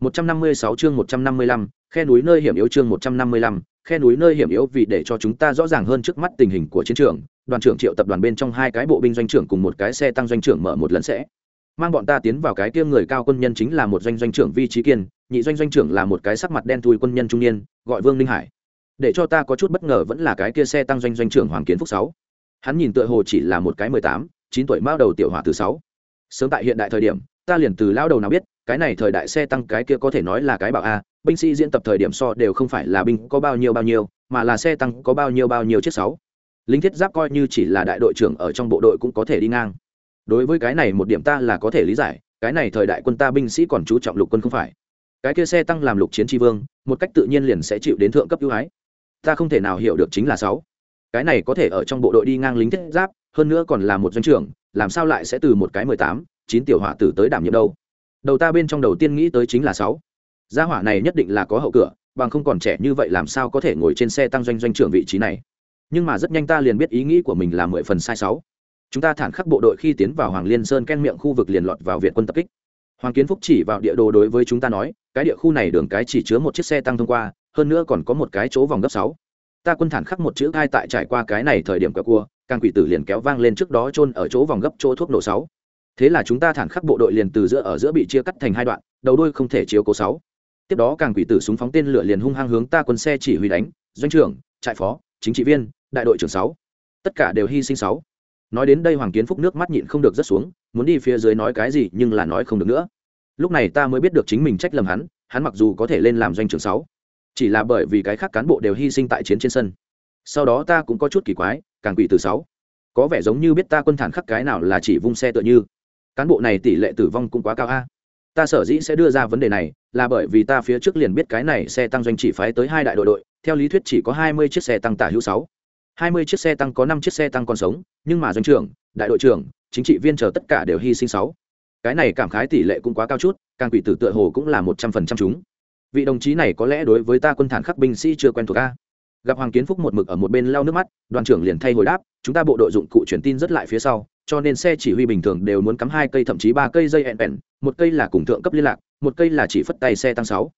156 chương 155, khe núi nơi hiểm yếu chương 155, khe núi nơi hiểm yếu vì để cho chúng ta rõ ràng hơn trước mắt tình hình của chiến trường, đoàn trưởng Triệu tập đoàn bên trong hai cái bộ binh doanh trưởng cùng một cái xe tăng doanh trưởng mở một lần sẽ mang bọn ta tiến vào cái kia người cao quân nhân chính là một doanh doanh trưởng Vi Trí Kiên, nhị doanh doanh trưởng là một cái sắc mặt đen thui quân nhân trung niên, gọi Vương Ninh Hải. Để cho ta có chút bất ngờ vẫn là cái kia xe tăng doanh doanh trưởng Hoàng Kiến Phúc sáu. Hắn nhìn tựa hồ chỉ là một cái mười tám, chín tuổi mao đầu tiểu hỏa thứ sáu. Sớm tại hiện đại thời điểm, ta liền từ lao đầu nào biết, cái này thời đại xe tăng cái kia có thể nói là cái bảo a, binh sĩ diễn tập thời điểm so đều không phải là binh có bao nhiêu bao nhiêu, mà là xe tăng có bao nhiêu bao nhiêu chiếc sáu. Lính thiết giáp coi như chỉ là đại đội trưởng ở trong bộ đội cũng có thể đi ngang. Đối với cái này một điểm ta là có thể lý giải cái này thời đại quân ta binh sĩ còn chú trọng lục quân không phải. Cái kia xe tăng làm lục chiến tri vương một cách tự nhiên liền sẽ chịu đến thượng cấp ưu ái. Ta không thể nào hiểu được chính là sáu. Cái này có thể ở trong bộ đội đi ngang lính thiết giáp hơn nữa còn là một doanh trưởng làm sao lại sẽ từ một cái mười tám? Chín tiểu hỏa tử tới đảm nhiệm đâu. Đầu ta bên trong đầu tiên nghĩ tới chính là sáu. Gia hỏa này nhất định là có hậu cửa, bằng không còn trẻ như vậy làm sao có thể ngồi trên xe tăng doanh doanh trưởng vị trí này. Nhưng mà rất nhanh ta liền biết ý nghĩ của mình là mười phần sai sáu. Chúng ta thản khắc bộ đội khi tiến vào hoàng liên sơn ken miệng khu vực liền lọt vào việt quân tập kích. Hoàng kiến phúc chỉ vào địa đồ đối với chúng ta nói, cái địa khu này đường cái chỉ chứa một chiếc xe tăng thông qua, hơn nữa còn có một cái chỗ vòng gấp sáu. Ta quân thản khắc một chữ hai tại trải qua cái này thời điểm cờ cua, càng quỷ tử liền kéo vang lên trước đó chôn ở chỗ vòng gấp chỗ thuốc nổ sáu thế là chúng ta thản khắc bộ đội liền từ giữa ở giữa bị chia cắt thành hai đoạn, đầu đuôi không thể chiếu cố sáu. Tiếp đó càng quỷ tử súng phóng tên lửa liền hung hăng hướng ta quân xe chỉ huy đánh, doanh trưởng, trại phó, chính trị viên, đại đội trưởng sáu. Tất cả đều hy sinh sáu. Nói đến đây hoàng kiến phúc nước mắt nhịn không được rất xuống, muốn đi phía dưới nói cái gì nhưng là nói không được nữa. Lúc này ta mới biết được chính mình trách lầm hắn hắn mặc dù có thể lên làm doanh trưởng sáu, chỉ là bởi vì cái khác cán bộ đều hy sinh tại chiến trên sân. Sau đó ta cũng có chút kỳ quái, càng quỷ từ sáu. Có vẻ giống như biết ta quân thản khắc cái nào là chỉ vung xe tựa như cán bộ này tỷ lệ tử vong cũng quá cao a. Ta sở dĩ sẽ đưa ra vấn đề này là bởi vì ta phía trước liền biết cái này xe tăng doanh chỉ phái tới hai đại đội đội, theo lý thuyết chỉ có hai mươi chiếc xe tăng tả hữu sáu. Hai mươi chiếc xe tăng có năm chiếc xe tăng còn sống, nhưng mà doanh trưởng, đại đội trưởng, chính trị viên chờ tất cả đều hy sinh sáu. Cái này cảm khái tỷ lệ cũng quá cao chút, càng quỷ tử tựa hồ cũng là một trăm phần trăm chúng. Vị đồng chí này có lẽ đối với ta quân thản khắc binh sĩ chưa quen thuộc a. Gặp hoàng kiến phúc một mực ở một bên lau nước mắt, đoàn trưởng liền thay hồi đáp, chúng ta bộ đội dụng cụ truyền tin rất lại phía sau cho nên xe chỉ huy bình thường đều muốn cắm hai cây, thậm chí ba cây dây ẹn bèn một cây là cùng thượng cấp liên lạc, một cây là chỉ phất tay xe tăng sáu.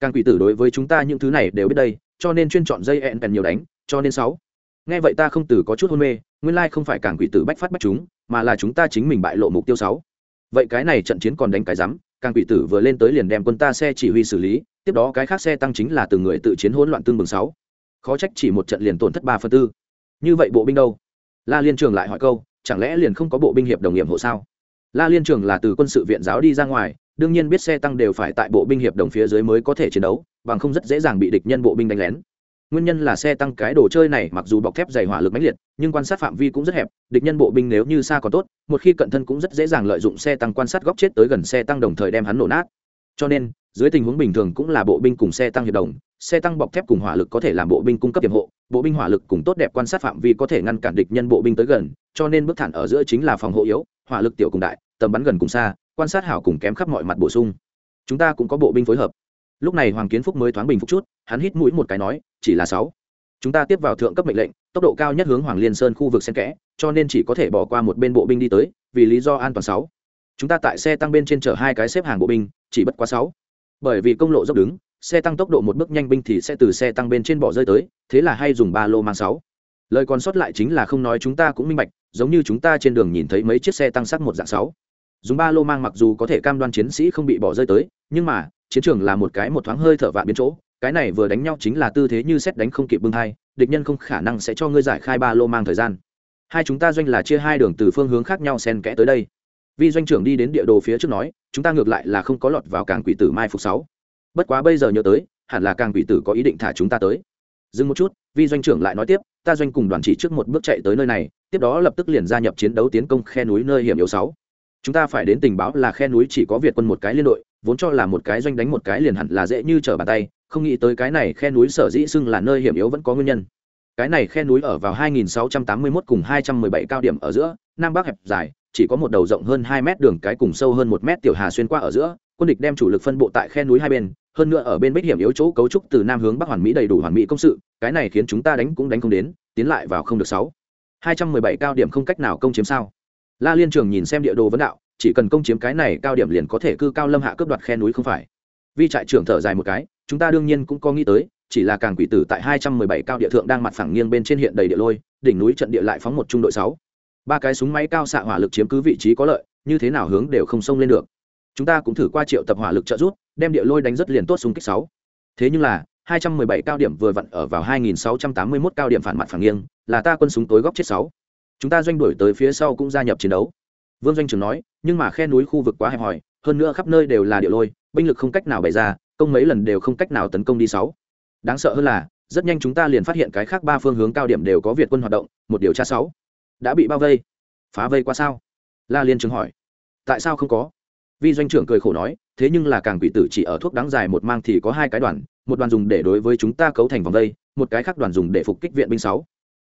Càng quỷ tử đối với chúng ta những thứ này đều biết đây, cho nên chuyên chọn dây ẹn bèn nhiều đánh, cho nên sáu. Nghe vậy ta không từ có chút hôn mê, nguyên lai không phải càng quỷ tử bách phát bách chúng, mà là chúng ta chính mình bại lộ mục tiêu sáu. Vậy cái này trận chiến còn đánh cái rắm, càng quỷ tử vừa lên tới liền đem quân ta xe chỉ huy xử lý, tiếp đó cái khác xe tăng chính là từng người tự chiến hỗn loạn tương bừng sáu. Khó trách chỉ một trận liền tổn thất ba phần tư. Như vậy bộ binh đâu? La liên trường lại hỏi câu chẳng lẽ liền không có bộ binh hiệp đồng nghiệm hộ sao? La liên trường là từ quân sự viện giáo đi ra ngoài, đương nhiên biết xe tăng đều phải tại bộ binh hiệp đồng phía dưới mới có thể chiến đấu, bằng không rất dễ dàng bị địch nhân bộ binh đánh lén. Nguyên nhân là xe tăng cái đồ chơi này mặc dù bọc thép dày hỏa lực mãnh liệt, nhưng quan sát phạm vi cũng rất hẹp, địch nhân bộ binh nếu như xa còn tốt, một khi cận thân cũng rất dễ dàng lợi dụng xe tăng quan sát góc chết tới gần xe tăng đồng thời đem hắn nổ nát cho nên, dưới tình huống bình thường cũng là bộ binh cùng xe tăng hiệp đồng, xe tăng bọc thép cùng hỏa lực có thể làm bộ binh cung cấp tiềm hộ, bộ binh hỏa lực cùng tốt đẹp quan sát phạm vi có thể ngăn cản địch nhân bộ binh tới gần, cho nên bước thẳng ở giữa chính là phòng hộ yếu, hỏa lực tiểu cùng đại, tầm bắn gần cùng xa, quan sát hảo cùng kém khắp mọi mặt bổ sung. Chúng ta cũng có bộ binh phối hợp. Lúc này hoàng kiến phúc mới thoáng bình phúc chút, hắn hít mũi một cái nói, chỉ là sáu. Chúng ta tiếp vào thượng cấp mệnh lệnh, tốc độ cao nhất hướng hoàng liên sơn khu vực xen kẽ, cho nên chỉ có thể bỏ qua một bên bộ binh đi tới, vì lý do an toàn sáu. Chúng ta tại xe tăng bên trên chở hai cái xếp hàng bộ binh chỉ bất quá sáu. Bởi vì công lộ dốc đứng, xe tăng tốc độ một bước nhanh binh thì sẽ từ xe tăng bên trên bỏ rơi tới, thế là hay dùng ba lô mang sáu. Lời còn sót lại chính là không nói chúng ta cũng minh bạch, giống như chúng ta trên đường nhìn thấy mấy chiếc xe tăng sắc một dạng sáu. Dùng ba lô mang mặc dù có thể cam đoan chiến sĩ không bị bỏ rơi tới, nhưng mà, chiến trường là một cái một thoáng hơi thở vạn biến chỗ, cái này vừa đánh nhau chính là tư thế như xét đánh không kịp bưng hai địch nhân không khả năng sẽ cho ngươi giải khai ba lô mang thời gian. Hai chúng ta doanh là chia hai đường từ phương hướng khác nhau xen kẽ tới đây. Vi doanh trưởng đi đến địa đồ phía trước nói, chúng ta ngược lại là không có lọt vào càng quỷ tử mai phục sáu. Bất quá bây giờ nhớ tới, hẳn là càng quỷ tử có ý định thả chúng ta tới. Dừng một chút, vi doanh trưởng lại nói tiếp, ta doanh cùng đoàn chỉ trước một bước chạy tới nơi này, tiếp đó lập tức liền gia nhập chiến đấu tiến công khe núi nơi hiểm yếu sáu. Chúng ta phải đến tình báo là khe núi chỉ có việt quân một cái liên đội, vốn cho là một cái doanh đánh một cái liền hẳn là dễ như trở bàn tay, không nghĩ tới cái này khe núi sở dĩ xưng là nơi hiểm yếu vẫn có nguyên nhân. Cái này khe núi ở vào 2681 cùng 217 cao điểm ở giữa, nam bắc hẹp dài chỉ có một đầu rộng hơn 2 mét đường cái cùng sâu hơn 1 mét tiểu hà xuyên qua ở giữa, quân địch đem chủ lực phân bộ tại khe núi hai bên, hơn nữa ở bên bích hiểm yếu chỗ cấu trúc từ nam hướng bắc hoàn mỹ đầy đủ hoàn mỹ công sự, cái này khiến chúng ta đánh cũng đánh không đến, tiến lại vào không được sáu. 217 cao điểm không cách nào công chiếm sao. La liên trường nhìn xem địa đồ vấn đạo, chỉ cần công chiếm cái này cao điểm liền có thể cư cao lâm hạ cướp đoạt khe núi không phải. Vi trại trưởng thở dài một cái, chúng ta đương nhiên cũng có nghĩ tới, chỉ là càng quỷ tử tại hai trăm mười bảy cao địa thượng đang mặt phẳng nghiêng bên trên hiện đầy địa lôi, đỉnh núi trận địa lại phóng một trung đội sáu ba cái súng máy cao xạ hỏa lực chiếm cứ vị trí có lợi như thế nào hướng đều không xông lên được chúng ta cũng thử qua triệu tập hỏa lực trợ rút đem địa lôi đánh rất liền tốt súng kích sáu thế nhưng là 217 cao điểm vừa vặn ở vào 2681 cao điểm phản mặt phản nghiêng, là ta quân súng tối góc chết sáu. Chúng ta doanh đuổi tới phía sau cũng gia nhập chiến đấu. Vương doanh trưởng nói, nhưng mà khe núi khu vực quá hẹp hòi, hơn nữa khắp nơi đều là địa lôi, binh lực không cách nào bày ra, công mấy lần đều không cách nào tấn công đi sáu. Đáng sợ hơn là, rất nhanh chúng ta liền phát hiện cái khác ba phương hướng cao điểm đều có Việt quân hoạt động, một điều tra sáu. Đã bị bao vây. Phá vây qua sao? La Liên trường hỏi. Tại sao không có? Vi doanh trưởng cười khổ nói, thế nhưng là càng quỷ tử chỉ ở thuốc đáng dài một mang thì có hai cái đoàn, một đoàn dùng để đối với chúng ta cấu thành vòng vây một cái khác đoàn dùng để phục kích viện binh sáu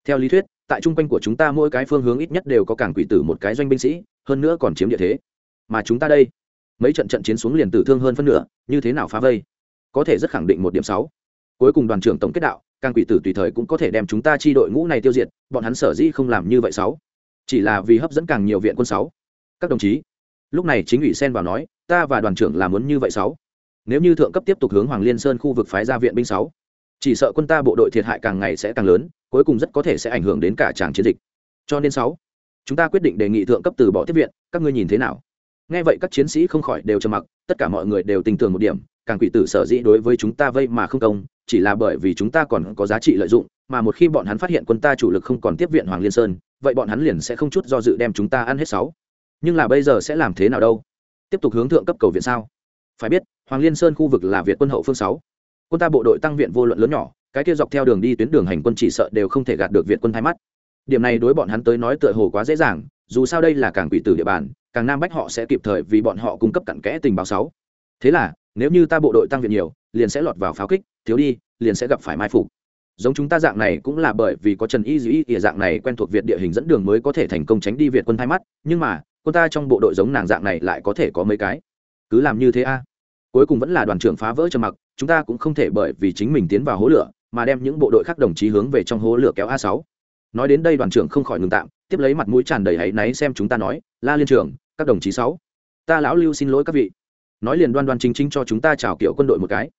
theo lý thuyết tại trung quanh của chúng ta mỗi cái phương hướng ít nhất đều có cảng quỷ tử một cái doanh binh sĩ hơn nữa còn chiếm địa thế mà chúng ta đây mấy trận trận chiến xuống liền tử thương hơn phân nửa như thế nào phá vây có thể rất khẳng định một điểm sáu cuối cùng đoàn trưởng tổng kết đạo càng quỷ tử tùy thời cũng có thể đem chúng ta chi đội ngũ này tiêu diệt, bọn hắn sở dĩ không làm như vậy sáu. Chỉ là vì hấp dẫn càng nhiều viện quân sáu. Các đồng chí, lúc này chính ủy sen vào nói, ta và đoàn trưởng làm muốn như vậy sáu. Nếu như thượng cấp tiếp tục hướng hoàng liên sơn khu vực phái ra viện binh sáu, chỉ sợ quân ta bộ đội thiệt hại càng ngày sẽ càng lớn, cuối cùng rất có thể sẽ ảnh hưởng đến cả tràng chiến dịch. Cho nên sáu, chúng ta quyết định đề nghị thượng cấp từ bỏ tiếp viện, các ngươi nhìn thế nào? Nghe vậy các chiến sĩ không khỏi đều trầm mặc, tất cả mọi người đều tình tưởng một điểm, càng quỷ tử sở dĩ đối với chúng ta vây mà không công chỉ là bởi vì chúng ta còn có giá trị lợi dụng, mà một khi bọn hắn phát hiện quân ta chủ lực không còn tiếp viện hoàng liên sơn, vậy bọn hắn liền sẽ không chút do dự đem chúng ta ăn hết sáu. Nhưng là bây giờ sẽ làm thế nào đâu? Tiếp tục hướng thượng cấp cầu viện sao? Phải biết, hoàng liên sơn khu vực là việt quân hậu phương sáu. Quân ta bộ đội tăng viện vô luận lớn nhỏ, cái kia dọc theo đường đi tuyến đường hành quân chỉ sợ đều không thể gạt được việt quân thay mắt. Điểm này đối bọn hắn tới nói tựa hồ quá dễ dàng, dù sao đây là cảng quỷ tử địa bàn, càng nam bách họ sẽ kịp thời vì bọn họ cung cấp cặn kẽ tình báo sáu. Thế là, nếu như ta bộ đội tăng viện nhiều, liền sẽ lọt vào pháo kích thiếu đi, liền sẽ gặp phải mai phục. Giống chúng ta dạng này cũng là bởi vì có trần y dĩ ỉa dạng này quen thuộc việt địa hình dẫn đường mới có thể thành công tránh đi việt quân thay mắt, nhưng mà, quân ta trong bộ đội giống nàng dạng này lại có thể có mấy cái. Cứ làm như thế a. Cuối cùng vẫn là đoàn trưởng phá vỡ trầm mặc, chúng ta cũng không thể bởi vì chính mình tiến vào hố lửa, mà đem những bộ đội khác đồng chí hướng về trong hố lửa kéo a sáu. Nói đến đây đoàn trưởng không khỏi ngừng tạm, tiếp lấy mặt mũi tràn đầy hãy náy xem chúng ta nói, la liên trưởng các đồng chí sáu, ta lão lưu xin lỗi các vị. Nói liền đoan đoan chính chính cho chúng ta chào kiểu quân đội một cái.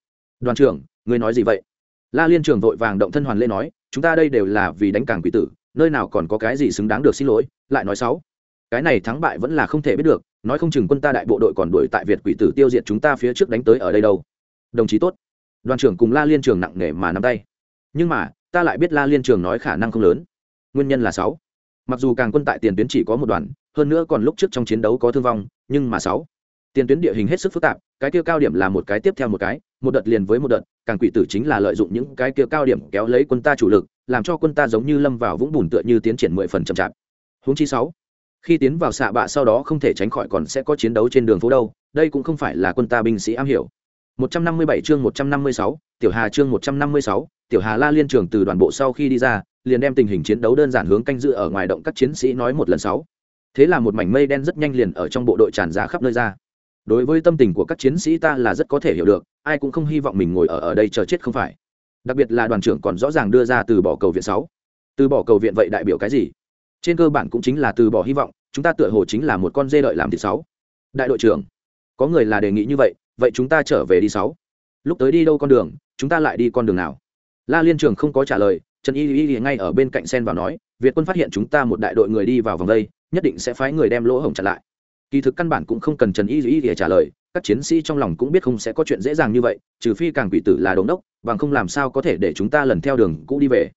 Đoàn trưởng người nói gì vậy? La liên Trường vội vàng động thân hoàn lê nói, chúng ta đây đều là vì đánh càng quỷ tử, nơi nào còn có cái gì xứng đáng được xin lỗi, lại nói sáu cái này thắng bại vẫn là không thể biết được, nói không chừng quân ta đại bộ đội còn đuổi tại việt quỷ tử tiêu diệt chúng ta phía trước đánh tới ở đây đâu. Đồng chí tốt. Đoàn trưởng cùng la liên trường nặng nề mà nắm tay. Nhưng mà, ta lại biết la liên trường nói khả năng không lớn. Nguyên nhân là sáu. Mặc dù càng quân tại tiền tuyến chỉ có một đoàn, hơn nữa còn lúc trước trong chiến đấu có thương vong, nhưng mà sáu. Tiền tuyến địa hình hết sức phức tạp, cái kia cao điểm là một cái tiếp theo một cái một đợt liền với một đợt càng quỷ tử chính là lợi dụng những cái kia cao điểm kéo lấy quân ta chủ lực làm cho quân ta giống như lâm vào vũng bùn tựa như tiến triển mười phần chậm chạp. Huống chi sáu khi tiến vào xạ bạ sau đó không thể tránh khỏi còn sẽ có chiến đấu trên đường phố đâu đây cũng không phải là quân ta binh sĩ am hiểu. 157 chương 156, tiểu hà chương 156, tiểu hà la liên trường từ đoàn bộ sau khi đi ra liền đem tình hình chiến đấu đơn giản hướng canh dự ở ngoài động các chiến sĩ nói một lần sáu. Thế là một mảnh mây đen rất nhanh liền ở trong bộ đội tràn ra khắp nơi ra đối với tâm tình của các chiến sĩ ta là rất có thể hiểu được, ai cũng không hy vọng mình ngồi ở ở đây chờ chết không phải. Đặc biệt là đoàn trưởng còn rõ ràng đưa ra từ bỏ cầu viện sáu. Từ bỏ cầu viện vậy đại biểu cái gì? Trên cơ bản cũng chính là từ bỏ hy vọng, chúng ta tựa hồ chính là một con dê đợi làm thịt sáu. Đại đội trưởng, có người là đề nghị như vậy vậy chúng ta trở về đi sáu. Lúc tới đi đâu con đường, chúng ta lại đi con đường nào? La liên trường không có trả lời, trần y y ngay ở bên cạnh sen vào nói, việt quân phát hiện chúng ta một đại đội người đi vào vòng đây, nhất định sẽ phái người đem lỗ hổng chặn lại kỳ thực căn bản cũng không cần trần y y trả lời, các chiến sĩ trong lòng cũng biết không sẽ có chuyện dễ dàng như vậy, trừ phi càng quỷ tử là đống đốc, bằng không làm sao có thể để chúng ta lần theo đường cũ đi về.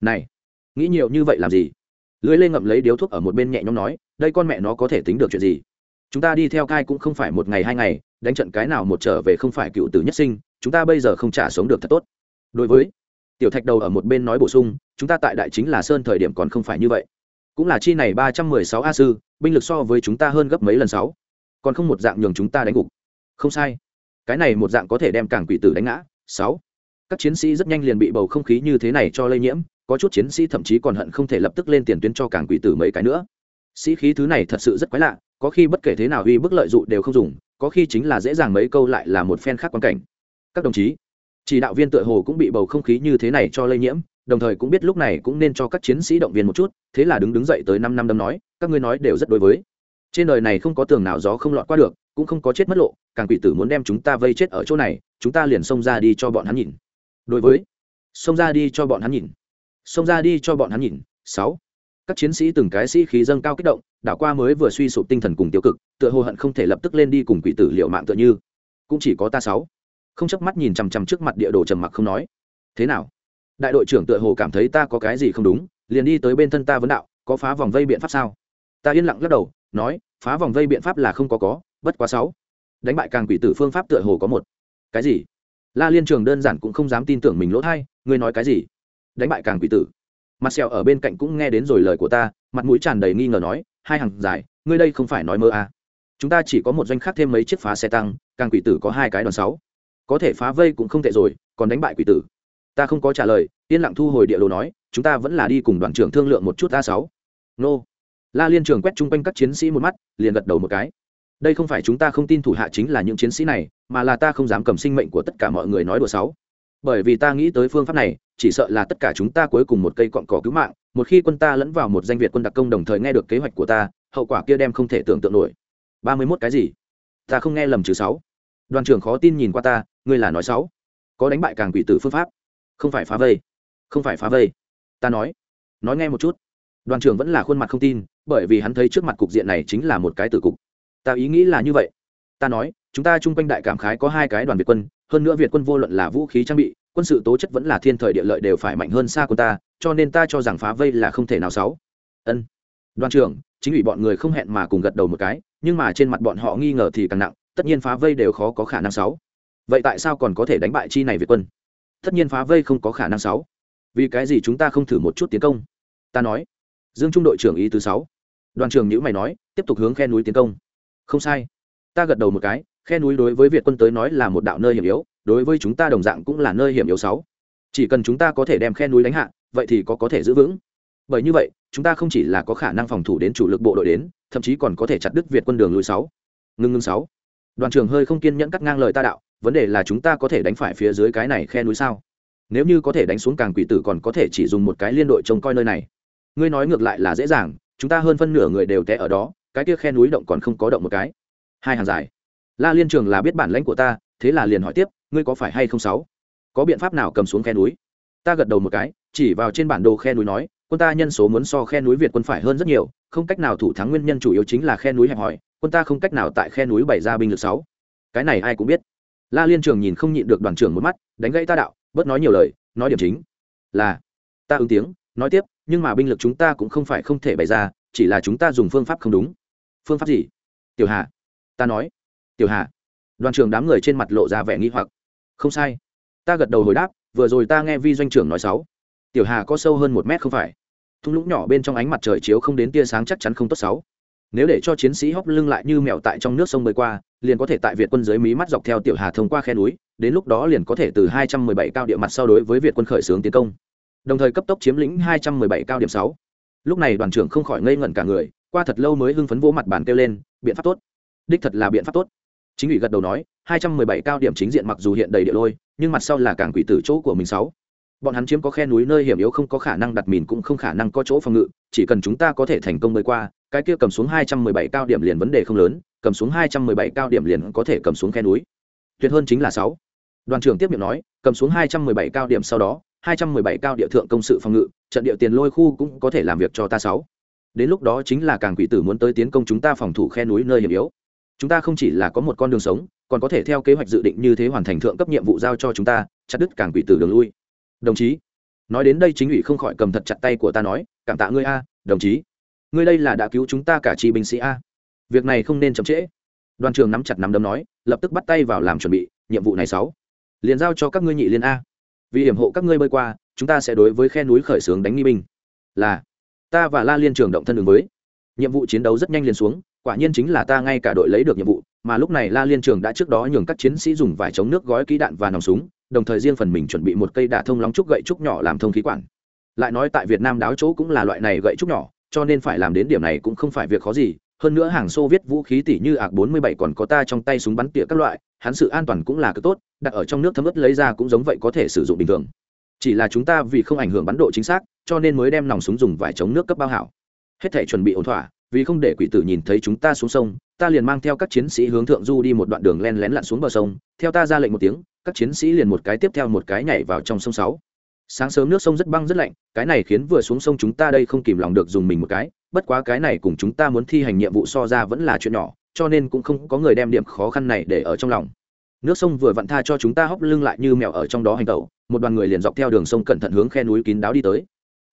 Này, nghĩ nhiều như vậy làm gì? Lưới lên ngậm lấy điếu thuốc ở một bên nhẹ nhõm nói, đây con mẹ nó có thể tính được chuyện gì? Chúng ta đi theo cai cũng không phải một ngày hai ngày, đánh trận cái nào một trở về không phải cựu tử nhất sinh, chúng ta bây giờ không trả sống được thật tốt. Đối với tiểu thạch đầu ở một bên nói bổ sung, chúng ta tại đại chính là sơn thời điểm còn không phải như vậy cũng là chi này ba trăm mười sáu a sư, binh lực so với chúng ta hơn gấp mấy lần sáu. Còn không một dạng nhường chúng ta đánh gục. Không sai. Cái này một dạng có thể đem cảng quỷ tử đánh ngã, sáu. Các chiến sĩ rất nhanh liền bị bầu không khí như thế này cho lây nhiễm, có chút chiến sĩ thậm chí còn hận không thể lập tức lên tiền tuyến cho cảng quỷ tử mấy cái nữa. Sĩ khí thứ này thật sự rất quái lạ, có khi bất kể thế nào uy bức lợi dụng đều không dùng, có khi chính là dễ dàng mấy câu lại là một phen khác quan cảnh. Các đồng chí, chỉ đạo viên tựa hồ cũng bị bầu không khí như thế này cho lây nhiễm đồng thời cũng biết lúc này cũng nên cho các chiến sĩ động viên một chút, thế là đứng đứng dậy tới năm năm đâm nói, các ngươi nói đều rất đối với. Trên đời này không có tường nào gió không lọt qua được, cũng không có chết mất lộ, càng quỷ tử muốn đem chúng ta vây chết ở chỗ này, chúng ta liền xông ra đi cho bọn hắn nhìn. Đối với, xông ra đi cho bọn hắn nhìn. Xông ra đi cho bọn hắn nhìn. Sáu, các chiến sĩ từng cái sĩ khí dâng cao kích động, đảo qua mới vừa suy sụp tinh thần cùng tiêu cực, tựa hồ hận không thể lập tức lên đi cùng quỷ tử liệu mạng tựa như. Cũng chỉ có ta sáu. Không chớp mắt nhìn chằm chằm trước mặt địa đồ trầm mặc không nói. Thế nào? Đại đội trưởng tựa hồ cảm thấy ta có cái gì không đúng, liền đi tới bên thân ta vấn đạo, có phá vòng vây biện pháp sao? Ta yên lặng lắc đầu, nói, phá vòng vây biện pháp là không có có, bất quá sáu. Đánh bại càng quỷ tử phương pháp tựa hồ có một. Cái gì? La liên trường đơn giản cũng không dám tin tưởng mình lỗ thay ngươi nói cái gì? Đánh bại càng quỷ tử. Mặt sẹo ở bên cạnh cũng nghe đến rồi lời của ta, mặt mũi tràn đầy nghi ngờ nói, hai hàng dài, ngươi đây không phải nói mơ à. chúng ta chỉ có một doanh khác thêm mấy chiếc phá xe tăng, càng quỷ tử có hai cái đòn sáu. Có thể phá vây cũng không tệ rồi, còn đánh bại quỷ tử ta không có trả lời, yên lặng thu hồi địa đồ nói, chúng ta vẫn là đi cùng đoàn trưởng thương lượng một chút a sáu. Nô. La liên trường quét chung quanh các chiến sĩ một mắt, liền gật đầu một cái. Đây không phải chúng ta không tin thủ hạ chính là những chiến sĩ này, mà là ta không dám cầm sinh mệnh của tất cả mọi người nói đùa sáu. Bởi vì ta nghĩ tới phương pháp này, chỉ sợ là tất cả chúng ta cuối cùng một cây cọn cỏ cứu mạng, một khi quân ta lẫn vào một danh việt quân đặc công đồng thời nghe được kế hoạch của ta, hậu quả kia đem không thể tưởng tượng nổi. Ba mươi mốt cái gì? Ta không nghe lầm chứ sáu. Đoàn trưởng khó tin nhìn qua ta, ngươi là nói sáu. Có đánh bại càng quỷ tử phương pháp không phải phá vây. Không phải phá vây. Ta nói. Nói nghe một chút. Đoàn trưởng vẫn là khuôn mặt không tin, bởi vì hắn thấy trước mặt cục diện này chính là một cái tử cục. Ta ý nghĩ là như vậy. Ta nói, chúng ta chung quanh đại cảm khái có hai cái đoàn việt quân, hơn nữa việt quân vô luận là vũ khí trang bị, quân sự tố chất vẫn là thiên thời địa lợi đều phải mạnh hơn xa quân ta, cho nên ta cho rằng phá vây là không thể nào sáu. Ân. Đoàn trưởng, chính ủy bọn người không hẹn mà cùng gật đầu một cái, nhưng mà trên mặt bọn họ nghi ngờ thì càng nặng, tất nhiên phá vây đều khó có khả năng sáu. Vậy tại sao còn có thể đánh bại chi này việt quân? Tất nhiên phá vây không có khả năng sáu. Vì cái gì chúng ta không thử một chút tiến công? Ta nói. Dương trung đội trưởng ý thứ sáu. Đoàn trưởng nhữ mày nói, tiếp tục hướng khe núi tiến công. Không sai. Ta gật đầu một cái, khe núi đối với việt quân tới nói là một đạo nơi hiểm yếu, đối với chúng ta đồng dạng cũng là nơi hiểm yếu sáu. Chỉ cần chúng ta có thể đem khe núi đánh hạ, vậy thì có có thể giữ vững. Bởi như vậy, chúng ta không chỉ là có khả năng phòng thủ đến chủ lực bộ đội đến, thậm chí còn có thể chặt đứt việt quân đường lùi sáu. Ngưng ngưng sáu. Đoàn trưởng hơi không kiên nhẫn cắt ngang lời ta đạo vấn đề là chúng ta có thể đánh phải phía dưới cái này khe núi sao? Nếu như có thể đánh xuống càng quỷ tử còn có thể chỉ dùng một cái liên đội trông coi nơi này. Ngươi nói ngược lại là dễ dàng, chúng ta hơn phân nửa người đều té ở đó, cái kia khe núi động còn không có động một cái. Hai hàng dài. La liên trường là biết bản lãnh của ta, thế là liền hỏi tiếp, ngươi có phải hay không sáu? Có biện pháp nào cầm xuống khe núi? Ta gật đầu một cái, chỉ vào trên bản đồ khe núi nói, quân ta nhân số muốn so khe núi việt quân phải hơn rất nhiều, không cách nào thủ thắng nguyên nhân chủ yếu chính là khe núi hẹp hòi, quân ta không cách nào tại khe núi bày ra binh lực sáu. Cái này ai cũng biết la liên trường nhìn không nhịn được đoàn trưởng một mắt, đánh gãy ta đạo, bớt nói nhiều lời, nói điểm chính. Là, ta ứng tiếng, nói tiếp, nhưng mà binh lực chúng ta cũng không phải không thể bày ra, chỉ là chúng ta dùng phương pháp không đúng. Phương pháp gì? Tiểu hà, ta nói. Tiểu hà, đoàn trưởng đám người trên mặt lộ ra vẻ nghi hoặc. Không sai. Ta gật đầu hồi đáp, vừa rồi ta nghe vi doanh trưởng nói sáu. Tiểu hà có sâu hơn một mét không phải. Thung lũng nhỏ bên trong ánh mặt trời chiếu không đến tia sáng chắc chắn không tốt sáu nếu để cho chiến sĩ hóc lưng lại như mèo tại trong nước sông bơi qua, liền có thể tại việt quân dưới mí mắt dọc theo tiểu hà thông qua khe núi, đến lúc đó liền có thể từ 217 cao địa mặt sau đối với việt quân khởi xướng tiến công. Đồng thời cấp tốc chiếm lĩnh 217 cao điểm 6. lúc này đoàn trưởng không khỏi ngây ngẩn cả người, qua thật lâu mới hưng phấn vỗ mặt bàn kêu lên, biện pháp tốt. Đích thật là biện pháp tốt. Chính ủy gật đầu nói 217 cao điểm chính diện mặc dù hiện đầy địa lôi, nhưng mặt sau là cảng quỷ tử chỗ của mình sáu. Bọn hắn chiếm có khe núi nơi hiểm yếu không có khả năng đặt mìn cũng không khả năng có chỗ phòng ngự, chỉ cần chúng ta có thể thành công mới qua cái kia cầm xuống 217 cao điểm liền vấn đề không lớn, cầm xuống 217 cao điểm liền có thể cầm xuống khe núi. Tuyệt hơn chính là sáu. Đoàn trưởng tiếp miệng nói, cầm xuống 217 cao điểm sau đó 217 cao địa thượng công sự phòng ngự, trận địa tiền lôi khu cũng có thể làm việc cho ta sáu. Đến lúc đó chính là càng quỷ tử muốn tới tiến công chúng ta phòng thủ khe núi nơi hiểm yếu. Chúng ta không chỉ là có một con đường sống, còn có thể theo kế hoạch dự định như thế hoàn thành thượng cấp nhiệm vụ giao cho chúng ta, chặt đứt càng quỷ tử đường lui. Đồng chí, nói đến đây chính ủy không khỏi cầm thật chặt tay của ta nói, cảm tạ ngươi a, đồng chí ngươi đây là đã cứu chúng ta cả chi binh sĩ a. Việc này không nên chậm trễ. Đoàn trường nắm chặt nắm đấm nói, lập tức bắt tay vào làm chuẩn bị, nhiệm vụ này sáu. Liền giao cho các ngươi nhị liên a. Vì hiểm hộ các ngươi bơi qua, chúng ta sẽ đối với khe núi khởi xướng đánh nghi binh. Là, ta và la liên trường động thân đường với. Nhiệm vụ chiến đấu rất nhanh liền xuống, quả nhiên chính là ta ngay cả đội lấy được nhiệm vụ, mà lúc này la liên trường đã trước đó nhường các chiến sĩ dùng vải chống nước gói kỹ đạn và nòng súng, đồng thời riêng phần mình chuẩn bị một cây đả thông lóng trúc gậy trúc nhỏ làm thông khí quản. Lại nói tại việt nam đáo chỗ cũng là loại này gậy trúc nhỏ cho nên phải làm đến điểm này cũng không phải việc khó gì. Hơn nữa hàng xô viết vũ khí tỷ như ạc 47 còn có ta trong tay súng bắn tỉa các loại, hắn sự an toàn cũng là cực tốt, đặt ở trong nước thấm ướt lấy ra cũng giống vậy có thể sử dụng bình thường. Chỉ là chúng ta vì không ảnh hưởng bắn độ chính xác, cho nên mới đem nòng súng dùng vải chống nước cấp bao hảo. Hết thể chuẩn bị ổn thỏa, vì không để quỷ tử nhìn thấy chúng ta xuống sông, ta liền mang theo các chiến sĩ hướng thượng du đi một đoạn đường len lén lặn xuống bờ sông. Theo ta ra lệnh một tiếng, các chiến sĩ liền một cái tiếp theo một cái nhảy vào trong sông sáu sáng sớm nước sông rất băng rất lạnh, cái này khiến vừa xuống sông chúng ta đây không kìm lòng được dùng mình một cái, bất quá cái này cùng chúng ta muốn thi hành nhiệm vụ so ra vẫn là chuyện nhỏ, cho nên cũng không có người đem điểm khó khăn này để ở trong lòng. Nước sông vừa vặn tha cho chúng ta hóc lưng lại như mèo ở trong đó hành tẩu, một đoàn người liền dọc theo đường sông cẩn thận hướng khe núi kín đáo đi tới.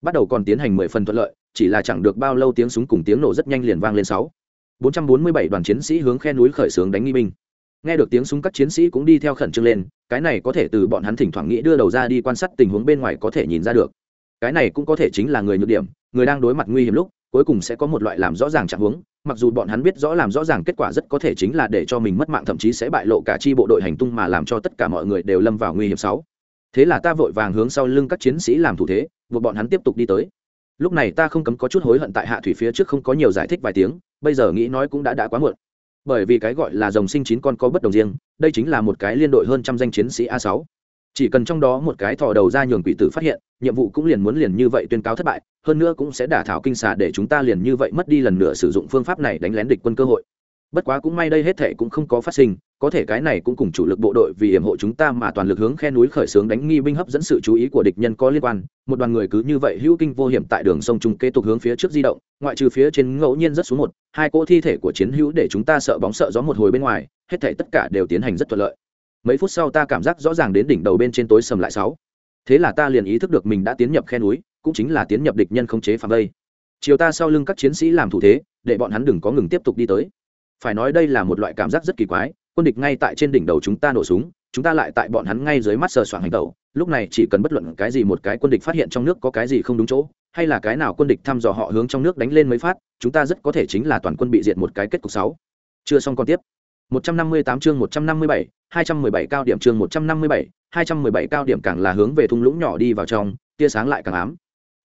Bắt đầu còn tiến hành mười phần thuận lợi, chỉ là chẳng được bao lâu tiếng súng cùng tiếng nổ rất nhanh liền vang lên sáu. Bốn trăm bốn mươi bảy đoàn chiến sĩ hướng khe núi khởi xướng đánh nghi binh nghe được tiếng súng các chiến sĩ cũng đi theo khẩn trương lên, cái này có thể từ bọn hắn thỉnh thoảng nghĩ đưa đầu ra đi quan sát tình huống bên ngoài có thể nhìn ra được. Cái này cũng có thể chính là người nhược điểm, người đang đối mặt nguy hiểm lúc, cuối cùng sẽ có một loại làm rõ ràng trạng huống, mặc dù bọn hắn biết rõ làm rõ ràng kết quả rất có thể chính là để cho mình mất mạng, thậm chí sẽ bại lộ cả chi bộ đội hành tung mà làm cho tất cả mọi người đều lâm vào nguy hiểm sáu. Thế là ta vội vàng hướng sau lưng các chiến sĩ làm thủ thế, buộc bọn hắn tiếp tục đi tới. Lúc này ta không cấm có chút hối hận tại hạ thủy phía trước không có nhiều giải thích vài tiếng, bây giờ nghĩ nói cũng đã đã quá muộn bởi vì cái gọi là dòng sinh chín con có bất đồng riêng, đây chính là một cái liên đội hơn trăm danh chiến sĩ a sáu. Chỉ cần trong đó một cái thò đầu ra nhường quỷ tử phát hiện, nhiệm vụ cũng liền muốn liền như vậy tuyên cáo thất bại, hơn nữa cũng sẽ đả thảo kinh xà để chúng ta liền như vậy mất đi lần nữa sử dụng phương pháp này đánh lén địch quân cơ hội bất quá cũng may đây hết thể cũng không có phát sinh, có thể cái này cũng cùng chủ lực bộ đội vì hiểm hộ chúng ta mà toàn lực hướng khe núi khởi xướng đánh nghi binh hấp dẫn sự chú ý của địch nhân có liên quan. Một đoàn người cứ như vậy hữu kinh vô hiểm tại đường sông trung kế tục hướng phía trước di động, ngoại trừ phía trên ngẫu nhiên rất xuống một, hai cỗ thi thể của chiến hữu để chúng ta sợ bóng sợ gió một hồi bên ngoài, hết thể tất cả đều tiến hành rất thuận lợi. Mấy phút sau ta cảm giác rõ ràng đến đỉnh đầu bên trên tối sầm lại sáu. Thế là ta liền ý thức được mình đã tiến nhập khe núi, cũng chính là tiến nhập địch nhân không chế phạm vây chiều ta sau lưng các chiến sĩ làm thủ thế, để bọn hắn đừng có ngừng tiếp tục đi tới phải nói đây là một loại cảm giác rất kỳ quái quân địch ngay tại trên đỉnh đầu chúng ta nổ súng chúng ta lại tại bọn hắn ngay dưới mắt sờ soạn hành tẩu lúc này chỉ cần bất luận cái gì một cái quân địch phát hiện trong nước có cái gì không đúng chỗ hay là cái nào quân địch thăm dò họ hướng trong nước đánh lên mấy phát chúng ta rất có thể chính là toàn quân bị diệt một cái kết cục sáu chưa xong còn tiếp. 158 chương 157, 217 cao điểm chương 157, 217 cao điểm càng là hướng về thung lũng nhỏ đi vào trong tia sáng lại càng ám.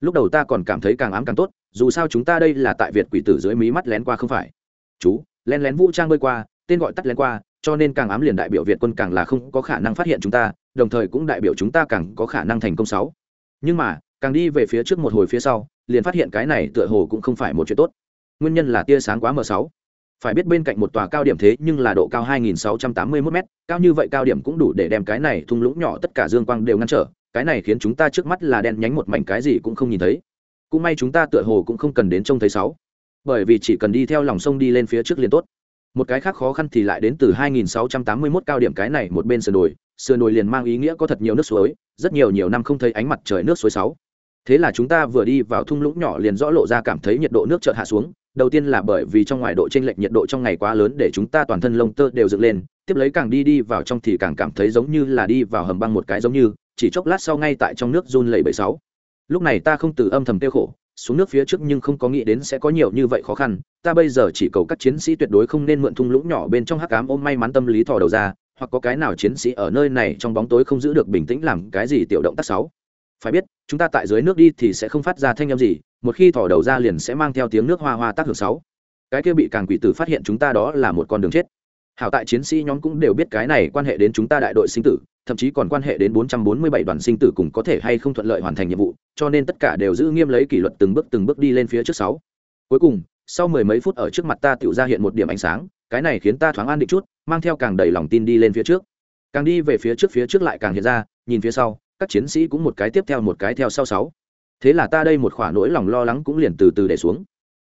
Lúc đầu ta còn cảm thấy càng ám càng tốt dù sao chúng ta đây là tại việt quỷ tử dưới mí mắt lén qua không phải. Chú len lén vũ trang bơi qua, tên gọi tắt lén qua, cho nên càng ám liền đại biểu việt quân càng là không có khả năng phát hiện chúng ta, đồng thời cũng đại biểu chúng ta càng có khả năng thành công sáu. Nhưng mà, càng đi về phía trước một hồi phía sau, liền phát hiện cái này tựa hồ cũng không phải một chuyện tốt. Nguyên nhân là tia sáng quá mờ sáu. Phải biết bên cạnh một tòa cao điểm thế nhưng là độ cao 2681 m cao như vậy cao điểm cũng đủ để đem cái này thung lũng nhỏ tất cả dương quang đều ngăn trở, cái này khiến chúng ta trước mắt là đen nhánh một mảnh cái gì cũng không nhìn thấy. Cũng may chúng ta tựa hồ cũng không cần đến trông thấy sáu bởi vì chỉ cần đi theo lòng sông đi lên phía trước liền tốt. Một cái khác khó khăn thì lại đến từ 2681 cao điểm cái này một bên sườn đồi sườn đồi liền mang ý nghĩa có thật nhiều nước suối, rất nhiều nhiều năm không thấy ánh mặt trời nước suối sáu. Thế là chúng ta vừa đi vào thung lũng nhỏ liền rõ lộ ra cảm thấy nhiệt độ nước chợt hạ xuống, đầu tiên là bởi vì trong ngoài độ chênh lệch nhiệt độ trong ngày quá lớn để chúng ta toàn thân lông tơ đều dựng lên, tiếp lấy càng đi đi vào trong thì càng cảm thấy giống như là đi vào hầm băng một cái giống như, chỉ chốc lát sau ngay tại trong nước run lẩy bẩy sáu. Lúc này ta không từ âm thầm tiêu khổ xuống nước phía trước nhưng không có nghĩ đến sẽ có nhiều như vậy khó khăn, ta bây giờ chỉ cầu các chiến sĩ tuyệt đối không nên mượn thung lũng nhỏ bên trong hắc ám ôm may mắn tâm lý thò đầu ra, hoặc có cái nào chiến sĩ ở nơi này trong bóng tối không giữ được bình tĩnh làm cái gì tiểu động tác sáu phải biết, chúng ta tại dưới nước đi thì sẽ không phát ra thanh âm gì, một khi thò đầu ra liền sẽ mang theo tiếng nước hoa hoa tác hưởng sáu cái kia bị càng quỷ tử phát hiện chúng ta đó là một con đường chết. Hảo tại chiến sĩ nhóm cũng đều biết cái này quan hệ đến chúng ta đại đội sinh tử thậm chí còn quan hệ đến 447 đoàn sinh tử cùng có thể hay không thuận lợi hoàn thành nhiệm vụ, cho nên tất cả đều giữ nghiêm lấy kỷ luật từng bước từng bước đi lên phía trước sáu. Cuối cùng, sau mười mấy phút ở trước mặt ta tiểu ra hiện một điểm ánh sáng, cái này khiến ta thoáng an định chút, mang theo càng đầy lòng tin đi lên phía trước. Càng đi về phía trước phía trước lại càng hiện ra, nhìn phía sau, các chiến sĩ cũng một cái tiếp theo một cái theo sau sáu. Thế là ta đây một khoả nỗi lòng lo lắng cũng liền từ từ để xuống.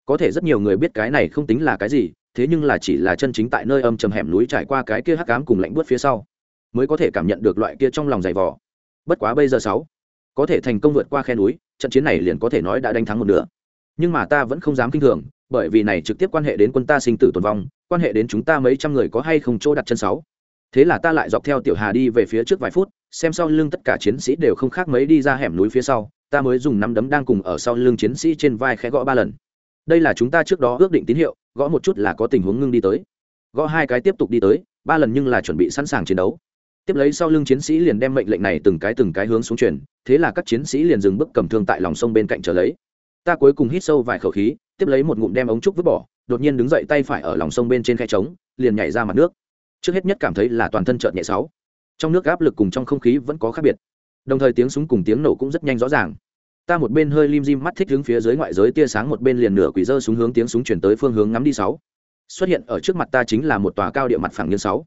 Có thể rất nhiều người biết cái này không tính là cái gì, thế nhưng là chỉ là chân chính tại nơi âm trầm hẻm núi trải qua cái kia hắc ám cùng lạnh buốt phía sau mới có thể cảm nhận được loại kia trong lòng dày vò. Bất quá bây giờ sáu, có thể thành công vượt qua khe núi, trận chiến này liền có thể nói đã đánh thắng một nửa. Nhưng mà ta vẫn không dám kinh thường, bởi vì này trực tiếp quan hệ đến quân ta sinh tử tồn vong, quan hệ đến chúng ta mấy trăm người có hay không chỗ đặt chân sáu. Thế là ta lại dọc theo tiểu hà đi về phía trước vài phút, xem sau lưng tất cả chiến sĩ đều không khác mấy đi ra hẻm núi phía sau, ta mới dùng nắm đấm đang cùng ở sau lưng chiến sĩ trên vai khẽ gõ ba lần. Đây là chúng ta trước đó ước định tín hiệu, gõ một chút là có tình huống ngưng đi tới. Gõ hai cái tiếp tục đi tới, ba lần nhưng là chuẩn bị sẵn sàng chiến đấu tiếp lấy sau lưng chiến sĩ liền đem mệnh lệnh này từng cái từng cái hướng xuống truyền, thế là các chiến sĩ liền dừng bước cầm thương tại lòng sông bên cạnh trở lấy. Ta cuối cùng hít sâu vài khẩu khí, tiếp lấy một ngụm đem ống trúc vứt bỏ, đột nhiên đứng dậy tay phải ở lòng sông bên trên khe trống, liền nhảy ra mặt nước. Trước hết nhất cảm thấy là toàn thân trợn nhẹ sáu. Trong nước áp lực cùng trong không khí vẫn có khác biệt. Đồng thời tiếng súng cùng tiếng nổ cũng rất nhanh rõ ràng. Ta một bên hơi lim dim mắt thích hướng phía dưới ngoại giới tia sáng, một bên liền nửa quỷ dơ xuống hướng tiếng súng chuyển tới phương hướng ngắm đi sáu. Xuất hiện ở trước mặt ta chính là một tòa cao địa mặt phẳng nghiêng sáu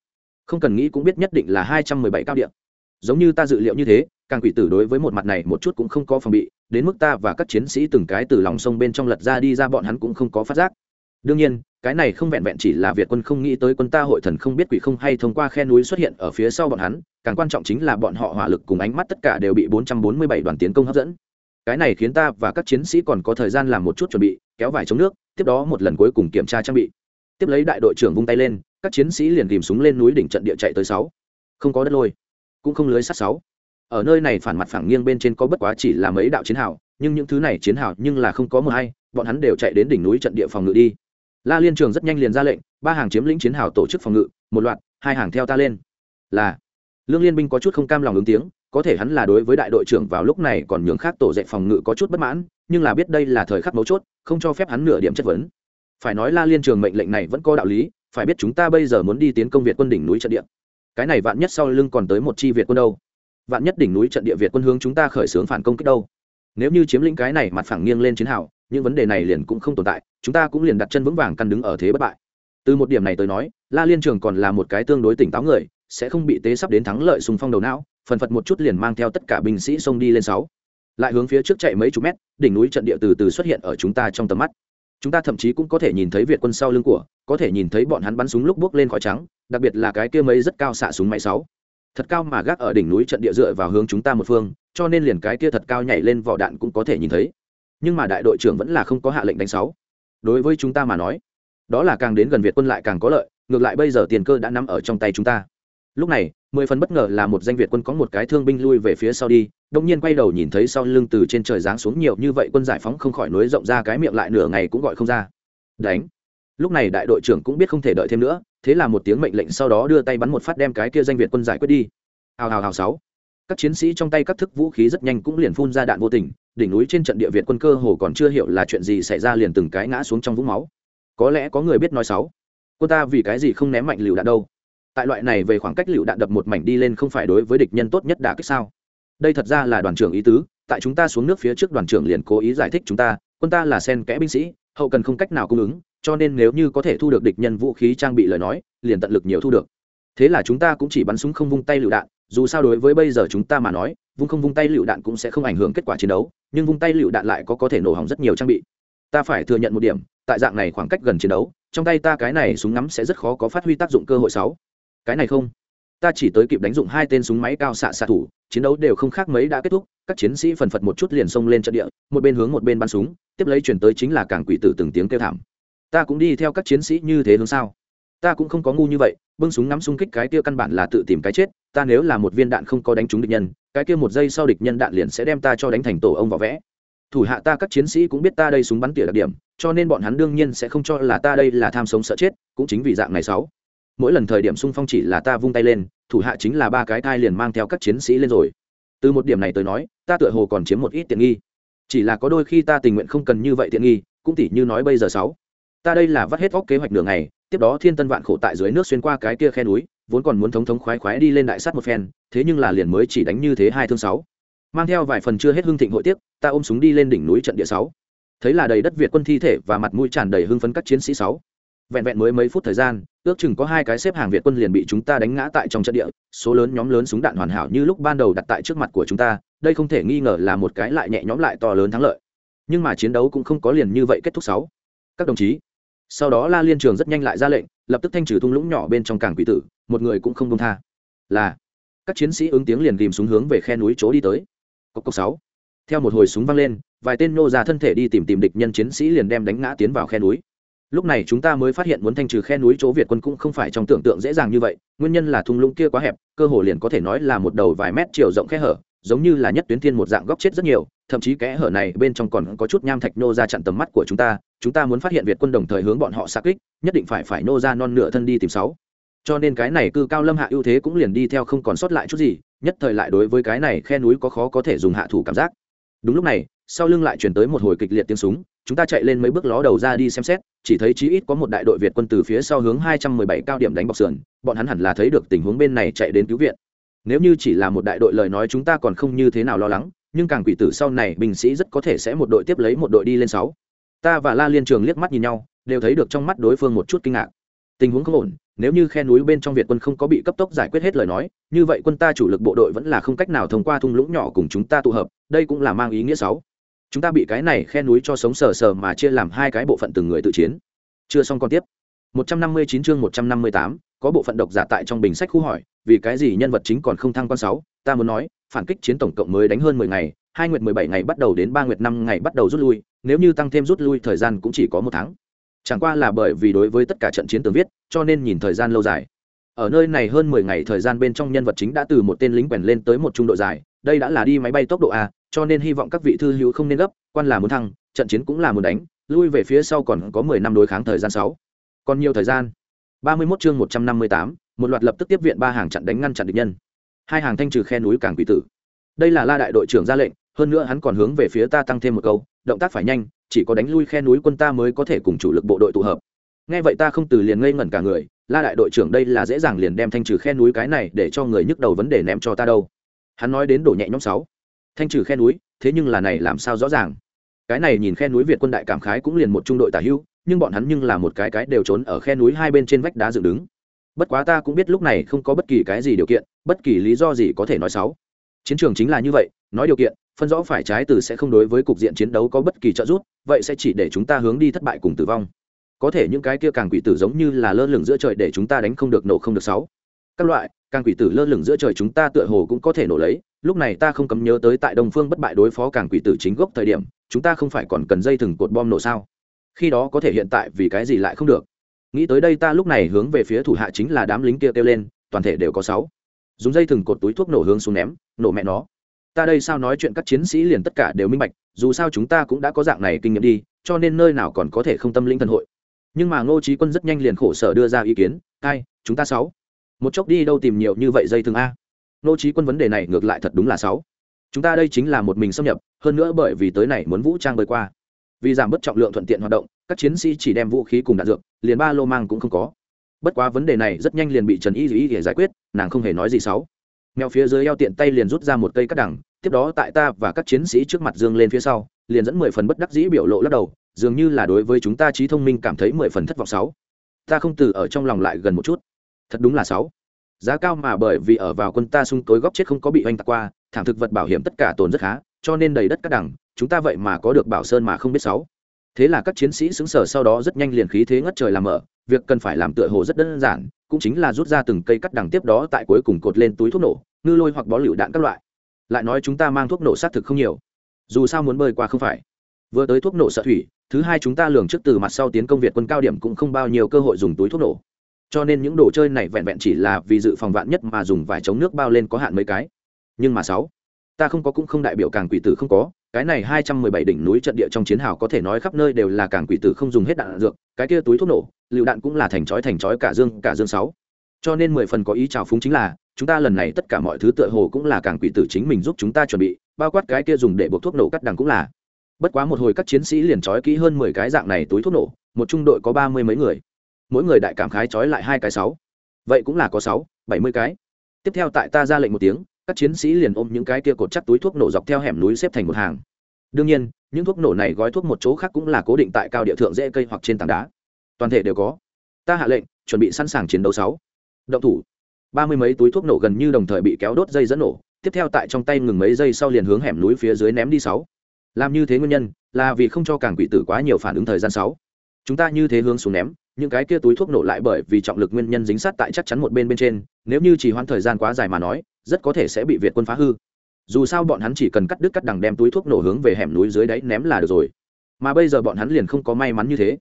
không cần nghĩ cũng biết nhất định là hai trăm mười bảy cao địa giống như ta dự liệu như thế, càng quỷ tử đối với một mặt này một chút cũng không có phòng bị, đến mức ta và các chiến sĩ từng cái từ lòng sông bên trong lật ra đi ra bọn hắn cũng không có phát giác. Đương nhiên, cái này không vẹn vẹn chỉ là việt quân không nghĩ tới quân ta hội thần không biết quỷ không hay thông qua khe núi xuất hiện ở phía sau bọn hắn, càng quan trọng chính là bọn họ hỏa lực cùng ánh mắt tất cả đều bị 447 đoàn tiến công hấp dẫn. Cái này khiến ta và các chiến sĩ còn có thời gian làm một chút chuẩn bị, kéo vải chống nước, tiếp đó một lần cuối cùng kiểm tra trang bị. Tiếp lấy đại đội trưởng vung tay lên các chiến sĩ liền tìm súng lên núi đỉnh trận địa chạy tới sáu. Không có đất lôi, cũng không lưới sắt sáu. Ở nơi này phản mặt phẳng nghiêng bên trên có bất quá chỉ là mấy đạo chiến hào, nhưng những thứ này chiến hào nhưng là không có mờ hay bọn hắn đều chạy đến đỉnh núi trận địa phòng ngự đi. La liên trường rất nhanh liền ra lệnh, ba hàng chiếm lĩnh chiến hào tổ chức phòng ngự, một loạt, hai hàng theo ta lên. Là, lương liên binh có chút không cam lòng ứng tiếng, có thể hắn là đối với đại đội trưởng vào lúc này còn nhường khác tổ dạy phòng ngự có chút bất mãn, nhưng là biết đây là thời khắc mấu chốt, không cho phép hắn nửa điểm chất vấn. Phải nói la liên trường mệnh lệnh này vẫn có đạo lý phải biết chúng ta bây giờ muốn đi tiến công việt quân đỉnh núi trận địa. Cái này vạn nhất sau lưng còn tới một chi việt quân đâu? Vạn nhất đỉnh núi trận địa việt quân hướng chúng ta khởi xướng phản công kích đâu? Nếu như chiếm lĩnh cái này mặt phẳng nghiêng lên chiến hào, những vấn đề này liền cũng không tồn tại, chúng ta cũng liền đặt chân vững vàng căn đứng ở thế bất bại. Từ một điểm này tới nói, la liên trường còn là một cái tương đối tỉnh táo người, sẽ không bị tế sắp đến thắng lợi xung phong đầu não, phần phật một chút liền mang theo tất cả binh sĩ xông đi lên sáu. Lại hướng phía trước chạy mấy chục mét, đỉnh núi trận địa từ từ xuất hiện ở chúng ta trong tầm mắt chúng ta thậm chí cũng có thể nhìn thấy việt quân sau lưng của, có thể nhìn thấy bọn hắn bắn súng lúc bước lên khói trắng, đặc biệt là cái kia mấy rất cao xạ súng máy sáu. Thật cao mà gác ở đỉnh núi trận địa dựa vào hướng chúng ta một phương, cho nên liền cái kia thật cao nhảy lên vỏ đạn cũng có thể nhìn thấy. Nhưng mà đại đội trưởng vẫn là không có hạ lệnh đánh sáu. Đối với chúng ta mà nói, đó là càng đến gần việt quân lại càng có lợi, ngược lại bây giờ tiền cơ đã nằm ở trong tay chúng ta. Lúc này mười phần bất ngờ là một danh việt quân có một cái thương binh lui về phía sau đi, đông nhiên quay đầu nhìn thấy sau lưng từ trên trời giáng xuống nhiều như vậy quân giải phóng không khỏi nối rộng ra cái miệng lại nửa ngày cũng gọi không ra. Đánh. Lúc này đại đội trưởng cũng biết không thể đợi thêm nữa, thế là một tiếng mệnh lệnh sau đó đưa tay bắn một phát đem cái kia danh việt quân giải quyết đi. Hào hào hào, sáu. Các chiến sĩ trong tay các thức vũ khí rất nhanh cũng liền phun ra đạn vô tình, đỉnh núi trên trận địa việt quân cơ hồ còn chưa hiểu là chuyện gì xảy ra liền từng cái ngã xuống trong vũng máu. Có lẽ có người biết nói sáu. Quân ta vì cái gì không ném mạnh lựu đạn đâu? Tại loại này về khoảng cách lựu đạn đập một mảnh đi lên không phải đối với địch nhân tốt nhất đả kích sao? Đây thật ra là đoàn trưởng ý tứ, tại chúng ta xuống nước phía trước đoàn trưởng liền cố ý giải thích chúng ta, quân ta là sen kẽ binh sĩ, hậu cần không cách nào cung ứng, cho nên nếu như có thể thu được địch nhân vũ khí trang bị lời nói, liền tận lực nhiều thu được. Thế là chúng ta cũng chỉ bắn súng không vung tay lựu đạn, dù sao đối với bây giờ chúng ta mà nói, vung không vung tay lựu đạn cũng sẽ không ảnh hưởng kết quả chiến đấu, nhưng vung tay lựu đạn lại có có thể nổ hỏng rất nhiều trang bị. Ta phải thừa nhận một điểm, tại dạng này khoảng cách gần chiến đấu, trong tay ta cái này súng ngắm sẽ rất khó có phát huy tác dụng cơ hội sáu cái này không? Ta chỉ tới kịp đánh dụng hai tên súng máy cao xạ xạ thủ, chiến đấu đều không khác mấy đã kết thúc, các chiến sĩ phần phật một chút liền xông lên trận địa, một bên hướng một bên bắn súng, tiếp lấy chuyển tới chính là cảng quỷ tử từng tiếng kêu thảm. Ta cũng đi theo các chiến sĩ như thế hướng sao? Ta cũng không có ngu như vậy, bưng súng ngắm xung kích cái kia căn bản là tự tìm cái chết, ta nếu là một viên đạn không có đánh trúng địch nhân, cái kia một giây sau địch nhân đạn liền sẽ đem ta cho đánh thành tổ ông vỏ vẽ. Thủ hạ ta các chiến sĩ cũng biết ta đây súng bắn tỉa đặc điểm, cho nên bọn hắn đương nhiên sẽ không cho là ta đây là tham sống sợ chết, cũng chính vì dạng này sáu mỗi lần thời điểm xung phong chỉ là ta vung tay lên, thủ hạ chính là ba cái thai liền mang theo các chiến sĩ lên rồi. Từ một điểm này tới nói, ta tựa hồ còn chiếm một ít tiện nghi. Chỉ là có đôi khi ta tình nguyện không cần như vậy tiện nghi, cũng tỉ như nói bây giờ sáu. Ta đây là vắt hết óc kế hoạch nửa ngày, tiếp đó thiên tân vạn khổ tại dưới nước xuyên qua cái kia khe núi, vốn còn muốn thống thống khoái khoái đi lên đại sắt một phen, thế nhưng là liền mới chỉ đánh như thế hai thương sáu. Mang theo vài phần chưa hết hưng thịnh hội tiếc ta ôm súng đi lên đỉnh núi trận địa sáu. Thấy là đầy đất việt quân thi thể và mặt mũi tràn đầy hưng phấn các chiến sĩ sáu vẹn vẹn mới mấy phút thời gian, ước chừng có hai cái xếp hàng việt quân liền bị chúng ta đánh ngã tại trong trận địa, số lớn nhóm lớn súng đạn hoàn hảo như lúc ban đầu đặt tại trước mặt của chúng ta, đây không thể nghi ngờ là một cái lại nhẹ nhõm lại to lớn thắng lợi. Nhưng mà chiến đấu cũng không có liền như vậy kết thúc sáu. Các đồng chí, sau đó la liên trường rất nhanh lại ra lệnh, lập tức thanh trừ thung lũng nhỏ bên trong cảng quỷ tử, một người cũng không công tha. Là, các chiến sĩ ứng tiếng liền tìm xuống hướng về khe núi chỗ đi tới. Cốc cốc sáu. Theo một hồi súng vang lên, vài tên nô ra thân thể đi tìm tìm địch nhân chiến sĩ liền đem đánh ngã tiến vào khe núi lúc này chúng ta mới phát hiện muốn thanh trừ khe núi chỗ việt quân cũng không phải trong tưởng tượng dễ dàng như vậy, nguyên nhân là thung lũng kia quá hẹp, cơ hồ liền có thể nói là một đầu vài mét chiều rộng khe hở, giống như là nhất tuyến thiên một dạng góc chết rất nhiều, thậm chí kẽ hở này bên trong còn có chút nham thạch nô ra chặn tầm mắt của chúng ta chúng ta muốn phát hiện việt quân đồng thời hướng bọn họ xa kích, nhất định phải phải nô ra non nửa thân đi tìm sáu. Cho nên cái này cư cao lâm hạ ưu thế cũng liền đi theo không còn sót lại chút gì, nhất thời lại đối với cái này khe núi có khó có thể dùng hạ thủ cảm giác. Đúng lúc này, sau lưng lại chuyển tới một hồi kịch liệt tiếng súng, chúng ta chạy lên mấy bước ló đầu ra đi xem xét chỉ thấy chí ít có một đại đội việt quân từ phía sau hướng 217 cao điểm đánh bọc sườn, bọn hắn hẳn là thấy được tình huống bên này chạy đến cứu viện. Nếu như chỉ là một đại đội lời nói chúng ta còn không như thế nào lo lắng, nhưng càng quỷ tử sau này binh sĩ rất có thể sẽ một đội tiếp lấy một đội đi lên sáu. Ta và la liên trường liếc mắt nhìn nhau, đều thấy được trong mắt đối phương một chút kinh ngạc. Tình huống không ổn, nếu như khe núi bên trong việt quân không có bị cấp tốc giải quyết hết lời nói, như vậy quân ta chủ lực bộ đội vẫn là không cách nào thông qua thung lũng nhỏ cùng chúng ta tụ hợp, đây cũng là mang ý nghĩa sáu chúng ta bị cái này khe núi cho sống sờ sờ mà chia làm hai cái bộ phận từng người tự chiến. Chưa xong còn tiếp. 159 chương 158, có bộ phận độc giả tại trong bình sách khu hỏi vì cái gì nhân vật chính còn không thăng quan sáu? Ta muốn nói phản kích chiến tổng cộng mới đánh hơn 10 ngày hai nguyệt 17 ngày bắt đầu đến ba nguyệt năm ngày bắt đầu rút lui nếu như tăng thêm rút lui thời gian cũng chỉ có một tháng. Chẳng qua là bởi vì đối với tất cả trận chiến tường viết cho nên nhìn thời gian lâu dài. Ở nơi này hơn 10 ngày thời gian bên trong nhân vật chính đã từ một tên lính quèn lên tới một trung đội dài đây đã là đi máy bay tốc độ a cho nên hy vọng các vị thư hữu không nên gấp quan là muốn thăng trận chiến cũng là muốn đánh lui về phía sau còn có 10 năm đối kháng thời gian 6. còn nhiều thời gian. 31 chương 158, một loạt lập tức tiếp viện ba hàng chặn đánh ngăn chặn địch nhân. Hai hàng thanh trừ khe núi càng quỷ tử. Đây là la đại đội trưởng ra lệnh hơn nữa hắn còn hướng về phía ta tăng thêm một câu động tác phải nhanh chỉ có đánh lui khe núi quân ta mới có thể cùng chủ lực bộ đội tụ hợp. Nghe vậy ta không từ liền ngây ngẩn cả người la đại đội trưởng đây là dễ dàng liền đem thanh trừ khe núi cái này để cho người nhức đầu vấn đề ném cho ta đâu. Hắn nói đến đổ nhẹ nhõm sáu thanh trừ khe núi, thế nhưng là này làm sao rõ ràng? Cái này nhìn khe núi việt quân đại cảm khái cũng liền một trung đội tả hưu, nhưng bọn hắn nhưng là một cái cái đều trốn ở khe núi hai bên trên vách đá dựng đứng. Bất quá ta cũng biết lúc này không có bất kỳ cái gì điều kiện, bất kỳ lý do gì có thể nói xấu. Chiến trường chính là như vậy, nói điều kiện, phân rõ phải trái từ sẽ không đối với cục diện chiến đấu có bất kỳ trợ giúp, vậy sẽ chỉ để chúng ta hướng đi thất bại cùng tử vong. Có thể những cái kia càng quỷ tử giống như là lơ lửng giữa trời để chúng ta đánh không được, nổ không được sáu. Các loại, càng quỷ tử lơ lửng giữa trời chúng ta tựa hồ cũng có thể nổ lấy lúc này ta không cấm nhớ tới tại đông phương bất bại đối phó càng quỷ tử chính gốc thời điểm, chúng ta không phải còn cần dây thừng cột bom nổ sao? Khi đó có thể hiện tại vì cái gì lại không được? Nghĩ tới đây ta lúc này hướng về phía thủ hạ chính là đám lính kia kêu lên, toàn thể đều có sáu. Dùng dây thừng cột túi thuốc nổ hướng xuống ném, nổ mẹ nó. Ta đây sao nói chuyện các chiến sĩ liền tất cả đều minh bạch, dù sao chúng ta cũng đã có dạng này kinh nghiệm đi, cho nên nơi nào còn có thể không tâm linh thần hội. Nhưng mà ngô trí quân rất nhanh liền khổ sở đưa ra ý kiến, ai, chúng ta sáu. Một chốc đi đâu tìm nhiều như vậy dây thừng a? Nô trí quân vấn đề này ngược lại thật đúng là sáu. Chúng ta đây chính là một mình xâm nhập, hơn nữa bởi vì tới này muốn vũ trang bơi qua. Vì giảm bớt trọng lượng thuận tiện hoạt động, các chiến sĩ chỉ đem vũ khí cùng đạn dược, liền ba lô mang cũng không có. Bất quá vấn đề này rất nhanh liền bị trần y y để giải quyết, nàng không hề nói gì sáu. Mèo phía dưới eo tiện tay liền rút ra một cây cắt đằng, tiếp đó tại ta và các chiến sĩ trước mặt dương lên phía sau, liền dẫn mười phần bất đắc dĩ biểu lộ lắc đầu, dường như là đối với chúng ta trí thông minh cảm thấy mười phần thất vọng sáu. Ta không từ ở trong lòng lại gần một chút. Thật đúng là sáu giá cao mà bởi vì ở vào quân ta sung tối góc chết không có bị oanh tạc qua, thảm thực vật bảo hiểm tất cả tồn rất khá, cho nên đầy đất cắt đằng, chúng ta vậy mà có được bảo sơn mà không biết sáu. Thế là các chiến sĩ xứng sở sau đó rất nhanh liền khí thế ngất trời làm mở, việc cần phải làm tựa hồ rất đơn giản, cũng chính là rút ra từng cây cắt đằng tiếp đó tại cuối cùng cột lên túi thuốc nổ, ngư lôi hoặc bó lựu đạn các loại. Lại nói chúng ta mang thuốc nổ xác thực không nhiều. Dù sao muốn bơi qua không phải. Vừa tới thuốc nổ sợ thủy, thứ hai chúng ta lường trước từ mặt sau tiến công việt quân cao điểm cũng không bao nhiêu cơ hội dùng túi thuốc nổ cho nên những đồ chơi này vẹn vẹn chỉ là vì dự phòng vạn nhất mà dùng vải chống nước bao lên có hạn mấy cái. Nhưng mà sáu, ta không có cũng không đại biểu càng quỷ tử không có. Cái này hai trăm mười bảy đỉnh núi trận địa trong chiến hào có thể nói khắp nơi đều là càng quỷ tử không dùng hết đạn dược. Cái kia túi thuốc nổ, lựu đạn cũng là thành chói thành chói cả dương cả dương sáu. Cho nên mười phần có ý chào phúng chính là, chúng ta lần này tất cả mọi thứ tựa hồ cũng là càng quỷ tử chính mình giúp chúng ta chuẩn bị, bao quát cái kia dùng để buộc thuốc nổ cắt đằng cũng là. Bất quá một hồi các chiến sĩ liền trói kỹ hơn mười cái dạng này túi thuốc nổ, một trung đội có ba mươi mấy người mỗi người đại cảm khái trói lại hai cái sáu. Vậy cũng là có sáu, bảy mươi cái. Tiếp theo tại ta ra lệnh một tiếng, các chiến sĩ liền ôm những cái kia cột chắc túi thuốc nổ dọc theo hẻm núi xếp thành một hàng. Đương nhiên, những thuốc nổ này gói thuốc một chỗ khác cũng là cố định tại cao địa thượng dễ cây hoặc trên tảng đá. Toàn thể đều có. Ta hạ lệnh, chuẩn bị sẵn sàng chiến đấu sáu. Động thủ. Ba mươi mấy túi thuốc nổ gần như đồng thời bị kéo đốt dây dẫn nổ. Tiếp theo tại trong tay ngừng mấy giây sau liền hướng hẻm núi phía dưới ném đi sáu. Làm như thế nguyên nhân, là vì không cho càng quỷ tử quá nhiều phản ứng thời gian sáu chúng ta như thế hướng xuống ném, những cái kia túi thuốc nổ lại bởi vì trọng lực nguyên nhân dính sát tại chắc chắn một bên bên trên, nếu như chỉ hoãn thời gian quá dài mà nói, rất có thể sẽ bị việt quân phá hư. Dù sao bọn hắn chỉ cần cắt đứt cắt đằng đem túi thuốc nổ hướng về hẻm núi dưới đáy ném là được rồi. Mà bây giờ bọn hắn liền không có may mắn như thế.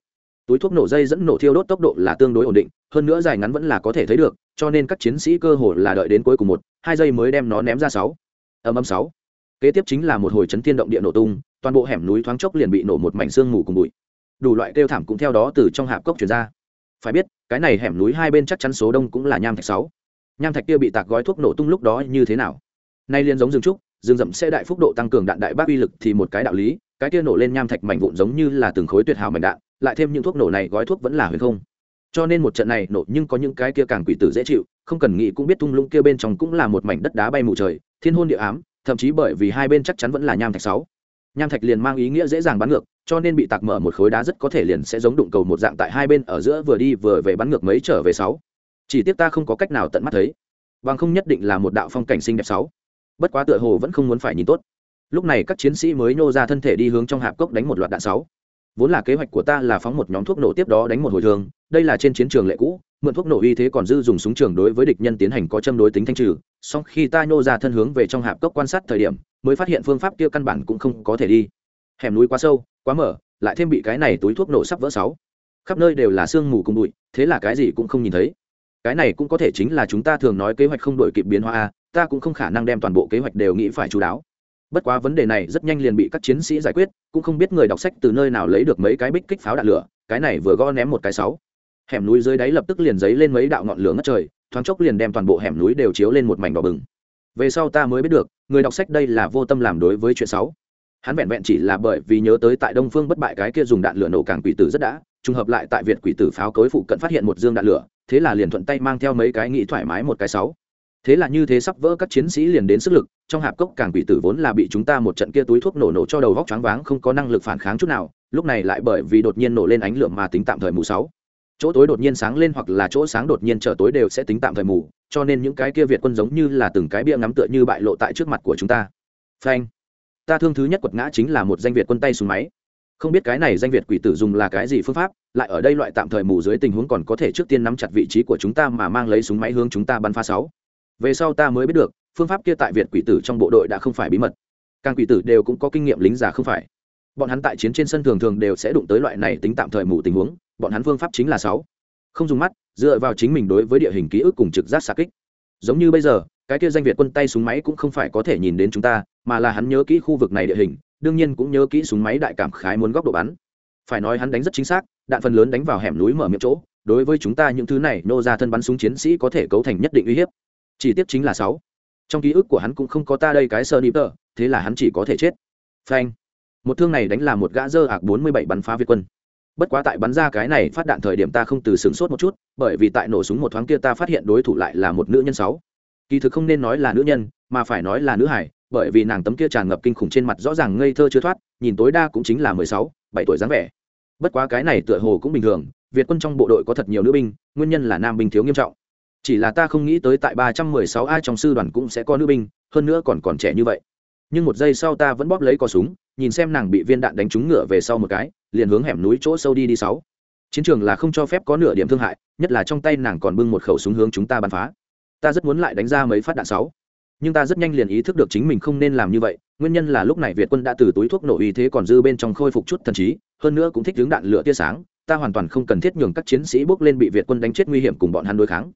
Túi thuốc nổ dây dẫn nổ thiêu đốt tốc độ là tương đối ổn định, hơn nữa dài ngắn vẫn là có thể thấy được, cho nên các chiến sĩ cơ hồ là đợi đến cuối cùng một, hai giây mới đem nó ném ra sáu. Âm âm sáu. Kế tiếp chính là một hồi chấn thiên động địa nổ tung, toàn bộ hẻm núi thoáng chốc liền bị nổ một mảnh xương mù cùng bụi đủ loại kêu thảm cũng theo đó từ trong hạp cốc chuyển ra. Phải biết, cái này hẻm núi hai bên chắc chắn số đông cũng là nham thạch sáu. Nham thạch kia bị tạc gói thuốc nổ tung lúc đó như thế nào? Nay liên giống rừng trúc, rừng rậm sẽ đại phúc độ tăng cường đạn đại bác uy lực thì một cái đạo lý, cái kia nổ lên nham thạch mảnh vụn giống như là từng khối tuyệt hào mảnh đạn, lại thêm những thuốc nổ này gói thuốc vẫn là huyền không. Cho nên một trận này nổ nhưng có những cái kia càng quỷ tử dễ chịu, không cần nghĩ cũng biết tung lũng kia bên trong cũng là một mảnh đất đá bay mù trời, thiên hôn địa ám, thậm chí bởi vì hai bên chắc chắn vẫn là nham thạch sáu. Nham thạch liền mang ý nghĩa dễ dàng bắn ngược cho nên bị tạc mở một khối đá rất có thể liền sẽ giống đụng cầu một dạng tại hai bên ở giữa vừa đi vừa về bắn ngược mấy trở về sáu. Chỉ tiếc ta không có cách nào tận mắt thấy. Bằng không nhất định là một đạo phong cảnh xinh đẹp sáu. Bất quá tựa hồ vẫn không muốn phải nhìn tốt. Lúc này các chiến sĩ mới nô ra thân thể đi hướng trong hạp cốc đánh một loạt đạn sáu. Vốn là kế hoạch của ta là phóng một nhóm thuốc nổ tiếp đó đánh một hồi thường. Đây là trên chiến trường lệ cũ, mượn thuốc nổ uy thế còn dư dùng súng trường đối với địch nhân tiến hành có châm đối tính thanh trừ. Song khi ta nô ra thân hướng về trong hạp cốc quan sát thời điểm, mới phát hiện phương pháp kia căn bản cũng không có thể đi. Hẻm núi quá sâu quá mở, lại thêm bị cái này túi thuốc nổ sắp vỡ sáu. Khắp nơi đều là sương mù cùng bụi, thế là cái gì cũng không nhìn thấy. Cái này cũng có thể chính là chúng ta thường nói kế hoạch không đổi kịp biến hóa a, ta cũng không khả năng đem toàn bộ kế hoạch đều nghĩ phải chú đáo. Bất quá vấn đề này rất nhanh liền bị các chiến sĩ giải quyết, cũng không biết người đọc sách từ nơi nào lấy được mấy cái bích kích pháo đạn lửa, cái này vừa gõ ném một cái sáu. Hẻm núi dưới đáy lập tức liền giấy lên mấy đạo ngọn lửa ngất trời, thoáng chốc liền đem toàn bộ hẻm núi đều chiếu lên một mảnh đỏ bừng. Về sau ta mới biết được, người đọc sách đây là vô tâm làm đối với chuyện sáu hắn vẹn vẹn chỉ là bởi vì nhớ tới tại đông phương bất bại cái kia dùng đạn lửa nổ càng quỷ tử rất đã, trùng hợp lại tại việt quỷ tử pháo cối phụ cận phát hiện một dương đạn lửa, thế là liền thuận tay mang theo mấy cái nghĩ thoải mái một cái sáu. Thế là như thế sắp vỡ các chiến sĩ liền đến sức lực, trong hạp cốc càng quỷ tử vốn là bị chúng ta một trận kia túi thuốc nổ nổ cho đầu vóc choáng váng không có năng lực phản kháng chút nào, lúc này lại bởi vì đột nhiên nổ lên ánh lửa mà tính tạm thời mù sáu. Chỗ tối đột nhiên sáng lên hoặc là chỗ sáng đột nhiên trở tối đều sẽ tính tạm thời mù, cho nên những cái kia việt quân giống như là từng cái bia ngắm tựa như bại lộ tại trước mặt của chúng ta. Phanh ta thương thứ nhất quật ngã chính là một danh việt quân tay súng máy. Không biết cái này danh việt quỷ tử dùng là cái gì phương pháp, lại ở đây loại tạm thời mù dưới tình huống còn có thể trước tiên nắm chặt vị trí của chúng ta mà mang lấy súng máy hướng chúng ta bắn phá sáu. Về sau ta mới biết được, phương pháp kia tại việt quỷ tử trong bộ đội đã không phải bí mật. Càng quỷ tử đều cũng có kinh nghiệm lính già không phải. Bọn hắn tại chiến trên sân thường thường đều sẽ đụng tới loại này tính tạm thời mù tình huống, bọn hắn phương pháp chính là sáu. Không dùng mắt, dựa vào chính mình đối với địa hình ký ức cùng trực giác xa kích. Giống như bây giờ, cái kia danh việt quân tay súng máy cũng không phải có thể nhìn đến chúng ta mà là hắn nhớ kỹ khu vực này địa hình, đương nhiên cũng nhớ kỹ súng máy đại cảm khái muốn góc độ bắn. Phải nói hắn đánh rất chính xác, đạn phần lớn đánh vào hẻm núi mở miệng chỗ, đối với chúng ta những thứ này, nô ra thân bắn súng chiến sĩ có thể cấu thành nhất định uy hiếp. Chỉ tiếp chính là sáu. Trong ký ức của hắn cũng không có ta đây cái sơ nịp tờ, thế là hắn chỉ có thể chết. Phanh. Một thương này đánh là một gã dơ ạc bốn mươi bảy bắn phá việt quân. Bất quá tại bắn ra cái này phát đạn thời điểm ta không từ sửng sốt một chút, bởi vì tại nổ súng một thoáng kia ta phát hiện đối thủ lại là một nữ nhân sáu. Kỳ thực không nên nói là nữ nhân, mà phải nói là nữ hải bởi vì nàng tấm kia tràn ngập kinh khủng trên mặt rõ ràng ngây thơ chưa thoát, nhìn tối đa cũng chính là mười sáu, bảy tuổi dáng vẻ. Bất quá cái này tựa hồ cũng bình thường, việt quân trong bộ đội có thật nhiều nữ binh, nguyên nhân là nam binh thiếu nghiêm trọng. Chỉ là ta không nghĩ tới tại ba trăm mười sáu ai trong sư đoàn cũng sẽ có nữ binh, hơn nữa còn còn trẻ như vậy. Nhưng một giây sau ta vẫn bóp lấy cò súng, nhìn xem nàng bị viên đạn đánh trúng ngựa về sau một cái, liền hướng hẻm núi chỗ sâu đi đi sáu. Chiến trường là không cho phép có nửa điểm thương hại, nhất là trong tay nàng còn bưng một khẩu súng hướng chúng ta bắn phá. Ta rất muốn lại đánh ra mấy phát đạn sáu nhưng ta rất nhanh liền ý thức được chính mình không nên làm như vậy, nguyên nhân là lúc này việt quân đã từ túi thuốc nổ y thế còn dư bên trong khôi phục chút thần trí, hơn nữa cũng thích hướng đạn lửa tia sáng, ta hoàn toàn không cần thiết nhường các chiến sĩ bước lên bị việt quân đánh chết nguy hiểm cùng bọn hắn đối kháng.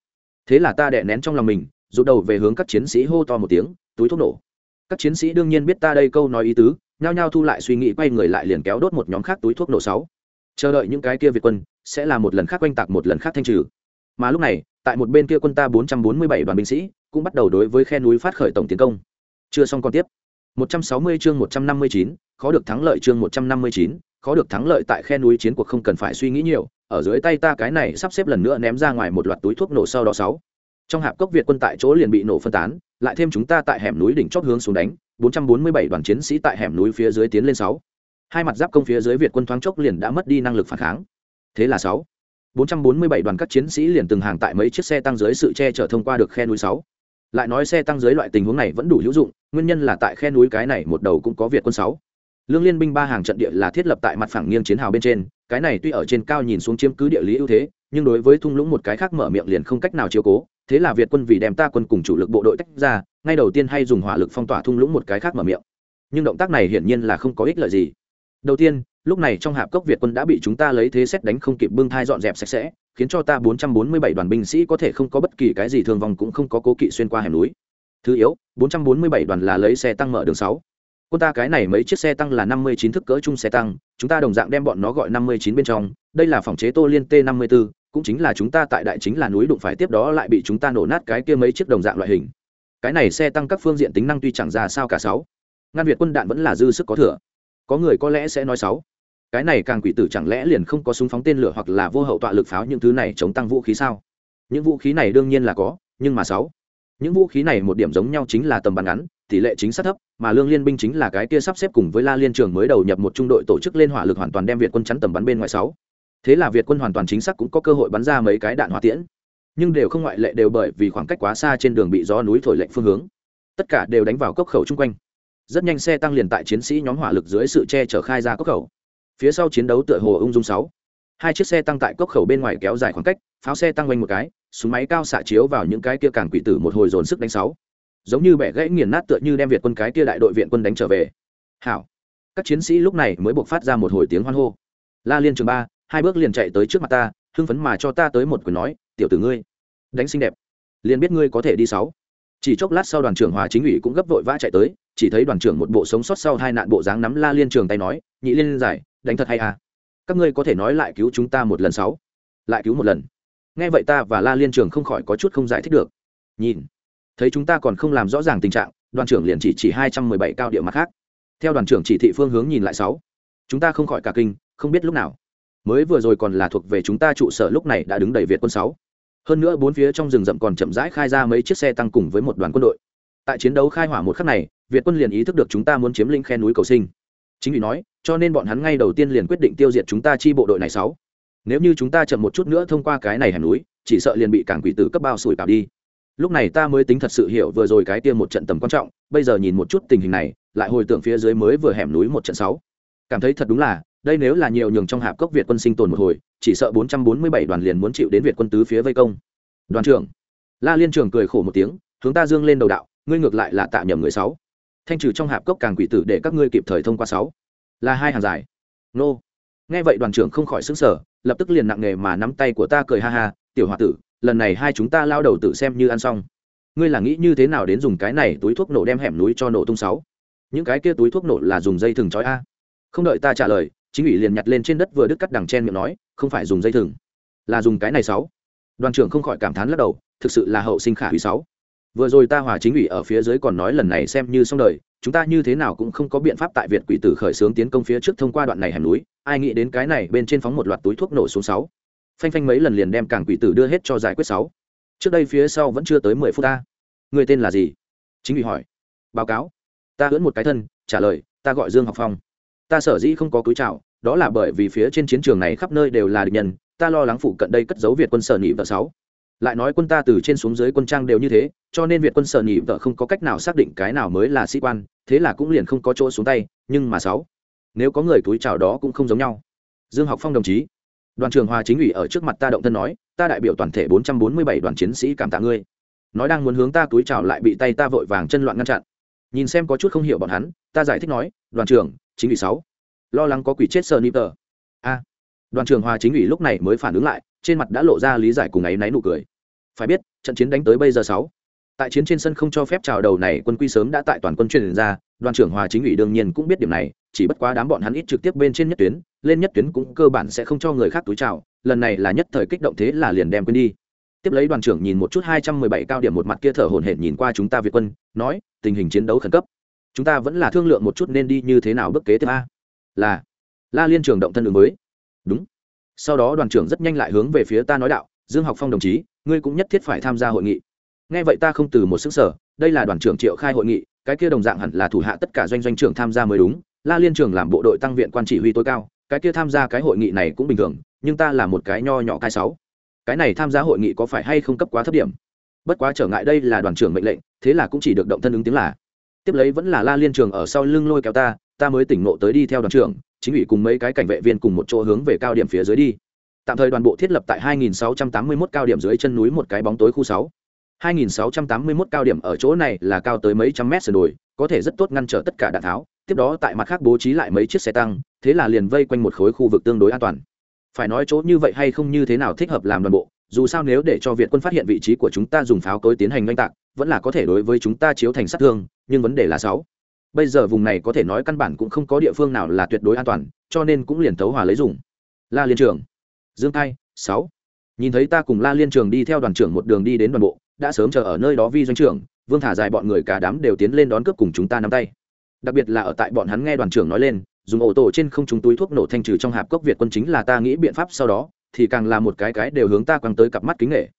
Thế là ta đè nén trong lòng mình, rụt đầu về hướng các chiến sĩ hô to một tiếng, túi thuốc nổ. Các chiến sĩ đương nhiên biết ta đây câu nói ý tứ, nhao nhao thu lại suy nghĩ quay người lại liền kéo đốt một nhóm khác túi thuốc nổ sáu. Chờ đợi những cái kia việt quân, sẽ là một lần khác quanh tạc một lần khác thanh trừ. Mà lúc này, tại một bên kia quân ta 447 đoàn binh sĩ cũng bắt đầu đối với khe núi phát khởi tổng tiến công. Chưa xong còn tiếp. 160 chương 159, khó được thắng lợi chương 159, khó được thắng lợi tại khe núi chiến cuộc không cần phải suy nghĩ nhiều ở dưới tay ta cái này sắp xếp lần nữa ném ra ngoài một loạt túi thuốc nổ sau đó sáu. Trong hạp cốc việt quân tại chỗ liền bị nổ phân tán lại thêm chúng ta tại hẻm núi đỉnh chót hướng xuống đánh 447 đoàn chiến sĩ tại hẻm núi phía dưới tiến lên sáu. Hai mặt giáp công phía dưới việt quân thoáng chốc liền đã mất đi năng lực phản kháng. Thế là sáu. 447 đoàn các chiến sĩ liền từng hàng tại mấy chiếc xe tăng dưới sự che chở thông qua được khe núi sáu lại nói xe tăng dưới loại tình huống này vẫn đủ hữu dụng, nguyên nhân là tại khe núi cái này một đầu cũng có việt quân sáu. Lương liên binh ba hàng trận địa là thiết lập tại mặt phẳng nghiêng chiến hào bên trên, cái này tuy ở trên cao nhìn xuống chiếm cứ địa lý ưu thế, nhưng đối với thung lũng một cái khác mở miệng liền không cách nào chiếu cố, thế là việt quân vì đem ta quân cùng chủ lực bộ đội tách ra, ngay đầu tiên hay dùng hỏa lực phong tỏa thung lũng một cái khác mở miệng. Nhưng động tác này hiển nhiên là không có ích lợi gì. Đầu tiên lúc này trong hạp cốc việt quân đã bị chúng ta lấy thế xét đánh không kịp bưng thai dọn dẹp sạch sẽ, khiến cho ta 447 đoàn binh sĩ có thể không có bất kỳ cái gì thương vong cũng không có cố kỵ xuyên qua hẻm núi. Thứ yếu 447 đoàn là lấy xe tăng mở đường 6. quân ta cái này mấy chiếc xe tăng là 59 thức cỡ chung xe tăng, chúng ta đồng dạng đem bọn nó gọi 59 bên trong. Đây là phòng chế tô liên t 54 cũng chính là chúng ta tại đại chính là núi đụng phải tiếp đó lại bị chúng ta nổ nát cái kia mấy chiếc đồng dạng loại hình. Cái này xe tăng các phương diện tính năng tuy chẳng ra sao cả sáu. Ngăn việt quân đạn vẫn là dư sức có thừa. Có người có lẽ sẽ nói sáu cái này càng quỷ tử chẳng lẽ liền không có súng phóng tên lửa hoặc là vô hậu tọa lực pháo những thứ này chống tăng vũ khí sao? Những vũ khí này đương nhiên là có, nhưng mà sáu. Những vũ khí này một điểm giống nhau chính là tầm bắn ngắn, tỷ lệ chính xác thấp, mà lương liên binh chính là cái kia sắp xếp cùng với la liên trường mới đầu nhập một trung đội tổ chức lên hỏa lực hoàn toàn đem việt quân chắn tầm bắn bên ngoài sáu. Thế là việt quân hoàn toàn chính xác cũng có cơ hội bắn ra mấy cái đạn hỏa tiễn. Nhưng đều không ngoại lệ đều bởi vì khoảng cách quá xa trên đường bị gió núi thổi lệnh phương hướng. Tất cả đều đánh vào cốc khẩu chung quanh. Rất nhanh xe tăng liền tại chiến sĩ nhóm hỏa lực dưới sự che chở khai ra cốc khẩu phía sau chiến đấu tựa hồ ung dung sáu. Hai chiếc xe tăng tại cốc khẩu bên ngoài kéo dài khoảng cách, pháo xe tăng quanh một cái, súng máy cao xạ chiếu vào những cái kia càng quỷ tử một hồi dồn sức đánh sáu. Giống như bẻ gãy nghiền nát tựa như đem việt quân cái kia đại đội viện quân đánh trở về. Hảo. Các chiến sĩ lúc này mới buộc phát ra một hồi tiếng hoan hô. La liên trường ba, hai bước liền chạy tới trước mặt ta, hưng phấn mà cho ta tới một quyền nói, tiểu tử ngươi, đánh xinh đẹp. Liền biết ngươi có thể đi sáu. Chỉ chốc lát sau đoàn trưởng hòa chính ủy cũng gấp vội vã chạy tới, chỉ thấy đoàn trưởng một bộ sống sót sau hai nạn bộ dáng nắm la liên trường tay nói, nhị liên, giải đánh thật hay à? Các ngươi có thể nói lại cứu chúng ta một lần sáu. Lại cứu một lần. Nghe vậy ta và la liên trường không khỏi có chút không giải thích được. Nhìn. Thấy chúng ta còn không làm rõ ràng tình trạng, đoàn trưởng liền chỉ chỉ hai trăm mười bảy cao địa mặt khác. Theo đoàn trưởng chỉ thị phương hướng nhìn lại sáu. Chúng ta không khỏi cả kinh, không biết lúc nào. Mới vừa rồi còn là thuộc về chúng ta trụ sở lúc này đã đứng đầy việt quân sáu. Hơn nữa bốn phía trong rừng rậm còn chậm rãi khai ra mấy chiếc xe tăng cùng với một đoàn quân đội. Tại chiến đấu khai hỏa một khắc này, việt quân liền ý thức được chúng ta muốn chiếm lĩnh khe núi cầu sinh chính vì nói, cho nên bọn hắn ngay đầu tiên liền quyết định tiêu diệt chúng ta chi bộ đội này sáu. Nếu như chúng ta chậm một chút nữa thông qua cái này hẻm núi, chỉ sợ liền bị cảng quỷ tử cấp bao sủi cảo đi. Lúc này ta mới tính thật sự hiểu vừa rồi cái tiêm một trận tầm quan trọng, bây giờ nhìn một chút tình hình này, lại hồi tưởng phía dưới mới vừa hẻm núi một trận sáu. Cảm thấy thật đúng là, đây nếu là nhiều nhường trong hạp cốc việt quân sinh tồn một hồi, chỉ sợ bốn trăm bốn mươi bảy đoàn liền muốn chịu đến việt quân tứ phía vây công. Đoàn trưởng, la liên trưởng cười khổ một tiếng, hướng ta dương lên đầu đạo, ngươi ngược lại là tạ nhầm người sáu thanh trừ trong hạp cốc càng quỷ tử để các ngươi kịp thời thông qua sáu. Là hai hàng giải nô. Nghe vậy đoàn trưởng không khỏi xứng sở lập tức liền nặng nghề mà nắm tay của ta cười ha ha, tiểu h tử, lần này hai chúng ta lao đầu tự xem như ăn xong. Ngươi là nghĩ như thế nào đến dùng cái này túi thuốc nổ đem hẻm núi cho nổ tung sáu? Những cái kia túi thuốc nổ là dùng dây thừng trói a. Không đợi ta trả lời, chính ủy liền nhặt lên trên đất vừa đứt cắt đằng chen miệng nói, không phải dùng dây thừng, là dùng cái này sáu. Đoàn trưởng không khỏi cảm thán lắc đầu, thực sự là hậu sinh khả hủy sáu vừa rồi ta hòa chính ủy ở phía dưới còn nói lần này xem như xong đời, chúng ta như thế nào cũng không có biện pháp tại việt quỷ tử khởi xướng tiến công phía trước thông qua đoạn này hẻm núi, ai nghĩ đến cái này bên trên phóng một loạt túi thuốc nổ xuống sáu. Phanh phanh mấy lần liền đem càng quỷ tử đưa hết cho giải quyết sáu. Trước đây phía sau vẫn chưa tới mười phút ta. Người tên là gì? Chính ủy hỏi. Báo cáo. Ta hưỡn một cái thân, trả lời, ta gọi dương học phong. Ta sở dĩ không có cúi chào đó là bởi vì phía trên chiến trường này khắp nơi đều là địch nhân, ta lo lắng phụ cận đây cất giấu việt quân sở nhị vợ sáu lại nói quân ta từ trên xuống dưới quân trang đều như thế, cho nên việt quân sợ nhị vợ không có cách nào xác định cái nào mới là sĩ quan, thế là cũng liền không có chỗ xuống tay, nhưng mà sáu, nếu có người túi chào đó cũng không giống nhau. Dương học phong đồng chí, đoàn trường hòa chính ủy ở trước mặt ta động thân nói, ta đại biểu toàn thể bốn trăm bốn mươi bảy đoàn chiến sĩ cảm tạ ngươi. Nói đang muốn hướng ta túi chào lại bị tay ta vội vàng chân loạn ngăn chặn. Nhìn xem có chút không hiểu bọn hắn, ta giải thích nói, đoàn trưởng, chính ủy sáu, lo lắng có quỷ chết sờ nịp tờ a, đoàn trưởng hòa chính ủy lúc này mới phản ứng lại, trên mặt đã lộ ra lý giải cùng ấy náy nụ cười phải biết, trận chiến đánh tới bây giờ sáu. Tại chiến trên sân không cho phép chào đầu này quân quy sớm đã tại toàn quân truyền ra, đoàn trưởng hòa chính ủy đương nhiên cũng biết điểm này, chỉ bất quá đám bọn hắn ít trực tiếp bên trên nhất tuyến, lên nhất tuyến cũng cơ bản sẽ không cho người khác túi chào, lần này là nhất thời kích động thế là liền đem quên đi. Tiếp lấy đoàn trưởng nhìn một chút hai trăm mười bảy cao điểm một mặt kia thở hổn hển nhìn qua chúng ta việt quân, nói, tình hình chiến đấu khẩn cấp. Chúng ta vẫn là thương lượng một chút nên đi như thế nào bước kế tiếp a. Là, la liên trường động thân ứng mới đúng. Sau đó đoàn trưởng rất nhanh lại hướng về phía ta nói đạo dương học phong đồng chí, ngươi cũng nhất thiết phải tham gia hội nghị. Nghe vậy ta không từ một xứng sở đây là đoàn trưởng triệu khai hội nghị, cái kia đồng dạng hẳn là thủ hạ tất cả doanh doanh trưởng tham gia mới đúng, la liên trường làm bộ đội tăng viện quan chỉ huy tối cao, cái kia tham gia cái hội nghị này cũng bình thường, nhưng ta là một cái nho nhỏ cai sáu. Cái này tham gia hội nghị có phải hay không cấp quá thấp điểm? Bất quá trở ngại đây là đoàn trưởng mệnh lệnh, thế là cũng chỉ được động thân ứng tiếng là. Tiếp lấy vẫn là la liên trường ở sau lưng lôi kéo ta ta mới tỉnh ngộ tới đi theo đoàn trưởng, chính ủy cùng mấy cái cảnh vệ viên cùng một chỗ hướng về cao điểm phía dưới đi tạm thời đoàn bộ thiết lập tại 2681 cao điểm dưới chân núi một cái bóng tối khu 6. 2681 cao điểm ở chỗ này là cao tới mấy trăm mét sườn đồi, có thể rất tốt ngăn trở tất cả đạn tháo tiếp đó tại mặt khác bố trí lại mấy chiếc xe tăng, thế là liền vây quanh một khối khu vực tương đối an toàn phải nói chỗ như vậy hay không như thế nào thích hợp làm đoàn bộ, dù sao nếu để cho việt quân phát hiện vị trí của chúng ta dùng pháo cối tiến hành đánh tạc, vẫn là có thể đối với chúng ta chiếu thành sát thương, nhưng vấn đề là sáu bây giờ vùng này có thể nói căn bản cũng không có địa phương nào là tuyệt đối an toàn, cho nên cũng liền tấu hòa lấy dùng la liên trưởng dương thay sáu. Nhìn thấy ta cùng la liên trường đi theo đoàn trưởng một đường đi đến đoàn bộ, đã sớm chờ ở nơi đó vi doanh trưởng, vương thả dài bọn người cả đám đều tiến lên đón cướp cùng chúng ta nắm tay. Đặc biệt là ở tại bọn hắn nghe đoàn trưởng nói lên, dùng ổ tổ trên không chúng túi thuốc nổ thanh trừ trong hạp cốc việt quân chính là ta nghĩ biện pháp sau đó, thì càng là một cái cái đều hướng ta quăng tới cặp mắt kính nghệ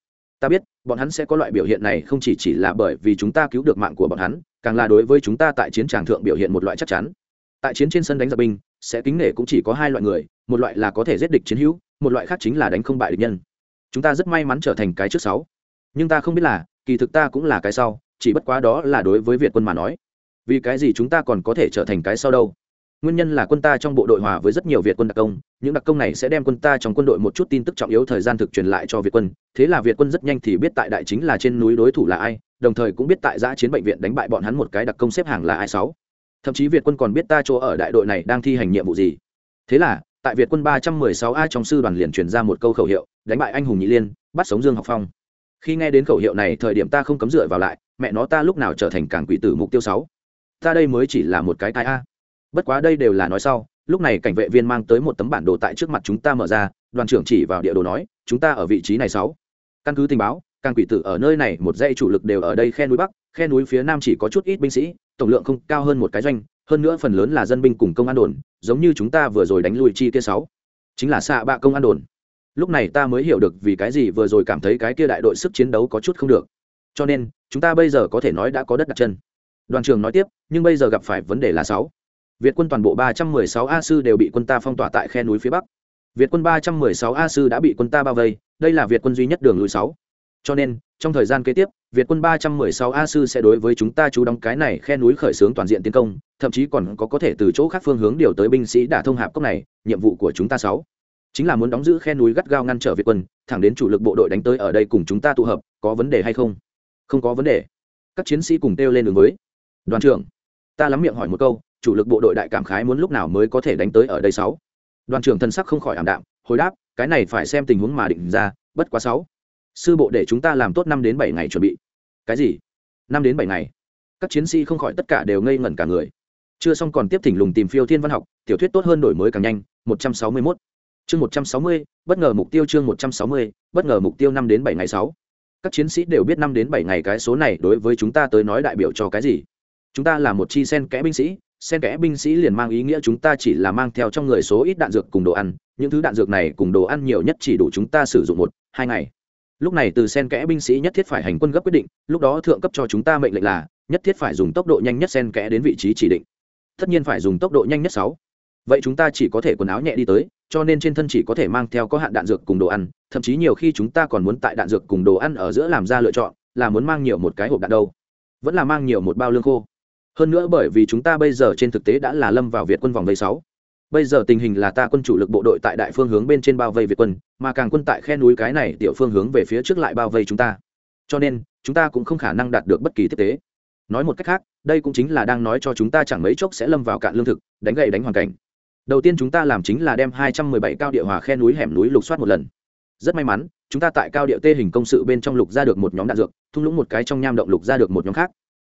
ta biết, bọn hắn sẽ có loại biểu hiện này không chỉ chỉ là bởi vì chúng ta cứu được mạng của bọn hắn, càng là đối với chúng ta tại chiến tràng thượng biểu hiện một loại chắc chắn. Tại chiến trên sân đánh giặc binh, sẽ kính nể cũng chỉ có hai loại người, một loại là có thể giết địch chiến hữu một loại khác chính là đánh không bại địch nhân. Chúng ta rất may mắn trở thành cái trước sáu. Nhưng ta không biết là, kỳ thực ta cũng là cái sau, chỉ bất quá đó là đối với việt quân mà nói. Vì cái gì chúng ta còn có thể trở thành cái sau đâu? Nguyên nhân là quân ta trong bộ đội hòa với rất nhiều việt quân đặc công, những đặc công này sẽ đem quân ta trong quân đội một chút tin tức trọng yếu thời gian thực truyền lại cho việt quân. Thế là việt quân rất nhanh thì biết tại đại chính là trên núi đối thủ là ai, đồng thời cũng biết tại giã chiến bệnh viện đánh bại bọn hắn một cái đặc công xếp hàng là ai sáu. Thậm chí việt quân còn biết ta chỗ ở đại đội này đang thi hành nhiệm vụ gì. Thế là tại việt quân ba trăm mười sáu a trong sư đoàn liền truyền ra một câu khẩu hiệu, đánh bại anh hùng nhị liên, bắt sống dương học phong. Khi nghe đến khẩu hiệu này, thời điểm ta không cấm dựa vào lại, mẹ nó ta lúc nào trở thành cảng quỷ tử mục tiêu sáu? Ta đây mới chỉ là một cái tai a. Bất quá đây đều là nói sau, lúc này cảnh vệ viên mang tới một tấm bản đồ tại trước mặt chúng ta mở ra, đoàn trưởng chỉ vào địa đồ nói, chúng ta ở vị trí này sáu. Căn cứ tình báo, càng quỷ tử ở nơi này một dãy chủ lực đều ở đây khe núi bắc, khe núi phía nam chỉ có chút ít binh sĩ, tổng lượng không cao hơn một cái doanh hơn nữa phần lớn là dân binh cùng công an đồn, giống như chúng ta vừa rồi đánh lùi chi kia sáu. Chính là xạ bạ công an đồn. Lúc này ta mới hiểu được vì cái gì vừa rồi cảm thấy cái kia đại đội sức chiến đấu có chút không được. Cho nên, chúng ta bây giờ có thể nói đã có đất đặt chân. Đoàn trưởng nói tiếp, nhưng bây giờ gặp phải vấn đề là sáu. Việt quân toàn bộ ba trăm mười sáu a sư đều bị quân ta phong tỏa tại khe núi phía bắc. Việt quân ba trăm mười sáu a sư đã bị quân ta bao vây, đây là việt quân duy nhất đường lùi sáu cho nên, trong thời gian kế tiếp, việt quân ba trăm mười sáu a sư sẽ đối với chúng ta chú đóng cái này khe núi khởi xướng toàn diện tiến công, thậm chí còn có có thể từ chỗ khác phương hướng điều tới binh sĩ đả thông hạp cốc này, nhiệm vụ của chúng ta sáu. Chính là muốn đóng giữ khe núi gắt gao ngăn trở việt quân, thẳng đến chủ lực bộ đội đánh tới ở đây cùng chúng ta tụ hợp, có vấn đề hay không? Không có vấn đề. Các chiến sĩ cùng kêu lên đường với. Đoàn trưởng, ta lắm miệng hỏi một câu, chủ lực bộ đội đại cảm khái muốn lúc nào mới có thể đánh tới ở đây sáu? Đoàn trưởng thân sắc không khỏi ảm đạm, hồi đáp, cái này phải xem tình huống mà định ra, bất quá sáu sư bộ để chúng ta làm tốt năm đến bảy ngày chuẩn bị. Cái gì? Năm đến bảy ngày? Các chiến sĩ không khỏi tất cả đều ngây ngẩn cả người. Chưa xong còn tiếp thỉnh lùng tìm phiêu thiên văn học, tiểu thuyết tốt hơn đổi mới càng nhanh, một trăm sáu mươi mốt. Chương một trăm sáu mươi, bất ngờ mục tiêu chương một trăm sáu mươi, bất ngờ mục tiêu năm đến bảy ngày sáu. Các chiến sĩ đều biết năm đến bảy ngày cái số này đối với chúng ta tới nói đại biểu cho cái gì? Chúng ta là một chi sen kẽ binh sĩ, sen kẽ binh sĩ liền mang ý nghĩa chúng ta chỉ là mang theo trong người số ít đạn dược cùng đồ ăn, những thứ đạn dược này cùng đồ ăn nhiều nhất chỉ đủ chúng ta sử dụng một, hai ngày lúc này từ sen kẽ binh sĩ nhất thiết phải hành quân gấp quyết định, lúc đó thượng cấp cho chúng ta mệnh lệnh là, nhất thiết phải dùng tốc độ nhanh nhất sen kẽ đến vị trí chỉ định. Tất nhiên phải dùng tốc độ nhanh nhất sáu. Vậy chúng ta chỉ có thể quần áo nhẹ đi tới, cho nên trên thân chỉ có thể mang theo có hạn đạn dược cùng đồ ăn, thậm chí nhiều khi chúng ta còn muốn tại đạn dược cùng đồ ăn ở giữa làm ra lựa chọn, là muốn mang nhiều một cái hộp đạn đâu. Vẫn là mang nhiều một bao lương khô. Hơn nữa bởi vì chúng ta bây giờ trên thực tế đã là lâm vào việt quân vòng vây sáu bây giờ tình hình là ta quân chủ lực bộ đội tại đại phương hướng bên trên bao vây việt quân, mà càng quân tại khe núi cái này tiểu phương hướng về phía trước lại bao vây chúng ta. Cho nên, chúng ta cũng không khả năng đạt được bất kỳ tiếp tế. Nói một cách khác, đây cũng chính là đang nói cho chúng ta chẳng mấy chốc sẽ lâm vào cạn lương thực, đánh gậy đánh hoàn cảnh. Đầu tiên chúng ta làm chính là đem 217 cao địa hòa khe núi hẻm núi lục soát một lần. Rất may mắn, chúng ta tại cao địa tê hình công sự bên trong lục ra được một nhóm đạn dược, thung lũng một cái trong nham động lục ra được một nhóm khác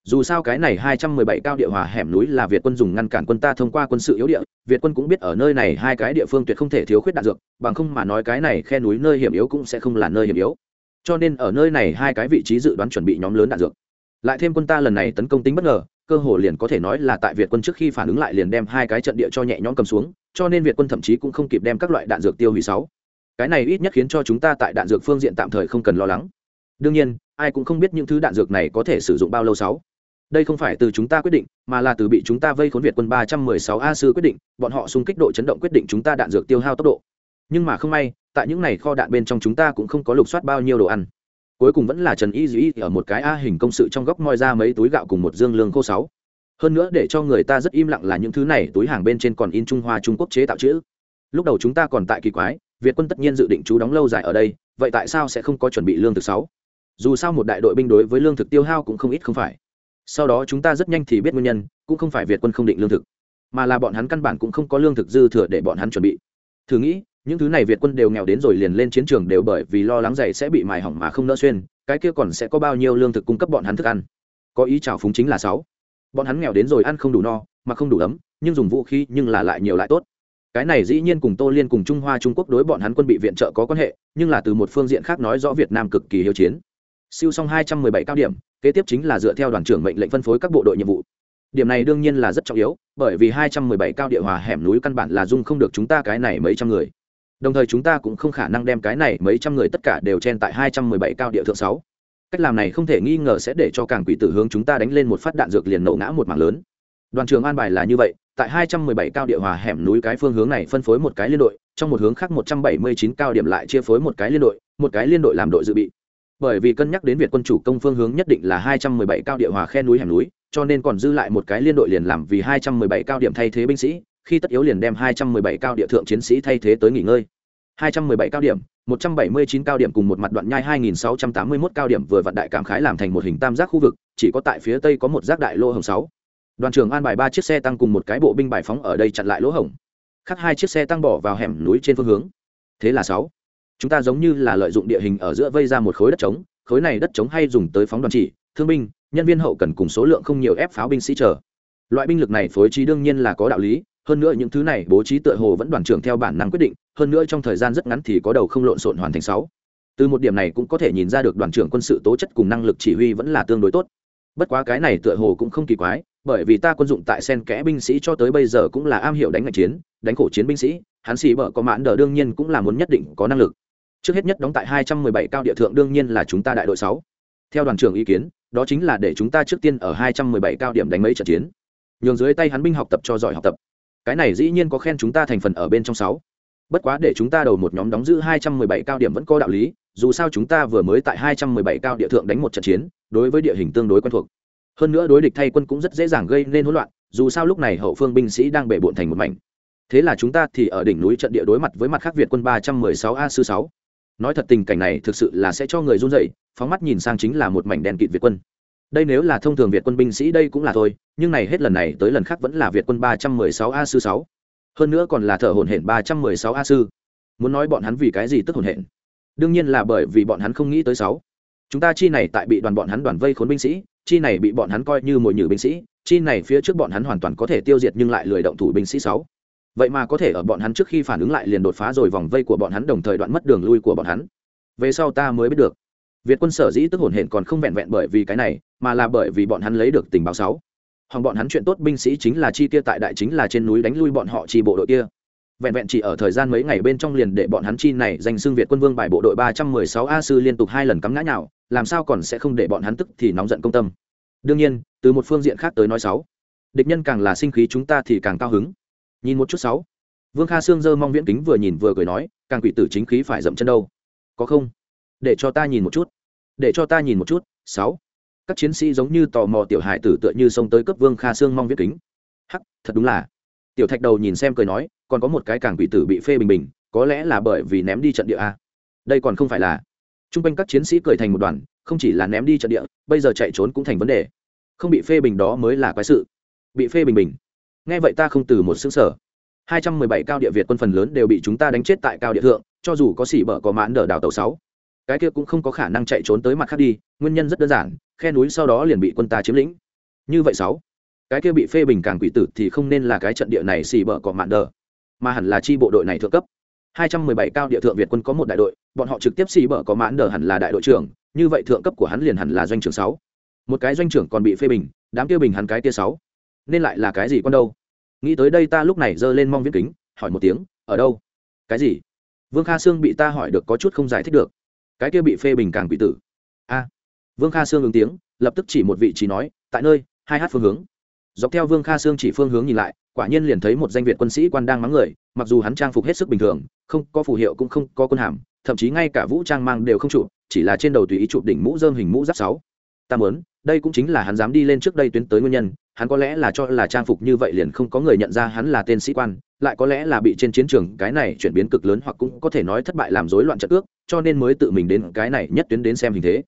dù sao cái này 217 cao địa hòa hẻm núi là việt quân dùng ngăn cản quân ta thông qua quân sự yếu địa, việt quân cũng biết ở nơi này hai cái địa phương tuyệt không thể thiếu khuyết đạn dược, bằng không mà nói cái này khe núi nơi hiểm yếu cũng sẽ không là nơi hiểm yếu. Cho nên ở nơi này hai cái vị trí dự đoán chuẩn bị nhóm lớn đạn dược. Lại thêm quân ta lần này tấn công tính bất ngờ, cơ hồ liền có thể nói là tại việt quân trước khi phản ứng lại liền đem hai cái trận địa cho nhẹ nhõm cầm xuống, cho nên việt quân thậm chí cũng không kịp đem các loại đạn dược tiêu hủy sáu. Cái này ít nhất khiến cho chúng ta tại đạn dược phương diện tạm thời không cần lo lắng. Đương nhiên, ai cũng không biết những thứ đạn dược này có thể sử dụng bao lâu sáu đây không phải từ chúng ta quyết định, mà là từ bị chúng ta vây khốn việt quân ba trăm mười sáu a sư quyết định, bọn họ xung kích độ chấn động quyết định chúng ta đạn dược tiêu hao tốc độ. Nhưng mà không may, tại những này kho đạn bên trong chúng ta cũng không có lục soát bao nhiêu đồ ăn. Cuối cùng vẫn là trần y dĩ ở một cái a hình công sự trong góc moi ra mấy túi gạo cùng một dương lương khô sáu. Hơn nữa để cho người ta rất im lặng là những thứ này túi hàng bên trên còn in trung hoa trung quốc chế tạo chữ. Lúc đầu chúng ta còn tại kỳ quái, việt quân tất nhiên dự định trú đóng lâu dài ở đây, vậy tại sao sẽ không có chuẩn bị lương thực sáu? Dù sao một đại đội binh đối với lương thực tiêu hao cũng không ít không phải sau đó chúng ta rất nhanh thì biết nguyên nhân, cũng không phải việt quân không định lương thực, mà là bọn hắn căn bản cũng không có lương thực dư thừa để bọn hắn chuẩn bị. Thử nghĩ, những thứ này việt quân đều nghèo đến rồi liền lên chiến trường đều bởi vì lo lắng dày sẽ bị mài hỏng mà không nỡ xuyên, cái kia còn sẽ có bao nhiêu lương thực cung cấp bọn hắn thức ăn? Có ý trào phúng chính là sáu. Bọn hắn nghèo đến rồi ăn không đủ no, mà không đủ ấm, nhưng dùng vũ khí nhưng là lại nhiều lại tốt. Cái này dĩ nhiên cùng tô liên cùng trung hoa trung quốc đối bọn hắn quân bị viện trợ có quan hệ, nhưng là từ một phương diện khác nói rõ việt nam cực kỳ hiếu chiến siêu xong hai trăm mười bảy cao điểm, kế tiếp chính là dựa theo đoàn trưởng mệnh lệnh phân phối các bộ đội nhiệm vụ. Điểm này đương nhiên là rất trọng yếu, bởi vì hai trăm mười bảy cao địa hòa hẻm núi căn bản là dung không được chúng ta cái này mấy trăm người. Đồng thời chúng ta cũng không khả năng đem cái này mấy trăm người tất cả đều chen tại hai trăm mười bảy cao địa thượng sáu. Cách làm này không thể nghi ngờ sẽ để cho càng quỷ tử hướng chúng ta đánh lên một phát đạn dược liền nổ ngã một mảng lớn. Đoàn trường an bài là như vậy, tại 217 cao địa hòa hẻm núi cái phương hướng này phân phối một cái liên đội, trong một hướng khác 179 cao điểm lại chia phối một cái liên đội, một cái liên đội làm đội dự bị bởi vì cân nhắc đến việc quân chủ công phương hướng nhất định là 217 cao địa hòa khe núi hẻm núi, cho nên còn dư lại một cái liên đội liền làm vì 217 cao điểm thay thế binh sĩ, khi tất yếu liền đem 217 cao địa thượng chiến sĩ thay thế tới nghỉ ngơi. 217 cao điểm 179 cao điểm cùng một mặt đoạn nhai 2681 cao điểm vừa vặn đại cảm khái làm thành một hình tam giác khu vực, chỉ có tại phía tây có một giác đại lỗ hồng 6 đoàn trưởng an bài ba chiếc xe tăng cùng một cái bộ binh bài phóng ở đây chặn lại lỗ hổng. Khác hai chiếc xe tăng bỏ vào hẻm núi trên phương hướng. Thế là sáu chúng ta giống như là lợi dụng địa hình ở giữa vây ra một khối đất trống, khối này đất trống hay dùng tới phóng đoàn chỉ, thương binh, nhân viên hậu cần cùng số lượng không nhiều ép pháo binh sĩ chờ. Loại binh lực này phối trí đương nhiên là có đạo lý, hơn nữa những thứ này bố trí tựa hồ vẫn đoàn trưởng theo bản năng quyết định, hơn nữa trong thời gian rất ngắn thì có đầu không lộn xộn hoàn thành sáu. Từ một điểm này cũng có thể nhìn ra được đoàn trưởng quân sự tố chất cùng năng lực chỉ huy vẫn là tương đối tốt. Bất quá cái này tựa hồ cũng không kỳ quái, bởi vì ta quân dụng tại sen kẽ binh sĩ cho tới bây giờ cũng là am hiểu đánh ngạch chiến, đánh khổ chiến binh sĩ, hắn sĩ bở có mãn đờ đương nhiên cũng là muốn nhất định có năng lực trước hết nhất đóng tại 217 cao địa thượng đương nhiên là chúng ta đại đội 6. theo đoàn trưởng ý kiến, đó chính là để chúng ta trước tiên ở 217 cao điểm đánh mấy trận chiến. Nhường dưới tay hắn binh học tập cho giỏi học tập. Cái này dĩ nhiên có khen chúng ta thành phần ở bên trong 6. bất quá để chúng ta đầu một nhóm đóng giữ 217 cao điểm vẫn có đạo lý, dù sao chúng ta vừa mới tại 217 cao địa thượng đánh một trận chiến, đối với địa hình tương đối quen thuộc. Hơn nữa đối địch thay quân cũng rất dễ dàng gây nên hỗn loạn, dù sao lúc này hậu phương binh sĩ đang bể bộn thành một mảnh. Thế là chúng ta thì ở đỉnh núi trận địa đối mặt với mặt khác việt quân ba trăm mười sáu a sư sáu nói thật tình cảnh này thực sự là sẽ cho người run dậy phóng mắt nhìn sang chính là một mảnh đen kịt việt quân. Đây nếu là thông thường việt quân binh sĩ đây cũng là thôi, nhưng này hết lần này tới lần khác vẫn là việt quân ba trăm mười sáu a sư sáu. Hơn nữa còn là thợ hồn hển ba trăm mười sáu a sư. Muốn nói bọn hắn vì cái gì tức hồn hển? Đương nhiên là bởi vì bọn hắn không nghĩ tới sáu. Chúng ta chi này tại bị đoàn bọn hắn đoàn vây khốn binh sĩ, chi này bị bọn hắn coi như mồi nhử binh sĩ, chi này phía trước bọn hắn hoàn toàn có thể tiêu diệt nhưng lại lười động thủ binh sĩ sáu vậy mà có thể ở bọn hắn trước khi phản ứng lại liền đột phá rồi vòng vây của bọn hắn đồng thời đoạn mất đường lui của bọn hắn. Về sau ta mới biết được. Việt quân sở dĩ tức hồn hển còn không vẹn vẹn bởi vì cái này, mà là bởi vì bọn hắn lấy được tình báo sáu. Hoặc bọn hắn chuyện tốt binh sĩ chính là chi kia tại đại chính là trên núi đánh lui bọn họ chi bộ đội kia. Vẹn vẹn chỉ ở thời gian mấy ngày bên trong liền để bọn hắn chi này danh xưng việt quân vương bài bộ đội ba trăm mười sáu a sư liên tục hai lần cắm ngã nhào, làm sao còn sẽ không để bọn hắn tức thì nóng giận công tâm. Đương nhiên, từ một phương diện khác tới nói sáu, địch nhân càng là sinh khí chúng ta thì càng cao hứng nhìn một chút sáu. Vương kha sương dơ mong viễn kính vừa nhìn vừa cười nói, càng quỷ tử chính khí phải dậm chân đâu. Có không? Để cho ta nhìn một chút. Để cho ta nhìn một chút, sáu. Các chiến sĩ giống như tò mò tiểu hải tử tựa như xông tới cấp vương kha sương mong viễn kính. Hắc, thật đúng là. Tiểu thạch đầu nhìn xem cười nói, còn có một cái càng quỷ tử bị phê bình bình, có lẽ là bởi vì ném đi trận địa a. Đây còn không phải là. T r u n g quanh các chiến sĩ cười thành một đoàn, không chỉ là ném đi trận địa, bây giờ chạy trốn cũng thành vấn đề. Không bị phê bình đó mới là quái sự. Bị phê bình bình nghe vậy ta không từ một xứng sở hai trăm mười bảy cao địa việt quân phần lớn đều bị chúng ta đánh chết tại cao địa thượng, cho dù có xỉ bở có mãn đờ đào tàu sáu. Cái kia cũng không có khả năng chạy trốn tới mặt khác đi, nguyên nhân rất đơn giản, khe núi sau đó liền bị quân ta chiếm lĩnh. Như vậy sáu. Cái kia bị phê bình càng quỷ tử thì không nên là cái trận địa này xì bở có mạn đờ mà hẳn là chi bộ đội này thượng cấp. 217 cao địa thượng việt quân có một đại đội, bọn họ trực tiếp xì bở có mãn đờ hẳn là đại đội trưởng, như vậy thượng cấp của hắn liền hẳn là doanh trưởng sáu. Một cái doanh trưởng còn bị phê bình, đám kia bình hắn cái kia sáu nên lại là cái gì con đâu? Nghĩ tới đây ta lúc này giơ lên mong viễn kính, hỏi một tiếng, ở đâu? Cái gì? Vương kha sương bị ta hỏi được có chút không giải thích được. Cái kia bị phê bình càng bị tử. A. Vương kha sương ứng tiếng, lập tức chỉ một vị trí nói, tại nơi, hai hát phương hướng. Dọc theo vương kha sương chỉ phương hướng nhìn lại, quả nhiên liền thấy một danh việt quân sĩ quan đang mắng người, mặc dù hắn trang phục hết sức bình thường, không có phù hiệu cũng không có quân hàm, thậm chí ngay cả vũ trang mang đều không chụp chỉ là trên đầu tùy ý chụp đỉnh mũ dơm hình mũ giáp sáu. Ta muốn, đây cũng chính là hắn dám đi lên trước đây tuyến tới nguyên nhân hắn có lẽ là cho là trang phục như vậy liền không có người nhận ra hắn là tên sĩ quan, lại có lẽ là bị trên chiến trường cái này chuyển biến cực lớn hoặc cũng có thể nói thất bại làm rối loạn trận ước, cho nên mới tự mình đến cái này nhất tuyến đến xem hình thế.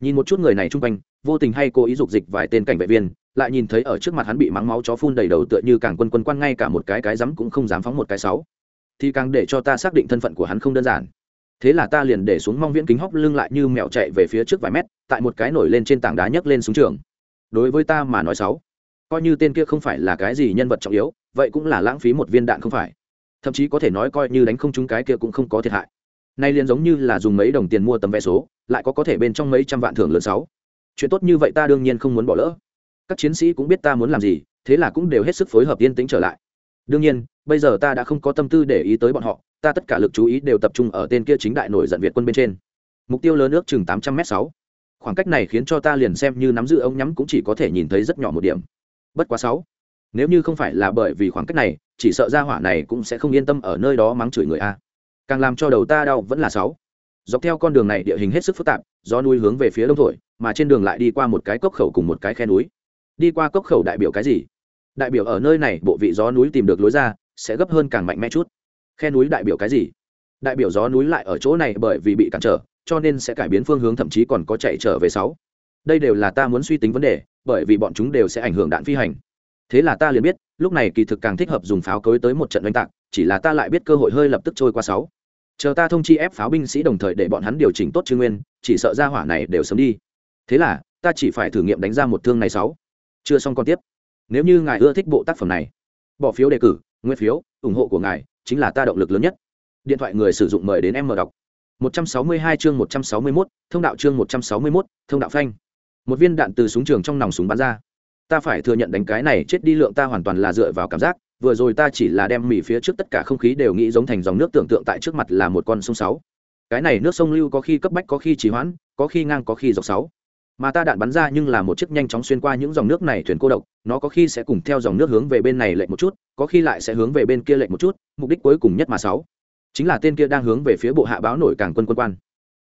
Nhìn một chút người này chung quanh, vô tình hay cố ý dục dịch vài tên cảnh vệ viên, lại nhìn thấy ở trước mặt hắn bị mắng máu chó phun đầy đầu tựa như càng quân quân quan ngay cả một cái cái rắm cũng không dám phóng một cái sáu. Thì càng để cho ta xác định thân phận của hắn không đơn giản. Thế là ta liền để xuống mong viễn kính hóc lưng lại như mèo chạy về phía trước vài mét, tại một cái nổi lên trên tảng đá nhấc lên xuống trường. Đối với ta mà nói sáu coi như tên kia không phải là cái gì nhân vật trọng yếu, vậy cũng là lãng phí một viên đạn không phải. Thậm chí có thể nói coi như đánh không trúng cái kia cũng không có thiệt hại. Nay liền giống như là dùng mấy đồng tiền mua tấm vé số, lại có có thể bên trong mấy trăm vạn thưởng lớn sáu. Chuyện tốt như vậy ta đương nhiên không muốn bỏ lỡ. Các chiến sĩ cũng biết ta muốn làm gì, thế là cũng đều hết sức phối hợp yên tĩnh trở lại. Đương nhiên, bây giờ ta đã không có tâm tư để ý tới bọn họ, ta tất cả lực chú ý đều tập trung ở tên kia chính đại nổi giận việt quân bên trên. Mục tiêu lớn ước chừng tám trăm m sáu. Khoảng cách này khiến cho ta liền xem như nắm giữ ống nhắm cũng chỉ có thể nhìn thấy rất nhỏ một điểm bất quá sáu. Nếu như không phải là bởi vì khoảng cách này, chỉ sợ ra hỏa này cũng sẽ không yên tâm ở nơi đó mắng chửi người a. Càng làm cho đầu ta đau vẫn là sáu. Dọc theo con đường này, địa hình hết sức phức tạp do núi hướng về phía đông thổi, mà trên đường lại đi qua một cái cốc khẩu cùng một cái khe núi. Đi qua cốc khẩu đại biểu cái gì? Đại biểu ở nơi này, bộ vị gió núi tìm được lối ra, sẽ gấp hơn càng mạnh mẽ chút. Khe núi đại biểu cái gì? Đại biểu gió núi lại ở chỗ này bởi vì bị cản trở, cho nên sẽ cải biến phương hướng, thậm chí còn có chạy trở về sáu. Đây đều là ta muốn suy tính vấn đề bởi vì bọn chúng đều sẽ ảnh hưởng đạn phi hành. Thế là ta liền biết lúc này kỳ thực càng thích hợp dùng pháo cối tới một trận oanh tạc chỉ là ta lại biết cơ hội hơi lập tức trôi qua sáu. Chờ ta thông chi ép pháo binh sĩ đồng thời để bọn hắn điều chỉnh tốt chư nguyên chỉ sợ ra hỏa này đều sớm đi. Thế là ta chỉ phải thử nghiệm đánh ra một thương này sáu. Chưa xong còn tiếp. Nếu như ngài ưa thích bộ tác phẩm này bỏ phiếu đề cử nguyên phiếu ủng hộ của ngài chính là ta động lực lớn nhất. Điện thoại người sử dụng mời đến em mở đọc. 162 chương 161, thông đạo chương 161, thông đạo phanh một viên đạn từ súng trường trong nòng súng bắn ra. Ta phải thừa nhận đánh cái này, chết đi lượng ta hoàn toàn là dựa vào cảm giác. Vừa rồi ta chỉ là đem mì phía trước tất cả không khí đều nghĩ giống thành dòng nước tưởng tượng tại trước mặt là một con sông sáu. Cái này nước sông lưu có khi cấp bách, có khi trì hoãn, có khi ngang, có khi dọc sáu. Mà ta đạn bắn ra nhưng là một chiếc nhanh chóng xuyên qua những dòng nước này thuyền cô độc, nó có khi sẽ cùng theo dòng nước hướng về bên này lệch một chút, có khi lại sẽ hướng về bên kia lệch một chút, mục đích cuối cùng nhất mà sáu. Chính là tên kia đang hướng về phía bộ hạ báo nổi càng quân quân quan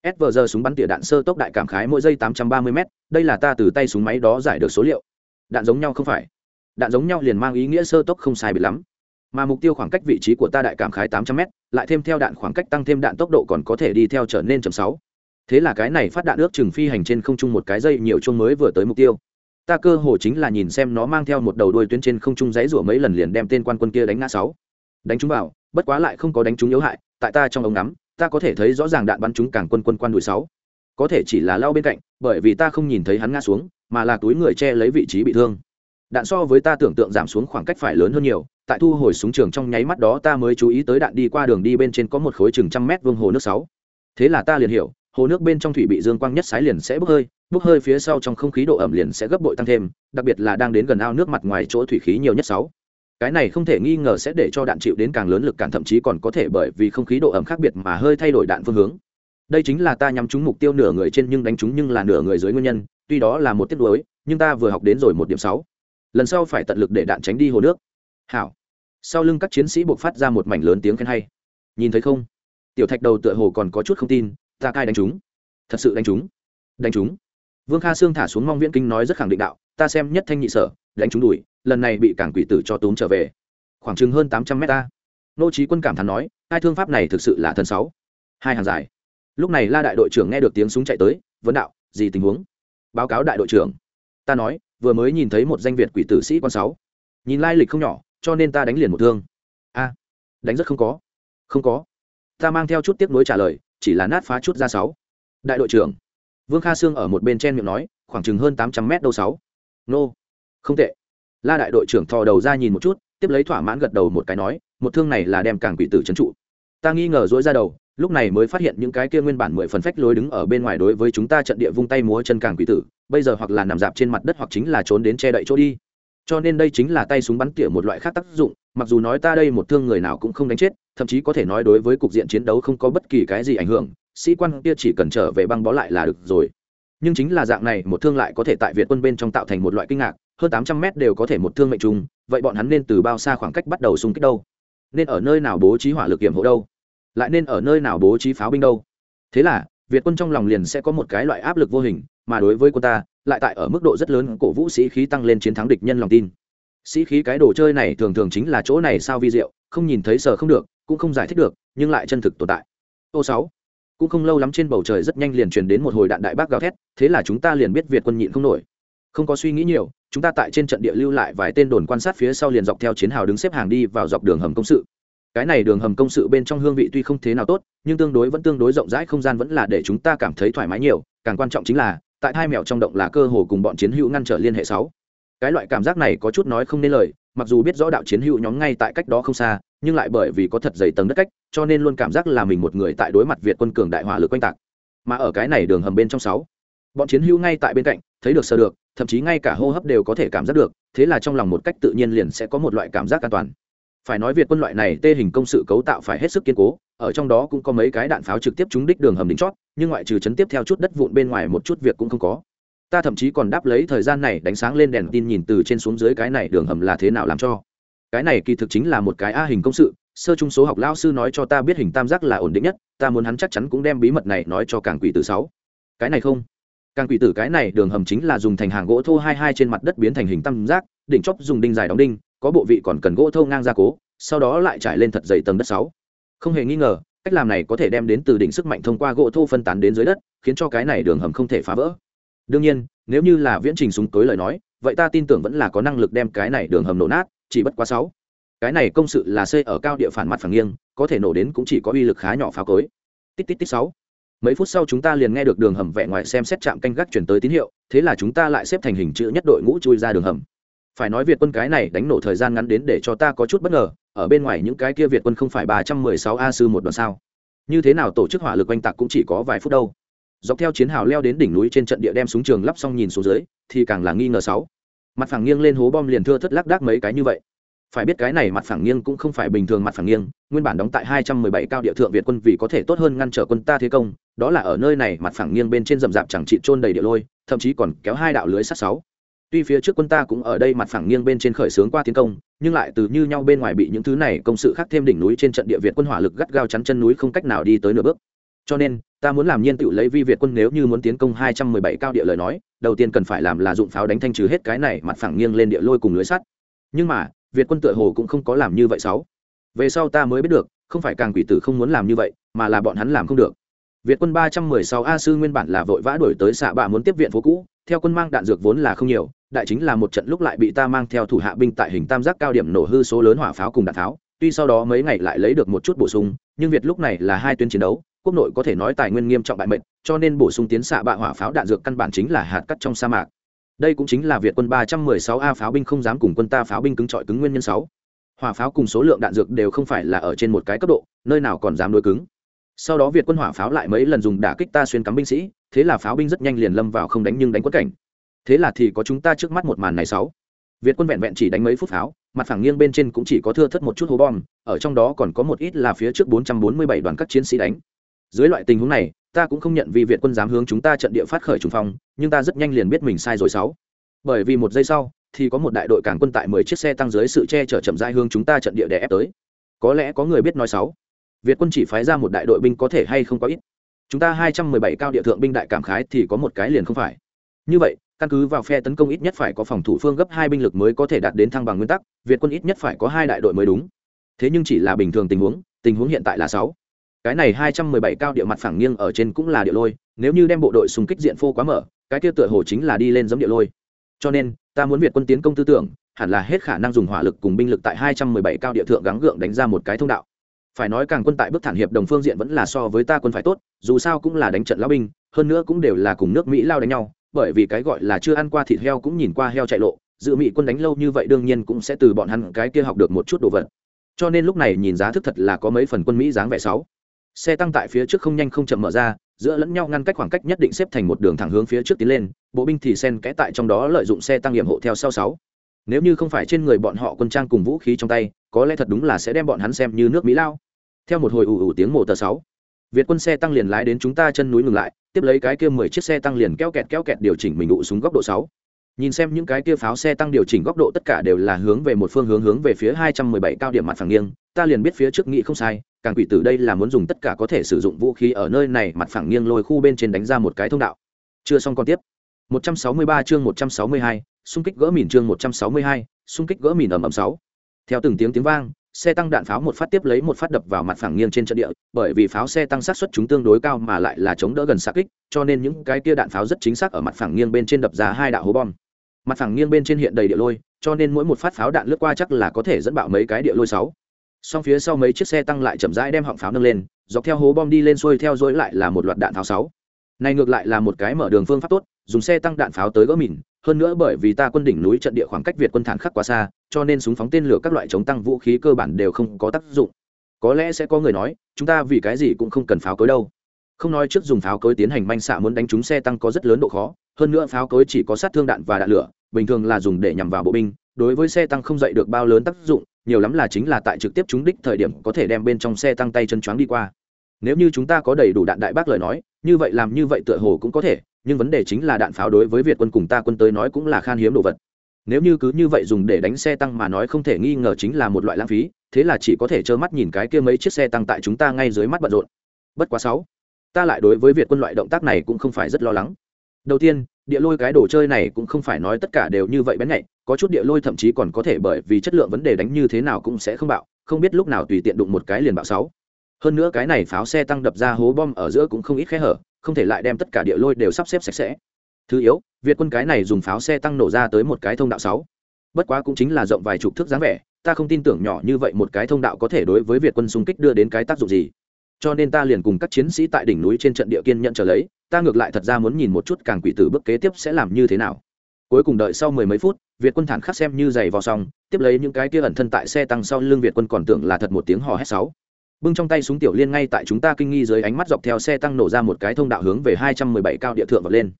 s súng bắn tỉa đạn sơ tốc đại cảm khái mỗi giây 830 m đây là ta từ tay súng máy đó giải được số liệu. Đạn giống nhau không phải. Đạn giống nhau liền mang ý nghĩa sơ tốc không sai biệt lắm. Mà mục tiêu khoảng cách vị trí của ta đại cảm khái 800 m lại thêm theo đạn khoảng cách tăng thêm đạn tốc độ còn có thể đi theo trở nên chậm sáu. Thế là cái này phát đạn ước chừng phi hành trên không trung một cái dây nhiều chung mới vừa tới mục tiêu. Ta cơ hồ chính là nhìn xem nó mang theo một đầu đuôi tuyến trên không trung giãy rủa mấy lần liền đem tên quan quân kia đánh ngã sáu. Đánh chúng vào, bất quá lại không có đánh chúng yếu hại, tại ta trong ống ngắm ta có thể thấy rõ ràng đạn bắn chúng càng quân quân quan đuổi sáu. Có thể chỉ là lao bên cạnh, bởi vì ta không nhìn thấy hắn ngã xuống, mà là túi người che lấy vị trí bị thương. Đạn so với ta tưởng tượng giảm xuống khoảng cách phải lớn hơn nhiều, tại thu hồi súng trường trong nháy mắt đó ta mới chú ý tới đạn đi qua đường đi bên trên có một khối chừng trăm mét vương hồ nước sáu. Thế là ta liền hiểu, hồ nước bên trong thủy bị dương quang nhất sái liền sẽ bốc hơi bốc hơi phía sau trong không khí độ ẩm liền sẽ gấp bội tăng thêm, đặc biệt là đang đến gần ao nước mặt ngoài chỗ thủy khí nhiều nhất sáu cái này không thể nghi ngờ sẽ để cho đạn chịu đến càng lớn lực cản, thậm chí còn có thể bởi vì không khí độ ẩm khác biệt mà hơi thay đổi đạn phương hướng. Đây chính là ta nhắm trúng mục tiêu nửa người trên nhưng đánh trúng nhưng là nửa người dưới nguyên nhân, tuy đó là một tiết đối nhưng ta vừa học đến rồi một điểm sáu. Lần sau phải tận lực để đạn tránh đi hồ nước. Hảo. Sau lưng các chiến sĩ buộc phát ra một mảnh lớn tiếng khen hay. Nhìn thấy không? Tiểu thạch đầu tựa hồ còn có chút không tin, ta cai đánh chúng thật sự đánh chúng đánh chúng vương kha sương thả xuống mong viễn kinh nói rất khẳng định đạo, ta xem nhất thanh nhị sở, đánh chúng đuổi lần này bị cảng quỷ tử cho túm trở về. Khoảng chừng hơn tám trăm mét ta. Nô trí quân cảm thán nói, hai thương pháp này thực sự là thần sáu. Hai hàng dài. Lúc này la đại đội trưởng nghe được tiếng súng chạy tới, vấn đạo, gì tình huống? Báo cáo đại đội trưởng. Ta nói, vừa mới nhìn thấy một danh việt quỷ tử sĩ quan sáu. Nhìn lai lịch không nhỏ, cho nên ta đánh liền một thương. A, đánh rất không có. Không có. Ta mang theo chút tiếc nuối trả lời, chỉ là nát phá chút ra sáu. Đại đội trưởng. Vương kha sương ở một bên chen miệng nói, khoảng chừng hơn tám trăm mét đâu sáu. Nô. Không tệ la đại đội trưởng thò đầu ra nhìn một chút, tiếp lấy thỏa mãn gật đầu một cái nói, một thương này là đem càng quỷ tử trấn trụ. Ta nghi ngờ dỗi ra đầu, lúc này mới phát hiện những cái kia nguyên bản mười phần phách lối đứng ở bên ngoài đối với chúng ta trận địa vung tay múa chân càng quỷ tử, bây giờ hoặc là nằm dạp trên mặt đất hoặc chính là trốn đến che đậy chỗ đi. Cho nên đây chính là tay súng bắn tỉa một loại khác tác dụng, mặc dù nói ta đây một thương người nào cũng không đánh chết, thậm chí có thể nói đối với cục diện chiến đấu không có bất kỳ cái gì ảnh hưởng, sĩ quan kia chỉ cần trở về băng bó lại là được rồi. Nhưng chính là dạng này, một thương lại có thể tại việt quân bên trong tạo thành một loại kinh ngạc hơn tám trăm mét đều có thể một thương mệnh trùng vậy bọn hắn nên từ bao xa khoảng cách bắt đầu xung kích đâu? Nên ở nơi nào bố trí hỏa lực kiểm hộ đâu? Lại nên ở nơi nào bố trí pháo binh đâu? Thế là, việt quân trong lòng liền sẽ có một cái loại áp lực vô hình, mà đối với quân ta, lại tại ở mức độ rất lớn, cổ vũ sĩ khí tăng lên chiến thắng địch nhân lòng tin. Sĩ khí cái đồ chơi này thường thường chính là chỗ này sao vi diệu, không nhìn thấy sờ không được, cũng không giải thích được, nhưng lại chân thực tồn tại. Ô sáu, cũng không lâu lắm trên bầu trời rất nhanh liền truyền đến một hồi đạn đại bác gào thét, thế là chúng ta liền biết việt quân nhịn không nổi. Không có suy nghĩ nhiều chúng ta tại trên trận địa lưu lại vài tên đồn quan sát phía sau liền dọc theo chiến hào đứng xếp hàng đi vào dọc đường hầm công sự. Cái này đường hầm công sự bên trong hương vị tuy không thế nào tốt, nhưng tương đối vẫn tương đối rộng rãi không gian vẫn là để chúng ta cảm thấy thoải mái nhiều, càng quan trọng chính là, tại hai mèo trong động là cơ hồ cùng bọn chiến hữu ngăn trở liên hệ sáu. Cái loại cảm giác này có chút nói không nên lời, mặc dù biết rõ đạo chiến hữu nhóm ngay tại cách đó không xa, nhưng lại bởi vì có thật dày tầng đất cách, cho nên luôn cảm giác là mình một người tại đối mặt việt quân cường đại hỏa lực quanh tạc. Mà ở cái này đường hầm bên trong sáu, bọn chiến hữu ngay tại bên cạnh thấy được sơ được, thậm chí ngay cả hô hấp đều có thể cảm giác được, thế là trong lòng một cách tự nhiên liền sẽ có một loại cảm giác an toàn. Phải nói việt quân loại này tê hình công sự cấu tạo phải hết sức kiên cố, ở trong đó cũng có mấy cái đạn pháo trực tiếp trúng đích đường hầm đỉnh chót, nhưng ngoại trừ chấn tiếp theo chút đất vụn bên ngoài một chút việc cũng không có. Ta thậm chí còn đáp lấy thời gian này đánh sáng lên đèn tin nhìn từ trên xuống dưới cái này đường hầm là thế nào làm cho. Cái này kỳ thực chính là một cái a hình công sự, sơ trung số học lao sư nói cho ta biết hình tam giác là ổn định nhất, ta muốn hắn chắc chắn cũng đem bí mật này nói cho càng quỷ từ sáu. Cái này không càng quỷ tử cái này đường hầm chính là dùng thành hàng gỗ thô hai hai trên mặt đất biến thành hình tam giác, đỉnh chóp dùng đinh dài đóng đinh, có bộ vị còn cần gỗ thô ngang gia cố, sau đó lại trải lên thật dày tầng đất sáu. Không hề nghi ngờ, cách làm này có thể đem đến từ đỉnh sức mạnh thông qua gỗ thô phân tán đến dưới đất, khiến cho cái này đường hầm không thể phá vỡ. Đương nhiên, nếu như là viễn trình súng tối lời nói, vậy ta tin tưởng vẫn là có năng lực đem cái này đường hầm nổ nát, chỉ bất quá sáu. Cái này công sự là xây ở cao địa phản mặt phẳng nghiêng, có thể nổ đến cũng chỉ có uy lực khá nhỏ phá cối. Tít tít tít sáu mấy phút sau chúng ta liền nghe được đường hầm vẽ ngoài xem xét trạm canh gác chuyển tới tín hiệu, thế là chúng ta lại xếp thành hình chữ nhất đội ngũ chui ra đường hầm. Phải nói việt quân cái này đánh nổ thời gian ngắn đến để cho ta có chút bất ngờ, ở bên ngoài những cái kia việt quân không phải ba trăm mười sáu a sư một đoạn sao? Như thế nào tổ chức hỏa lực oanh tạc cũng chỉ có vài phút đâu. Dọc theo chiến hào leo đến đỉnh núi trên trận địa đem súng trường lắp xong nhìn xuống dưới, thì càng là nghi ngờ sáu. Mặt phẳng nghiêng lên hố bom liền thưa thất lác đác mấy cái như vậy phải biết cái này mặt phẳng nghiêng cũng không phải bình thường mặt phẳng nghiêng, nguyên bản đóng tại hai trăm mười bảy cao địa thượng việt quân vì có thể tốt hơn ngăn trở quân ta thế công, đó là ở nơi này mặt phẳng nghiêng bên trên rậm rạp chẳng trị trôn đầy địa lôi, thậm chí còn kéo hai đạo lưới sắt sáu. Tuy phía trước quân ta cũng ở đây mặt phẳng nghiêng bên trên khởi xướng qua tiến công, nhưng lại từ như nhau bên ngoài bị những thứ này công sự khác thêm đỉnh núi trên trận địa việt quân hỏa lực gắt gao chắn chân núi không cách nào đi tới nửa bước. Cho nên, ta muốn làm nhiên tựu lấy vi việt quân nếu như muốn tiến công hai trăm mười bảy cao địa lời nói, đầu tiên cần phải làm là dụng pháo đánh thanh trừ hết cái này mặt phẳng nghiêng lên địa lôi cùng lưới sắt. Nhưng mà việt quân tựa hồ cũng không có làm như vậy sáu về sau ta mới biết được, không phải càng quỷ tử không muốn làm như vậy, mà là bọn hắn làm không được việt quân ba trăm mười sáu a sư nguyên bản là vội vã đổi tới xạ bạ muốn tiếp viện phố cũ, theo quân mang đạn dược vốn là không nhiều, đại chính là một trận lúc lại bị ta mang theo thủ hạ binh tại hình tam giác cao điểm nổ hư số lớn hỏa pháo cùng đạn tháo. tuy sau đó mấy ngày lại lấy được một chút bổ sung, nhưng việt lúc này là hai tuyến chiến đấu, quốc nội có thể nói tài nguyên nghiêm trọng bại mệnh, cho nên bổ sung tiến xạ bạ hỏa pháo đạn dược căn bản chính là hạt cắt trong sa mạc đây cũng chính là việt quân ba trăm mười sáu a pháo binh không dám cùng quân ta pháo binh cứng trọi cứng nguyên nhân sáu. Hỏa pháo cùng số lượng đạn dược đều không phải là ở trên một cái cấp độ, nơi nào còn dám đối cứng. Sau đó việt quân hỏa pháo lại mấy lần dùng đả kích ta xuyên cắm binh sĩ, thế là pháo binh rất nhanh liền lâm vào không đánh nhưng đánh quất cảnh. Thế là thì có chúng ta trước mắt một màn này sáu. Việt quân vẹn vẹn chỉ đánh mấy phút pháo, mặt phẳng nghiêng bên trên cũng chỉ có thưa thất một chút hố bom, ở trong đó còn có một ít là phía trước 447 đoàn các chiến sĩ đánh. Dưới loại tình huống này ta cũng không nhận vì việt quân dám hướng chúng ta trận địa phát khởi trùng phong, nhưng ta rất nhanh liền biết mình sai rồi sáu. Bởi vì một giây sau, thì có một đại đội cảng quân tại mười chiếc xe tăng dưới sự che chở chậm rãi hướng chúng ta trận địa để ép tới. Có lẽ có người biết nói sáu. Việt quân chỉ phái ra một đại đội binh có thể hay không có ít. Chúng ta hai trăm mười bảy cao địa thượng binh đại cảm khái thì có một cái liền không phải. Như vậy, căn cứ vào phe tấn công ít nhất phải có phòng thủ phương gấp hai binh lực mới có thể đạt đến thăng bằng nguyên tắc, việt quân ít nhất phải có hai đại đội mới đúng. Thế nhưng chỉ là bình thường tình huống tình huống hiện tại là sáu cái này hai trăm mười bảy cao địa mặt phẳng nghiêng ở trên cũng là địa lôi, nếu như đem bộ đội xung kích diện phô quá mở, cái kia tựa hồ chính là đi lên giống địa lôi. Cho nên, ta muốn việt quân tiến công tư tưởng, hẳn là hết khả năng dùng hỏa lực cùng binh lực tại hai trăm mười bảy cao địa thượng gắng gượng đánh ra một cái thông đạo. Phải nói càng quân tại bức thản hiệp đồng phương diện vẫn là so với ta quân phải tốt, dù sao cũng là đánh trận lao binh, hơn nữa cũng đều là cùng nước mỹ lao đánh nhau, bởi vì cái gọi là chưa ăn qua thịt heo cũng nhìn qua heo chạy lộ dự mỹ quân đánh lâu như vậy đương nhiên cũng sẽ từ bọn hắn cái kia học được một chút đồ vật. Cho nên lúc này nhìn giá thức thật là có mấy phần quân mỹ dáng vẻ sáu xe tăng tại phía trước không nhanh không chậm mở ra, giữa lẫn nhau ngăn cách khoảng cách nhất định xếp thành một đường thẳng hướng phía trước tiến lên, bộ binh thì sen kẽ tại trong đó lợi dụng xe tăng hiểm hộ theo sau sáu. Nếu như không phải trên người bọn họ quân trang cùng vũ khí trong tay, có lẽ thật đúng là sẽ đem bọn hắn xem như nước mỹ lao. Theo một hồi ủ ủ tiếng mổ tờ sáu, việt quân xe tăng liền lái đến chúng ta chân núi ngừng lại, tiếp lấy cái kia mười chiếc xe tăng liền kéo kẹt kéo kẹt điều chỉnh mình đụ xuống góc độ sáu nhìn xem những cái kia pháo xe tăng điều chỉnh góc độ tất cả đều là hướng về một phương hướng hướng về phía hai trăm mười bảy cao điểm mặt phẳng nghiêng ta liền biết phía trước nghị không sai càng quỷ tử đây là muốn dùng tất cả có thể sử dụng vũ khí ở nơi này mặt phẳng nghiêng lôi khu bên trên đánh ra một cái thông đạo chưa xong còn tiếp 163 chương 162, xung kích gỡ mìn chương 162, xung kích gỡ mìn ầm ầm 6. Theo từng tiếng tiếng vang, xe tăng đạn pháo một phát tiếp lấy một phát đập vào mặt phẳng nghiêng trên trận địa, bởi vì pháo xe tăng sát suất chúng tương đối cao mà lại là chống đỡ gần xạ kích, cho nên những cái kia đạn pháo rất chính xác ở mặt phẳng nghiêng bên trên đập ra hai đạo hố bom. Mặt phẳng nghiêng bên trên hiện đầy địa lôi, cho nên mỗi một phát pháo đạn lướt qua chắc là có thể dẫn bạo mấy cái địa lôi sáu. Song phía sau mấy chiếc xe tăng lại chậm rãi đem họng pháo nâng lên, dọc theo hố bom đi lên xuôi theo dối lại là một loạt đạn pháo sáu. Này ngược lại là một cái mở đường phương pháp tốt, dùng xe tăng đạn pháo tới gỡ mìn, hơn nữa bởi vì ta quân đỉnh núi trận địa khoảng cách việt quân thản khắc quá xa cho nên súng phóng tên lửa các loại chống tăng vũ khí cơ bản đều không có tác dụng có lẽ sẽ có người nói chúng ta vì cái gì cũng không cần pháo cối đâu không nói trước dùng pháo cối tiến hành manh xạ muốn đánh trúng xe tăng có rất lớn độ khó, hơn nữa pháo cối chỉ có sát thương đạn và đạn lửa, bình thường là dùng để nhằm vào bộ binh, đối với xe tăng không dậy được bao lớn tác dụng, nhiều lắm là chính là tại trực tiếp trúng đích thời điểm có thể đem bên trong xe tăng tay chân choáng đi qua. Nếu như chúng ta có đầy đủ đạn đại bác lời nói, như vậy làm như vậy tựa hồ cũng có thể, nhưng vấn đề chính là đạn pháo đối với việt quân cùng ta quân tới nói cũng là khan hiếm đồ vật. Nếu như cứ như vậy dùng để đánh xe tăng mà nói không thể nghi ngờ chính là một loại lãng phí, thế là chỉ có thể trơ mắt nhìn cái kia mấy chiếc xe tăng tại chúng ta ngay dưới mắt bận rộn. Bất quá sáu ta lại đối với việt quân loại động tác này cũng không phải rất lo lắng. Đầu tiên, địa lôi cái đồ chơi này cũng không phải nói tất cả đều như vậy bén nhạy, có chút địa lôi thậm chí còn có thể bởi vì chất lượng vấn đề đánh như thế nào cũng sẽ không bạo, không biết lúc nào tùy tiện đụng một cái liền bạo sáu. Hơn nữa cái này pháo xe tăng đập ra hố bom ở giữa cũng không ít khe hở, không thể lại đem tất cả địa lôi đều sắp xếp sạch sẽ. Thứ yếu, việt quân cái này dùng pháo xe tăng nổ ra tới một cái thông đạo sáu. Bất quá cũng chính là rộng vài chục thước dáng vẻ, ta không tin tưởng nhỏ như vậy một cái thông đạo có thể đối với việt quân xung kích đưa đến cái tác dụng gì cho nên ta liền cùng các chiến sĩ tại đỉnh núi trên trận địa kiên nhận trở lấy, ta ngược lại thật ra muốn nhìn một chút càng quỷ tử bước kế tiếp sẽ làm như thế nào. Cuối cùng đợi sau mười mấy phút, việt quân thản khắc xem như giày vào xong, tiếp lấy những cái kia ẩn thân tại xe tăng sau lưng việt quân còn tưởng là thật một tiếng hò hét sáu. Bưng trong tay súng tiểu liên ngay tại chúng ta kinh nghi dưới ánh mắt dọc theo xe tăng nổ ra một cái thông đạo hướng về hai trăm mười bảy cao địa thượng vật lên.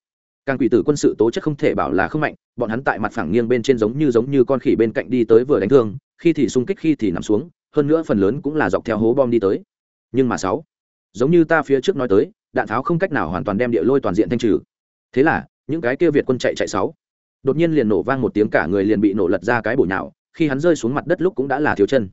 Càng quỷ tử quân sự tố chất không thể bảo là không mạnh, bọn hắn tại mặt phẳng nghiêng bên trên giống như giống như con khỉ bên cạnh đi tới vừa đánh thương, khi thì xung kích khi thì nằm xuống, hơn nữa phần lớn cũng là dọc theo hố bom đi tới nhưng mà sáu, giống như ta phía trước nói tới, đạn tháo không cách nào hoàn toàn đem địa lôi toàn diện thanh trừ. Thế là, những cái kia việt quân chạy chạy sáu, đột nhiên liền nổ vang một tiếng cả người liền bị nổ lật ra cái bổ nhào, khi hắn rơi xuống mặt đất lúc cũng đã là thiếu chân.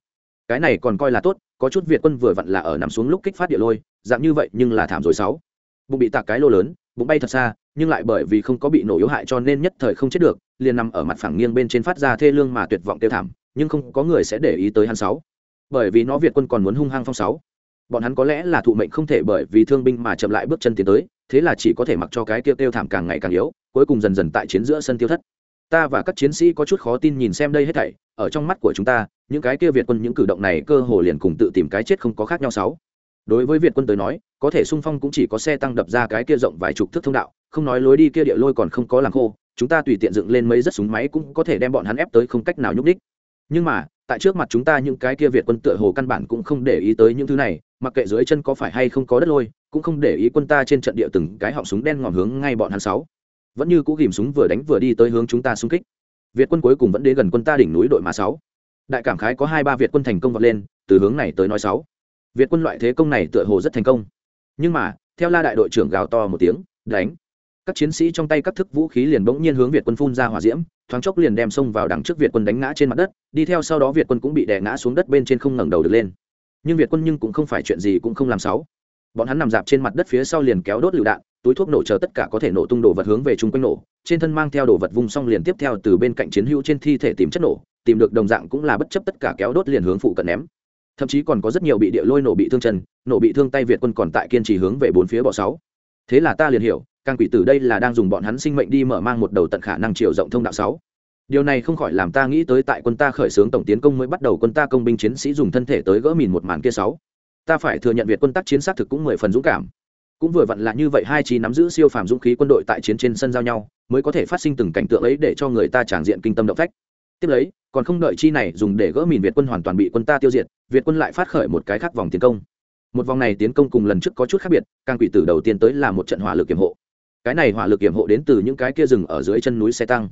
Cái này còn coi là tốt, có chút việt quân vừa vặn là ở nằm xuống lúc kích phát địa lôi, dạng như vậy nhưng là thảm rồi sáu. Bụng bị tạc cái lô lớn, bụng bay thật xa, nhưng lại bởi vì không có bị nổ yếu hại cho nên nhất thời không chết được, liền nằm ở mặt phẳng nghiêng bên trên phát ra thê lương mà tuyệt vọng tiêu thảm, nhưng không có người sẽ để ý tới hắn sáu. Bởi vì nó việt quân còn muốn hung hăng phong sáu bọn hắn có lẽ là thụ mệnh không thể bởi vì thương binh mà chậm lại bước chân tiến tới, thế là chỉ có thể mặc cho cái kia tiêu thảm càng ngày càng yếu, cuối cùng dần dần tại chiến giữa sân tiêu thất. Ta và các chiến sĩ có chút khó tin nhìn xem đây hết thảy, ở trong mắt của chúng ta, những cái kia việt quân những cử động này cơ hồ liền cùng tự tìm cái chết không có khác nhau sáu. Đối với việt quân tới nói, có thể xung phong cũng chỉ có xe tăng đập ra cái kia rộng vài chục thước thông đạo, không nói lối đi kia địa lôi còn không có làm khô, chúng ta tùy tiện dựng lên mấy rất súng máy cũng có thể đem bọn hắn ép tới không cách nào nhúc đích nhưng mà tại trước mặt chúng ta những cái kia việt quân tựa hồ căn bản cũng không để ý tới những thứ này, mặc kệ dưới chân có phải hay không có đất lôi, cũng không để ý quân ta trên trận địa từng cái họng súng đen ngòm hướng ngay bọn hắn sáu. Vẫn như cũ ghìm súng vừa đánh vừa đi tới hướng chúng ta xung kích. Việt quân cuối cùng vẫn đến gần quân ta đỉnh núi đội mà sáu. Đại cảm khái có hai ba việt quân thành công vọt lên, từ hướng này tới nói sáu. Việt quân loại thế công này tựa hồ rất thành công. Nhưng mà, theo la đại đội trưởng gào to một tiếng, đánh các chiến sĩ trong tay các thức vũ khí liền bỗng nhiên hướng việt quân phun ra hỏa diễm, thoáng chốc liền đem xông vào đằng trước việt quân đánh ngã trên mặt đất, đi theo sau đó việt quân cũng bị đè ngã xuống đất bên trên không ngẩng đầu được lên. Nhưng việt quân nhưng cũng không phải chuyện gì cũng không làm sáu bọn hắn nằm dạp trên mặt đất phía sau liền kéo đốt lựu đạn, túi thuốc nổ chờ tất cả có thể nổ tung đồ vật hướng về chung quanh nổ, trên thân mang theo đồ vật vung xong liền tiếp theo từ bên cạnh chiến hữu trên thi thể tìm chất nổ, tìm được đồng dạng cũng là bất chấp tất cả kéo đốt liền hướng phụ cận ném. Thậm chí còn có rất nhiều bị địa lôi nổ bị thương chân, nổ bị thương tay việt quân còn tại kiên trì hướng về bốn phía bọ sáu. Thế là ta liền hiểu càng quỷ tử đây là đang dùng bọn hắn sinh mệnh đi mở mang một đầu tận khả năng chiều rộng thông đạo sáu. Điều này không khỏi làm ta nghĩ tới tại quân ta khởi xướng tổng tiến công mới bắt đầu quân ta công binh chiến sĩ dùng thân thể tới gỡ mìn một màn kia sáu. Ta phải thừa nhận việt quân tác chiến xác thực cũng mười phần dũng cảm. Cũng vừa vặn là như vậy hai chi nắm giữ siêu phàm dũng khí quân đội tại chiến trên sân giao nhau, mới có thể phát sinh từng cảnh tượng ấy để cho người ta tràn diện kinh tâm động phách. Tiếp lấy, còn không đợi chi này dùng để gỡ mìn việt quân hoàn toàn bị quân ta tiêu diệt, việt quân lại phát khởi một cái khác vòng tiến công. Một vòng này tiến công cùng lần trước có chút khác biệt, càng quỷ tử đầu tiên tới là một trận hỏa lực kiểm hộ cái này hỏa lực kiểm hộ đến từ những cái kia rừng ở dưới chân núi xe tăng.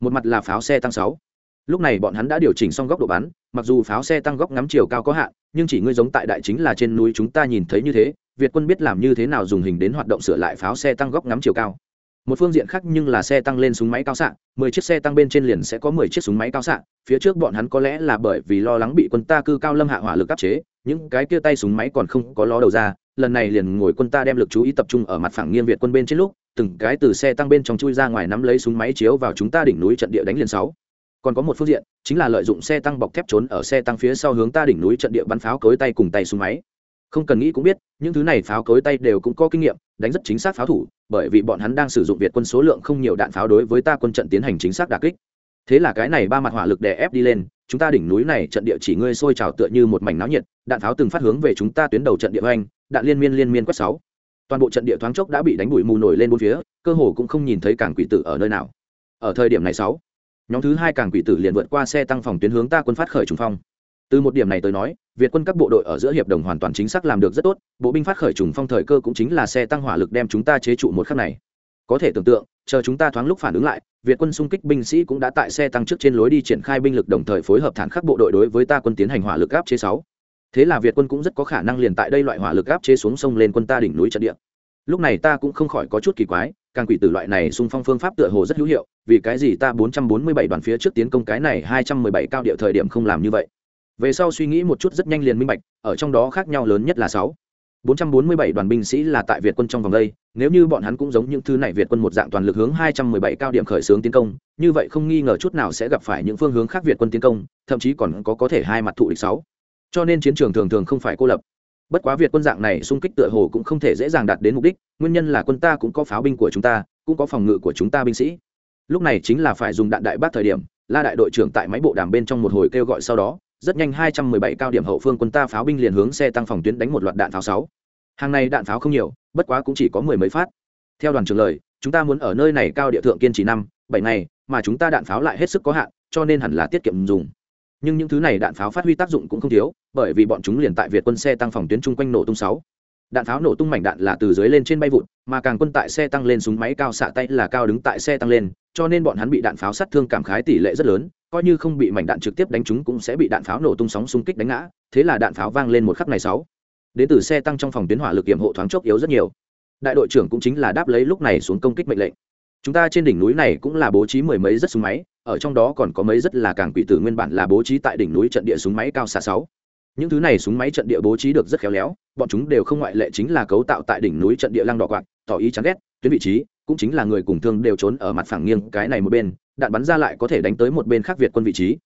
Một mặt là pháo xe tăng sáu. Lúc này bọn hắn đã điều chỉnh xong góc độ bắn, mặc dù pháo xe tăng góc ngắm chiều cao có hạn, nhưng chỉ ngươi giống tại đại chính là trên núi chúng ta nhìn thấy như thế, việt quân biết làm như thế nào dùng hình đến hoạt động sửa lại pháo xe tăng góc ngắm chiều cao. Một phương diện khác nhưng là xe tăng lên súng máy cao xạ, mười chiếc xe tăng bên trên liền sẽ có mười chiếc súng máy cao xạ, phía trước bọn hắn có lẽ là bởi vì lo lắng bị quân ta cư cao lâm hạ hỏa lực áp chế, những cái kia tay súng máy còn không có ló đầu ra, lần này liền ngồi quân ta đem lực chú ý tập trung ở mặt phẳng nghiêng việt quân bên trên lúc từng cái từ xe tăng bên trong chui ra ngoài nắm lấy súng máy chiếu vào chúng ta đỉnh núi trận địa đánh liền sáu. Còn có một phương diện, chính là lợi dụng xe tăng bọc thép trốn ở xe tăng phía sau hướng ta đỉnh núi trận địa bắn pháo cối tay cùng tay súng máy. Không cần nghĩ cũng biết, những thứ này pháo cối tay đều cũng có kinh nghiệm, đánh rất chính xác pháo thủ, bởi vì bọn hắn đang sử dụng việt quân số lượng không nhiều đạn pháo đối với ta quân trận tiến hành chính xác đà kích. Thế là cái này ba mặt hỏa lực đè ép đi lên, chúng ta đỉnh núi này trận địa chỉ ngươi sôi trào tựa như một mảnh náo nhiệt, đạn pháo từng phát hướng về chúng ta tuyến đầu trận địa oanh, đạn liên miên liên miên quét sáu toàn bộ trận địa thoáng chốc đã bị đánh bụi mù nổi lên bốn phía, cơ hồ cũng không nhìn thấy cảng quỷ tử ở nơi nào. Ở thời điểm này sáu, nhóm thứ hai cảng quỷ tử liền vượt qua xe tăng phòng tuyến hướng ta quân phát khởi trùng phong. Từ một điểm này tới nói, việt quân các bộ đội ở giữa hiệp đồng hoàn toàn chính xác làm được rất tốt, bộ binh phát khởi trùng phong thời cơ cũng chính là xe tăng hỏa lực đem chúng ta chế trụ một khắc này. Có thể tưởng tượng, chờ chúng ta thoáng lúc phản ứng lại, việt quân xung kích binh sĩ cũng đã tại xe tăng trước trên lối đi triển khai binh lực đồng thời phối hợp thản khắc bộ đội đối với ta quân tiến hành hỏa lực áp chế sáu thế là việt quân cũng rất có khả năng liền tại đây loại hỏa lực áp chế xuống sông lên quân ta đỉnh núi trận địa. Lúc này ta cũng không khỏi có chút kỳ quái càng quỷ tử loại này xung phong phương pháp tựa hồ rất hữu hiệu vì cái gì ta 447 đoàn phía trước tiến công cái này 217 cao địa thời điểm không làm như vậy? Về sau suy nghĩ một chút rất nhanh liền minh bạch ở trong đó khác nhau lớn nhất là sáu. 447 đoàn binh sĩ là tại Việt quân trong vòng đây, nếu như bọn hắn cũng giống những thứ này Việt quân một dạng toàn lực hướng 217 cao điểm khởi xướng tiến công, như vậy không nghi ngờ chút nào sẽ gặp phải những phương hướng khác Việt quân tiến công, thậm chí còn có có thể hai mặt thụ địch sáu. Cho nên chiến trường thường thường không phải cô lập. Bất quá Việt quân dạng này xung kích tựa hồ cũng không thể dễ dàng đạt đến mục đích, nguyên nhân là quân ta cũng có pháo binh của chúng ta, cũng có phòng ngự của chúng ta binh sĩ. Lúc này chính là phải dùng đạn đại bác thời điểm, La đại đội trưởng tại máy bộ đàm bên trong một hồi kêu gọi sau đó, rất nhanh 217 cao điểm hậu phương quân ta pháo binh liền hướng xe tăng phòng tuyến đánh một loạt đạn pháo sáu hàng này đạn pháo không nhiều bất quá cũng chỉ có mười mấy phát theo đoàn trưởng lời chúng ta muốn ở nơi này cao địa thượng kiên trì năm bảy ngày mà chúng ta đạn pháo lại hết sức có hạn cho nên hẳn là tiết kiệm dùng nhưng những thứ này đạn pháo phát huy tác dụng cũng không thiếu bởi vì bọn chúng liền tại việt quân xe tăng phòng tuyến chung quanh nổ tung sáu. Đạn pháo nổ tung mảnh đạn là từ dưới lên trên bay vụt, mà càng quân tại xe tăng lên súng máy cao xạ tay là cao đứng tại xe tăng lên, cho nên bọn hắn bị đạn pháo sát thương cảm khái tỷ lệ rất lớn, coi như không bị mảnh đạn trực tiếp đánh chúng cũng sẽ bị đạn pháo nổ tung sóng xung kích đánh ngã, thế là đạn pháo vang lên một khắc này sáu. Đến từ xe tăng trong phòng tuyến hỏa lực kiểm hộ thoáng chốc yếu rất nhiều. Đại đội trưởng cũng chính là đáp lấy lúc này xuống công kích mệnh lệnh. Chúng ta trên đỉnh núi này cũng là bố trí mười mấy rất súng máy, ở trong đó còn có mấy rất là càng quỷ tử nguyên bản là bố trí tại đỉnh núi trận địa súng máy cao xạ sáu những thứ này súng máy trận địa bố trí được rất khéo léo bọn chúng đều không ngoại lệ chính là cấu tạo tại đỉnh núi trận địa lăng đỏ quạt tỏ ý chán ghét tuyến vị trí cũng chính là người cùng thương đều trốn ở mặt phẳng nghiêng cái này một bên đạn bắn ra lại có thể đánh tới một bên khác việt quân vị trí.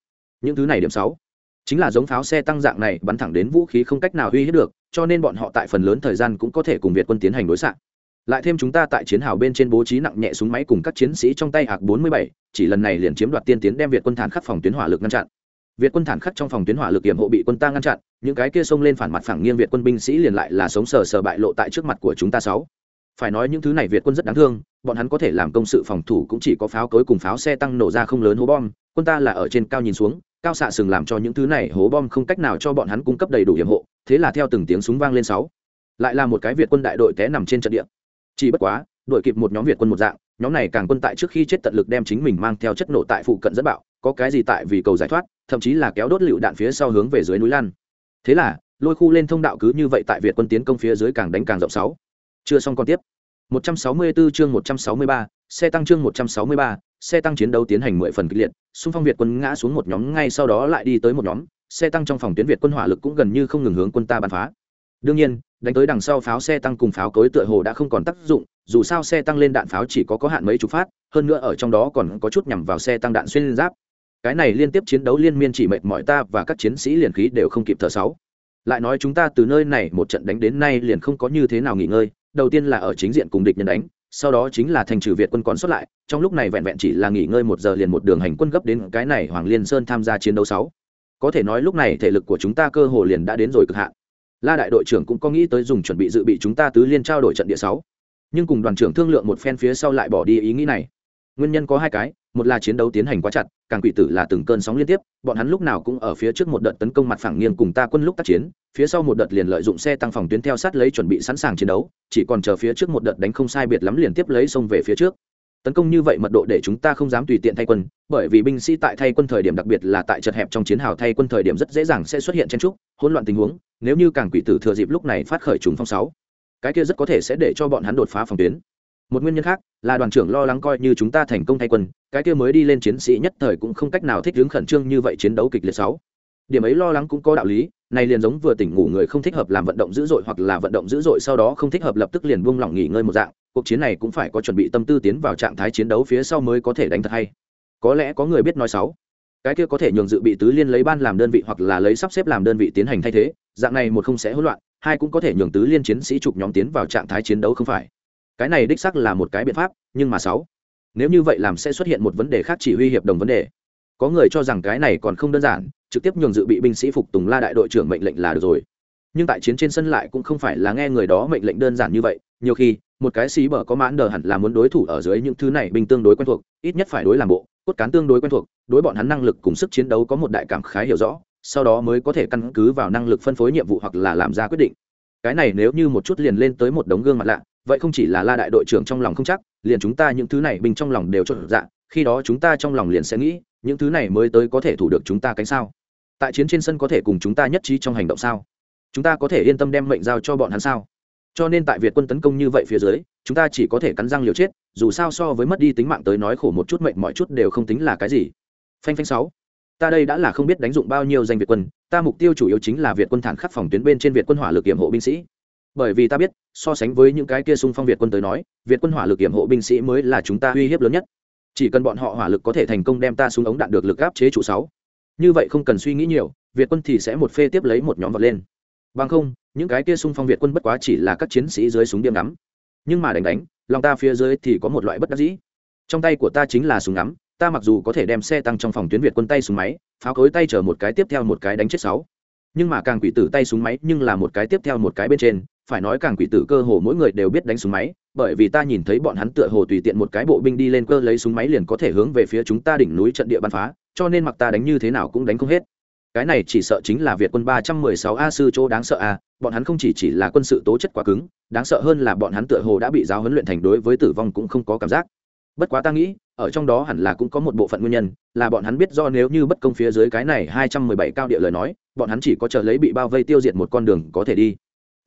Những thứ này điểm sáu chính là giống pháo xe tăng dạng này bắn thẳng đến vũ khí không cách nào uy hiếp được cho nên bọn họ tại phần lớn thời gian cũng có thể cùng việt quân tiến hành đối xạ. Lại thêm chúng ta tại chiến hào bên trên bố trí nặng nhẹ súng máy cùng các chiến sĩ trong tay hạc 47, chỉ lần này liền chiếm đoạt tiên tiến đem việt quân thản khắc phòng tuyến hỏa lực ngăn chặn việt quân thản khắc trong phòng tuyến hỏa lực hiểm hộ bị quân ta ngăn chặn, những cái kia xông lên phản mặt phẳng nghiêng việt quân binh sĩ liền lại là sống sờ sờ bại lộ tại trước mặt của chúng ta sáu. Phải nói những thứ này việt quân rất đáng thương, bọn hắn có thể làm công sự phòng thủ cũng chỉ có pháo cối cùng pháo xe tăng nổ ra không lớn hố bom, quân ta là ở trên cao nhìn xuống, cao xạ sừng làm cho những thứ này hố bom không cách nào cho bọn hắn cung cấp đầy đủ hiểm hộ, thế là theo từng tiếng súng vang lên sáu. Lại là một cái việt quân đại đội té nằm trên trận địa. Chỉ bất quá, đội kịp một nhóm việt quân một dạng, nhóm này càng quân tại trước khi chết tận lực đem chính mình mang theo chất nổ tại phụ cận dẫn bạo có cái gì tại vì cầu giải thoát thậm chí là kéo đốt lựu đạn phía sau hướng về dưới núi lan thế là lôi khu lên thông đạo cứ như vậy tại việt quân tiến công phía dưới càng đánh càng rộng sáu. Chưa xong còn tiếp. 164 chương 163, xe tăng chương 163, xe tăng chiến đấu tiến hành mười phần kịch liệt xung phong việt quân ngã xuống một nhóm ngay sau đó lại đi tới một nhóm xe tăng trong phòng tuyến việt quân hỏa lực cũng gần như không ngừng hướng quân ta bắn phá. Đương nhiên đánh tới đằng sau pháo xe tăng cùng pháo cối tựa hồ đã không còn tác dụng dù sao xe tăng lên đạn pháo chỉ có có hạn mấy chục phát hơn nữa ở trong đó còn có chút nhằm vào xe tăng đạn xuyên giáp cái này liên tiếp chiến đấu liên miên chỉ mệt mỏi ta và các chiến sĩ liền khí đều không kịp thở sáu. Lại nói chúng ta từ nơi này một trận đánh đến nay liền không có như thế nào nghỉ ngơi, đầu tiên là ở chính diện cùng địch nhân đánh, sau đó chính là thành trừ việt quân còn xuất lại, trong lúc này vẹn vẹn chỉ là nghỉ ngơi một giờ liền một đường hành quân gấp đến cái này hoàng liên sơn tham gia chiến đấu sáu. Có thể nói lúc này thể lực của chúng ta cơ hồ liền đã đến rồi cực hạn. La đại đội trưởng cũng có nghĩ tới dùng chuẩn bị dự bị chúng ta tứ liên trao đổi trận địa sáu. Nhưng cùng đoàn trưởng thương lượng một phen phía sau lại bỏ đi ý nghĩ này. Nguyên nhân có hai cái một là chiến đấu tiến hành quá chặt, càng quỷ tử là từng cơn sóng liên tiếp, bọn hắn lúc nào cũng ở phía trước một đợt tấn công mặt phẳng nghiêng cùng ta quân lúc tác chiến, phía sau một đợt liền lợi dụng xe tăng phòng tuyến theo sát lấy chuẩn bị sẵn sàng chiến đấu, chỉ còn chờ phía trước một đợt đánh không sai biệt lắm liền tiếp lấy xông về phía trước. Tấn công như vậy mật độ để chúng ta không dám tùy tiện thay quân, bởi vì binh sĩ tại thay quân thời điểm đặc biệt là tại chật hẹp trong chiến hào thay quân thời điểm rất dễ dàng sẽ xuất hiện chen trúc hỗn loạn tình huống, nếu như càng quỷ tử thừa dịp lúc này phát khởi trùng phong sáu, cái kia rất có thể sẽ để cho bọn hắn đột phá phòng tuyến một nguyên nhân khác là đoàn trưởng lo lắng coi như chúng ta thành công thay quân, cái kia mới đi lên chiến sĩ nhất thời cũng không cách nào thích ứng khẩn trương như vậy chiến đấu kịch liệt sáu. Điểm ấy lo lắng cũng có đạo lý, này liền giống vừa tỉnh ngủ người không thích hợp làm vận động dữ dội hoặc là vận động dữ dội sau đó không thích hợp lập tức liền buông lỏng nghỉ ngơi một dạng, cuộc chiến này cũng phải có chuẩn bị tâm tư tiến vào trạng thái chiến đấu phía sau mới có thể đánh thật hay. Có lẽ có người biết nói sáu. Cái kia có thể nhường dự bị tứ liên lấy ban làm đơn vị hoặc là lấy sắp xếp làm đơn vị tiến hành thay thế, dạng này một không sẽ hỗn loạn, hai cũng có thể nhường tứ liên chiến sĩ chụp nhóm tiến vào trạng thái chiến đấu không phải cái này đích xác là một cái biện pháp, nhưng mà sáu, nếu như vậy làm sẽ xuất hiện một vấn đề khác chỉ huy hiệp đồng vấn đề. Có người cho rằng cái này còn không đơn giản, trực tiếp nhường dự bị binh sĩ phục tùng la đại đội trưởng mệnh lệnh là được rồi. Nhưng tại chiến trên sân lại cũng không phải là nghe người đó mệnh lệnh đơn giản như vậy, nhiều khi, một cái xí bờ có mãn đờ hẳn là muốn đối thủ ở dưới những thứ này binh tương đối quen thuộc, ít nhất phải đối làm bộ, cốt cán tương đối quen thuộc, đối bọn hắn năng lực cùng sức chiến đấu có một đại cảm khái hiểu rõ, sau đó mới có thể căn cứ vào năng lực phân phối nhiệm vụ hoặc là làm ra quyết định. Cái này nếu như một chút liền lên tới một đống gương mặt lạ vậy không chỉ là la đại đội trưởng trong lòng không chắc, liền chúng ta những thứ này binh trong lòng đều trộn dạ khi đó chúng ta trong lòng liền sẽ nghĩ, những thứ này mới tới có thể thủ được chúng ta cánh sao? Tại chiến trên sân có thể cùng chúng ta nhất trí trong hành động sao? Chúng ta có thể yên tâm đem mệnh giao cho bọn hắn sao? Cho nên tại việt quân tấn công như vậy phía dưới, chúng ta chỉ có thể cắn răng liều chết, dù sao so với mất đi tính mạng tới nói khổ một chút mệnh mọi chút đều không tính là cái gì. Phanh phanh sáu. Ta đây đã là không biết đánh dụng bao nhiêu danh việt quân, ta mục tiêu chủ yếu chính là việt quân thản khắc phòng tuyến bên trên việt quân hỏa lực kiểm hộ binh sĩ bởi vì ta biết, so sánh với những cái kia xung phong việt quân tới nói, việt quân hỏa lực kiểm hộ binh sĩ mới là chúng ta uy hiếp lớn nhất. Chỉ cần bọn họ hỏa lực có thể thành công đem ta xuống ống đạn được lực áp chế trụ sáu. Như vậy không cần suy nghĩ nhiều, việt quân thì sẽ một phê tiếp lấy một nhóm vật lên. Bằng không, những cái kia xung phong việt quân bất quá chỉ là các chiến sĩ dưới súng điểm ngắm. Nhưng mà đánh đánh, lòng ta phía dưới thì có một loại bất đắc dĩ. Trong tay của ta chính là súng ngắm, ta mặc dù có thể đem xe tăng trong phòng tuyến việt quân tay súng máy, pháo cối tay chở một cái tiếp theo một cái đánh chết sáu nhưng mà càng quỷ tử tay súng máy nhưng là một cái tiếp theo một cái bên trên, phải nói càng quỷ tử cơ hồ mỗi người đều biết đánh súng máy, bởi vì ta nhìn thấy bọn hắn tựa hồ tùy tiện một cái bộ binh đi lên cơ lấy súng máy liền có thể hướng về phía chúng ta đỉnh núi trận địa bắn phá, cho nên mặc ta đánh như thế nào cũng đánh không hết. Cái này chỉ sợ chính là việt quân ba trăm mười sáu a sư chỗ đáng sợ a, bọn hắn không chỉ chỉ là quân sự tố chất quá cứng, đáng sợ hơn là bọn hắn tựa hồ đã bị giáo huấn luyện thành đối với tử vong cũng không có cảm giác. Bất quá ta nghĩ, ở trong đó hẳn là cũng có một bộ phận nguyên nhân, là bọn hắn biết do nếu như bất công phía dưới cái này hai trăm mười bảy cao địa lời nói bọn hắn chỉ có chờ lấy bị bao vây tiêu diệt một con đường có thể đi.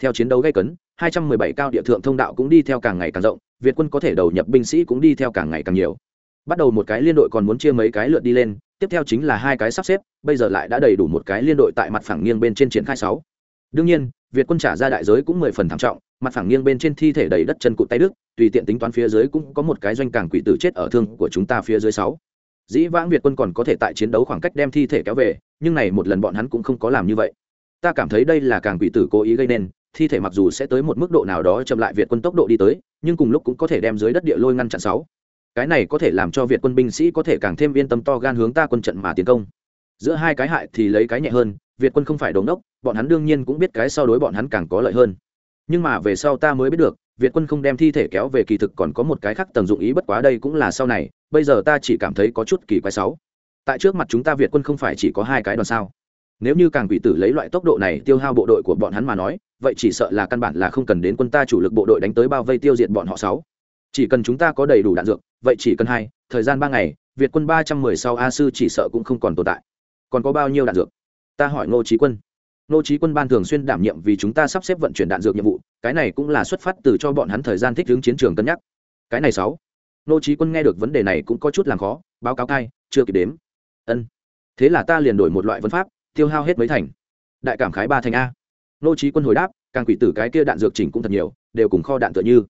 Theo chiến đấu gây cấn 217 cao địa thượng thông đạo cũng đi theo càng ngày càng rộng, việt quân có thể đầu nhập binh sĩ cũng đi theo càng ngày càng nhiều. Bắt đầu một cái liên đội còn muốn chia mấy cái lượt đi lên, tiếp theo chính là hai cái sắp xếp, bây giờ lại đã đầy đủ một cái liên đội tại mặt phẳng nghiêng bên trên triển khai sáu. Đương nhiên, việt quân trả ra đại giới cũng mười phần thảm trọng, mặt phẳng nghiêng bên trên thi thể đầy đất chân cụt tay đức tùy tiện tính toán phía dưới cũng có một cái doanh càng quỷ tử chết ở thương của chúng ta phía dưới sáu. Dĩ vãng việt quân còn có thể tại chiến đấu khoảng cách đem thi thể kéo về nhưng này một lần bọn hắn cũng không có làm như vậy. Ta cảm thấy đây là càng quỷ tử cố ý gây nên, thi thể mặc dù sẽ tới một mức độ nào đó chậm lại việt quân tốc độ đi tới, nhưng cùng lúc cũng có thể đem dưới đất địa lôi ngăn chặn sáu. Cái này có thể làm cho việt quân binh sĩ có thể càng thêm yên tâm to gan hướng ta quân trận mà tiến công. Giữa hai cái hại thì lấy cái nhẹ hơn, việt quân không phải đống đốc bọn hắn đương nhiên cũng biết cái sau đối bọn hắn càng có lợi hơn. Nhưng mà về sau ta mới biết được, việt quân không đem thi thể kéo về kỳ thực còn có một cái khác tầng dụng ý bất quá đây cũng là sau này, bây giờ ta chỉ cảm thấy có chút kỳ quái sáu tại trước mặt chúng ta việt quân không phải chỉ có hai cái đoàn sao? Nếu như càng quỷ tử lấy loại tốc độ này tiêu hao bộ đội của bọn hắn mà nói, vậy chỉ sợ là căn bản là không cần đến quân ta chủ lực bộ đội đánh tới bao vây tiêu diệt bọn họ sáu. Chỉ cần chúng ta có đầy đủ đạn dược, vậy chỉ cần hai, thời gian ba ngày, việt quân ba trăm mười sau a sư chỉ sợ cũng không còn tồn tại. Còn có bao nhiêu đạn dược? Ta hỏi ngô trí quân. Ngô trí quân ban thường xuyên đảm nhiệm vì chúng ta sắp xếp vận chuyển đạn dược nhiệm vụ, cái này cũng là xuất phát từ cho bọn hắn thời gian thích ứng chiến trường cân nhắc. Cái này sáu. Ngô trí quân nghe được vấn đề này cũng có chút làm khó, báo cáo cai chưa kịp đếm ân. Thế là ta liền đổi một loại vấn pháp, tiêu hao hết mấy thành. Đại cảm khái ba thành a. Nô trí quân hồi đáp, càng quỷ tử cái kia đạn dược chỉnh cũng thật nhiều, đều cùng kho đạn tựa như.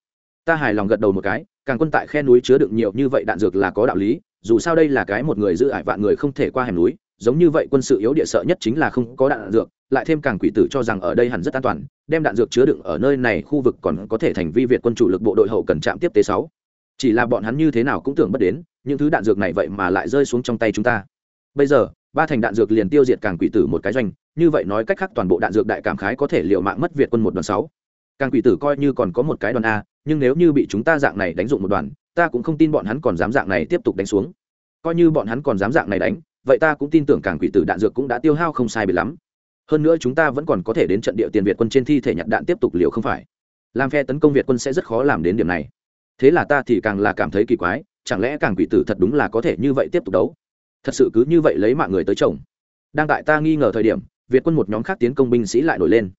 Ta hài lòng gật đầu một cái, càng quân tại khe núi chứa đựng nhiều như vậy đạn dược là có đạo lý, dù sao đây là cái một người giữ ải vạn người không thể qua hẻm núi, giống như vậy quân sự yếu địa sợ nhất chính là không có đạn dược, lại thêm càng quỷ tử cho rằng ở đây hẳn rất an toàn, đem đạn dược chứa đựng ở nơi này khu vực còn có thể thành vi việt quân chủ lực bộ đội hậu cần trạm tiếp tế sáu. Chỉ là bọn hắn như thế nào cũng tưởng bất đến, những thứ đạn dược này vậy mà lại rơi xuống trong tay chúng ta bây giờ, ba thành đạn dược liền tiêu diệt càng quỷ tử một cái doanh, như vậy nói cách khác toàn bộ đạn dược đại cảm khái có thể liệu mạng mất việt quân một đoàn sáu. Càng quỷ tử coi như còn có một cái đoàn a, nhưng nếu như bị chúng ta dạng này đánh dụng một đoàn, ta cũng không tin bọn hắn còn dám dạng này tiếp tục đánh xuống. Coi như bọn hắn còn dám dạng này đánh, vậy ta cũng tin tưởng càng quỷ tử đạn dược cũng đã tiêu hao không sai bị lắm. Hơn nữa chúng ta vẫn còn có thể đến trận địa tiền việt quân trên thi thể nhặt đạn tiếp tục liệu không phải. Làm phe tấn công việt quân sẽ rất khó làm đến điểm này. Thế là ta thì càng là cảm thấy kỳ quái, chẳng lẽ càng quỷ tử thật đúng là có thể như vậy tiếp tục đấu? Thật sự cứ như vậy lấy mạng người tới chồng. Đang tại ta nghi ngờ thời điểm, việt quân một nhóm khác tiến công binh sĩ lại nổi lên.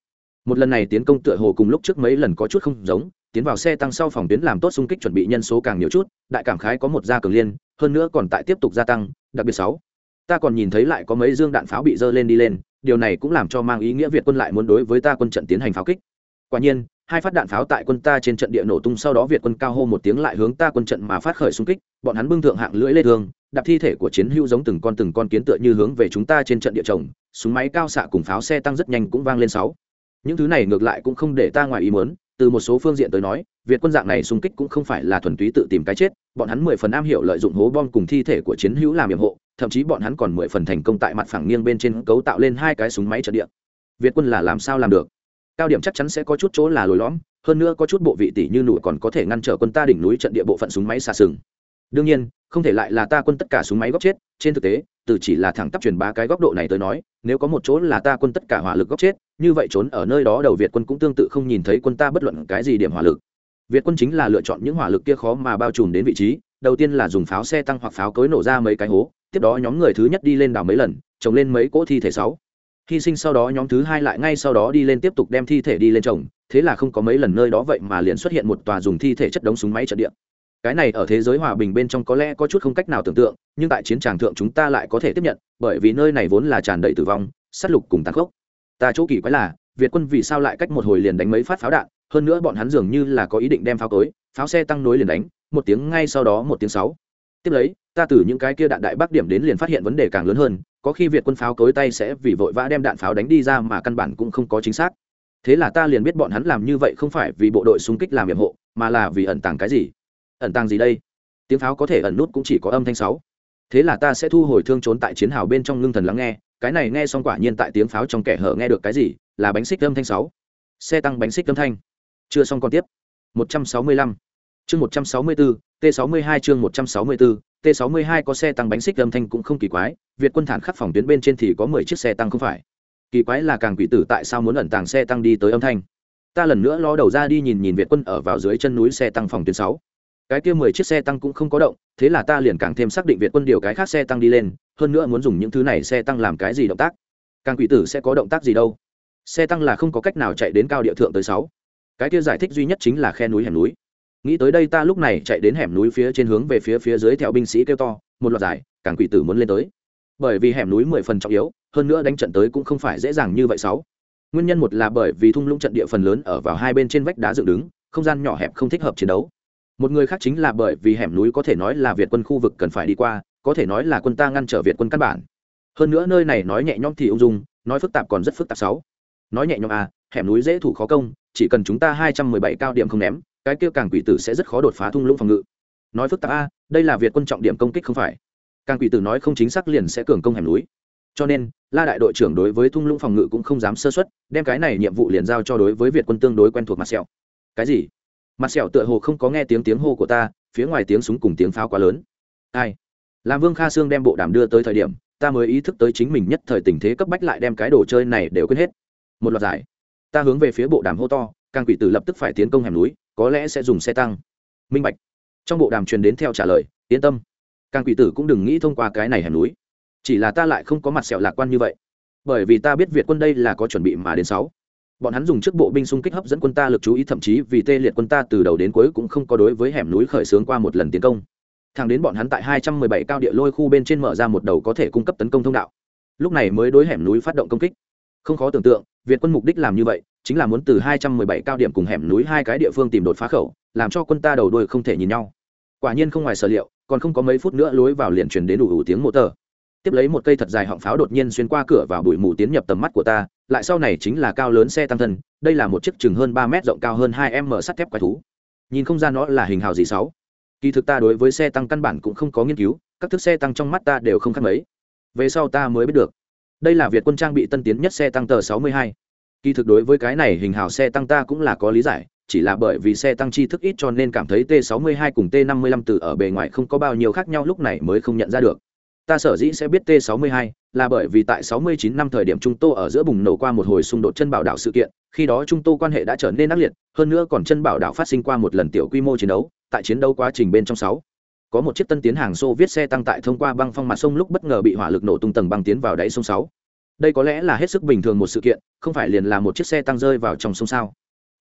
Một lần này tiến công tựa hồ cùng lúc trước mấy lần có chút không giống, tiến vào xe tăng sau phòng tuyến làm tốt xung kích chuẩn bị nhân số càng nhiều chút, đại cảm khái có một gia cường liên, hơn nữa còn tại tiếp tục gia tăng, đặc biệt sáu. Ta còn nhìn thấy lại có mấy dương đạn pháo bị dơ lên đi lên, điều này cũng làm cho mang ý nghĩa việt quân lại muốn đối với ta quân trận tiến hành pháo kích. Quả nhiên hai phát đạn pháo tại quân ta trên trận địa nổ tung sau đó việt quân cao hô một tiếng lại hướng ta quân trận mà phát khởi xung kích, bọn hắn bưng thượng hạng lưỡi lê thương, đạp thi thể của chiến hữu giống từng con từng con kiến tựa như hướng về chúng ta trên trận địa chồng súng máy cao xạ cùng pháo xe tăng rất nhanh cũng vang lên sáu. Những thứ này ngược lại cũng không để ta ngoài ý muốn, từ một số phương diện tới nói, việt quân dạng này xung kích cũng không phải là thuần túy tự tìm cái chết, bọn hắn mười phần am hiểu lợi dụng hố bom cùng thi thể của chiến hữu làm nhiệm hộ, thậm chí bọn hắn còn mười phần thành công tại mặt phẳng nghiêng bên trên cấu tạo lên hai cái súng máy trận địa. Việt quân là làm sao làm được? Cao điểm chắc chắn sẽ có chút chỗ là lồi lõm, hơn nữa có chút bộ vị tỷ như nụ còn có thể ngăn trở quân ta đỉnh núi trận địa bộ phận súng máy xa sừng. Đương nhiên, không thể lại là ta quân tất cả súng máy góc chết, trên thực tế, từ chỉ là thẳng tắp truyền bá cái góc độ này tới nói, nếu có một chỗ là ta quân tất cả hỏa lực góc chết, như vậy trốn ở nơi đó đầu việt quân cũng tương tự không nhìn thấy quân ta bất luận cái gì điểm hỏa lực. Việt quân chính là lựa chọn những hỏa lực kia khó mà bao trùm đến vị trí, đầu tiên là dùng pháo xe tăng hoặc pháo cối nổ ra mấy cái hố, tiếp đó nhóm người thứ nhất đi lên đảo mấy lần, trồng lên mấy cỗ thi thể sáu hy sinh sau đó nhóm thứ hai lại ngay sau đó đi lên tiếp tục đem thi thể đi lên trồng, thế là không có mấy lần nơi đó vậy mà liền xuất hiện một tòa dùng thi thể chất đống súng máy trận địa. Cái này ở thế giới hòa bình bên trong có lẽ có chút không cách nào tưởng tượng, nhưng tại chiến tràng thượng chúng ta lại có thể tiếp nhận, bởi vì nơi này vốn là tràn đầy tử vong, sát lục cùng tàn khốc. Ta chỗ kỳ quái là, việt quân vì sao lại cách một hồi liền đánh mấy phát pháo đạn, hơn nữa bọn hắn dường như là có ý định đem pháo tối, pháo xe tăng nối liền đánh, một tiếng ngay sau đó một tiếng sáu tiếp lấy, ta từ những cái kia đạn đại bác điểm đến liền phát hiện vấn đề càng lớn hơn, có khi việt quân pháo cối tay sẽ vì vội vã đem đạn pháo đánh đi ra mà căn bản cũng không có chính xác. Thế là ta liền biết bọn hắn làm như vậy không phải vì bộ đội xung kích làm nhiệm hộ mà là vì ẩn tàng cái gì? Ẩn tàng gì đây? Tiếng pháo có thể ẩn nút cũng chỉ có âm thanh sáu. Thế là ta sẽ thu hồi thương trốn tại chiến hào bên trong ngưng thần lắng nghe, cái này nghe xong quả nhiên tại tiếng pháo trong kẻ hở nghe được cái gì, là bánh xích âm thanh sáu. Xe tăng bánh xích âm thanh. Chưa xong còn tiếp. 165 chương 164 t 62 chương 164 t 62 có xe tăng bánh xích âm thanh cũng không kỳ quái, việt quân thản khắc phòng tuyến bên trên thì có 10 chiếc xe tăng không phải. Kỳ quái là càng quỷ tử tại sao muốn ẩn tàng xe tăng đi tới âm thanh? Ta lần nữa ló đầu ra đi nhìn nhìn việt quân ở vào dưới chân núi xe tăng phòng tuyến sáu. Cái kia mười chiếc xe tăng cũng không có động, thế là ta liền càng thêm xác định việt quân điều cái khác xe tăng đi lên, hơn nữa muốn dùng những thứ này xe tăng làm cái gì động tác? Càng quỷ tử sẽ có động tác gì đâu? Xe tăng là không có cách nào chạy đến cao địa thượng tới sáu. Cái kia giải thích duy nhất chính là khe núi hẻm núi nghĩ tới đây ta lúc này chạy đến hẻm núi phía trên hướng về phía phía dưới theo binh sĩ kêu to, một loạt giải, càng quỷ tử muốn lên tới. Bởi vì hẻm núi mười phần trọng yếu, hơn nữa đánh trận tới cũng không phải dễ dàng như vậy sáu. Nguyên nhân một là bởi vì thung lũng trận địa phần lớn ở vào hai bên trên vách đá dựng đứng, không gian nhỏ hẹp không thích hợp chiến đấu. Một người khác chính là bởi vì hẻm núi có thể nói là việt quân khu vực cần phải đi qua, có thể nói là quân ta ngăn trở việt quân căn bản. Hơn nữa nơi này nói nhẹ nhõm thì ung dung, nói phức tạp còn rất phức tạp sáu. Nói nhẹ nhõm à hẻm núi dễ thủ khó công, chỉ cần chúng ta hai trăm mười bảy cao điểm không ném cái kia càng quỷ tử sẽ rất khó đột phá thung lũng phòng ngự. Nói phức tạp a à, đây là việt quân trọng điểm công kích không phải. Càng quỷ tử nói không chính xác liền sẽ cường công hẻm núi. Cho nên la đại đội trưởng đối với thung lũng phòng ngự cũng không dám sơ xuất đem cái này nhiệm vụ liền giao cho đối với việt quân tương đối quen thuộc mặt sẹo cái gì? Mặt sẹo tựa hồ không có nghe tiếng tiếng hô của ta phía ngoài tiếng súng cùng tiếng pháo quá lớn. Ai? Làm vương kha sương đem bộ đàm đưa tới thời điểm ta mới ý thức tới chính mình nhất thời tình thế cấp bách lại đem cái đồ chơi này đều quên hết. Một loạt giải. Ta hướng về phía bộ đàm hô to càng quỷ tử lập tức phải tiến công hẻm núi, có lẽ sẽ dùng xe tăng. Minh bạch. Trong bộ đàm truyền đến theo trả lời, yên tâm. Càng quỷ tử cũng đừng nghĩ thông qua cái này hẻm núi. Chỉ là ta lại không có mặt sẹo lạc quan như vậy. Bởi vì ta biết việt quân đây là có chuẩn bị mà đến sáu. Bọn hắn dùng trước bộ binh xung kích hấp dẫn quân ta lực chú ý, thậm chí vì tê liệt quân ta từ đầu đến cuối cũng không có đối với hẻm núi khởi xướng qua một lần tiến công. Thẳng đến bọn hắn tại 217 cao địa lôi khu bên trên mở ra một đầu có thể cung cấp tấn công thông đạo. Lúc này mới đối hẻm núi phát động công kích. Không khó tưởng tượng, việt quân mục đích làm như vậy chính là muốn từ 217 cao điểm cùng hẻm núi hai cái địa phương tìm đột phá khẩu làm cho quân ta đầu đuôi không thể nhìn nhau. Quả nhiên không ngoài sở liệu còn không có mấy phút nữa lối vào liền truyền đến đủ, đủ tiếng mô tờ. Tiếp lấy một cây thật dài họng pháo đột nhiên xuyên qua cửa vào bụi mù tiến nhập tầm mắt của ta lại sau này chính là cao lớn xe tăng thần đây là một chiếc chừng hơn ba mét rộng cao hơn hai m sắt thép quái thú. Nhìn không ra nó là hình hào gì sáu. Kỳ thực ta đối với xe tăng căn bản cũng không có nghiên cứu các thức xe tăng trong mắt ta đều không khác mấy. Về sau ta mới biết được. Đây là việt quân trang bị tân tiến nhất xe tăng tờ 62 kỳ thực đối với cái này hình hào xe tăng ta cũng là có lý giải, chỉ là bởi vì xe tăng chi thức ít cho nên cảm thấy t 62 cùng t 55 từ ở bề ngoài không có bao nhiêu khác nhau lúc này mới không nhận ra được. Ta sở dĩ sẽ biết t 62 là bởi vì tại 69 năm thời điểm trung tô ở giữa bùng nổ qua một hồi xung đột chân bảo đảo sự kiện, khi đó trung tô quan hệ đã trở nên ác liệt, hơn nữa còn chân bảo đảo phát sinh qua một lần tiểu quy mô chiến đấu, tại chiến đấu quá trình bên trong sáu. Có một chiếc tân tiến hàng xô viết xe tăng tại thông qua băng phong mặt sông lúc bất ngờ bị hỏa lực nổ tung tầng băng tiến vào đáy sông sáu đây có lẽ là hết sức bình thường một sự kiện, không phải liền là một chiếc xe tăng rơi vào trong sông sao?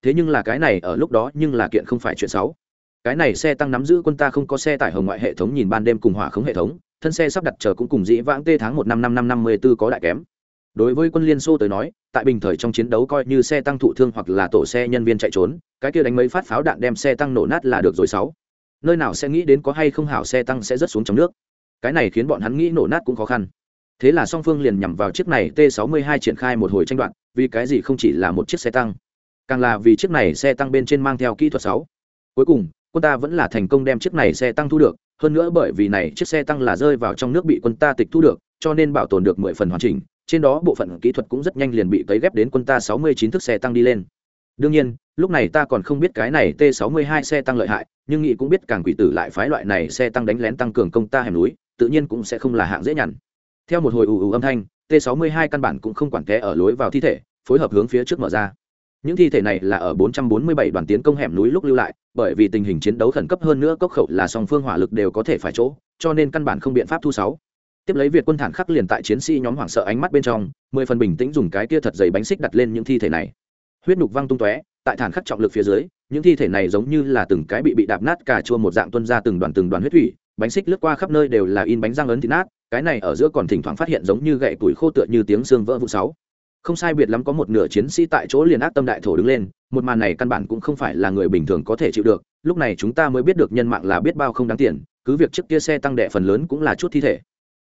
Thế nhưng là cái này ở lúc đó nhưng là kiện không phải chuyện xấu. Cái này xe tăng nắm giữ quân ta không có xe tải hồng ngoại hệ thống nhìn ban đêm cùng hỏa khống hệ thống, thân xe sắp đặt chờ cũng cùng dĩ vãng tê tháng một năm năm năm năm mươi b ố có đại kém. Đối với quân liên xô tới nói, tại bình thời trong chiến đấu coi như xe tăng thụ thương hoặc là tổ xe nhân viên chạy trốn, cái kia đánh mấy phát pháo đạn đem xe tăng nổ nát là được rồi sáu nơi nào sẽ nghĩ đến có hay không hảo xe tăng sẽ rớt xuống trong nước. Cái này khiến bọn hắn nghĩ nổ nát cũng khó khăn thế là song phương liền nhằm vào chiếc này t 62 triển khai một hồi tranh đoạn vì cái gì không chỉ là một chiếc xe tăng, càng là vì chiếc này xe tăng bên trên mang theo kỹ thuật sáu. Cuối cùng, quân ta vẫn là thành công đem chiếc này xe tăng thu được, hơn nữa bởi vì này chiếc xe tăng là rơi vào trong nước bị quân ta tịch thu được, cho nên bảo tồn được mười phần hoàn chỉnh, trên đó bộ phận kỹ thuật cũng rất nhanh liền bị cấy ghép đến quân ta sáu mươi chín thước xe tăng đi lên. Đương nhiên, lúc này ta còn không biết cái này t 62 xe tăng lợi hại, nhưng nghị cũng biết càng quỷ tử lại phái loại này xe tăng đánh lén tăng cường công ta hẻm núi, tự nhiên cũng sẽ không là hạng dễ nhằn theo một hồi ù ù âm thanh t 62 căn bản cũng không quản té ở lối vào thi thể, phối hợp hướng phía trước mở ra. Những thi thể này là ở 447 đoàn tiến công hẻm núi lúc lưu lại, bởi vì tình hình chiến đấu khẩn cấp hơn nữa cốc khẩu là song phương hỏa lực đều có thể phải chỗ, cho nên căn bản không biện pháp thu sáu. Tiếp lấy việt quân thản khắc liền tại chiến sĩ nhóm hoảng sợ ánh mắt bên trong, mười phần bình tĩnh dùng cái kia thật dày bánh xích đặt lên những thi thể này. Huyết nục văng tung tóe, tại thản khắc trọng lực phía dưới, những thi thể này giống như là từng cái bị bị đạp nát cà chua một dạng tuân ra từng đoàn từng đoàn huyết thủy, bánh xích lướt qua khắp nơi đều là in bánh răng ấn thịt nát cái này ở giữa còn thỉnh thoảng phát hiện giống như gậy tuổi khô tựa như tiếng xương vỡ vụ sáu. Không sai biệt lắm có một nửa chiến sĩ tại chỗ liền ác tâm đại thổ đứng lên, một màn này căn bản cũng không phải là người bình thường có thể chịu được, lúc này chúng ta mới biết được nhân mạng là biết bao không đáng tiền, cứ việc trước kia xe tăng đệ phần lớn cũng là chút thi thể.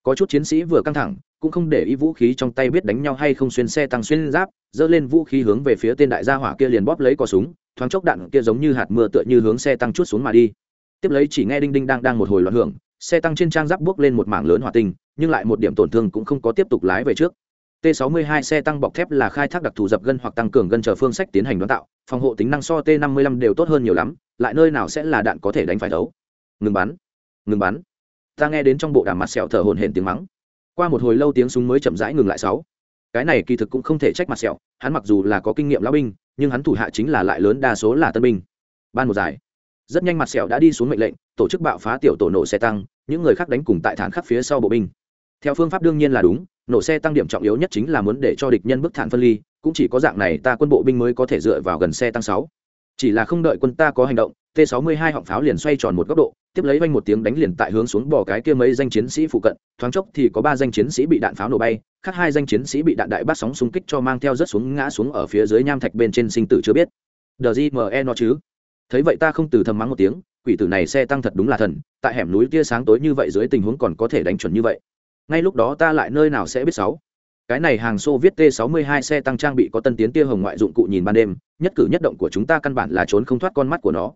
Có chút chiến sĩ vừa căng thẳng, cũng không để ý vũ khí trong tay biết đánh nhau hay không xuyên xe tăng xuyên giáp dỡ lên vũ khí hướng về phía tên đại gia hỏa kia liền bóp lấy cò súng, thoáng chốc đạn kia giống như hạt mưa tựa như hướng xe tăng chút xuống mà đi. Tiếp lấy chỉ nghe đinh đinh đang đang một hồi loạn hưởng xe tăng trên trang giáp bước lên một mảng lớn hỏa tinh, nhưng lại một điểm tổn thương cũng không có tiếp tục lái về trước. T 62 xe tăng bọc thép là khai thác đặc thù dập gân hoặc tăng cường gân chờ phương sách tiến hành đoán tạo, phòng hộ tính năng so t 55 đều tốt hơn nhiều lắm, lại nơi nào sẽ là đạn có thể đánh phải đấu. Ngừng bắn ngừng bắn. Ta nghe đến trong bộ đàm mặt sẹo thở hồn hển tiếng mắng. Qua một hồi lâu tiếng súng mới chậm rãi ngừng lại sáu. Cái này kỳ thực cũng không thể trách mặt sẹo, hắn mặc dù là có kinh nghiệm lão binh, nhưng hắn thủ hạ chính là lại lớn đa số là tân binh. Ban một giải rất nhanh mặt sẹo đã đi xuống mệnh lệnh, tổ chức bạo phá tiểu tổ nổ xe tăng, những người khác đánh cùng tại thản khắc phía sau bộ binh. Theo phương pháp đương nhiên là đúng, nổ xe tăng điểm trọng yếu nhất chính là muốn để cho địch nhân bức thản phân ly, cũng chỉ có dạng này ta quân bộ binh mới có thể dựa vào gần xe tăng sáu. Chỉ là không đợi quân ta có hành động t 62 họng pháo liền xoay tròn một góc độ, tiếp lấy vanh một tiếng đánh liền tại hướng xuống bỏ cái kia mấy danh chiến sĩ phụ cận, thoáng chốc thì có ba danh chiến sĩ bị đạn pháo nổ bay, khác hai danh chiến sĩ bị đạn đại bát sóng xung kích cho mang theo rất xuống ngã xuống ở phía dưới nham thạch bên trên sinh tử chưa biết. Đờ gì mờ nó chứ? Thấy vậy ta không từ thầm mắng một tiếng, quỷ tử này xe tăng thật đúng là thần, tại hẻm núi tia sáng tối như vậy dưới tình huống còn có thể đánh chuẩn như vậy. Ngay lúc đó ta lại nơi nào sẽ biết sáu? Cái này hàng xô viết t 62 xe tăng trang bị có tân tiến tia hồng ngoại dụng cụ nhìn ban đêm, nhất cử nhất động của chúng ta căn bản là trốn không thoát con mắt của nó.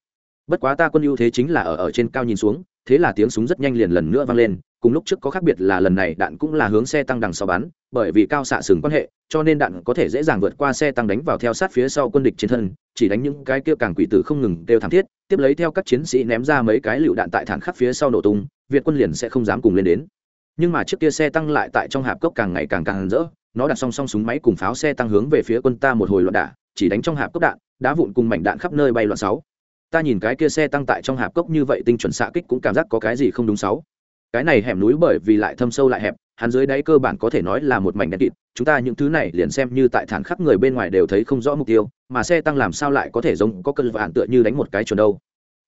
Bất quá ta quân ưu thế chính là ở ở trên cao nhìn xuống thế là tiếng súng rất nhanh liền lần nữa vang lên, cùng lúc trước có khác biệt là lần này đạn cũng là hướng xe tăng đằng sau bắn, bởi vì cao xạ sừng quan hệ, cho nên đạn có thể dễ dàng vượt qua xe tăng đánh vào theo sát phía sau quân địch trên thân, chỉ đánh những cái kia càng quỷ tử không ngừng đều thảm thiết, tiếp lấy theo các chiến sĩ ném ra mấy cái lựu đạn tại thản khắc phía sau nổ tung, việt quân liền sẽ không dám cùng lên đến. Nhưng mà chiếc kia xe tăng lại tại trong hạp cốc càng ngày càng càng rỡ, nó đặt song song súng máy cùng pháo xe tăng hướng về phía quân ta một hồi loạn đả, chỉ đánh trong hạp cốc đạn, đá vụn cùng mảnh đạn khắp nơi bay loạn sáu ta nhìn cái kia xe tăng tại trong hạp cốc như vậy tinh chuẩn xạ kích cũng cảm giác có cái gì không đúng sáu. Cái này hẻm núi bởi vì lại thâm sâu lại hẹp, hắn dưới đáy cơ bản có thể nói là một mảnh đen kịt, chúng ta những thứ này liền xem như tại thản khắc người bên ngoài đều thấy không rõ mục tiêu, mà xe tăng làm sao lại có thể giống có cơn vạn tựa như đánh một cái chuẩn đâu.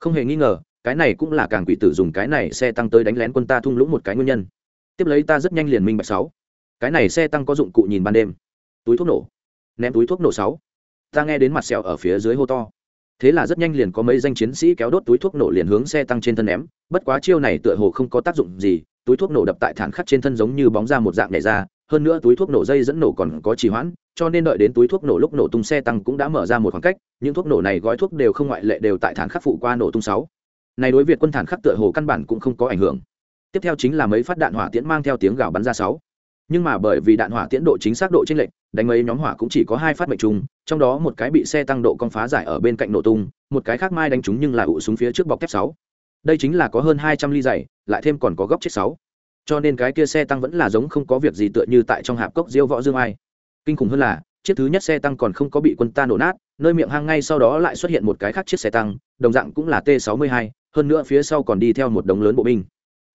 Không hề nghi ngờ, cái này cũng là càng quỷ tử dùng cái này xe tăng tới đánh lén quân ta thung lũng một cái nguyên nhân. Tiếp lấy ta rất nhanh liền minh bạch sáu. Cái này xe tăng có dụng cụ nhìn ban đêm. Túi thuốc nổ. Ném túi thuốc nổ sáu. Ta nghe đến mặt sẹo ở phía dưới hô to thế là rất nhanh liền có mấy danh chiến sĩ kéo đốt túi thuốc nổ liền hướng xe tăng trên thân ném, bất quá chiêu này tựa hồ không có tác dụng gì, túi thuốc nổ đập tại thản khắc trên thân giống như bóng ra một dạng nhảy ra, hơn nữa túi thuốc nổ dây dẫn nổ còn có trì hoãn, cho nên đợi đến túi thuốc nổ lúc nổ tung xe tăng cũng đã mở ra một khoảng cách, những thuốc nổ này gói thuốc đều không ngoại lệ đều tại thản khắc phụ qua nổ tung sáu. Này đối việt quân thản khắc tựa hồ căn bản cũng không có ảnh hưởng. Tiếp theo chính là mấy phát đạn hỏa tiễn mang theo tiếng gào bắn ra sáu nhưng mà bởi vì đạn hỏa tiến độ chính xác độ trên lệnh đánh mấy nhóm hỏa cũng chỉ có hai phát mệnh trùng, trong đó một cái bị xe tăng độ con phá giải ở bên cạnh nổ tung, một cái khác mai đánh trúng nhưng là ụ súng phía trước bọc thép sáu. Đây chính là có hơn hai trăm ly dày, lại thêm còn có góc chết sáu. Cho nên cái kia xe tăng vẫn là giống không có việc gì tựa như tại trong hạp cốc diêu võ dương ai. Kinh khủng hơn là, chiếc thứ nhất xe tăng còn không có bị quân ta nổ nát, nơi miệng hang ngay sau đó lại xuất hiện một cái khác chiếc xe tăng, đồng dạng cũng là t 62 hơn nữa phía sau còn đi theo một đống lớn bộ binh.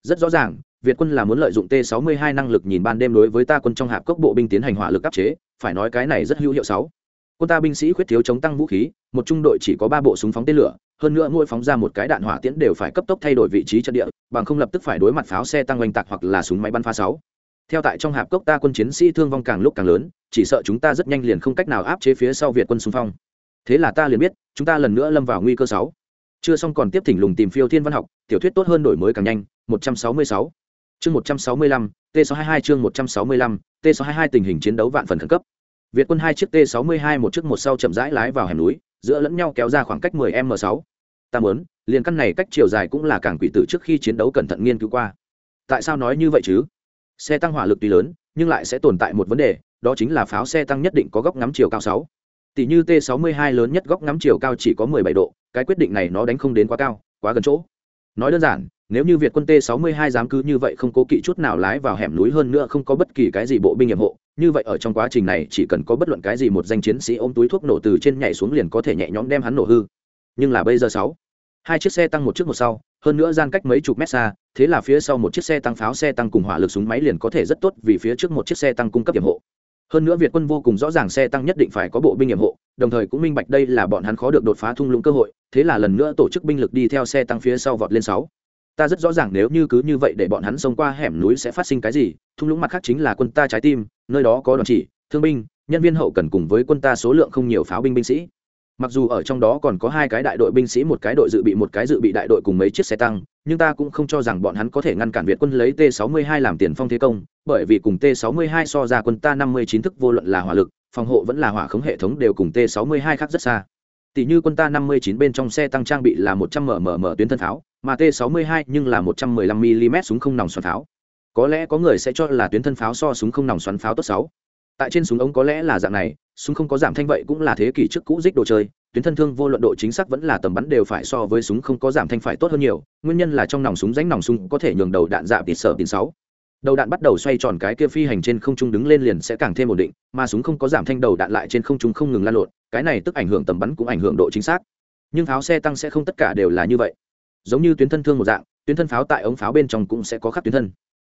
Rất rõ ràng việt quân là muốn lợi dụng t 62 năng lực nhìn ban đêm đối với ta quân trong hạp cốc bộ binh tiến hành hỏa lực áp chế, phải nói cái này rất hữu hiệu sáu. Quân ta binh sĩ khuyết thiếu chống tăng vũ khí, một trung đội chỉ có ba bộ súng phóng tên lửa, hơn nữa mỗi phóng ra một cái đạn hỏa tiễn đều phải cấp tốc thay đổi vị trí trận địa, bằng không lập tức phải đối mặt pháo xe tăng oanh tạc hoặc là súng máy bắn phá sáu. Theo tại trong hạp cốc ta quân chiến sĩ thương vong càng lúc càng lớn, chỉ sợ chúng ta rất nhanh liền không cách nào áp chế phía sau việt quân xung phong thế là ta liền biết, chúng ta lần nữa lâm vào nguy cơ sáu. Chưa xong còn tiếp thỉnh lùng tìm phiêu thiên văn học, tiểu thuyết tốt hơn đổi mới càng nhanh 166 chương 165 t 622 chương 165 t 622 tình hình chiến đấu vạn phần khẩn cấp. Việt quân hai chiếc t 62 một chiếc một sau chậm rãi lái vào hẻm núi, giữa lẫn nhau kéo ra khoảng cách 10 m 6 ta muốn, liền căn này cách chiều dài cũng là cảng quỷ tử trước khi chiến đấu cẩn thận nghiên cứu qua. Tại sao nói như vậy chứ? Xe tăng hỏa lực tuy lớn, nhưng lại sẽ tồn tại một vấn đề, đó chính là pháo xe tăng nhất định có góc ngắm chiều cao 6. tỷ như t 62 lớn nhất góc ngắm chiều cao chỉ có 17 độ, cái quyết định này nó đánh không đến quá cao, quá gần chỗ. Nói đơn giản nếu như việt quân t 62 dám cứ như vậy không cố kỵ chút nào lái vào hẻm núi hơn nữa không có bất kỳ cái gì bộ binh nhiệm hộ, như vậy ở trong quá trình này chỉ cần có bất luận cái gì một danh chiến sĩ ôm túi thuốc nổ từ trên nhảy xuống liền có thể nhẹ nhõm đem hắn nổ hư. Nhưng là bây giờ sáu, hai chiếc xe tăng một trước một sau, hơn nữa gian cách mấy chục mét xa, thế là phía sau một chiếc xe tăng pháo xe tăng cùng hỏa lực súng máy liền có thể rất tốt vì phía trước một chiếc xe tăng cung cấp nhiệm hộ. Hơn nữa việt quân vô cùng rõ ràng xe tăng nhất định phải có bộ binh nhiệm hộ, đồng thời cũng minh bạch đây là bọn hắn khó được đột phá thung lũng cơ hội, thế là lần nữa tổ chức binh lực đi theo xe tăng phía sau vọt lên sáu ta rất rõ ràng nếu như cứ như vậy để bọn hắn xông qua hẻm núi sẽ phát sinh cái gì, thung lũng mặt khác chính là quân ta trái tim, nơi đó có đoàn chỉ, thương binh, nhân viên hậu cần cùng với quân ta số lượng không nhiều pháo binh binh sĩ. Mặc dù ở trong đó còn có hai cái đại đội binh sĩ, một cái đội dự bị, một cái dự bị đại đội cùng mấy chiếc xe tăng, nhưng ta cũng không cho rằng bọn hắn có thể ngăn cản việt quân lấy t 62 làm tiền phong thế công, bởi vì cùng t 62 so ra quân ta 59 thức vô luận là hỏa lực, phòng hộ vẫn là hỏa khống hệ thống đều cùng t 62 khác rất xa. Tỷ như quân ta 59 bên trong xe tăng trang bị là 100 mm tuyến thân pháo mà t 62 nhưng là 115 mm súng không nòng xoắn pháo. Có lẽ có người sẽ cho là tuyến thân pháo so súng không nòng xoắn pháo tốt 6. tại trên súng ống có lẽ là dạng này, súng không có giảm thanh vậy cũng là thế kỷ trước cũ dích đồ chơi, tuyến thân thương vô luận độ chính xác vẫn là tầm bắn đều phải so với súng không có giảm thanh phải tốt hơn nhiều, nguyên nhân là trong nòng súng ránh nòng súng có thể nhường đầu đạn dạ tịt sợ tiền 6 đầu đạn bắt đầu xoay tròn cái kia phi hành trên không trung đứng lên liền sẽ càng thêm ổn định, mà súng không có giảm thanh đầu đạn lại trên không trung không ngừng lan lộn, cái này tức ảnh hưởng tầm bắn cũng ảnh hưởng độ chính xác. Nhưng tháo xe tăng sẽ không tất cả đều là như vậy giống như tuyến thân thương một dạng, tuyến thân pháo tại ống pháo bên trong cũng sẽ có khắc tuyến thân.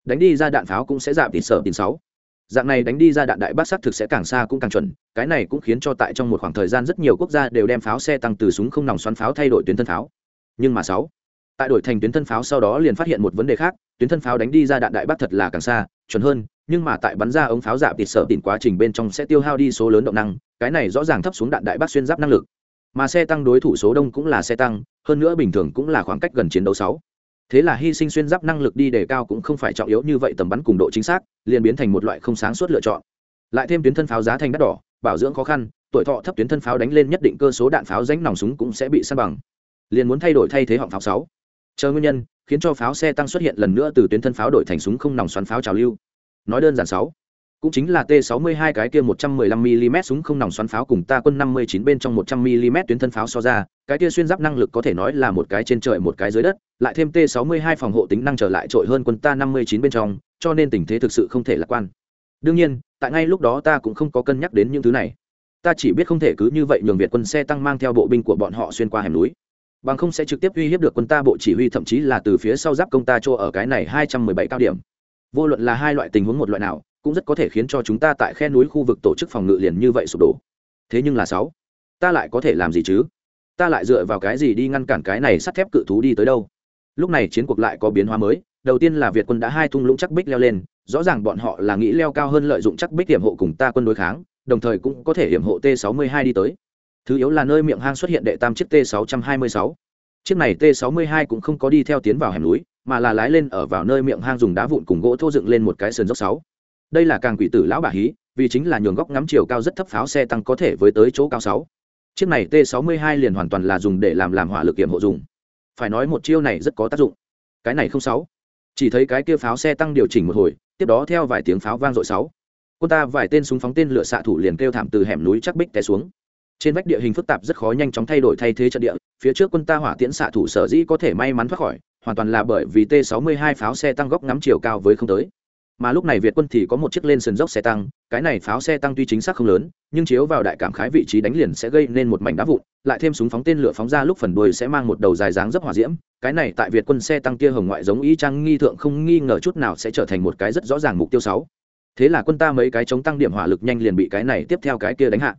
Đánh đi ra đạn pháo cũng sẽ giảm tỉ sở tỉ sáu. Dạng này đánh đi ra đạn đại bác xác thực sẽ càng xa cũng càng chuẩn, cái này cũng khiến cho tại trong một khoảng thời gian rất nhiều quốc gia đều đem pháo xe tăng từ súng không nòng xoắn pháo thay đổi tuyến thân pháo. Nhưng mà sáu, tại đổi thành tuyến thân pháo sau đó liền phát hiện một vấn đề khác, tuyến thân pháo đánh đi ra đạn đại bác thật là càng xa, chuẩn hơn, nhưng mà tại bắn ra ống pháo giảm tịt sở tịt quá trình bên trong sẽ tiêu hao đi số lớn động năng, cái này rõ ràng thấp xuống đạn đại bác xuyên giáp năng lực. Mà xe tăng đối thủ số đông cũng là xe tăng hơn nữa bình thường cũng là khoảng cách gần chiến đấu sáu. Thế là hy sinh xuyên giáp năng lực đi đề cao cũng không phải trọng yếu như vậy, tầm bắn cùng độ chính xác, liền biến thành một loại không sáng suốt lựa chọn. Lại thêm tuyến thân pháo giá thành đắt đỏ, bảo dưỡng khó khăn, tuổi thọ thấp tuyến thân pháo đánh lên nhất định cơ số đạn pháo ránh nòng súng cũng sẽ bị săn bằng. Liền muốn thay đổi thay thế họng pháo sáu. Chờ nguyên nhân, khiến cho pháo xe tăng xuất hiện lần nữa từ tuyến thân pháo đổi thành súng không nòng xoắn pháo trào lưu. Nói đơn giản sáu cũng chính là t 62 cái kia 115 mm súng không nòng xoắn pháo cùng ta quân 59 bên trong 100 mm tuyến thân pháo so ra, cái kia xuyên giáp năng lực có thể nói là một cái trên trời một cái dưới đất, lại thêm t 62 phòng hộ tính năng trở lại trội hơn quân ta 59 bên trong, cho nên tình thế thực sự không thể lạc quan. Đương nhiên, tại ngay lúc đó ta cũng không có cân nhắc đến những thứ này. Ta chỉ biết không thể cứ như vậy nhường việt quân xe tăng mang theo bộ binh của bọn họ xuyên qua hẻm núi. Bằng không sẽ trực tiếp uy hiếp được quân ta bộ chỉ huy, thậm chí là từ phía sau giáp công ta chỗ ở cái này 217 cao điểm. Vô luận là hai loại tình huống một loại nào cũng rất có thể khiến cho chúng ta tại khe núi khu vực tổ chức phòng ngự liền như vậy sụp đổ. Thế nhưng là sáu, ta lại có thể làm gì chứ? Ta lại dựa vào cái gì đi ngăn cản cái này sắt thép cự thú đi tới đâu? Lúc này chiến cuộc lại có biến hóa mới, đầu tiên là việt quân đã hai thung lũng chắc bích leo lên, rõ ràng bọn họ là nghĩ leo cao hơn lợi dụng chắc bích hiểm hộ cùng ta quân đối kháng, đồng thời cũng có thể hiểm hộ t 62 đi tới. Thứ yếu là nơi miệng hang xuất hiện đệ tam chiếc t 626 chiếc này t 62 cũng không có đi theo tiến vào hẻm núi, mà là lái lên ở vào nơi miệng hang dùng đá vụn cùng gỗ thô dựng lên một cái sườn dốc sáu đây là càng quỷ tử lão bà hí, vì chính là nhường góc ngắm chiều cao rất thấp pháo xe tăng có thể với tới chỗ cao sáu. Chiếc này t 62 liền hoàn toàn là dùng để làm làm hỏa lực kiểm hộ dùng. Phải nói một chiêu này rất có tác dụng. Cái này không sáu. Chỉ thấy cái kia pháo xe tăng điều chỉnh một hồi, tiếp đó theo vài tiếng pháo vang dội sáu. Quân ta vài tên súng phóng tên lửa xạ thủ liền kêu thảm từ hẻm núi chắc bích té xuống. Trên vách địa hình phức tạp rất khó nhanh chóng thay đổi thay thế trận địa, phía trước quân ta hỏa tiễn xạ thủ sở dĩ có thể may mắn thoát khỏi, hoàn toàn là bởi vì t 62 pháo xe tăng góc ngắm chiều cao với không tới mà lúc này việt quân thì có một chiếc lên sườn dốc xe tăng, cái này pháo xe tăng tuy chính xác không lớn, nhưng chiếu vào đại cảm khái vị trí đánh liền sẽ gây nên một mảnh đá vụn, lại thêm súng phóng tên lửa phóng ra lúc phần đuôi sẽ mang một đầu dài dáng dấp hỏa diễm, cái này tại việt quân xe tăng kia hồng ngoại giống y trang nghi thượng không nghi ngờ chút nào sẽ trở thành một cái rất rõ ràng mục tiêu sáu. Thế là quân ta mấy cái chống tăng điểm hỏa lực nhanh liền bị cái này tiếp theo cái kia đánh hạ.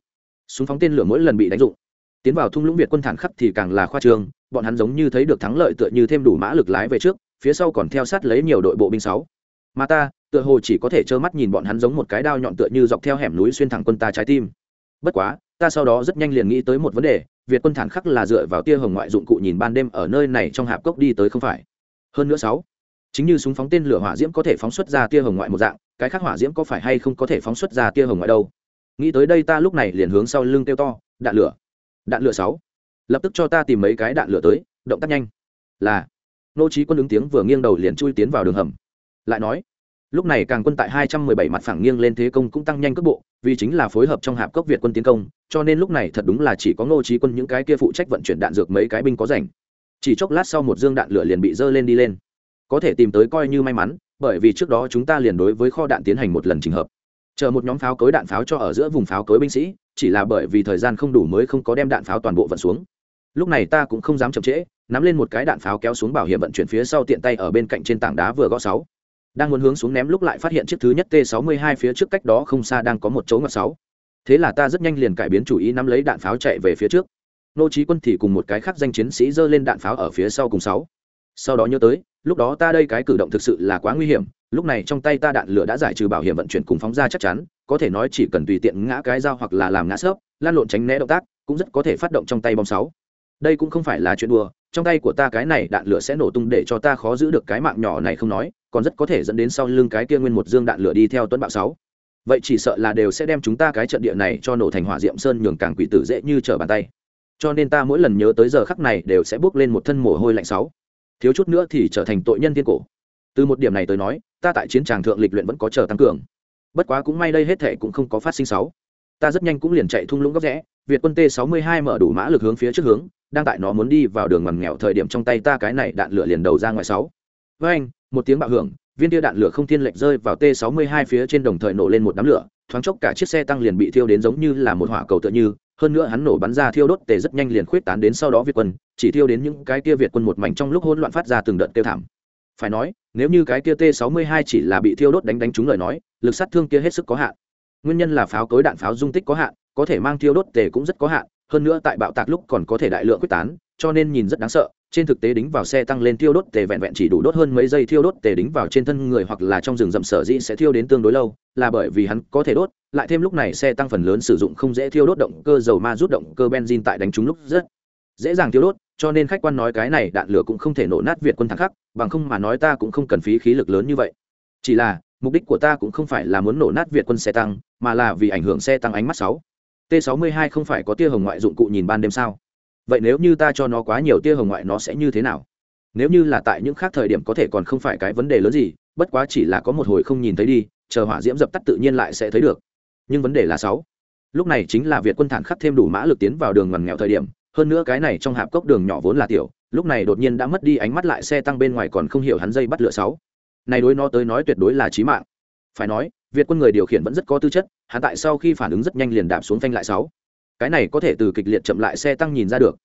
Súng phóng tên lửa mỗi lần bị đánh dụng, tiến vào thung lũng việt quân thản khắc thì càng là khoa trương, bọn hắn giống như thấy được thắng lợi tựa như thêm đủ mã lực lái về trước, phía sau còn theo sát lấy nhiều đội bộ binh sáu mà ta, tựa hồ chỉ có thể trơ mắt nhìn bọn hắn giống một cái đao nhọn tựa như dọc theo hẻm núi xuyên thẳng quân ta trái tim. Bất quá, ta sau đó rất nhanh liền nghĩ tới một vấn đề, việt quân thản khắc là dựa vào tia hồng ngoại dụng cụ nhìn ban đêm ở nơi này trong hạp cốc đi tới không phải. Hơn nữa sáu, chính như súng phóng tên lửa hỏa diễm có thể phóng xuất ra tia hồng ngoại một dạng, cái khác hỏa diễm có phải hay không có thể phóng xuất ra tia hồng ngoại đâu? Nghĩ tới đây ta lúc này liền hướng sau lưng kêu to, đạn lửa đạn lửa sáu. Lập tức cho ta tìm mấy cái đạn lửa tới, động tác nhanh. Là, nô trí quân ứng tiếng vừa nghiêng đầu liền chui tiến vào đường hầm lại nói, lúc này càng quân tại 217 mặt phẳng nghiêng lên thế công cũng tăng nhanh cước bộ, vì chính là phối hợp trong hạp cốc việt quân tiến công, cho nên lúc này thật đúng là chỉ có ngô trí quân những cái kia phụ trách vận chuyển đạn dược mấy cái binh có rảnh. Chỉ chốc lát sau một dương đạn lửa liền bị dơ lên đi lên. Có thể tìm tới coi như may mắn, bởi vì trước đó chúng ta liền đối với kho đạn tiến hành một lần trình hợp. Chờ một nhóm pháo cối đạn pháo cho ở giữa vùng pháo cối binh sĩ, chỉ là bởi vì thời gian không đủ mới không có đem đạn pháo toàn bộ vận xuống. Lúc này ta cũng không dám chậm trễ, nắm lên một cái đạn pháo kéo xuống bảo hiểm vận chuyển phía sau tiện tay ở bên cạnh trên tảng đá vừa gõ sáu đang muốn hướng xuống ném lúc lại phát hiện chiếc thứ nhất t 62 phía trước cách đó không xa đang có một chỗ ngặt sáu thế là ta rất nhanh liền cải biến chủ ý nắm lấy đạn pháo chạy về phía trước. Nô trí quân thì cùng một cái khác danh chiến sĩ giơ lên đạn pháo ở phía sau cùng sáu. Sau đó nhớ tới, lúc đó ta đây cái cử động thực sự là quá nguy hiểm, lúc này trong tay ta đạn lửa đã giải trừ bảo hiểm vận chuyển cùng phóng ra chắc chắn, có thể nói chỉ cần tùy tiện ngã cái dao hoặc là làm ngã sớp lan lộn tránh né động tác, cũng rất có thể phát động trong tay bom sáu. Đây cũng không phải là chuyện đùa trong tay của ta cái này đạn lửa sẽ nổ tung để cho ta khó giữ được cái mạng nhỏ này không nói, còn rất có thể dẫn đến sau lưng cái kia nguyên một dương đạn lửa đi theo tuấn bạo sáu. Vậy chỉ sợ là đều sẽ đem chúng ta cái trận địa này cho nổ thành hỏa diệm sơn nhường càng quỷ tử dễ như trở bàn tay. Cho nên ta mỗi lần nhớ tới giờ khắc này đều sẽ bước lên một thân mồ hôi lạnh sáu. Thiếu chút nữa thì trở thành tội nhân thiên cổ. Từ một điểm này tới nói, ta tại chiến tràng thượng lịch luyện vẫn có chờ tăng cường. Bất quá cũng may đây hết thể cũng không có phát sinh sáu. Ta rất nhanh cũng liền chạy thung lũng góc rẽ việt quân t 62 mở đủ mã lực hướng phía trước hướng, đang tại nó muốn đi vào đường ngoằn nghèo thời điểm trong tay ta cái này đạn lửa liền đầu ra ngoài sáu. Với anh, một tiếng bạo hưởng, viên tia đạn lửa không thiên lệch rơi vào t 62 phía trên đồng thời nổ lên một đám lửa, thoáng chốc cả chiếc xe tăng liền bị thiêu đến giống như là một hỏa cầu tựa như, hơn nữa hắn nổ bắn ra thiêu đốt tề rất nhanh liền khuyết tán đến sau đó việt quân, chỉ thiêu đến những cái kia việt quân một mảnh trong lúc hỗn loạn phát ra từng đợt tiêu thảm. Phải nói, nếu như cái kia t 62 chỉ là bị thiêu đốt đánh đánh trúng lời nói, lực sát thương kia hết sức có hạn. Nguyên nhân là pháo cối đạn pháo dung tích có hạn có thể mang thiêu đốt tề cũng rất có hạn, hơn nữa tại bạo tạc lúc còn có thể đại lượng quyết tán, cho nên nhìn rất đáng sợ. Trên thực tế đính vào xe tăng lên thiêu đốt tề vẹn vẹn chỉ đủ đốt hơn mấy giây thiêu đốt tề đính vào trên thân người hoặc là trong rừng rậm sở dĩ sẽ thiêu đến tương đối lâu, là bởi vì hắn có thể đốt, lại thêm lúc này xe tăng phần lớn sử dụng không dễ thiêu đốt động cơ dầu ma rút động cơ benzin tại đánh trúng lúc rất dễ dàng thiêu đốt, cho nên khách quan nói cái này đạn lửa cũng không thể nổ nát việt quân thắng khắc, bằng không mà nói ta cũng không cần phí khí lực lớn như vậy. Chỉ là, mục đích của ta cũng không phải là muốn nổ nát việt quân xe tăng, mà là vì ảnh hưởng xe tăng ánh mắt sáu t 62 không phải có tia hồng ngoại dụng cụ nhìn ban đêm sao? Vậy nếu như ta cho nó quá nhiều tia hồng ngoại nó sẽ như thế nào? Nếu như là tại những khác thời điểm có thể còn không phải cái vấn đề lớn gì, bất quá chỉ là có một hồi không nhìn thấy đi, chờ hỏa diễm dập tắt tự nhiên lại sẽ thấy được. Nhưng vấn đề là sáu. Lúc này chính là việt quân thản khắc thêm đủ mã lực tiến vào đường ngoằn nghèo thời điểm, hơn nữa cái này trong hạp cốc đường nhỏ vốn là tiểu, lúc này đột nhiên đã mất đi ánh mắt lại xe tăng bên ngoài còn không hiểu hắn dây bắt lửa sáu. Này đối nó tới nói tuyệt đối là chí mạng phải nói, việt quân người điều khiển vẫn rất có tư chất, hắn tại sau khi phản ứng rất nhanh liền đạp xuống phanh lại sáu. Cái này có thể từ kịch liệt chậm lại xe tăng nhìn ra được.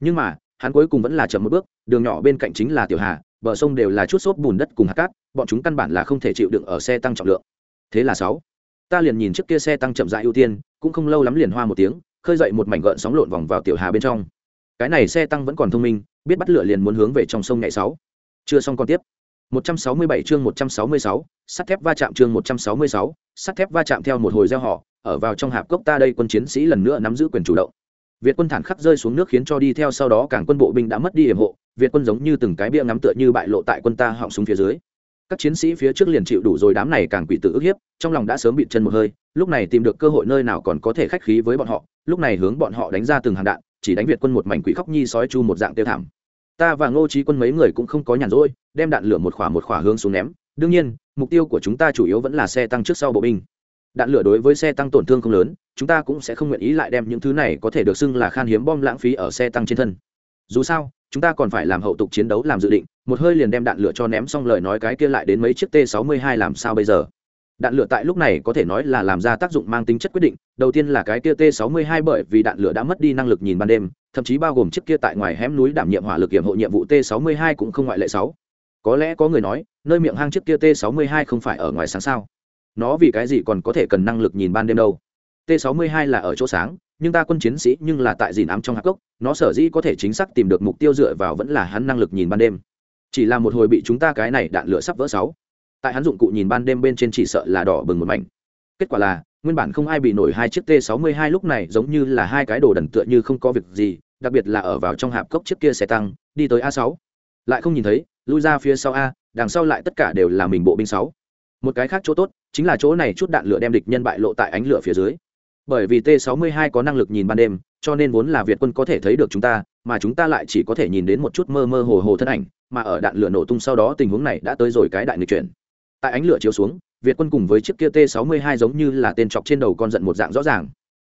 Nhưng mà, hắn cuối cùng vẫn là chậm một bước, đường nhỏ bên cạnh chính là tiểu hà, bờ sông đều là chút xốp bùn đất cùng hạt cát, bọn chúng căn bản là không thể chịu đựng ở xe tăng trọng lượng. Thế là sáu, ta liền nhìn trước kia xe tăng chậm rãi ưu tiên, cũng không lâu lắm liền hoa một tiếng, khơi dậy một mảnh gợn sóng lộn vòng vào tiểu hà bên trong. Cái này xe tăng vẫn còn thông minh, biết bắt lửa liền muốn hướng về trong sông nhảy sáu. Chưa xong còn tiếp. 167 chương 166, sắt thép va chạm chương 166, sắt thép va chạm theo một hồi gieo họ, ở vào trong hạp cốc ta đây quân chiến sĩ lần nữa nắm giữ quyền chủ động. Việt quân thản khắc rơi xuống nước khiến cho đi theo sau đó càng quân bộ binh đã mất đi hiểm hộ, Việt quân giống như từng cái bia ngắm tựa như bại lộ tại quân ta họng súng phía dưới. Các chiến sĩ phía trước liền chịu đủ rồi đám này càng quỷ tử ức hiếp, trong lòng đã sớm bị chân một hơi, lúc này tìm được cơ hội nơi nào còn có thể khách khí với bọn họ, lúc này hướng bọn họ đánh ra từng hàng đạn, chỉ đánh Việt quân một mảnh quỷ khóc nhi sói chu một dạng tiêu thảm ta và ngô trí quân mấy người cũng không có nhàn rỗi, đem đạn lửa một khỏa một khỏa hướng xuống ném. Đương nhiên, mục tiêu của chúng ta chủ yếu vẫn là xe tăng trước sau bộ binh. Đạn lửa đối với xe tăng tổn thương không lớn, chúng ta cũng sẽ không nguyện ý lại đem những thứ này có thể được xưng là khan hiếm bom lãng phí ở xe tăng trên thân. Dù sao, chúng ta còn phải làm hậu tục chiến đấu làm dự định, một hơi liền đem đạn lửa cho ném xong lời nói cái kia lại đến mấy chiếc t 62 làm sao bây giờ? Đạn lửa tại lúc này có thể nói là làm ra tác dụng mang tính chất quyết định, đầu tiên là cái kia t 62 bởi vì đạn lửa đã mất đi năng lực nhìn ban đêm, thậm chí bao gồm chiếc kia tại ngoài hẻm núi đảm nhiệm hỏa lực kiểm hộ nhiệm vụ t 62 cũng không ngoại lệ sáu. Có lẽ có người nói, nơi miệng hang chiếc kia t 62 không phải ở ngoài sáng sao? Nó vì cái gì còn có thể cần năng lực nhìn ban đêm đâu? T 62 là ở chỗ sáng, nhưng ta quân chiến sĩ nhưng là tại dìn ám trong hạc gốc, nó sở dĩ có thể chính xác tìm được mục tiêu dựa vào vẫn là hắn năng lực nhìn ban đêm. Chỉ là một hồi bị chúng ta cái này đạn lửa sắp vỡ sáu tại hắn dụng cụ nhìn ban đêm bên trên chỉ sợ là đỏ bừng một mảnh. Kết quả là, nguyên bản không ai bị nổi hai chiếc t 62 lúc này giống như là hai cái đồ đần tựa như không có việc gì, đặc biệt là ở vào trong hạp cốc chiếc kia xe tăng, đi tới a 6 lại không nhìn thấy, lui ra phía sau a, đằng sau lại tất cả đều là mình bộ binh sáu. Một cái khác chỗ tốt, chính là chỗ này chút đạn lửa đem địch nhân bại lộ tại ánh lửa phía dưới. Bởi vì t 62 có năng lực nhìn ban đêm, cho nên vốn là việt quân có thể thấy được chúng ta, mà chúng ta lại chỉ có thể nhìn đến một chút mơ mơ hồ hồ thân ảnh, mà ở đạn lửa nổ tung sau đó tình huống này đã tới rồi cái đại nghịch chuyển tại ánh lửa chiếu xuống, việt quân cùng với chiếc kia t 62 giống như là tên chọc trên đầu con giận một dạng rõ ràng.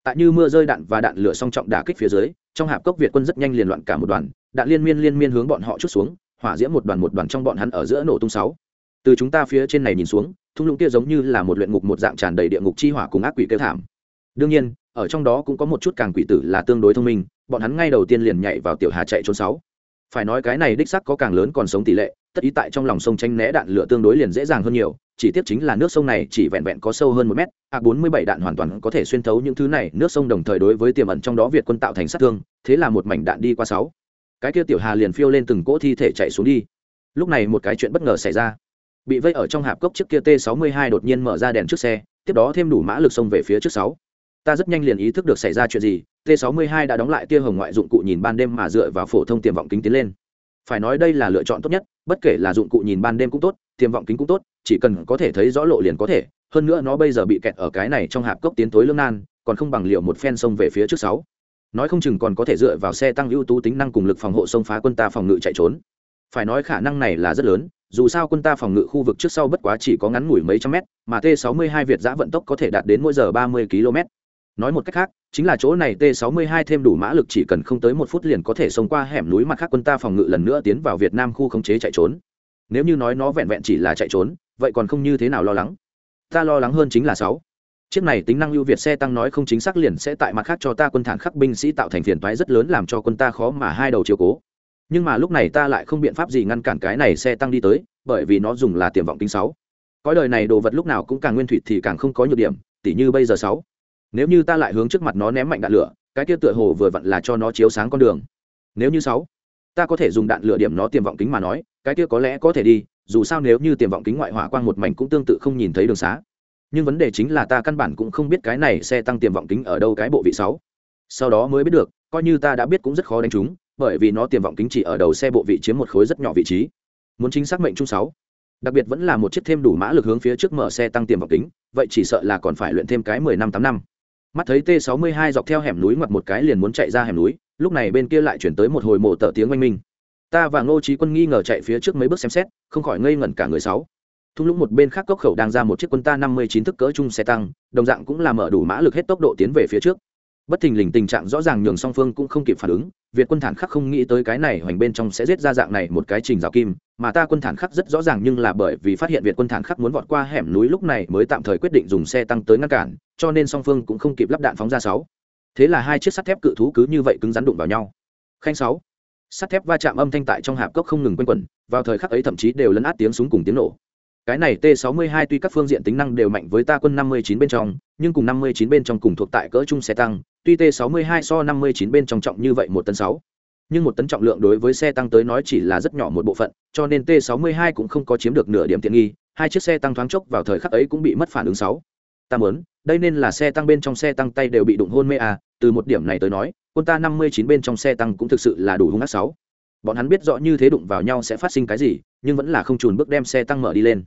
Tại như mưa rơi đạn và đạn lửa song trọng đả kích phía dưới, trong hạp cốc việt quân rất nhanh liền loạn cả một đoàn, đạn liên miên liên miên hướng bọn họ chút xuống, hỏa diễm một đoàn một đoàn trong bọn hắn ở giữa nổ tung sáu. Từ chúng ta phía trên này nhìn xuống, thung lũng kia giống như là một luyện ngục một dạng tràn đầy địa ngục chi hỏa cùng ác quỷ kêu thảm. Đương nhiên, ở trong đó cũng có một chút càng quỷ tử là tương đối thông minh, bọn hắn ngay đầu tiên liền nhảy vào tiểu hà chạy trốn sáu. Phải nói cái này đích sắc có càng lớn còn sống tỷ lệ tất ý tại trong lòng sông tranh né đạn lửa tương đối liền dễ dàng hơn nhiều, chỉ tiếc chính là nước sông này chỉ vẹn vẹn có sâu hơn một mét a bốn mươi bảy đạn hoàn toàn có thể xuyên thấu những thứ này, nước sông đồng thời đối với tiềm ẩn trong đó việt quân tạo thành sát thương, thế là một mảnh đạn đi qua sáu. Cái kia tiểu hà liền phiêu lên từng cỗ thi thể chạy xuống đi. Lúc này một cái chuyện bất ngờ xảy ra. Bị vây ở trong hạp cốc trước kia t 62 đột nhiên mở ra đèn trước xe, tiếp đó thêm đủ mã lực sông về phía trước sáu. Ta rất nhanh liền ý thức được xảy ra chuyện gì, t 62 đã đóng lại tia hồng ngoại dụng cụ nhìn ban đêm mà dựa vào phổ thông tiềm vọng kính tiến lên phải nói đây là lựa chọn tốt nhất, bất kể là dụng cụ nhìn ban đêm cũng tốt, tiềm vọng kính cũng tốt, chỉ cần có thể thấy rõ lộ liền có thể. Hơn nữa nó bây giờ bị kẹt ở cái này trong hạp cốc tiến tối lương nan, còn không bằng liệu một phen sông về phía trước sáu. Nói không chừng còn có thể dựa vào xe tăng ưu tú tính năng cùng lực phòng hộ sông phá quân ta phòng ngự chạy trốn. Phải nói khả năng này là rất lớn, dù sao quân ta phòng ngự khu vực trước sau bất quá chỉ có ngắn ngủi mấy trăm mét, mà t 62 việt giã vận tốc có thể đạt đến mỗi giờ 30 km nói một cách khác, chính là chỗ này t 62 thêm đủ mã lực chỉ cần không tới một phút liền có thể xông qua hẻm núi mặt khác quân ta phòng ngự lần nữa tiến vào việt nam khu khống chế chạy trốn. Nếu như nói nó vẹn vẹn chỉ là chạy trốn, vậy còn không như thế nào lo lắng? Ta lo lắng hơn chính là sáu. Chiếc này tính năng ưu việt xe tăng nói không chính xác liền sẽ tại mặt khác cho ta quân thản khắc binh sĩ tạo thành phiền toái rất lớn làm cho quân ta khó mà hai đầu chiều cố. Nhưng mà lúc này ta lại không biện pháp gì ngăn cản cái này xe tăng đi tới, bởi vì nó dùng là tiềm vọng tính sáu. Cõi đời này đồ vật lúc nào cũng càng nguyên thủy thì càng không có nhược điểm, tỉ như bây giờ sáu nếu như ta lại hướng trước mặt nó ném mạnh đạn lửa cái kia tựa hồ vừa vặn là cho nó chiếu sáng con đường. Nếu như sáu ta có thể dùng đạn lửa điểm nó tiềm vọng kính mà nói cái kia có lẽ có thể đi dù sao nếu như tiềm vọng kính ngoại hỏa quang một mảnh cũng tương tự không nhìn thấy đường xá. Nhưng vấn đề chính là ta căn bản cũng không biết cái này xe tăng tiềm vọng kính ở đâu cái bộ vị sáu. Sau đó mới biết được coi như ta đã biết cũng rất khó đánh chúng, bởi vì nó tiềm vọng kính chỉ ở đầu xe bộ vị chiếm một khối rất nhỏ vị trí. Muốn chính xác mệnh chung sáu. Đặc biệt vẫn là một chiếc thêm đủ mã lực hướng phía trước mở xe tăng tiềm vọng kính vậy chỉ sợ là còn phải luyện thêm cái mười năm tám năm mắt thấy t 62 dọc theo hẻm núi ngoặt một cái liền muốn chạy ra hẻm núi, lúc này bên kia lại chuyển tới một hồi mộ tờ tiếng oanh minh. Ta và ngô trí quân nghi ngờ chạy phía trước mấy bước xem xét, không khỏi ngây ngẩn cả người sáu. Thung lũng một bên khác cốc khẩu đang ra một chiếc quân ta năm mươi chín thức cỡ chung xe tăng, đồng dạng cũng là mở đủ mã lực hết tốc độ tiến về phía trước bất thình lình tình trạng rõ ràng nhường song phương cũng không kịp phản ứng, việt quân thản khắc không nghĩ tới cái này hoành bên trong sẽ giết ra dạng này một cái trình rào kim, mà ta quân thản khắc rất rõ ràng nhưng là bởi vì phát hiện việt quân thản khắc muốn vọt qua hẻm núi lúc này mới tạm thời quyết định dùng xe tăng tới ngăn cản, cho nên song phương cũng không kịp lắp đạn phóng ra sáu. Thế là hai chiếc sắt thép cự thú cứ như vậy cứng rắn đụng vào nhau. Khanh sáu. Sắt thép va chạm âm thanh tại trong hạp cốc không ngừng quanh quẩn, vào thời khắc ấy thậm chí đều lấn át tiếng súng cùng tiếng nổ. Cái này t 62 tuy các phương diện tính năng đều mạnh với ta quân 59 bên trong, nhưng cùng 59 bên trong cùng thuộc tại cỡ chung xe tăng tuy t 62 so 59 bên trong trọng như vậy một tấn sáu, nhưng một tấn trọng lượng đối với xe tăng tới nói chỉ là rất nhỏ một bộ phận, cho nên t 62 cũng không có chiếm được nửa điểm tiện nghi, hai chiếc xe tăng thoáng chốc vào thời khắc ấy cũng bị mất phản ứng sáu. Ta muốn, đây nên là xe tăng bên trong xe tăng tay đều bị đụng hôn mê à từ một điểm này tới nói, quân ta 59 bên trong xe tăng cũng thực sự là đủ hung ác sáu. Bọn hắn biết rõ như thế đụng vào nhau sẽ phát sinh cái gì, nhưng vẫn là không chùn bước đem xe tăng mở đi lên.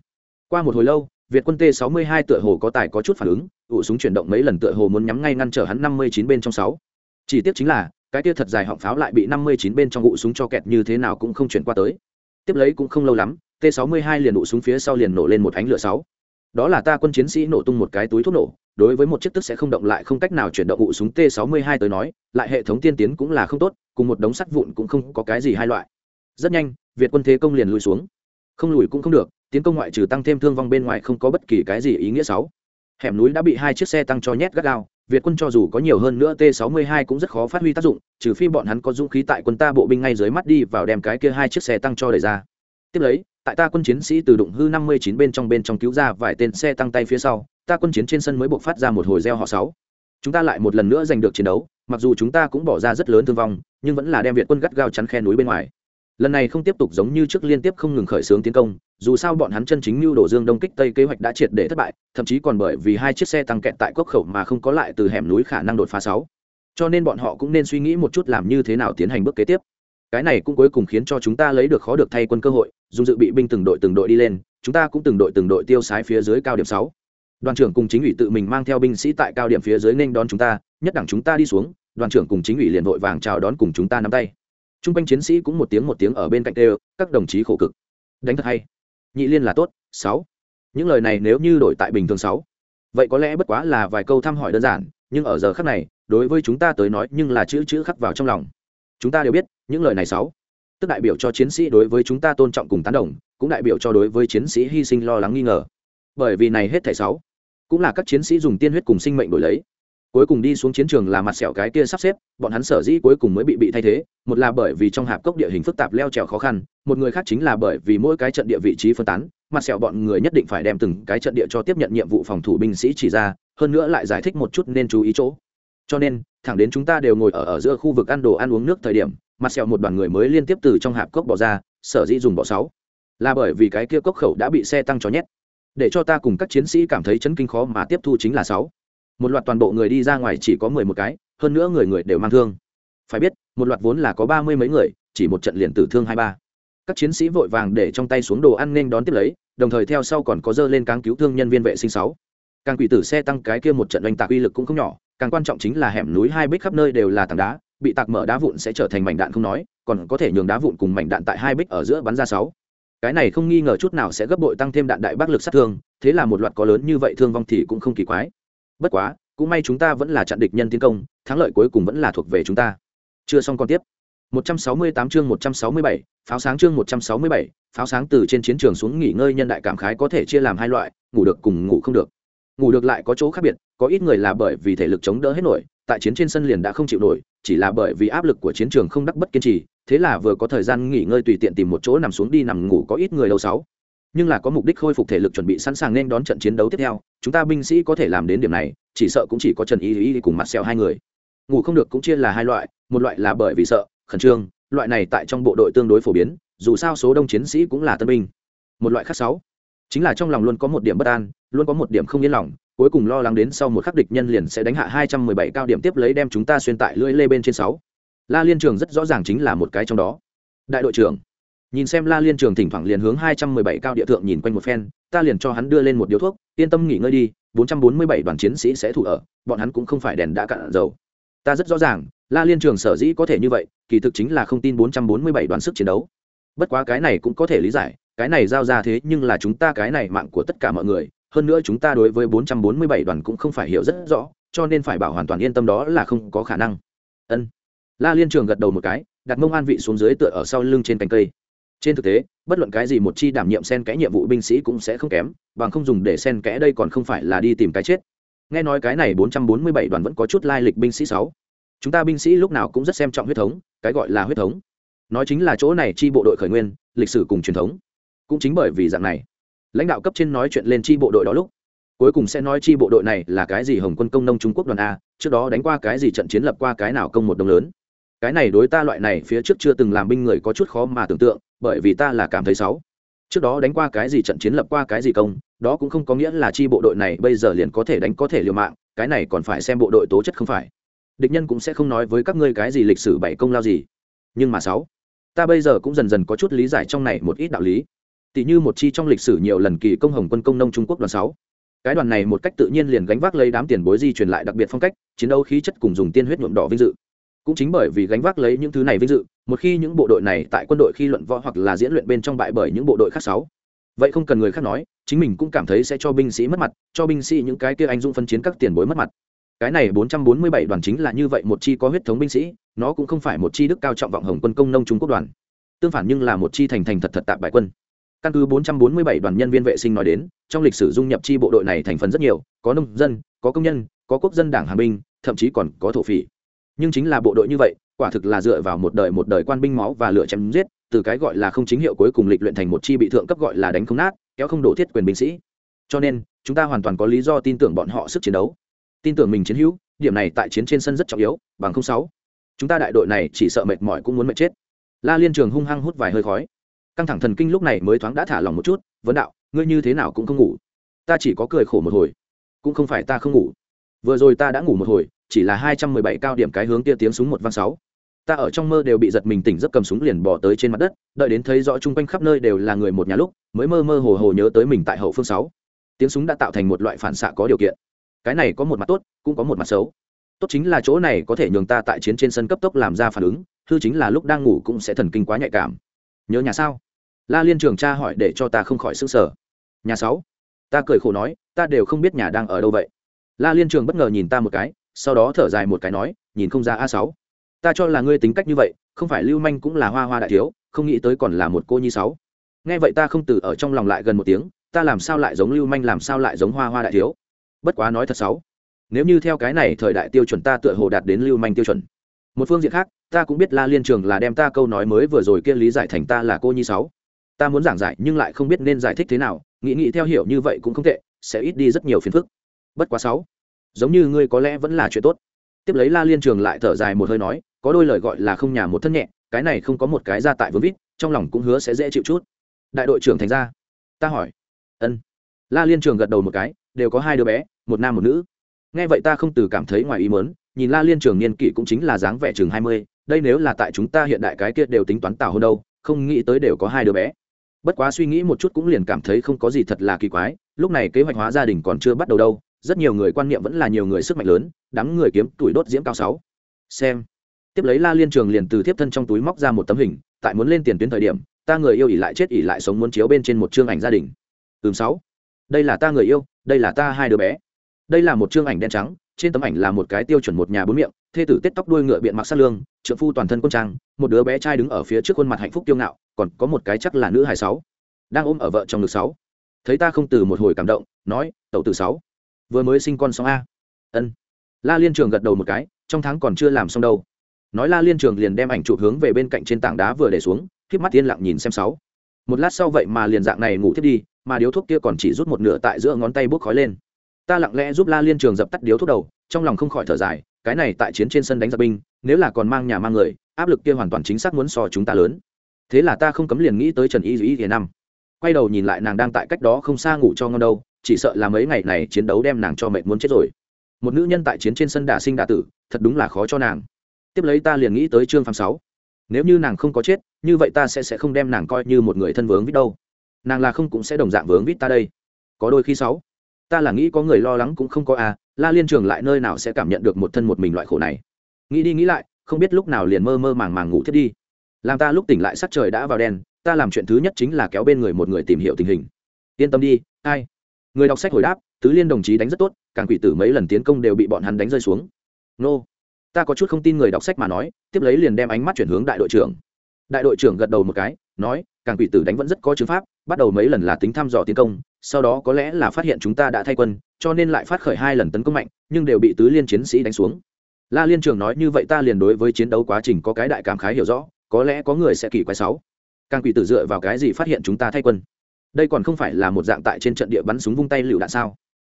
Qua một hồi lâu việt quân t 62 tựa hồ có tài có chút phản ứng ụ súng chuyển động mấy lần tựa hồ muốn nhắm ngay ngăn trở hắn 59 bên trong sáu. Chỉ tiếc chính là, cái tia thật dài họng pháo lại bị 59 bên trong ụ súng cho kẹt như thế nào cũng không chuyển qua tới. Tiếp lấy cũng không lâu lắm, t 62 liền ụ súng phía sau liền nổ lên một ánh lửa sáu. Đó là ta quân chiến sĩ nổ tung một cái túi thuốc nổ, đối với một chiếc tức sẽ không động lại không cách nào chuyển động ụ súng t 62 tới nói, lại hệ thống tiên tiến cũng là không tốt, cùng một đống sắt vụn cũng không có cái gì hai loại. Rất nhanh, việt quân thế công liền lùi xuống. Không lùi cũng không được tiến công ngoại trừ tăng thêm thương vong bên ngoài không có bất kỳ cái gì ý nghĩa xấu hẻm núi đã bị hai chiếc xe tăng cho nhét gắt gao, việt quân cho dù có nhiều hơn nữa t 62 cũng rất khó phát huy tác dụng, trừ phi bọn hắn có dũng khí tại quân ta bộ binh ngay dưới mắt đi vào đem cái kia hai chiếc xe tăng cho đẩy ra. Tiếp lấy, tại ta quân chiến sĩ từ đụng hư 59 bên trong bên trong cứu ra vài tên xe tăng tay phía sau, ta quân chiến trên sân mới buộc phát ra một hồi gieo họ sáu. Chúng ta lại một lần nữa giành được chiến đấu, mặc dù chúng ta cũng bỏ ra rất lớn thương vong, nhưng vẫn là đem việt quân gắt gao chắn khe núi bên ngoài. Lần này không tiếp tục giống như trước liên tiếp không ngừng khởi xướng tiến công dù sao bọn hắn chân chính mưu đồ dương đông kích tây kế hoạch đã triệt để thất bại thậm chí còn bởi vì hai chiếc xe tăng kẹt tại cốc khẩu mà không có lại từ hẻm núi khả năng đột phá sáu. Cho nên bọn họ cũng nên suy nghĩ một chút làm như thế nào tiến hành bước kế tiếp. Cái này cũng cuối cùng khiến cho chúng ta lấy được khó được thay quân cơ hội dùng dự bị binh từng đội từng đội đi lên chúng ta cũng từng đội từng đội tiêu sái phía dưới cao điểm sáu. Đoàn trưởng cùng chính ủy tự mình mang theo binh sĩ tại cao điểm phía dưới nên đón chúng ta nhất đẳng chúng ta đi xuống đoàn trưởng cùng chính ủy liền vội vàng chào đón cùng chúng ta nắm tay. T r u n g quanh chiến sĩ cũng một tiếng một tiếng ở bên cạnh đều, các đồng chí khổ cực. Đánh thật hay nhị liên là tốt, sáu. Những lời này nếu như đổi tại bình thường sáu, vậy có lẽ bất quá là vài câu thăm hỏi đơn giản, nhưng ở giờ khắc này, đối với chúng ta tới nói nhưng là chữ chữ khắc vào trong lòng. Chúng ta đều biết, những lời này sáu. Tức đại biểu cho chiến sĩ đối với chúng ta tôn trọng cùng tán đồng, cũng đại biểu cho đối với chiến sĩ hy sinh lo lắng nghi ngờ. Bởi vì này hết thảy sáu, cũng là các chiến sĩ dùng tiên huyết cùng sinh mệnh đổi lấy cuối cùng đi xuống chiến trường là mặt sẹo cái kia sắp xếp, bọn hắn sở dĩ cuối cùng mới bị bị thay thế, một là bởi vì trong hạp cốc địa hình phức tạp leo trèo khó khăn, một người khác chính là bởi vì mỗi cái trận địa vị trí phân tán, mặt sẹo bọn người nhất định phải đem từng cái trận địa cho tiếp nhận nhiệm vụ phòng thủ binh sĩ chỉ ra, hơn nữa lại giải thích một chút nên chú ý chỗ. Cho nên, thẳng đến chúng ta đều ngồi ở ở giữa khu vực ăn đồ ăn uống nước thời điểm, mặt sẹo một đoàn người mới liên tiếp từ trong hạp cốc bỏ ra, sở dĩ dùng bỏ sáu. Là bởi vì cái kia cốc khẩu đã bị xe tăng cho nhét. Để cho ta cùng các chiến sĩ cảm thấy chấn kinh khó mà tiếp thu chính là sáu một loạt toàn bộ người đi ra ngoài chỉ có mười một cái, hơn nữa người người đều mang thương. Phải biết, một loạt vốn là có ba mươi mấy người, chỉ một trận liền tử thương hai ba. Các chiến sĩ vội vàng để trong tay xuống đồ ăn nên đón tiếp lấy, đồng thời theo sau còn có dơ lên cáng cứu thương nhân viên vệ sinh sáu. Càng quỷ tử xe tăng cái kia một trận oanh tạc uy lực cũng không nhỏ, càng quan trọng chính là hẻm núi hai bích khắp nơi đều là tảng đá, bị tạc mở đá vụn sẽ trở thành mảnh đạn không nói, còn có thể nhường đá vụn cùng mảnh đạn tại hai bích ở giữa bắn ra sáu. Cái này không nghi ngờ chút nào sẽ gấp bội tăng thêm đạn đại bác lực sát thương, thế là một loạt có lớn như vậy thương vong thì cũng không kỳ quái bất quá cũng may chúng ta vẫn là chặn địch nhân tiến công thắng lợi cuối cùng vẫn là thuộc về chúng ta. Chưa xong còn tiếp. 168 chương 167, pháo sáng chương 167, pháo sáng từ trên chiến trường xuống nghỉ ngơi nhân đại cảm khái có thể chia làm hai loại ngủ được cùng ngủ không được. Ngủ được lại có chỗ khác biệt có ít người là bởi vì thể lực chống đỡ hết nổi tại chiến trên sân liền đã không chịu nổi chỉ là bởi vì áp lực của chiến trường không đắc bất kiên trì thế là vừa có thời gian nghỉ ngơi tùy tiện tìm một chỗ nằm xuống đi nằm ngủ có ít người đâu sáu nhưng là có mục đích khôi phục thể lực chuẩn bị sẵn sàng nên đón trận chiến đấu tiếp theo, chúng ta binh sĩ có thể làm đến điểm này, chỉ sợ cũng chỉ có trần y y cùng mặt xẹo hai người. Ngủ không được cũng chia là hai loại, một loại là bởi vì sợ, khẩn trương, loại này tại trong bộ đội tương đối phổ biến, dù sao số đông chiến sĩ cũng là tân binh. Một loại khác sáu, chính là trong lòng luôn có một điểm bất an, luôn có một điểm không yên lòng, cuối cùng lo lắng đến sau một khắc địch nhân liền sẽ đánh hạ hai trăm mười bảy cao điểm tiếp lấy đem chúng ta xuyên tại lưỡi lê bên trên sáu. La liên trường rất rõ ràng chính là một cái trong đó. Đại đội trưởng nhìn xem la liên trường thỉnh thoảng liền hướng hai trăm mười bảy cao địa thượng nhìn quanh một phen, ta liền cho hắn đưa lên một điếu thuốc, yên tâm nghỉ ngơi đi, bốn trăm bốn mươi bảy đoàn chiến sĩ sẽ thủ ở, bọn hắn cũng không phải đèn đã cạn dầu. Ta rất rõ ràng, la liên trường sở dĩ có thể như vậy, kỳ thực chính là không tin bốn trăm bốn mươi bảy đoàn sức chiến đấu. Bất quá cái này cũng có thể lý giải, cái này giao ra thế nhưng là chúng ta cái này mạng của tất cả mọi người, hơn nữa chúng ta đối với bốn trăm bốn mươi bảy đoàn cũng không phải hiểu rất rõ, cho nên phải bảo hoàn toàn yên tâm đó là không có khả năng. Ân. La liên trường gật đầu một cái, đặt mông an vị xuống dưới tựa ở sau lưng trên cành cây trên thực tế, bất luận cái gì một chi đảm nhiệm sen kẽ nhiệm vụ binh sĩ cũng sẽ không kém, bằng không dùng để sen kẽ đây còn không phải là đi tìm cái chết. Nghe nói cái này bốn trăm bốn mươi bảy đoàn vẫn có chút lai lịch binh sĩ 6. chúng ta binh sĩ lúc nào cũng rất xem trọng huyết thống, cái gọi là huyết thống. Nói chính là chỗ này chi bộ đội khởi nguyên, lịch sử cùng truyền thống. Cũng chính bởi vì dạng này, lãnh đạo cấp trên nói chuyện lên chi bộ đội đó lúc, cuối cùng sẽ nói chi bộ đội này là cái gì hồng quân công nông trung quốc đoàn a, trước đó đánh qua cái gì trận chiến lập qua cái nào công một đồng lớn. Cái này đối ta loại này phía trước chưa từng làm binh người có chút khó mà tưởng tượng bởi vì ta là cảm thấy xấu trước đó đánh qua cái gì trận chiến lập qua cái gì công, đó cũng không có nghĩa là chi bộ đội này bây giờ liền có thể đánh có thể liều mạng, cái này còn phải xem bộ đội tố chất không phải. Địch nhân cũng sẽ không nói với các ngươi cái gì lịch sử bảy công lao gì. Nhưng mà sáu, ta bây giờ cũng dần dần có chút lý giải trong này một ít đạo lý. Tỷ như một chi trong lịch sử nhiều lần kỳ công hồng quân công nông trung quốc đoàn sáu. Cái đoàn này một cách tự nhiên liền gánh vác lấy đám tiền bối di truyền lại đặc biệt phong cách, chiến đấu khí chất cùng dùng tiên huyết nhuộm đỏ vinh dự cũng chính bởi vì gánh vác lấy những thứ này vinh dự, một khi những bộ đội này tại quân đội khi luận võ hoặc là diễn luyện bên trong bại bởi những bộ đội khác sáu. Vậy không cần người khác nói, chính mình cũng cảm thấy sẽ cho binh sĩ mất mặt, cho binh sĩ những cái kia anh dũng phân chiến các tiền bối mất mặt. Cái này 447 đoàn chính là như vậy một chi có huyết thống binh sĩ, nó cũng không phải một chi đức cao trọng vọng hồng quân công nông trung quốc đoàn. Tương phản nhưng là một chi thành thành thật thật tạp bại quân. Căn cứ 447 đoàn nhân viên vệ sinh nói đến, trong lịch sử dung nhập chi bộ đội này thành phần rất nhiều, có nông dân, có công nhân, có quốc dân đảng hàng binh, thậm chí còn có thổ phỉ nhưng chính là bộ đội như vậy, quả thực là dựa vào một đời một đời quan binh máu và lửa chém giết, từ cái gọi là không chính hiệu cuối cùng lịch luyện thành một chi bị thượng cấp gọi là đánh không nát, kéo không đổ thiết quyền binh sĩ. Cho nên, chúng ta hoàn toàn có lý do tin tưởng bọn họ sức chiến đấu. Tin tưởng mình chiến hữu, điểm này tại chiến trên sân rất trọng yếu, bằng không sáu. Chúng ta đại đội này chỉ sợ mệt mỏi cũng muốn mệt chết. La liên trường hung hăng hút vài hơi khói. Căng thẳng thần kinh lúc này mới thoáng đã thả lòng một chút, vấn đạo, ngươi như thế nào cũng không ngủ. Ta chỉ có cười khổ một hồi, cũng không phải ta không ngủ. Vừa rồi ta đã ngủ một hồi chỉ là hai trăm mười bảy cao điểm cái hướng kia tiếng súng một vang sáu. Ta ở trong mơ đều bị giật mình tỉnh giấc cầm súng liền bỏ tới trên mặt đất, đợi đến thấy rõ chung quanh khắp nơi đều là người một nhà lúc, mới mơ mơ hồ hồ nhớ tới mình tại hậu phương sáu. Tiếng súng đã tạo thành một loại phản xạ có điều kiện. Cái này có một mặt tốt, cũng có một mặt xấu. Tốt chính là chỗ này có thể nhường ta tại chiến trên sân cấp tốc làm ra phản ứng, hư chính là lúc đang ngủ cũng sẽ thần kinh quá nhạy cảm. Nhớ nhà sao? La liên trường cha hỏi để cho ta không khỏi s ư n g sở nhà sáu. Ta cười khổ nói, ta đều không biết nhà đang ở đâu vậy. La liên trường bất ngờ nhìn ta một cái sau đó thở dài một cái nói, nhìn không ra a sáu. Ta cho là ngươi tính cách như vậy, không phải lưu manh cũng là hoa hoa đại thiếu, không nghĩ tới còn là một cô nhi sáu. Nghe vậy ta không từ ở trong lòng lại gần một tiếng, ta làm sao lại giống lưu manh, làm sao lại giống hoa hoa đại thiếu? Bất quá nói thật sáu, nếu như theo cái này thời đại tiêu chuẩn ta tựa hồ đạt đến lưu manh tiêu chuẩn. Một phương diện khác, ta cũng biết la liên trường là đem ta câu nói mới vừa rồi kia lý giải thành ta là cô nhi sáu. Ta muốn giảng giải nhưng lại không biết nên giải thích thế nào, nghĩ nghĩ theo hiểu như vậy cũng không tệ, sẽ ít đi rất nhiều phiền phức. Bất quá sáu giống như ngươi có lẽ vẫn là chuyện tốt. Tiếp lấy la liên trường lại thở dài một hơi nói, có đôi lời gọi là không nhà một thân nhẹ, cái này không có một cái ra tại vương vít, trong lòng cũng hứa sẽ dễ chịu chút. Đại đội trưởng thành ra, ta hỏi. Ân. La liên trường gật đầu một cái, đều có hai đứa bé, một nam một nữ. Nghe vậy ta không từ cảm thấy ngoài ý mớn nhìn la liên trường niên kỷ cũng chính là dáng vẻ chừng hai mươi, đây nếu là tại chúng ta hiện đại cái kia đều tính toán tào hơn đâu, không nghĩ tới đều có hai đứa bé. Bất quá suy nghĩ một chút cũng liền cảm thấy không có gì thật là kỳ quái, lúc này kế hoạch hóa gia đình còn chưa bắt đầu đâu rất nhiều người quan niệm vẫn là nhiều người sức mạnh lớn, đám người kiếm tuổi đốt diễm cao sáu. Xem. Tiếp lấy la liên trường liền từ thiếp thân trong túi móc ra một tấm hình, tại muốn lên tiền tuyến thời điểm, ta người yêu ỉ lại chết ỉ lại sống muốn chiếu bên trên một chương ảnh gia đình. Ừm, sáu. Đây là ta người yêu, đây là ta hai đứa bé. Đây là một chương ảnh đen trắng, trên tấm ảnh là một cái tiêu chuẩn một nhà bốn miệng, thê tử tết tóc đuôi ngựa biện mặc sát lương trợ phu toàn thân quân trang, một đứa bé trai đứng ở phía trước khuôn mặt hạnh phúc tiêu ngạo, còn có một cái chắc là nữ hài sáu. Đang ôm ở vợ trong ngực sáu. Thấy ta không từ một hồi cảm động, nói, tẩu từ sáu vừa mới sinh con xong a. Ân. La liên trường gật đầu một cái, trong tháng còn chưa làm xong đâu. Nói la liên trường liền đem ảnh chụp hướng về bên cạnh trên tảng đá vừa để xuống k mắt yên lặng nhìn xem sáu. Một lát sau vậy mà liền dạng này ngủ thiết đi, mà điếu thuốc kia còn chỉ rút một nửa tại giữa ngón tay bốc khói lên. Ta lặng lẽ giúp la liên trường dập tắt điếu thuốc đầu, trong lòng không khỏi thở dài, cái này tại chiến trên sân đánh giặc binh, nếu là còn mang nhà mang người, áp lực kia hoàn toàn chính xác muốn so chúng ta lớn. Thế là ta không cấm liền nghĩ tới trần y dĩ thì năm quay đầu nhìn lại nàng đang tại cách đó không xa ngủ cho ngon đâu chỉ sợ là mấy ngày này chiến đấu đem nàng cho mệt muốn chết rồi. Một nữ nhân tại chiến trên sân đả sinh đả tử, thật đúng là khó cho nàng. Tiếp lấy ta liền nghĩ tới trương phàm sáu. Nếu như nàng không có chết, như vậy ta sẽ sẽ không đem nàng coi như một người thân vướng vít đâu. Nàng là không cũng sẽ đồng dạng vướng vít ta đây. Có đôi khi sáu, ta là nghĩ có người lo lắng cũng không có à la liên trường lại nơi nào sẽ cảm nhận được một thân một mình loại khổ này. Nghĩ đi nghĩ lại, không biết lúc nào liền mơ mơ màng màng ngủ thiết đi. Làm ta lúc tỉnh lại sắc trời đã vào đen ta làm chuyện thứ nhất chính là kéo bên người một người tìm hiểu tình hình. Yên tâm đi, ai người đọc sách hồi đáp, tứ liên đồng chí đánh rất tốt, càng quỷ tử mấy lần tiến công đều bị bọn hắn đánh rơi xuống. Nô, ta có chút không tin người đọc sách mà nói, tiếp lấy liền đem ánh mắt chuyển hướng đại đội trưởng. Đại đội trưởng gật đầu một cái, nói, càng quỷ tử đánh vẫn rất có chứng pháp, bắt đầu mấy lần là tính thăm dò tiến công, sau đó có lẽ là phát hiện chúng ta đã thay quân, cho nên lại phát khởi hai lần tấn công mạnh, nhưng đều bị tứ liên chiến sĩ đánh xuống. La liên trưởng nói như vậy ta liền đối với chiến đấu quá trình có cái đại cảm khái hiểu rõ, có lẽ có người sẽ kỳ quái sáu càng quỷ tử dựa vào cái gì phát hiện chúng ta thay quân? Đây còn không phải là một dạng tại trên trận địa bắn súng vung tay lựu đạn sao?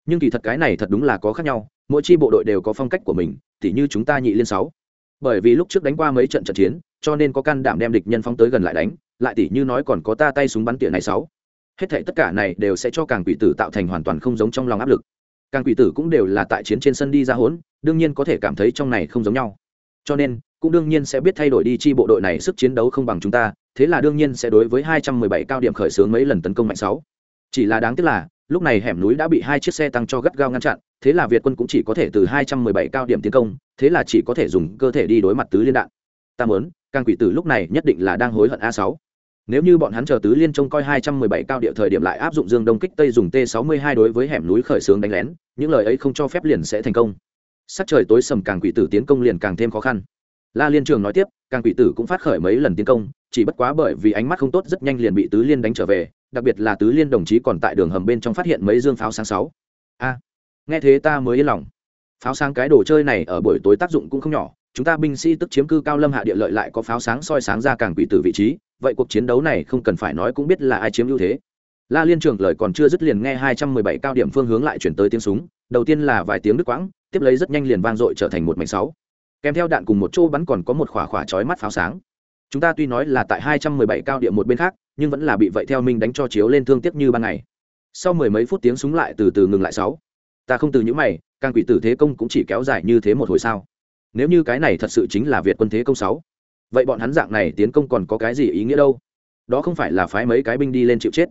Nhưng kỳ thật cái này thật đúng là có khác nhau, mỗi chi bộ đội đều có phong cách của mình, tỉ như chúng ta nhị liên sáu. Bởi vì lúc trước đánh qua mấy trận trận chiến, cho nên có can đảm đem địch nhân phóng tới gần lại đánh, lại tỉ như nói còn có ta tay súng bắn tỉa này sáu. Hết thảy tất cả này đều sẽ cho càng quỷ tử tạo thành hoàn toàn không giống trong lòng áp lực. Càng quỷ tử cũng đều là tại chiến trên sân đi ra hỗn đương nhiên có thể cảm thấy trong này không giống nhau. Cho nên, cũng đương nhiên sẽ biết thay đổi đi chi bộ đội này sức chiến đấu không bằng chúng ta thế là đương nhiên sẽ đối với 217 cao điểm khởi xướng mấy lần tấn công mạnh sáu. Chỉ là đáng tiếc là, lúc này hẻm núi đã bị hai chiếc xe tăng cho gắt gao ngăn chặn, thế là việt quân cũng chỉ có thể từ 217 cao điểm tiến công, thế là chỉ có thể dùng cơ thể đi đối mặt tứ liên đạn. Ta muốn, càng quỷ tử lúc này nhất định là đang hối hận a 6 nếu như bọn hắn chờ tứ liên trông coi 217 cao địa thời điểm lại áp dụng dương đông kích tây dùng t 62 đối với hẻm núi khởi xướng đánh lén, những lời ấy không cho phép liền sẽ thành công. Sắc trời tối sầm càng quỷ tử tiến công liền càng thêm khó khăn. La liên trường nói tiếp, càng quỷ tử cũng phát khởi mấy lần tiến công chỉ bất quá bởi vì ánh mắt không tốt rất nhanh liền bị tứ liên đánh trở về, đặc biệt là tứ liên đồng chí còn tại đường hầm bên trong phát hiện mấy dương pháo sáng sáu. A, nghe thế ta mới yên lòng. Pháo sáng cái đồ chơi này ở buổi tối tác dụng cũng không nhỏ, chúng ta binh sĩ tức chiếm cư cao lâm hạ địa lợi lại có pháo sáng soi sáng ra càng quỷ tử vị trí, vậy cuộc chiến đấu này không cần phải nói cũng biết là ai chiếm ưu thế. La liên trưởng lời còn chưa dứt liền nghe hai trăm mười bảy cao điểm phương hướng lại chuyển tới tiếng súng, đầu tiên là vài tiếng đứt quãng, tiếp lấy rất nhanh liền vang dội trở thành một mảnh sáu. Kèm theo đạn cùng một chỗ bắn còn có một khỏa khỏa chói mắt pháo sáng chúng ta tuy nói là tại hai trăm mười bảy cao điểm một bên khác, nhưng vẫn là bị vậy theo mình đánh cho chiếu lên thương tiếc như ban ngày. Sau mười mấy phút tiếng súng lại từ từ ngừng lại sáu. Ta không từ những mày, càng quỷ tử thế công cũng chỉ kéo dài như thế một hồi sao? Nếu như cái này thật sự chính là việt quân thế công sáu, vậy bọn hắn dạng này tiến công còn có cái gì ý nghĩa đâu? Đó không phải là phái mấy cái binh đi lên chịu chết.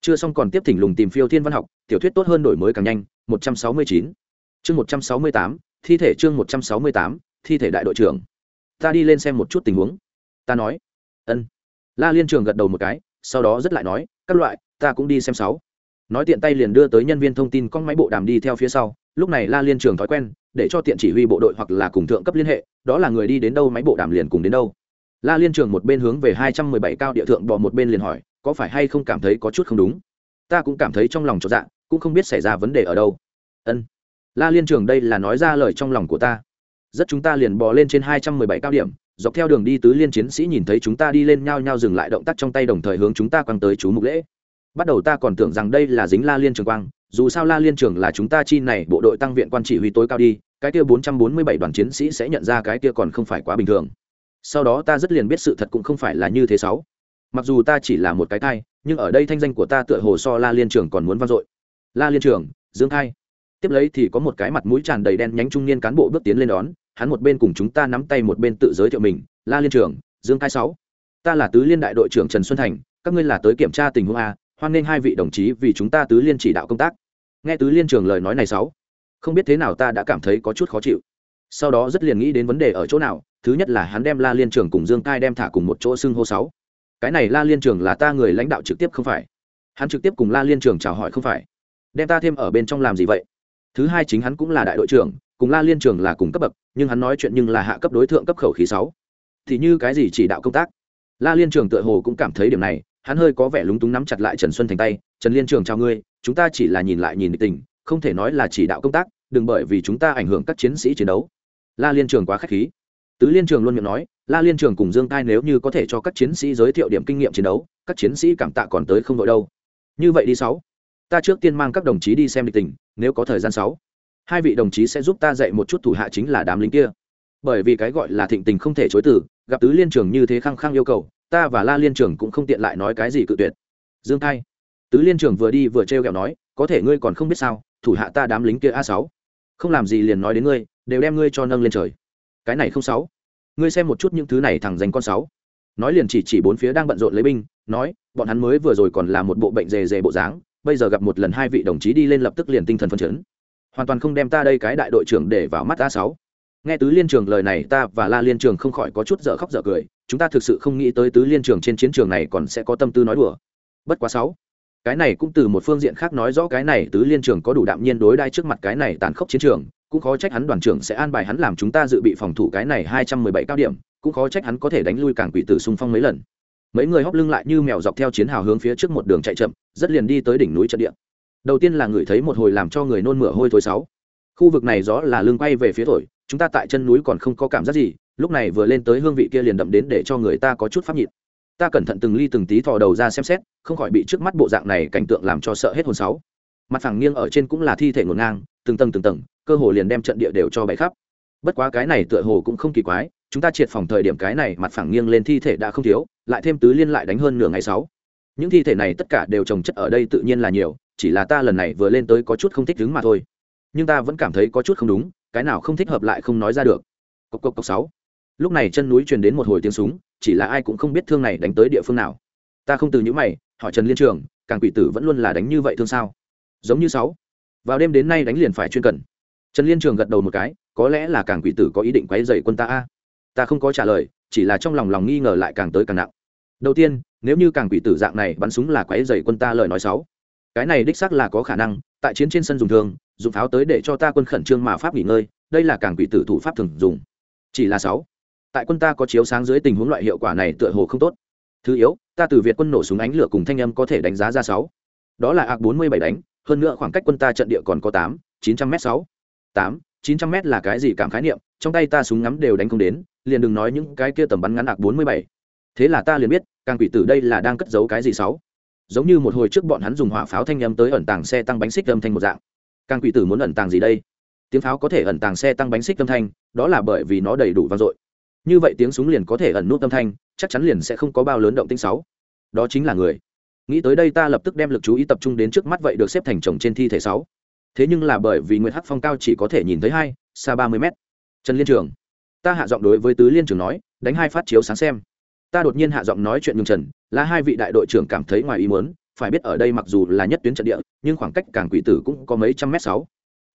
Chưa xong còn tiếp thỉnh lùng tìm phiêu thiên văn học, tiểu thuyết tốt hơn đổi mới càng nhanh 169 chương 168 thi thể chương 168 thi thể đại đội trưởng. Ta đi lên xem một chút tình huống ta nói. Ân. La liên trường gật đầu một cái, sau đó rất lại nói, các loại, ta cũng đi xem sáu. Nói tiện tay liền đưa tới nhân viên thông tin con máy bộ đàm đi theo phía sau, lúc này la liên trường thói quen, để cho tiện chỉ huy bộ đội hoặc là cùng thượng cấp liên hệ, đó là người đi đến đâu máy bộ đàm liền cùng đến đâu. La liên trường một bên hướng về hai trăm mười bảy cao địa thượng bỏ một bên liền hỏi, có phải hay không cảm thấy có chút không đúng? Ta cũng cảm thấy trong lòng cho dạ cũng không biết xảy ra vấn đề ở đâu. Ân. La liên trường đây là nói ra lời trong lòng của ta. Rất chúng ta liền bò lên trên hai trăm mười bảy cao điểm dọc theo đường đi tứ liên chiến sĩ nhìn thấy chúng ta đi lên nhau nhau dừng lại động tác trong tay đồng thời hướng chúng ta quăng tới chú mục lễ. Bắt đầu ta còn tưởng rằng đây là dính la liên trường quang, dù sao la liên trường là chúng ta chi này bộ đội tăng viện quan chỉ huy tối cao đi, cái kia bốn trăm bốn mươi bảy đoàn chiến sĩ sẽ nhận ra cái kia còn không phải quá bình thường. Sau đó ta rất liền biết sự thật cũng không phải là như thế sáu. Mặc dù ta chỉ là một cái thai, nhưng ở đây thanh danh của ta tựa hồ so la liên trường còn muốn vang dội. La liên trường, dương thai. Tiếp lấy thì có một cái mặt mũi tràn đầy đen nhánh trung niên cán bộ bước tiến lên đón hắn một bên cùng chúng ta nắm tay một bên tự giới thiệu mình, la liên trường, dương thai sáu, ta là tứ liên đại đội trưởng trần xuân thành, các ngươi là tới kiểm tra tình huống a, hoan nghênh hai vị đồng chí vì chúng ta tứ liên chỉ đạo công tác. Nghe tứ liên trường lời nói này sáu, không biết thế nào ta đã cảm thấy có chút khó chịu. Sau đó rất liền nghĩ đến vấn đề ở chỗ nào, thứ nhất là hắn đem la liên trường cùng dương cai đem thả cùng một chỗ xưng hô sáu. Cái này la liên trường là ta người lãnh đạo trực tiếp không phải? Hắn trực tiếp cùng la liên trường chào hỏi không phải? Đem ta thêm ở bên trong làm gì vậy? Thứ hai chính hắn cũng là đại đội trưởng, cùng la liên trường là cùng cấp bậc nhưng hắn nói chuyện nhưng là hạ cấp đối tượng cấp khẩu khí sáu. Thì như cái gì chỉ đạo công tác? La liên trường tựa hồ cũng cảm thấy điểm này, hắn hơi có vẻ lúng túng nắm chặt lại trần xuân thành tay, trần liên trường chào ngươi, chúng ta chỉ là nhìn lại nhìn tình, không thể nói là chỉ đạo công tác, đừng bởi vì chúng ta ảnh hưởng các chiến sĩ chiến đấu. La liên trường quá k h á c h khí. Tứ liên trường luôn miệng nói, la liên trường cùng dương cai nếu như có thể cho các chiến sĩ giới thiệu điểm kinh nghiệm chiến đấu, các chiến sĩ cảm tạ còn tới không đội đâu. Như vậy đi sáu. Ta trước tiên mang các đồng chí đi xem địch tình, nếu có thời gian sáu hai vị đồng chí sẽ giúp ta dạy một chút thủ hạ chính là đám lính kia. Bởi vì cái gọi là thịnh tình không thể chối từ gặp tứ liên trường như thế khăng khăng yêu cầu ta và la liên trường cũng không tiện lại nói cái gì cự tuyệt. Dương Thay, tứ liên trường vừa đi vừa trêu ghẹo kẹo nói có thể ngươi còn không biết sao thủ hạ ta đám lính kia a sáu không làm gì liền nói đến ngươi đều đem ngươi cho nâng lên trời. Cái này không sáu ngươi xem một chút những thứ này thằng dành con sáu. Nói liền chỉ chỉ bốn phía đang bận rộn lấy binh nói bọn hắn mới vừa rồi còn là một bộ bệnh dề dề bộ dáng bây giờ gặp một lần hai vị đồng chí đi lên lập tức liền tinh thần phân chấn hoàn toàn không đem ta đây cái đại đội trưởng để vào mắt a sáu. Nghe tứ liên trường lời này, ta và la liên trường không khỏi có chút dở khóc dở cười. Chúng ta thực sự không nghĩ tới tứ liên trường trên chiến trường này còn sẽ có tâm tư nói đùa. Bất quá sáu. Cái này cũng từ một phương diện khác nói rõ cái này tứ liên trường có đủ đạm nhiên đối đai trước mặt cái này tàn khốc chiến trường. Cũng khó trách hắn đoàn trưởng sẽ an bài hắn làm chúng ta dự bị phòng thủ cái này hai trăm mười bảy cao điểm. Cũng khó trách hắn có thể đánh lui càng quỷ tử xung phong mấy lần. Mấy người hóp lưng lại như mèo dọc theo chiến hào hướng phía trước một đường chạy chậm, rất liền đi tới đỉnh núi trận địa đầu tiên là người thấy một hồi làm cho người nôn mửa hôi thối sáu. Khu vực này gió là lưng quay về phía thổi, chúng ta tại chân núi còn không có cảm giác gì, lúc này vừa lên tới hương vị kia liền đậm đến để cho người ta có chút pháp nhịn. Ta cẩn thận từng ly từng tí thò đầu ra xem xét, không khỏi bị trước mắt bộ dạng này cảnh tượng làm cho sợ hết hồn sáu. Mặt phẳng nghiêng ở trên cũng là thi thể ngổn ngang, từng tầng từng tầng, cơ hồ liền đem trận địa đều cho bậy khắp. Bất quá cái này tựa hồ cũng không kỳ quái, chúng ta triệt phòng thời điểm cái này mặt phẳng nghiêng lên thi thể đã không thiếu, lại thêm tứ liên lại đánh hơn nửa ngày sáu. Những thi thể này tất cả đều trồng chất ở đây tự nhiên là nhiều chỉ là ta lần này vừa lên tới có chút không thích đứng mà thôi. Nhưng ta vẫn cảm thấy có chút không đúng, cái nào không thích hợp lại không nói ra được. Cốc cốc cốc sáu. Lúc này chân núi truyền đến một hồi tiếng súng, chỉ là ai cũng không biết thương này đánh tới địa phương nào. Ta không từ những mày, hỏi trần liên trường, càng quỷ tử vẫn luôn là đánh như vậy thương sao? Giống như sáu. Vào đêm đến nay đánh liền phải chuyên cần. Trần liên trường gật đầu một cái, có lẽ là càng quỷ tử có ý định quấy dày quân ta a. Ta không có trả lời, chỉ là trong lòng lòng nghi ngờ lại càng tới càng nặng. Đầu tiên, nếu như càng quỷ tử dạng này bắn súng là quấy dày quân ta lời nói sáu cái này đích xác là có khả năng tại chiến trên sân dùng thường, dùng pháo tới để cho ta quân khẩn trương mà pháp nghỉ ngơi đây là càng quỷ tử thủ pháp thường dùng. Chỉ là sáu. Tại quân ta có chiếu sáng dưới tình huống loại hiệu quả này tựa hồ không tốt. Thứ yếu ta từ việt quân nổ súng ánh lửa cùng thanh âm có thể đánh giá ra sáu. Đó là ạc bốn mươi bảy đánh hơn nữa khoảng cách quân ta trận địa còn có tám chín trăm m sáu. Tám chín trăm m là cái gì cảm khái niệm trong tay ta súng ngắm đều đánh không đến liền đừng nói những cái kia tầm bắn ngắn ạc bốn mươi bảy. Thế là ta liền biết càng quỷ tử đây là đang cất giấu cái gì sáu giống như một hồi trước bọn hắn dùng hỏa pháo thanh âm tới ẩn tàng xe tăng bánh xích âm thanh một dạng. Càng quỷ tử muốn ẩn tàng gì đây? Tiếng pháo có thể ẩn tàng xe tăng bánh xích âm thanh, đó là bởi vì nó đầy đủ vang dội. Như vậy tiếng súng liền có thể ẩn nút âm thanh, chắc chắn liền sẽ không có bao lớn động tinh sáu. Đó chính là người. Nghĩ tới đây ta lập tức đem lực chú ý tập trung đến trước mắt vậy được xếp thành chồng trên thi thể sáu. Thế nhưng là bởi vì nguyệt hắc phong cao chỉ có thể nhìn thấy hai, xa ba mươi mét. Trần liên trường. Ta hạ giọng đối với tứ liên trường nói, đánh hai phát chiếu sáng xem ta đột nhiên hạ giọng nói chuyện nhường trần, là hai vị đại đội trưởng cảm thấy ngoài ý muốn, phải biết ở đây mặc dù là nhất tuyến trận địa, nhưng khoảng cách cảng quỷ tử cũng có mấy trăm mét sáu.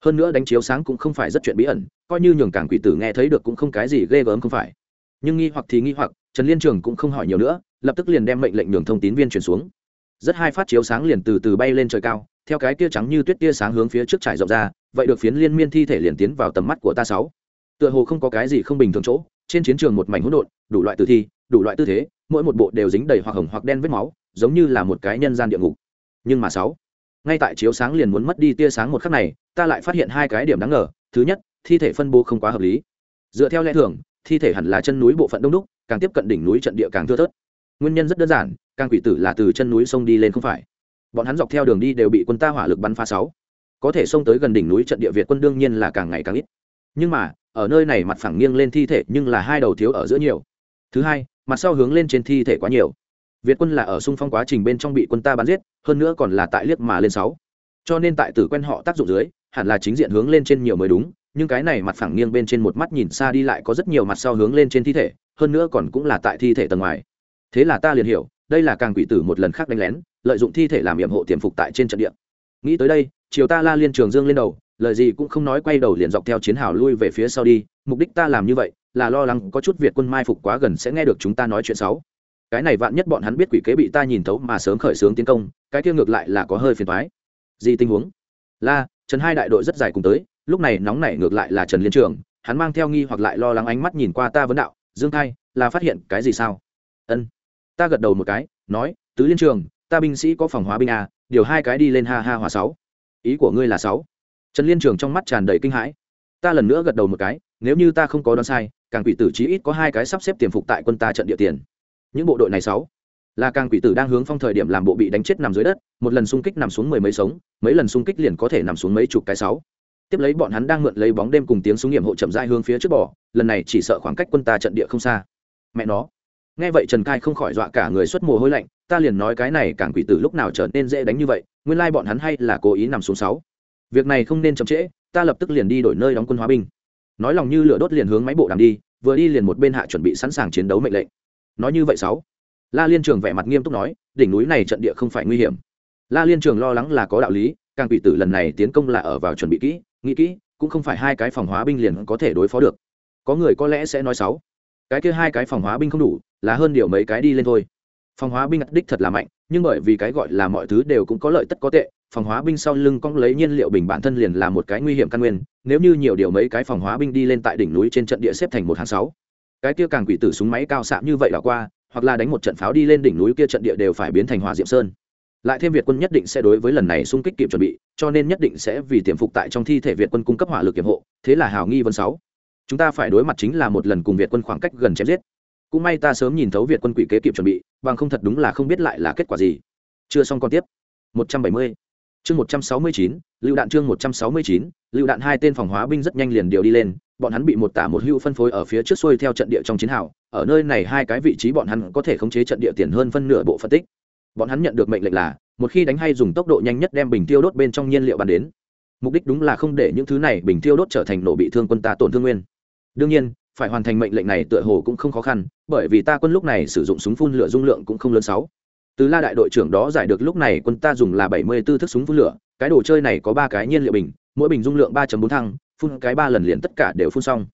Hơn nữa đánh chiếu sáng cũng không phải rất chuyện bí ẩn, coi như nhường cảng quỷ tử nghe thấy được cũng không cái gì ghê gớm không phải. Nhưng nghi hoặc thì nghi hoặc, trần liên trường cũng không hỏi nhiều nữa, lập tức liền đem mệnh lệnh nhường thông tín viên chuyển xuống. Rất hai phát chiếu sáng liền từ từ bay lên trời cao, theo cái tia trắng như tuyết tia sáng hướng phía trước trải rộng ra, vậy được phiến liên miên thi thể liền tiến vào tầm mắt của ta sáu. Tựa hồ không có cái gì không bình thường chỗ, trên chiến trường một mảnh hỗn độn, đủ loại tử thi đủ loại tư thế, mỗi một bộ đều dính đầy hoặc hồng hoặc đen vết máu, giống như là một cái nhân gian địa ngục. Nhưng mà sáu, ngay tại chiếu sáng liền muốn mất đi tia sáng một khắc này, ta lại phát hiện hai cái điểm đáng ngờ. Thứ nhất, thi thể phân bố không quá hợp lý. Dựa theo lẽ thường, thi thể hẳn là chân núi bộ phận đông đúc, càng tiếp cận đỉnh núi trận địa càng thưa thớt. Nguyên nhân rất đơn giản, càng quỷ tử là từ chân núi sông đi lên không phải. Bọn hắn dọc theo đường đi đều bị quân ta hỏa lực bắn phá sáu. Có thể xông tới gần đỉnh núi trận địa việt quân đương nhiên là càng ngày càng ít. Nhưng mà, ở nơi này mặt phẳng nghiêng lên thi thể nhưng là hai đầu thiếu ở giữa nhiều. Thứ hai mặt sau hướng lên trên thi thể quá nhiều. Việt quân là ở xung phong quá trình bên trong bị quân ta bắn giết, hơn nữa còn là tại liếc mà lên sáu. Cho nên tại tử quen họ tác dụng dưới, hẳn là chính diện hướng lên trên nhiều mới đúng, nhưng cái này mặt phẳng nghiêng bên trên một mắt nhìn xa đi lại có rất nhiều mặt sau hướng lên trên thi thể, hơn nữa còn cũng là tại thi thể tầng ngoài. Thế là ta liền hiểu, đây là càng quỷ tử một lần khác đánh lén, lợi dụng thi thể làm nhiệm hộ tiềm phục tại trên trận địa. Nghĩ tới đây, chiều ta la liên trường dương lên đầu lời gì cũng không nói quay đầu liền dọc theo chiến hào lui về phía sau đi, mục đích ta làm như vậy là lo lắng có chút việt quân mai phục quá gần sẽ nghe được chúng ta nói chuyện xấu. Cái này vạn nhất bọn hắn biết quỷ kế bị ta nhìn thấu mà sớm khởi xướng tiến công, cái kia ngược lại là có hơi phiền thoái gì tình huống? La, trần hai đại đội rất dài cùng tới, lúc này nóng nảy ngược lại là trần liên trường, hắn mang theo nghi hoặc lại lo lắng ánh mắt nhìn qua ta vấn đạo, dương thai, là phát hiện cái gì sao? Ân. Ta gật đầu một cái, nói, tứ liên trường, ta binh sĩ có phòng hóa binh a, điều hai cái đi lên ha ha hòa sáu. Ý của ngươi là sáu trần liên trường trong mắt tràn đầy kinh hãi. Ta lần nữa gật đầu một cái, nếu như ta không có đoán sai, càng quỷ tử chí ít có hai cái sắp xếp tiềm phục tại quân ta trận địa tiền. Những bộ đội này sáu, là càng quỷ tử đang hướng phong thời điểm làm bộ bị đánh chết nằm dưới đất, một lần xung kích nằm xuống mười mấy sống, mấy lần xung kích liền có thể nằm xuống mấy chục cái sáu. Tiếp lấy bọn hắn đang mượn lấy bóng đêm cùng tiếng súng nghiệm hộ chậm rãi hướng phía trước bỏ lần này chỉ sợ khoảng cách quân ta trận địa không xa. Mẹ nó. Nghe vậy trần cai không khỏi dọa cả người xuất mồ hôi lạnh, ta liền nói cái này càng quỷ tử lúc nào trở nên dễ đánh như vậy, nguyên lai bọn hắn hay là cố ý nằm xuống sáu việc này không nên chậm trễ, ta lập tức liền đi đổi nơi đóng quân hóa binh. Nói lòng như lửa đốt liền hướng máy bộ đàm đi, vừa đi liền một bên hạ chuẩn bị sẵn sàng chiến đấu mệnh lệnh. Nói như vậy sáu. La liên trường vẻ mặt nghiêm túc nói, đỉnh núi này trận địa không phải nguy hiểm. La liên trường lo lắng là có đạo lý, càng quỷ tử lần này tiến công là ở vào chuẩn bị kỹ, nghĩ kỹ, cũng không phải hai cái phòng hóa binh liền có thể đối phó được. Có người có lẽ sẽ nói sáu. Cái kia hai cái phòng hóa binh không đủ, là hơn điều mấy cái đi lên thôi. Phòng hóa binh đích thật là mạnh, nhưng bởi vì cái gọi là mọi thứ đều cũng có lợi tất có tệ phòng hóa binh sau lưng cong lấy nhiên liệu bình bản thân liền là một cái nguy hiểm căn nguyên, nếu như nhiều điều mấy cái phòng hóa binh đi lên tại đỉnh núi trên trận địa xếp thành một hàng sáu. Cái kia càng quỷ tử súng máy cao xạ như vậy là qua, hoặc là đánh một trận pháo đi lên đỉnh núi kia trận địa đều phải biến thành hỏa diệm sơn. Lại thêm việt quân nhất định sẽ đối với lần này xung kích kịp chuẩn bị, cho nên nhất định sẽ vì tiềm phục tại trong thi thể việt quân cung cấp hỏa lực kiểm hộ, thế là hào nghi vân sáu. Chúng ta phải đối mặt chính là một lần cùng việt quân khoảng cách gần chém giết. Cũng may ta sớm nhìn thấu việt quân quỷ kế kịp chuẩn bị, bằng không thật đúng là không biết lại là kết quả gì. Chưa xong còn tiếp. 170 chương 169 lưu đạn chương 169 lưu đạn hai tên phòng hóa binh rất nhanh liền điều đi lên, bọn hắn bị một tả một hưu phân phối ở phía trước xuôi theo trận địa trong chiến hào, ở nơi này hai cái vị trí bọn hắn có thể khống chế trận địa tiền hơn phân nửa bộ phân tích. Bọn hắn nhận được mệnh lệnh là, một khi đánh hay dùng tốc độ nhanh nhất đem bình tiêu đốt bên trong nhiên liệu bắn đến. Mục đích đúng là không để những thứ này bình tiêu đốt trở thành nổ bị thương quân ta tổn thương nguyên. Đương nhiên, phải hoàn thành mệnh lệnh này tựa hồ cũng không khó khăn, bởi vì ta quân lúc này sử dụng súng phun lửa dung lượng cũng không lớn sáu từ la đại đội trưởng đó giải được lúc này quân ta dùng là bảy mươi 74 thức súng phun lửa, cái đồ chơi này có ba cái nhiên liệu bình, mỗi bình dung lượng ba bốn thăng, phun cái ba lần liền tất cả đều phun xong.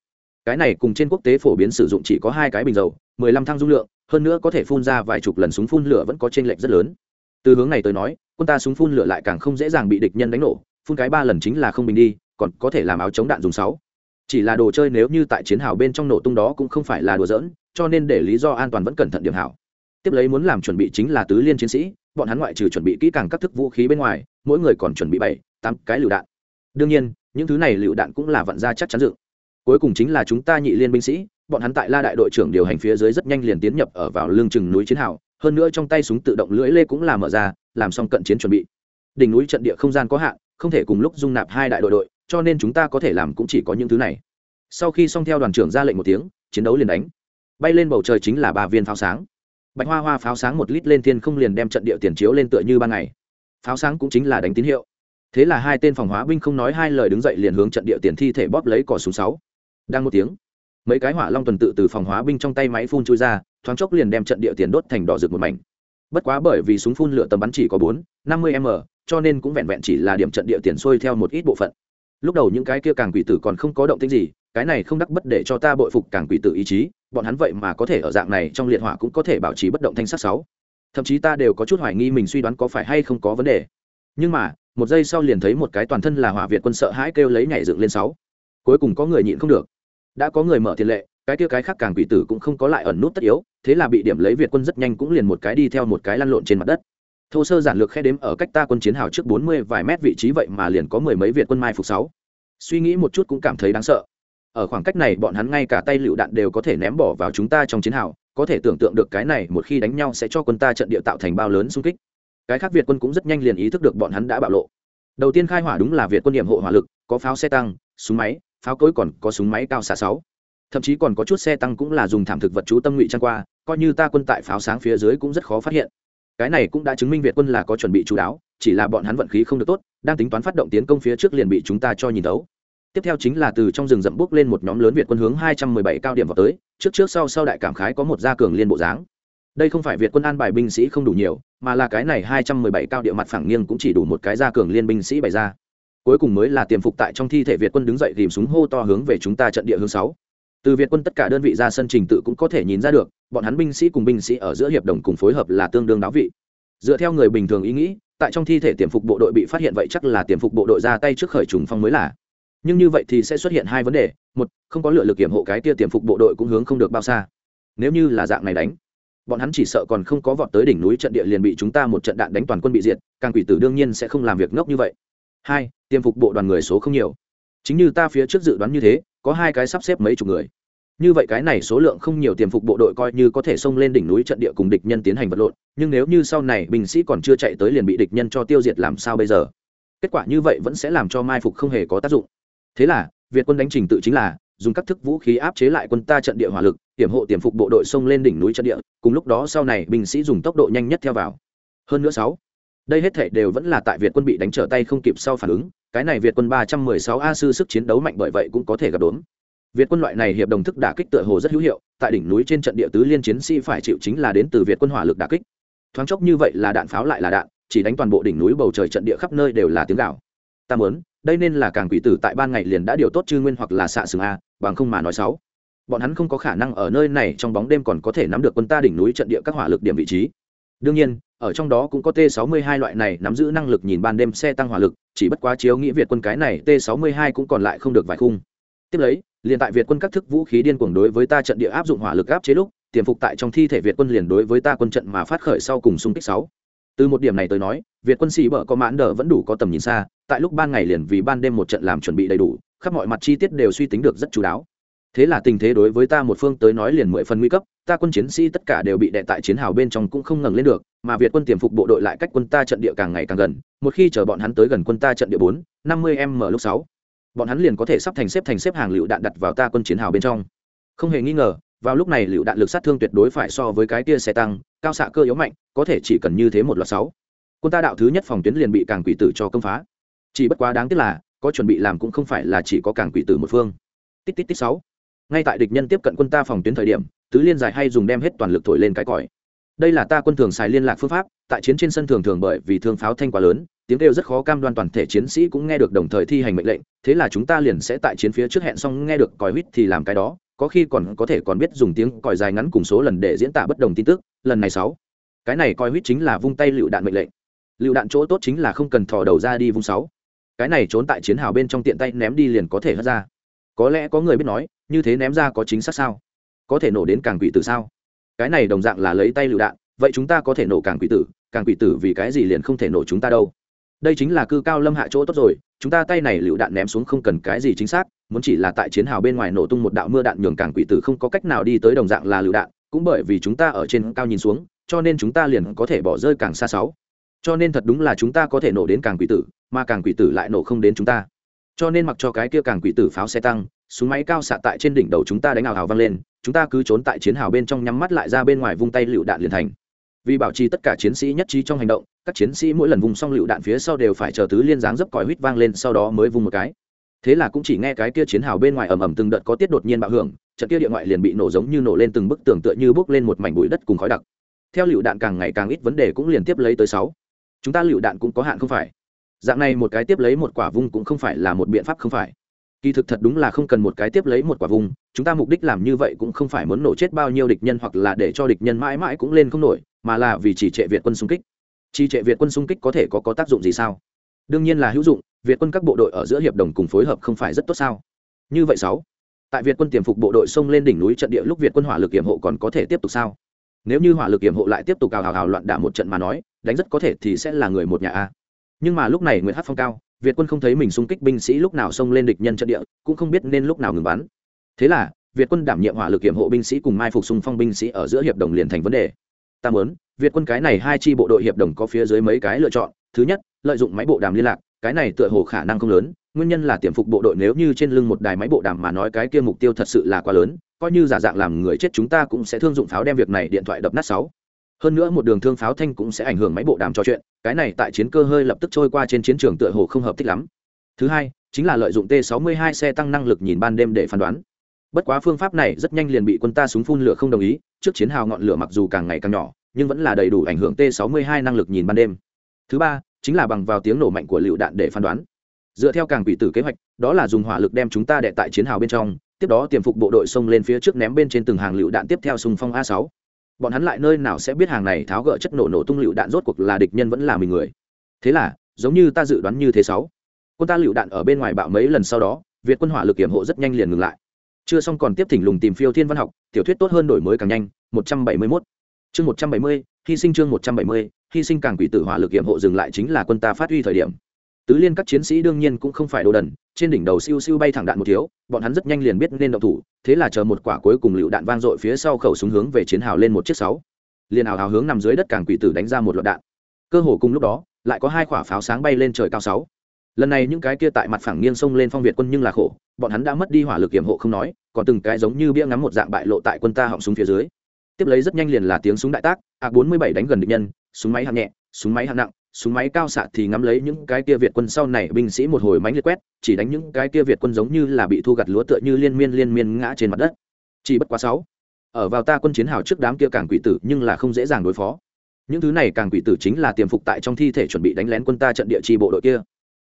Cái này cùng trên quốc tế phổ biến sử dụng chỉ có hai cái bình dầu, mười lăm thăng dung lượng, hơn nữa có thể phun ra vài chục lần súng phun lửa vẫn có chênh lệch rất lớn. Từ hướng này tới nói, quân ta súng phun lửa lại càng không dễ dàng bị địch nhân đánh nổ, phun cái ba lần chính là không bình đi, còn có thể làm áo chống đạn dùng sáu. Chỉ là đồ chơi nếu như tại chiến hào bên trong nổ tung đó cũng không phải là đùa giỡn, cho nên để lý do an toàn vẫn cẩn thận điểm hảo tiếp lấy muốn làm chuẩn bị chính là tứ liên chiến sĩ, bọn hắn ngoại trừ chuẩn bị kỹ càng các thức vũ khí bên ngoài, mỗi người còn chuẩn bị bảy, tám cái lựu đạn. Đương nhiên, những thứ này lựu đạn cũng là vận ra chắc chắn dựng. Cuối cùng chính là chúng ta nhị liên binh sĩ, bọn hắn tại la đại đội trưởng điều hành phía dưới rất nhanh liền tiến nhập ở vào lương chừng núi chiến hào, hơn nữa trong tay súng tự động lưỡi lê cũng là mở ra, làm xong cận chiến chuẩn bị. Đỉnh núi trận địa không gian có hạn, không thể cùng lúc dung nạp hai đại đội đội, cho nên chúng ta có thể làm cũng chỉ có những thứ này. Sau khi xong theo đoàn trưởng ra lệnh một tiếng, chiến đấu liền đánh. Bay lên bầu trời chính là ba viên pháo sáng bạch hoa hoa pháo sáng một lít lên thiên không liền đem trận địa tiền chiếu lên tựa như ban ngày. Pháo sáng cũng chính là đánh tín hiệu. Thế là hai tên phòng hóa binh không nói hai lời đứng dậy liền hướng trận địa tiền thi thể bóp lấy cỏ súng sáu. Đang một tiếng, mấy cái hỏa long tuần tự từ phòng hóa binh trong tay máy phun chui ra, thoáng chốc liền đem trận địa tiền đốt thành đỏ rực một mảnh. Bất quá bởi vì súng phun lửa tầm bắn chỉ có bốn, năm mươi m, cho nên cũng vẹn vẹn chỉ là điểm trận địa tiền xuôi theo một ít bộ phận. Lúc đầu những cái kia càng quỷ tử còn không có động tĩnh gì, cái này không đắc bất để cho ta bội phục càng quỷ tử ý chí bọn hắn vậy mà có thể ở dạng này trong liệt hỏa cũng có thể bảo trì bất động thanh sắc sáu. Thậm chí ta đều có chút hoài nghi mình suy đoán có phải hay không có vấn đề. Nhưng mà, một giây sau liền thấy một cái toàn thân là hỏa việt quân sợ hãi kêu lấy nhảy dựng lên sáu. Cuối cùng có người nhịn không được. Đã có người mở tiền lệ, cái kia cái khác càng quỷ tử cũng không có lại ẩn nút tất yếu, thế là bị điểm lấy việt quân rất nhanh cũng liền một cái đi theo một cái lăn lộn trên mặt đất. Thô sơ giản lược khe đếm ở cách ta quân chiến hào trước bốn mươi vài mét vị trí vậy mà liền có mười mấy việt quân mai phục sáu. Suy nghĩ một chút cũng cảm thấy đáng sợ ở khoảng cách này bọn hắn ngay cả tay lựu đạn đều có thể ném bỏ vào chúng ta trong chiến hào, có thể tưởng tượng được cái này một khi đánh nhau sẽ cho quân ta trận địa tạo thành bao lớn xung kích. Cái khác việt quân cũng rất nhanh liền ý thức được bọn hắn đã bạo lộ. Đầu tiên khai hỏa đúng là việt quân điểm hộ hỏa lực, có pháo xe tăng, súng máy, pháo cối còn có súng máy cao xạ sáu. Thậm chí còn có chút xe tăng cũng là dùng thảm thực vật chú tâm ngụy trang qua, coi như ta quân tại pháo sáng phía dưới cũng rất khó phát hiện. Cái này cũng đã chứng minh việt quân là có chuẩn bị chú đáo, chỉ là bọn hắn vận khí không được tốt, đang tính toán phát động tiến công phía trước liền bị chúng ta cho nhìn thấu tiếp theo chính là từ trong rừng rậm bước lên một nhóm lớn việt quân hướng 217 cao điểm vào tới, trước trước sau sau đại cảm khái có một gia cường liên bộ dáng. Đây không phải việt quân an bài binh sĩ không đủ nhiều, mà là cái này 217 cao địa mặt phẳng nghiêng cũng chỉ đủ một cái gia cường liên binh sĩ bày ra. Cuối cùng mới là tiềm phục tại trong thi thể việt quân đứng dậy tìm súng hô to hướng về chúng ta trận địa hướng sáu. Từ việt quân tất cả đơn vị ra sân trình tự cũng có thể nhìn ra được, bọn hắn binh sĩ cùng binh sĩ ở giữa hiệp đồng cùng phối hợp là tương đương đáo vị. Dựa theo người bình thường ý nghĩ, tại trong thi thể tiềm phục bộ đội bị phát hiện vậy chắc là tiềm phục bộ đội ra tay trước khởi trùng phong mới là nhưng như vậy thì sẽ xuất hiện hai vấn đề. Một, không có lựa lực kiểm hộ cái tia tiềm phục bộ đội cũng hướng không được bao xa. Nếu như là dạng này đánh, bọn hắn chỉ sợ còn không có vọt tới đỉnh núi trận địa liền bị chúng ta một trận đạn đánh toàn quân bị diệt, càng quỷ tử đương nhiên sẽ không làm việc ngốc như vậy. Hai tiêm phục bộ đoàn người số không nhiều. Chính như ta phía trước dự đoán như thế, có hai cái sắp xếp mấy chục người. Như vậy cái này số lượng không nhiều tiềm phục bộ đội coi như có thể xông lên đỉnh núi trận địa cùng địch nhân tiến hành vật lộn, nhưng nếu như sau này binh sĩ còn chưa chạy tới liền bị địch nhân cho tiêu diệt làm sao bây giờ? Kết quả như vậy vẫn sẽ làm cho mai phục không hề có tác dụng thế là, việt quân đánh trình tự chính là, dùng các thức vũ khí áp chế lại quân ta trận địa hỏa lực, hiểm hộ tiềm phục bộ đội xông lên đỉnh núi trận địa, cùng lúc đó sau này binh sĩ dùng tốc độ nhanh nhất theo vào. Hơn nữa sáu, đây hết thể đều vẫn là tại việt quân bị đánh trở tay không kịp sau phản ứng, cái này việt quân ba trăm mười sáu a sư sức chiến đấu mạnh bởi vậy cũng có thể gặp đốn. Việt quân loại này hiệp đồng thức đả kích tựa hồ rất hữu hiệu, tại đỉnh núi trên trận địa tứ liên chiến sĩ phải chịu chính là đến từ việt quân hỏa lực đả kích. Thoáng chốc như vậy là đạn pháo lại là đạn, chỉ đánh toàn bộ đỉnh núi bầu trời trận địa khắp nơi đều là tiếng gạo ta muốn, đây nên là càng quỷ tử tại ban ngày liền đã điều tốt chư nguyên hoặc là xạ sừng a, bằng không mà nói sáu bọn hắn không có khả năng ở nơi này trong bóng đêm còn có thể nắm được quân ta đỉnh núi trận địa các hỏa lực điểm vị trí. Đương nhiên, ở trong đó cũng có t 62 loại này nắm giữ năng lực nhìn ban đêm xe tăng hỏa lực, chỉ bất quá chiếu nghĩa việt quân cái này t 62 cũng còn lại không được vài khung. Tiếp lấy, liền tại việt quân các thức vũ khí điên cuồng đối với ta trận địa áp dụng hỏa lực áp chế lúc, tiềm phục tại trong thi thể việt quân liền đối với ta quân trận mà phát khởi sau cùng xung kích sáu từ một điểm này tới nói, việt quân sĩ bở có mãn đờ vẫn đủ có tầm nhìn xa, tại lúc ban ngày liền vì ban đêm một trận làm chuẩn bị đầy đủ, khắp mọi mặt chi tiết đều suy tính được rất chú đáo. Thế là tình thế đối với ta một phương tới nói liền mười phần nguy cấp, ta quân chiến sĩ tất cả đều bị đệ tại chiến hào bên trong cũng không ngẩng lên được, mà việt quân tiềm phục bộ đội lại cách quân ta trận địa càng ngày càng gần, một khi chờ bọn hắn tới gần quân ta trận địa bốn, năm mươi m lúc sáu, bọn hắn liền có thể sắp thành xếp thành xếp hàng lựu đạn đặt vào ta quân chiến hào bên trong. Không hề nghi ngờ vào lúc này lựu đạn lực sát thương tuyệt đối phải so với cái kia xe tăng, cao xạ cơ yếu mạnh, có thể chỉ cần như thế một loạt sáu. Quân ta đạo thứ nhất phòng tuyến liền bị càng quỷ tử cho công phá. Chỉ bất quá đáng tiếc là, có chuẩn bị làm cũng không phải là chỉ có càng quỷ tử một phương. Tít tít tít sáu. Ngay tại địch nhân tiếp cận quân ta phòng tuyến thời điểm, tứ liên dài hay dùng đem hết toàn lực thổi lên cái còi. Đây là ta quân thường xài liên lạc phương pháp, tại chiến trên sân thường thường bởi vì thương pháo thanh quá lớn, tiếng kêu rất khó cam đoan toàn thể chiến sĩ cũng nghe được đồng thời thi hành mệnh lệnh, thế là chúng ta liền sẽ tại chiến phía trước hẹn xong nghe được còi huýt thì làm cái đó có khi còn có thể còn biết dùng tiếng còi dài ngắn cùng số lần để diễn tả bất đồng tin tức, lần này sáu. Cái này coi huýt chính là vung tay lựu đạn mệnh lệnh. Lựu đạn chỗ tốt chính là không cần thò đầu ra đi vung sáu. Cái này trốn tại chiến hào bên trong tiện tay ném đi liền có thể hất ra. Có lẽ có người biết nói, như thế ném ra có chính xác sao? Có thể nổ đến càng quỷ tử sao? Cái này đồng dạng là lấy tay lựu đạn, vậy chúng ta có thể nổ càng quỷ tử, càng quỷ tử vì cái gì liền không thể nổ chúng ta đâu? Đây chính là cư cao lâm hạ chỗ tốt rồi, chúng ta tay này lựu đạn ném xuống không cần cái gì chính xác, muốn chỉ là tại chiến hào bên ngoài nổ tung một đạo mưa đạn nhường càng quỷ tử không có cách nào đi tới đồng dạng là lựu đạn, cũng bởi vì chúng ta ở trên cao nhìn xuống, cho nên chúng ta liền có thể bỏ rơi càng xa sáu. Cho nên thật đúng là chúng ta có thể nổ đến càng quỷ tử, mà càng quỷ tử lại nổ không đến chúng ta. Cho nên mặc cho cái kia càng quỷ tử pháo xe tăng, súng máy cao xạ tại trên đỉnh đầu chúng ta đánh ảo hào vang lên, chúng ta cứ trốn tại chiến hào bên trong nhắm mắt lại ra bên ngoài vung tay lựu đạn liền thành. Vì bảo trì tất cả chiến sĩ nhất trí trong hành động các chiến sĩ mỗi lần vùng xong lựu đạn phía sau đều phải chờ tứ liên dáng dấp còi huýt vang lên, sau đó mới vung một cái. Thế là cũng chỉ nghe cái kia chiến hào bên ngoài ầm ầm từng đợt có tiết đột nhiên bạo hưởng, trận kia địa ngoại liền bị nổ giống như nổ lên từng bức tường tựa như bốc lên một mảnh bụi đất cùng khói đặc. Theo lựu đạn càng ngày càng ít vấn đề cũng liền tiếp lấy tới sáu. Chúng ta lựu đạn cũng có hạn không phải. Dạng này một cái tiếp lấy một quả vung cũng không phải là một biện pháp không phải. Kỳ thực thật đúng là không cần một cái tiếp lấy một quả vùng chúng ta mục đích làm như vậy cũng không phải muốn nổ chết bao nhiêu địch nhân hoặc là để cho địch nhân mãi mãi cũng lên không nổi, mà là vì chỉ trệ việt quân xung kích trì trệ việt quân xung kích có thể có có tác dụng gì sao? Đương nhiên là hữu dụng, việt quân các bộ đội ở giữa hiệp đồng cùng phối hợp không phải rất tốt sao? Như vậy sáu, tại việt quân tiềm phục bộ đội xông lên đỉnh núi trận địa lúc việt quân hỏa lực kiểm hộ còn có thể tiếp tục sao? Nếu như hỏa lực kiểm hộ lại tiếp tục cào hào hào loạn đả một trận mà nói, đánh rất có thể thì sẽ là người một nhà a. Nhưng mà lúc này nguyễn hát phong cao, việt quân không thấy mình xung kích binh sĩ lúc nào xông lên địch nhân trận địa, cũng không biết nên lúc nào ngừng bắn. Thế là, việt quân đảm nhiệm hỏa lực kiểm hộ binh sĩ cùng mai phục xung phong binh sĩ ở giữa hiệp đồng liền thành vấn đề. Ta muốn việt quân cái này hai chi bộ đội hiệp đồng có phía dưới mấy cái lựa chọn. Thứ nhất, lợi dụng máy bộ đàm liên lạc. Cái này tựa hồ khả năng không lớn. Nguyên nhân là tiềm phục bộ đội nếu như trên lưng một đài máy bộ đàm mà nói cái kia mục tiêu thật sự là quá lớn, coi như giả dạng làm người chết chúng ta cũng sẽ thương dụng pháo đem việc này điện thoại đập nát sáu. Hơn nữa một đường thương pháo thanh cũng sẽ ảnh hưởng máy bộ đàm trò chuyện. Cái này tại chiến cơ hơi lập tức trôi qua trên chiến trường tựa hồ không hợp thích lắm. Thứ hai, chính là lợi dụng t 62 xe tăng năng lực nhìn ban đêm để phán đoán. Bất quá phương pháp này rất nhanh liền bị quân ta súng phun lửa không đồng ý. Trước chiến hào ngọn lửa mặc dù càng ngày càng nhỏ nhưng vẫn là đầy đủ ảnh hưởng t 62 năng lực nhìn ban đêm. Thứ ba, chính là bằng vào tiếng nổ mạnh của lựu đạn để phán đoán. Dựa theo càng quỷ tử kế hoạch, đó là dùng hỏa lực đem chúng ta đệ tại chiến hào bên trong, tiếp đó tiềm phục bộ đội xông lên phía trước ném bên trên từng hàng lựu đạn tiếp theo xung phong a 6 bọn hắn lại nơi nào sẽ biết hàng này tháo gỡ chất nổ nổ tung lựu đạn rốt cuộc là địch nhân vẫn là mình người. Thế là, giống như ta dự đoán như thế sáu. Quân ta lựu đạn ở bên ngoài bạo mấy lần sau đó, việt quân hỏa lực kiểm hộ rất nhanh liền ngừng lại. Chưa xong còn tiếp thỉnh lùng tìm phiêu thiên văn học, tiểu thuyết tốt hơn đổi mới càng nhanh 171 chương 170 hy sinh chương 170 hy sinh càng quỷ tử hỏa lực kiểm hộ dừng lại chính là quân ta phát huy thời điểm. Tứ liên các chiến sĩ đương nhiên cũng không phải đồ đần, trên đỉnh đầu siêu siêu bay thẳng đạn một thiếu, bọn hắn rất nhanh liền biết nên động thủ, thế là chờ một quả cuối cùng lựu đạn vang dội phía sau khẩu súng hướng về chiến hào lên một chiếc sáu. Liền hào hào hướng nằm dưới đất càng quỷ tử đánh ra một loạt đạn. Cơ hồ cùng lúc đó, lại có hai quả pháo sáng bay lên trời cao sáu. Lần này những cái kia tại mặt phẳng nghiêng sông lên phong việt quân nhưng là khổ, bọn hắn đã mất đi hỏa lực kiểm hộ không nói, còn từng cái giống như bia ngắm một dạng bại lộ tại quân ta họng súng phía dưới tiếp lấy rất nhanh liền là tiếng súng đại tác, a bốn mươi bảy đánh gần địch nhân, súng máy hạng nhẹ, súng máy hạng nặng, súng máy cao xạ thì ngắm lấy những cái kia việt quân sau này binh sĩ một hồi mánh liệt quét, chỉ đánh những cái kia việt quân giống như là bị thu gặt lúa tựa như liên miên liên miên ngã trên mặt đất. Chỉ bất quá sáu. Ở vào ta quân chiến hào trước đám kia càng quỷ tử nhưng là không dễ dàng đối phó. Những thứ này càng quỷ tử chính là tiềm phục tại trong thi thể chuẩn bị đánh lén quân ta trận địa chi bộ đội kia.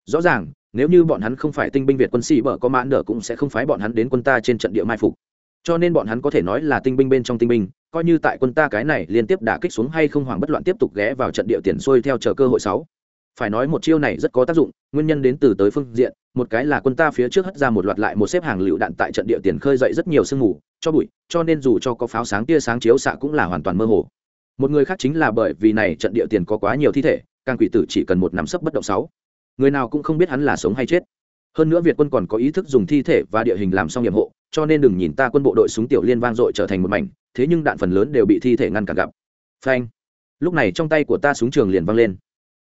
Rõ ràng, nếu như bọn hắn không phải tinh binh việt quân sĩ bở có mãn đỡ cũng sẽ không phái bọn hắn đến quân ta trên trận địa mai phục. Cho nên bọn hắn có thể nói là tinh binh bên trong tinh binh coi như tại quân ta cái này liên tiếp đả kích xuống hay không hoàng bất loạn tiếp tục ghé vào trận địa tiền xuôi theo chờ cơ hội sáu. Phải nói một chiêu này rất có tác dụng, nguyên nhân đến từ tới phương diện, một cái là quân ta phía trước hất ra một loạt lại một xếp hàng lựu đạn tại trận địa tiền khơi dậy rất nhiều sương mù, cho bụi, cho nên dù cho có pháo sáng tia sáng chiếu xạ cũng là hoàn toàn mơ hồ. Một người khác chính là bởi vì này trận địa tiền có quá nhiều thi thể, càng quỷ tử chỉ cần một nắm sấp bất động sáu. Người nào cũng không biết hắn là sống hay chết hơn nữa việt quân còn có ý thức dùng thi thể và địa hình làm xong nhiệm hộ, cho nên đừng nhìn ta quân bộ đội súng tiểu liên vang dội trở thành một mảnh, thế nhưng đạn phần lớn đều bị thi thể ngăn cản gặp. Phanh. Lúc này trong tay của ta súng trường liền vang lên.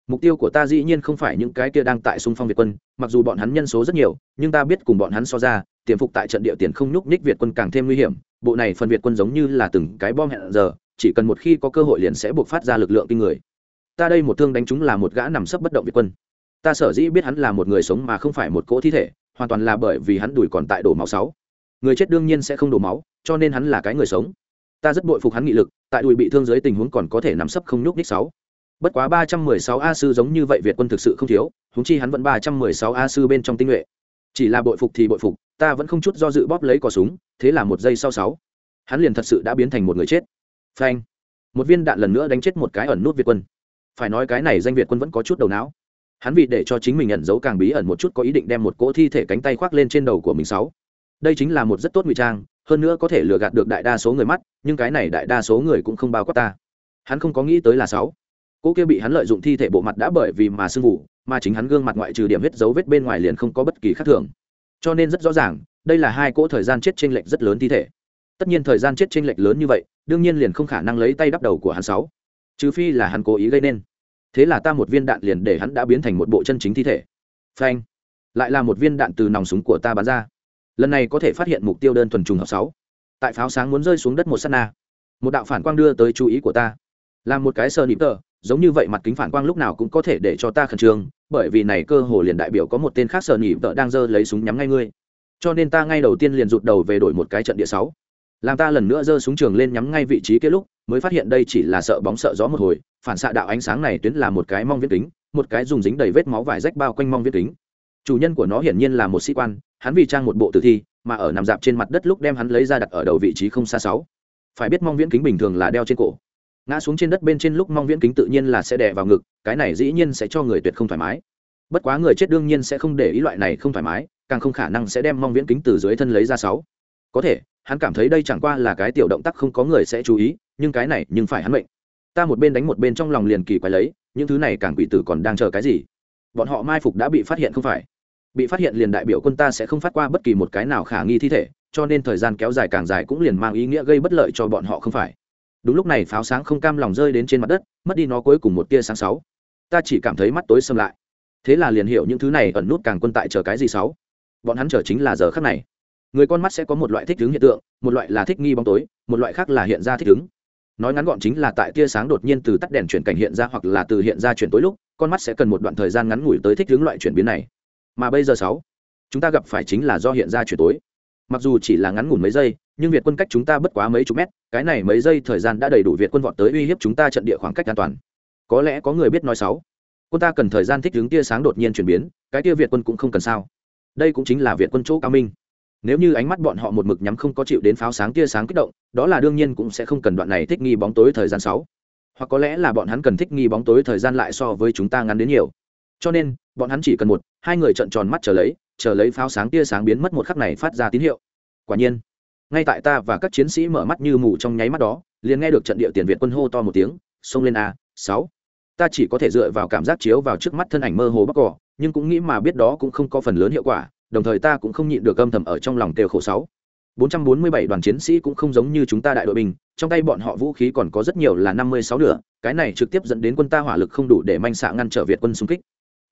Mục tiêu của ta dĩ nhiên không phải những cái kia đang tại xung phong việt quân, mặc dù bọn hắn nhân số rất nhiều, nhưng ta biết cùng bọn hắn so ra, tiềm phục tại trận địa tiền không nhúc nhích việt quân càng thêm nguy hiểm, bộ này phần việt quân giống như là từng cái bom hẹn giờ, chỉ cần một khi có cơ hội liền sẽ buộc phát ra lực lượng kinh người. Ta đây một thương đánh chúng là một gã nằm sấp bất động việt quân ta sở dĩ biết hắn là một người sống mà không phải một cỗ thi thể, hoàn toàn là bởi vì hắn đùi còn tại đổ máu sáu. Người chết đương nhiên sẽ không đổ máu, cho nên hắn là cái người sống. Ta rất bội phục hắn nghị lực, tại đùi bị thương dưới tình huống còn có thể nằm sấp không nhúc ních sáu. Bất quá ba trăm mười sáu a sư giống như vậy việt quân thực sự không thiếu húng chi hắn vẫn ba trăm mười sáu a sư bên trong tinh nhuệ. Chỉ là bội phục thì bội phục, ta vẫn không chút do dự bóp lấy cò súng, thế là một giây sau sáu, hắn liền thật sự đã biến thành một người chết. Phanh. Một viên đạn lần nữa đánh chết một cái ẩn nút việt quân. Phải nói cái này danh việt quân vẫn có chút đầu não hắn vì để cho chính mình nhận dấu càng bí ẩn một chút có ý định đem một cỗ thi thể cánh tay khoác lên trên đầu của mình sáu. Đây chính là một rất tốt ngụy trang, hơn nữa có thể lừa gạt được đại đa số người mắt, nhưng cái này đại đa số người cũng không bao quát ta. Hắn không có nghĩ tới là sáu. Cỗ kia bị hắn lợi dụng thi thể bộ mặt đã bởi vì mà sưng vụ, mà chính hắn gương mặt ngoại trừ điểm hết dấu vết bên ngoài liền không có bất kỳ khác thường. Cho nên rất rõ ràng, đây là hai cỗ thời gian chết chênh lệch rất lớn thi thể. Tất nhiên thời gian chết chênh lệch lớn như vậy, đương nhiên liền không khả năng lấy tay đắp đầu của hắn sáu. Trừ phi là hắn cố ý gây nên thế là ta một viên đạn liền để hắn đã biến thành một bộ chân chính thi thể. Phanh. Lại là một viên đạn từ nòng súng của ta bắn ra. Lần này có thể phát hiện mục tiêu đơn thuần trùng hợp sáu. Tại pháo sáng muốn rơi xuống đất một s á t na, một đạo phản quang đưa tới chú ý của ta. Là một cái sơ nịp tờ, giống như vậy mặt kính phản quang lúc nào cũng có thể để cho ta khẩn trương, bởi vì này cơ hồ liền đại biểu có một tên khác sơ nịp tờ đang giơ lấy súng nhắm ngay ngươi. Cho nên ta ngay đầu tiên liền rụt đầu về đổi một cái trận địa sáu. Làm ta lần nữa giơ súng trường lên nhắm ngay vị trí kia lúc mới phát hiện đây chỉ là sợ bóng sợ gió một hồi, phản xạ đạo ánh sáng này tuyến là một cái mong viết kính, một cái dùng dính đầy vết máu vải rách bao quanh mong viết kính. Chủ nhân của nó hiển nhiên là một sĩ quan, hắn vì trang một bộ tử thi, mà ở nằm dạp trên mặt đất lúc đem hắn lấy ra đặt ở đầu vị trí không xa sáu. Phải biết mong viễn kính bình thường là đeo trên cổ. Ngã xuống trên đất bên trên lúc mong viễn kính tự nhiên là sẽ đè vào ngực, cái này dĩ nhiên sẽ cho người tuyệt không thoải mái. Bất quá người chết đương nhiên sẽ không để ý loại này không thoải mái, càng không khả năng sẽ đem mong viễn kính từ dưới thân lấy ra sáu. Có thể hắn cảm thấy đây chẳng qua là cái tiểu động tác không có người sẽ chú ý, nhưng cái này nhưng phải hắn mệnh. Ta một bên đánh một bên trong lòng liền kỳ quái lấy, những thứ này càng quỷ tử còn đang chờ cái gì? Bọn họ mai phục đã bị phát hiện không phải? Bị phát hiện liền đại biểu quân ta sẽ không phát qua bất kỳ một cái nào khả nghi thi thể, cho nên thời gian kéo dài càng dài cũng liền mang ý nghĩa gây bất lợi cho bọn họ không phải. Đúng lúc này pháo sáng không cam lòng rơi đến trên mặt đất, mất đi nó cuối cùng một tia sáng sáu. Ta chỉ cảm thấy mắt tối xâm lại. Thế là liền hiểu những thứ này ẩn nút càng quân tại chờ cái gì sáu. Bọn hắn chờ chính là giờ khắc này người con mắt sẽ có một loại thích ứng hiện tượng, một loại là thích nghi bóng tối, một loại khác là hiện ra thích ứng. Nói ngắn gọn chính là tại tia sáng đột nhiên từ tắt đèn chuyển cảnh hiện ra hoặc là từ hiện ra chuyển tối lúc, con mắt sẽ cần một đoạn thời gian ngắn ngủi tới thích ứng loại chuyển biến này. Mà bây giờ sáu, chúng ta gặp phải chính là do hiện ra chuyển tối. Mặc dù chỉ là ngắn ngủn mấy giây, nhưng việt quân cách chúng ta bất quá mấy chục mét, cái này mấy giây thời gian đã đầy đủ việt quân vọt tới uy hiếp chúng ta trận địa khoảng cách an toàn. Có lẽ có người biết nói sáu, quân ta cần thời gian thích ứng tia sáng đột nhiên chuyển biến, cái tia việt quân cũng không cần sao. Đây cũng chính là việt quân chỗ cao minh nếu như ánh mắt bọn họ một mực nhắm không có chịu đến pháo sáng tia sáng kích động, đó là đương nhiên cũng sẽ không cần đoạn này thích nghi bóng tối thời gian sáu. Hoặc có lẽ là bọn hắn cần thích nghi bóng tối thời gian lại so với chúng ta ngắn đến nhiều. Cho nên, bọn hắn chỉ cần một, hai người trợn tròn mắt chờ lấy chờ lấy pháo sáng tia sáng biến mất một khắc này phát ra tín hiệu. Quả nhiên, ngay tại ta và các chiến sĩ mở mắt như mù trong nháy mắt đó, liền nghe được trận địa tiền việt quân hô to một tiếng, xông lên a, sáu. Ta chỉ có thể dựa vào cảm giác chiếu vào trước mắt thân ảnh mơ hồ bắc cỏ, nhưng cũng nghĩ mà biết đó cũng không có phần lớn hiệu quả đồng thời ta cũng không nhịn được âm thầm ở trong lòng kêu khổ sáu 447 đoàn chiến sĩ cũng không giống như chúng ta đại đội binh, trong tay bọn họ vũ khí còn có rất nhiều là 56 nửa, cái này trực tiếp dẫn đến quân ta hỏa lực không đủ để manh xạ ngăn trở Việt quân xung kích.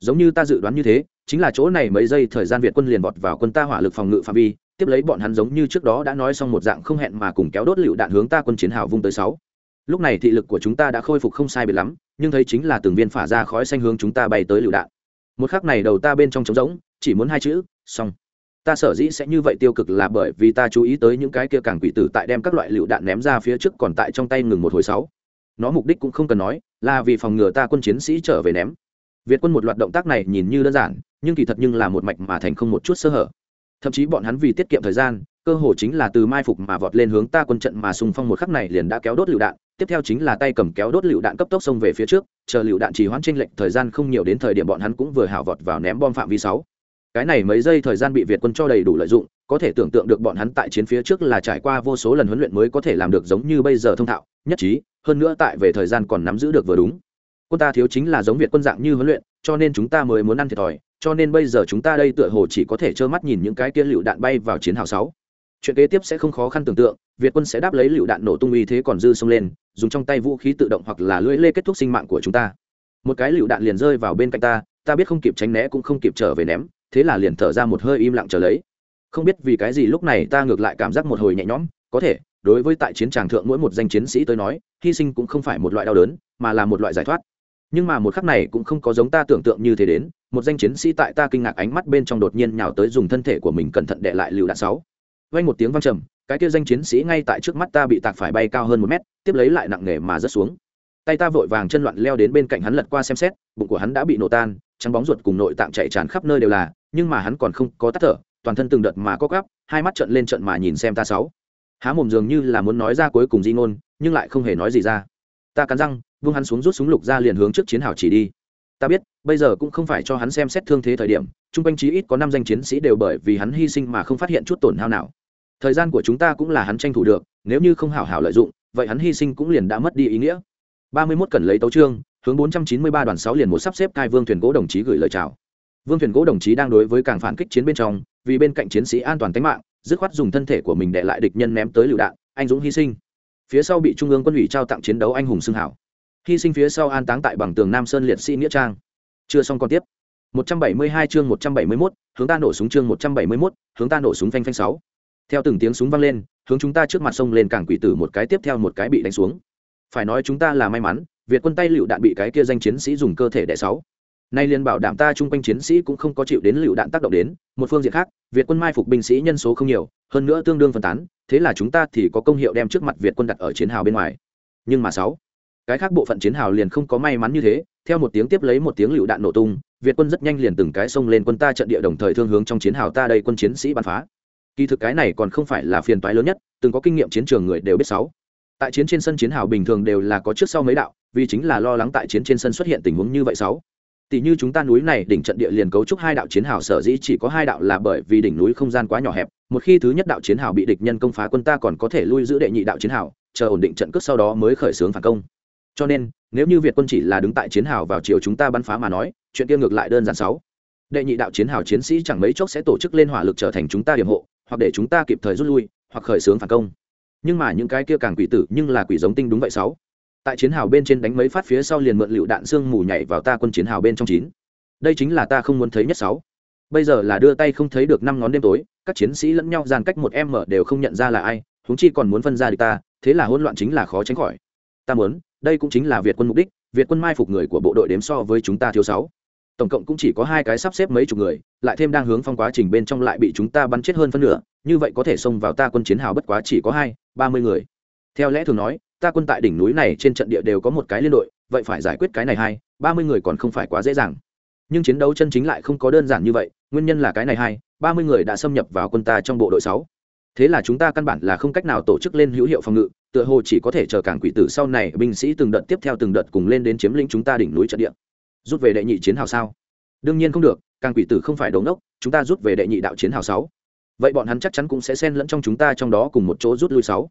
Giống như ta dự đoán như thế, chính là chỗ này mấy giây thời gian Việt quân liền vọt vào quân ta hỏa lực phòng ngự phạm vi, tiếp lấy bọn hắn giống như trước đó đã nói xong một dạng không hẹn mà cùng kéo đốt lựu đạn hướng ta quân chiến hào vung tới 6. Lúc này thị lực của chúng ta đã khôi phục không sai biệt lắm, nhưng thấy chính là từng viên phả ra khói xanh hướng chúng ta bay tới lựu đạn. Một khắc này đầu ta bên trong trống rỗng, chỉ muốn hai chữ, xong. Ta sở dĩ sẽ như vậy tiêu cực là bởi vì ta chú ý tới những cái kia càng quỷ tử tại đem các loại lựu đạn ném ra phía trước còn tại trong tay ngừng một hồi sáu. Nó mục đích cũng không cần nói là vì phòng ngừa ta quân chiến sĩ trở về ném. Việt quân một loạt động tác này nhìn như đơn giản nhưng kỳ thật nhưng là một mạch mà thành không một chút sơ hở. Thậm chí bọn hắn vì tiết kiệm thời gian cơ hồ chính là từ mai phục mà vọt lên hướng ta quân trận mà xung phong một khắc này liền đã kéo đốt lựu đạn tiếp theo chính là tay cầm kéo đốt lựu đạn cấp tốc xông về phía trước chờ lựu đạn chỉ hoãn tranh lệch thời gian không nhiều đến thời điểm bọn hắn cũng vừa hảo vọt vào ném bom phạm vi sáu cái này mấy giây thời gian bị việt quân cho đầy đủ lợi dụng, có thể tưởng tượng được bọn hắn tại chiến phía trước là trải qua vô số lần huấn luyện mới có thể làm được giống như bây giờ thông thạo, nhất trí, hơn nữa tại về thời gian còn nắm giữ được vừa đúng. Quân ta thiếu chính là giống việt quân dạng như huấn luyện, cho nên chúng ta mới muốn ăn thiệt thòi, cho nên bây giờ chúng ta đây tựa hồ chỉ có thể trơ mắt nhìn những cái kia lựu đạn bay vào chiến hào sáu. Chuyện kế tiếp sẽ không khó khăn tưởng tượng, việt quân sẽ đáp lấy lựu đạn nổ tung uy thế còn dư xông lên, dùng trong tay vũ khí tự động hoặc là lưỡi lê kết thúc sinh mạng của chúng ta. Một cái lựu đạn liền rơi vào bên cạnh ta ta biết không kịp tránh né cũng không kịp trở về ném thế là liền thở ra một hơi im lặng trở lấy. Không biết vì cái gì lúc này ta ngược lại cảm giác một hồi nhẹ nhõm, có thể, đối với tại chiến tràng thượng mỗi một danh chiến sĩ tới nói, hy sinh cũng không phải một loại đau đớn, mà là một loại giải thoát. Nhưng mà một khắc này cũng không có giống ta tưởng tượng như thế đến, một danh chiến sĩ tại ta kinh ngạc ánh mắt bên trong đột nhiên nhào tới dùng thân thể của mình cẩn thận đệ lại lựu đạn sáu. Vang một tiếng vang trầm, cái kia danh chiến sĩ ngay tại trước mắt ta bị tạc phải bay cao hơn một mét, tiếp lấy lại nặng nề mà rớt xuống. Tay ta vội vàng chân loạn leo đến bên cạnh hắn lật qua xem xét, bụng của hắn đã bị nổ tan trắng bóng ruột cùng nội tạng chạy tràn khắp nơi đều là, nhưng mà hắn còn không có tắt thở, toàn thân từng đợt mà co gắp hai mắt trận lên trận mà nhìn xem ta sáu. Há mồm dường như là muốn nói ra cuối cùng di ngôn, nhưng lại không hề nói gì ra. Ta cắn răng, vung hắn xuống rút súng lục ra liền hướng trước chiến hào chỉ đi. Ta biết, bây giờ cũng không phải cho hắn xem xét thương thế thời điểm trung quanh chí ít có năm danh chiến sĩ đều bởi vì hắn hy sinh mà không phát hiện chút tổn hao nào. Thời gian của chúng ta cũng là hắn tranh thủ được, nếu như không hảo hảo lợi dụng, vậy hắn hy sinh cũng liền đã mất đi ý nghĩa. Ba mươi 31 cần lấy tấu trương hướng bốn trăm chín mươi ba đoàn 6 liền một sắp xếp cai vương thuyền gỗ đồng chí gửi lời chào. Vương thuyền gỗ đồng chí đang đối với càng phản kích chiến bên trong vì bên cạnh chiến sĩ an toàn tính mạng dứt khoát dùng thân thể của mình để lại địch nhân ném tới lựu đạn anh dũng hy sinh. Phía sau bị trung ương quân ủy trao tặng chiến đấu anh hùng xưng hảo. Hy sinh phía sau an táng tại bằng tường nam sơn liệt sĩ nghĩa trang. Chưa xong còn tiếp. 172 chương 171, hướng ta nổ súng chương 171, hướng ta nổ súng phanh phanh 6 theo từng tiếng súng vang lên hướng chúng ta trước mặt sông lên càng quỷ tử một cái tiếp theo một cái bị đánh xuống. Phải nói chúng ta là may mắn việt quân tay lựu đạn bị cái kia danh chiến sĩ dùng cơ thể đẻ sáu. Nay liền bảo đảm ta chung quanh chiến sĩ cũng không có chịu đến lựu đạn tác động đến, một phương diện khác, việt quân mai phục binh sĩ nhân số không nhiều, hơn nữa tương đương phân tán, thế là chúng ta thì có công hiệu đem trước mặt việt quân đặt ở chiến hào bên ngoài. Nhưng mà sáu, cái khác bộ phận chiến hào liền không có may mắn như thế, theo một tiếng tiếp lấy một tiếng lựu đạn nổ tung, việt quân rất nhanh liền từng cái xông lên quân ta trận địa đồng thời thương hướng trong chiến hào ta đây quân chiến sĩ bắn phá. Kỳ thực cái này còn không phải là phiền toái lớn nhất, từng có kinh nghiệm chiến trường người đều biết sáu. Tại chiến trên sân chiến hào bình thường đều là có trước sau mấy đạo vì chính là lo lắng tại chiến trên sân xuất hiện tình huống như vậy sáu. Tỷ như chúng ta núi này đỉnh trận địa liền cấu trúc hai đạo chiến hào sở dĩ chỉ có hai đạo là bởi vì đỉnh núi không gian quá nhỏ hẹp, một khi thứ nhất đạo chiến hào bị địch nhân công phá quân ta còn có thể lui giữ đệ nhị đạo chiến hào, chờ ổn định trận cước sau đó mới khởi xướng phản công. Cho nên, nếu như việt quân chỉ là đứng tại chiến hào vào chiều chúng ta bắn phá mà nói, chuyện kia ngược lại đơn giản sáu. Đệ nhị đạo chiến hào chiến sĩ chẳng mấy chốc sẽ tổ chức lên hỏa lực trở thành chúng ta điểm hộ, hoặc để chúng ta kịp thời rút lui, hoặc khởi xướng phản công. Nhưng mà những cái kia càng quỷ tử nhưng là quỷ giống tinh đúng vậy sáu tại chiến hào bên trên đánh mấy phát phía sau liền mượn lựu đạn xương mù nhảy vào ta quân chiến hào bên trong chín. Đây chính là ta không muốn thấy nhất sáu. Bây giờ là đưa tay không thấy được năm ngón đêm tối, các chiến sĩ lẫn nhau gian cách một em mở đều không nhận ra là ai, huống chi còn muốn phân ra được ta, thế là hỗn loạn chính là khó tránh khỏi. Ta muốn, đây cũng chính là việt quân mục đích, việt quân mai phục người của bộ đội đếm so với chúng ta thiếu sáu. Tổng cộng cũng chỉ có hai cái sắp xếp mấy chục người, lại thêm đang hướng phong quá trình bên trong lại bị chúng ta bắn chết hơn phân nửa, như vậy có thể xông vào ta quân chiến hào bất quá chỉ có hai, ba mươi người. Theo lẽ thường nói ta quân tại đỉnh núi này trên trận địa đều có một cái liên đội, vậy phải giải quyết cái này hai, ba mươi người còn không phải quá dễ dàng. Nhưng chiến đấu chân chính lại không có đơn giản như vậy, nguyên nhân là cái này hai, ba mươi người đã xâm nhập vào quân ta trong bộ đội sáu. Thế là chúng ta căn bản là không cách nào tổ chức lên hữu hiệu phòng ngự, tựa hồ chỉ có thể chờ cảng quỷ tử sau này, binh sĩ từng đợt tiếp theo từng đợt cùng lên đến chiếm lĩnh chúng ta đỉnh núi trận địa. Rút về đệ nhị chiến hào sao? Đương nhiên không được càng quỷ tử không phải đống đốc chúng ta rút về đệ nhị đạo chiến hào sáu. Vậy bọn hắn chắc chắn cũng sẽ xen lẫn trong chúng ta trong đó cùng một chỗ rút lui sáu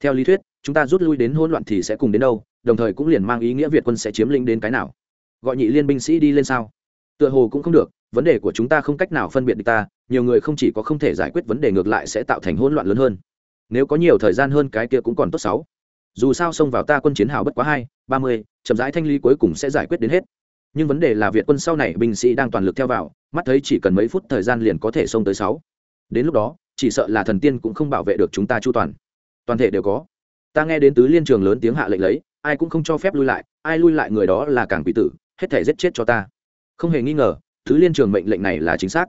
theo lý thuyết, chúng ta rút lui đến hỗn loạn thì sẽ cùng đến đâu, đồng thời cũng liền mang ý nghĩa việt quân sẽ chiếm lĩnh đến cái nào. Gọi nhị liên binh sĩ đi lên sao? Tựa hồ cũng không được, vấn đề của chúng ta không cách nào phân biệt được ta, nhiều người không chỉ có không thể giải quyết vấn đề ngược lại sẽ tạo thành hỗn loạn lớn hơn. Nếu có nhiều thời gian hơn cái kia cũng còn tốt sáu. Dù sao xông vào ta quân chiến hào bất quá hai, ba mươi, chậm rãi thanh lý cuối cùng sẽ giải quyết đến hết. Nhưng vấn đề là việt quân sau này binh sĩ đang toàn lực theo vào, mắt thấy chỉ cần mấy phút thời gian liền có thể xông tới sáu. Đến lúc đó, chỉ sợ là thần tiên cũng không bảo vệ được chúng ta chu toàn toàn thể đều có. Ta nghe đến tứ liên trường lớn tiếng hạ lệnh lấy, ai cũng không cho phép lui lại, ai lui lại người đó là càng bị tử, hết thể giết chết cho ta. Không hề nghi ngờ, tứ liên trường mệnh lệnh này là chính xác.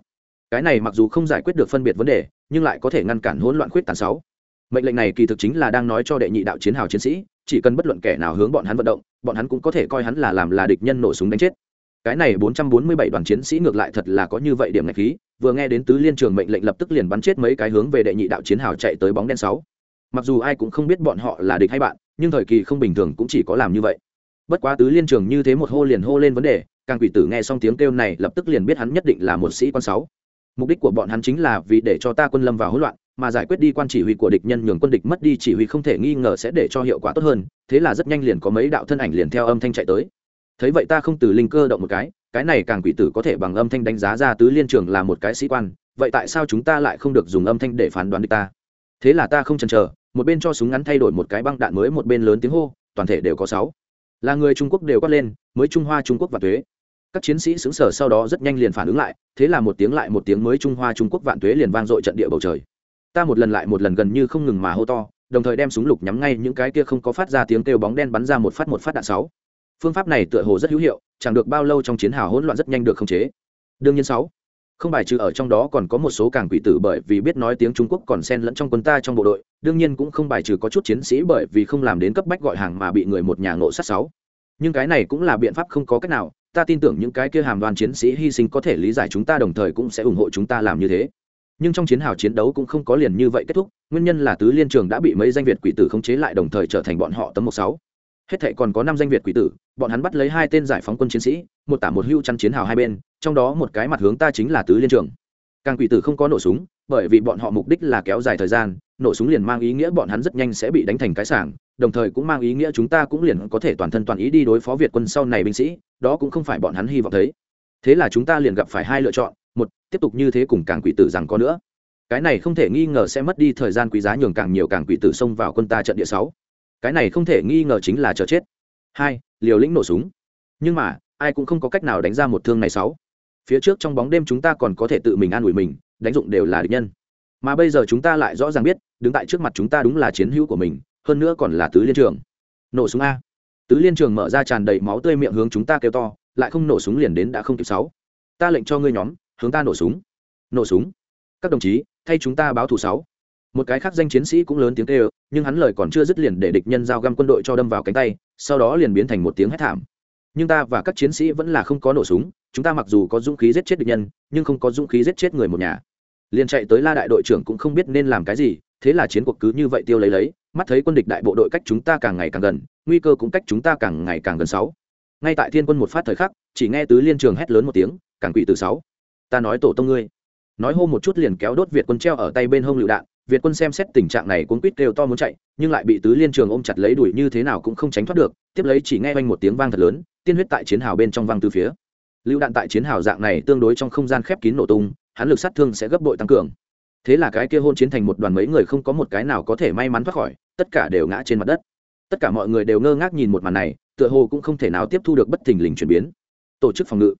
Cái này mặc dù không giải quyết được phân biệt vấn đề, nhưng lại có thể ngăn cản hỗn loạn khuyết tàn sáu. Mệnh lệnh này kỳ thực chính là đang nói cho đệ nhị đạo chiến hào chiến sĩ, chỉ cần bất luận kẻ nào hướng bọn hắn vận động, bọn hắn cũng có thể coi hắn là làm là địch nhân nổ súng đánh chết. Cái này 447 đoàn chiến sĩ ngược lại thật là có như vậy điểm này khí, vừa nghe đến tứ liên trường mệnh lệnh lập tức liền bắn chết mấy cái hướng về đệ nhị đạo chiến hào chạy tới bóng đen sáu mặc dù ai cũng không biết bọn họ là địch hay bạn, nhưng thời kỳ không bình thường cũng chỉ có làm như vậy. Bất quá tứ liên trường như thế một hô liền hô lên vấn đề, càng quỷ tử nghe xong tiếng kêu này lập tức liền biết hắn nhất định là một sĩ quan sáu. Mục đích của bọn hắn chính là vì để cho ta quân lâm vào hỗn loạn, mà giải quyết đi quan chỉ huy của địch nhân nhường quân địch mất đi chỉ huy không thể nghi ngờ sẽ để cho hiệu quả tốt hơn, thế là rất nhanh liền có mấy đạo thân ảnh liền theo âm thanh chạy tới. Thấy vậy ta không từ linh cơ động một cái cái này càng quỷ tử có thể bằng âm thanh đánh giá ra tứ liên trường là một cái sĩ quan, vậy tại sao chúng ta lại không được dùng âm thanh để phán đoán địch ta? Thế là ta không chần chờ, một bên cho súng ngắn thay đổi một cái băng đạn mới, một bên lớn tiếng hô, toàn thể đều có sáu. Là người trung quốc đều quát lên, mới trung hoa, trung quốc và thuế các chiến sĩ xứng sở sau đó rất nhanh liền phản ứng lại, thế là một tiếng lại một tiếng mới trung hoa, trung quốc vạn tuế liền vang dội trận địa bầu trời. Ta một lần lại một lần gần như không ngừng mà hô to, đồng thời đem súng lục nhắm ngay những cái kia không có phát ra tiếng kêu bóng đen bắn ra một phát một phát đạn sáu. Phương pháp này tựa hồ rất hữu hiệu, chẳng được bao lâu trong chiến hào hỗn loạn rất nhanh được khống chế. Đương nhiên sáu không bài trừ ở trong đó còn có một số càng quỷ tử bởi vì biết nói tiếng trung quốc còn xen lẫn trong quân ta trong bộ đội, đương nhiên cũng không bài trừ có chút chiến sĩ bởi vì không làm đến cấp bách gọi hàng mà bị người một nhà ngộ sát sáu. Nhưng cái này cũng là biện pháp không có cách nào, ta tin tưởng những cái kia hàm đoàn chiến sĩ hy sinh có thể lý giải chúng ta đồng thời cũng sẽ ủng hộ chúng ta làm như thế. Nhưng trong chiến hào chiến đấu cũng không có liền như vậy kết thúc, nguyên nhân là tứ liên trường đã bị mấy danh việt quỷ tử khống chế lại đồng thời trở thành bọn họ tấm một sáu hết thệ còn có năm danh việt quỷ tử, bọn hắn bắt lấy hai tên giải phóng quân chiến sĩ, một tả một hưu chăn chiến hào hai bên, trong đó một cái mặt hướng ta chính là tứ liên trường. Càng quỷ tử không có nổ súng, bởi vì bọn họ mục đích là kéo dài thời gian, nổ súng liền mang ý nghĩa bọn hắn rất nhanh sẽ bị đánh thành cái sảng, đồng thời cũng mang ý nghĩa chúng ta cũng liền có thể toàn thân toàn ý đi đối phó việt quân sau này binh sĩ, đó cũng không phải bọn hắn hy vọng thấy. Thế là chúng ta liền gặp phải hai lựa chọn, một, tiếp tục như thế cùng càng quỷ tử rằng có nữa. Cái này không thể nghi ngờ sẽ mất đi thời gian quý giá nhường càng nhiều càng quỷ tử xông vào quân ta trận địa sáu cái này không thể nghi ngờ chính là chờ chết. Hai, liều lĩnh nổ súng. Nhưng mà, ai cũng không có cách nào đánh ra một thương này sáu. Phía trước trong bóng đêm chúng ta còn có thể tự mình an ủi mình, đánh dụng đều là địch nhân. Mà bây giờ chúng ta lại rõ ràng biết, đứng tại trước mặt chúng ta đúng là chiến hữu của mình, hơn nữa còn là tứ liên trường. Nổ súng a. Tứ liên trường mở ra tràn đầy máu tươi miệng hướng chúng ta kêu to, lại không nổ súng liền đến đã không kịp sáu. Ta lệnh cho ngươi nhóm, hướng ta nổ súng. Nổ súng. Các đồng chí, thay chúng ta báo thù sáu một cái khác danh chiến sĩ cũng lớn tiếng kêu, nhưng hắn lời còn chưa dứt liền để địch nhân giao găm quân đội cho đâm vào cánh tay, sau đó liền biến thành một tiếng hét thảm. Nhưng ta và các chiến sĩ vẫn là không có nổ súng, chúng ta mặc dù có dũng khí giết chết địch nhân, nhưng không có dũng khí giết chết người một nhà. Liền chạy tới la đại đội trưởng cũng không biết nên làm cái gì, thế là chiến cuộc cứ như vậy tiêu lấy lấy, mắt thấy quân địch đại bộ đội cách chúng ta càng ngày càng gần, nguy cơ cũng cách chúng ta càng ngày càng gần sáu. Ngay tại thiên quân một phát thời khắc, chỉ nghe tứ liên trường hét lớn một tiếng càng quỷ từ sáu, ta nói tổ tông ngươi. Nói hô một chút liền kéo đốt việt quân treo ở tay bên hông lựu đạn việt quân xem xét tình trạng này cuốn quýt kêu to muốn chạy, nhưng lại bị tứ liên trường ôm chặt lấy đuổi như thế nào cũng không tránh thoát được, tiếp lấy chỉ nghe oanh một tiếng vang thật lớn, tiên huyết tại chiến hào bên trong vang từ phía. Lưu đạn tại chiến hào dạng này tương đối trong không gian khép kín nổ tung, hắn lực sát thương sẽ gấp bội tăng cường. Thế là cái kia hôn chiến thành một đoàn mấy người không có một cái nào có thể may mắn thoát khỏi, tất cả đều ngã trên mặt đất. Tất cả mọi người đều ngơ ngác nhìn một màn này, tựa hồ cũng không thể nào tiếp thu được bất thình lình chuyển biến. Tổ chức phòng ngự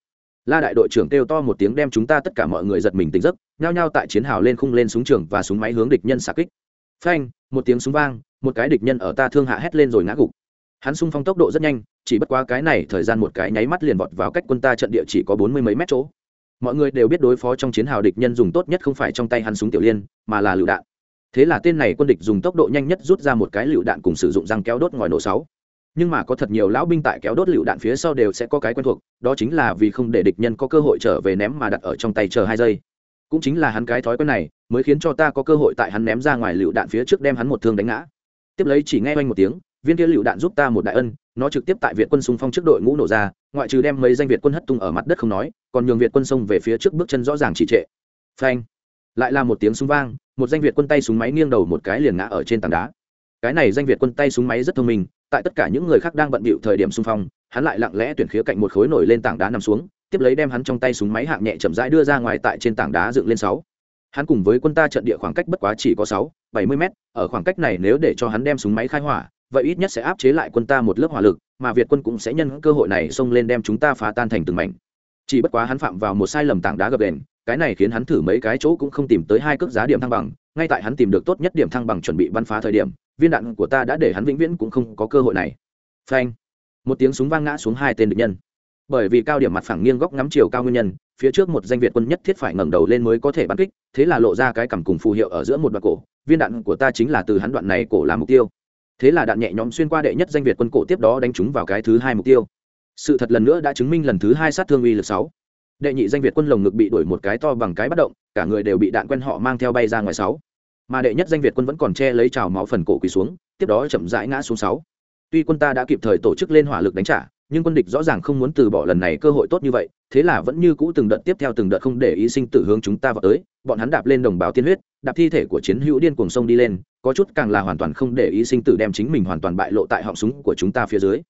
la đại đội trưởng kêu to một tiếng đem chúng ta tất cả mọi người giật mình tỉnh giấc, nhao nhao tại chiến hào lên khung lên súng trường và súng máy hướng địch nhân xạ kích. Phanh, một tiếng súng vang, một cái địch nhân ở ta thương hạ hét lên rồi ngã gục. Hắn xung phong tốc độ rất nhanh, chỉ bất quá cái này thời gian một cái nháy mắt liền vọt vào cách quân ta trận địa chỉ có bốn mươi mấy mét chỗ. Mọi người đều biết đối phó trong chiến hào địch nhân dùng tốt nhất không phải trong tay hắn súng tiểu liên, mà là lựu đạn. Thế là tên này quân địch dùng tốc độ nhanh nhất rút ra một cái lựu đạn cùng sử dụng răng kéo đốt ngòi nổ sáu nhưng mà có thật nhiều lão binh tại kéo đốt lựu đạn phía sau đều sẽ có cái quen thuộc, đó chính là vì không để địch nhân có cơ hội trở về ném mà đặt ở trong tay chờ hai giây. Cũng chính là hắn cái thói quen này, mới khiến cho ta có cơ hội tại hắn ném ra ngoài lựu đạn phía trước đem hắn một thương đánh ngã. Tiếp lấy chỉ nghe oanh một tiếng, viên kia lựu đạn giúp ta một đại ân, nó trực tiếp tại việt quân xung phong trước đội ngũ nổ ra, ngoại trừ đem mấy danh việt quân hất tung ở mặt đất không nói, còn nhường việt quân xông về phía trước bước chân rõ ràng trì trệ. Phanh! Lại là một tiếng súng vang, một danh việt quân tay súng máy nghiêng đầu một cái liền ngã ở trên tảng đá. Cái này danh việt quân tay súng máy rất thông minh tại tất cả những người khác đang bận bịu thời điểm xung phong, hắn lại lặng lẽ tuyển khía cạnh một khối nổi lên tảng đá nằm xuống, tiếp lấy đem hắn trong tay súng máy hạng nhẹ chậm rãi đưa ra ngoài tại trên tảng đá dựng lên sáu. Hắn cùng với quân ta trận địa khoảng cách bất quá chỉ có sáu, bảy mươi mét, ở khoảng cách này nếu để cho hắn đem súng máy khai hỏa, vậy ít nhất sẽ áp chế lại quân ta một lớp hỏa lực, mà việt quân cũng sẽ nhân cơ hội này xông lên đem chúng ta phá tan thành từng mảnh. Chỉ bất quá hắn phạm vào một sai lầm tảng đá gập đền, cái này khiến hắn thử mấy cái chỗ cũng không tìm tới hai cước giá điểm thăng bằng, ngay tại hắn tìm được tốt nhất điểm thăng bằng chuẩn bị bắn phá thời điểm viên đạn của ta đã để hắn vĩnh viễn cũng không có cơ hội này. Phanh. Một tiếng súng vang ngã xuống hai tên địch nhân. Bởi vì cao điểm mặt phẳng nghiêng góc ngắm chiều cao nguyên nhân, phía trước một danh việt quân nhất thiết phải ngẩng đầu lên mới có thể bắn kích, thế là lộ ra cái cằm cùng phù hiệu ở giữa một đoạn cổ, viên đạn của ta chính là từ hắn đoạn này cổ làm mục tiêu. Thế là đạn nhẹ nhõm xuyên qua đệ nhất danh việt quân cổ tiếp đó đánh trúng vào cái thứ hai mục tiêu. Sự thật lần nữa đã chứng minh lần thứ hai sát thương uy lực sáu. Đệ nhị danh việt quân lồng ngực bị đuổi một cái to bằng cái bất động, cả người đều bị đạn quen họ mang theo bay ra ngoài sáu mà đệ nhất danh việt quân vẫn còn che lấy trào máu phần cổ quỳ xuống, tiếp đó chậm rãi ngã xuống sáu. Tuy quân ta đã kịp thời tổ chức lên hỏa lực đánh trả, nhưng quân địch rõ ràng không muốn từ bỏ lần này cơ hội tốt như vậy, thế là vẫn như cũ từng đợt tiếp theo từng đợt không để ý sinh tử hướng chúng ta vào tới, bọn hắn đạp lên đồng bào tiên huyết, đạp thi thể của chiến hữu điên cuồng sông đi lên, có chút càng là hoàn toàn không để ý sinh tử đem chính mình hoàn toàn bại lộ tại họng súng của chúng ta phía dưới.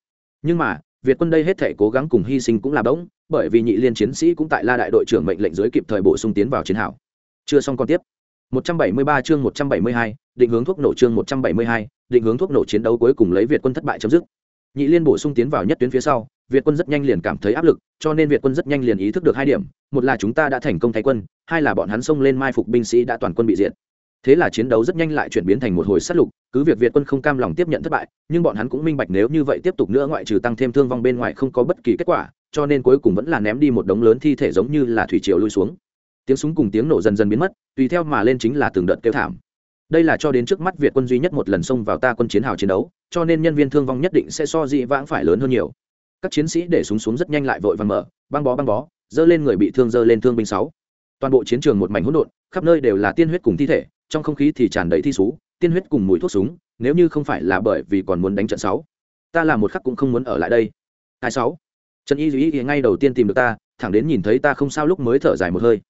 Nhưng mà, việt quân đây hết thể cố gắng cùng hy sinh cũng là bỗng bởi vì nhị liên chiến sĩ cũng tại la đại đội trưởng mệnh lệnh dưới kịp thời bổ sung tiến vào chiến hào. Chưa xong còn tiếp. 173 chương 172, định hướng thuốc nổ chương 172, định hướng thuốc nổ chiến đấu cuối cùng lấy Việt quân thất bại chấm dứt. Nhị liên bổ sung tiến vào nhất tuyến phía sau, Việt quân rất nhanh liền cảm thấy áp lực, cho nên Việt quân rất nhanh liền ý thức được hai điểm, một là chúng ta đã thành công thay quân, hai là bọn hắn xông lên mai phục binh sĩ đã toàn quân bị diệt. Thế là chiến đấu rất nhanh lại chuyển biến thành một hồi sát lục, cứ việc Việt quân không cam lòng tiếp nhận thất bại, nhưng bọn hắn cũng minh bạch nếu như vậy tiếp tục nữa ngoại trừ tăng thêm thương vong bên ngoài không có bất kỳ kết quả, cho nên cuối cùng vẫn là ném đi một đống lớn thi thể giống như là thủy triều lui xuống tiếng súng cùng tiếng nổ dần dần biến mất, tùy theo mà lên chính là từng đợt kêu thảm. Đây là cho đến trước mắt việt quân duy nhất một lần xông vào ta quân chiến hào chiến đấu, cho nên nhân viên thương vong nhất định sẽ so dị vãng phải lớn hơn nhiều. Các chiến sĩ để súng xuống rất nhanh lại vội vàng mở, băng bó băng bó dơ lên người bị thương dơ lên thương binh sáu. Toàn bộ chiến trường một mảnh hỗn độn, khắp nơi đều là tiên huyết cùng thi thể, trong không khí thì tràn đầy thi sú tiên huyết cùng mùi thuốc súng, nếu như không phải là bởi vì còn muốn đánh trận sáu. Ta là một khắc cũng không muốn ở lại đây. Hai sáu. Trần y duy ngay đầu tiên tìm được ta, thẳng đến nhìn thấy ta không sao lúc mới thở dài một hơi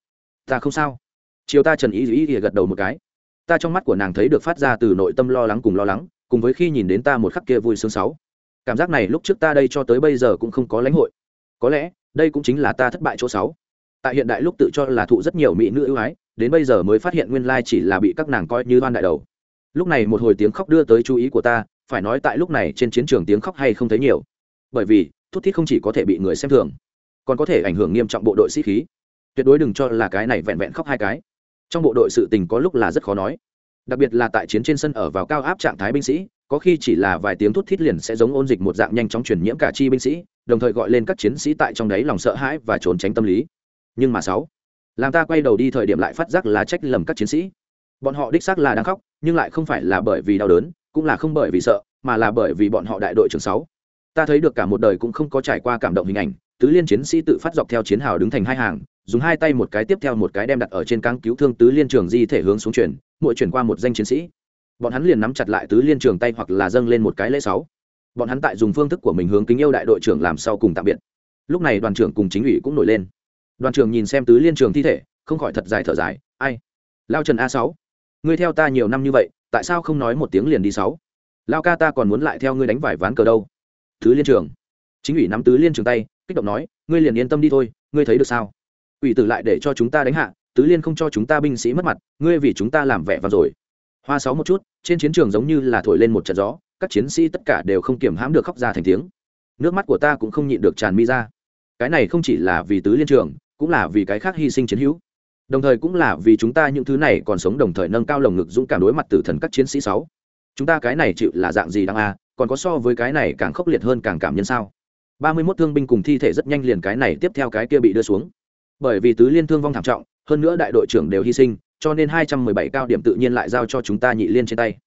ta không sao. Chiều ta trần ý ý ý gật đầu một cái. Ta trong mắt của nàng thấy được phát ra từ nội tâm lo lắng cùng lo lắng, cùng với khi nhìn đến ta một khắc kia vui sướng sáu. Cảm giác này lúc trước ta đây cho tới bây giờ cũng không có lãnh hội. Có lẽ, đây cũng chính là ta thất bại chỗ sáu. Tại hiện đại lúc tự cho là thụ rất nhiều mỹ nữ ưu ái, đến bây giờ mới phát hiện nguyên lai chỉ là bị các nàng coi như đoan đại đầu. Lúc này một hồi tiếng khóc đưa tới chú ý của ta, phải nói tại lúc này trên chiến trường tiếng khóc hay không thấy nhiều. Bởi vì, thút thít không chỉ có thể bị người xem thường, còn có thể ảnh hưởng nghiêm trọng bộ đội sĩ khí tuyệt đối đừng cho là cái này vẹn vẹn khóc hai cái. Trong bộ đội sự tình có lúc là rất khó nói. Đặc biệt là tại chiến trên sân ở vào cao áp trạng thái binh sĩ, có khi chỉ là vài tiếng thút thít liền sẽ giống ôn dịch một dạng nhanh chóng truyền nhiễm cả chi binh sĩ, đồng thời gọi lên các chiến sĩ tại trong đấy lòng sợ hãi và trốn tránh tâm lý. Nhưng mà sáu, làm ta quay đầu đi thời điểm lại phát giác là trách lầm các chiến sĩ. Bọn họ đích xác là đang khóc, nhưng lại không phải là bởi vì đau đớn, cũng là không bởi vì sợ, mà là bởi vì bọn họ đại đội trưởng sáu. Ta thấy được cả một đời cũng không có trải qua cảm động hình ảnh tứ liên chiến sĩ tự phát dọc theo chiến hào đứng thành hai hàng, dùng hai tay một cái tiếp theo một cái đem đặt ở trên cáng cứu thương tứ liên trường di thể hướng xuống chuyển, mỗi chuyển qua một danh chiến sĩ. Bọn hắn liền nắm chặt lại tứ liên trường tay hoặc là dâng lên một cái lễ sáu. Bọn hắn tại dùng phương thức của mình hướng kính yêu đại đội trưởng làm sau cùng tạm biệt. Lúc này đoàn trưởng cùng chính ủy cũng nổi lên. Đoàn trưởng nhìn xem tứ liên trường thi thể, không khỏi thật dài thở dài, ai? Lao trần a sáu, ngươi theo ta nhiều năm như vậy, tại sao không nói một tiếng liền đi sáu? Lao ca ta còn muốn lại theo ngươi đánh vải ván cờ đâu? Tứ liên trường. Chính ủy nắm tứ liên trường tay kích động nói, ngươi liền yên tâm đi thôi, ngươi thấy được sao? Ủy tử lại để cho chúng ta đánh hạ, tứ liên không cho chúng ta binh sĩ mất mặt, ngươi vì chúng ta làm vẻ vang rồi. Hoa sáu một chút, trên chiến trường giống như là thổi lên một trận gió, các chiến sĩ tất cả đều không kiềm hãm được khóc ra thành tiếng. Nước mắt của ta cũng không nhịn được tràn mi ra. Cái này không chỉ là vì tứ liên trường, cũng là vì cái khác hy sinh chiến hữu. Đồng thời cũng là vì chúng ta những thứ này còn sống đồng thời nâng cao lồng ngực dũng cảm đối mặt tử thần các chiến sĩ sáu. Chúng ta cái này chịu là dạng gì đang a? Còn có so với cái này càng khốc liệt hơn càng cảm nhân sao? Ba mươi 31 thương binh cùng thi thể rất nhanh liền cái này tiếp theo cái kia bị đưa xuống. Bởi vì tứ liên thương vong thảm trọng, hơn nữa đại đội trưởng đều hy sinh, cho nên hai trăm mười bảy cao điểm tự nhiên lại giao cho chúng ta nhị liên trên tay.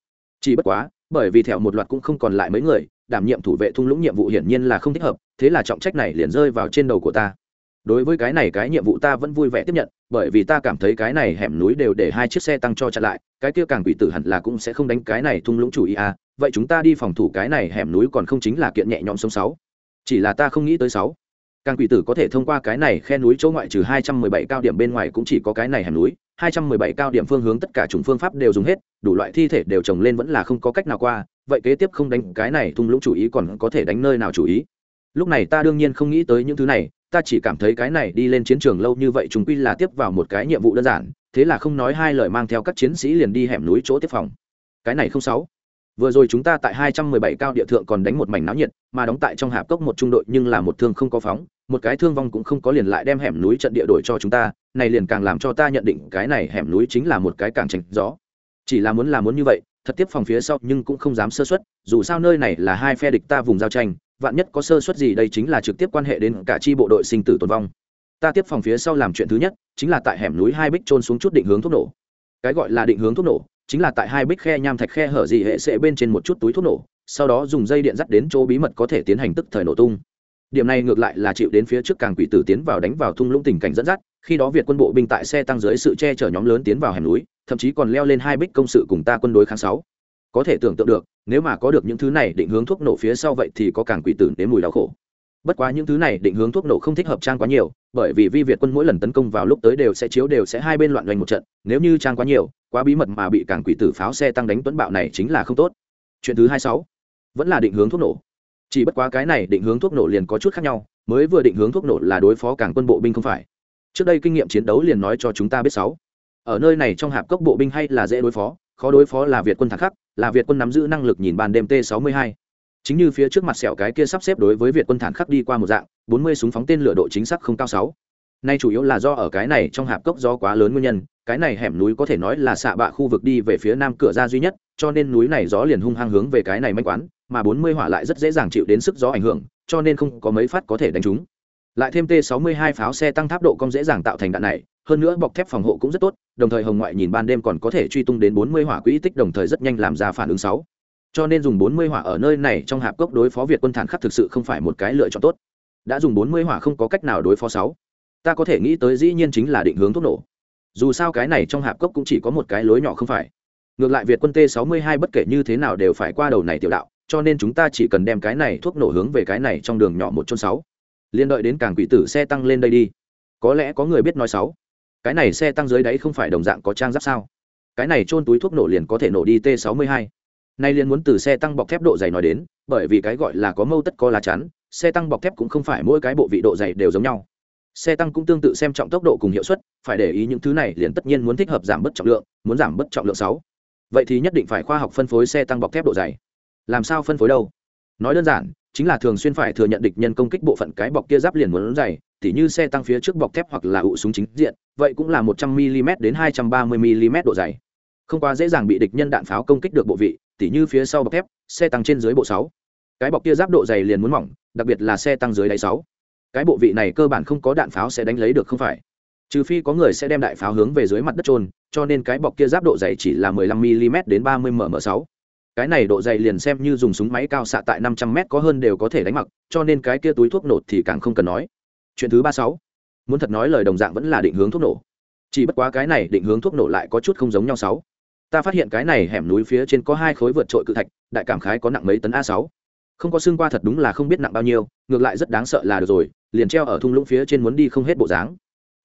Chỉ bất quá, bởi vì theo một loạt cũng không còn lại mấy người, đảm nhiệm thủ vệ thung lũng nhiệm vụ hiển nhiên là không thích hợp, thế là trọng trách này liền rơi vào trên đầu của ta. Đối với cái này cái nhiệm vụ ta vẫn vui vẻ tiếp nhận, bởi vì ta cảm thấy cái này hẻm núi đều để hai chiếc xe tăng cho chặn lại, cái kia càng quỷ tử hẳn là cũng sẽ không đánh cái này thung lũng chủ ý à vậy chúng ta đi phòng thủ cái này hẻm núi còn không chính là kiện nhẹ nhõm sống sáu chỉ là ta không nghĩ tới sáu. Càng quỷ tử có thể thông qua cái này khe núi chỗ ngoại trừ hai trăm mười bảy cao điểm bên ngoài cũng chỉ có cái này hẻm núi, hai trăm mười bảy cao điểm phương hướng tất cả chủng phương pháp đều dùng hết, đủ loại thi thể đều trồng lên vẫn là không có cách nào qua, vậy kế tiếp không đánh cái này thung lũng chủ ý còn có thể đánh nơi nào chủ ý? Lúc này ta đương nhiên không nghĩ tới những thứ này, ta chỉ cảm thấy cái này đi lên chiến trường lâu như vậy chúng quy là tiếp vào một cái nhiệm vụ đơn giản, thế là không nói hai lời mang theo các chiến sĩ liền đi hẻm núi chỗ tiếp phòng. Cái này không sáu vừa rồi chúng ta tại 217 cao địa thượng còn đánh một mảnh náo nhiệt, mà đóng tại trong hạp cốc một trung đội nhưng là một thương không có phóng, một cái thương vong cũng không có liền lại đem hẻm núi trận địa đổi cho chúng ta, này liền càng làm cho ta nhận định cái này hẻm núi chính là một cái càng tránh gió. Chỉ là muốn là muốn như vậy, thật tiếp phòng phía sau nhưng cũng không dám sơ suất, dù sao nơi này là hai phe địch ta vùng giao tranh, vạn nhất có sơ suất gì đây chính là trực tiếp quan hệ đến cả chi bộ đội sinh tử tồn vong. Ta tiếp phòng phía sau làm chuyện thứ nhất, chính là tại hẻm núi hai bích trôn xuống chút định hướng thuốc nổ. Cái gọi là định hướng thuốc nổ chính là tại hai bích khe nham thạch khe hở gì hệ sẽ bên trên một chút túi thuốc nổ, sau đó dùng dây điện dắt đến chỗ bí mật có thể tiến hành tức thời nổ tung. Điểm này ngược lại là chịu đến phía trước càng quỷ tử tiến vào đánh vào thung lũng tình cảnh dẫn dắt, khi đó việt quân bộ binh tại xe tăng dưới sự che chở nhóm lớn tiến vào hẻm núi, thậm chí còn leo lên hai bích công sự cùng ta quân đối kháng sáu. Có thể tưởng tượng được, nếu mà có được những thứ này định hướng thuốc nổ phía sau vậy thì có càng quỷ tử đến mùi đau khổ. Bất quá những thứ này định hướng thuốc nổ không thích hợp trang quá nhiều, bởi vì vi việt quân mỗi lần tấn công vào lúc tới đều sẽ chiếu đều sẽ hai bên loạn doanh một trận, nếu như trang quá nhiều quá bí mật mà bị càng quỷ tử pháo xe tăng đánh tuấn bạo này chính là không tốt. Chuyện thứ hai sáu, vẫn là định hướng thuốc nổ. Chỉ bất quá cái này định hướng thuốc nổ liền có chút khác nhau, mới vừa định hướng thuốc nổ là đối phó càng quân bộ binh không phải. Trước đây kinh nghiệm chiến đấu liền nói cho chúng ta biết sáu, ở nơi này trong hạp cốc bộ binh hay là dễ đối phó, khó đối phó là việt quân thẳng khắc, là việt quân nắm giữ năng lực nhìn ban đêm t 62 chính như phía trước mặt sẹo cái kia sắp xếp đối với việt quân thản khắc đi qua một dạng 40 súng phóng tên lửa độ chính xác không cao sáu nay chủ yếu là do ở cái này trong hạp cốc gió quá lớn nguyên nhân, cái này hẻm núi có thể nói là xạ bạ khu vực đi về phía nam cửa ra duy nhất, cho nên núi này gió liền hung hăng hướng về cái này manh quán, mà 40 hỏa lại rất dễ dàng chịu đến sức gió ảnh hưởng, cho nên không có mấy phát có thể đánh trúng. Lại thêm t 62 pháo xe tăng tháp độ cong dễ dàng tạo thành đạn này, hơn nữa bọc thép phòng hộ cũng rất tốt, đồng thời hồng ngoại nhìn ban đêm còn có thể truy tung đến 40 hỏa quỹ tích đồng thời rất nhanh làm ra phản ứng sáu. Cho nên dùng 40 hỏa ở nơi này trong hạp cốc đối phó việt quân thản khắc thực sự không phải một cái lựa chọn tốt. Đã dùng 40 hỏa không có cách nào đối phó sáu ta có thể nghĩ tới dĩ nhiên chính là định hướng thuốc nổ. Dù sao cái này trong hạp cốc cũng chỉ có một cái lối nhỏ không phải. Ngược lại việt quân t 62 bất kể như thế nào đều phải qua đầu này tiểu đạo, cho nên chúng ta chỉ cần đem cái này thuốc nổ hướng về cái này trong đường nhỏ một chôn sáu. Liên đợi đến càng quỷ tử xe tăng lên đây đi. Có lẽ có người biết nói sáu. Cái này xe tăng dưới đáy không phải đồng dạng có trang giáp sao? Cái này chôn túi thuốc nổ liền có thể nổ đi t 62 nay liền muốn từ xe tăng bọc thép độ dày nói đến, bởi vì cái gọi là có mâu tất có lá chắn, xe tăng bọc thép cũng không phải mỗi cái bộ vị độ dày đều giống nhau xe tăng cũng tương tự xem trọng tốc độ cùng hiệu suất, phải để ý những thứ này liền tất nhiên muốn thích hợp giảm bớt trọng lượng, muốn giảm bớt trọng lượng sáu. Vậy thì nhất định phải khoa học phân phối xe tăng bọc thép độ dày. Làm sao phân phối đâu? Nói đơn giản, chính là thường xuyên phải thừa nhận địch nhân công kích bộ phận cái bọc kia giáp liền muốn dày, tỉ như xe tăng phía trước bọc thép hoặc là ụ súng chính diện, vậy cũng là một trăm mm đến hai trăm ba mươi mm độ dày. Không quá dễ dàng bị địch nhân đạn pháo công kích được bộ vị, tỉ như phía sau bọc thép, xe tăng trên dưới bộ sáu. Cái bọc kia giáp độ dày liền muốn mỏng, đặc biệt là xe tăng dưới đáy sáu cái bộ vị này cơ bản không có đạn pháo sẽ đánh lấy được không phải. Trừ phi có người sẽ đem đại pháo hướng về dưới mặt đất trôn cho nên cái bọc kia giáp độ dày chỉ là 15 mm đến 30 mm 6 cái này độ dày liền xem như dùng súng máy cao xạ tại 500 m có hơn đều có thể đánh mặc, cho nên cái kia túi thuốc nổ thì càng không cần nói. Chuyện thứ ba sáu. Muốn thật nói lời đồng dạng vẫn là định hướng thuốc nổ. Chỉ bất quá cái này định hướng thuốc nổ lại có chút không giống nhau sáu. Ta phát hiện cái này hẻm núi phía trên có hai khối vượt trội cự thạch, đại cảm khái có nặng mấy tấn a sáu không có xương qua thật đúng là không biết nặng bao nhiêu, ngược lại rất đáng sợ là được rồi, liền treo ở thung lũng phía trên muốn đi không hết bộ dáng.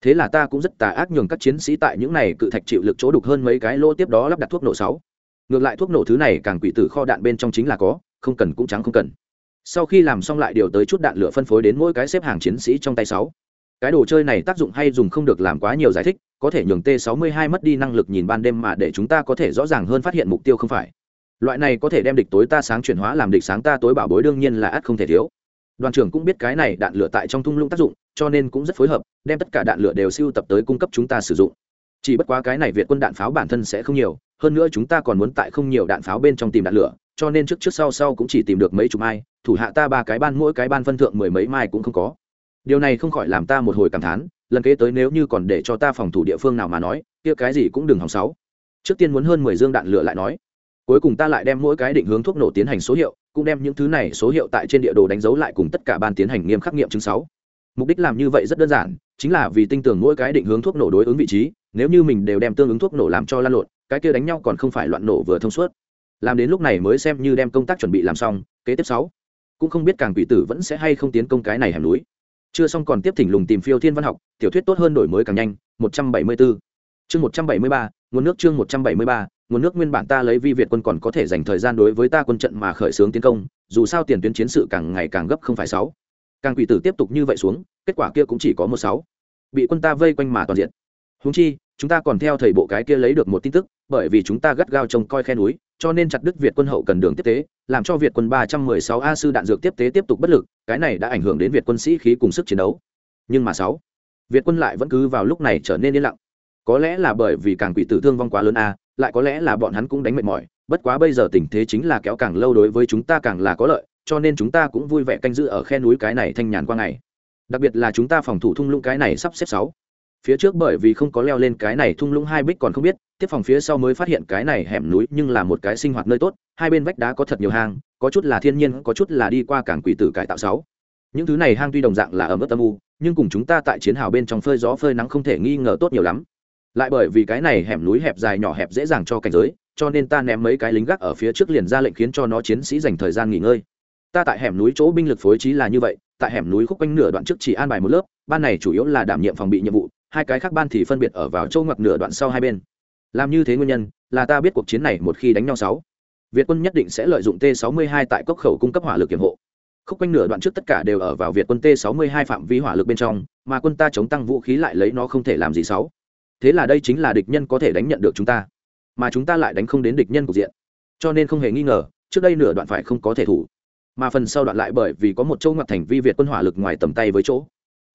Thế là ta cũng rất tà ác nhường các chiến sĩ tại những này cự thạch chịu lực chỗ đục hơn mấy cái lô tiếp đó lắp đặt thuốc nổ sáu. Ngược lại thuốc nổ thứ này càng quỷ tử kho đạn bên trong chính là có, không cần cũng trắng không cần. Sau khi làm xong lại điều tới chút đạn lửa phân phối đến mỗi cái xếp hàng chiến sĩ trong tay sáu. Cái đồ chơi này tác dụng hay dùng không được làm quá nhiều giải thích, có thể nhường t 62 mất đi năng lực nhìn ban đêm mà để chúng ta có thể rõ ràng hơn phát hiện mục tiêu không phải loại này có thể đem địch tối ta sáng chuyển hóa làm địch sáng ta tối bảo bối đương nhiên là ắt không thể thiếu. Đoàn trưởng cũng biết cái này đạn lửa tại trong thung lũng tác dụng, cho nên cũng rất phối hợp, đem tất cả đạn lửa đều siêu tập tới cung cấp chúng ta sử dụng. Chỉ bất quá cái này việt quân đạn pháo bản thân sẽ không nhiều, hơn nữa chúng ta còn muốn tại không nhiều đạn pháo bên trong tìm đạn lửa, cho nên trước trước sau sau cũng chỉ tìm được mấy chục mai, thủ hạ ta ba cái ban, mỗi cái ban phân thượng mười mấy mai cũng không có. Điều này không khỏi làm ta một hồi cảm thán, lần kế tới nếu như còn để cho ta phòng thủ địa phương nào mà nói, kia cái gì cũng đừng hòng sáu. Trước tiên muốn hơn mười dương đạn lửa lại nói cuối cùng ta lại đem mỗi cái định hướng thuốc nổ tiến hành số hiệu, cũng đem những thứ này số hiệu tại trên địa đồ đánh dấu lại cùng tất cả ban tiến hành nghiêm khắc nghiệm chứng sáu. Mục đích làm như vậy rất đơn giản, chính là vì tin tưởng mỗi cái định hướng thuốc nổ đối ứng vị trí, nếu như mình đều đem tương ứng thuốc nổ làm cho lan lộn, cái kia đánh nhau còn không phải loạn nổ vừa thông suốt. Làm đến lúc này mới xem như đem công tác chuẩn bị làm xong, kế tiếp sáu. Cũng không biết càng quỷ tử vẫn sẽ hay không tiến công cái này hẻm núi. Chưa xong còn tiếp thỉnh lùng tìm phiêu thiên văn học, tiểu thuyết tốt hơn đổi mới càng nhanh 174 chương 173 nguồn nước chương 173 nguồn nước nguyên bản ta lấy vi việt quân còn có thể dành thời gian đối với ta quân trận mà khởi xướng tiến công, dù sao tiền tuyến chiến sự càng ngày càng gấp không phải sáu. Càng quỷ tử tiếp tục như vậy xuống, kết quả kia cũng chỉ có một sáu. Bị quân ta vây quanh mà toàn diện. Húng chi, chúng ta còn theo thầy bộ cái kia lấy được một tin tức, bởi vì chúng ta gắt gao trông coi khe núi, cho nên chặt đứt việt quân hậu cần đường tiếp tế, làm cho việt quân ba trăm mười sáu a sư đạn dược tiếp tế tiếp tục bất lực, cái này đã ảnh hưởng đến việt quân sĩ khí cùng sức chiến đấu. Nhưng mà sáu, việt quân lại vẫn cứ vào lúc này trở nên yên lặng. Có lẽ là bởi vì càng quỷ tử thương vong quá lớn a lại có lẽ là bọn hắn cũng đánh mệt mỏi, bất quá bây giờ tình thế chính là kéo càng lâu đối với chúng ta càng là có lợi, cho nên chúng ta cũng vui vẻ canh giữ ở khe núi cái này thanh nhàn qua ngày. Đặc biệt là chúng ta phòng thủ thung lũng cái này sắp xếp sáu. Phía trước bởi vì không có leo lên cái này thung lũng hai bích còn không biết, tiếp phòng phía sau mới phát hiện cái này hẻm núi nhưng là một cái sinh hoạt nơi tốt, hai bên vách đá có thật nhiều hang, có chút là thiên nhiên, có chút là đi qua cảng quỷ tử cải tạo sáu. Những thứ này hang tuy đồng dạng là ở mức tâm u, nhưng cùng chúng ta tại chiến hào bên trong phơi gió phơi nắng không thể nghi ngờ tốt nhiều lắm lại bởi vì cái này hẻm núi hẹp dài nhỏ hẹp dễ dàng cho cảnh giới, cho nên ta ném mấy cái lính gác ở phía trước liền ra lệnh khiến cho nó chiến sĩ dành thời gian nghỉ ngơi. Ta tại hẻm núi chỗ binh lực phối trí là như vậy, tại hẻm núi khúc quanh nửa đoạn trước chỉ an bài một lớp, ban này chủ yếu là đảm nhiệm phòng bị nhiệm vụ, hai cái khác ban thì phân biệt ở vào châu ngoặc nửa đoạn sau hai bên. Làm như thế nguyên nhân, là ta biết cuộc chiến này một khi đánh nhau sáu. Việt quân nhất định sẽ lợi dụng t 62 tại cốc khẩu cung cấp hỏa lực kiểm hộ. Khúc quanh nửa đoạn trước tất cả đều ở vào việt quân t 62 phạm vi hỏa lực bên trong, mà quân ta chống tăng vũ khí lại lấy nó không thể làm gì sáu thế là đây chính là địch nhân có thể đánh nhận được chúng ta, mà chúng ta lại đánh không đến địch nhân cục diện. Cho nên không hề nghi ngờ, trước đây nửa đoạn phải không có thể thủ, mà phần sau đoạn lại bởi vì có một châu ngoặt thành vi việt quân hỏa lực ngoài tầm tay với chỗ.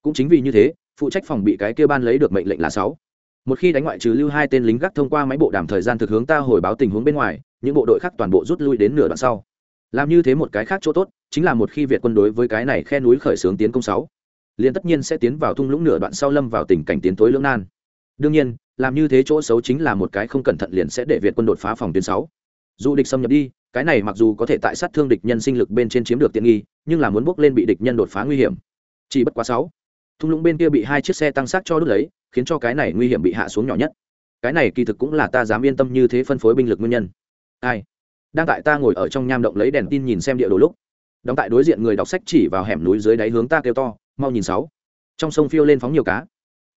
Cũng chính vì như thế, phụ trách phòng bị cái kia ban lấy được mệnh lệnh là sáu. Một khi đánh ngoại trừ lưu hai tên lính gác thông qua máy bộ đàm thời gian thực hướng ta hồi báo tình huống bên ngoài, những bộ đội khác toàn bộ rút lui đến nửa đoạn sau. Làm như thế một cái khác chỗ tốt, chính là một khi việt quân đối với cái này khe núi khởi xướng tiến công sáu, liền tất nhiên sẽ tiến vào thung lũng nửa đoạn sau lâm vào tình cảnh tiến tối lưỡng nan đương nhiên, làm như thế chỗ xấu chính là một cái không cẩn thận liền sẽ để việt quân đột phá phòng tuyến sáu. Dù địch xâm nhập đi, cái này mặc dù có thể tại sát thương địch nhân sinh lực bên trên chiếm được tiện nghi, nhưng là muốn bước lên bị địch nhân đột phá nguy hiểm. Chỉ bất quá sáu. Thung lũng bên kia bị hai chiếc xe tăng sát cho đứt lấy, khiến cho cái này nguy hiểm bị hạ xuống nhỏ nhất. Cái này kỳ thực cũng là ta dám yên tâm như thế phân phối binh lực nguyên nhân. Ai? Đang tại ta ngồi ở trong nham động lấy đèn tin nhìn xem địa đồ lúc, đóng tại đối diện người đọc sách chỉ vào hẻm núi dưới đáy hướng ta kêu to, mau nhìn sáu. Trong sông phiêu lên phóng nhiều cá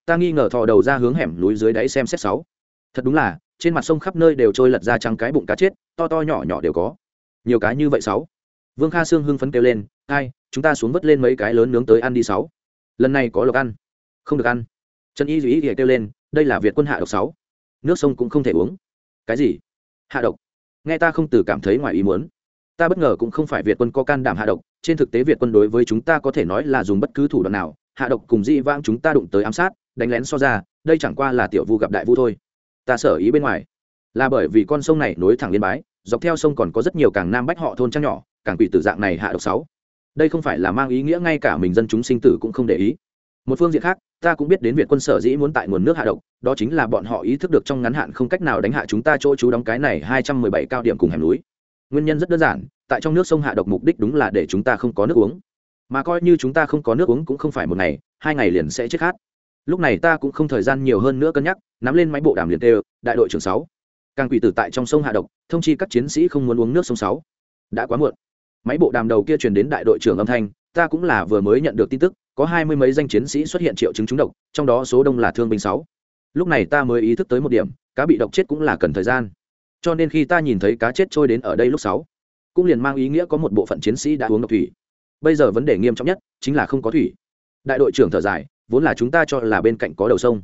ta nghi ngờ thò đầu ra hướng hẻm núi dưới đáy xem xét sáu. Thật đúng là, trên mặt sông khắp nơi đều trôi lật ra trắng cái bụng cá chết, to to nhỏ nhỏ đều có. Nhiều cá như vậy sáu. Vương kha sương hưng phấn kêu lên, ai, chúng ta xuống vớt lên mấy cái lớn nướng tới ăn đi sáu. Lần này có lộc ăn. Không được ăn. Trần y duy ý kêu lên, đây là việt quân hạ độc sáu. Nước sông cũng không thể uống. Cái gì? Hạ độc. Nghe ta không từ cảm thấy ngoài ý muốn. Ta bất ngờ cũng không phải việt quân có can đảm hạ độc, trên thực tế việt quân đối với chúng ta có thể nói là dùng bất cứ thủ đoạn nào, hạ độc cùng di vãng chúng ta đụng tới ám sát đánh lén so ra, đây chẳng qua là tiểu vu gặp đại vu thôi. Ta sở ý bên ngoài. Là bởi vì con sông này nối thẳng liên bái, dọc theo sông còn có rất nhiều càng nam bách họ thôn trang nhỏ càng quỷ tử dạng này hạ độc sáu. Đây không phải là mang ý nghĩa ngay cả mình dân chúng sinh tử cũng không để ý. Một phương diện khác, ta cũng biết đến việc quân sở dĩ muốn tại nguồn nước hạ độc, đó chính là bọn họ ý thức được trong ngắn hạn không cách nào đánh hạ chúng ta chỗ chú đóng cái này hai trăm mười bảy cao điểm cùng hẻm núi. Nguyên nhân rất đơn giản, tại trong nước sông hạ độc mục đích đúng là để chúng ta không có nước uống. Mà coi như chúng ta không có nước uống cũng không phải một ngày, hai ngày liền sẽ chết khát lúc này ta cũng không thời gian nhiều hơn nữa cân nhắc, nắm lên máy bộ đàm liền tê đại đội trưởng sáu, càng quỷ tử tại trong sông hạ độc, thông chi các chiến sĩ không muốn uống nước sông sáu. Đã quá muộn. Máy bộ đàm đầu kia truyền đến đại đội trưởng âm thanh, ta cũng là vừa mới nhận được tin tức, có hai mươi mấy danh chiến sĩ xuất hiện triệu chứng trúng độc, trong đó số đông là thương binh sáu. Lúc này ta mới ý thức tới một điểm, cá bị độc chết cũng là cần thời gian. Cho nên khi ta nhìn thấy cá chết trôi đến ở đây lúc sáu, cũng liền mang ý nghĩa có một bộ phận chiến sĩ đã uống độc thủy. Bây giờ vấn đề nghiêm trọng nhất chính là không có thủy. Đại đội trưởng thở dài vốn là chúng ta cho là bên cạnh có đầu sông.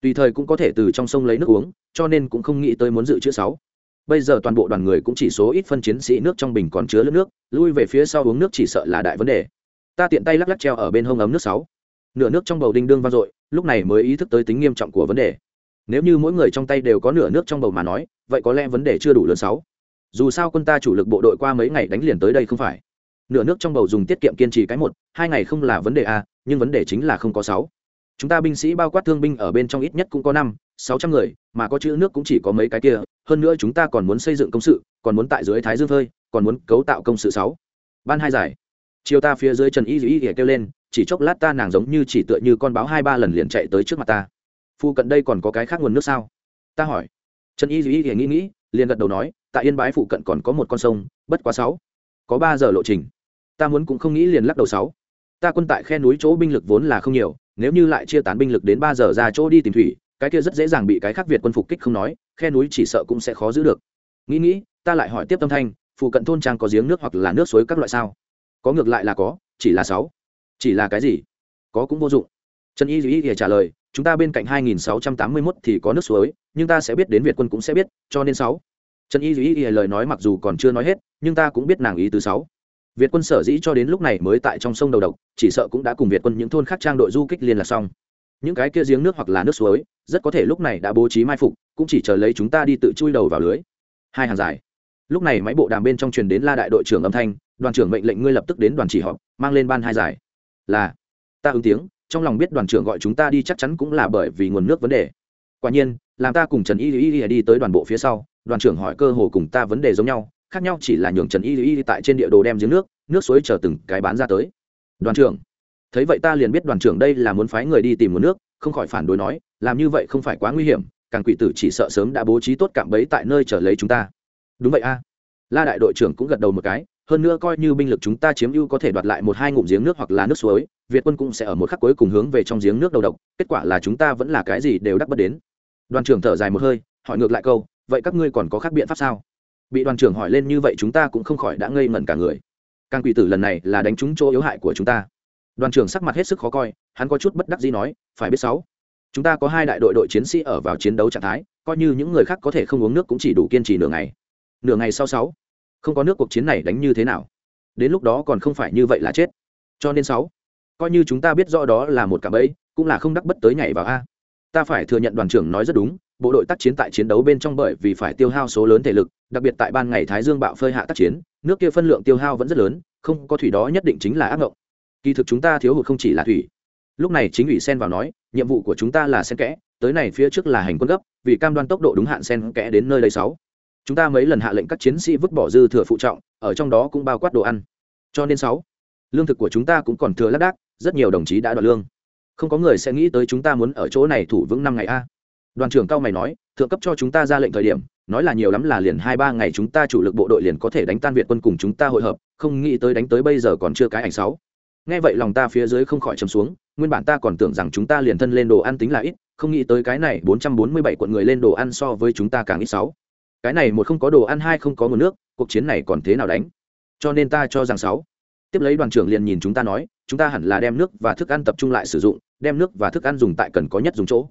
Tùy thời cũng có thể từ trong sông lấy nước uống, cho nên cũng không nghĩ tới muốn dự trữ sáu. Bây giờ toàn bộ đoàn người cũng chỉ số ít phân chiến sĩ nước trong bình còn chứa nước nước, lui về phía sau uống nước chỉ sợ là đại vấn đề. Ta tiện tay lắc lắc treo ở bên hông ấm nước sáu. Nửa nước trong bầu đinh đương vang dội, lúc này mới ý thức tới tính nghiêm trọng của vấn đề. Nếu như mỗi người trong tay đều có nửa nước trong bầu mà nói, vậy có lẽ vấn đề chưa đủ lớn sáu. Dù sao quân ta chủ lực bộ đội qua mấy ngày đánh liền tới đây không phải. Nửa nước trong bầu dùng tiết kiệm kiên trì cái một, hai ngày không là vấn đề a nhưng vấn đề chính là không có sáu. Chúng ta binh sĩ bao quát thương binh ở bên trong ít nhất cũng có năm, sáu trăm người, mà có chữ nước cũng chỉ có mấy cái kia, hơn nữa chúng ta còn muốn xây dựng công sự, còn muốn tại dưới thái dương phơi, còn muốn cấu tạo công sự sáu. Ban hai giải. Chiều ta phía dưới trần y dĩ y kêu lên, chỉ chốc lát ta nàng giống như chỉ tựa như con báo hai ba lần liền chạy tới trước mặt ta. Phu cận đây còn có cái khác nguồn nước sao? Ta hỏi. Trần y dĩ y nghĩ nghĩ, liền gật đầu nói, tại yên bái phụ cận còn có một con sông, bất quá sáu. Có ba giờ lộ trình. Ta muốn cũng không nghĩ liền lắc đầu sáu ta quân tại khe núi chỗ binh lực vốn là không nhiều, nếu như lại chia tán binh lực đến ba giờ ra chỗ đi tìm thủy, cái kia rất dễ dàng bị cái khác việt quân phục kích không nói, khe núi chỉ sợ cũng sẽ khó giữ được. Nghĩ nghĩ, ta lại hỏi tiếp tâm thanh phụ cận thôn trang có giếng nước hoặc là nước suối các loại sao? Có ngược lại là có, chỉ là sáu. Chỉ là cái gì? Có cũng vô dụng. Trần y duy y trả lời, chúng ta bên cạnh 2681 thì có nước suối, nhưng ta sẽ biết đến việt quân cũng sẽ biết, cho nên sáu. Trần y duy y lời nói mặc dù còn chưa nói hết, nhưng ta cũng biết nàng ý thứ sáu việt quân sở dĩ cho đến lúc này mới tại trong sông đầu độc, chỉ sợ cũng đã cùng việt quân những thôn khác trang đội du kích liên lạc xong. Những cái kia giếng nước hoặc là nước suối, rất có thể lúc này đã bố trí mai phục, cũng chỉ chờ lấy chúng ta đi tự chui đầu vào lưới. Hai hàng dài. Lúc này máy bộ đàm bên trong truyền đến la đại đội trưởng âm thanh, đoàn trưởng mệnh lệnh ngươi lập tức đến đoàn chỉ họp, mang lên ban hai giải. Là, ta ứng tiếng, trong lòng biết đoàn trưởng gọi chúng ta đi chắc chắn cũng là bởi vì nguồn nước vấn đề. Quả nhiên, làm ta cùng trần y y y đi tới đoàn bộ phía sau, đoàn trưởng hỏi cơ hồ cùng ta vấn đề giống nhau khác nhau chỉ là nhường trần y y tại trên địa đồ đem giếng nước nước suối chờ từng cái bán ra tới. Đoàn trưởng, thấy vậy ta liền biết đoàn trưởng đây là muốn phái người đi tìm nguồn nước, không khỏi phản đối nói, làm như vậy không phải quá nguy hiểm, càng quỷ tử chỉ sợ sớm đã bố trí tốt cạm bẫy tại nơi chờ lấy chúng ta. Đúng vậy a. La đại đội trưởng cũng gật đầu một cái, hơn nữa coi như binh lực chúng ta chiếm ưu có thể đoạt lại một hai ngụm giếng nước hoặc là nước suối, việt quân cũng sẽ ở một khắc cuối cùng hướng về trong giếng nước đầu độc, kết quả là chúng ta vẫn là cái gì đều đắc bất đến. Đoàn trưởng thở dài một hơi, hỏi ngược lại câu, vậy các ngươi còn có khác biện pháp sao? Bị đoàn trưởng hỏi lên như vậy chúng ta cũng không khỏi đã ngây ngẩn cả người. Càng quỷ tử lần này là đánh trúng chỗ yếu hại của chúng ta. Đoàn trưởng sắc mặt hết sức khó coi, hắn có chút bất đắc gì nói, phải biết sáu, chúng ta có hai đại đội đội chiến sĩ ở vào chiến đấu trạng thái, coi như những người khác có thể không uống nước cũng chỉ đủ kiên trì nửa ngày. Nửa ngày sau sáu, không có nước cuộc chiến này đánh như thế nào? Đến lúc đó còn không phải như vậy là chết. Cho nên sáu, coi như chúng ta biết rõ đó là một cạm bẫy, cũng là không đắc bất tới nhảy vào a. Ta phải thừa nhận đoàn trưởng nói rất đúng, bộ đội tác chiến tại chiến đấu bên trong bởi vì phải tiêu hao số lớn thể lực đặc biệt tại ban ngày thái dương bạo phơi hạ tác chiến, nước kia phân lượng tiêu hao vẫn rất lớn, không có thủy đó nhất định chính là ác mộng. Kỳ thực chúng ta thiếu hụt không chỉ là thủy. Lúc này chính ủy sen vào nói, nhiệm vụ của chúng ta là sen kẽ, tới này phía trước là hành quân gấp, vì cam đoan tốc độ đúng hạn sen kẽ đến nơi đây sáu. Chúng ta mấy lần hạ lệnh các chiến sĩ vứt bỏ dư thừa phụ trọng, ở trong đó cũng bao quát đồ ăn. Cho nên sáu, lương thực của chúng ta cũng còn thừa lác đác, rất nhiều đồng chí đã đoạt lương. Không có người sẽ nghĩ tới chúng ta muốn ở chỗ này thủ vững năm ngày a. Đoàn trưởng cao mày nói, thượng cấp cho chúng ta ra lệnh thời điểm nói là nhiều lắm là liền hai ba ngày chúng ta chủ lực bộ đội liền có thể đánh tan việt quân cùng chúng ta hội hợp, không nghĩ tới đánh tới bây giờ còn chưa cái ảnh sáu. Nghe vậy lòng ta phía dưới không khỏi chấm xuống, nguyên bản ta còn tưởng rằng chúng ta liền thân lên đồ ăn tính là ít, không nghĩ tới cái này bốn trăm bốn mươi bảy quận người lên đồ ăn so với chúng ta càng ít sáu. Cái này một không có đồ ăn, hai không có nguồn nước, cuộc chiến này còn thế nào đánh? Cho nên ta cho rằng sáu. Tiếp lấy đoàn trưởng liền nhìn chúng ta nói, chúng ta hẳn là đem nước và thức ăn tập trung lại sử dụng, đem nước và thức ăn dùng tại cần có nhất dùng chỗ.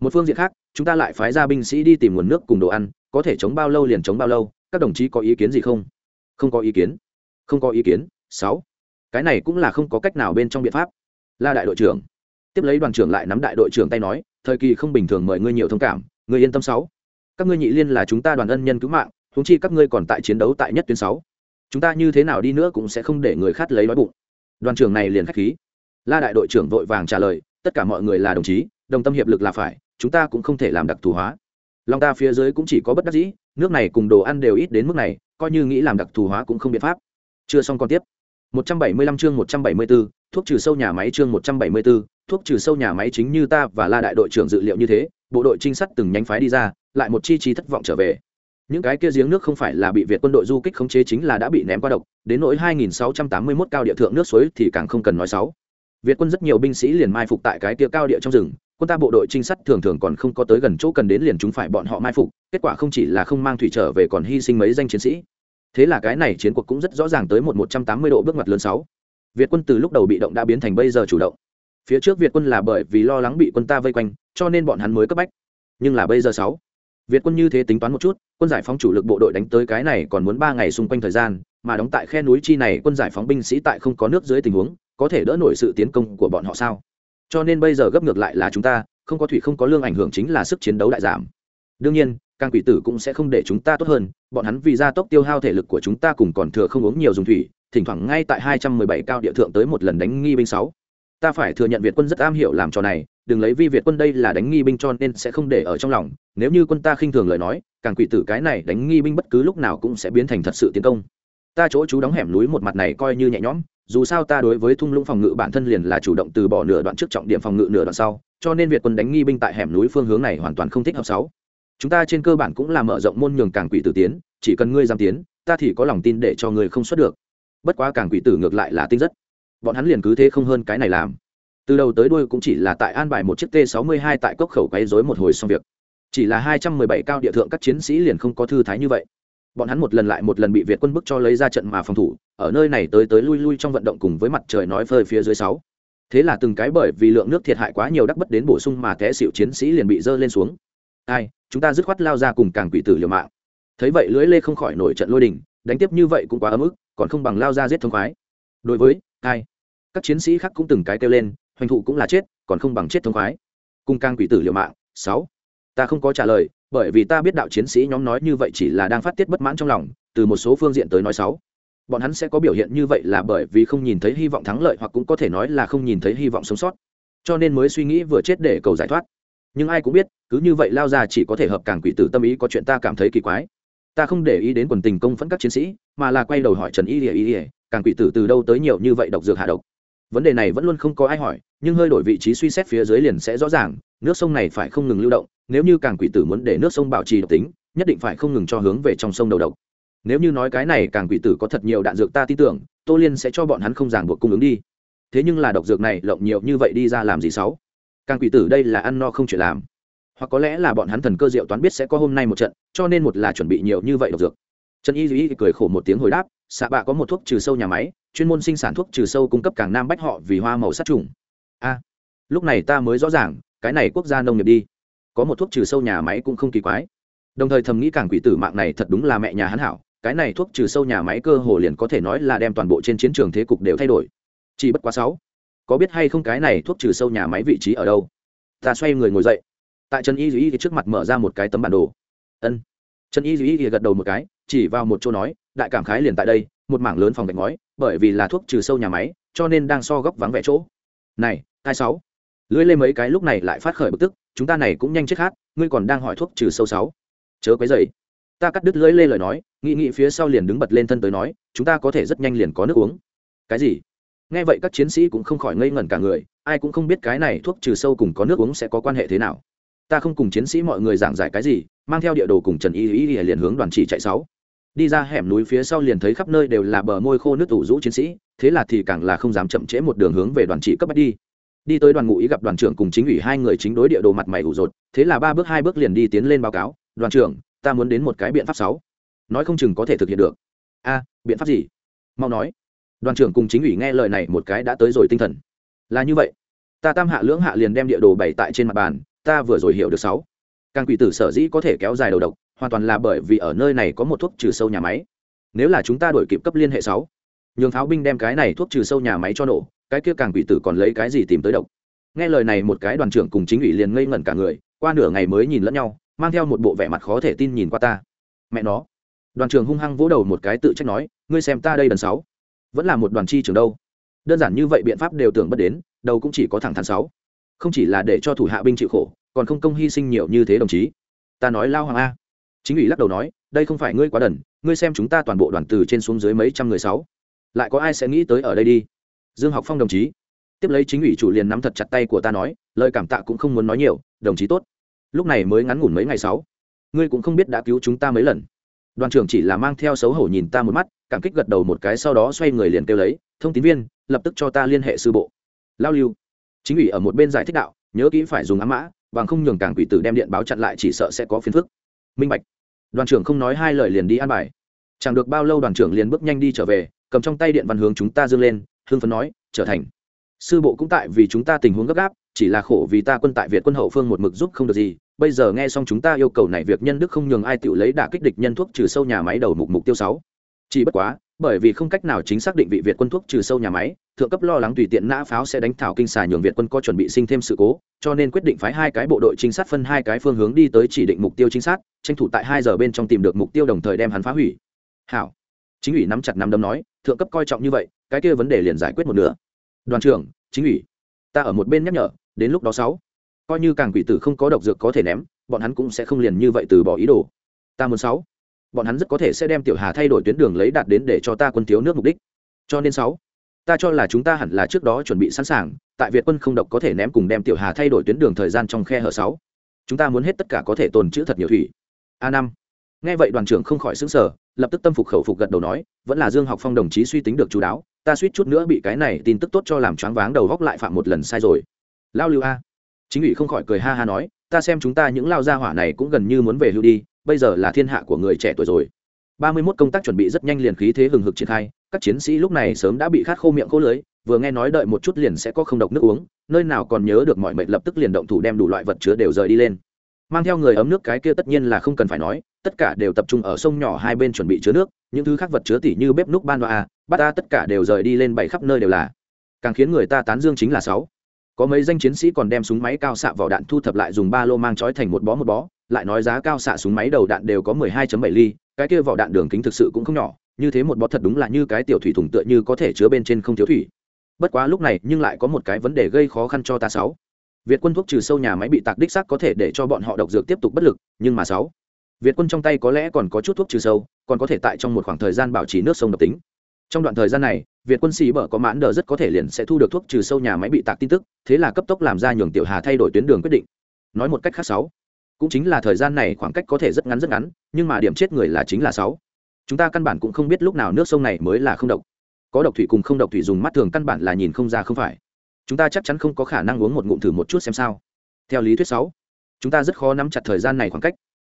Một phương diện khác, chúng ta lại phái ra binh sĩ đi tìm nguồn nước cùng đồ ăn có thể chống bao lâu liền chống bao lâu, các đồng chí có ý kiến gì không? Không có ý kiến. Không có ý kiến. Sáu. Cái này cũng là không có cách nào bên trong biện pháp. La đại đội trưởng. Tiếp lấy đoàn trưởng lại nắm đại đội trưởng tay nói, thời kỳ không bình thường mời ngươi nhiều thông cảm người yên tâm sáu. Các ngươi nhị liên là chúng ta đoàn ân nhân cứu mạng húng chi các ngươi còn tại chiến đấu tại nhất tuyến sáu. Chúng ta như thế nào đi nữa cũng sẽ không để người khác lấy đói bụng. Đoàn trưởng này liền khách khí. La đại đội trưởng vội vàng trả lời, tất cả mọi người là đồng chí, đồng tâm hiệp lực là phải, chúng ta cũng không thể làm đặc thù hóa lòng ta phía dưới cũng chỉ có bất đắc dĩ nước này cùng đồ ăn đều ít đến mức này coi như nghĩ làm đặc thù hóa cũng không biện pháp chưa xong còn tiếp 175 chương 174, thuốc trừ sâu nhà máy chương 174, thuốc trừ sâu nhà máy chính như ta và La đại đội trưởng dự liệu như thế, bộ đội trinh sát từng nhánh phái đi ra, lại một chi chi thất vọng trở về. Những cái kia giếng nước không phải là bị Việt quân đội du kích khống chế chính là đã bị ném qua độc, đến nỗi 2681 cao địa thượng nước suối thì càng không cần nói xấu việt quân rất nhiều binh sĩ liền mai phục tại cái tia cao địa trong rừng, quân ta bộ đội trinh sát thường thường còn không có tới gần chỗ cần đến liền chúng phải bọn họ mai phục, kết quả không chỉ là không mang thủy trở về còn hy sinh mấy danh chiến sĩ. Thế là cái này chiến cuộc cũng rất rõ ràng tới một một trăm tám mươi độ bước ngoặt lớn sáu. Việt quân từ lúc đầu bị động đã biến thành bây giờ chủ động. Phía trước việt quân là bởi vì lo lắng bị quân ta vây quanh, cho nên bọn hắn mới cấp bách. Nhưng là bây giờ sáu. Việt quân như thế tính toán một chút, quân giải phóng chủ lực bộ đội đánh tới cái này còn muốn ba ngày xung quanh thời gian, mà đóng tại khe núi chi này quân giải phóng binh sĩ tại không có nước dưới tình huống có thể đỡ nổi sự tiến công của bọn họ sao? Cho nên bây giờ gấp ngược lại là chúng ta, không có thủy không có lương ảnh hưởng chính là sức chiến đấu đại giảm. Đương nhiên, càng quỷ tử cũng sẽ không để chúng ta tốt hơn, bọn hắn vì gia tốc tiêu hao thể lực của chúng ta cùng còn thừa không uống nhiều dùng thủy, thỉnh thoảng ngay tại hai trăm mười bảy cao địa thượng tới một lần đánh nghi binh sáu. Ta phải thừa nhận việt quân rất am hiểu làm trò này, đừng lấy vi việt quân đây là đánh nghi binh cho nên sẽ không để ở trong lòng, nếu như quân ta khinh thường lời nói, càng quỷ tử cái này đánh nghi binh bất cứ lúc nào cũng sẽ biến thành thật sự tiến công. Ta chỗ chú đóng hẻm núi một mặt này coi như nhẹ nhõm dù sao ta đối với thung lũng phòng ngự bản thân liền là chủ động từ bỏ nửa đoạn trước trọng điểm phòng ngự nửa đoạn sau, cho nên việt quân đánh nghi binh tại hẻm núi phương hướng này hoàn toàn không thích hợp sáu. Chúng ta trên cơ bản cũng là mở rộng môn nhường càng quỷ tử tiến, chỉ cần ngươi dám tiến, ta thì có lòng tin để cho ngươi không xuất được. Bất quá càng quỷ tử ngược lại là tinh rất. Bọn hắn liền cứ thế không hơn cái này làm. Từ đầu tới đuôi cũng chỉ là tại an bài một chiếc t 62 tại cốc khẩu quấy rối một hồi xong việc. Chỉ là 217 cao địa thượng các chiến sĩ liền không có thư thái như vậy bọn hắn một lần lại một lần bị việt quân bức cho lấy ra trận mà phòng thủ, ở nơi này tới tới lui lui trong vận động cùng với mặt trời nói phơi phía dưới sáu. Thế là từng cái bởi vì lượng nước thiệt hại quá nhiều đắc bất đến bổ sung mà té xịu chiến sĩ liền bị dơ lên xuống. Ai, chúng ta dứt khoát lao ra cùng càng quỷ tử liều mạng. Thấy vậy lưỡi lê không khỏi nổi trận lôi đình, đánh tiếp như vậy cũng quá ấm ức, còn không bằng lao ra giết thông khoái. Đối với, ai, các chiến sĩ khác cũng từng cái kêu lên, hoành thụ cũng là chết, còn không bằng chết thông khoái. Cùng càng quỷ tử liều mạng, sáu. Ta không có trả lời bởi vì ta biết đạo chiến sĩ nhóm nói như vậy chỉ là đang phát tiết bất mãn trong lòng, từ một số phương diện tới nói sáu. Bọn hắn sẽ có biểu hiện như vậy là bởi vì không nhìn thấy hy vọng thắng lợi hoặc cũng có thể nói là không nhìn thấy hy vọng sống sót. Cho nên mới suy nghĩ vừa chết để cầu giải thoát. Nhưng ai cũng biết, cứ như vậy lao ra chỉ có thể hợp càng quỷ tử tâm ý có chuyện ta cảm thấy kỳ quái. Ta không để ý đến quần tình công phẫn các chiến sĩ, mà là quay đầu hỏi trần y ỉa y ỉa càng quỷ tử từ đâu tới nhiều như vậy độc dược hạ độc? Vấn đề này vẫn luôn không có ai hỏi, nhưng hơi đổi vị trí suy xét phía dưới liền sẽ rõ ràng nước sông này phải không ngừng lưu động, nếu như càng quỷ tử muốn để nước sông bảo trì độc tính, nhất định phải không ngừng cho hướng về trong sông đầu độc. Nếu như nói cái này càng quỷ tử có thật nhiều đạn dược ta tin tưởng, tô liên sẽ cho bọn hắn không ràng buộc cung ứng đi. Thế nhưng là độc dược này lộng nhiều như vậy đi ra làm gì sáu? Càng quỷ tử đây là ăn no không chuyện làm. Hoặc có lẽ là bọn hắn thần cơ diệu toán biết sẽ có hôm nay một trận, cho nên một là chuẩn bị nhiều như vậy độc dược. Trần y duy cười khổ một tiếng hồi đáp, xạ bạ có một thuốc trừ sâu nhà máy, chuyên môn sinh sản thuốc trừ sâu cung cấp càng nam bách họ vì hoa màu sát trùng. A, lúc này ta mới rõ ràng cái này quốc gia nông nghiệp đi. Có một thuốc trừ sâu nhà máy cũng không kỳ quái. Đồng thời thầm nghĩ càng quỷ tử mạng này thật đúng là mẹ nhà hắn hảo, cái này thuốc trừ sâu nhà máy cơ hồ liền có thể nói là đem toàn bộ trên chiến trường thế cục đều thay đổi. Chỉ bất quá sáu, có biết hay không cái này thuốc trừ sâu nhà máy vị trí ở đâu? Ta xoay người ngồi dậy. Tại trần y duy trước mặt mở ra một cái tấm bản đồ. Ân. Trần y duy gật đầu một cái, chỉ vào một chỗ nói, đại cảm khái liền tại đây, một mảng lớn phòng gạch ngói, bởi vì là thuốc trừ sâu nhà máy, cho nên đang so góc vắng vẻ chỗ. Này hai sáu lưỡi lê mấy cái lúc này lại phát khởi bực tức, chúng ta này cũng nhanh chết hát ngươi còn đang hỏi thuốc trừ sâu sáu. Chớ quấy dậy ta cắt đứt lưỡi lê lời nói, nghĩ nghĩ phía sau liền đứng bật lên thân tới nói, chúng ta có thể rất nhanh liền có nước uống. Cái gì? Nghe vậy các chiến sĩ cũng không khỏi ngây ngẩn cả người, ai cũng không biết cái này thuốc trừ sâu cùng có nước uống sẽ có quan hệ thế nào. Ta không cùng chiến sĩ mọi người giảng giải cái gì, mang theo địa đồ cùng trần y y y liền hướng đoàn chỉ chạy sáu. Đi ra hẻm núi phía sau liền thấy khắp nơi đều là bờ môi khô nước ủ rũ chiến sĩ, thế là thì càng là không dám chậm trễ một đường hướng về đoàn chỉ cấp bách đi đi tới đoàn ngũ ý gặp đoàn trưởng cùng chính ủy hai người chính đối địa đồ mặt mày ủ rột, thế là ba bước hai bước liền đi tiến lên báo cáo, đoàn trưởng, ta muốn đến một cái biện pháp sáu. Nói không chừng có thể thực hiện được. A, biện pháp gì? Mau nói. Đoàn trưởng cùng chính ủy nghe lời này một cái đã tới rồi tinh thần. Là như vậy. Ta tam hạ lưỡng hạ liền đem địa đồ bày tại trên mặt bàn, ta vừa rồi hiểu được sáu. Càng quỷ tử sở dĩ có thể kéo dài đầu độc, hoàn toàn là bởi vì ở nơi này có một thuốc trừ sâu nhà máy. Nếu là chúng ta đổi kịp cấp liên hệ sáu, nhường pháo binh đem cái này thuốc trừ sâu nhà máy cho nổ cái kia càng quỷ tử còn lấy cái gì tìm tới độc. Nghe lời này, một cái đoàn trưởng cùng chính ủy liền ngây ngẩn cả người, qua nửa ngày mới nhìn lẫn nhau, mang theo một bộ vẻ mặt khó thể tin nhìn qua ta. Mẹ nó. Đoàn trưởng hung hăng vỗ đầu một cái tự trách nói, ngươi xem ta đây đần sáu. Vẫn là một đoàn chi trường đâu. Đơn giản như vậy biện pháp đều tưởng bất đến, đầu cũng chỉ có thẳng thắn sáu. Không chỉ là để cho thủ hạ binh chịu khổ, còn không công hy sinh nhiều như thế đồng chí. Ta nói lao hoàng a. Chính ủy lắc đầu nói, đây không phải ngươi quá đần, ngươi xem chúng ta toàn bộ đoàn từ trên xuống dưới mấy trăm người sáu. Lại có ai sẽ nghĩ tới ở đây đi? Dương học phong đồng chí. Tiếp lấy chính ủy chủ liền nắm thật chặt tay của ta nói, lời cảm tạ cũng không muốn nói nhiều, đồng chí tốt. Lúc này mới ngắn ngủn mấy ngày sáu ngươi cũng không biết đã cứu chúng ta mấy lần. Đoàn trưởng chỉ là mang theo xấu hổ nhìn ta một mắt, cảm kích gật đầu một cái sau đó xoay người liền kêu lấy, thông tín viên, lập tức cho ta liên hệ sư bộ. Lao lưu. Chính ủy ở một bên giải thích đạo, nhớ kỹ phải dùng ám mã, bằng không nhường càng quỷ tử đem điện báo chặn lại chỉ sợ sẽ có phiền phức. Minh bạch. Đoàn trưởng không nói hai lời liền đi an bài. Chẳng được bao lâu đoàn trưởng liền bước nhanh đi trở về, cầm trong tay điện văn hướng chúng ta dương lên hương phấn nói, trở thành. Sư bộ cũng tại vì chúng ta tình huống gấp gáp, chỉ là khổ vì ta quân tại việt quân hậu phương một mực giúp không được gì. Bây giờ nghe xong chúng ta yêu cầu này việc nhân đức không nhường ai tự lấy đả kích địch nhân thuốc trừ sâu nhà máy đầu mục mục tiêu sáu. Chỉ bất quá, bởi vì không cách nào chính xác định vị việt quân thuốc trừ sâu nhà máy, thượng cấp lo lắng tùy tiện nã pháo sẽ đánh thảo kinh xà nhường việt quân có chuẩn bị sinh thêm sự cố, cho nên quyết định phái hai cái bộ đội trinh sát phân hai cái phương hướng đi tới chỉ định mục tiêu chính xác tranh thủ tại hai giờ bên trong tìm được mục tiêu đồng thời đem hắn phá hủy. Hảo. Chính ủy nắm chặt nắm đấm nói, thượng cấp coi trọng như vậy cái kia vấn đề liền giải quyết một nửa. Đoàn trưởng, chính ủy, ta ở một bên nhắc nhở, đến lúc đó sáu. Coi như càng quỷ tử không có độc dược có thể ném, bọn hắn cũng sẽ không liền như vậy từ bỏ ý đồ. Ta muốn sáu. Bọn hắn rất có thể sẽ đem tiểu hà thay đổi tuyến đường lấy đạt đến để cho ta quân thiếu nước mục đích. Cho nên sáu. Ta cho là chúng ta hẳn là trước đó chuẩn bị sẵn sàng, tại việt quân không độc có thể ném cùng đem tiểu hà thay đổi tuyến đường thời gian trong khe hở sáu. Chúng ta muốn hết tất cả có thể tồn chữ thật nhiều thủy. A năm. Nghe vậy đoàn trưởng không khỏi xứng sở lập tức tâm phục khẩu phục gật đầu nói, vẫn là dương học phong đồng chí suy tính được chú đáo ta suýt chút nữa bị cái này tin tức tốt cho làm choáng váng đầu góc lại phạm một lần sai rồi. Lao lưu a. Chính ủy không khỏi cười ha ha nói, ta xem chúng ta những lao gia hỏa này cũng gần như muốn về hưu đi, bây giờ là thiên hạ của người trẻ tuổi rồi. Ba mươi 31 công tác chuẩn bị rất nhanh liền khí thế hừng hực triển khai, các chiến sĩ lúc này sớm đã bị khát khô miệng khô lưới vừa nghe nói đợi một chút liền sẽ có không độc nước uống, nơi nào còn nhớ được mọi mệnh lập tức liền động thủ đem đủ loại vật chứa đều rời đi lên. Mang theo người ấm nước cái kia tất nhiên là không cần phải nói, tất cả đều tập trung ở sông nhỏ hai bên chuẩn bị chứa nước, những thứ khác vật chứa tỉ như bếp núc ban đoa bắt ta tất cả đều rời đi lên bảy khắp nơi đều là. Càng khiến người ta tán dương chính là sáu. Có mấy danh chiến sĩ còn đem súng máy cao xạ vỏ đạn thu thập lại dùng ba lô mang trói thành một bó một bó, lại nói giá cao xạ súng máy đầu đạn đều có 12.7 ly, cái kia vỏ đạn đường kính thực sự cũng không nhỏ, như thế một bó thật đúng là như cái tiểu thủy thủng tựa như có thể chứa bên trên không thiếu thủy. Bất quá lúc này nhưng lại có một cái vấn đề gây khó khăn cho ta sáu. Việt quân thuốc trừ sâu nhà máy bị tạc đích xác có thể để cho bọn họ độc dược tiếp tục bất lực, nhưng mà sáu. Việt quân trong tay có lẽ còn có chút thuốc trừ sâu, còn có thể tại trong một khoảng thời gian bảo trì nước sông độc tính trong đoạn thời gian này, việt quân sĩ bở có mãn đờ rất có thể liền sẽ thu được thuốc trừ sâu nhà máy bị tạc tin tức, thế là cấp tốc làm ra nhường tiểu hà thay đổi tuyến đường quyết định. Nói một cách khác sáu, cũng chính là thời gian này khoảng cách có thể rất ngắn rất ngắn, nhưng mà điểm chết người là chính là sáu. Chúng ta căn bản cũng không biết lúc nào nước sông này mới là không độc. Có độc thủy cùng không độc thủy dùng mắt thường căn bản là nhìn không ra không phải. Chúng ta chắc chắn không có khả năng uống một ngụm thử một chút xem sao. Theo lý thuyết sáu, chúng ta rất khó nắm chặt thời gian này khoảng cách.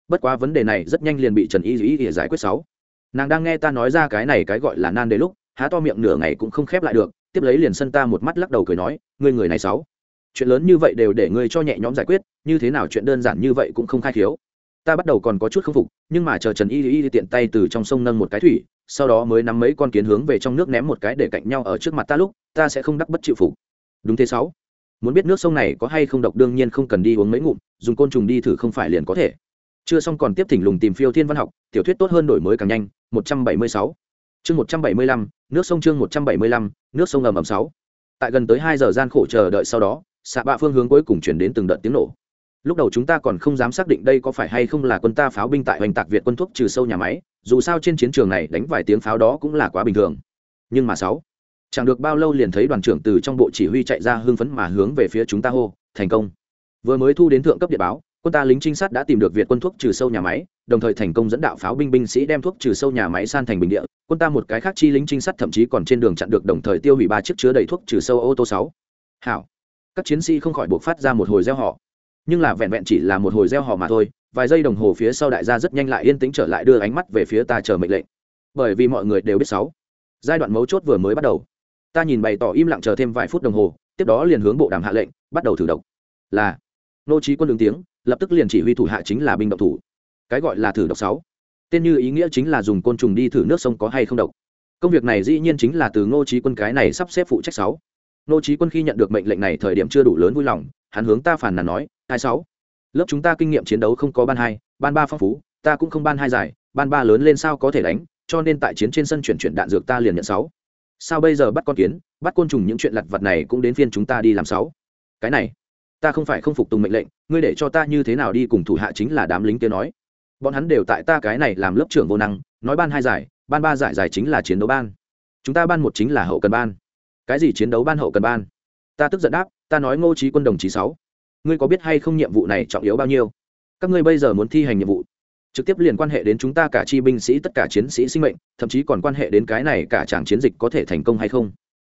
Bất quá vấn đề này rất nhanh liền bị trần y dĩ giải quyết sáu nàng đang nghe ta nói ra cái này cái gọi là nan đề lúc, há to miệng nửa ngày cũng không khép lại được, tiếp lấy liền sân ta một mắt lắc đầu cười nói, ngươi người này sáu chuyện lớn như vậy đều để ngươi cho nhẹ nhõm giải quyết, như thế nào chuyện đơn giản như vậy cũng không khai thiếu ta bắt đầu còn có chút k phục, nhưng mà chờ trần y y tiện tay từ trong sông nâng một cái thủy, sau đó mới nắm mấy con kiến hướng về trong nước ném một cái để cạnh nhau ở trước mặt ta lúc, ta sẽ không đắc bất chịu phục. Đúng thế sáu muốn biết nước sông này có hay không độc, đương nhiên không cần đi uống mấy ngụm, dùng côn trùng đi thử không phải liền có thể chưa xong còn tiếp thỉnh lùng tìm phiêu thiên văn học, tiểu thuyết tốt hơn đổi mới càng nhanh 176 chương 175 nước sông chương 175 nước sông ầm ầm sáu. Tại gần tới hai giờ gian khổ chờ đợi sau đó, xạ bạ phương hướng cuối cùng chuyển đến từng đợt tiếng nổ. Lúc đầu chúng ta còn không dám xác định đây có phải hay không là quân ta pháo binh tại hoành tạc việt quân thuốc trừ sâu nhà máy, dù sao trên chiến trường này đánh vài tiếng pháo đó cũng là quá bình thường. Nhưng mà sáu, chẳng được bao lâu liền thấy đoàn trưởng từ trong bộ chỉ huy chạy ra hưng phấn mà hướng về phía chúng ta hô, thành công. Vừa mới thu đến thượng cấp địa báo quân ta lính trinh sát đã tìm được việt quân thuốc trừ sâu nhà máy, đồng thời thành công dẫn đạo pháo binh binh sĩ đem thuốc trừ sâu nhà máy san thành bình địa. Quân ta một cái khác chi lính trinh sát thậm chí còn trên đường chặn được đồng thời tiêu hủy ba chiếc chứa đầy thuốc trừ sâu ô tô sáu. Hảo. Các chiến sĩ không khỏi buộc phát ra một hồi gieo họ nhưng là vẹn vẹn chỉ là một hồi gieo họ mà thôi, vài giây đồng hồ phía sau đại gia rất nhanh lại yên tĩnh trở lại đưa ánh mắt về phía ta chờ mệnh lệnh. Bởi vì mọi người đều biết sáu. Giai đoạn mấu chốt vừa mới bắt đầu. Ta nhìn bày tỏ im lặng chờ thêm vài phút đồng hồ, tiếp đó liền hướng bộ đàm hạ lệnh, bắt đầu thử độc. Là nô trí quân đường tiếng, lập tức liền chỉ huy thủ hạ chính là binh độc thủ. Cái gọi là thử độc sáu. Tên như ý nghĩa chính là dùng côn trùng đi thử nước sông có hay không độc. Công việc này dĩ nhiên chính là từ ngô trí quân cái này sắp xếp phụ trách sáu. Ngô trí quân khi nhận được mệnh lệnh này thời điểm chưa đủ lớn vui lòng, hắn hướng ta phản nàn nói hai sáu? Lớp chúng ta kinh nghiệm chiến đấu không có ban hai, ban ba phong phú, ta cũng không ban hai giải, ban ba lớn lên sao có thể đánh, cho nên tại chiến trên sân chuyển chuyển đạn dược ta liền nhận sáu. Sao bây giờ bắt con kiến, bắt côn trùng những chuyện lặt vặt này cũng đến phiên chúng ta đi làm sáu? Cái này ta không phải không phục tùng mệnh lệnh, ngươi để cho ta như thế nào đi cùng thủ hạ chính là đám lính kia nói. Bọn hắn đều tại ta cái này làm lớp trưởng vô năng, nói ban hai giải, ban ba giải giải chính là chiến đấu ban. Chúng ta ban một chính là hậu cần ban. Cái gì chiến đấu ban hậu cần ban? Ta tức giận đáp, ta nói ngô trí quân đồng chí sáu. Ngươi có biết hay không nhiệm vụ này trọng yếu bao nhiêu? Các ngươi bây giờ muốn thi hành nhiệm vụ. Trực tiếp liền quan hệ đến chúng ta cả chi binh sĩ, tất cả chiến sĩ sinh mệnh, thậm chí còn quan hệ đến cái này cả chàng chiến dịch có thể thành công hay không?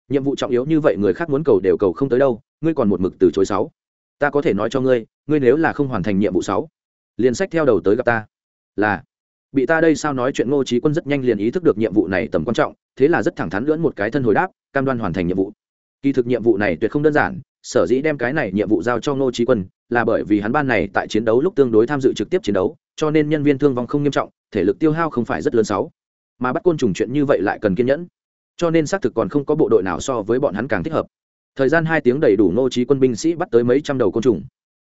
Nhiệm vụ trọng yếu như vậy người khác muốn cầu đều cầu không tới đâu, ngươi còn một mực từ chối sáu ta có thể nói cho ngươi ngươi nếu là không hoàn thành nhiệm vụ sáu, liền sách theo đầu tới gặp ta. Là, bị ta đây sao nói chuyện ngô trí quân rất nhanh liền ý thức được nhiệm vụ này tầm quan trọng, thế là rất thẳng thắn lưỡn một cái thân hồi đáp, cam đoan hoàn thành nhiệm vụ. Kỳ thực nhiệm vụ này tuyệt không đơn giản, sở dĩ đem cái này nhiệm vụ giao cho ngô trí quân, là bởi vì hắn ban này tại chiến đấu lúc tương đối tham dự trực tiếp chiến đấu, cho nên nhân viên thương vong không nghiêm trọng, thể lực tiêu hao không phải rất lớn sáu. Mà bắt côn trùng chuyện như vậy lại cần kiên nhẫn, cho nên xác thực còn không có bộ đội nào so với bọn hắn càng thích hợp thời gian hai tiếng đầy đủ ngô trí quân binh sĩ bắt tới mấy trăm đầu côn trùng.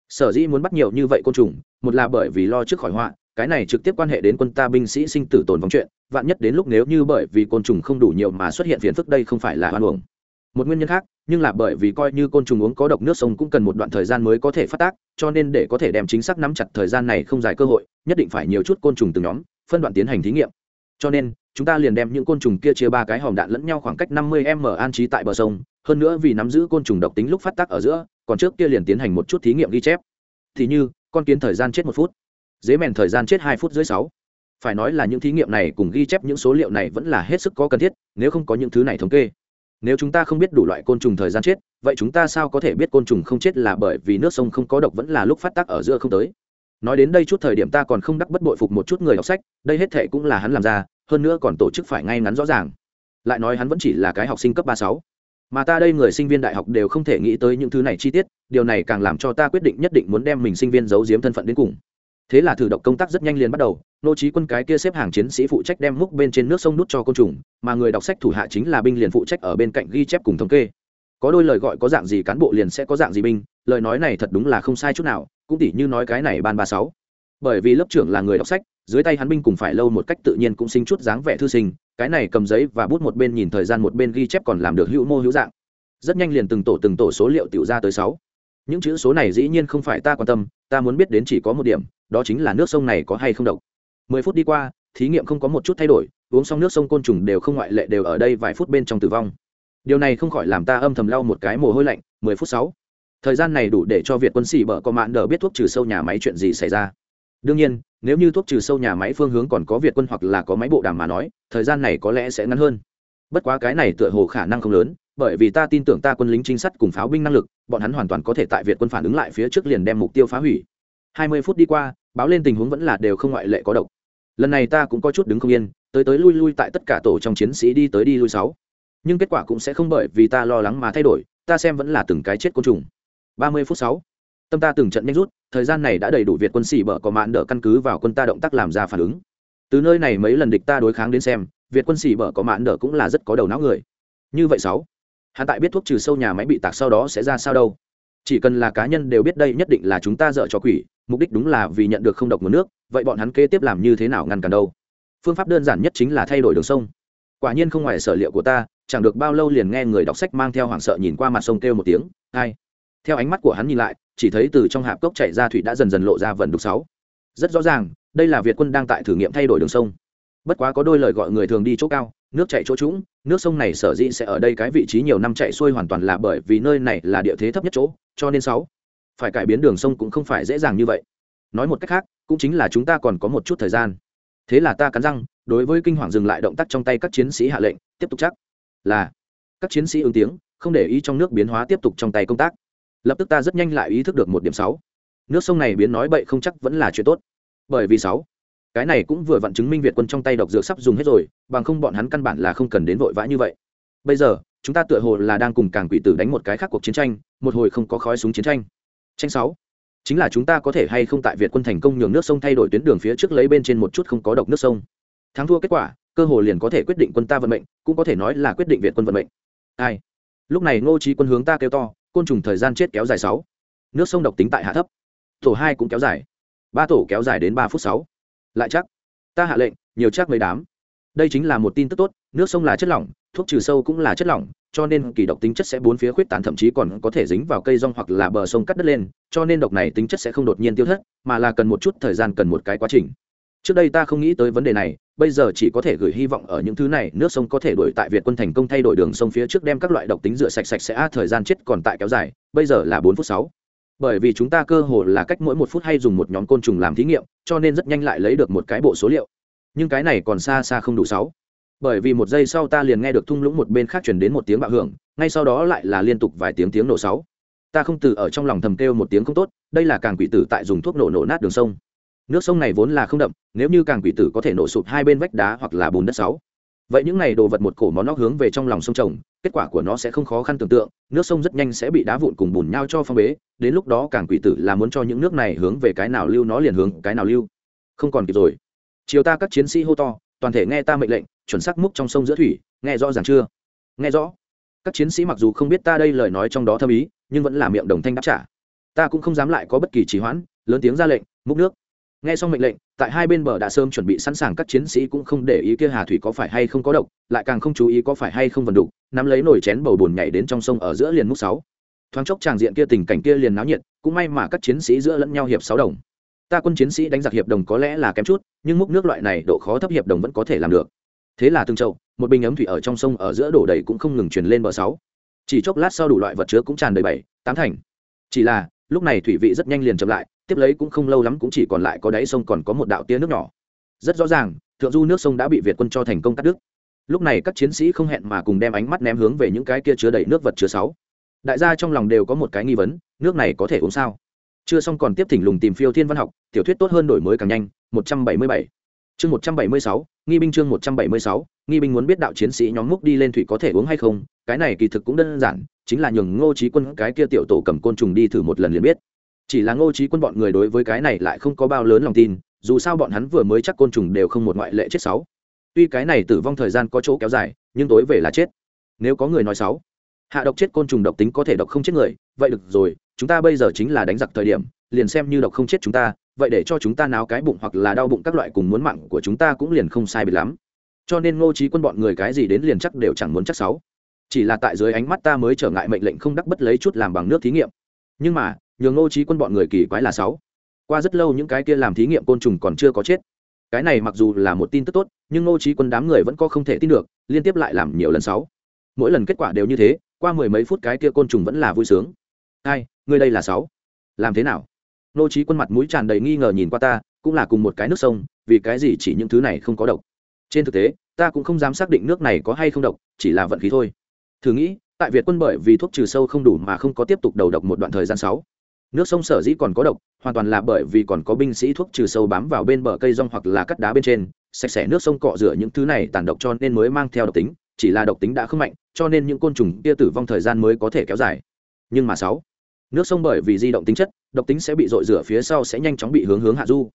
Sở dĩ muốn bắt nhiều như vậy côn trùng, một là bởi vì lo trước khỏi họa, cái này trực tiếp quan hệ đến quân ta binh sĩ sinh tử tồn vong chuyện, vạn nhất đến lúc nếu như bởi vì côn trùng không đủ nhiều mà xuất hiện phiền phức đây không phải là hoan uổng. Một nguyên nhân khác, nhưng là bởi vì coi như côn trùng uống có độc nước sông cũng cần một đoạn thời gian mới có thể phát tác, cho nên để có thể đem chính xác nắm chặt thời gian này không dài cơ hội, nhất định phải nhiều chút côn trùng từng nhóm, phân đoạn tiến hành thí nghiệm. Cho nên, chúng ta liền đem những côn trùng kia chia ba cái hòm đạn lẫn nhau khoảng cách năm mươi m an trí tại bờ sông hơn nữa vì nắm giữ côn trùng độc tính lúc phát tác ở giữa, còn trước kia liền tiến hành một chút thí nghiệm ghi chép. Thì như, con kiến thời gian chết một phút, dế mèn thời gian chết hai phút dưới sáu. Phải nói là những thí nghiệm này cùng ghi chép những số liệu này vẫn là hết sức có cần thiết, nếu không có những thứ này thống kê. Nếu chúng ta không biết đủ loại côn trùng thời gian chết, vậy chúng ta sao có thể biết côn trùng không chết là bởi vì nước sông không có độc vẫn là lúc phát tác ở giữa không tới? Nói đến đây chút thời điểm ta còn không đắc bất bội phục một chút người đọc sách, đây hết thệ cũng là hắn làm ra, hơn nữa còn tổ chức phải ngay ngắn rõ ràng. Lại nói hắn vẫn chỉ là cái học sinh cấp ba sáu mà ta đây người sinh viên đại học đều không thể nghĩ tới những thứ này chi tiết, điều này càng làm cho ta quyết định nhất định muốn đem mình sinh viên giấu giếm thân phận đến cùng. Thế là thử độc công tác rất nhanh liền bắt đầu, nô trí quân cái kia xếp hàng chiến sĩ phụ trách đem múc bên trên nước sông nút cho côn trùng, mà người đọc sách thủ hạ chính là binh liền phụ trách ở bên cạnh ghi chép cùng thống kê. Có đôi lời gọi có dạng gì cán bộ liền sẽ có dạng gì binh, lời nói này thật đúng là không sai chút nào, cũng tỉ như nói cái này ban ba sáu. Bởi vì lớp trưởng là người đọc sách, dưới tay hắn binh cùng phải lâu một cách tự nhiên cũng sinh chút dáng vẻ thư sinh cái này cầm giấy và bút một bên nhìn thời gian một bên ghi chép còn làm được hữu mô hữu dạng. Rất nhanh liền từng tổ từng tổ số liệu tiểu ra tới sáu. Những chữ số này dĩ nhiên không phải ta quan tâm, ta muốn biết đến chỉ có một điểm, đó chính là nước sông này có hay không độc. Mười phút đi qua, thí nghiệm không có một chút thay đổi, uống xong nước sông côn trùng đều không ngoại lệ đều ở đây vài phút bên trong tử vong. Điều này không khỏi làm ta âm thầm lau một cái mồ hôi lạnh, mười phút sáu. Thời gian này đủ để cho việt quân sĩ bở có mạn đờ biết thuốc trừ sâu nhà máy chuyện gì xảy ra. Đương nhiên nếu như thuốc trừ sâu nhà máy phương hướng còn có việt quân hoặc là có máy bộ đàm mà nói, thời gian này có lẽ sẽ ngắn hơn. Bất quá cái này tựa hồ khả năng không lớn, bởi vì ta tin tưởng ta quân lính trinh sát cùng pháo binh năng lực, bọn hắn hoàn toàn có thể tại việt quân phản ứng lại phía trước liền đem mục tiêu phá hủy. Hai mươi phút đi qua, báo lên tình huống vẫn là đều không ngoại lệ có độc. Lần này ta cũng có chút đứng không yên, tới tới lui lui tại tất cả tổ trong chiến sĩ đi tới đi lui sáu. Nhưng kết quả cũng sẽ không bởi vì ta lo lắng mà thay đổi, ta xem vẫn là từng cái chết côn trùng. Ba mươi phút sáu. Tâm ta từng trận nhanh rút thời gian này đã đầy đủ việt quân sĩ bở có mạn đỡ căn cứ vào quân ta động tác làm ra phản ứng. Từ nơi này mấy lần địch ta đối kháng đến xem, việt quân sĩ bở có mạn đỡ cũng là rất có đầu não người. Như vậy sáu hạ tại biết thuốc trừ sâu nhà máy bị tạc sau đó sẽ ra sao đâu? Chỉ cần là cá nhân đều biết đây nhất định là chúng ta dợ cho quỷ, mục đích đúng là vì nhận được không độc nguồn nước, vậy bọn hắn kế tiếp làm như thế nào ngăn cản đâu? Phương pháp đơn giản nhất chính là thay đổi đường sông. Quả nhiên không ngoài sở liệu của ta, chẳng được bao lâu liền nghe người đọc sách mang theo hoảng sợ nhìn qua mặt sông kêu một tiếng, ai theo ánh mắt của hắn nhìn lại, chỉ thấy từ trong hạp cốc chảy ra thủy đã dần dần lộ ra vần đục sáu. Rất rõ ràng, đây là việt quân đang tại thử nghiệm thay đổi đường sông. Bất quá có đôi lời gọi người thường đi chỗ cao, nước chạy chỗ trũng, nước sông này sở dĩ sẽ ở đây cái vị trí nhiều năm chạy xuôi hoàn toàn là bởi vì nơi này là địa thế thấp nhất chỗ, cho nên sáu. Phải cải biến đường sông cũng không phải dễ dàng như vậy. Nói một cách khác, cũng chính là chúng ta còn có một chút thời gian. Thế là ta cắn răng, đối với kinh hoàng dừng lại động tác trong tay các chiến sĩ hạ lệnh, tiếp tục chắc. Là, các chiến sĩ ứng tiếng, không để ý trong nước biến hóa tiếp tục trong tay công tác lập tức ta rất nhanh lại ý thức được một điểm sáu. Nước sông này biến nói bậy không chắc vẫn là chuyện tốt. Bởi vì sáu, cái này cũng vừa vặn chứng minh việt quân trong tay độc dược sắp dùng hết rồi, bằng không bọn hắn căn bản là không cần đến vội vã như vậy. Bây giờ, chúng ta tựa hồ là đang cùng càng quỷ tử đánh một cái khác cuộc chiến tranh, một hồi không có khói súng chiến tranh. Tranh sáu, chính là chúng ta có thể hay không tại việt quân thành công nhường nước sông thay đổi tuyến đường phía trước lấy bên trên một chút không có độc nước sông. Thắng thua kết quả, cơ hồ liền có thể quyết định quân ta vận mệnh, cũng có thể nói là quyết định việt quân vận mệnh. Ai lúc này ngô trí quân hướng ta kêu to côn trùng thời gian chết kéo dài sáu. Nước sông độc tính tại hạ thấp. Tổ hai cũng kéo dài. Ba tổ kéo dài đến ba phút sáu. Lại chắc. Ta hạ lệnh, nhiều chắc mấy đám. Đây chính là một tin tức tốt, nước sông là chất lỏng, thuốc trừ sâu cũng là chất lỏng, cho nên kỳ độc tính chất sẽ bốn phía khuyết tán, thậm chí còn có thể dính vào cây rong hoặc là bờ sông cắt đất lên, cho nên độc này tính chất sẽ không đột nhiên tiêu thất, mà là cần một chút thời gian, cần một cái quá trình. Trước đây ta không nghĩ tới vấn đề này bây giờ chỉ có thể gửi hy vọng ở những thứ này, nước sông có thể đổi tại việt quân thành công thay đổi đường sông phía trước, đem các loại độc tính rửa sạch sạch sẽ a thời gian chết còn tại kéo dài, bây giờ là bốn phút sáu. Bởi vì chúng ta cơ hồ là cách mỗi một phút hay dùng một nhóm côn trùng làm thí nghiệm, cho nên rất nhanh lại lấy được một cái bộ số liệu. Nhưng cái này còn xa xa không đủ sáu. Bởi vì một giây sau ta liền nghe được thung lũng một bên khác chuyển đến một tiếng bạo hưởng, ngay sau đó lại là liên tục vài tiếng tiếng nổ sáu. Ta không từ ở trong lòng thầm kêu một tiếng không tốt, đây là càng quỷ tử tại dùng thuốc nổ nổ nát đường sông nước sông này vốn là không đậm, nếu như càng quỷ tử có thể nổ sụp hai bên vách đá hoặc là bùn đất sáu. Vậy những này đồ vật một cổ món nóc hướng về trong lòng sông trồng, kết quả của nó sẽ không khó khăn tưởng tượng, nước sông rất nhanh sẽ bị đá vụn cùng bùn nhau cho phong bế, đến lúc đó càng quỷ tử là muốn cho những nước này hướng về cái nào lưu nó liền hướng cái nào lưu. Không còn kịp rồi. Chiều ta các chiến sĩ hô to, toàn thể nghe ta mệnh lệnh, chuẩn xác múc trong sông giữa thủy, nghe rõ ràng chưa? Nghe rõ. Các chiến sĩ mặc dù không biết ta đây lời nói trong đó thâm ý, nhưng vẫn là miệng đồng thanh đáp trả. Ta cũng không dám lại có bất kỳ trì hoãn, lớn tiếng ra lệnh, múc nước nghe xong mệnh lệnh, tại hai bên bờ đã sớm chuẩn bị sẵn sàng, các chiến sĩ cũng không để ý kia hà thủy có phải hay không có độc, lại càng không chú ý có phải hay không vần đục, nắm lấy nồi chén bầu bùn nhảy đến trong sông ở giữa liền múc sáu. Thoáng chốc tràng diện kia tình cảnh kia liền náo nhiệt, cũng may mà các chiến sĩ giữa lẫn nhau hiệp sáu đồng. Ta quân chiến sĩ đánh giặc hiệp đồng có lẽ là kém chút, nhưng múc nước loại này độ khó thấp hiệp đồng vẫn có thể làm được. Thế là từng chậu, một bình ấm thủy ở trong sông ở giữa đổ đầy cũng không ngừng truyền lên bờ sáu. Chỉ chốc lát sau đủ loại vật chứa cũng tràn đầy bảy, tám thành. Chỉ là lúc này thủy vị rất nhanh liền chậm lại, tiếp lấy cũng không lâu lắm cũng chỉ còn lại có đáy sông còn có một đạo tia nước nhỏ. Rất rõ ràng, thượng du nước sông đã bị việt quân cho thành công cắt đứt. Lúc này các chiến sĩ không hẹn mà cùng đem ánh mắt ném hướng về những cái kia chứa đầy nước vật chứa sáu. Đại gia trong lòng đều có một cái nghi vấn, nước này có thể uống sao? Chưa xong còn tiếp thỉnh lùng tìm phiêu thiên văn học, tiểu thuyết tốt hơn đổi mới càng nhanh 177 chương 176 nghi binh chương 176 nghi binh muốn biết đạo chiến sĩ nhóm múc đi lên thủy có thể uống hay không, cái này kỳ thực cũng đơn giản chính là nhường ngô trí quân cái kia tiểu tổ cầm côn trùng đi thử một lần liền biết. Chỉ là ngô trí quân bọn người đối với cái này lại không có bao lớn lòng tin, dù sao bọn hắn vừa mới chắc côn trùng đều không một ngoại lệ chết sáu. Tuy cái này tử vong thời gian có chỗ kéo dài, nhưng tối về là chết. Nếu có người nói sáu, hạ độc chết côn trùng độc tính có thể độc không chết người, vậy được rồi, chúng ta bây giờ chính là đánh giặc thời điểm, liền xem như độc không chết chúng ta, vậy để cho chúng ta náo cái bụng hoặc là đau bụng các loại cùng muốn mạng của chúng ta cũng liền không sai biệt lắm. Cho nên ngô trí quân bọn người cái gì đến liền chắc đều chẳng muốn chắc sáu chỉ là tại dưới ánh mắt ta mới trở ngại mệnh lệnh không đắc bất lấy chút làm bằng nước thí nghiệm. Nhưng mà, nhường ngô trí quân bọn người kỳ quái là sáu. Qua rất lâu những cái kia làm thí nghiệm côn trùng còn chưa có chết. Cái này mặc dù là một tin tức tốt, nhưng ngô trí quân đám người vẫn có không thể tin được, liên tiếp lại làm nhiều lần sáu. Mỗi lần kết quả đều như thế, qua mười mấy phút cái kia côn trùng vẫn là vui sướng. Hai ngươi đây là sáu. Làm thế nào? Ngô trí quân mặt mũi tràn đầy nghi ngờ nhìn qua ta, cũng là cùng một cái nước sông, vì cái gì chỉ những thứ này không có độc? Trên thực tế, ta cũng không dám xác định nước này có hay không độc, chỉ là vận khí thôi thử nghĩ, tại việt quân bởi vì thuốc trừ sâu không đủ mà không có tiếp tục đầu độc một đoạn thời gian sáu. Nước sông sở dĩ còn có độc, hoàn toàn là bởi vì còn có binh sĩ thuốc trừ sâu bám vào bên bờ cây rong hoặc là cắt đá bên trên. Sạch sẽ nước sông cọ rửa những thứ này tàn độc cho nên mới mang theo độc tính, chỉ là độc tính đã không mạnh, cho nên những côn trùng kia tử vong thời gian mới có thể kéo dài. Nhưng mà sáu, nước sông bởi vì di động tính chất, độc tính sẽ bị dội rửa phía sau sẽ nhanh chóng bị hướng hướng hạ du.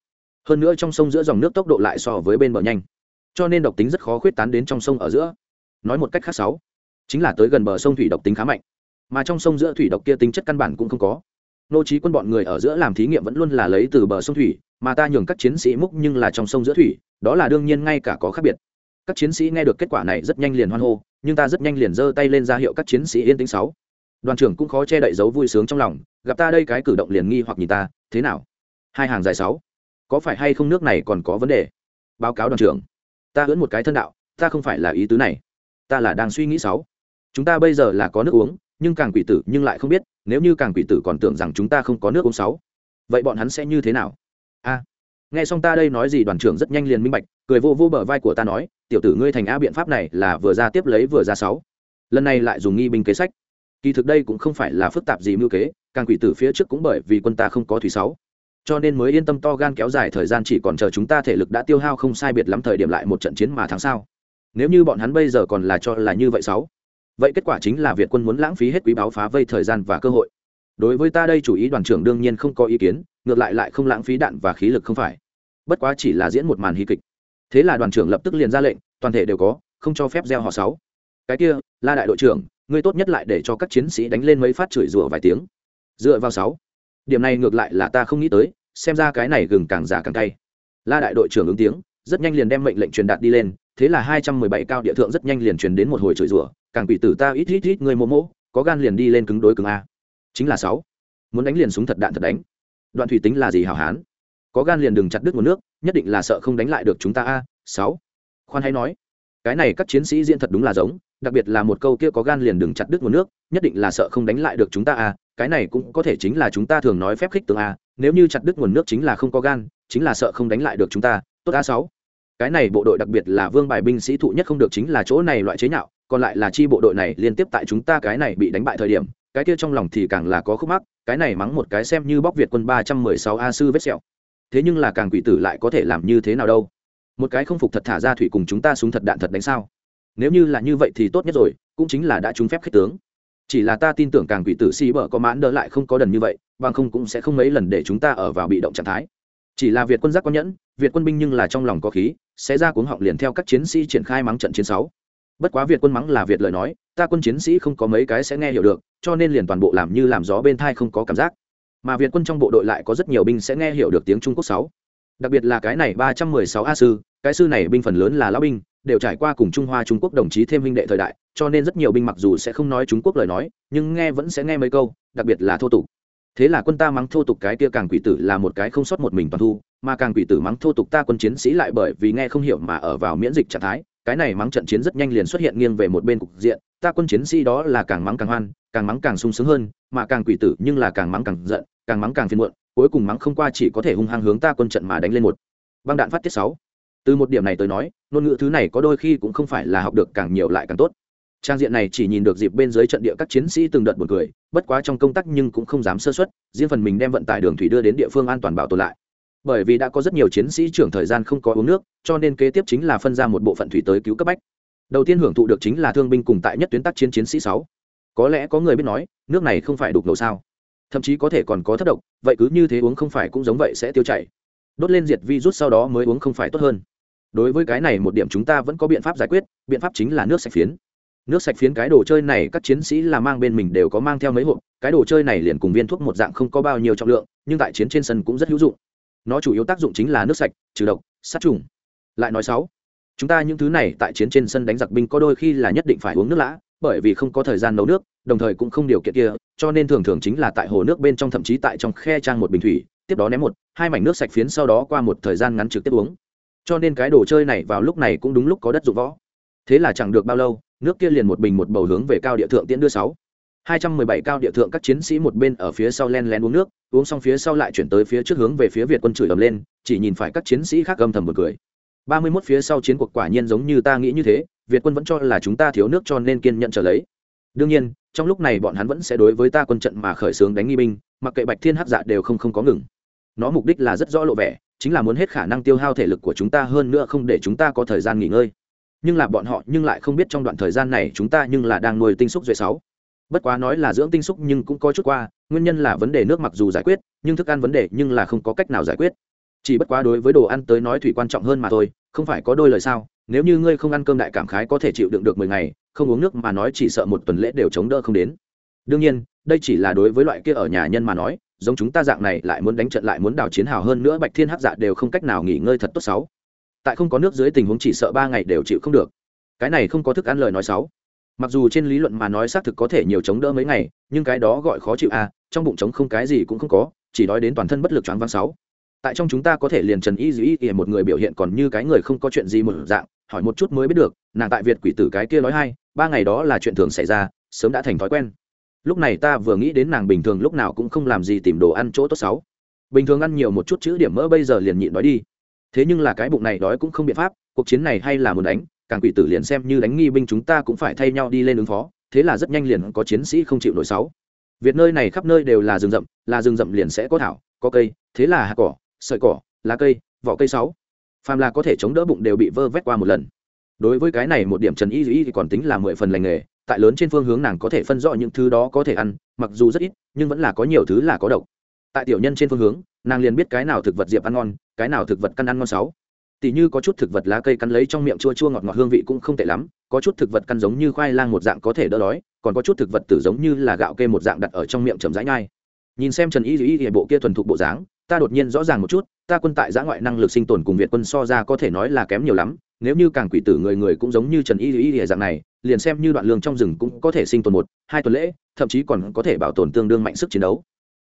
Hơn nữa trong sông giữa dòng nước tốc độ lại so với bên bờ nhanh, cho nên độc tính rất khó khuyết tán đến trong sông ở giữa. Nói một cách khác sáu chính là tới gần bờ sông thủy độc tính khá mạnh. Mà trong sông giữa thủy độc kia tính chất căn bản cũng không có. Nô trí quân bọn người ở giữa làm thí nghiệm vẫn luôn là lấy từ bờ sông thủy, mà ta nhường các chiến sĩ múc nhưng là trong sông giữa thủy, đó là đương nhiên ngay cả có khác biệt. Các chiến sĩ nghe được kết quả này rất nhanh liền hoan hô, nhưng ta rất nhanh liền giơ tay lên ra hiệu các chiến sĩ yên tĩnh sáu. Đoàn trưởng cũng khó che đậy dấu vui sướng trong lòng, gặp ta đây cái cử động liền nghi hoặc nhìn ta, thế nào? Hai hàng dài sáu. Có phải hay không nước này còn có vấn đề? Báo cáo đoàn trưởng. Ta ưỡn một cái thân đạo, ta không phải là ý tứ này. Ta là đang suy nghĩ sáu chúng ta bây giờ là có nước uống, nhưng càng quỷ tử nhưng lại không biết, nếu như càng quỷ tử còn tưởng rằng chúng ta không có nước uống sáu, vậy bọn hắn sẽ như thế nào? A. Nghe xong ta đây nói gì đoàn trưởng rất nhanh liền minh bạch, cười vô vô bờ vai của ta nói, tiểu tử ngươi thành a biện pháp này là vừa ra tiếp lấy vừa ra sáu. Lần này lại dùng nghi binh kế sách. Kỳ thực đây cũng không phải là phức tạp gì mưu kế, càng quỷ tử phía trước cũng bởi vì quân ta không có thủy sáu. Cho nên mới yên tâm to gan kéo dài thời gian chỉ còn chờ chúng ta thể lực đã tiêu hao không sai biệt lắm thời điểm lại một trận chiến mà thắng sao. Nếu như bọn hắn bây giờ còn là cho là như vậy sáu vậy kết quả chính là việt quân muốn lãng phí hết quý báo phá vây thời gian và cơ hội. Đối với ta đây chủ ý đoàn trưởng đương nhiên không có ý kiến, ngược lại lại không lãng phí đạn và khí lực không phải. Bất quá chỉ là diễn một màn hy kịch. Thế là đoàn trưởng lập tức liền ra lệnh, toàn thể đều có, không cho phép gieo họ sáu. Cái kia, la đại đội trưởng, ngươi tốt nhất lại để cho các chiến sĩ đánh lên mấy phát chửi rủa vài tiếng. Dựa vào sáu. Điểm này ngược lại là ta không nghĩ tới, xem ra cái này gừng càng già càng cay. La đại đội trưởng ứng tiếng, rất nhanh liền đem mệnh lệnh truyền đạt đi lên thế là hai trăm mười bảy cao địa thượng rất nhanh liền truyền đến một hồi chửi rủa, càng quỷ tử ta ít ít ít người mô mỗ, có gan liền đi lên cứng đối cứng a. Chính là sáu. Muốn đánh liền súng thật đạn thật đánh. Đoạn thủy tính là gì hảo hán? Có gan liền đừng chặt đứt nguồn nước, nhất định là sợ không đánh lại được chúng ta a, sáu. Khoan hãy nói, cái này các chiến sĩ diễn thật đúng là giống, đặc biệt là một câu kia có gan liền đừng chặt đứt nguồn nước, nhất định là sợ không đánh lại được chúng ta a, cái này cũng có thể chính là chúng ta thường nói phép khích tướng a, nếu như chặt đứt nguồn nước chính là không có gan, chính là sợ không đánh lại được chúng ta, tốt a, sáu cái này bộ đội đặc biệt là vương bài binh sĩ thụ nhất không được chính là chỗ này loại chế nhạo, còn lại là chi bộ đội này liên tiếp tại chúng ta cái này bị đánh bại thời điểm, cái kia trong lòng thì càng là có khúc mắc, cái này mắng một cái xem như bóc việt quân ba trăm mười sáu a sư vết sẹo. Thế nhưng là càng quỷ tử lại có thể làm như thế nào đâu? Một cái không phục thật thả ra thủy cùng chúng ta súng thật đạn thật đánh sao? Nếu như là như vậy thì tốt nhất rồi, cũng chính là đã trúng phép khích tướng. Chỉ là ta tin tưởng càng quỷ tử si bở có mãn đỡ lại không có đần như vậy, bằng không cũng sẽ không mấy lần để chúng ta ở vào bị động trạng thái chỉ là việt quân giác quan nhẫn, việt quân binh nhưng là trong lòng có khí, sẽ ra cuống họng liền theo các chiến sĩ triển khai mắng trận chiến sáu. Bất quá việt quân mắng là việt lời nói, ta quân chiến sĩ không có mấy cái sẽ nghe hiểu được, cho nên liền toàn bộ làm như làm gió bên thai không có cảm giác. Mà việt quân trong bộ đội lại có rất nhiều binh sẽ nghe hiểu được tiếng trung quốc sáu. Đặc biệt là cái này ba trăm mười sáu a sư, cái sư này binh phần lớn là lão binh, đều trải qua cùng trung hoa trung quốc đồng chí thêm huynh đệ thời đại, cho nên rất nhiều binh mặc dù sẽ không nói trung quốc lời nói, nhưng nghe vẫn sẽ nghe mấy câu, đặc biệt là thô tục thế là quân ta mắng thô tục cái kia càng quỷ tử là một cái không sót một mình toàn thu, mà càng quỷ tử mắng thô tục ta quân chiến sĩ lại bởi vì nghe không hiểu mà ở vào miễn dịch trạng thái. Cái này mắng trận chiến rất nhanh liền xuất hiện nghiêng về một bên cục diện, ta quân chiến sĩ đó là càng mắng càng hoan, càng mắng càng sung sướng hơn, mà càng quỷ tử nhưng là càng mắng càng giận, càng mắng càng phiền muộn, cuối cùng mắng không qua chỉ có thể hung hăng hướng ta quân trận mà đánh lên một. Băng đạn phát tiết sáu. Từ một điểm này tới nói, ngôn ngữ thứ này có đôi khi cũng không phải là học được càng nhiều lại càng tốt trang diện này chỉ nhìn được dịp bên dưới trận địa các chiến sĩ từng đợt buồn cười, bất quá trong công tác nhưng cũng không dám sơ xuất riêng phần mình đem vận tải đường thủy đưa đến địa phương an toàn bảo tồn lại. Bởi vì đã có rất nhiều chiến sĩ trưởng thời gian không có uống nước, cho nên kế tiếp chính là phân ra một bộ phận thủy tới cứu cấp bách. Đầu tiên hưởng thụ được chính là thương binh cùng tại nhất tuyến tác chiến chiến sĩ sáu. Có lẽ có người biết nói, nước này không phải đục ngầu sao? Thậm chí có thể còn có thất độc, vậy cứ như thế uống không phải cũng giống vậy sẽ tiêu chảy. Đốt lên diệt vi rút sau đó mới uống không phải tốt hơn. Đối với cái này một điểm chúng ta vẫn có biện pháp giải quyết, biện pháp chính là nước sạch phiến nước sạch phiến cái đồ chơi này các chiến sĩ là mang bên mình đều có mang theo mấy hộp, cái đồ chơi này liền cùng viên thuốc một dạng không có bao nhiêu trọng lượng, nhưng tại chiến trên sân cũng rất hữu dụng. Nó chủ yếu tác dụng chính là nước sạch, trừ độc, sát trùng. Lại nói sáu, chúng ta những thứ này tại chiến trên sân đánh giặc binh có đôi khi là nhất định phải uống nước lã, bởi vì không có thời gian nấu nước, đồng thời cũng không điều kiện kia, cho nên thường thường chính là tại hồ nước bên trong thậm chí tại trong khe trang một bình thủy, tiếp đó ném một, hai mảnh nước sạch phiến sau đó qua một thời gian ngắn trực tiếp uống. Cho nên cái đồ chơi này vào lúc này cũng đúng lúc có đất dụng võ. Thế là chẳng được bao lâu nước kia liền một bình một bầu hướng về cao địa thượng tiễn đưa sáu. Hai trăm mười bảy cao địa thượng các chiến sĩ một bên ở phía sau len lén uống nước, uống xong phía sau lại chuyển tới phía trước hướng về phía việt quân chửi ầm lên, chỉ nhìn phải các chiến sĩ khác âm thầm một cười. Ba mươi 31 phía sau chiến cuộc quả nhiên giống như ta nghĩ như thế, việt quân vẫn cho là chúng ta thiếu nước cho nên kiên nhận trở lấy. Đương nhiên, trong lúc này bọn hắn vẫn sẽ đối với ta quân trận mà khởi xướng đánh nghi binh, mặc kệ bạch thiên hắc dạ đều không không có ngừng. Nó mục đích là rất rõ lộ vẻ, chính là muốn hết khả năng tiêu hao thể lực của chúng ta hơn nữa không để chúng ta có thời gian nghỉ ngơi nhưng là bọn họ nhưng lại không biết trong đoạn thời gian này chúng ta nhưng là đang nuôi tinh xúc duệ sáu. Bất quá nói là dưỡng tinh xúc nhưng cũng có chút qua, nguyên nhân là vấn đề nước mặc dù giải quyết, nhưng thức ăn vấn đề nhưng là không có cách nào giải quyết. Chỉ bất quá đối với đồ ăn tới nói thủy quan trọng hơn mà thôi, không phải có đôi lời sao? Nếu như ngươi không ăn cơm đại cảm khái có thể chịu đựng được mười ngày, không uống nước mà nói chỉ sợ một tuần lễ đều chống đỡ không đến. Đương nhiên, đây chỉ là đối với loại kia ở nhà nhân mà nói, giống chúng ta dạng này lại muốn đánh trận lại muốn đào chiến hào hơn nữa bạch thiên hắc dạ đều không cách nào nghỉ ngơi thật tốt sáu tại không có nước dưới tình huống chỉ sợ ba ngày đều chịu không được. Cái này không có thức ăn lời nói sáu mặc dù trên lý luận mà nói xác thực có thể nhiều chống đỡ mấy ngày, nhưng cái đó gọi khó chịu à trong bụng trống không cái gì cũng không có, chỉ đói đến toàn thân bất lực choáng váng sáu. Tại trong chúng ta có thể liền trần y dĩ y một người biểu hiện còn như cái người không có chuyện gì một dạng, hỏi một chút mới biết được, nàng tại việt quỷ tử cái kia nói hai ba ngày đó là chuyện thường xảy ra, sớm đã thành thói quen. Lúc này ta vừa nghĩ đến nàng bình thường lúc nào cũng không làm gì tìm đồ ăn chỗ tốt sáu. Bình thường ăn nhiều một chút chữ điểm mỡ bây giờ liền nhịn đói đi thế nhưng là cái bụng này đói cũng không biện pháp, cuộc chiến này hay là muốn đánh, càng quỷ tử liền xem như đánh nghi binh chúng ta cũng phải thay nhau đi lên ứng phó, thế là rất nhanh liền có chiến sĩ không chịu nổi sáu. Việt nơi này khắp nơi đều là rừng rậm, là rừng rậm liền sẽ có thảo, có cây, thế là hạt cỏ, sợi cỏ, lá cây, vỏ cây sáu. Phàm là có thể chống đỡ bụng đều bị vơ vét qua một lần. Đối với cái này một điểm trần y y thì còn tính là mười phần lành nghề, tại lớn trên phương hướng nàng có thể phân rõ những thứ đó có thể ăn, mặc dù rất ít, nhưng vẫn là có nhiều thứ là có độc. Tại tiểu nhân trên phương hướng nàng liền biết cái nào thực vật diệp ăn ngon, cái nào thực vật căn ăn ngon sáu. Tỉ như có chút thực vật lá cây cắn lấy trong miệng chua chua ngọt ngọt hương vị cũng không tệ lắm, có chút thực vật căn giống như khoai lang một dạng có thể đỡ đói, còn có chút thực vật tử giống như là gạo kê một dạng đặt ở trong miệng chầm rãi nhai. Nhìn xem trần y y y bộ kia thuần thục bộ dáng, ta đột nhiên rõ ràng một chút, ta quân tại giã ngoại năng lực sinh tồn cùng việt quân so ra có thể nói là kém nhiều lắm, nếu như càng quỷ tử người người cũng giống như trần y y y dạng này, liền xem như đoạn lương trong rừng cũng có thể sinh tồn một, hai tuần lễ, thậm chí còn có thể bảo tồn tương đương mạnh sức chiến đấu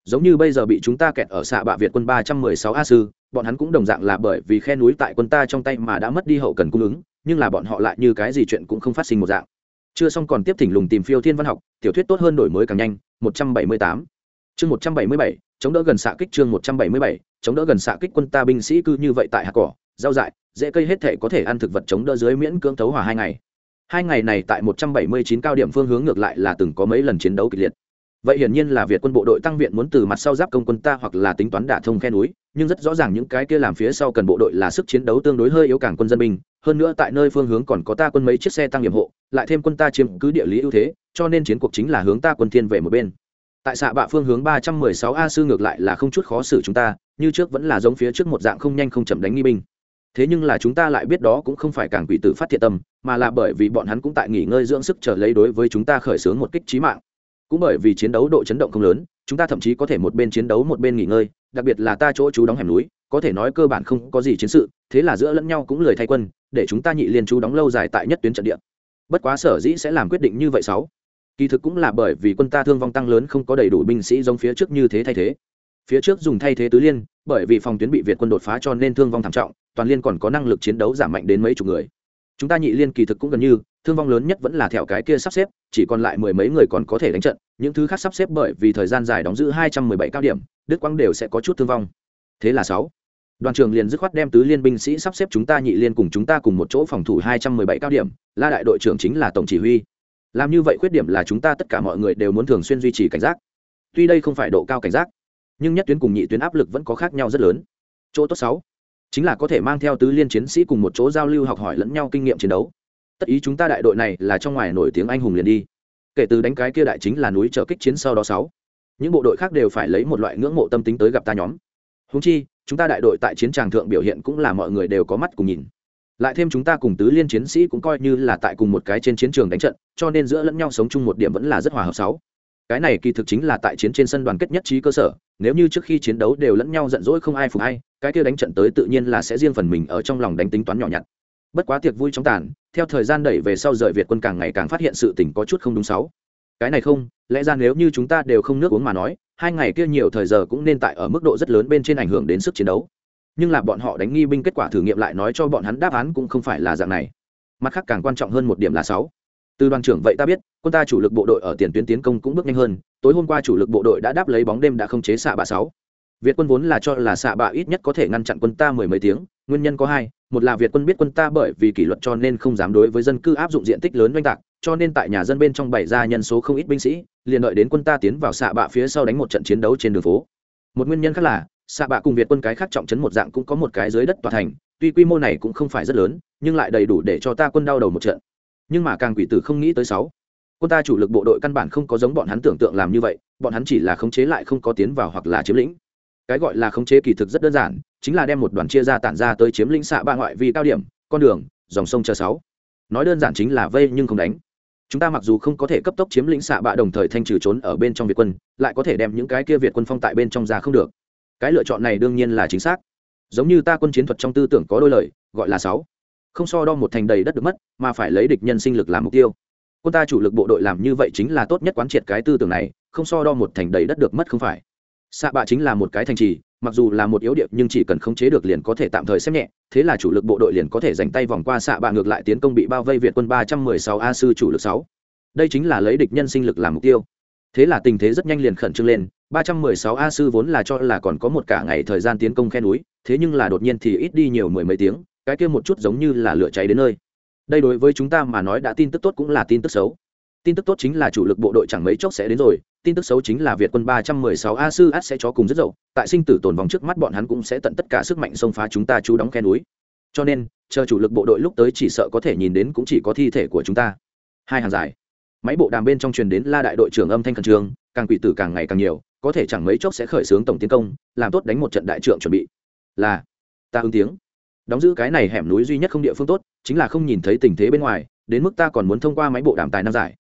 giống như bây giờ bị chúng ta kẹt ở xạ bạ việt quân ba trăm mười sáu a sư, bọn hắn cũng đồng dạng là bởi vì khe núi tại quân ta trong tay mà đã mất đi hậu cần cung ứng, nhưng là bọn họ lại như cái gì chuyện cũng không phát sinh một dạng. Chưa xong còn tiếp thỉnh lùng tìm phiêu thiên văn học, tiểu thuyết tốt hơn đổi mới càng nhanh, một trăm bảy mươi tám. Chương một trăm bảy mươi bảy, chống đỡ gần xạ kích chương một trăm bảy mươi bảy, chống đỡ gần xạ kích quân ta binh sĩ cư như vậy tại hạt cỏ, rau dại, dễ cây hết thể có thể ăn thực vật chống đỡ dưới miễn cưỡng thấu hỏa hai ngày. Hai ngày này tại 179 cao điểm phương hướng ngược lại là từng có mấy lần chiến đấu kịch liệt vậy hiển nhiên là việt quân bộ đội tăng viện muốn từ mặt sau giáp công quân ta hoặc là tính toán đả thông khe núi, nhưng rất rõ ràng những cái kia làm phía sau cần bộ đội là sức chiến đấu tương đối hơi yếu cảng quân dân binh, hơn nữa tại nơi phương hướng còn có ta quân mấy chiếc xe tăng nhiệm hộ, lại thêm quân ta chiếm cứ địa lý ưu thế, cho nên chiến cuộc chính là hướng ta quân thiên về một bên. Tại xạ bạ phương hướng 316 a sư ngược lại là không chút khó xử chúng ta, như trước vẫn là giống phía trước một dạng không nhanh không chậm đánh nghi binh. Thế nhưng là chúng ta lại biết đó cũng không phải càng quỷ tử phát thiệt tâm, mà là bởi vì bọn hắn cũng tại nghỉ ngơi dưỡng sức chờ lấy đối với chúng ta khởi xướng một kích trí mạng cũng bởi vì chiến đấu độ chấn động không lớn, chúng ta thậm chí có thể một bên chiến đấu một bên nghỉ ngơi, đặc biệt là ta chỗ chú đóng hẻm núi, có thể nói cơ bản không có gì chiến sự, thế là giữa lẫn nhau cũng lười thay quân, để chúng ta nhị liên chú đóng lâu dài tại nhất tuyến trận địa. Bất quá sở dĩ sẽ làm quyết định như vậy sáu. Kỳ thực cũng là bởi vì quân ta thương vong tăng lớn không có đầy đủ binh sĩ giống phía trước như thế thay thế. Phía trước dùng thay thế tứ liên, bởi vì phòng tuyến bị việt quân đột phá cho nên thương vong thảm trọng, toàn liên còn có năng lực chiến đấu giảm mạnh đến mấy chục người. Chúng ta nhị liên kỳ thực cũng gần như thương vong lớn nhất vẫn là thẹo cái kia sắp xếp, chỉ còn lại mười mấy người còn có thể đánh trận, những thứ khác sắp xếp bởi vì thời gian dài đóng giữ hai trăm mười bảy cao điểm, đức quang đều sẽ có chút thương vong. Thế là sáu, đoàn trường liền dứt khoát đem tứ liên binh sĩ sắp xếp chúng ta nhị liên cùng chúng ta cùng một chỗ phòng thủ hai trăm mười bảy cao điểm, la đại đội trưởng chính là tổng chỉ huy. Làm như vậy khuyết điểm là chúng ta tất cả mọi người đều muốn thường xuyên duy trì cảnh giác. Tuy đây không phải độ cao cảnh giác, nhưng nhất tuyến cùng nhị tuyến áp lực vẫn có khác nhau rất lớn. Chỗ tốt sáu, chính là có thể mang theo tứ liên chiến sĩ cùng một chỗ giao lưu học hỏi lẫn nhau kinh nghiệm chiến đấu tất ý chúng ta đại đội này là trong ngoài nổi tiếng anh hùng liền đi. Kể từ đánh cái kia đại chính là núi trợ kích chiến sau đó sáu. Những bộ đội khác đều phải lấy một loại ngưỡng mộ tâm tính tới gặp ta nhóm. Húng chi, chúng ta đại đội tại chiến tràng thượng biểu hiện cũng là mọi người đều có mắt cùng nhìn. Lại thêm chúng ta cùng tứ liên chiến sĩ cũng coi như là tại cùng một cái trên chiến trường đánh trận, cho nên giữa lẫn nhau sống chung một điểm vẫn là rất hòa hợp sáu. Cái này kỳ thực chính là tại chiến trên sân đoàn kết nhất trí cơ sở, nếu như trước khi chiến đấu đều lẫn nhau giận dỗi không ai phục ai, cái kia đánh trận tới tự nhiên là sẽ riêng phần mình ở trong lòng đánh tính toán nhỏ nhặt bất quá tiệc vui trong tàn, theo thời gian đẩy về sau rời việt quân càng ngày càng phát hiện sự tình có chút không đúng sáu. Cái này không, lẽ ra nếu như chúng ta đều không nước uống mà nói, hai ngày kia nhiều thời giờ cũng nên tại ở mức độ rất lớn bên trên ảnh hưởng đến sức chiến đấu. Nhưng là bọn họ đánh nghi binh kết quả thử nghiệm lại nói cho bọn hắn đáp án cũng không phải là dạng này. Mặt khác càng quan trọng hơn một điểm là sáu. Từ đoàn trưởng vậy ta biết, quân ta chủ lực bộ đội ở tiền tuyến tiến công cũng bước nhanh hơn, tối hôm qua chủ lực bộ đội đã đáp lấy bóng đêm đã không chế xạ bạ sáu việt quân vốn là cho là xạ bạ ít nhất có thể ngăn chặn quân ta mười mấy tiếng, nguyên nhân có hai, một là việt quân biết quân ta bởi vì kỷ luật cho nên không dám đối với dân cư áp dụng diện tích lớn oanh tạc, cho nên tại nhà dân bên trong bày ra nhân số không ít binh sĩ, liền đợi đến quân ta tiến vào xạ bạ phía sau đánh một trận chiến đấu trên đường phố. Một nguyên nhân khác là, xạ bạ cùng việt quân cái khác trọng chấn một dạng cũng có một cái dưới đất tòa thành, tuy quy mô này cũng không phải rất lớn, nhưng lại đầy đủ để cho ta quân đau đầu một trận. Nhưng mà càng quỷ tử không nghĩ tới sáu, quân ta chủ lực bộ đội căn bản không có giống bọn hắn tưởng tượng làm như vậy, bọn hắn chỉ là khống chế lại không có tiến vào hoặc là chiếm lĩnh cái gọi là khống chế kỳ thực rất đơn giản, chính là đem một đoàn chia ra tản ra tới chiếm lĩnh xạ ba ngoại vi cao điểm, con đường, dòng sông chờ sáu. Nói đơn giản chính là vây nhưng không đánh. Chúng ta mặc dù không có thể cấp tốc chiếm lĩnh xạ bạ đồng thời thanh trừ trốn ở bên trong việt quân, lại có thể đem những cái kia việt quân phong tại bên trong ra không được. Cái lựa chọn này đương nhiên là chính xác. Giống như ta quân chiến thuật trong tư tưởng có đôi lời, gọi là sáu. Không so đo một thành đầy đất được mất, mà phải lấy địch nhân sinh lực làm mục tiêu. Quân ta chủ lực bộ đội làm như vậy chính là tốt nhất quán triệt cái tư tưởng này, không so đo một thành đầy đất được mất không phải xạ bạ chính là một cái thành trì, mặc dù là một yếu điệp nhưng chỉ cần khống chế được liền có thể tạm thời xem nhẹ, thế là chủ lực bộ đội liền có thể dành tay vòng qua xạ bạ ngược lại tiến công bị bao vây việt quân ba trăm mười sáu a sư chủ lực sáu. Đây chính là lấy địch nhân sinh lực làm mục tiêu. Thế là tình thế rất nhanh liền khẩn trương lên, ba trăm mười sáu a sư vốn là cho là còn có một cả ngày thời gian tiến công khe núi, thế nhưng là đột nhiên thì ít đi nhiều mười mấy tiếng, cái kia một chút giống như là lửa cháy đến nơi. Đây đối với chúng ta mà nói đã tin tức tốt cũng là tin tức xấu tin tức tốt chính là chủ lực bộ đội chẳng mấy chốc sẽ đến rồi, tin tức xấu chính là việt quân ba trăm mười sáu a sư át sẽ cho cùng rất dậu, tại sinh tử tồn vòng trước mắt bọn hắn cũng sẽ tận tất cả sức mạnh xông phá chúng ta chú đóng khe núi. Cho nên, chờ chủ lực bộ đội lúc tới chỉ sợ có thể nhìn đến cũng chỉ có thi thể của chúng ta. Hai hàng dài. Máy bộ đàm bên trong truyền đến la đại đội trưởng âm thanh khẩn trương, càng quỷ tử càng ngày càng nhiều, có thể chẳng mấy chốc sẽ khởi xướng tổng tiến công, làm tốt đánh một trận đại trưởng chuẩn bị. Là, ta ứng tiếng. Đóng giữ cái này hẻm núi duy nhất không địa phương tốt, chính là không nhìn thấy tình thế bên ngoài, đến mức ta còn muốn thông qua máy bộ đàm tài năng giải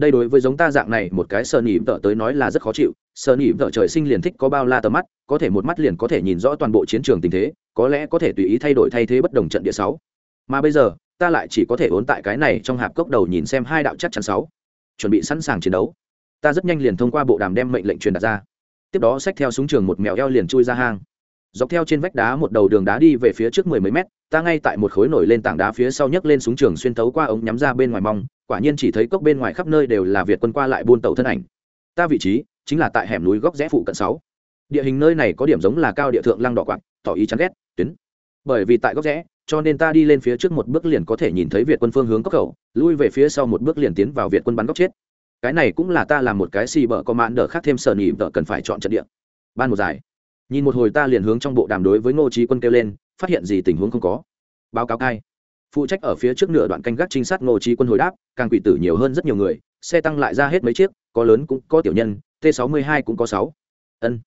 đây đối với giống ta dạng này, một cái sơ nỉ vợ tới nói là rất khó chịu. Sơ nỉ vợ trời sinh liền thích có bao la tầm mắt, có thể một mắt liền có thể nhìn rõ toàn bộ chiến trường tình thế, có lẽ có thể tùy ý thay đổi thay thế bất đồng trận địa sáu. Mà bây giờ, ta lại chỉ có thể ốn tại cái này trong hạp cốc đầu nhìn xem hai đạo chắc chắn sáu. Chuẩn bị sẵn sàng chiến đấu. Ta rất nhanh liền thông qua bộ đàm đem mệnh lệnh truyền đặt ra. Tiếp đó xách theo súng trường một mèo eo liền chui ra hang dọc theo trên vách đá một đầu đường đá đi về phía trước mười mấy mét, ta ngay tại một khối nổi lên tảng đá phía sau nhấc lên súng trường xuyên tấu qua ống nhắm ra bên ngoài mong, quả nhiên chỉ thấy cốc bên ngoài khắp nơi đều là việt quân qua lại buôn tàu thân ảnh. Ta vị trí chính là tại hẻm núi góc rẽ phụ cận sáu. Địa hình nơi này có điểm giống là cao địa thượng lăng đỏ quạng tỏ ý chán ghét, tuyến. Bởi vì tại góc rẽ, cho nên ta đi lên phía trước một bước liền có thể nhìn thấy việt quân phương hướng cốc khẩu, lui về phía sau một bước liền tiến vào việt quân bắn góc chết. Cái này cũng là ta làm một cái xì bờ có mạn đỡ khác thêm sờ nhị vợ cần phải chọn trận địa. Ban một giải nhìn một hồi ta liền hướng trong bộ đàm đối với ngô trí quân kêu lên, phát hiện gì tình huống không có. Báo cáo cai. Phụ trách ở phía trước nửa đoạn canh gác trinh sát ngô trí quân hồi đáp, càng quỷ tử nhiều hơn rất nhiều người, xe tăng lại ra hết mấy chiếc, có lớn cũng có tiểu nhân, t 62 cũng có sáu. Ân.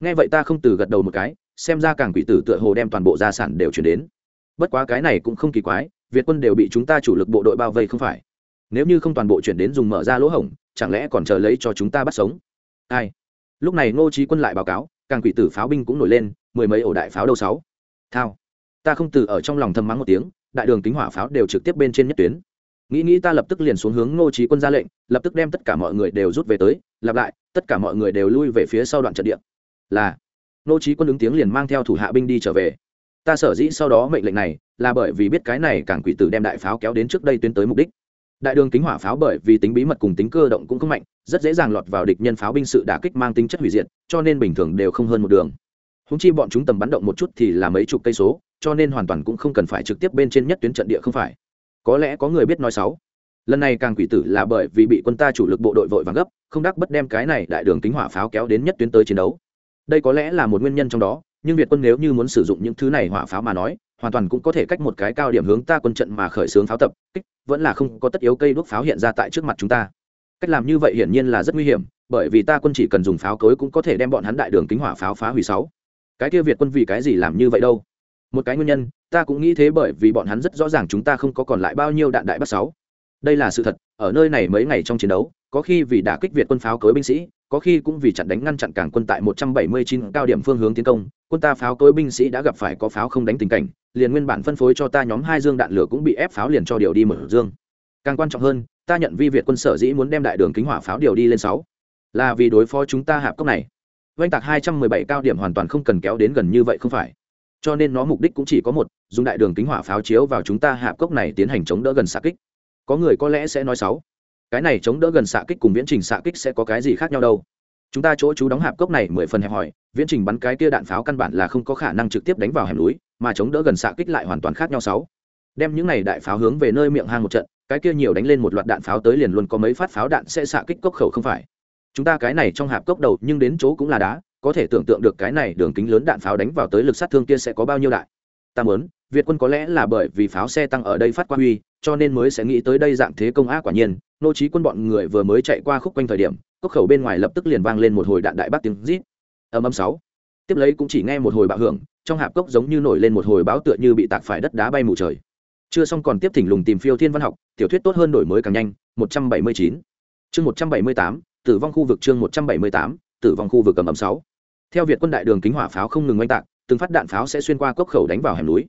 Nghe vậy ta không từ gật đầu một cái, xem ra càng quỷ tử tựa hồ đem toàn bộ gia sản đều chuyển đến. Bất quá cái này cũng không kỳ quái, việt quân đều bị chúng ta chủ lực bộ đội bao vây không phải. Nếu như không toàn bộ chuyển đến dùng mở ra lỗ hổng, chẳng lẽ còn chờ lấy cho chúng ta bắt sống? Ai? Lúc này ngô trí quân lại báo cáo càng quỷ tử pháo binh cũng nổi lên, mười mấy ổ đại pháo đầu sáu. Thao. Ta không từ ở trong lòng thầm mắng một tiếng, đại đường kính hỏa pháo đều trực tiếp bên trên nhất tuyến. Nghĩ nghĩ ta lập tức liền xuống hướng ngô trí quân ra lệnh, lập tức đem tất cả mọi người đều rút về tới, lặp lại, tất cả mọi người đều lui về phía sau đoạn trận địa. Là. Ngô trí quân ứng tiếng liền mang theo thủ hạ binh đi trở về. Ta sở dĩ sau đó mệnh lệnh này, là bởi vì biết cái này càng quỷ tử đem đại pháo kéo đến trước đây tuyến tới mục đích đại đường kính hỏa pháo bởi vì tính bí mật cùng tính cơ động cũng không mạnh, rất dễ dàng lọt vào địch nhân pháo binh sự đả kích mang tính chất hủy diệt, cho nên bình thường đều không hơn một đường. Húng chi bọn chúng tầm bắn động một chút thì là mấy chục cây số, cho nên hoàn toàn cũng không cần phải trực tiếp bên trên nhất tuyến trận địa không phải. Có lẽ có người biết nói sáu lần này càng quỷ tử là bởi vì bị quân ta chủ lực bộ đội vội vàng gấp, không đắc bất đem cái này đại đường kính hỏa pháo kéo đến nhất tuyến tới chiến đấu. Đây có lẽ là một nguyên nhân trong đó, nhưng việt quân nếu như muốn sử dụng những thứ này hỏa pháo mà nói hoàn toàn cũng có thể cách một cái cao điểm hướng ta quân trận mà khởi xướng pháo tập, kích, vẫn là không có tất yếu cây đuốc pháo hiện ra tại trước mặt chúng ta. Cách làm như vậy hiển nhiên là rất nguy hiểm, bởi vì ta quân chỉ cần dùng pháo cối cũng có thể đem bọn hắn đại đường kính hỏa pháo phá hủy sáu. Cái kia việt quân vì cái gì làm như vậy đâu? Một cái nguyên nhân, ta cũng nghĩ thế bởi vì bọn hắn rất rõ ràng chúng ta không có còn lại bao nhiêu đạn đại bắc sáu đây là sự thật, ở nơi này mấy ngày trong chiến đấu, có khi vì đả kích việt quân pháo cối binh sĩ, có khi cũng vì chặn đánh ngăn chặn cảng quân tại 179 cao điểm phương hướng tiến công. Quân ta pháo cối binh sĩ đã gặp phải có pháo không đánh tình cảnh, liền nguyên bản phân phối cho ta nhóm hai dương đạn lửa cũng bị ép pháo liền cho điều đi mở dương. Càng quan trọng hơn, ta nhận vi việt quân sở dĩ muốn đem đại đường kính hỏa pháo điều đi lên sáu, là vì đối phó chúng ta hạp cốc này. Oanh tạc 217 cao điểm hoàn toàn không cần kéo đến gần như vậy không phải. Cho nên nó mục đích cũng chỉ có một, dùng đại đường kính hỏa pháo chiếu vào chúng ta hạp cốc này tiến hành chống đỡ gần xạ kích có người có lẽ sẽ nói sáu. Cái này chống đỡ gần xạ kích cùng viễn trình xạ kích sẽ có cái gì khác nhau đâu? Chúng ta chỗ chú đóng hạp cốc này mười phần hẹp hòi, viễn trình bắn cái kia đạn pháo căn bản là không có khả năng trực tiếp đánh vào hẻm núi, mà chống đỡ gần xạ kích lại hoàn toàn khác nhau sáu. Đem những này đại pháo hướng về nơi miệng hang một trận, cái kia nhiều đánh lên một loạt đạn pháo tới liền luôn có mấy phát pháo đạn sẽ xạ kích cốc khẩu không phải. Chúng ta cái này trong hạp cốc đầu nhưng đến chỗ cũng là đá, có thể tưởng tượng được cái này đường kính lớn đạn pháo đánh vào tới lực sát thương kia sẽ có bao nhiêu đại. Ta muốn, việt quân có lẽ là bởi vì pháo xe tăng ở đây phát qua huy cho nên mới sẽ nghĩ tới đây dạng thế công á quả nhiên. Nô trí quân bọn người vừa mới chạy qua khúc quanh thời điểm, cốc khẩu bên ngoài lập tức liền vang lên một hồi đạn đại bác tiếng rít. Âm âm sáu. Tiếp lấy cũng chỉ nghe một hồi bạo hưởng, trong hạp cốc giống như nổi lên một hồi báo tựa như bị tạc phải đất đá bay mù trời. Chưa xong còn tiếp thỉnh lùng tìm phiêu thiên văn học, tiểu thuyết tốt hơn đổi mới càng nhanh 179 chương 178 tử vong khu vực chương 178 tử vong khu vực cầm âm sáu. Theo việt quân đại đường kính hỏa pháo không ngừng oanh tạc, từng phát đạn pháo sẽ xuyên qua cốc khẩu đánh vào hẻm núi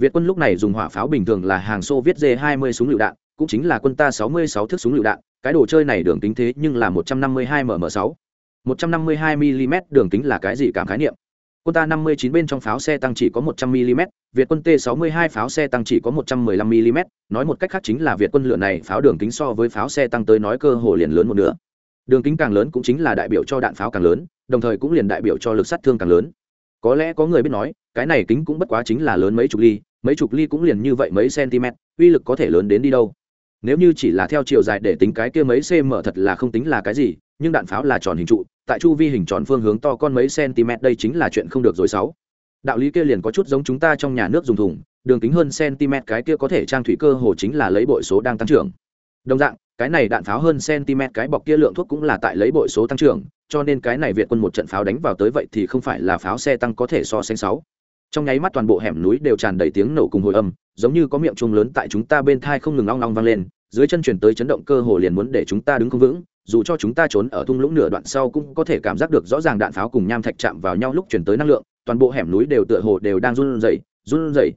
việt quân lúc này dùng hỏa pháo bình thường là hàng xô viết d 20 súng lựu đạn, cũng chính là quân ta 66 thước súng lựu đạn, cái đồ chơi này đường kính thế nhưng là 152 mm 6 152 mm đường kính là cái gì cảm khái niệm? Quân ta 59 bên trong pháo xe tăng chỉ có 100 mm việt quân t 62 pháo xe tăng chỉ có 115 mm nói một cách khác chính là việt quân lựa này pháo đường kính so với pháo xe tăng tới nói cơ hồ liền lớn một nửa. Đường kính càng lớn cũng chính là đại biểu cho đạn pháo càng lớn, đồng thời cũng liền đại biểu cho lực sát thương càng lớn. Có lẽ có người biết nói, cái này kính cũng bất quá chính là lớn mấy chục ly mấy chục ly cũng liền như vậy mấy cm, uy lực có thể lớn đến đi đâu. Nếu như chỉ là theo chiều dài để tính cái kia mấy cm thật là không tính là cái gì, nhưng đạn pháo là tròn hình trụ, tại chu vi hình tròn phương hướng to con mấy cm đây chính là chuyện không được rồi sáu. Đạo lý kia liền có chút giống chúng ta trong nhà nước dùng thùng, đường kính hơn cm cái kia có thể trang thủy cơ hồ chính là lấy bội số đang tăng trưởng. Đồng dạng, cái này đạn pháo hơn cm cái bọc kia lượng thuốc cũng là tại lấy bội số tăng trưởng, cho nên cái này việt quân một trận pháo đánh vào tới vậy thì không phải là pháo xe tăng có thể so sánh sáu trong nháy mắt toàn bộ hẻm núi đều tràn đầy tiếng nổ cùng hồi âm, giống như có miệng chuông lớn tại chúng ta bên thai không ngừng long long vang lên, dưới chân chuyển tới chấn động cơ hồ liền muốn để chúng ta đứng không vững, dù cho chúng ta trốn ở thung lũng nửa đoạn sau cũng có thể cảm giác được rõ ràng đạn pháo cùng nham thạch chạm vào nhau lúc chuyển tới năng lượng, toàn bộ hẻm núi đều tựa hồ đều đang run rẩy run rẩy.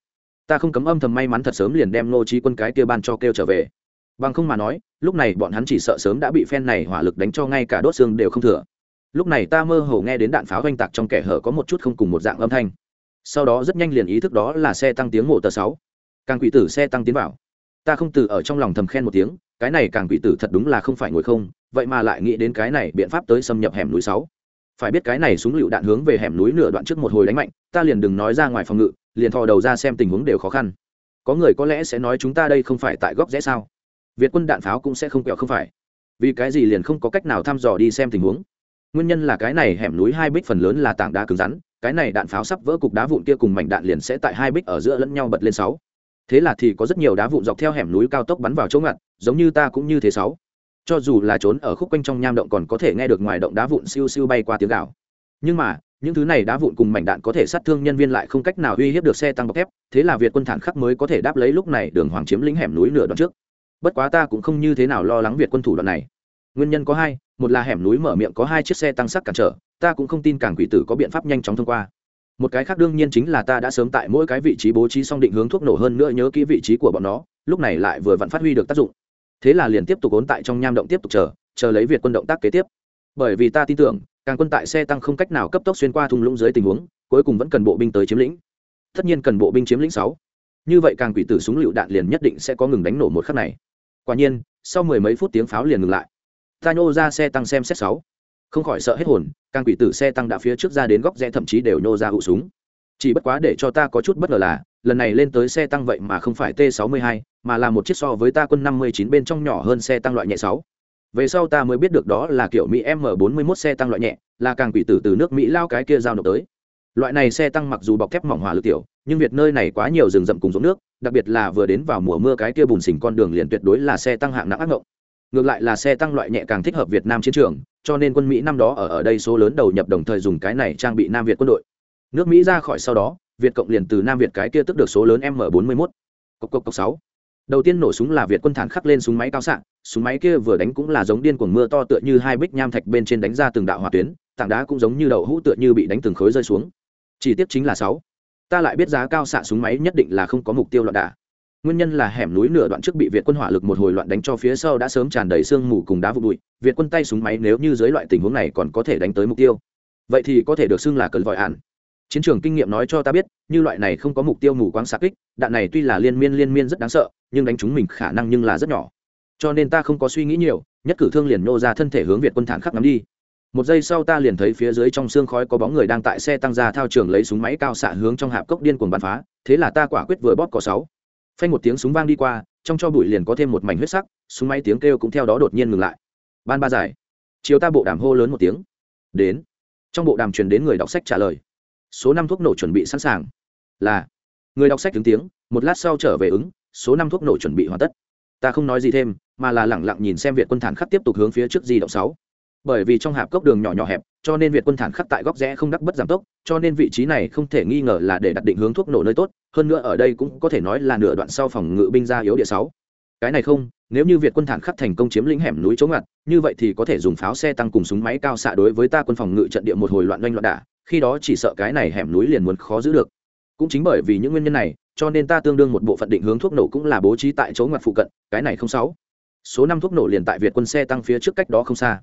Ta không cấm âm thầm may mắn thật sớm liền đem nô trí quân cái kia ban cho kêu trở về. Bằng không mà nói, lúc này bọn hắn chỉ sợ sớm đã bị phen này hỏa lực đánh cho ngay cả đốt xương đều không thừa. Lúc này ta mơ hồ nghe đến đạn pháo oanh tạc trong kẻ hở có một chút không cùng một dạng âm thanh sau đó rất nhanh liền ý thức đó là xe tăng tiếng mộ tờ sáu. Càng quỷ tử xe tăng tiến vào. Ta không từ ở trong lòng thầm khen một tiếng, cái này càng quỷ tử thật đúng là không phải ngồi không, vậy mà lại nghĩ đến cái này biện pháp tới xâm nhập hẻm núi sáu. Phải biết cái này súng lựu đạn hướng về hẻm núi nửa đoạn trước một hồi đánh mạnh, ta liền đừng nói ra ngoài phòng ngự, liền thò đầu ra xem tình huống đều khó khăn. Có người có lẽ sẽ nói chúng ta đây không phải tại góc rẽ sao? Việt quân đạn pháo cũng sẽ không kẹo không phải. Vì cái gì liền không có cách nào thăm dò đi xem tình huống? Nguyên nhân là cái này hẻm núi hai bích phần lớn là tảng đá cứng rắn cái này đạn pháo sắp vỡ cục đá vụn kia cùng mảnh đạn liền sẽ tại hai bích ở giữa lẫn nhau bật lên sáu. Thế là thì có rất nhiều đá vụn dọc theo hẻm núi cao tốc bắn vào chỗ ngặt, giống như ta cũng như thế sáu. Cho dù là trốn ở khúc quanh trong nham động còn có thể nghe được ngoài động đá vụn siêu siêu bay qua tiếng gạo nhưng mà, những thứ này đá vụn cùng mảnh đạn có thể sát thương nhân viên lại không cách nào uy hiếp được xe tăng bọc thép, thế là việt quân thản khắc mới có thể đáp lấy lúc này đường hoàng chiếm lĩnh hẻm núi nửa đoạn trước. Bất quá ta cũng không như thế nào lo lắng việt quân thủ đoạn này. Nguyên nhân có hai, một là hẻm núi mở miệng có hai chiếc xe tăng sắc cản trở ta cũng không tin cảng quỷ tử có biện pháp nhanh chóng thông qua. Một cái khác đương nhiên chính là ta đã sớm tại mỗi cái vị trí bố trí xong định hướng thuốc nổ hơn nữa nhớ kỹ vị trí của bọn nó, lúc này lại vừa vặn phát huy được tác dụng. Thế là liền tiếp tục ốn tại trong nham động tiếp tục chờ chờ lấy việt quân động tác kế tiếp. Bởi vì ta tin tưởng, càng quân tại xe tăng không cách nào cấp tốc xuyên qua thung lũng dưới tình huống, cuối cùng vẫn cần bộ binh tới chiếm lĩnh. Tất nhiên cần bộ binh chiếm lĩnh sáu. Như vậy càng quỷ tử súng lựu đạn liền nhất định sẽ có ngừng đánh nổ một khắc này. Quả nhiên, sau mười mấy phút tiếng pháo liền ngừng lại. Ta nhô ra xe tăng xem xét sáu không khỏi sợ hết hồn, càng quỷ tử xe tăng đã phía trước ra đến góc rẽ thậm chí đều nhô ra hụ súng. Chỉ bất quá để cho ta có chút bất ngờ là, lần này lên tới xe tăng vậy mà không phải t 62 mà là một chiếc so với ta quân 59 bên trong nhỏ hơn xe tăng loại nhẹ 6. về sau ta mới biết được đó là kiểu mỹ m 41 xe tăng loại nhẹ, là càng quỷ tử từ nước mỹ lao cái kia giao nộp tới. Loại này xe tăng mặc dù bọc thép mỏng hỏa lực tiểu, nhưng việt nơi này quá nhiều rừng rậm cùng ruộng nước, đặc biệt là vừa đến vào mùa mưa cái kia bùn xình con đường liền tuyệt đối là xe tăng hạng nặng ác ngộng. Ngược lại là xe tăng loại nhẹ càng thích hợp việt nam chiến trường cho nên quân mỹ năm đó ở ở đây số lớn đầu nhập đồng thời dùng cái này trang bị nam việt quân đội. Nước mỹ ra khỏi sau đó, việt cộng liền từ nam việt cái kia tức được số lớn m 41 cốc cốc cốc sáu. Đầu tiên nổ súng là việt quân thản khắc lên súng máy cao xạ, súng máy kia vừa đánh cũng là giống điên cuồng mưa to tựa như hai bích nham thạch bên trên đánh ra từng đạo hỏa tuyến, tảng đá cũng giống như đậu hũ tựa như bị đánh từng khối rơi xuống. Chỉ tiếp chính là sáu. Ta lại biết giá cao xạ súng máy nhất định là không có mục tiêu loạn đả nguyên nhân là hẻm núi nửa đoạn trước bị việt quân hỏa lực một hồi loạn đánh cho phía sau đã sớm tràn đầy sương mù cùng đá vụn bụi, việt quân tay súng máy nếu như dưới loại tình huống này còn có thể đánh tới mục tiêu. Vậy thì có thể được xưng là cơn vội ản chiến trường kinh nghiệm nói cho ta biết, như loại này không có mục tiêu mù quáng xạ kích, đạn này tuy là liên miên liên miên rất đáng sợ, nhưng đánh chúng mình khả năng nhưng là rất nhỏ. Cho nên ta không có suy nghĩ nhiều, nhất cử thương liền nô ra thân thể hướng việt quân thản khắc ngắm đi. Một giây sau ta liền thấy phía dưới trong xương khói có bóng người đang tại xe tăng ra thao trường lấy súng máy cao xạ hướng trong hạp cốc điên cuồng bắn phá, thế là ta quả quyết vừa bóp cò sáu phanh một tiếng súng vang đi qua, trong cho bụi liền có thêm một mảnh huyết sắc, súng máy tiếng kêu cũng theo đó đột nhiên ngừng lại. Ban ba giải. Chiều ta bộ đàm hô lớn một tiếng. Đến. Trong bộ đàm truyền đến người đọc sách trả lời. Số năm thuốc nổ chuẩn bị sẵn sàng. Là. Người đọc sách đứng tiếng, một lát sau trở về ứng, số năm thuốc nổ chuẩn bị hoàn tất. Ta không nói gì thêm, mà là lẳng lặng nhìn xem việt quân thản khắc tiếp tục hướng phía trước di động sáu bởi vì trong hạp cốc đường nhỏ nhỏ hẹp, cho nên việt quân thản khắc tại góc rẽ không đắc bất giảm tốc, cho nên vị trí này không thể nghi ngờ là để đặt định hướng thuốc nổ nơi tốt, hơn nữa ở đây cũng có thể nói là nửa đoạn sau phòng ngự binh ra yếu địa sáu. Cái này không, nếu như việt quân thản khắc thành công chiếm lĩnh hẻm núi chống ngặt như vậy thì có thể dùng pháo xe tăng cùng súng máy cao xạ đối với ta quân phòng ngự trận địa một hồi loạn doanh loạn đả, khi đó chỉ sợ cái này hẻm núi liền muốn khó giữ được. Cũng chính bởi vì những nguyên nhân này, cho nên ta tương đương một bộ phận định hướng thuốc nổ cũng là bố trí tại chỗ ngoặt phụ cận, cái này không sáu. Số năm thuốc nổ liền tại việt quân xe tăng phía trước cách đó không xa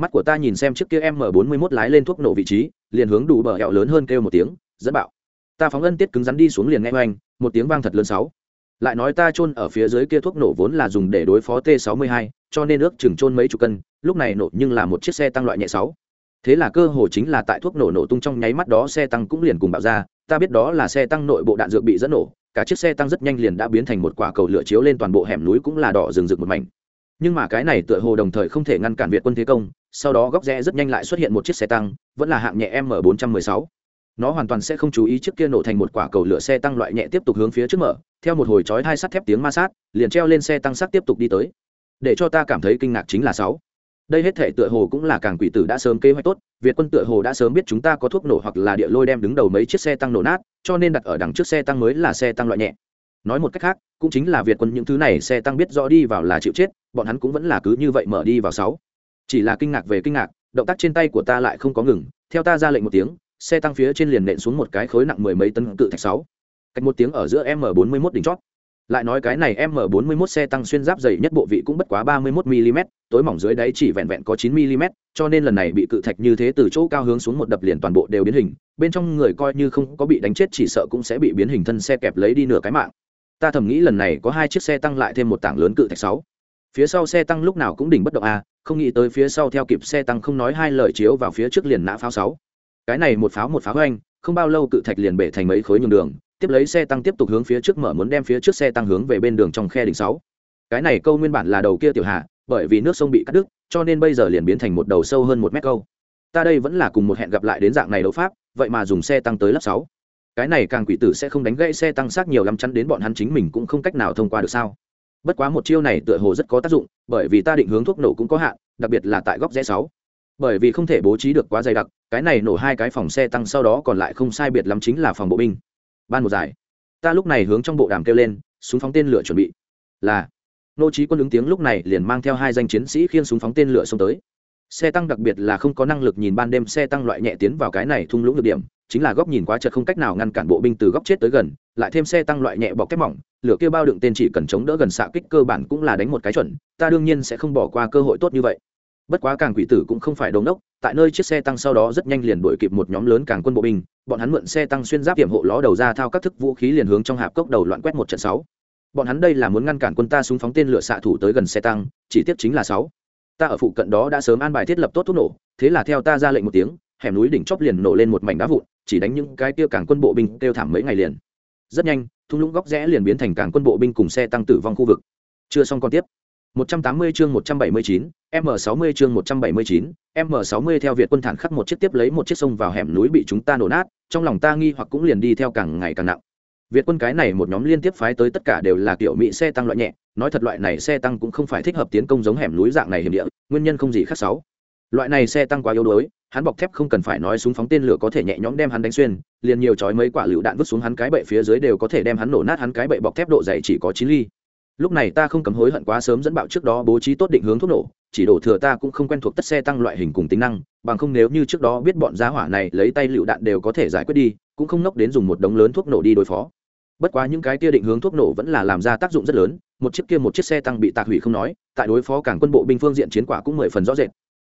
mắt của ta nhìn xem chiếc kia m 41 lái lên thuốc nổ vị trí, liền hướng đủ bờ hẹo lớn hơn kêu một tiếng, dẫn bạo. Ta phóng ân tiết cứng rắn đi xuống liền nghe oanh, một tiếng vang thật lớn sáu. Lại nói ta chôn ở phía dưới kia thuốc nổ vốn là dùng để đối phó t 62 cho nên ước chừng chôn mấy chục cân, lúc này nổ nhưng là một chiếc xe tăng loại nhẹ sáu. Thế là cơ hồ chính là tại thuốc nổ nổ tung trong nháy mắt đó xe tăng cũng liền cùng bạo ra, ta biết đó là xe tăng nội bộ đạn dược bị dẫn nổ, cả chiếc xe tăng rất nhanh liền đã biến thành một quả cầu lửa chiếu lên toàn bộ hẻm núi cũng là đỏ rừng rực một mảnh. Nhưng mà cái này tựa hồ đồng thời không thể ngăn cản việt quân thế công sau đó góc rẽ rất nhanh lại xuất hiện một chiếc xe tăng, vẫn là hạng nhẹ m 416 nó hoàn toàn sẽ không chú ý trước kia nổ thành một quả cầu lửa xe tăng loại nhẹ tiếp tục hướng phía trước mở, theo một hồi chói hai sắt thép tiếng ma sát, liền treo lên xe tăng sắt tiếp tục đi tới. Để cho ta cảm thấy kinh ngạc chính là sáu. Đây hết thể tựa hồ cũng là càng quỷ tử đã sớm kế hoạch tốt, việt quân tựa hồ đã sớm biết chúng ta có thuốc nổ hoặc là địa lôi đem đứng đầu mấy chiếc xe tăng nổ nát, cho nên đặt ở đằng trước xe tăng mới là xe tăng loại nhẹ. Nói một cách khác, cũng chính là việt quân những thứ này xe tăng biết rõ đi vào là chịu chết, bọn hắn cũng vẫn là cứ như vậy mở đi vào sáu chỉ là kinh ngạc về kinh ngạc, động tác trên tay của ta lại không có ngừng, theo ta ra lệnh một tiếng, xe tăng phía trên liền nện xuống một cái khối nặng mười mấy tấn cự thạch sáu. Cách một tiếng ở giữa m 41 đỉnh chót. Lại nói cái này m 41 xe tăng xuyên giáp dày nhất bộ vị cũng bất quá 31 mm tối mỏng dưới đáy chỉ vẹn vẹn có 9 mm cho nên lần này bị cự thạch như thế từ chỗ cao hướng xuống một đập liền toàn bộ đều biến hình, bên trong người coi như không có bị đánh chết chỉ sợ cũng sẽ bị biến hình thân xe kẹp lấy đi nửa cái mạng. Ta thầm nghĩ lần này có hai chiếc xe tăng lại thêm một tảng lớn cự thạch sáu phía sau xe tăng lúc nào cũng đỉnh bất động a không nghĩ tới phía sau theo kịp xe tăng không nói hai lời chiếu vào phía trước liền nã pháo sáu. Cái này một pháo một pháo anh không bao lâu cự thạch liền bể thành mấy khối nhường đường, tiếp lấy xe tăng tiếp tục hướng phía trước mở muốn đem phía trước xe tăng hướng về bên đường trong khe đỉnh sáu. Cái này câu nguyên bản là đầu kia tiểu hạ, bởi vì nước sông bị cắt đứt, cho nên bây giờ liền biến thành một đầu sâu hơn một mét câu. Ta đây vẫn là cùng một hẹn gặp lại đến dạng này đấu pháp, vậy mà dùng xe tăng tới lớp sáu. Cái này càng quỷ tử sẽ không đánh gãy xe tăng sát nhiều lắm chắn đến bọn hắn chính mình cũng không cách nào thông qua được sao bất quá một chiêu này tựa hồ rất có tác dụng, bởi vì ta định hướng thuốc nổ cũng có hạn, đặc biệt là tại góc rẽ sáu. Bởi vì không thể bố trí được quá dày đặc, cái này nổ hai cái phòng xe tăng sau đó còn lại không sai biệt lắm chính là phòng bộ binh. Ban một giải. Ta lúc này hướng trong bộ đàm kêu lên, súng phóng tên lửa chuẩn bị. Là. Nô trí quân ứng tiếng lúc này liền mang theo hai danh chiến sĩ khiêng súng phóng tên lửa xông tới. Xe tăng đặc biệt là không có năng lực nhìn ban đêm xe tăng loại nhẹ tiến vào cái này thung lũng được điểm chính là góc nhìn quá chật không cách nào ngăn cản bộ binh từ góc chết tới gần, lại thêm xe tăng loại nhẹ bọc thép mỏng, lửa kia bao đựng tên chỉ cần chống đỡ gần xạ kích cơ bản cũng là đánh một cái chuẩn, ta đương nhiên sẽ không bỏ qua cơ hội tốt như vậy. Bất quá càng quỷ tử cũng không phải đống đốc, tại nơi chiếc xe tăng sau đó rất nhanh liền đuổi kịp một nhóm lớn càng quân bộ binh, bọn hắn mượn xe tăng xuyên giáp hiểm hộ ló đầu ra thao các thức vũ khí liền hướng trong hạp cốc đầu loạn quét một trận sáu. Bọn hắn đây là muốn ngăn cản quân ta súng phóng tên lửa xạ thủ tới gần xe tăng, chỉ tiếp chính là sáu. Ta ở phụ cận đó đã sớm an bài thiết lập tốt thuốc nổ, thế là theo ta ra lệnh một tiếng hẻm núi đỉnh chóp liền nổ lên một mảnh đá vụn chỉ đánh những cái kia càng quân bộ binh kêu thảm mấy ngày liền rất nhanh thung lũng góc rẽ liền biến thành càng quân bộ binh cùng xe tăng tử vong khu vực chưa xong còn tiếp 180 chương 179, M60 chương 179, M60 theo Việt quân thản khắc một chiếc tiếp lấy một chiếc sông vào hẻm núi bị chúng ta nổ nát, trong lòng ta nghi hoặc cũng liền đi theo càng ngày càng nặng. Việt quân cái này một nhóm liên tiếp phái tới tất cả đều là kiểu mỹ xe tăng loại nhẹ, nói thật loại này xe tăng cũng không phải thích hợp tiến công giống hẻm núi dạng này hiểm địa, nguyên nhân không gì khác sáu. Loại này xe tăng quá yếu đuối, hắn bọc thép không cần phải nói súng phóng tên lửa có thể nhẹ nhõm đem hắn đánh xuyên, liền nhiều chói mấy quả lựu đạn vứt xuống hắn cái bệ phía dưới đều có thể đem hắn nổ nát hắn cái bệ bọc thép độ dày chỉ có chín ly. Lúc này ta không cấm hối hận quá sớm dẫn bạo trước đó bố trí tốt định hướng thuốc nổ chỉ đổ thừa ta cũng không quen thuộc tất xe tăng loại hình cùng tính năng bằng không nếu như trước đó biết bọn giá hỏa này lấy tay lựu đạn đều có thể giải quyết đi cũng không nốc đến dùng một đống lớn thuốc nổ đi đối phó. Bất quá những cái kia định hướng thuốc nổ vẫn là làm ra tác dụng rất lớn một chiếc kia một chiếc xe tăng bị tạc hủy không nói tại đối phó cảng quân bộ binh phương diện chiến quả cũng mười phần rõ rệt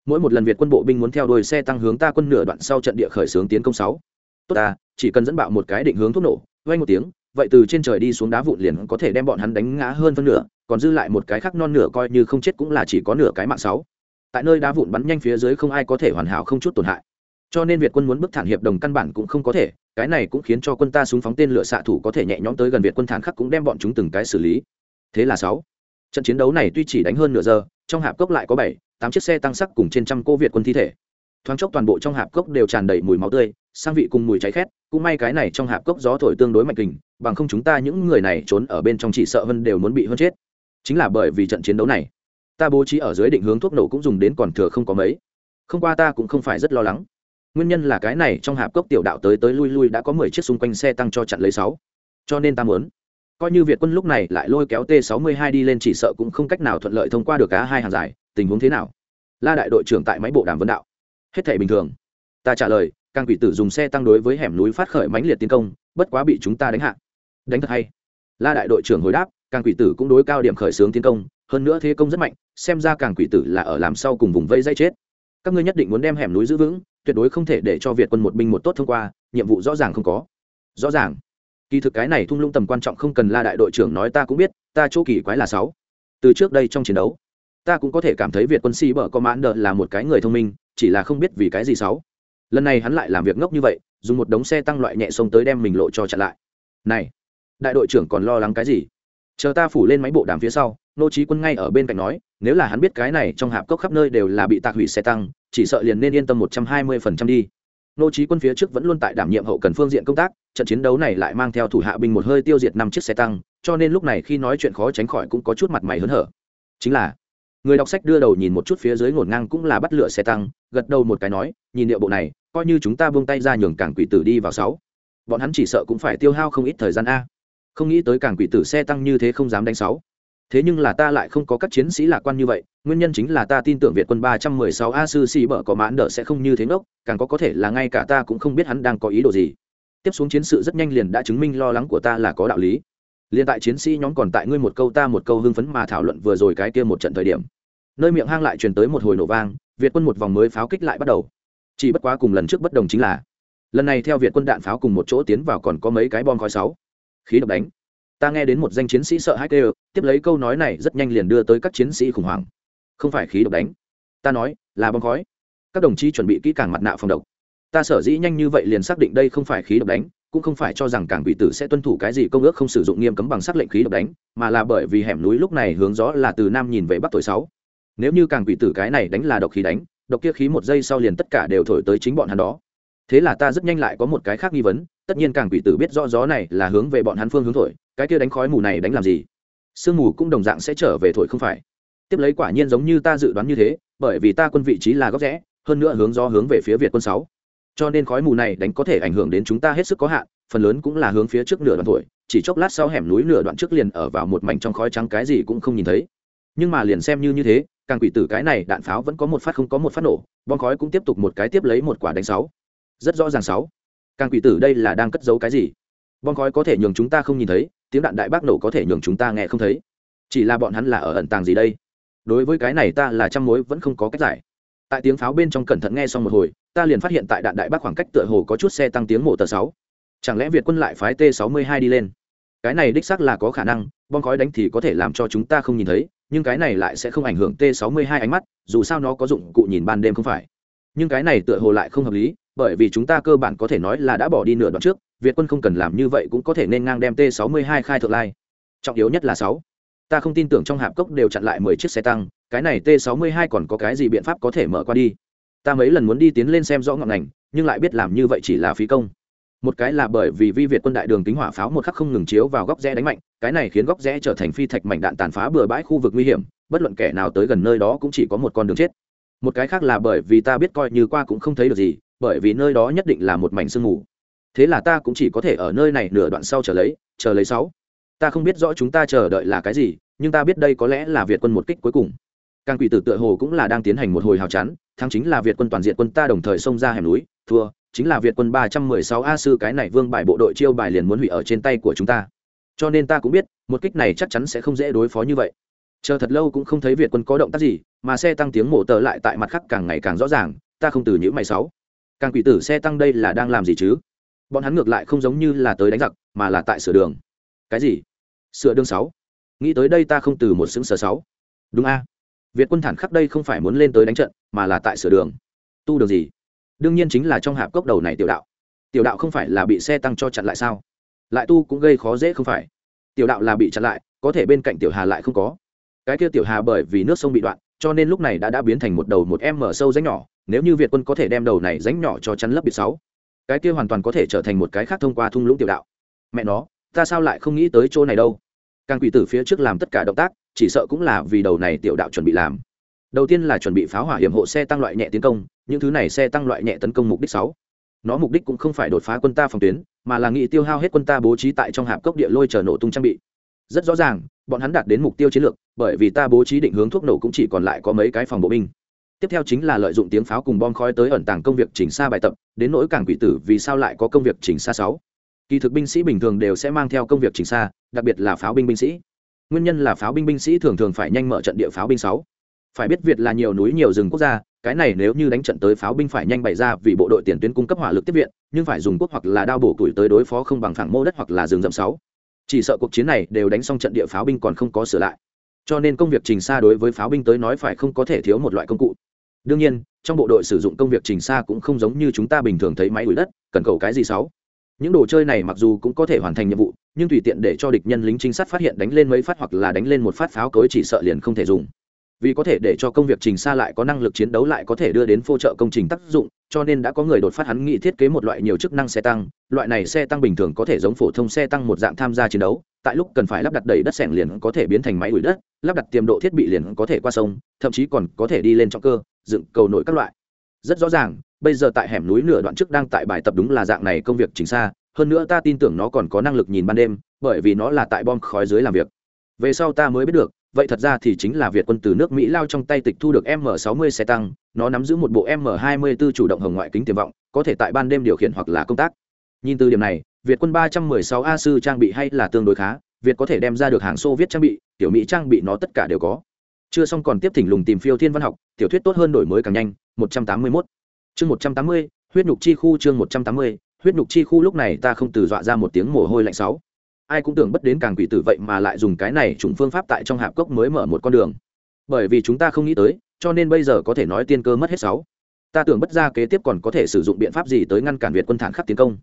mỗi một lần việt quân bộ binh muốn theo đuôi xe tăng hướng ta quân nửa đoạn sau trận địa khởi xướng tiến công sáu. Tốt ta, chỉ cần dẫn bạo một cái định hướng thuốc nổ vay một tiếng, vậy từ trên trời đi xuống đá vụn liền có thể đem bọn hắn đánh ngã hơn phân nửa, còn dư lại một cái khác non nửa coi như không chết cũng là chỉ có nửa cái mạng sáu. Tại nơi đá vụn bắn nhanh phía dưới không ai có thể hoàn hảo không chút tổn hại. Cho nên việt quân muốn bức thản hiệp đồng căn bản cũng không có thể, cái này cũng khiến cho quân ta súng phóng tên lửa xạ thủ có thể nhẹ nhõm tới gần việt quân thản khắc cũng đem bọn chúng từng cái xử lý. Thế là sáu. Trận chiến đấu này tuy chỉ đánh hơn nửa giờ, trong hạp cốc lại có bảy tám chiếc xe tăng sắc cùng trên trăm cô việt quân thi thể. Thoáng chốc toàn bộ trong hạp cốc đều tràn đầy mùi máu tươi, sang vị cùng mùi cháy khét, cũng may cái này trong hạp cốc gió thổi tương đối mạnh kình, bằng không chúng ta những người này trốn ở bên trong chỉ sợ hơn đều muốn bị hơn chết. Chính là bởi vì trận chiến đấu này, ta bố trí ở dưới định hướng thuốc nổ cũng dùng đến còn thừa không có mấy. Không qua ta cũng không phải rất lo lắng. Nguyên nhân là cái này trong hạp cốc tiểu đạo tới tới lui lui đã có mười chiếc xung quanh xe tăng cho chặn lấy sáu. Cho nên ta muốn, coi như việt quân lúc này lại lôi kéo t 62 đi lên chỉ sợ cũng không cách nào thuận lợi thông qua được cả hai hàng giải tình huống thế nào? La đại đội trưởng tại máy bộ đàm vấn đạo. Hết thể bình thường. Ta trả lời, càng quỷ tử dùng xe tăng đối với hẻm núi phát khởi mãnh liệt tiến công, bất quá bị chúng ta đánh hạ. Đánh thật hay. La đại đội trưởng hồi đáp, càng quỷ tử cũng đối cao điểm khởi xướng tiến công, hơn nữa thế công rất mạnh, xem ra càng quỷ tử là ở làm sau cùng vùng vây dây chết. Các ngươi nhất định muốn đem hẻm núi giữ vững, tuyệt đối không thể để cho việt quân một binh một tốt thông qua, nhiệm vụ rõ ràng không có. Rõ ràng. Kỳ thực cái này thung lũng tầm quan trọng không cần la đại đội trưởng nói ta cũng biết, ta chỗ kỳ quái là sáu. Từ trước đây trong chiến đấu ta cũng có thể cảm thấy việt quân sĩ bở có mãn đờ là một cái người thông minh, chỉ là không biết vì cái gì sáu. Lần này hắn lại làm việc ngốc như vậy, dùng một đống xe tăng loại nhẹ xông tới đem mình lộ cho chặn lại. Này, đại đội trưởng còn lo lắng cái gì? Chờ ta phủ lên máy bộ đàm phía sau, nô trí quân ngay ở bên cạnh nói, nếu là hắn biết cái này trong hạp cốc khắp nơi đều là bị tạc hủy xe tăng, chỉ sợ liền nên yên tâm một trăm hai mươi phần trăm đi. Nô trí quân phía trước vẫn luôn tại đảm nhiệm hậu cần phương diện công tác, trận chiến đấu này lại mang theo thủ hạ binh một hơi tiêu diệt năm chiếc xe tăng, cho nên lúc này khi nói chuyện khó tránh khỏi cũng có chút mặt mày hớn hở. Chính là người đọc sách đưa đầu nhìn một chút phía dưới ngổn ngang cũng là bắt lửa xe tăng, gật đầu một cái nói, nhìn điệu bộ này, coi như chúng ta buông tay ra nhường cảng quỷ tử đi vào sáu. Bọn hắn chỉ sợ cũng phải tiêu hao không ít thời gian a. Không nghĩ tới cảng quỷ tử xe tăng như thế không dám đánh sáu. Thế nhưng là ta lại không có các chiến sĩ lạc quan như vậy, nguyên nhân chính là ta tin tưởng việt quân ba trăm mười sáu a sư sĩ bở có mãn đỡ sẽ không như thế ngốc, càng có có thể là ngay cả ta cũng không biết hắn đang có ý đồ gì. Tiếp xuống chiến sự rất nhanh liền đã chứng minh lo lắng của ta là có đạo lý. Liên tại chiến sĩ nhóm còn tại ngươi một câu ta một câu hưng phấn mà thảo luận vừa rồi cái kia một trận thời điểm nơi miệng hang lại truyền tới một hồi nổ vang, việt quân một vòng mới pháo kích lại bắt đầu. Chỉ bất quá cùng lần trước bất đồng chính là, lần này theo việt quân đạn pháo cùng một chỗ tiến vào còn có mấy cái bom khói sáu. Khí độc đánh. Ta nghe đến một danh chiến sĩ sợ hãi kêu, tiếp lấy câu nói này rất nhanh liền đưa tới các chiến sĩ khủng hoảng. Không phải khí độc đánh. Ta nói, là bom khói. Các đồng chí chuẩn bị kỹ càng mặt nạ phòng độc. Ta sở dĩ nhanh như vậy liền xác định đây không phải khí độc đánh, cũng không phải cho rằng cảng quỷ tử sẽ tuân thủ cái gì công ước không sử dụng nghiêm cấm bằng sắc lệnh khí độc đánh, mà là bởi vì hẻm núi lúc này hướng gió là từ nam nhìn về bắc tuổi sáu nếu như càng quỷ tử cái này đánh là độc khí đánh, độc kia khí một giây sau liền tất cả đều thổi tới chính bọn hắn đó. Thế là ta rất nhanh lại có một cái khác nghi vấn, tất nhiên càng quỷ tử biết rõ gió này là hướng về bọn hắn phương hướng thổi, cái kia đánh khói mù này đánh làm gì? Sương mù cũng đồng dạng sẽ trở về thổi không phải. Tiếp lấy quả nhiên giống như ta dự đoán như thế, bởi vì ta quân vị trí là góc rẽ, hơn nữa hướng gió hướng về phía việt quân sáu. Cho nên khói mù này đánh có thể ảnh hưởng đến chúng ta hết sức có hạn, phần lớn cũng là hướng phía trước nửa đoạn thổi, chỉ chốc lát sau hẻm núi nửa đoạn trước liền ở vào một mảnh trong khói trắng cái gì cũng không nhìn thấy. Nhưng mà liền xem như như thế càng quỷ tử cái này đạn pháo vẫn có một phát không có một phát nổ, bom khói cũng tiếp tục một cái tiếp lấy một quả đánh sáu. Rất rõ ràng sáu. Càng quỷ tử đây là đang cất giấu cái gì? Bom khói có thể nhường chúng ta không nhìn thấy, tiếng đạn đại bác nổ có thể nhường chúng ta nghe không thấy. Chỉ là bọn hắn là ở ẩn tàng gì đây? Đối với cái này ta là trăm mối vẫn không có cách giải. Tại tiếng pháo bên trong cẩn thận nghe xong một hồi, ta liền phát hiện tại đạn đại bác khoảng cách tựa hồ có chút xe tăng tiếng mổ tờ sáu. Chẳng lẽ việt quân lại phái t 62 đi lên? Cái này đích xác là có khả năng, bom khói đánh thì có thể làm cho chúng ta không nhìn thấy nhưng cái này lại sẽ không ảnh hưởng t 62 ánh mắt, dù sao nó có dụng cụ nhìn ban đêm không phải. Nhưng cái này tựa hồ lại không hợp lý, bởi vì chúng ta cơ bản có thể nói là đã bỏ đi nửa đoạn trước, việt quân không cần làm như vậy cũng có thể nên ngang đem t 62 khai thượng lai. Trọng yếu nhất là sáu. Ta không tin tưởng trong hạp cốc đều chặn lại mười chiếc xe tăng, cái này t 62 còn có cái gì biện pháp có thể mở qua đi? Ta mấy lần muốn đi tiến lên xem rõ ngọn ngành, nhưng lại biết làm như vậy chỉ là phí công một cái là bởi vì vi việt quân đại đường kính hỏa pháo một khắc không ngừng chiếu vào góc rẽ đánh mạnh, cái này khiến góc rẽ trở thành phi thạch mảnh đạn tàn phá bừa bãi khu vực nguy hiểm, bất luận kẻ nào tới gần nơi đó cũng chỉ có một con đường chết. Một cái khác là bởi vì ta biết coi như qua cũng không thấy được gì, bởi vì nơi đó nhất định là một mảnh sương mù. Thế là ta cũng chỉ có thể ở nơi này nửa đoạn sau chờ lấy chờ lấy sáu. Ta không biết rõ chúng ta chờ đợi là cái gì, nhưng ta biết đây có lẽ là việt quân một kích cuối cùng. Càng quỷ tử tựa hồ cũng là đang tiến hành một hồi hào chán, thắng chính là việt quân toàn diện quân ta đồng thời xông ra hẻm núi, thua chính là việt quân ba trăm mười sáu a sư cái này vương bài bộ đội chiêu bài liền muốn hủy ở trên tay của chúng ta. Cho nên ta cũng biết, một kích này chắc chắn sẽ không dễ đối phó như vậy. Chờ thật lâu cũng không thấy việt quân có động tác gì, mà xe tăng tiếng mổ tờ lại tại mặt khắc càng ngày càng rõ ràng, ta không từ những mày sáu. Càng quỷ tử xe tăng đây là đang làm gì chứ? Bọn hắn ngược lại không giống như là tới đánh giặc, mà là tại sửa đường. Cái gì? Sửa đường sáu? Nghĩ tới đây ta không từ một xứng sở sáu. Đúng a. Việt quân thản khắc đây không phải muốn lên tới đánh trận, mà là tại sửa đường. Tu đường gì? Đương nhiên chính là trong hạp cốc đầu này tiểu đạo. Tiểu đạo không phải là bị xe tăng cho chặn lại sao? Lại tu cũng gây khó dễ không phải. Tiểu đạo là bị chặn lại, có thể bên cạnh tiểu hà lại không có. Cái kia tiểu hà bởi vì nước sông bị đoạn, cho nên lúc này đã đã biến thành một đầu một em mở sâu ránh nhỏ, nếu như việt quân có thể đem đầu này ránh nhỏ cho chắn lấp biệt sáu, cái kia hoàn toàn có thể trở thành một cái khác thông qua thung lũng tiểu đạo. Mẹ nó, ta sao lại không nghĩ tới chỗ này đâu? Càng quỷ tử phía trước làm tất cả động tác, chỉ sợ cũng là vì đầu này tiểu đạo chuẩn bị làm. Đầu tiên là chuẩn bị pháo hỏa hiểm hộ xe tăng loại nhẹ tiến công những thứ này xe tăng loại nhẹ tấn công mục đích sáu. Nó mục đích cũng không phải đột phá quân ta phòng tuyến, mà là nghị tiêu hao hết quân ta bố trí tại trong hạp cốc địa lôi chờ nổ tung trang bị. Rất rõ ràng, bọn hắn đạt đến mục tiêu chiến lược, bởi vì ta bố trí định hướng thuốc nổ cũng chỉ còn lại có mấy cái phòng bộ binh. Tiếp theo chính là lợi dụng tiếng pháo cùng bom khói tới ẩn tàng công việc chỉnh xa bài tập, đến nỗi cảng quỷ tử vì sao lại có công việc chỉnh xa sáu. Kỳ thực binh sĩ bình thường đều sẽ mang theo công việc chỉnh xa, đặc biệt là pháo binh binh sĩ. Nguyên nhân là pháo binh binh sĩ thường thường phải nhanh mở trận địa pháo binh sáu. Phải biết việt là nhiều núi nhiều rừng quốc gia cái này nếu như đánh trận tới pháo binh phải nhanh bày ra vì bộ đội tiền tuyến cung cấp hỏa lực tiếp viện, nhưng phải dùng quốc hoặc là đao bổ tuổi tới đối phó không bằng phẳng mô đất hoặc là rừng rậm sáu. Chỉ sợ cuộc chiến này đều đánh xong trận địa pháo binh còn không có sửa lại. Cho nên công việc trình xa đối với pháo binh tới nói phải không có thể thiếu một loại công cụ. Đương nhiên, trong bộ đội sử dụng công việc trình xa cũng không giống như chúng ta bình thường thấy máy đuổi đất, cần cầu cái gì sáu. Những đồ chơi này mặc dù cũng có thể hoàn thành nhiệm vụ, nhưng tùy tiện để cho địch nhân lính trinh sát phát hiện đánh lên mấy phát hoặc là đánh lên một phát pháo cối chỉ sợ liền không thể dùng vì có thể để cho công việc trình xa lại có năng lực chiến đấu lại có thể đưa đến phô trợ công trình tác dụng, cho nên đã có người đột phát hắn nghị thiết kế một loại nhiều chức năng xe tăng, loại này xe tăng bình thường có thể giống phổ thông xe tăng một dạng tham gia chiến đấu, tại lúc cần phải lắp đặt đầy đất sẻng liền có thể biến thành máy ủi đất, lắp đặt tiềm độ thiết bị liền có thể qua sông, thậm chí còn có thể đi lên trong cơ, dựng cầu nổi các loại. Rất rõ ràng, bây giờ tại hẻm núi nửa đoạn trước đang tại bài tập đúng là dạng này công việc chính xa, hơn nữa ta tin tưởng nó còn có năng lực nhìn ban đêm, bởi vì nó là tại bom khói dưới làm việc. Về sau ta mới biết được vậy thật ra thì chính là việt quân từ nước mỹ lao trong tay tịch thu được m 60 xe tăng nó nắm giữ một bộ m 24 chủ động hồng ngoại kính tiềm vọng có thể tại ban đêm điều khiển hoặc là công tác. Nhìn từ điểm này việt quân 316 a sư trang bị hay là tương đối khá việt có thể đem ra được hàng xô viết trang bị tiểu mỹ trang bị nó tất cả đều có. Chưa xong còn tiếp thỉnh lùng tìm phiêu thiên văn học tiểu thuyết tốt hơn đổi mới càng nhanh 181. chương 180, huyết nhục chi khu chương 180, huyết nhục chi khu lúc này ta không từ dọa ra một tiếng mồ hôi lạnh sáu ai cũng tưởng bất đến càng quỷ tử vậy mà lại dùng cái này trùng phương pháp tại trong hạp cốc mới mở một con đường. Bởi vì chúng ta không nghĩ tới, cho nên bây giờ có thể nói tiên cơ mất hết sáu. Ta tưởng bất ra kế tiếp còn có thể sử dụng biện pháp gì tới ngăn cản việt quân thản khắc tiến công.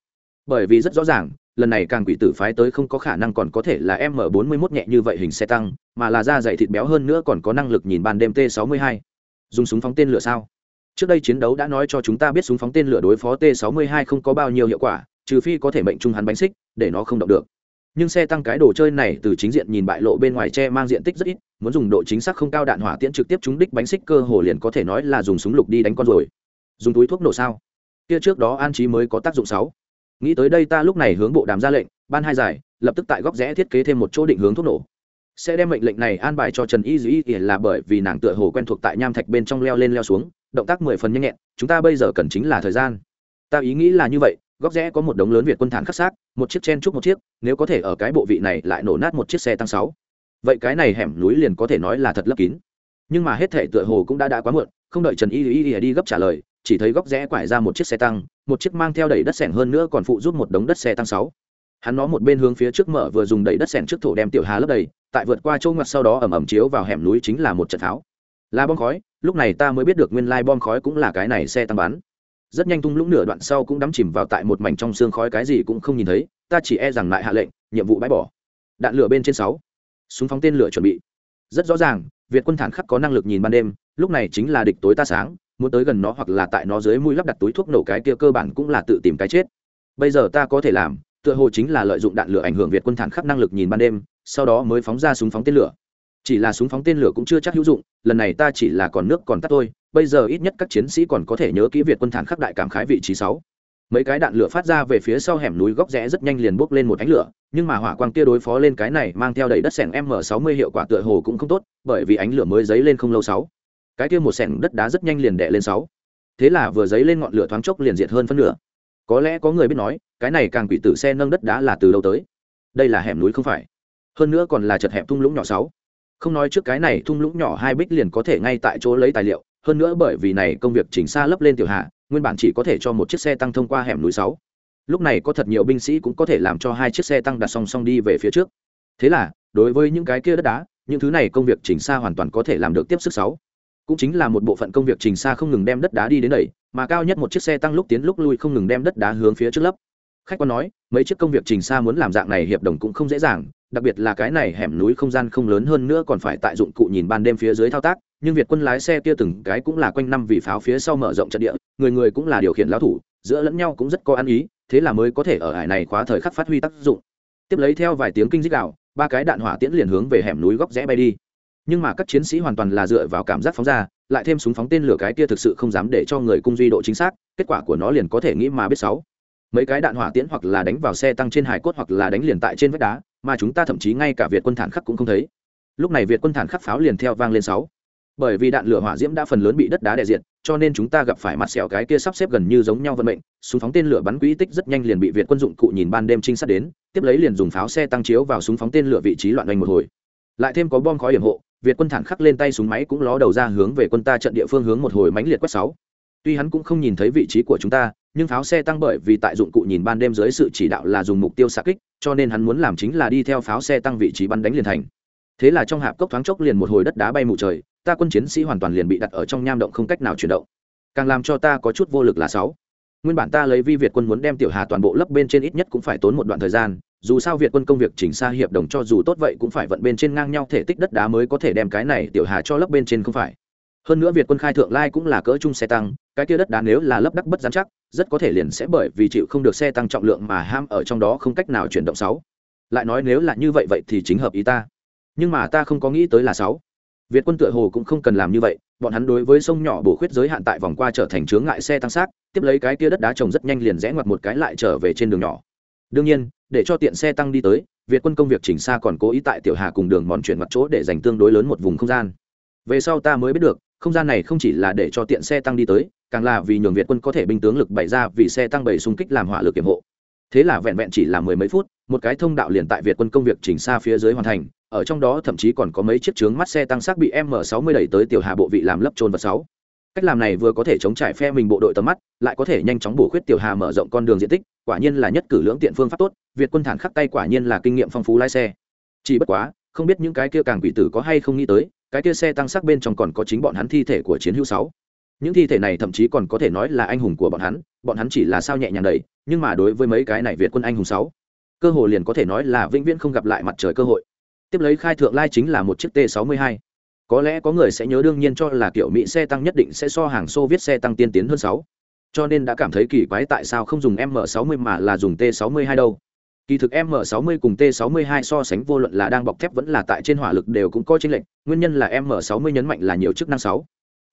Bởi vì rất rõ ràng, lần này càng quỷ tử phái tới không có khả năng còn có thể là m 41 nhẹ như vậy hình xe tăng, mà là da dày thịt béo hơn nữa còn có năng lực nhìn ban đêm t 62 dùng súng phóng tên lửa sao? Trước đây chiến đấu đã nói cho chúng ta biết súng phóng tên lửa đối phó t 62 không có bao nhiêu hiệu quả, trừ phi có thể mệnh trung hắn bánh xích, để nó không động được nhưng xe tăng cái đồ chơi này từ chính diện nhìn bại lộ bên ngoài tre mang diện tích rất ít, muốn dùng độ chính xác không cao đạn hỏa tiễn trực tiếp trúng đích bánh xích cơ hồ liền có thể nói là dùng súng lục đi đánh con rồi. Dùng túi thuốc nổ sao? Kia trước đó an trí mới có tác dụng sáu. Nghĩ tới đây ta lúc này hướng bộ đàm ra lệnh, ban hai giải, lập tức tại góc rẽ thiết kế thêm một chỗ định hướng thuốc nổ. Sẽ đem mệnh lệnh này an bài cho trần y dĩ là bởi vì nàng tựa hồ quen thuộc tại nham thạch bên trong leo lên leo xuống, động tác mười phần nhanh nhẹn, chúng ta bây giờ cần chính là thời gian. Ta ý nghĩ là như vậy góc rẽ có một đống lớn việt quân thản khắc xác, một chiếc chen trúc một chiếc, nếu có thể ở cái bộ vị này lại nổ nát một chiếc xe tăng sáu. Vậy cái này hẻm núi liền có thể nói là thật lấp kín. Nhưng mà hết thể tựa hồ cũng đã đã quá muộn, không đợi trần y y y đi gấp trả lời, chỉ thấy góc rẽ quải ra một chiếc xe tăng, một chiếc mang theo đẩy đất sẻng hơn nữa còn phụ giúp một đống đất xe tăng sáu. Hắn nó một bên hướng phía trước mở vừa dùng đẩy đất sẻng trước thổ đem tiểu hà lấp đầy, tại vượt qua châu ngoặt sau đó ẩm ẩm chiếu vào hẻm núi chính là một trận tháo là bom khói, lúc này ta mới biết được nguyên lai bom khói cũng là cái này xe tăng bắn rất nhanh tung lũng nửa đoạn sau cũng đắm chìm vào tại một mảnh trong xương khói, cái gì cũng không nhìn thấy, ta chỉ e rằng lại hạ lệnh, nhiệm vụ bãi bỏ. Đạn lửa bên trên sáu. Súng phóng tên lửa chuẩn bị. Rất rõ ràng, việt quân thản khắc có năng lực nhìn ban đêm, lúc này chính là địch tối ta sáng, muốn tới gần nó hoặc là tại nó dưới mũi lắp đặt túi thuốc nổ cái kia cơ bản cũng là tự tìm cái chết. Bây giờ ta có thể làm, tựa hồ chính là lợi dụng đạn lửa ảnh hưởng việt quân thản khắc năng lực nhìn ban đêm, sau đó mới phóng ra súng phóng tên lửa chỉ là súng phóng tên lửa cũng chưa chắc hữu dụng, lần này ta chỉ là còn nước còn tắt thôi, bây giờ ít nhất các chiến sĩ còn có thể nhớ kỹ việt quân thản khắc đại cảm khái vị trí sáu. Mấy cái đạn lửa phát ra về phía sau hẻm núi góc rẽ rất nhanh liền bốc lên một ánh lửa, nhưng mà hỏa quang kia đối phó lên cái này mang theo đầy đất sẻng m 60 hiệu quả tựa hồ cũng không tốt, bởi vì ánh lửa mới dấy lên không lâu sáu. Cái kia một sẻng đất đá rất nhanh liền đè lên sáu. Thế là vừa dấy lên ngọn lửa thoáng chốc liền diệt hơn phân nửa. Có lẽ có người biết nói, cái này càng quỷ tử xe nâng đất đá là từ đâu tới? Đây là hẻm núi không phải. Hơn nữa còn là chật hẹp thung lũng nhỏ sáu không nói trước cái này thung lũng nhỏ hai bích liền có thể ngay tại chỗ lấy tài liệu, hơn nữa bởi vì này công việc chỉnh xa lấp lên tiểu hạ, nguyên bản chỉ có thể cho một chiếc xe tăng thông qua hẻm núi sáu. Lúc này có thật nhiều binh sĩ cũng có thể làm cho hai chiếc xe tăng đặt song song đi về phía trước. Thế là, đối với những cái kia đất đá, những thứ này công việc chỉnh xa hoàn toàn có thể làm được tiếp sức sáu. Cũng chính là một bộ phận công việc trình xa không ngừng đem đất đá đi đến đẩy mà cao nhất một chiếc xe tăng lúc tiến lúc lui không ngừng đem đất đá hướng phía trước lấp khách quan nói, mấy chiếc công việc trình xa muốn làm dạng này hiệp đồng cũng không dễ dàng, đặc biệt là cái này hẻm núi không gian không lớn hơn nữa còn phải tại dụng cụ nhìn ban đêm phía dưới thao tác, nhưng việt quân lái xe kia từng cái cũng là quanh năm vì pháo phía sau mở rộng trận địa, người người cũng là điều khiển lão thủ, giữa lẫn nhau cũng rất có ăn ý, thế là mới có thể ở hải này khóa thời khắc phát huy tác dụng. Tiếp lấy theo vài tiếng kinh dích đạo ba cái đạn hỏa tiễn liền hướng về hẻm núi góc rẽ bay đi. Nhưng mà các chiến sĩ hoàn toàn là dựa vào cảm giác phóng ra, lại thêm súng phóng tên lửa cái kia thực sự không dám để cho người cung duy độ chính xác, kết quả của nó liền có thể nghĩ mà biết sáu mấy cái đạn hỏa tiễn hoặc là đánh vào xe tăng trên hải cốt hoặc là đánh liền tại trên vách đá, mà chúng ta thậm chí ngay cả việt quân thản khắc cũng không thấy. Lúc này việt quân thản khắc pháo liền theo vang lên sáu. Bởi vì đạn lửa hỏa diễm đã phần lớn bị đất đá đè diện cho nên chúng ta gặp phải mặt sẹo cái kia sắp xếp gần như giống nhau vận mệnh, súng phóng tên lửa bắn quỹ tích rất nhanh liền bị việt quân dụng cụ nhìn ban đêm trinh sát đến, tiếp lấy liền dùng pháo xe tăng chiếu vào súng phóng tên lửa vị trí loạn đánh một hồi. Lại thêm có bom khói hiểm hộ, việt quân thản khắc lên tay súng máy cũng ló đầu ra hướng về quân ta trận địa phương hướng một hồi mãnh liệt quét sáu. Tuy hắn cũng không nhìn thấy vị trí của chúng ta nhưng pháo xe tăng bởi vì tại dụng cụ nhìn ban đêm dưới sự chỉ đạo là dùng mục tiêu xạ kích, cho nên hắn muốn làm chính là đi theo pháo xe tăng vị trí bắn đánh liền thành. Thế là trong hạp cốc thoáng chốc liền một hồi đất đá bay mù trời, ta quân chiến sĩ hoàn toàn liền bị đặt ở trong nham động không cách nào chuyển động. Càng làm cho ta có chút vô lực là sáu. Nguyên bản ta lấy vi việt quân muốn đem tiểu hà toàn bộ lấp bên trên ít nhất cũng phải tốn một đoạn thời gian, dù sao việt quân công việc chỉnh xa hiệp đồng cho dù tốt vậy cũng phải vận bên trên ngang nhau thể tích đất đá mới có thể đem cái này tiểu hà cho lấp bên trên không phải. Hơn nữa việt quân khai thượng lai cũng là cỡ chung xe tăng cái kia đất đá nếu là lấp đắc bất giám chắc, rất có thể liền sẽ bởi vì chịu không được xe tăng trọng lượng mà ham ở trong đó không cách nào chuyển động sáu. Lại nói nếu là như vậy vậy thì chính hợp ý ta. Nhưng mà ta không có nghĩ tới là sáu. Việt quân tựa hồ cũng không cần làm như vậy, bọn hắn đối với sông nhỏ bổ khuyết giới hạn tại vòng qua trở thành chướng ngại xe tăng sát tiếp lấy cái kia đất đá trồng rất nhanh liền rẽ ngoặt một cái lại trở về trên đường nhỏ. Đương nhiên, để cho tiện xe tăng đi tới, việt quân công việc chỉnh xa còn cố ý tại tiểu hà cùng đường mòn chuyển mặt chỗ để dành tương đối lớn một vùng không gian. Về sau ta mới biết được không gian này không chỉ là để cho tiện xe tăng đi tới, càng là vì nhường việt quân có thể binh tướng lực bày ra vì xe tăng bày xung kích làm hỏa lực kiểm hộ. Thế là vẹn vẹn chỉ là mười mấy phút, một cái thông đạo liền tại việt quân công việc chỉnh xa phía dưới hoàn thành, ở trong đó thậm chí còn có mấy chiếc trướng mắt xe tăng xác bị m 60 đẩy tới tiểu hà bộ vị làm lấp trôn vật sáu. Cách làm này vừa có thể chống trải phe mình bộ đội tầm mắt, lại có thể nhanh chóng bổ khuyết tiểu hà mở rộng con đường diện tích, quả nhiên là nhất cử lưỡng tiện phương pháp tốt, việt quân thản khắc tay quả nhiên là kinh nghiệm phong phú lái xe. Chỉ bất quá, không biết những cái kia càng quỷ tử có hay không nghĩ tới cái kia xe tăng sắc bên trong còn có chính bọn hắn thi thể của chiến hữu sáu. Những thi thể này thậm chí còn có thể nói là anh hùng của bọn hắn bọn hắn chỉ là sao nhẹ nhàng đầy nhưng mà đối với mấy cái này việt quân anh hùng sáu, cơ hội liền có thể nói là vĩnh viễn không gặp lại mặt trời cơ hội. Tiếp lấy khai thượng lai chính là một chiếc t 62 có lẽ có người sẽ nhớ đương nhiên cho là kiểu mỹ xe tăng nhất định sẽ so hàng xô viết xe tăng tiên tiến hơn sáu. Cho nên đã cảm thấy kỳ quái tại sao không dùng m 60 mà là dùng t 62 đâu kỳ thực m 60 cùng t 62 so sánh vô luận là đang bọc thép vẫn là tại trên hỏa lực đều cũng có chênh lệch, nguyên nhân là m 60 nhấn mạnh là nhiều chức năng sáu.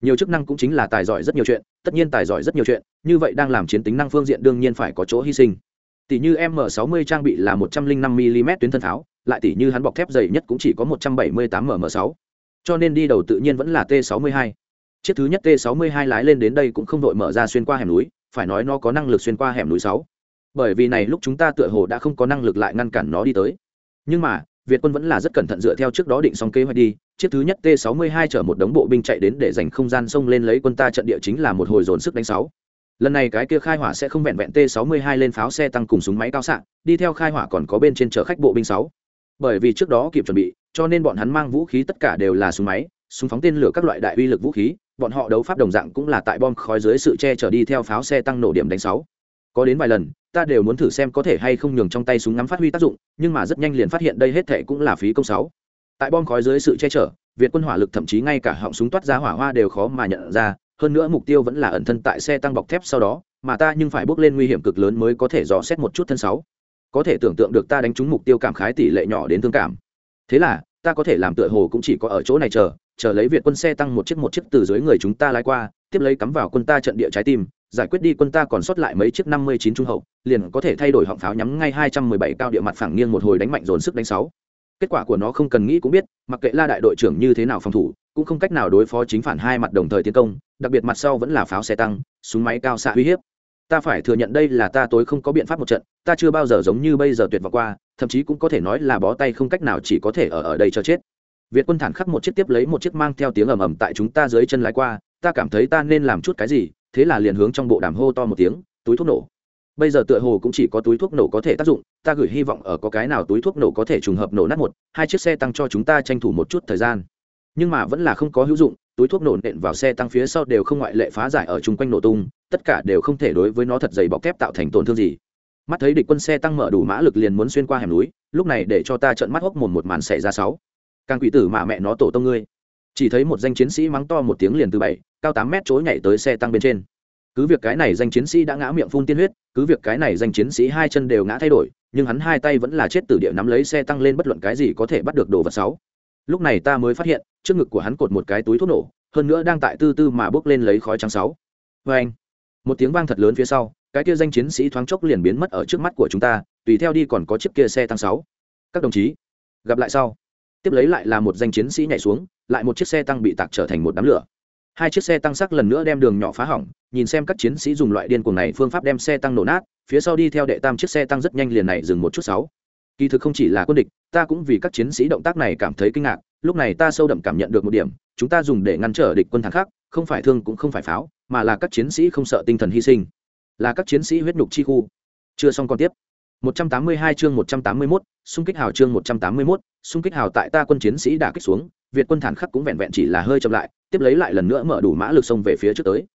Nhiều chức năng cũng chính là tài giỏi rất nhiều chuyện, tất nhiên tài giỏi rất nhiều chuyện, như vậy đang làm chiến tính năng phương diện đương nhiên phải có chỗ hy sinh. Tỷ như m 60 trang bị là 105 mm tuyến thân tháo, lại tỷ như hắn bọc thép dày nhất cũng chỉ có 178 mm 6 cho nên đi đầu tự nhiên vẫn là t 62 chiếc thứ nhất t 62 lái lên đến đây cũng không đội mở ra xuyên qua hẻm núi, phải nói nó có năng lực xuyên qua hẻm núi 6 bởi vì này lúc chúng ta tựa hồ đã không có năng lực lại ngăn cản nó đi tới. Nhưng mà, việt quân vẫn là rất cẩn thận dựa theo trước đó định xong kế hoạch đi, chiếc thứ nhất t 62 chở một đống bộ binh chạy đến để giành không gian xông lên lấy quân ta trận địa chính là một hồi dồn sức đánh sáu. Lần này cái kia khai hỏa sẽ không vẹn vẹn t 62 lên pháo xe tăng cùng súng máy cao xạ, đi theo khai hỏa còn có bên trên chở khách bộ binh sáu. Bởi vì trước đó kịp chuẩn bị, cho nên bọn hắn mang vũ khí tất cả đều là súng máy, súng phóng tên lửa các loại đại uy lực vũ khí, bọn họ đấu pháp đồng dạng cũng là tại bom khói dưới sự che chở đi theo pháo xe tăng nổ điểm đánh sáu. Có đến vài lần ta đều muốn thử xem có thể hay không nhường trong tay súng ngắm phát huy tác dụng, nhưng mà rất nhanh liền phát hiện đây hết thệ cũng là phí công sáu. Tại bom khói dưới sự che chở, việt quân hỏa lực thậm chí ngay cả họng súng toát ra hỏa hoa đều khó mà nhận ra, hơn nữa mục tiêu vẫn là ẩn thân tại xe tăng bọc thép sau đó, mà ta nhưng phải bước lên nguy hiểm cực lớn mới có thể dò xét một chút thân sáu. Có thể tưởng tượng được ta đánh trúng mục tiêu cảm khái tỷ lệ nhỏ đến thương cảm. Thế là, ta có thể làm tựa hồ cũng chỉ có ở chỗ này chờ chờ lấy việt quân xe tăng một chiếc một chiếc từ dưới người chúng ta lái qua, tiếp lấy cắm vào quân ta trận địa trái tim giải quyết đi quân ta còn sót lại mấy chiếc năm mươi chín trung hậu, liền có thể thay đổi họng pháo nhắm ngay hai trăm mười bảy cao địa mặt phẳng nghiêng một hồi đánh mạnh dồn sức đánh sáu. Kết quả của nó không cần nghĩ cũng biết, mặc kệ la đại đội trưởng như thế nào phòng thủ, cũng không cách nào đối phó chính phản hai mặt đồng thời tiến công, đặc biệt mặt sau vẫn là pháo xe tăng, súng máy cao xạ uy hiếp. Ta phải thừa nhận đây là ta tối không có biện pháp một trận, ta chưa bao giờ giống như bây giờ tuyệt vọng qua, thậm chí cũng có thể nói là bó tay không cách nào chỉ có thể ở ở đây cho chết. Việt quân thản khắc một chiếc tiếp lấy một chiếc mang theo tiếng ầm ầm tại chúng ta dưới chân lái qua, ta cảm thấy ta nên làm chút cái gì thế là liền hướng trong bộ đàm hô to một tiếng, túi thuốc nổ. Bây giờ tựa hồ cũng chỉ có túi thuốc nổ có thể tác dụng, ta gửi hy vọng ở có cái nào túi thuốc nổ có thể trùng hợp nổ nát một, hai chiếc xe tăng cho chúng ta tranh thủ một chút thời gian. Nhưng mà vẫn là không có hữu dụng, túi thuốc nổ nện vào xe tăng phía sau đều không ngoại lệ phá giải ở chung quanh nổ tung, tất cả đều không thể đối với nó thật dày bọc thép tạo thành tổn thương gì. Mắt thấy địch quân xe tăng mở đủ mã lực liền muốn xuyên qua hẻm núi, lúc này để cho ta trợn mắt hốc mồm một màn xảy ra sáu. Càng quỷ tử mà mẹ nó tổ tông ngươi chỉ thấy một danh chiến sĩ mắng to một tiếng liền từ bảy, cao tám mét chối nhảy tới xe tăng bên trên. Cứ việc cái này danh chiến sĩ đã ngã miệng phun tiên huyết, cứ việc cái này danh chiến sĩ hai chân đều ngã thay đổi, nhưng hắn hai tay vẫn là chết từ địa nắm lấy xe tăng lên bất luận cái gì có thể bắt được đồ vật sáu. Lúc này ta mới phát hiện, trước ngực của hắn cột một cái túi thuốc nổ, hơn nữa đang tại tư tư mà bước lên lấy khói trắng sáu. Vê anh, một tiếng vang thật lớn phía sau, cái kia danh chiến sĩ thoáng chốc liền biến mất ở trước mắt của chúng ta, tùy theo đi còn có chiếc kia xe tăng sáu. Các đồng chí, gặp lại sau tiếp lấy lại là một danh chiến sĩ nhảy xuống, lại một chiếc xe tăng bị tạc trở thành một đám lửa. Hai chiếc xe tăng sắc lần nữa đem đường nhỏ phá hỏng, nhìn xem các chiến sĩ dùng loại điên cuồng này phương pháp đem xe tăng nổ nát, phía sau đi theo đệ tam chiếc xe tăng rất nhanh liền này dừng một chút sáu. Kỳ thực không chỉ là quân địch, ta cũng vì các chiến sĩ động tác này cảm thấy kinh ngạc, lúc này ta sâu đậm cảm nhận được một điểm, chúng ta dùng để ngăn trở địch quân thắng khác không phải thương cũng không phải pháo, mà là các chiến sĩ không sợ tinh thần hy sinh. Là các chiến sĩ huyết nhục chi khu. Chưa xong còn tiếp. 182 chương 181, xung kích hào chương 181, xung kích hào tại ta quân chiến sĩ đã kích xuống, Việt quân thản khắc cũng vẹn vẹn chỉ là hơi chậm lại, tiếp lấy lại lần nữa mở đủ mã lực xông về phía trước tới.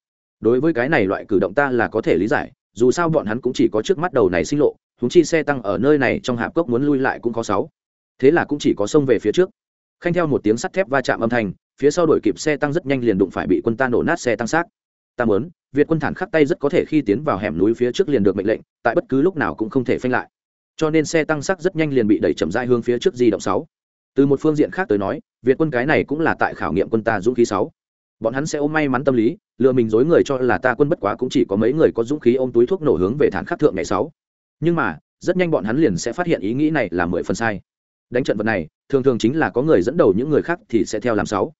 Đối với cái này loại cử động ta là có thể lý giải, dù sao bọn hắn cũng chỉ có trước mắt đầu này sinh lộ, huống chi xe tăng ở nơi này trong hạp cốc muốn lui lại cũng có sáu. Thế là cũng chỉ có xông về phía trước. Khanh theo một tiếng sắt thép va chạm âm thanh, phía sau đuổi kịp xe tăng rất nhanh liền đụng phải bị quân ta nổ nát xe tăng xác. Ta muốn, Việt quân thản khắc tay rất có thể khi tiến vào hẻm núi phía trước liền được mệnh lệnh, tại bất cứ lúc nào cũng không thể phanh lại. Cho nên xe tăng sắc rất nhanh liền bị đẩy chậm rãi hướng phía trước di động sáu. Từ một phương diện khác tới nói, Việt quân cái này cũng là tại khảo nghiệm quân ta dũng khí sáu. Bọn hắn sẽ ôm may mắn tâm lý, lừa mình dối người cho là ta quân bất quá cũng chỉ có mấy người có dũng khí ôm túi thuốc nổ hướng về thản khắc thượng ngày sáu. Nhưng mà, rất nhanh bọn hắn liền sẽ phát hiện ý nghĩ này là mười phần sai. Đánh trận vật này, thường thường chính là có người dẫn đầu những người khác thì sẽ theo làm sáu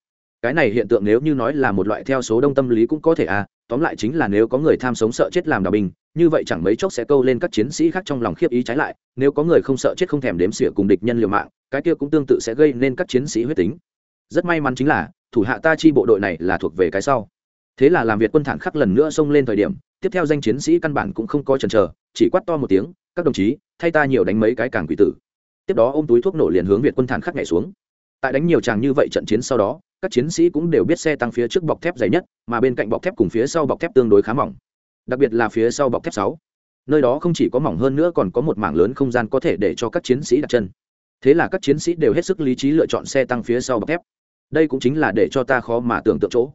cái này hiện tượng nếu như nói là một loại theo số đông tâm lý cũng có thể à tóm lại chính là nếu có người tham sống sợ chết làm đào binh, như vậy chẳng mấy chốc sẽ câu lên các chiến sĩ khác trong lòng khiếp ý trái lại, nếu có người không sợ chết không thèm đếm xỉa cùng địch nhân liều mạng, cái kia cũng tương tự sẽ gây nên các chiến sĩ huyết tính. Rất may mắn chính là, thủ hạ ta chi bộ đội này là thuộc về cái sau. Thế là làm việc quân thản khắc lần nữa xông lên thời điểm, tiếp theo danh chiến sĩ căn bản cũng không có chần chờ, chỉ quát to một tiếng, các đồng chí, thay ta nhiều đánh mấy cái càng quỷ tử. Tiếp đó ôm túi thuốc nổ liền hướng việt quân thản khắc nhảy xuống tại đánh nhiều tràng như vậy trận chiến sau đó, các chiến sĩ cũng đều biết xe tăng phía trước bọc thép dày nhất, mà bên cạnh bọc thép cùng phía sau bọc thép tương đối khá mỏng. Đặc biệt là phía sau bọc thép sáu. Nơi đó không chỉ có mỏng hơn nữa còn có một mảng lớn không gian có thể để cho các chiến sĩ đặt chân. Thế là các chiến sĩ đều hết sức lý trí lựa chọn xe tăng phía sau bọc thép. Đây cũng chính là để cho ta khó mà tưởng tượng chỗ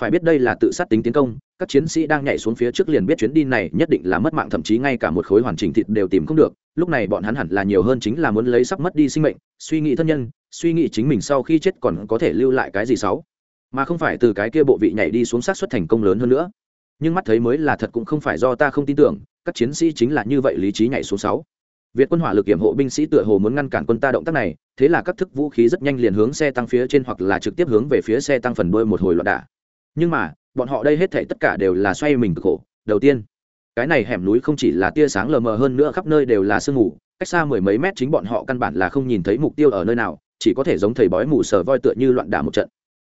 phải biết đây là tự sát tính tiến công, các chiến sĩ đang nhảy xuống phía trước liền biết chuyến đi này nhất định là mất mạng, thậm chí ngay cả một khối hoàn chỉnh thịt đều tìm không được. Lúc này bọn hắn hẳn là nhiều hơn chính là muốn lấy sắp mất đi sinh mệnh, suy nghĩ thân nhân, suy nghĩ chính mình sau khi chết còn có thể lưu lại cái gì xấu mà không phải từ cái kia bộ vị nhảy đi xuống sát xuất thành công lớn hơn nữa. Nhưng mắt thấy mới là thật cũng không phải do ta không tin tưởng, các chiến sĩ chính là như vậy lý trí nhảy xuống sáu. Việt quân hỏa lực kiểm hộ binh sĩ tựa hồ muốn ngăn cản quân ta động tác này, thế là các thức vũ khí rất nhanh liền hướng xe tăng phía trên hoặc là trực tiếp hướng về phía xe tăng phần đuôi một hồi loạn đả nhưng mà, bọn họ đây hết thảy tất cả đều là xoay mình cực khổ đầu tiên, cái này hẻm núi không chỉ là tia sáng lờ mờ hơn nữa khắp nơi đều là sương mù, cách xa mười mấy mét chính bọn họ căn bản là không nhìn thấy mục tiêu ở nơi nào, chỉ có thể giống thầy bói mù sờ voi tựa như loạn đả một trận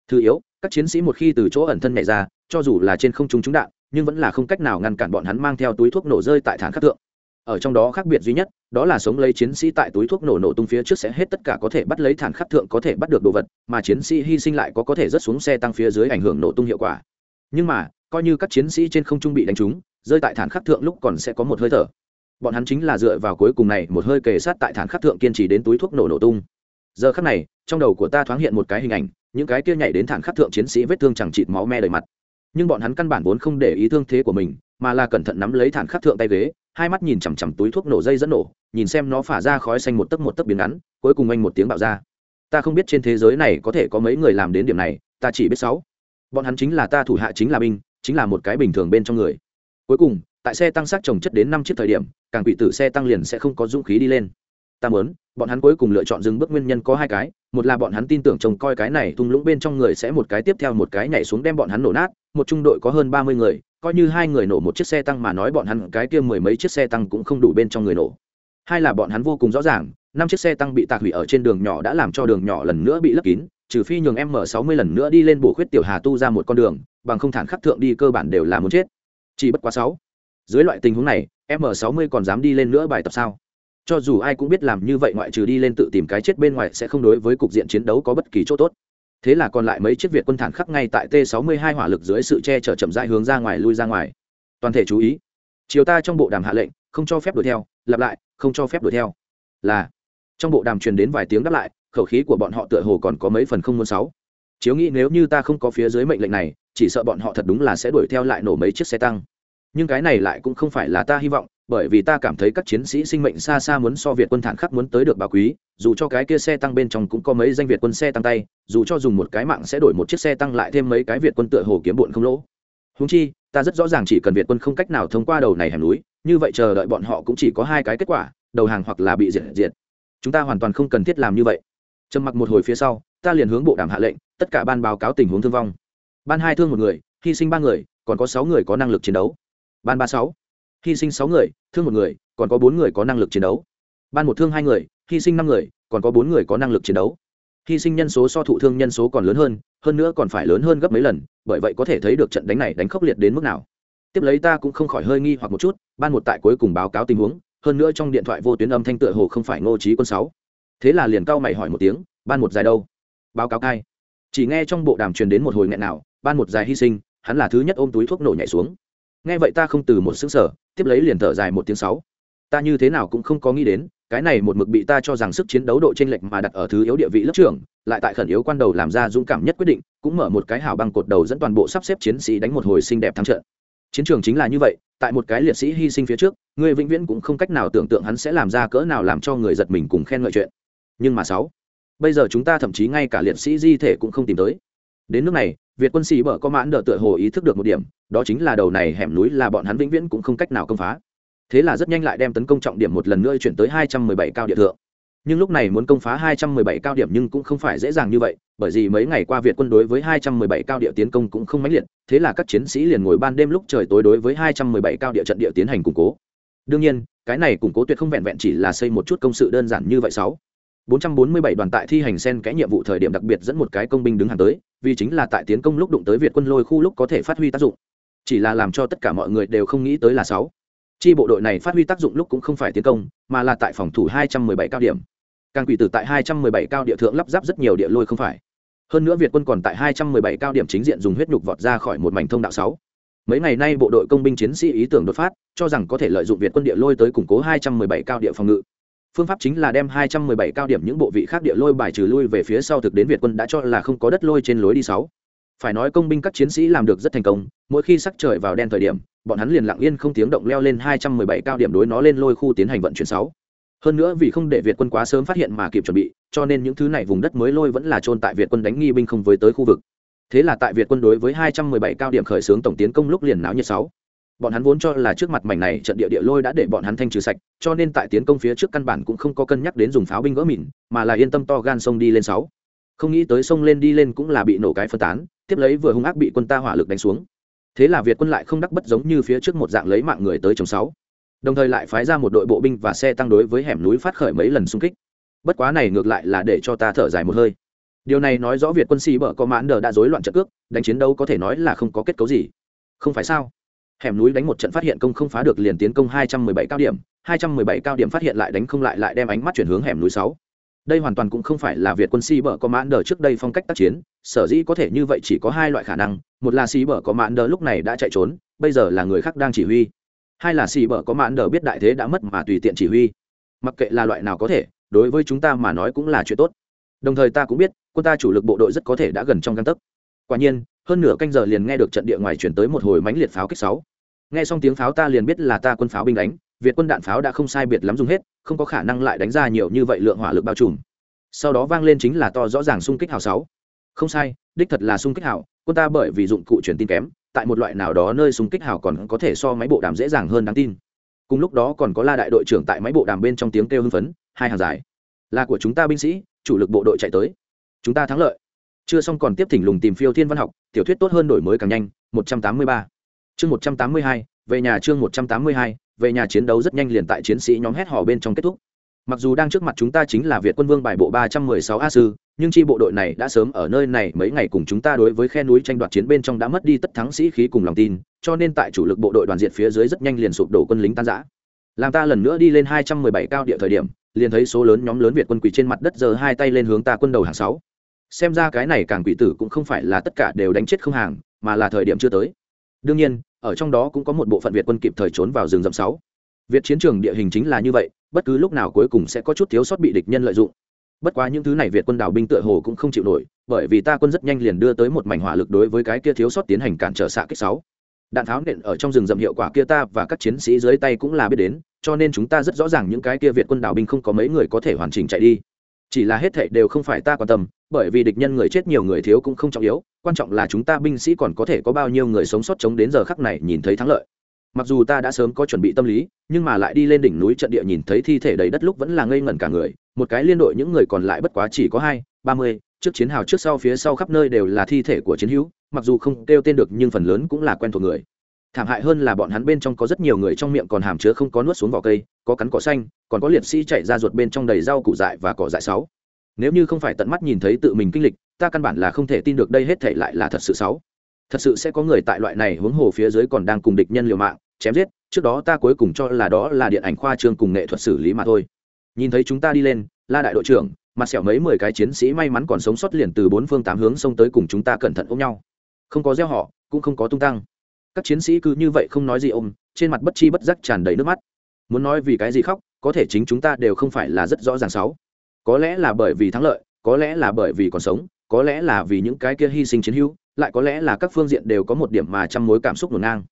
thứ yếu, các chiến sĩ một khi từ chỗ ẩn thân nhảy ra, cho dù là trên không trung trúng đạn, nhưng vẫn là không cách nào ngăn cản bọn hắn mang theo túi thuốc nổ rơi tại thản khắc tượng ở trong đó khác biệt duy nhất, đó là sống lấy chiến sĩ tại túi thuốc nổ nổ tung phía trước sẽ hết tất cả có thể bắt lấy thản khắc thượng có thể bắt được đồ vật, mà chiến sĩ hy sinh lại có có thể rớt xuống xe tăng phía dưới ảnh hưởng nổ tung hiệu quả. Nhưng mà, coi như các chiến sĩ trên không trung bị đánh trúng, rơi tại thản khắc thượng lúc còn sẽ có một hơi thở. Bọn hắn chính là dựa vào cuối cùng này một hơi kề sát tại thản khắc thượng kiên trì đến túi thuốc nổ nổ tung. Giờ khắc này, trong đầu của ta thoáng hiện một cái hình ảnh, những cái kia nhảy đến thản khắc thượng chiến sĩ vết thương chẳng chịt máu me đầy mặt. Nhưng bọn hắn căn bản vốn không để ý thương thế của mình, mà là cẩn thận nắm lấy thản khắc thượng tay ghế hai mắt nhìn chằm chằm túi thuốc nổ dây dẫn nổ, nhìn xem nó phả ra khói xanh một tấc một tấc biến ngắn, cuối cùng anh một tiếng bạo ra. Ta không biết trên thế giới này có thể có mấy người làm đến điểm này, ta chỉ biết sáu. Bọn hắn chính là ta thủ hạ chính là binh, chính là một cái bình thường bên trong người. Cuối cùng, tại xe tăng sát trồng chất đến năm chiếc thời điểm, càng bị tử xe tăng liền sẽ không có dũng khí đi lên. Ta muốn, bọn hắn cuối cùng lựa chọn dừng bước nguyên nhân có hai cái, một là bọn hắn tin tưởng trông coi cái này thung lũng bên trong người sẽ một cái tiếp theo một cái nhảy xuống đem bọn hắn nổ nát, một trung đội có hơn ba mươi người coi như hai người nổ một chiếc xe tăng mà nói bọn hắn cái kia mười mấy chiếc xe tăng cũng không đủ bên trong người nổ. Hai là bọn hắn vô cùng rõ ràng, năm chiếc xe tăng bị tạc hủy ở trên đường nhỏ đã làm cho đường nhỏ lần nữa bị lấp kín, trừ phi nhường m sáu mươi lần nữa đi lên bổ khuyết tiểu hà tu ra một con đường, bằng không thản khắc thượng đi cơ bản đều là muốn chết. Chỉ bất quá sáu. Dưới loại tình huống này m sáu mươi còn dám đi lên nữa bài tập sao? Cho dù ai cũng biết làm như vậy ngoại trừ đi lên tự tìm cái chết bên ngoài sẽ không đối với cục diện chiến đấu có bất kỳ chỗ tốt thế là còn lại mấy chiếc việt quân thản khắc ngay tại t 62 hỏa lực dưới sự che chở chậm rãi hướng ra ngoài lui ra ngoài. Toàn thể chú ý. Chiều ta trong bộ đàm hạ lệnh, không cho phép đuổi theo, lặp lại, không cho phép đuổi theo. Là. Trong bộ đàm truyền đến vài tiếng đáp lại, khẩu khí của bọn họ tựa hồ còn có mấy phần không muốn sáu. Chiếu nghĩ nếu như ta không có phía dưới mệnh lệnh này, chỉ sợ bọn họ thật đúng là sẽ đuổi theo lại nổ mấy chiếc xe tăng. Nhưng cái này lại cũng không phải là ta hy vọng bởi vì ta cảm thấy các chiến sĩ sinh mệnh xa xa muốn so việt quân thản khắc muốn tới được bà quý, dù cho cái kia xe tăng bên trong cũng có mấy danh việt quân xe tăng tay, dù cho dùng một cái mạng sẽ đổi một chiếc xe tăng lại thêm mấy cái việt quân tựa hồ kiếm bụn không lỗ. Húng chi, ta rất rõ ràng chỉ cần việt quân không cách nào thông qua đầu này hẻm núi, như vậy chờ đợi bọn họ cũng chỉ có hai cái kết quả, đầu hàng hoặc là bị diệt diệt. Chúng ta hoàn toàn không cần thiết làm như vậy. Trầm mặc một hồi phía sau, ta liền hướng bộ đàm hạ lệnh, tất cả ban báo cáo tình huống thương vong. Ban hai thương một người, hy sinh ba người, còn có sáu người có năng lực chiến đấu. Ban ba sáu hy sinh sáu người, thương một người, còn có bốn người có năng lực chiến đấu. Ban một thương hai người, hy sinh năm người, còn có bốn người có năng lực chiến đấu. Hy sinh nhân số so thụ thương nhân số còn lớn hơn hơn nữa còn phải lớn hơn gấp mấy lần, bởi vậy có thể thấy được trận đánh này đánh khốc liệt đến mức nào. Tiếp lấy ta cũng không khỏi hơi nghi hoặc một chút, ban một tại cuối cùng báo cáo tình huống, hơn nữa trong điện thoại vô tuyến âm thanh tựa hồ không phải ngô trí quân sáu. Thế là liền cao mày hỏi một tiếng, ban một dài đâu? Báo cáo cai chỉ nghe trong bộ đàm truyền đến một hồi nghẹn nào, ban một dài hy sinh, hắn là thứ nhất ôm túi thuốc nổ nhảy xuống nghe vậy ta không từ một xứng sở tiếp lấy liền thở dài một tiếng sáu. Ta như thế nào cũng không có nghĩ đến, cái này một mực bị ta cho rằng sức chiến đấu độ chênh lệch mà đặt ở thứ yếu địa vị lớp trưởng, lại tại khẩn yếu quan đầu làm ra dũng cảm nhất quyết định, cũng mở một cái hào băng cột đầu dẫn toàn bộ sắp xếp chiến sĩ đánh một hồi xinh đẹp thắng trận. Chiến trường chính là như vậy, tại một cái liệt sĩ hy sinh phía trước, người vĩnh viễn cũng không cách nào tưởng tượng hắn sẽ làm ra cỡ nào làm cho người giật mình cùng khen ngợi chuyện. Nhưng mà sáu, bây giờ chúng ta thậm chí ngay cả liệt sĩ di thể cũng không tìm tới đến nước này, việt quân sĩ bở có mãn đỡ tựa hồ ý thức được một điểm, đó chính là đầu này hẻm núi là bọn hắn vĩnh viễn cũng không cách nào công phá. Thế là rất nhanh lại đem tấn công trọng điểm một lần nữa chuyển tới hai trăm mười bảy cao địa thượng. Nhưng lúc này muốn công phá hai trăm mười bảy cao điểm nhưng cũng không phải dễ dàng như vậy, bởi vì mấy ngày qua việt quân đối với hai trăm mười bảy cao địa tiến công cũng không mãnh liệt, thế là các chiến sĩ liền ngồi ban đêm lúc trời tối đối với hai trăm mười bảy cao địa trận địa tiến hành củng cố. Đương nhiên, cái này củng cố tuyệt không vẹn vẹn chỉ là xây một chút công sự đơn giản như vậy sáu. 447 đoàn tại thi hành sen cái nhiệm vụ thời điểm đặc biệt dẫn một cái công binh đứng hàng tới, vì chính là tại tiến công lúc đụng tới Việt quân lôi khu lúc có thể phát huy tác dụng. Chỉ là làm cho tất cả mọi người đều không nghĩ tới là 6. Chi bộ đội này phát huy tác dụng lúc cũng không phải tiến công, mà là tại phòng thủ 217 cao điểm. Càng quỷ tử tại 217 cao địa thượng lắp ráp rất nhiều địa lôi không phải. Hơn nữa Việt quân còn tại 217 cao điểm chính diện dùng huyết nhục vọt ra khỏi một mảnh thông đạo 6. mấy ngày nay bộ đội công binh chiến sĩ ý tưởng đột phát cho rằng có thể lợi dụng việt quân địa lôi tới củng cố 217 cao địa phòng ngự phương pháp chính là đem 217 cao điểm những bộ vị khác địa lôi bài trừ lui về phía sau thực đến việt quân đã cho là không có đất lôi trên lối đi sáu. Phải nói công binh các chiến sĩ làm được rất thành công, mỗi khi sắc trời vào đen thời điểm, bọn hắn liền lặng yên không tiếng động leo lên 217 cao điểm đối nó lên lôi khu tiến hành vận chuyển sáu. Hơn nữa vì không để việt quân quá sớm phát hiện mà kịp chuẩn bị, cho nên những thứ này vùng đất mới lôi vẫn là trôn tại việt quân đánh nghi binh không với tới khu vực. Thế là tại việt quân đối với 217 cao điểm khởi xướng tổng tiến công lúc liền náo nhiệt sáu bọn hắn vốn cho là trước mặt mảnh này trận địa địa lôi đã để bọn hắn thanh trừ sạch, cho nên tại tiến công phía trước căn bản cũng không có cân nhắc đến dùng pháo binh gỡ mìn, mà là yên tâm to gan sông đi lên sáu. Không nghĩ tới sông lên đi lên cũng là bị nổ cái phân tán, tiếp lấy vừa hung ác bị quân ta hỏa lực đánh xuống. Thế là việt quân lại không đắc bất giống như phía trước một dạng lấy mạng người tới chống sáu. Đồng thời lại phái ra một đội bộ binh và xe tăng đối với hẻm núi phát khởi mấy lần xung kích. Bất quá này ngược lại là để cho ta thở dài một hơi. Điều này nói rõ việt quân sĩ bở có mãn đờ đã rối loạn trận cước, đánh chiến đấu có thể nói là không có kết cấu gì. Không phải sao? Hẻm núi đánh một trận phát hiện công không phá được liền tiến công 217 cao điểm 217 cao điểm phát hiện lại đánh không lại lại đem ánh mắt chuyển hướng hẻm núi 6. đây hoàn toàn cũng không phải là việt quân sĩ bở có mãn đờ trước đây phong cách tác chiến, sở dĩ có thể như vậy chỉ có hai loại khả năng, một là sĩ bở có mãn đờ lúc này đã chạy trốn, bây giờ là người khác đang chỉ huy. Hai là sĩ bở có mãn đờ biết đại thế đã mất mà tùy tiện chỉ huy. Mặc kệ là loại nào có thể, đối với chúng ta mà nói cũng là chuyện tốt. Đồng thời ta cũng biết, quân ta chủ lực bộ đội rất có thể đã gần trong găng tấc. Quả nhiên hơn nửa canh giờ liền nghe được trận địa ngoài chuyển tới một hồi mánh liệt pháo kích sáu. Nghe xong tiếng pháo ta liền biết là ta quân pháo binh đánh, việt quân đạn pháo đã không sai biệt lắm dùng hết, không có khả năng lại đánh ra nhiều như vậy lượng hỏa lực bao trùm. Sau đó vang lên chính là to rõ ràng xung kích hào sáu. Không sai, đích thật là xung kích hào, quân ta bởi vì dụng cụ truyền tin kém, tại một loại nào đó nơi xung kích hào còn có thể so máy bộ đàm dễ dàng hơn đáng tin. Cùng lúc đó còn có la đại đội trưởng tại máy bộ đàm bên trong tiếng kêu hưng phấn, hai hàng dài. Là của chúng ta binh sĩ, chủ lực bộ đội chạy tới. Chúng ta thắng lợi chưa xong còn tiếp thỉnh lùng tìm phiêu thiên văn học tiểu thuyết tốt hơn đổi mới càng nhanh 183. chương 182, về nhà chương 182, về nhà chiến đấu rất nhanh liền tại chiến sĩ nhóm hét hò bên trong kết thúc. Mặc dù đang trước mặt chúng ta chính là việt quân vương bài bộ 316 a sư nhưng chi bộ đội này đã sớm ở nơi này mấy ngày cùng chúng ta đối với khe núi tranh đoạt chiến bên trong đã mất đi tất thắng sĩ khí cùng lòng tin cho nên tại chủ lực bộ đội đoàn diện phía dưới rất nhanh liền sụp đổ quân lính tan giã làm ta lần nữa đi lên 217 cao địa thời điểm liền thấy số lớn nhóm lớn việt quân quỳ trên mặt đất giờ hai tay lên hướng ta quân đầu hàng sáu xem ra cái này càng quỷ tử cũng không phải là tất cả đều đánh chết không hàng, mà là thời điểm chưa tới. Đương nhiên, ở trong đó cũng có một bộ phận việt quân kịp thời trốn vào rừng rậm sáu. Việt chiến trường địa hình chính là như vậy, bất cứ lúc nào cuối cùng sẽ có chút thiếu sót bị địch nhân lợi dụng. Bất quá những thứ này việt quân đảo binh tựa hồ cũng không chịu nổi, bởi vì ta quân rất nhanh liền đưa tới một mảnh hỏa lực đối với cái kia thiếu sót tiến hành cản trở xạ kích sáu. Đạn tháo nện ở trong rừng rậm hiệu quả kia ta và các chiến sĩ dưới tay cũng là biết đến, cho nên chúng ta rất rõ ràng những cái kia việt quân đảo binh không có mấy người có thể hoàn chỉnh chạy đi. Chỉ là hết thệ đều không phải ta quan tâm bởi vì địch nhân người chết nhiều người thiếu cũng không trọng yếu, quan trọng là chúng ta binh sĩ còn có thể có bao nhiêu người sống sót chống đến giờ khắc này nhìn thấy thắng lợi. Mặc dù ta đã sớm có chuẩn bị tâm lý, nhưng mà lại đi lên đỉnh núi trận địa nhìn thấy thi thể đầy đất lúc vẫn là ngây ngẩn cả người, một cái liên đội những người còn lại bất quá chỉ có hai, ba mươi, trước chiến hào trước sau phía sau khắp nơi đều là thi thể của chiến hữu, mặc dù không kêu tên được nhưng phần lớn cũng là quen thuộc người. Thảm hại hơn là bọn hắn bên trong có rất nhiều người trong miệng còn hàm chứa không có nuốt xuống vỏ cây, có cắn cỏ xanh, còn có liệt sĩ chạy ra ruột bên trong đầy rau củ dại và cỏ dại sáu nếu như không phải tận mắt nhìn thấy tự mình kinh lịch, ta căn bản là không thể tin được đây hết thể lại là thật sự xấu. thật sự sẽ có người tại loại này hướng hồ phía dưới còn đang cùng địch nhân liều mạng, chém giết, trước đó ta cuối cùng cho là đó là điện ảnh khoa trương cùng nghệ thuật xử lý mà thôi. Nhìn thấy chúng ta đi lên, la đại đội trưởng, mặt sẹo mấy mười cái chiến sĩ may mắn còn sống sót liền từ bốn phương tám hướng xông tới cùng chúng ta cẩn thận ôm nhau. Không có gieo họ, cũng không có tung tăng. Các chiến sĩ cứ như vậy không nói gì ôm, trên mặt bất chi bất giác tràn đầy nước mắt. Muốn nói vì cái gì khóc, có thể chính chúng ta đều không phải là rất rõ ràng sáu có lẽ là bởi vì thắng lợi, có lẽ là bởi vì còn sống, có lẽ là vì những cái kia hy sinh chiến hữu, lại có lẽ là các phương diện đều có một điểm mà trăm mối cảm xúc ngổn ngang.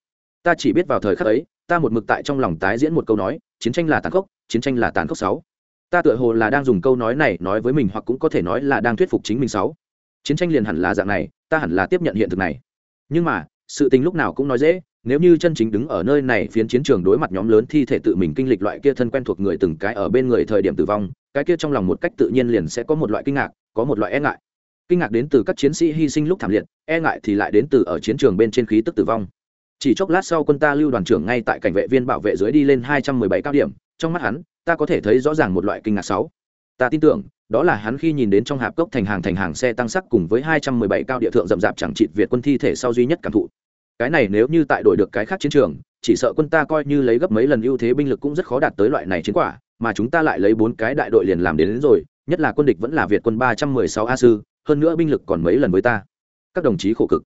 Ta chỉ biết vào thời khắc ấy, ta một mực tại trong lòng tái diễn một câu nói, chiến tranh là tàn khốc, chiến tranh là tàn khốc sáu. Ta tựa hồ là đang dùng câu nói này nói với mình hoặc cũng có thể nói là đang thuyết phục chính mình sáu. Chiến tranh liền hẳn là dạng này, ta hẳn là tiếp nhận hiện thực này. Nhưng mà, sự tình lúc nào cũng nói dễ nếu như chân chính đứng ở nơi này, phiến chiến trường đối mặt nhóm lớn thi thể tự mình kinh lịch loại kia thân quen thuộc người từng cái ở bên người thời điểm tử vong, cái kia trong lòng một cách tự nhiên liền sẽ có một loại kinh ngạc, có một loại e ngại. Kinh ngạc đến từ các chiến sĩ hy sinh lúc thảm liệt e ngại thì lại đến từ ở chiến trường bên trên khí tức tử vong. Chỉ chốc lát sau quân ta lưu đoàn trưởng ngay tại cảnh vệ viên bảo vệ dưới đi lên hai trăm mười bảy cao điểm, trong mắt hắn, ta có thể thấy rõ ràng một loại kinh ngạc sáu. Ta tin tưởng, đó là hắn khi nhìn đến trong hạp cốc thành hàng thành hàng xe tăng sắc cùng với hai trăm mười bảy cao địa thượng rậm rạp chẳng trị việt quân thi thể sau duy nhất cảm thụ cái này nếu như tại đổi được cái khác chiến trường chỉ sợ quân ta coi như lấy gấp mấy lần ưu thế binh lực cũng rất khó đạt tới loại này chiến quả mà chúng ta lại lấy bốn cái đại đội liền làm đến, đến rồi nhất là quân địch vẫn là việt quân ba trăm mười sáu a sư hơn nữa binh lực còn mấy lần với ta. Các đồng chí khổ cực.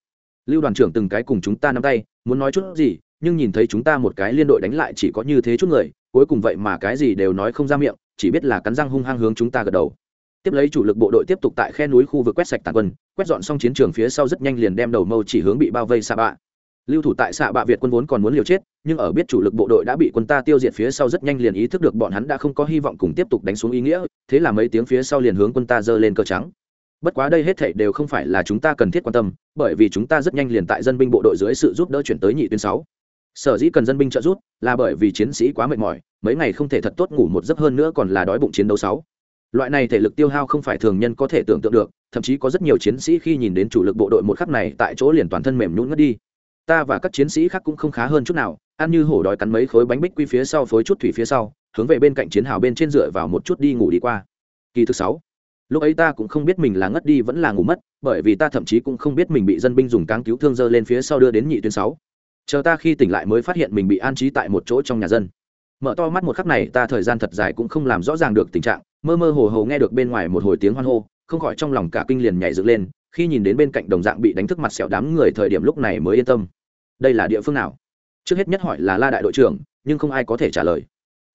Lưu đoàn trưởng từng cái cùng chúng ta nắm tay muốn nói chút gì nhưng nhìn thấy chúng ta một cái liên đội đánh lại chỉ có như thế chút người cuối cùng vậy mà cái gì đều nói không ra miệng chỉ biết là cắn răng hung hăng hướng chúng ta gật đầu. Tiếp lấy chủ lực bộ đội tiếp tục tại khe núi khu vực quét sạch tàn quân quét dọn xong chiến trường phía sau rất nhanh liền đem đầu mâu chỉ hướng bị bao vây xa bạ lưu thủ tại xạ bạ việt quân vốn còn muốn liều chết, nhưng ở biết chủ lực bộ đội đã bị quân ta tiêu diệt phía sau rất nhanh liền ý thức được bọn hắn đã không có hy vọng cùng tiếp tục đánh xuống ý nghĩa, thế là mấy tiếng phía sau liền hướng quân ta giơ lên cơ trắng. Bất quá đây hết thảy đều không phải là chúng ta cần thiết quan tâm, bởi vì chúng ta rất nhanh liền tại dân binh bộ đội dưới sự giúp đỡ chuyển tới nhị tuyến sáu. Sở dĩ cần dân binh trợ giúp, là bởi vì chiến sĩ quá mệt mỏi, mấy ngày không thể thật tốt ngủ một giấc hơn nữa còn là đói bụng chiến đấu sáu. Loại này thể lực tiêu hao không phải thường nhân có thể tưởng tượng được, thậm chí có rất nhiều chiến sĩ khi nhìn đến chủ lực bộ đội một khắc này tại chỗ liền toàn thân mềm nhũn ngất đi ta và các chiến sĩ khác cũng không khá hơn chút nào, ăn như hổ đói cắn mấy khối bánh bích quy phía sau phối chút thủy phía sau, hướng về bên cạnh chiến hào bên trên dựa vào một chút đi ngủ đi qua. Kỳ thứ sáu. Lúc ấy ta cũng không biết mình là ngất đi vẫn là ngủ mất, bởi vì ta thậm chí cũng không biết mình bị dân binh dùng cáng cứu thương dơ lên phía sau đưa đến nhị tuyến sáu. Chờ ta khi tỉnh lại mới phát hiện mình bị an trí tại một chỗ trong nhà dân. Mở to mắt một khắc này, ta thời gian thật dài cũng không làm rõ ràng được tình trạng, mơ mơ hồ hồ nghe được bên ngoài một hồi tiếng hoan hô, không khỏi trong lòng cả kinh liền nhảy dựng lên, khi nhìn đến bên cạnh đồng dạng bị đánh thức mặt sẹo đám người thời điểm lúc này mới yên tâm đây là địa phương nào? Trước hết nhất hỏi là la đại đội trưởng, nhưng không ai có thể trả lời.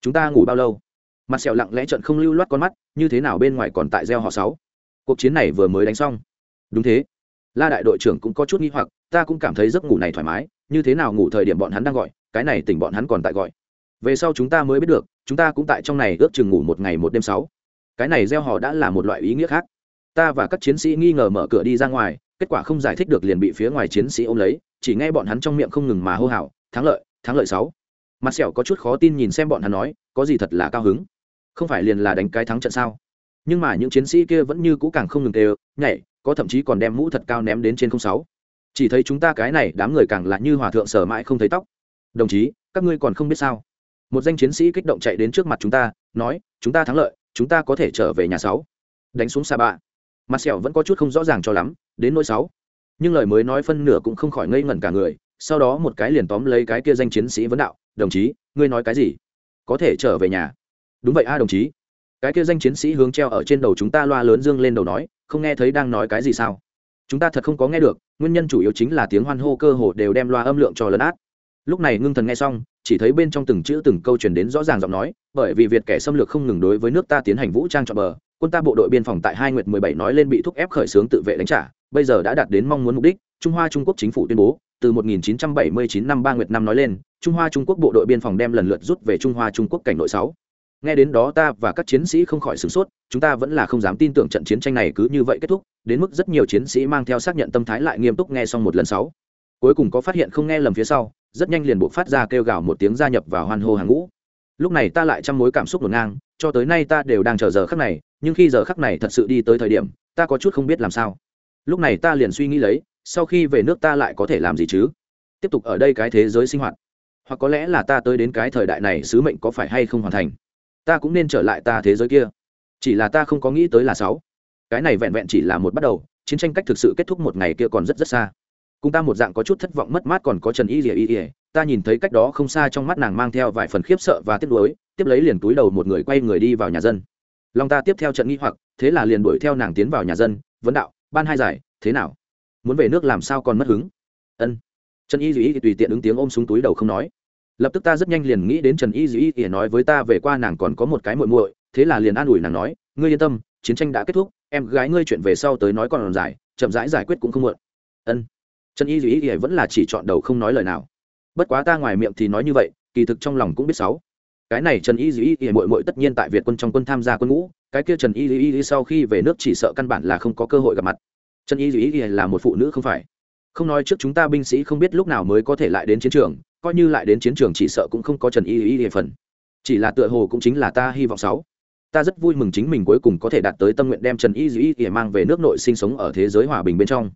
Chúng ta ngủ bao lâu? Mặt sẹo lặng lẽ trận không lưu loát con mắt, như thế nào bên ngoài còn tại gieo họ sáu? Cuộc chiến này vừa mới đánh xong. Đúng thế. La đại đội trưởng cũng có chút nghi hoặc, ta cũng cảm thấy giấc ngủ này thoải mái, như thế nào ngủ thời điểm bọn hắn đang gọi, cái này tỉnh bọn hắn còn tại gọi. Về sau chúng ta mới biết được, chúng ta cũng tại trong này ước chừng ngủ một ngày một đêm sáu. Cái này gieo họ đã là một loại ý nghĩa khác. Ta và các chiến sĩ nghi ngờ mở cửa đi ra ngoài, kết quả không giải thích được liền bị phía ngoài chiến sĩ ôm lấy chỉ nghe bọn hắn trong miệng không ngừng mà hô hào, thắng lợi thắng lợi sáu. Mặt sẹo có chút khó tin nhìn xem bọn hắn nói, có gì thật là cao hứng? Không phải liền là đánh cái thắng trận sao? Nhưng mà những chiến sĩ kia vẫn như cũ càng không ngừng đều nhảy, có thậm chí còn đem mũ thật cao ném đến trên không sáu. Chỉ thấy chúng ta cái này đám người càng là như hòa thượng sở mãi không thấy tóc. Đồng chí, các ngươi còn không biết sao? Một danh chiến sĩ kích động chạy đến trước mặt chúng ta, nói, chúng ta thắng lợi, chúng ta có thể trở về nhà sáu. Đánh xuống xa bạ mặt sẹo vẫn có chút không rõ ràng cho lắm, đến nỗi sáu nhưng lời mới nói phân nửa cũng không khỏi ngây ngẩn cả người, sau đó một cái liền tóm lấy cái kia danh chiến sĩ vấn đạo, đồng chí, ngươi nói cái gì? Có thể trở về nhà? Đúng vậy a, đồng chí. Cái kia danh chiến sĩ hướng treo ở trên đầu chúng ta loa lớn dương lên đầu nói, không nghe thấy đang nói cái gì sao? Chúng ta thật không có nghe được, nguyên nhân chủ yếu chính là tiếng hoan hô cơ hồ đều đem loa âm lượng cho lấn át. Lúc này ngưng thần nghe xong, chỉ thấy bên trong từng chữ từng câu truyền đến rõ ràng giọng nói, bởi vì việt kẻ xâm lược không ngừng đối với nước ta tiến hành vũ trang trọn bờ, quân ta bộ đội biên phòng tại hai nguyệt mười bảy nói lên bị thúc ép khởi xướng tự vệ đánh trả bây giờ đã đạt đến mong muốn mục đích, trung hoa trung quốc chính phủ tuyên bố, từ 1979 năm ba nguyệt năm nói lên, trung hoa trung quốc bộ đội biên phòng đem lần lượt rút về trung hoa trung quốc cảnh nội sáu. Nghe đến đó ta và các chiến sĩ không khỏi sửng sốt, chúng ta vẫn là không dám tin tưởng trận chiến tranh này cứ như vậy kết thúc, đến mức rất nhiều chiến sĩ mang theo xác nhận tâm thái lại nghiêm túc nghe xong một lần sáu. Cuối cùng có phát hiện không nghe lầm phía sau, rất nhanh liền buộc phát ra kêu gào một tiếng gia nhập vào hoan hô hàng ngũ. Lúc này ta lại trăm mối cảm xúc ngổn ngang, cho tới nay ta đều đang chờ giờ khắc này, nhưng khi giờ khắc này thật sự đi tới thời điểm, ta có chút không biết làm sao lúc này ta liền suy nghĩ lấy, sau khi về nước ta lại có thể làm gì chứ? Tiếp tục ở đây cái thế giới sinh hoạt. Hoặc có lẽ là ta tới đến cái thời đại này sứ mệnh có phải hay không hoàn thành? Ta cũng nên trở lại ta thế giới kia. Chỉ là ta không có nghĩ tới là sáu. Cái này vẹn vẹn chỉ là một bắt đầu, chiến tranh cách thực sự kết thúc một ngày kia còn rất rất xa. Cùng ta một dạng có chút thất vọng mất mát còn có trần y ỉa y ỉa ta nhìn thấy cách đó không xa trong mắt nàng mang theo vài phần khiếp sợ và tiếc nuối, tiếp lấy liền túi đầu một người quay người đi vào nhà dân. Lòng ta tiếp theo trận nghi hoặc, thế là liền đuổi theo nàng tiến vào nhà dân, vấn đạo ban hai giải, thế nào? Muốn về nước làm sao còn mất hứng? Ân. Trần y duy tùy tiện ứng tiếng ôm súng túi đầu không nói. Lập tức ta rất nhanh liền nghĩ đến trần y duy ỉa nói với ta về qua nàng còn có một cái muội muội, thế là liền an ủi nàng nói, ngươi yên tâm, chiến tranh đã kết thúc, em gái ngươi chuyện về sau tới nói còn dài, chậm rãi giải quyết cũng không muộn. Ân. Trần y duy ỉa vẫn là chỉ chọn đầu không nói lời nào. Bất quá ta ngoài miệng thì nói như vậy, kỳ thực trong lòng cũng biết sáu. Cái này trần y duy ỉa muội muội tất nhiên tại việt quân trong quân tham gia quân ngũ cái kia trần y duy sau khi về nước chỉ sợ căn bản là không có cơ hội gặp mặt trần y duy là một phụ nữ không phải không nói trước chúng ta binh sĩ không biết lúc nào mới có thể lại đến chiến trường coi như lại đến chiến trường chỉ sợ cũng không có trần y y phần chỉ là tựa hồ cũng chính là ta hy vọng sáu ta rất vui mừng chính mình cuối cùng có thể đạt tới tâm nguyện đem trần y y y mang về nước nội sinh sống ở thế giới hòa bình bên trong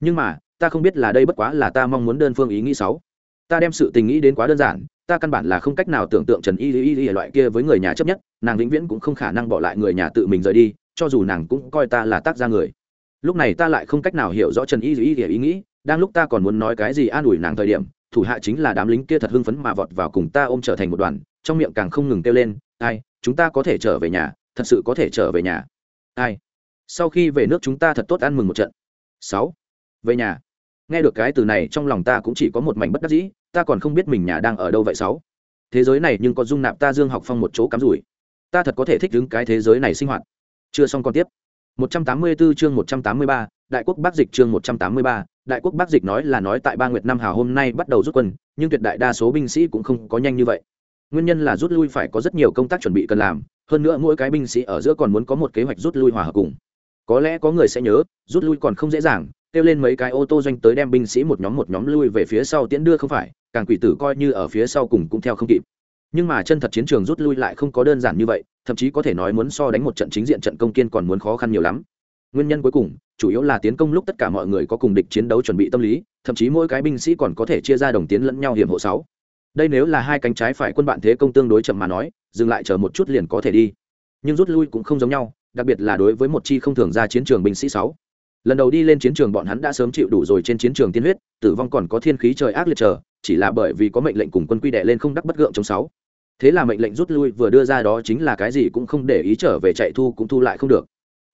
nhưng mà ta không biết là đây bất quá là ta mong muốn đơn phương ý nghĩ sáu ta đem sự tình nghĩ đến quá đơn giản ta căn bản là không cách nào tưởng tượng trần y y y loại kia với người nhà chấp nhất, nàng vĩnh viễn cũng không khả năng bỏ lại người nhà tự mình rời đi, cho dù nàng cũng coi ta là tác gia người. Lúc này ta lại không cách nào hiểu rõ trần y y ý nghĩ, đang lúc ta còn muốn nói cái gì an ủi nàng thời điểm, thủ hạ chính là đám lính kia thật hưng phấn mà vọt vào cùng ta ôm trở thành một đoàn, trong miệng càng không ngừng kêu lên, ai, chúng ta có thể trở về nhà, thật sự có thể trở về nhà. Ai, sau khi về nước chúng ta thật tốt ăn mừng một trận. Sáu, về nhà. Nghe được cái từ này trong lòng ta cũng chỉ có một mảnh bất đắc dĩ ta còn không biết mình nhà đang ở đâu vậy sáu. Thế giới này nhưng có dung nạp ta dương học phong một chỗ cắm rủi. Ta thật có thể thích ứng cái thế giới này sinh hoạt. Chưa xong còn tiếp. 184 chương 183, đại quốc bắc dịch chương 183, đại quốc bắc dịch nói là nói tại ba nguyệt năm hào hôm nay bắt đầu rút quân nhưng tuyệt đại đa số binh sĩ cũng không có nhanh như vậy. Nguyên nhân là rút lui phải có rất nhiều công tác chuẩn bị cần làm hơn nữa mỗi cái binh sĩ ở giữa còn muốn có một kế hoạch rút lui hòa hợp cùng. Có lẽ có người sẽ nhớ rút lui còn không dễ dàng kêu lên mấy cái ô tô doanh tới đem binh sĩ một nhóm một nhóm lui về phía sau tiễn đưa không phải càng quỷ tử coi như ở phía sau cùng cũng theo không kịp. Nhưng mà chân thật chiến trường rút lui lại không có đơn giản như vậy, thậm chí có thể nói muốn so đánh một trận chính diện trận công kiên còn muốn khó khăn nhiều lắm. Nguyên nhân cuối cùng, chủ yếu là tiến công lúc tất cả mọi người có cùng địch chiến đấu chuẩn bị tâm lý, thậm chí mỗi cái binh sĩ còn có thể chia ra đồng tiến lẫn nhau hiểm hộ sáu. Đây nếu là hai cánh trái phải quân bạn thế công tương đối chậm mà nói, dừng lại chờ một chút liền có thể đi. Nhưng rút lui cũng không giống nhau, đặc biệt là đối với một chi không thường ra chiến trường binh sĩ sáu. Lần đầu đi lên chiến trường bọn hắn đã sớm chịu đủ rồi trên chiến trường tiên huyết, tử vong còn có thiên khí trời ác liệt chờ chỉ là bởi vì có mệnh lệnh cùng quân quy đệ lên không đắc bất gượng chống sáu. Thế là mệnh lệnh rút lui vừa đưa ra đó chính là cái gì cũng không để ý trở về chạy thu cũng thu lại không được.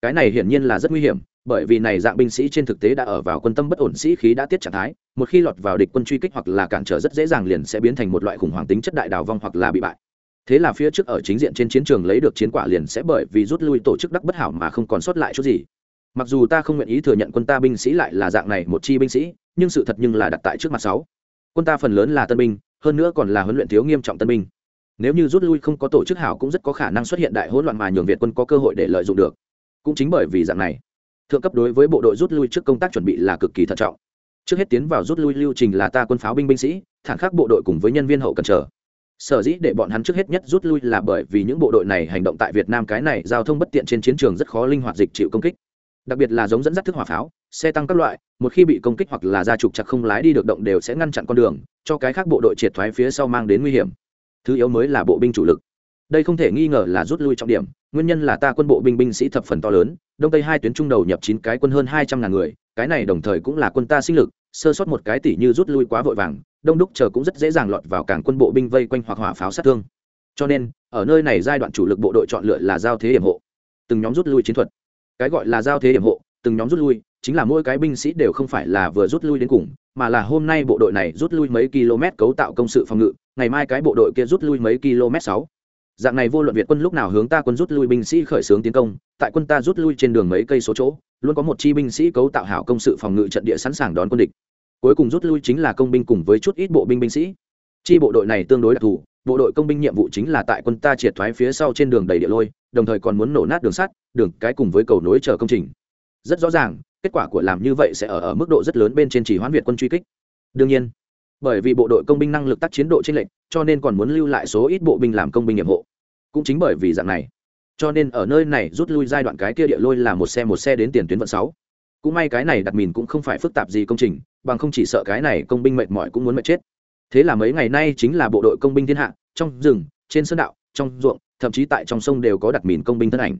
Cái này hiển nhiên là rất nguy hiểm, bởi vì này dạng binh sĩ trên thực tế đã ở vào quân tâm bất ổn, sĩ khí đã tiết trạng thái, một khi lọt vào địch quân truy kích hoặc là cản trở rất dễ dàng liền sẽ biến thành một loại khủng hoảng tính chất đại đào vong hoặc là bị bại. Thế là phía trước ở chính diện trên chiến trường lấy được chiến quả liền sẽ bởi vì rút lui tổ chức đắc bất hảo mà không còn sót lại chút gì. Mặc dù ta không nguyện ý thừa nhận quân ta binh sĩ lại là dạng này một chi binh sĩ, nhưng sự thật nhưng là đặt tại trước mặt sáu quân ta phần lớn là tân binh, hơn nữa còn là huấn luyện thiếu nghiêm trọng tân binh. Nếu như rút lui không có tổ chức hảo cũng rất có khả năng xuất hiện đại hỗn loạn mà nhường việt quân có cơ hội để lợi dụng được. Cũng chính bởi vì dạng này, thượng cấp đối với bộ đội rút lui trước công tác chuẩn bị là cực kỳ thận trọng. Trước hết tiến vào rút lui lưu trình là ta quân pháo binh binh sĩ thản khắc bộ đội cùng với nhân viên hậu cần trở sở dĩ để bọn hắn trước hết nhất rút lui là bởi vì những bộ đội này hành động tại việt nam cái này giao thông bất tiện trên chiến trường rất khó linh hoạt dịch chịu công kích. Đặc biệt là giống dẫn dắt thức hỏa pháo xe tăng các loại, một khi bị công kích hoặc là gia trục chặt không lái đi được động đều sẽ ngăn chặn con đường, cho cái khác bộ đội triệt thoái phía sau mang đến nguy hiểm. Thứ yếu mới là bộ binh chủ lực. Đây không thể nghi ngờ là rút lui trọng điểm, nguyên nhân là ta quân bộ binh binh sĩ thập phần to lớn, đông tây hai tuyến trung đầu nhập chín cái quân hơn hai trăm ngàn người, cái này đồng thời cũng là quân ta sinh lực, sơ sót một cái tỷ như rút lui quá vội vàng, đông đúc chờ cũng rất dễ dàng lọt vào cảng quân bộ binh vây quanh hoặc hỏa pháo sát thương. Cho nên, ở nơi này giai đoạn chủ lực bộ đội chọn lựa là giao thế hiểm hộ. Từng nhóm rút lui chiến thuật. Cái gọi là giao thế hiểm hộ từng nhóm rút lui, chính là mỗi cái binh sĩ đều không phải là vừa rút lui đến cùng, mà là hôm nay bộ đội này rút lui mấy km cấu tạo công sự phòng ngự, ngày mai cái bộ đội kia rút lui mấy km sáu. Dạng này vô luận việt quân lúc nào hướng ta quân rút lui binh sĩ khởi xướng tiến công, tại quân ta rút lui trên đường mấy cây số chỗ, luôn có một chi binh sĩ cấu tạo hảo công sự phòng ngự trận địa sẵn sàng đón quân địch. Cuối cùng rút lui chính là công binh cùng với chút ít bộ binh binh sĩ. Chi bộ đội này tương đối đặc thù, bộ đội công binh nhiệm vụ chính là tại quân ta triệt thoái phía sau trên đường đầy địa lôi, đồng thời còn muốn nổ nát đường sắt, đường cái cùng với cầu nối chờ công trình rất rõ ràng, kết quả của làm như vậy sẽ ở ở mức độ rất lớn bên trên chỉ hoãn việt quân truy kích. Đương nhiên, bởi vì bộ đội công binh năng lực tác chiến độ trên lệnh cho nên còn muốn lưu lại số ít bộ binh làm công binh nghiệp hộ. Cũng chính bởi vì dạng này, cho nên ở nơi này rút lui giai đoạn cái kia địa lôi là một xe một xe đến tiền tuyến vận sáu. Cũng may cái này đặt mìn cũng không phải phức tạp gì công trình, bằng không chỉ sợ cái này công binh mệt mỏi cũng muốn mệt chết. Thế là mấy ngày nay chính là bộ đội công binh thiên hạ, trong rừng, trên sơn đạo, trong ruộng, thậm chí tại trong sông đều có đặt mìn công binh thân ảnh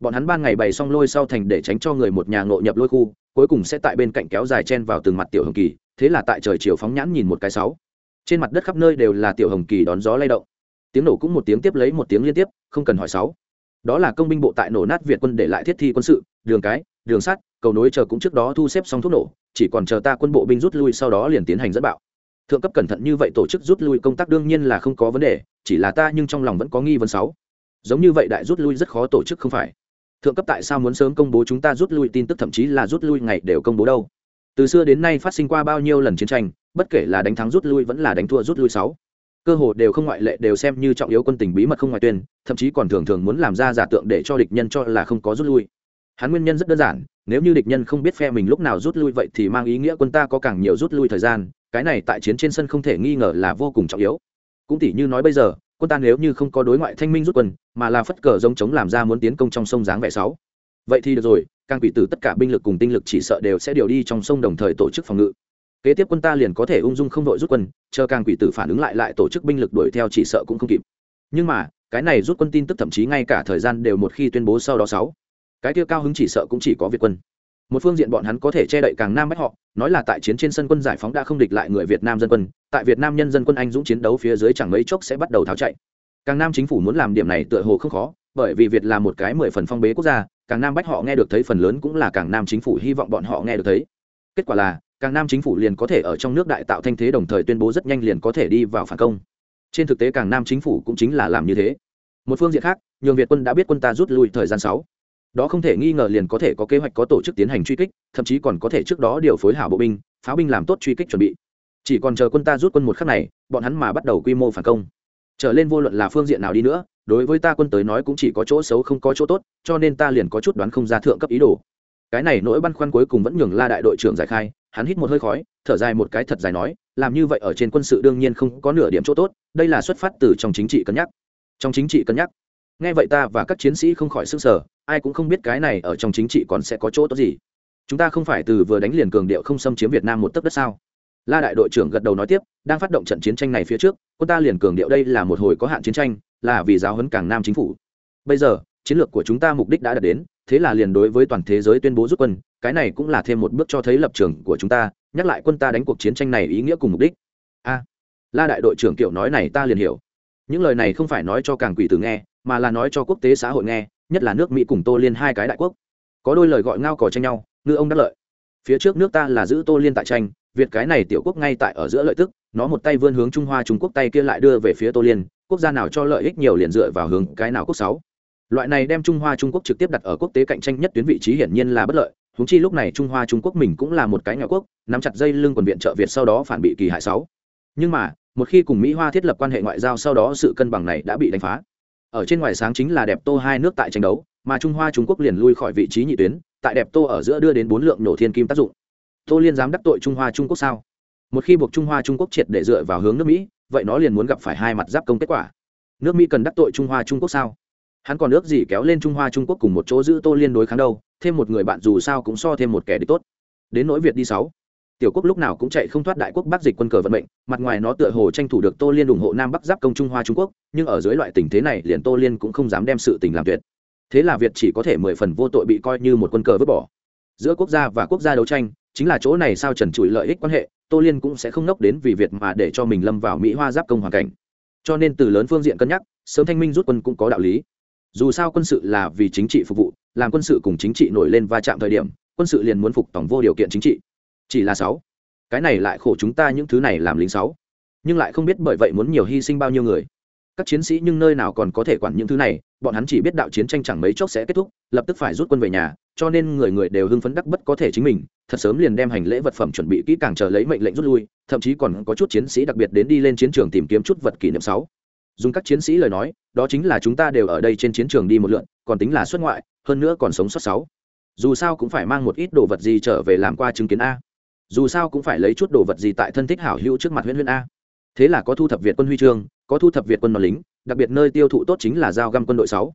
bọn hắn ban ngày bày xong lôi sau thành để tránh cho người một nhà ngộ nhập lôi khu, cuối cùng sẽ tại bên cạnh kéo dài chen vào từng mặt tiểu hồng kỳ, thế là tại trời chiều phóng nhãn nhìn một cái sáu. Trên mặt đất khắp nơi đều là tiểu hồng kỳ đón gió lay động. Tiếng nổ cũng một tiếng tiếp lấy một tiếng liên tiếp, không cần hỏi sáu. Đó là công binh bộ tại nổ nát việt quân để lại thiết thi quân sự, đường cái, đường sắt, cầu nối chờ cũng trước đó thu xếp xong thuốc nổ, chỉ còn chờ ta quân bộ binh rút lui sau đó liền tiến hành dẫn bạo. Thượng cấp cẩn thận như vậy tổ chức rút lui công tác đương nhiên là không có vấn đề, chỉ là ta nhưng trong lòng vẫn có nghi vấn sáu. Giống như vậy đại rút lui rất khó tổ chức không phải thượng cấp tại sao muốn sớm công bố chúng ta rút lui tin tức, thậm chí là rút lui ngày đều công bố đâu? Từ xưa đến nay phát sinh qua bao nhiêu lần chiến tranh, bất kể là đánh thắng rút lui vẫn là đánh thua rút lui sáu. Cơ hồ đều không ngoại lệ, đều xem như trọng yếu quân tình bí mật không ngoại tuyên, thậm chí còn thường thường muốn làm ra giả tượng để cho địch nhân cho là không có rút lui. Hắn nguyên nhân rất đơn giản, nếu như địch nhân không biết phe mình lúc nào rút lui vậy thì mang ý nghĩa quân ta có càng nhiều rút lui thời gian, cái này tại chiến trên sân không thể nghi ngờ là vô cùng trọng yếu. Cũng tỷ như nói bây giờ quân ta nếu như không có đối ngoại thanh minh rút quân, mà là phất cờ giống chống làm ra muốn tiến công trong sông dáng vẻ sáu. Vậy thì được rồi, càng quỷ tử tất cả binh lực cùng tinh lực chỉ sợ đều sẽ điều đi trong sông đồng thời tổ chức phòng ngự. Kế tiếp quân ta liền có thể ung dung không đội rút quân, chờ càng quỷ tử phản ứng lại lại tổ chức binh lực đuổi theo chỉ sợ cũng không kịp. Nhưng mà, cái này rút quân tin tức thậm chí ngay cả thời gian đều một khi tuyên bố sau đó sáu. Cái kia cao hứng chỉ sợ cũng chỉ có việt quân một phương diện bọn hắn có thể che đậy càng nam bách họ, nói là tại chiến trên sân quân giải phóng đã không địch lại người việt nam dân quân, tại việt nam nhân dân quân anh dũng chiến đấu phía dưới chẳng mấy chốc sẽ bắt đầu tháo chạy. Càng nam chính phủ muốn làm điểm này tựa hồ không khó, bởi vì việt là một cái mười phần phong bế quốc gia, càng nam bách họ nghe được thấy phần lớn cũng là càng nam chính phủ hy vọng bọn họ nghe được thấy. Kết quả là, càng nam chính phủ liền có thể ở trong nước đại tạo thanh thế đồng thời tuyên bố rất nhanh liền có thể đi vào phản công. Trên thực tế càng nam chính phủ cũng chính là làm như thế. Một phương diện khác, nhường việt quân đã biết quân ta rút lui thời gian sáu đó không thể nghi ngờ liền có thể có kế hoạch có tổ chức tiến hành truy kích, thậm chí còn có thể trước đó điều phối hảo bộ binh, pháo binh làm tốt truy kích chuẩn bị. Chỉ còn chờ quân ta rút quân một khắc này, bọn hắn mà bắt đầu quy mô phản công. Trở lên vô luận là phương diện nào đi nữa, đối với ta quân tới nói cũng chỉ có chỗ xấu không có chỗ tốt, cho nên ta liền có chút đoán không ra thượng cấp ý đồ. Cái này nỗi băn khoăn cuối cùng vẫn nhường la đại đội trưởng giải khai, hắn hít một hơi khói, thở dài một cái thật dài nói, làm như vậy ở trên quân sự đương nhiên không có nửa điểm chỗ tốt, đây là xuất phát từ trong chính trị cân nhắc. Trong chính trị cân nhắc. Nghe vậy ta và các chiến sĩ không khỏi sức sở ai cũng không biết cái này ở trong chính trị còn sẽ có chỗ tốt gì. Chúng ta không phải từ vừa đánh liền cường điệu không xâm chiếm việt nam một tấc đất sao? La đại đội trưởng gật đầu nói tiếp, đang phát động trận chiến tranh này phía trước, quân ta liền cường điệu đây là một hồi có hạn chiến tranh, là vì giáo huấn càng nam chính phủ. Bây giờ, chiến lược của chúng ta mục đích đã đạt đến, thế là liền đối với toàn thế giới tuyên bố rút quân, cái này cũng là thêm một bước cho thấy lập trường của chúng ta, nhắc lại quân ta đánh cuộc chiến tranh này ý nghĩa cùng mục đích. A, la đại đội trưởng kiểu nói này ta liền hiểu. Những lời này không phải nói cho càng quỷ tử nghe, mà là nói cho quốc tế xã hội nghe nhất là nước mỹ cùng tô liên hai cái đại quốc. Có đôi lời gọi ngao cò tranh nhau, ngư ông đắc lợi. Phía trước nước ta là giữ tô liên tại tranh, việt cái này tiểu quốc ngay tại ở giữa lợi tức, nó một tay vươn hướng trung hoa trung quốc tay kia lại đưa về phía tô liên, quốc gia nào cho lợi ích nhiều liền dựa vào hướng cái nào quốc sáu. Loại này đem trung hoa trung quốc trực tiếp đặt ở quốc tế cạnh tranh nhất tuyến vị trí hiển nhiên là bất lợi húng chi lúc này trung hoa trung quốc mình cũng là một cái nhỏ quốc, nắm chặt dây lưng quần viện trợ việt sau đó phản bị kỳ hại sáu. Nhưng mà, một khi cùng mỹ hoa thiết lập quan hệ ngoại giao sau đó sự cân bằng này đã bị đánh phá ở trên ngoài sáng chính là đẹp tô hai nước tại tranh đấu, mà trung hoa trung quốc liền lui khỏi vị trí nhị tuyến, tại đẹp tô ở giữa đưa đến bốn lượng nổ thiên kim tác dụng. Tô liên dám đắc tội trung hoa trung quốc sao? Một khi buộc trung hoa trung quốc triệt để dựa vào hướng nước mỹ, vậy nó liền muốn gặp phải hai mặt giáp công kết quả. Nước mỹ cần đắc tội trung hoa trung quốc sao? Hắn còn ước gì kéo lên trung hoa trung quốc cùng một chỗ giữ tô liên đối kháng đâu, thêm một người bạn dù sao cũng so thêm một kẻ địch tốt. Đến nỗi việt đi sáu tiểu quốc lúc nào cũng chạy không thoát đại quốc bắc dịch quân cờ vận mệnh, mặt ngoài nó tựa hồ tranh thủ được tô liên ủng hộ nam bắc giáp công trung hoa trung quốc, nhưng ở dưới loại tình thế này liền tô liên cũng không dám đem sự tình làm tuyệt. Thế là việt chỉ có thể mười phần vô tội bị coi như một quân cờ vứt bỏ. Giữa quốc gia và quốc gia đấu tranh, chính là chỗ này sao trần trụi lợi ích quan hệ, tô liên cũng sẽ không nốc đến vì việt mà để cho mình lâm vào mỹ hoa giáp công hoàn cảnh. Cho nên từ lớn phương diện cân nhắc, sớm thanh minh rút quân cũng có đạo lý. Dù sao quân sự là vì chính trị phục vụ, làm quân sự cùng chính trị nổi lên va chạm thời điểm, quân sự liền muốn phục tổng vô điều kiện chính trị chỉ là sáu. Cái này lại khổ chúng ta những thứ này làm lính sáu. Nhưng lại không biết bởi vậy muốn nhiều hy sinh bao nhiêu người. Các chiến sĩ nhưng nơi nào còn có thể quản những thứ này, bọn hắn chỉ biết đạo chiến tranh chẳng mấy chốc sẽ kết thúc, lập tức phải rút quân về nhà, cho nên người người đều hưng phấn đắc bất có thể chính mình, thật sớm liền đem hành lễ vật phẩm chuẩn bị kỹ càng chờ lấy mệnh lệnh rút lui, thậm chí còn có chút chiến sĩ đặc biệt đến đi lên chiến trường tìm kiếm chút vật kỷ niệm sáu. Dùng các chiến sĩ lời nói, đó chính là chúng ta đều ở đây trên chiến trường đi một lượn, còn tính là xuất ngoại, hơn nữa còn sống sót sáu. Dù sao cũng phải mang một ít đồ vật gì trở về làm qua chứng kiến a dù sao cũng phải lấy chút đồ vật gì tại thân thích hảo hữu trước mặt huyễn huyễn a. Thế là có thu thập việt quân huy chương, có thu thập việt quân nọ lính, đặc biệt nơi tiêu thụ tốt chính là dao găm quân đội sáu.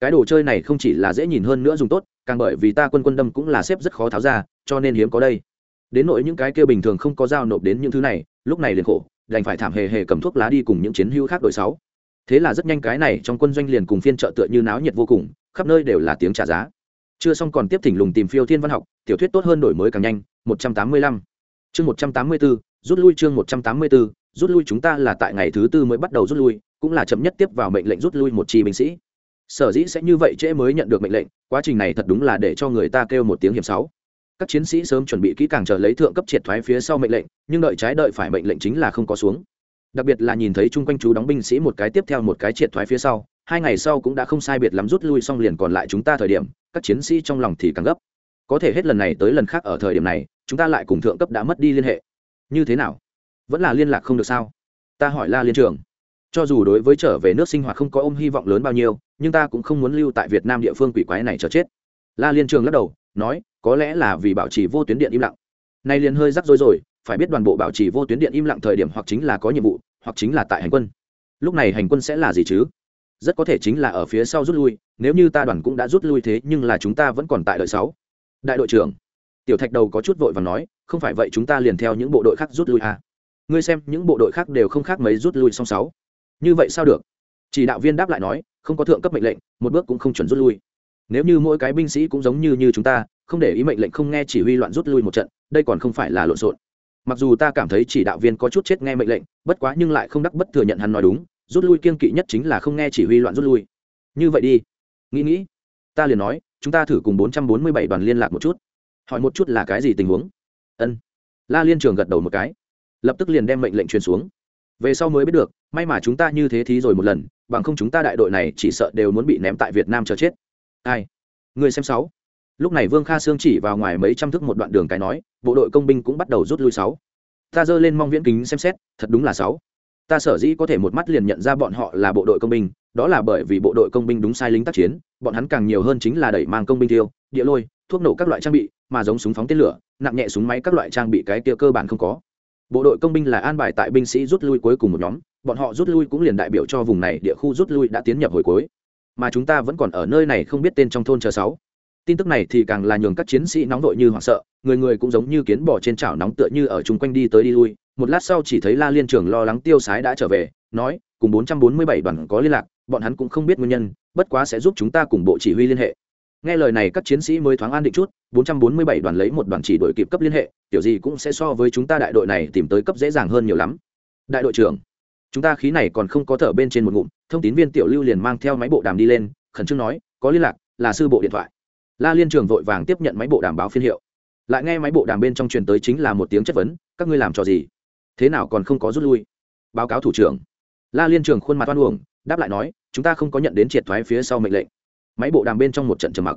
Cái đồ chơi này không chỉ là dễ nhìn hơn nữa dùng tốt, càng bởi vì ta quân quân đâm cũng là xếp rất khó tháo ra, cho nên hiếm có đây. Đến nỗi những cái kia bình thường không có dao nộp đến những thứ này, lúc này liền khổ, đành phải thảm hề hề cầm thuốc lá đi cùng những chiến hữu khác đội sáu. Thế là rất nhanh cái này trong quân doanh liền cùng phiên trợ tựa như náo nhiệt vô cùng, khắp nơi đều là tiếng trả giá chưa xong còn tiếp thỉnh lùng tìm phiêu thiên văn học, tiểu thuyết tốt hơn đổi mới càng nhanh 185 chương 184 rút lui chương 184 rút lui chúng ta là tại ngày thứ tư mới bắt đầu rút lui, cũng là chậm nhất tiếp vào mệnh lệnh rút lui một chi binh sĩ. Sở dĩ sẽ như vậy trễ mới nhận được mệnh lệnh, quá trình này thật đúng là để cho người ta kêu một tiếng hiểm sáu. Các chiến sĩ sớm chuẩn bị kỹ càng chờ lấy thượng cấp triệt thoái phía sau mệnh lệnh, nhưng đợi trái đợi phải mệnh lệnh chính là không có xuống đặc biệt là nhìn thấy chung quanh chú đóng binh sĩ một cái tiếp theo một cái triệt thoái phía sau, hai ngày sau cũng đã không sai biệt lắm rút lui xong liền còn lại chúng ta thời điểm, các chiến sĩ trong lòng thì càng gấp. Có thể hết lần này tới lần khác ở thời điểm này, chúng ta lại cùng thượng cấp đã mất đi liên hệ. Như thế nào? Vẫn là liên lạc không được sao? Ta hỏi la liên trường. Cho dù đối với trở về nước sinh hoạt không có ôm hy vọng lớn bao nhiêu, nhưng ta cũng không muốn lưu tại việt nam địa phương quỷ quái này chờ chết. La liên trường lắc đầu, nói, có lẽ là vì bảo trì vô tuyến điện im lặng. Nay liền hơi rắc rối rồi phải biết đoàn bộ bảo trì vô tuyến điện im lặng thời điểm hoặc chính là có nhiệm vụ, hoặc chính là tại hành quân. Lúc này hành quân sẽ là gì chứ? Rất có thể chính là ở phía sau rút lui, nếu như ta đoàn cũng đã rút lui thế nhưng là chúng ta vẫn còn tại đợi sáu. Đại đội trưởng, tiểu thạch đầu có chút vội và nói, không phải vậy chúng ta liền theo những bộ đội khác rút lui à. ngươi xem, những bộ đội khác đều không khác mấy rút lui xong sáu. Như vậy sao được? Chỉ đạo viên đáp lại nói, không có thượng cấp mệnh lệnh, một bước cũng không chuẩn rút lui. Nếu như mỗi cái binh sĩ cũng giống như như chúng ta, không để ý mệnh lệnh không nghe chỉ huy loạn rút lui một trận, đây còn không phải là lộn xộn mặc dù ta cảm thấy chỉ đạo viên có chút chết nghe mệnh lệnh, bất quá nhưng lại không đắc bất thừa nhận hắn nói đúng, rút lui kiên kỵ nhất chính là không nghe chỉ huy loạn rút lui. Như vậy đi. Nghĩ nghĩ, ta liền nói, chúng ta thử cùng bốn trăm bốn mươi bảy đoàn liên lạc một chút. Hỏi một chút là cái gì tình huống? Ân. La liên trường gật đầu một cái, lập tức liền đem mệnh lệnh truyền xuống. Về sau mới biết được, may mà chúng ta như thế thí rồi một lần, bằng không chúng ta đại đội này chỉ sợ đều muốn bị ném tại việt nam chờ chết. Ai? Người xem sáu lúc này vương kha sương chỉ vào ngoài mấy trăm thước một đoạn đường cái nói, bộ đội công binh cũng bắt đầu rút lui sáu. Ta giơ lên mong viễn kính xem xét, thật đúng là sáu. Ta sở dĩ có thể một mắt liền nhận ra bọn họ là bộ đội công binh, đó là bởi vì bộ đội công binh đúng sai lính tác chiến, bọn hắn càng nhiều hơn chính là đẩy mang công binh tiêu địa lôi, thuốc nổ các loại trang bị, mà giống súng phóng tên lửa, nặng nhẹ súng máy các loại trang bị cái kia cơ bản không có. Bộ đội công binh là an bài tại binh sĩ rút lui cuối cùng một nhóm, bọn họ rút lui cũng liền đại biểu cho vùng này địa khu rút lui đã tiến nhập hồi cuối. Mà chúng ta vẫn còn ở nơi này không biết tên trong thôn chờ sáu tin tức này thì càng là nhường các chiến sĩ nóng vội như hoảng sợ, người người cũng giống như kiến bò trên chảo nóng tựa như ở chung quanh đi tới đi lui. Một lát sau chỉ thấy la liên trường lo lắng tiêu sái đã trở về, nói, cùng 447 đoàn có liên lạc, bọn hắn cũng không biết nguyên nhân, bất quá sẽ giúp chúng ta cùng bộ chỉ huy liên hệ. Nghe lời này, các chiến sĩ mới thoáng an định chút 447 đoàn lấy một đoàn chỉ đội kịp cấp liên hệ, tiểu gì cũng sẽ so với chúng ta đại đội này tìm tới cấp dễ dàng hơn nhiều lắm. Đại đội trưởng, chúng ta khí này còn không có thở bên trên một ngụm, thông tín viên tiểu lưu liền mang theo máy bộ đàm đi lên, khẩn trương nói, có liên lạc, là sư bộ điện thoại la liên trường vội vàng tiếp nhận máy bộ đàm báo phiên hiệu. Lại nghe máy bộ đàm bên trong truyền tới chính là một tiếng chất vấn, các ngươi làm trò gì? Thế nào còn không có rút lui? Báo cáo thủ trưởng. La liên trường khuôn mặt oan uổng, đáp lại nói, chúng ta không có nhận đến triệt thoái phía sau mệnh lệnh. Máy bộ đàm bên trong một trận trầm mặc.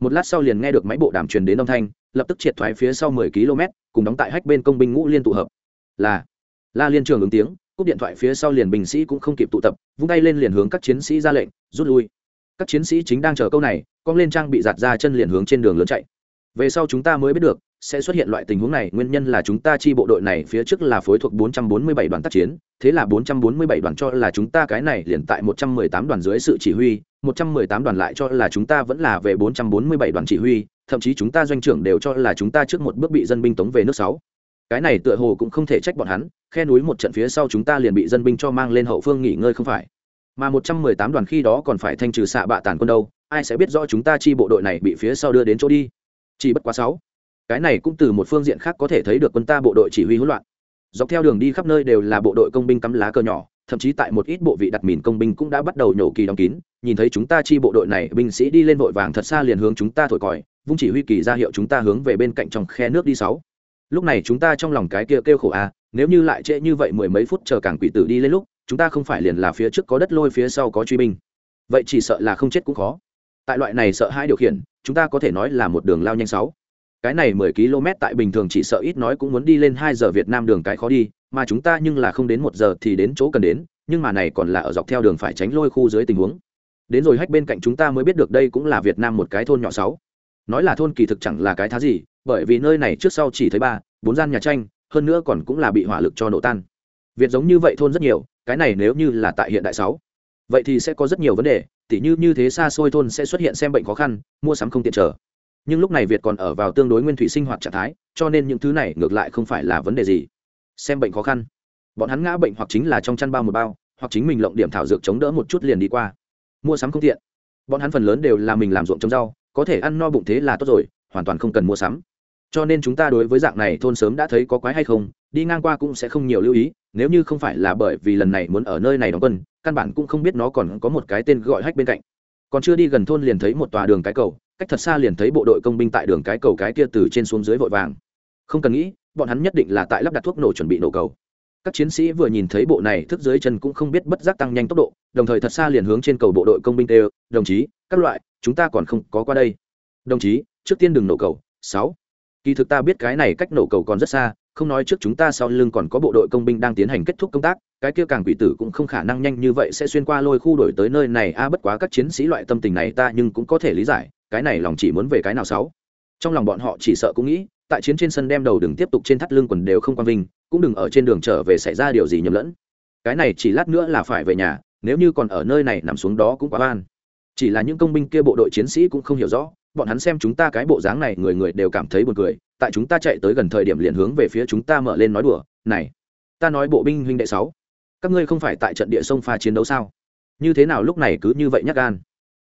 Một lát sau liền nghe được máy bộ đàm truyền đến âm thanh, lập tức triệt thoái phía sau mười km, cùng đóng tại hách bên công binh ngũ liên tụ hợp. Là, la liên trường ứng tiếng, cúp điện thoại phía sau liền binh sĩ cũng không kịp tụ tập, vung tay lên liền hướng các chiến sĩ ra lệnh, rút lui các chiến sĩ chính đang chờ câu này cong lên trang bị giạt ra chân liền hướng trên đường lớn chạy. Về sau chúng ta mới biết được, sẽ xuất hiện loại tình huống này, nguyên nhân là chúng ta chi bộ đội này phía trước là phối thuộc 447 đoàn tác chiến, thế là 447 đoàn cho là chúng ta cái này liền tại 118 đoàn dưới sự chỉ huy 118 đoàn lại cho là chúng ta vẫn là về 447 đoàn chỉ huy, thậm chí chúng ta doanh trưởng đều cho là chúng ta trước một bước bị dân binh tống về nước sáu. Cái này tựa hồ cũng không thể trách bọn hắn, khe núi một trận phía sau chúng ta liền bị dân binh cho mang lên hậu phương nghỉ ngơi không phải mà 118 đoàn khi đó còn phải thanh trừ xạ bạ tàn quân đâu, ai sẽ biết rõ chúng ta chi bộ đội này bị phía sau đưa đến chỗ đi? Chỉ bất quá sáu. Cái này cũng từ một phương diện khác có thể thấy được quân ta bộ đội chỉ huy hỗn loạn. Dọc theo đường đi khắp nơi đều là bộ đội công binh cắm lá cờ nhỏ, thậm chí tại một ít bộ vị đặt mìn công binh cũng đã bắt đầu nhổ kỳ đóng kín, nhìn thấy chúng ta chi bộ đội này, binh sĩ đi lên vội vàng thật xa liền hướng chúng ta thổi còi, vung chỉ huy kỳ ra hiệu chúng ta hướng về bên cạnh trong khe nước đi sáu. Lúc này chúng ta trong lòng cái kia kêu khổ a nếu như lại trễ như vậy mười mấy phút chờ cảng quỷ tử đi lên lúc chúng ta không phải liền là phía trước có đất lôi phía sau có truy binh. Vậy chỉ sợ là không chết cũng khó. Tại loại này sợ hai điều khiển, chúng ta có thể nói là một đường lao nhanh sáu. Cái này mười km tại bình thường chỉ sợ ít nói cũng muốn đi lên hai giờ việt nam đường cái khó đi, mà chúng ta nhưng là không đến một giờ thì đến chỗ cần đến, nhưng mà này còn là ở dọc theo đường phải tránh lôi khu dưới tình huống. Đến rồi hách bên cạnh chúng ta mới biết được đây cũng là việt nam một cái thôn nhỏ sáu. Nói là thôn kỳ thực chẳng là cái thá gì, bởi vì nơi này trước sau chỉ thấy ba, bốn gian nhà tranh, hơn nữa còn cũng là bị hỏa lực cho nổ tan việt giống như vậy thôn rất nhiều, cái này nếu như là tại hiện đại sáu, vậy thì sẽ có rất nhiều vấn đề, tỉ như như thế xa xôi thôn sẽ xuất hiện xem bệnh khó khăn, mua sắm không tiện trở nhưng lúc này việt còn ở vào tương đối nguyên thủy sinh hoạt trạng thái, cho nên những thứ này ngược lại không phải là vấn đề gì. Xem bệnh khó khăn. Bọn hắn ngã bệnh hoặc chính là trong chăn bao một bao, hoặc chính mình lộng điểm thảo dược chống đỡ một chút liền đi qua. Mua sắm không tiện. Bọn hắn phần lớn đều là mình làm ruộng trồng rau, có thể ăn no bụng thế là tốt rồi, hoàn toàn không cần mua sắm. Cho nên chúng ta đối với dạng này thôn sớm đã thấy có quái hay không đi ngang qua cũng sẽ không nhiều lưu ý, nếu như không phải là bởi vì lần này muốn ở nơi này đóng quân, căn bản cũng không biết nó còn có một cái tên gọi hách bên cạnh. Còn chưa đi gần thôn liền thấy một tòa đường cái cầu, cách thật xa liền thấy bộ đội công binh tại đường cái cầu cái kia từ trên xuống dưới vội vàng. Không cần nghĩ, bọn hắn nhất định là tại lắp đặt thuốc nổ chuẩn bị nổ cầu. Các chiến sĩ vừa nhìn thấy bộ này thức dưới chân cũng không biết bất giác tăng nhanh tốc độ, đồng thời thật xa liền hướng trên cầu bộ đội công binh tê đồng chí, các loại, chúng ta còn không có qua đây. Đồng chí, trước tiên đừng nổ cầu. Sáu kỳ thực ta biết cái này cách nổ cầu còn rất xa, không nói trước chúng ta sau lưng còn có bộ đội công binh đang tiến hành kết thúc công tác, cái kia càng quỷ tử cũng không khả năng nhanh như vậy sẽ xuyên qua lôi khu đổi tới nơi này. A, bất quá các chiến sĩ loại tâm tình này ta nhưng cũng có thể lý giải, cái này lòng chỉ muốn về cái nào sáu. Trong lòng bọn họ chỉ sợ cũng nghĩ, tại chiến trên sân đem đầu đừng tiếp tục trên thắt lưng quần đều không quan vinh, cũng đừng ở trên đường trở về xảy ra điều gì nhầm lẫn. Cái này chỉ lát nữa là phải về nhà, nếu như còn ở nơi này nằm xuống đó cũng quá van chỉ là những công binh kia bộ đội chiến sĩ cũng không hiểu rõ, bọn hắn xem chúng ta cái bộ dáng này, người người đều cảm thấy buồn cười, tại chúng ta chạy tới gần thời điểm liền hướng về phía chúng ta mở lên nói đùa, này, ta nói bộ binh huynh đệ sáu, các ngươi không phải tại trận địa sông pha chiến đấu sao? Như thế nào lúc này cứ như vậy nhắc gan?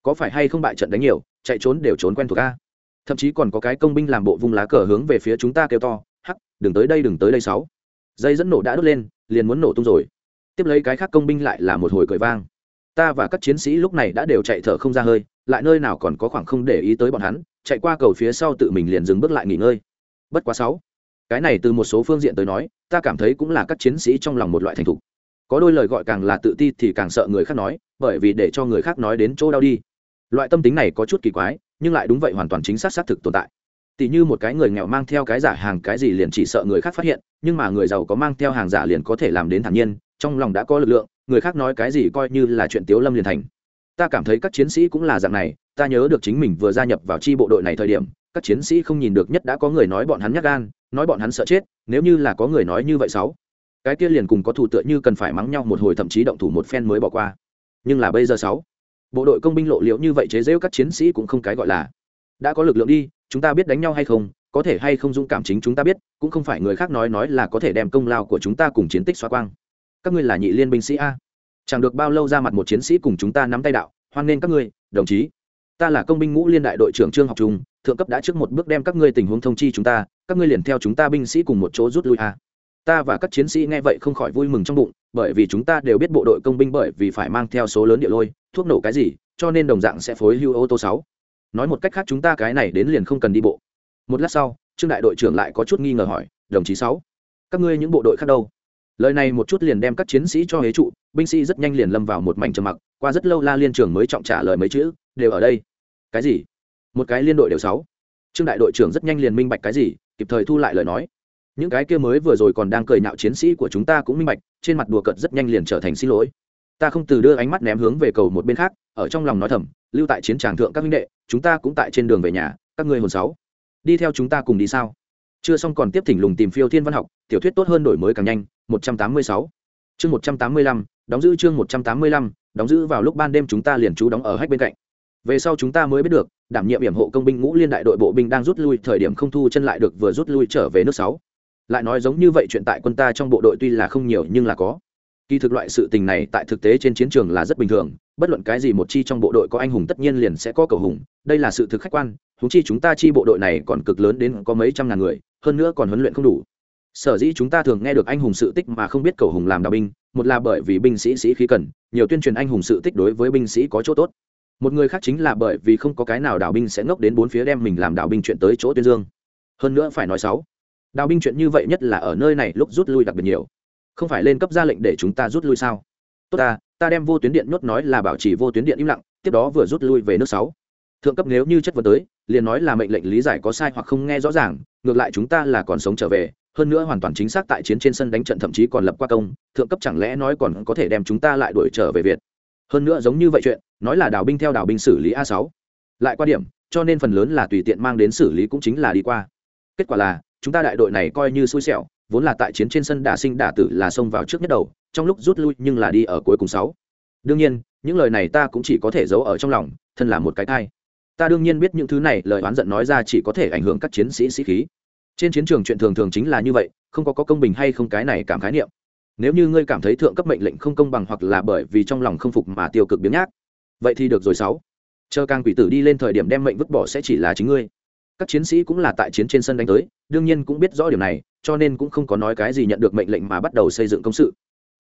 Có phải hay không bại trận đánh nhiều, chạy trốn đều trốn quen thuộc a? Thậm chí còn có cái công binh làm bộ vung lá cờ hướng về phía chúng ta kêu to, hắc, đừng tới đây, đừng tới đây sáu. Dây dẫn nổ đã đốt lên, liền muốn nổ tung rồi. Tiếp lấy cái khác công binh lại là một hồi cười vang ta và các chiến sĩ lúc này đã đều chạy thở không ra hơi, lại nơi nào còn có khoảng không để ý tới bọn hắn, chạy qua cầu phía sau tự mình liền dừng bước lại nghỉ ngơi. Bất quá sáu, cái này từ một số phương diện tới nói, ta cảm thấy cũng là các chiến sĩ trong lòng một loại thành thục. Có đôi lời gọi càng là tự ti thì càng sợ người khác nói, bởi vì để cho người khác nói đến chỗ đau đi. Loại tâm tính này có chút kỳ quái, nhưng lại đúng vậy hoàn toàn chính xác xác thực tồn tại. Tỷ như một cái người nghèo mang theo cái giả hàng cái gì liền chỉ sợ người khác phát hiện, nhưng mà người giàu có mang theo hàng giả liền có thể làm đến thản nhiên trong lòng đã có lực lượng, người khác nói cái gì coi như là chuyện tiếu lâm liền thành. Ta cảm thấy các chiến sĩ cũng là dạng này, ta nhớ được chính mình vừa gia nhập vào chi bộ đội này thời điểm, các chiến sĩ không nhìn được nhất đã có người nói bọn hắn nhắc gan, nói bọn hắn sợ chết, nếu như là có người nói như vậy sáu. Cái kia liền cùng có thủ tựa như cần phải mắng nhau một hồi thậm chí động thủ một phen mới bỏ qua. Nhưng là bây giờ sáu, bộ đội công binh lộ liễu như vậy chế giễu các chiến sĩ cũng không cái gọi là. Đã có lực lượng đi, chúng ta biết đánh nhau hay không, có thể hay không dũng cảm chính chúng ta biết, cũng không phải người khác nói nói là có thể đem công lao của chúng ta cùng chiến tích xóa quang các ngươi là nhị liên binh sĩ a? Chẳng được bao lâu ra mặt một chiến sĩ cùng chúng ta nắm tay đạo, hoan nghênh các ngươi, đồng chí. Ta là công binh ngũ liên đại đội trưởng trương học trung, thượng cấp đã trước một bước đem các ngươi tình huống thông chi chúng ta, các ngươi liền theo chúng ta binh sĩ cùng một chỗ rút lui a. Ta và các chiến sĩ nghe vậy không khỏi vui mừng trong bụng, bởi vì chúng ta đều biết bộ đội công binh bởi vì phải mang theo số lớn địa lôi, thuốc nổ cái gì, cho nên đồng dạng sẽ phối hưu ô tô sáu. Nói một cách khác chúng ta cái này đến liền không cần đi bộ. Một lát sau, trương đại đội trưởng lại có chút nghi ngờ hỏi, đồng chí sáu, các ngươi những bộ đội khác đâu? Lời này một chút liền đem các chiến sĩ cho hế trụ, binh sĩ rất nhanh liền lâm vào một mảnh trầm mặc, qua rất lâu la liên trưởng mới trọng trả lời mấy chữ, đều ở đây. Cái gì? Một cái liên đội đều sáu. Trương đại đội trưởng rất nhanh liền minh bạch cái gì, kịp thời thu lại lời nói. Những cái kia mới vừa rồi còn đang cười nhạo chiến sĩ của chúng ta cũng minh bạch, trên mặt đùa cợt rất nhanh liền trở thành xin lỗi. Ta không từ đưa ánh mắt ném hướng về cầu một bên khác, ở trong lòng nói thầm, lưu tại chiến tràng thượng các minh đệ, chúng ta cũng tại trên đường về nhà, các ngươi hồn sáu. Đi theo chúng ta cùng đi sao? Chưa xong còn tiếp thỉnh lùng tìm phiêu thiên văn học, tiểu thuyết tốt hơn đổi mới càng nhanh 186 chương 185 đóng giữ chương 185 đóng giữ vào lúc ban đêm chúng ta liền trú đóng ở hách bên cạnh. Về sau chúng ta mới biết được, đảm nhiệm yểm hộ công binh ngũ liên đại đội bộ binh đang rút lui thời điểm không thu chân lại được vừa rút lui trở về nước sáu. Lại nói giống như vậy chuyện tại quân ta trong bộ đội tuy là không nhiều nhưng là có. Kỳ thực loại sự tình này tại thực tế trên chiến trường là rất bình thường, bất luận cái gì một chi trong bộ đội có anh hùng tất nhiên liền sẽ có cầu hùng, đây là sự thực khách quan, huống chi chúng ta chi bộ đội này còn cực lớn đến có mấy trăm ngàn người, hơn nữa còn huấn luyện không đủ sở dĩ chúng ta thường nghe được anh hùng sự tích mà không biết cầu hùng làm đạo binh, một là bởi vì binh sĩ sĩ khí cần, nhiều tuyên truyền anh hùng sự tích đối với binh sĩ có chỗ tốt. Một người khác chính là bởi vì không có cái nào đạo binh sẽ ngốc đến bốn phía đem mình làm đạo binh chuyện tới chỗ tuyên dương. Hơn nữa phải nói sáu đạo binh chuyện như vậy nhất là ở nơi này lúc rút lui đặc biệt nhiều. Không phải lên cấp ra lệnh để chúng ta rút lui sao? Tốt ta ta đem vô tuyến điện nhốt nói là bảo trì vô tuyến điện im lặng, tiếp đó vừa rút lui về nước sáu. Thượng cấp nếu như chất vấn tới, liền nói là mệnh lệnh lý giải có sai hoặc không nghe rõ ràng, ngược lại chúng ta là còn sống trở về hơn nữa hoàn toàn chính xác tại chiến trên sân đánh trận thậm chí còn lập qua công, thượng cấp chẳng lẽ nói còn có thể đem chúng ta lại đuổi trở về việt? Hơn nữa giống như vậy chuyện, nói là đào binh theo đào binh xử lý a sáu. Lại qua điểm, cho nên phần lớn là tùy tiện mang đến xử lý cũng chính là đi qua. Kết quả là, chúng ta đại đội này coi như xui xẻo, vốn là tại chiến trên sân đả sinh đả tử là xông vào trước nhất đầu, trong lúc rút lui nhưng là đi ở cuối cùng sáu. Đương nhiên, những lời này ta cũng chỉ có thể giấu ở trong lòng, thân là một cái thai. Ta đương nhiên biết những thứ này, lời oán giận nói ra chỉ có thể ảnh hưởng các chiến sĩ sĩ khí trên chiến trường chuyện thường thường chính là như vậy không có, có công bình hay không cái này cảm khái niệm. Nếu như ngươi cảm thấy thượng cấp mệnh lệnh không công bằng hoặc là bởi vì trong lòng không phục mà tiêu cực biếng nhác vậy thì được rồi sáu. Chờ càng quỷ tử đi lên thời điểm đem mệnh vứt bỏ sẽ chỉ là chính ngươi. Các chiến sĩ cũng là tại chiến trên sân đánh tới đương nhiên cũng biết rõ điều này cho nên cũng không có nói cái gì nhận được mệnh lệnh mà bắt đầu xây dựng công sự.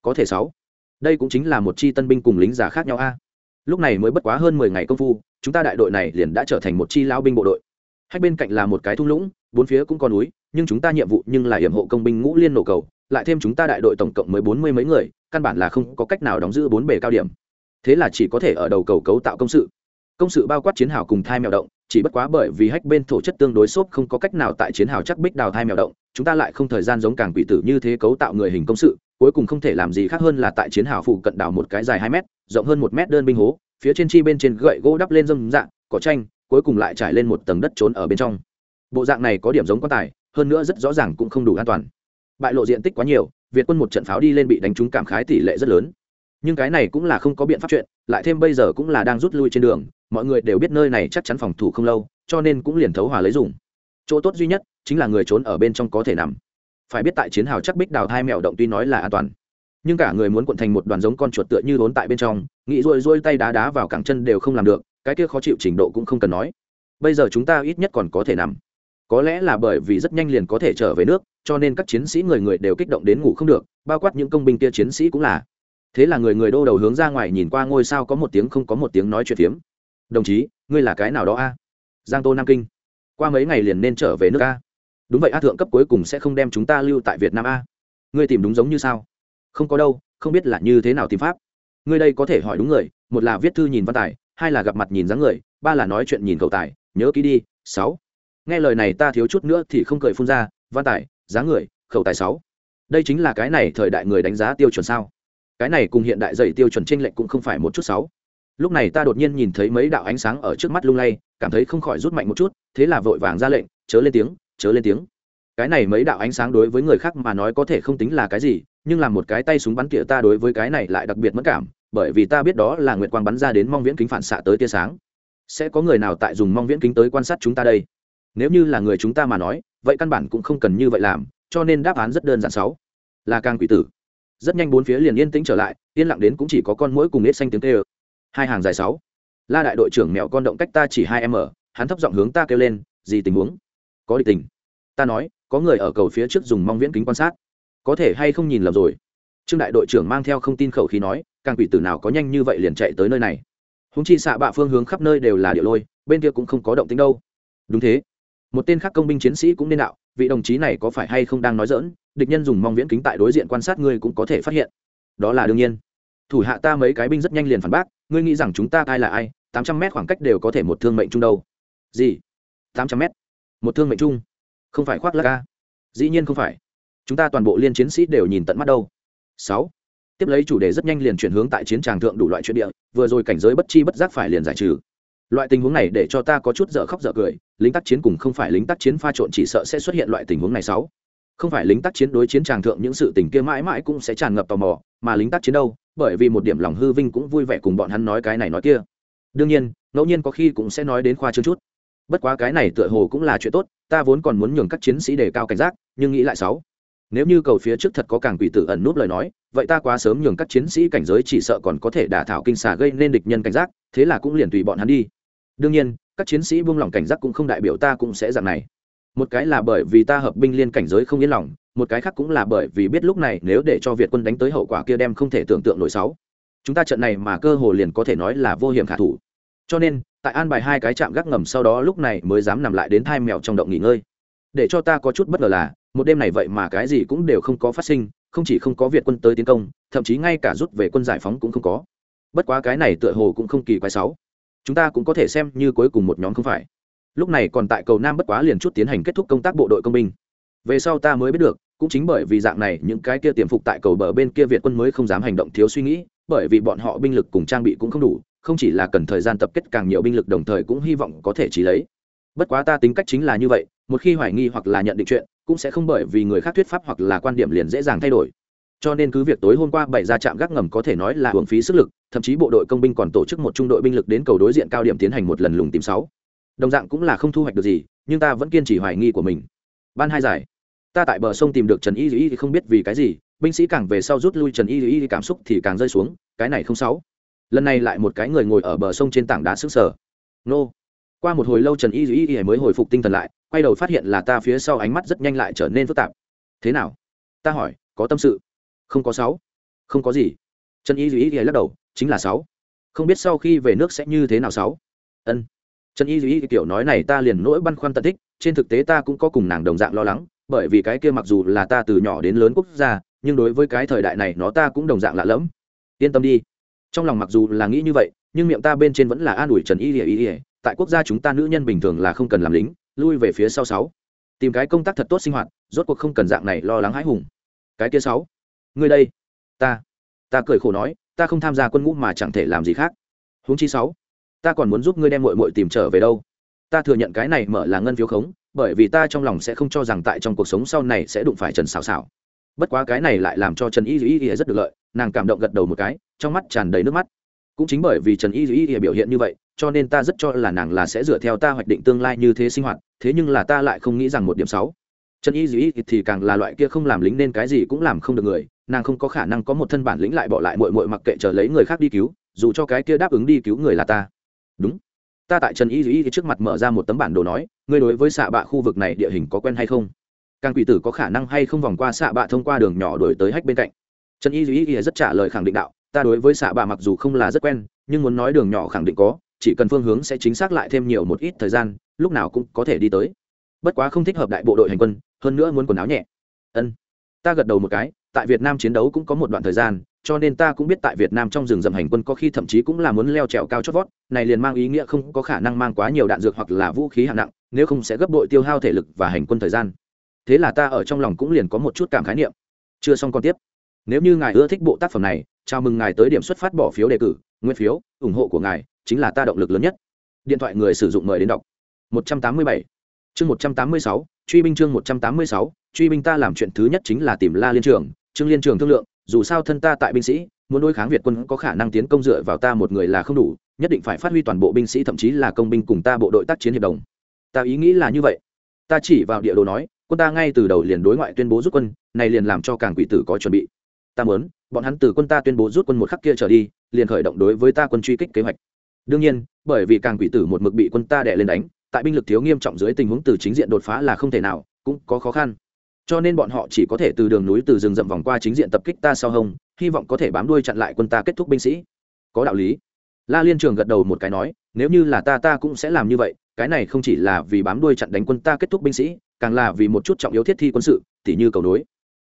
Có thể sáu. Đây cũng chính là một chi tân binh cùng lính già khác nhau a. Lúc này mới bất quá hơn mười ngày công phu chúng ta đại đội này liền đã trở thành một chi lao binh bộ đội. Hai bên cạnh là một cái thung lũng bốn phía cũng có núi, nhưng chúng ta nhiệm vụ nhưng là hiểm hộ công binh ngũ liên nổ cầu, lại thêm chúng ta đại đội tổng cộng mới bốn mươi mấy người, căn bản là không có cách nào đóng giữ bốn bề cao điểm. Thế là chỉ có thể ở đầu cầu cấu tạo công sự. Công sự bao quát chiến hào cùng thai mèo động, chỉ bất quá bởi vì hách bên thổ chất tương đối xốp không có cách nào tại chiến hào chắc bích đào thai mèo động, chúng ta lại không thời gian giống càng quỷ tử như thế cấu tạo người hình công sự, cuối cùng không thể làm gì khác hơn là tại chiến hào phụ cận đào một cái dài hai mét, rộng hơn một mét đơn binh hố, phía trên chi bên trên gậy gỗ đắp lên dâm dạng cỏ tranh cuối cùng lại trải lên một tầng đất trốn ở bên trong bộ dạng này có điểm giống quan tài, hơn nữa rất rõ ràng cũng không đủ an toàn. Bại lộ diện tích quá nhiều, việt quân một trận pháo đi lên bị đánh trúng cảm khái tỷ lệ rất lớn. Nhưng cái này cũng là không có biện pháp chuyện, lại thêm bây giờ cũng là đang rút lui trên đường, mọi người đều biết nơi này chắc chắn phòng thủ không lâu, cho nên cũng liền thấu hòa lấy dùng. Chỗ tốt duy nhất chính là người trốn ở bên trong có thể nằm. Phải biết tại chiến hào chắc bích đào thai mẹo động tuy nói là an toàn, nhưng cả người muốn cuộn thành một đoàn giống con chuột tựa như vốn tại bên trong, nghĩ rôi rôi tay đá đá vào cẳng chân đều không làm được, cái kia khó chịu trình độ cũng không cần nói. Bây giờ chúng ta ít nhất còn có thể nằm có lẽ là bởi vì rất nhanh liền có thể trở về nước, cho nên các chiến sĩ người người đều kích động đến ngủ không được, bao quát những công binh kia chiến sĩ cũng là. Thế là người người đô đầu hướng ra ngoài nhìn qua ngôi sao có một tiếng không có một tiếng nói chuyện phiếm. Đồng chí, ngươi là cái nào đó a? Giang tô nam kinh. Qua mấy ngày liền nên trở về nước a? Đúng vậy a, thượng cấp cuối cùng sẽ không đem chúng ta lưu tại việt nam a. Ngươi tìm đúng giống như sao? Không có đâu, không biết là như thế nào tìm pháp. Ngươi đây có thể hỏi đúng người, một là viết thư nhìn văn tài, hai là gặp mặt nhìn dáng người, ba là nói chuyện nhìn cậu tài, nhớ ký đi, sáu nghe lời này ta thiếu chút nữa thì không cười phun ra, văn tài, giá người, khẩu tài sáu. Đây chính là cái này thời đại người đánh giá tiêu chuẩn sao? Cái này cùng hiện đại dạy tiêu chuẩn tranh lệch cũng không phải một chút sáu. Lúc này ta đột nhiên nhìn thấy mấy đạo ánh sáng ở trước mắt lung lay, cảm thấy không khỏi rút mạnh một chút, thế là vội vàng ra lệnh, chớ lên tiếng, chớ lên tiếng. Cái này mấy đạo ánh sáng đối với người khác mà nói có thể không tính là cái gì, nhưng làm một cái tay súng bắn tỉa ta đối với cái này lại đặc biệt mất cảm, bởi vì ta biết đó là nguyệt quang bắn ra đến mong viễn kính phản xạ tới tia sáng. Sẽ có người nào tại dùng mong viễn kính tới quan sát chúng ta đây? Nếu như là người chúng ta mà nói, vậy căn bản cũng không cần như vậy làm, cho nên đáp án rất đơn giản sáu. Là càng quỷ tử. Rất nhanh bốn phía liền yên tĩnh trở lại, yên lặng đến cũng chỉ có con mũi cùng nết xanh tiếng tê ơ hai hàng dài sáu. La đại đội trưởng mẹo con động cách ta chỉ hai m hắn thấp giọng hướng ta kêu lên, gì tình huống? Có địch tình. Ta nói, có người ở cầu phía trước dùng mong viễn kính quan sát. Có thể hay không nhìn lầm rồi? Trương đại đội trưởng mang theo không tin khẩu khí nói càng quỷ tử nào có nhanh như vậy liền chạy tới nơi này? Húng chi xạ bạ phương hướng khắp nơi đều là địa lôi, bên kia cũng không có động tính đâu. Đúng thế một tên khác công binh chiến sĩ cũng nên đạo, vị đồng chí này có phải hay không đang nói dỡn địch nhân dùng mong viễn kính tại đối diện quan sát ngươi cũng có thể phát hiện. Đó là đương nhiên. Thủ hạ ta mấy cái binh rất nhanh liền phản bác, ngươi nghĩ rằng chúng ta ai là ai, tám trăm mét khoảng cách đều có thể một thương mệnh chung đâu. Gì? Tám trăm mét? Một thương mệnh chung? Không phải khoác lắc ca à? dĩ nhiên không phải. Chúng ta toàn bộ liên chiến sĩ đều nhìn tận mắt đâu. Sáu. Tiếp lấy chủ đề rất nhanh liền chuyển hướng tại chiến tràng thượng đủ loại chuyện địa, vừa rồi cảnh giới bất chi bất giác phải liền giải trừ loại tình huống này để cho ta có chút dở khóc dở cười, lính tác chiến cùng không phải lính tác chiến pha trộn chỉ sợ sẽ xuất hiện loại tình huống này sáu. Không phải lính tác chiến đối chiến tràng thượng những sự tình kia mãi mãi cũng sẽ tràn ngập tò mò, mà lính tác chiến đâu, bởi vì một điểm lòng hư vinh cũng vui vẻ cùng bọn hắn nói cái này nói kia. Đương nhiên, ngẫu nhiên có khi cũng sẽ nói đến khoa chương chút. Bất quá cái này tựa hồ cũng là chuyện tốt, ta vốn còn muốn nhường các chiến sĩ đề cao cảnh giác, nhưng nghĩ lại sáu. Nếu như cầu phía trước thật có càng quỷ tử ẩn núp lời nói vậy ta quá sớm nhường các chiến sĩ cảnh giới chỉ sợ còn có thể đả thảo kinh xà gây nên địch nhân cảnh giác, thế là cũng liền tùy bọn hắn đi. Đương nhiên, các chiến sĩ buông lỏng cảnh giác cũng không đại biểu ta cũng sẽ dạng này. Một cái là bởi vì ta hợp binh liên cảnh giới không yên lòng, một cái khác cũng là bởi vì biết lúc này nếu để cho việt quân đánh tới hậu quả kia đem không thể tưởng tượng nổi sáu. Chúng ta trận này mà cơ hồ liền có thể nói là vô hiểm khả thủ. Cho nên, tại an bài hai cái chạm gác ngầm sau đó lúc này mới dám nằm lại đến thai mèo trong động nghỉ ngơi. Để cho ta có chút bất ngờ là, một đêm này vậy mà cái gì cũng đều không có phát sinh không chỉ không có việt quân tới tiến công, thậm chí ngay cả rút về quân giải phóng cũng không có. Bất quá cái này tựa hồ cũng không kỳ quái sáu. Chúng ta cũng có thể xem như cuối cùng một nhóm không phải. Lúc này còn tại cầu nam bất quá liền chút tiến hành kết thúc công tác bộ đội công binh. Về sau ta mới biết được, cũng chính bởi vì dạng này, những cái kia tiềm phục tại cầu bờ bên kia việt quân mới không dám hành động thiếu suy nghĩ, bởi vì bọn họ binh lực cùng trang bị cũng không đủ, không chỉ là cần thời gian tập kết càng nhiều binh lực đồng thời cũng hy vọng có thể trí lấy. Bất quá ta tính cách chính là như vậy, một khi hoài nghi hoặc là nhận định chuyện cũng sẽ không bởi vì người khác thuyết pháp hoặc là quan điểm liền dễ dàng thay đổi. Cho nên cứ việc tối hôm qua bảy ra trạm gác ngầm có thể nói là hưởng phí sức lực, thậm chí bộ đội công binh còn tổ chức một trung đội binh lực đến cầu đối diện cao điểm tiến hành một lần lùng tìm sáu. Đồng dạng cũng là không thu hoạch được gì, nhưng ta vẫn kiên trì hoài nghi của mình. Ban hai giải. Ta tại bờ sông tìm được trần y y thì không biết vì cái gì, binh sĩ càng về sau rút lui trần y y cảm xúc thì càng rơi xuống, cái này không sáu. Lần này lại một cái người ngồi ở bờ sông trên tảng đá sức sở nô qua một hồi lâu trần y y y mới hồi phục tinh thần lại, quay đầu phát hiện là ta phía sau ánh mắt rất nhanh lại trở nên phức tạp. Thế nào? Ta hỏi, có tâm sự? Không có sáu. Không có gì. Trần y y y lắc đầu, chính là sáu. Không biết sau khi về nước sẽ như thế nào sáu? Ân. Trần y y kiểu nói này ta liền nỗi băn khoăn tận thích, trên thực tế ta cũng có cùng nàng đồng dạng lo lắng, bởi vì cái kia mặc dù là ta từ nhỏ đến lớn quốc gia, nhưng đối với cái thời đại này nó ta cũng đồng dạng lạ lẫm. Yên tâm đi. Trong lòng mặc dù là nghĩ như vậy, nhưng miệng ta bên trên vẫn là an ủi trần y ỉa y. ỉa tại quốc gia chúng ta nữ nhân bình thường là không cần làm lính, lui về phía sau sáu. Tìm cái công tác thật tốt sinh hoạt, rốt cuộc không cần dạng này lo lắng hãi hùng. Cái kia sáu. Ngươi đây. Ta. Ta cười khổ nói, ta không tham gia quân ngũ mà chẳng thể làm gì khác. Huống chi sáu. Ta còn muốn giúp ngươi đem mội mội tìm trở về đâu. Ta thừa nhận cái này mở là ngân phiếu khống, bởi vì ta trong lòng sẽ không cho rằng tại trong cuộc sống sau này sẽ đụng phải trần xào xào bất quá cái này lại làm cho trần y y y rất được lợi, nàng cảm động gật đầu một cái, trong mắt tràn đầy nước mắt cũng chính bởi vì trần y duy y biểu hiện như vậy, cho nên ta rất cho là nàng là sẽ dựa theo ta hoạch định tương lai như thế sinh hoạt, thế nhưng là ta lại không nghĩ rằng một điểm sáu trần y y thì càng là loại kia không làm lính nên cái gì cũng làm không được người, nàng không có khả năng có một thân bản lĩnh lại bỏ lại mội mội mặc kệ chờ lấy người khác đi cứu, dù cho cái kia đáp ứng đi cứu người là ta. Đúng. Ta tại trần y y trước mặt mở ra một tấm bản đồ nói, ngươi đối với xạ bạ khu vực này địa hình có quen hay không? Càng quỷ tử có khả năng hay không vòng qua xạ bạ thông qua đường nhỏ đổi tới hách bên cạnh? Trần y duy y rất trả lời khẳng định đạo ta đối với xạ bạ mặc dù không là rất quen, nhưng muốn nói đường nhỏ khẳng định có, chỉ cần phương hướng sẽ chính xác lại thêm nhiều một ít thời gian, lúc nào cũng có thể đi tới. Bất quá không thích hợp đại bộ đội hành quân, hơn nữa muốn quần áo nhẹ. Ân. Ta gật đầu một cái, tại việt nam chiến đấu cũng có một đoạn thời gian, cho nên ta cũng biết tại việt nam trong rừng rậm hành quân có khi thậm chí cũng là muốn leo trèo cao chót vót, này liền mang ý nghĩa không có khả năng mang quá nhiều đạn dược hoặc là vũ khí hạng nặng, nếu không sẽ gấp đội tiêu hao thể lực và hành quân thời gian. Thế là ta ở trong lòng cũng liền có một chút cảm khái niệm. Chưa xong còn tiếp. Nếu như ngài ưa thích bộ tác phẩm này chào mừng ngài tới điểm xuất phát bỏ phiếu đề cử, nguyên phiếu, ủng hộ của ngài, chính là ta động lực lớn nhất. Điện thoại người sử dụng mời đến đọc. 187 chương 186 truy binh chương 186 truy binh ta làm chuyện thứ nhất chính là tìm la liên trường, trương liên trường thương lượng, dù sao thân ta tại binh sĩ, muốn đối kháng việt quân có khả năng tiến công dựa vào ta một người là không đủ, nhất định phải phát huy toàn bộ binh sĩ thậm chí là công binh cùng ta bộ đội tác chiến hiệp đồng. Ta ý nghĩ là như vậy. Ta chỉ vào địa đồ nói, quân ta ngay từ đầu liền đối ngoại tuyên bố rút quân, này liền làm cho càng quỷ tử có chuẩn bị ta muốn, bọn hắn từ quân ta tuyên bố rút quân một khắc kia trở đi, liền khởi động đối với ta quân truy kích kế hoạch. Đương nhiên, bởi vì càng quỷ tử một mực bị quân ta đè lên đánh, tại binh lực thiếu nghiêm trọng dưới tình huống từ chính diện đột phá là không thể nào, cũng có khó khăn. Cho nên bọn họ chỉ có thể từ đường núi từ rừng rậm vòng qua chính diện tập kích ta sau hông, hy vọng có thể bám đuôi chặn lại quân ta kết thúc binh sĩ. Có đạo lý. La liên trường gật đầu một cái nói, nếu như là ta ta cũng sẽ làm như vậy, cái này không chỉ là vì bám đuôi chặn đánh quân ta kết thúc binh sĩ, càng là vì một chút trọng yếu thiết thi quân sự, tỉ như cầu nối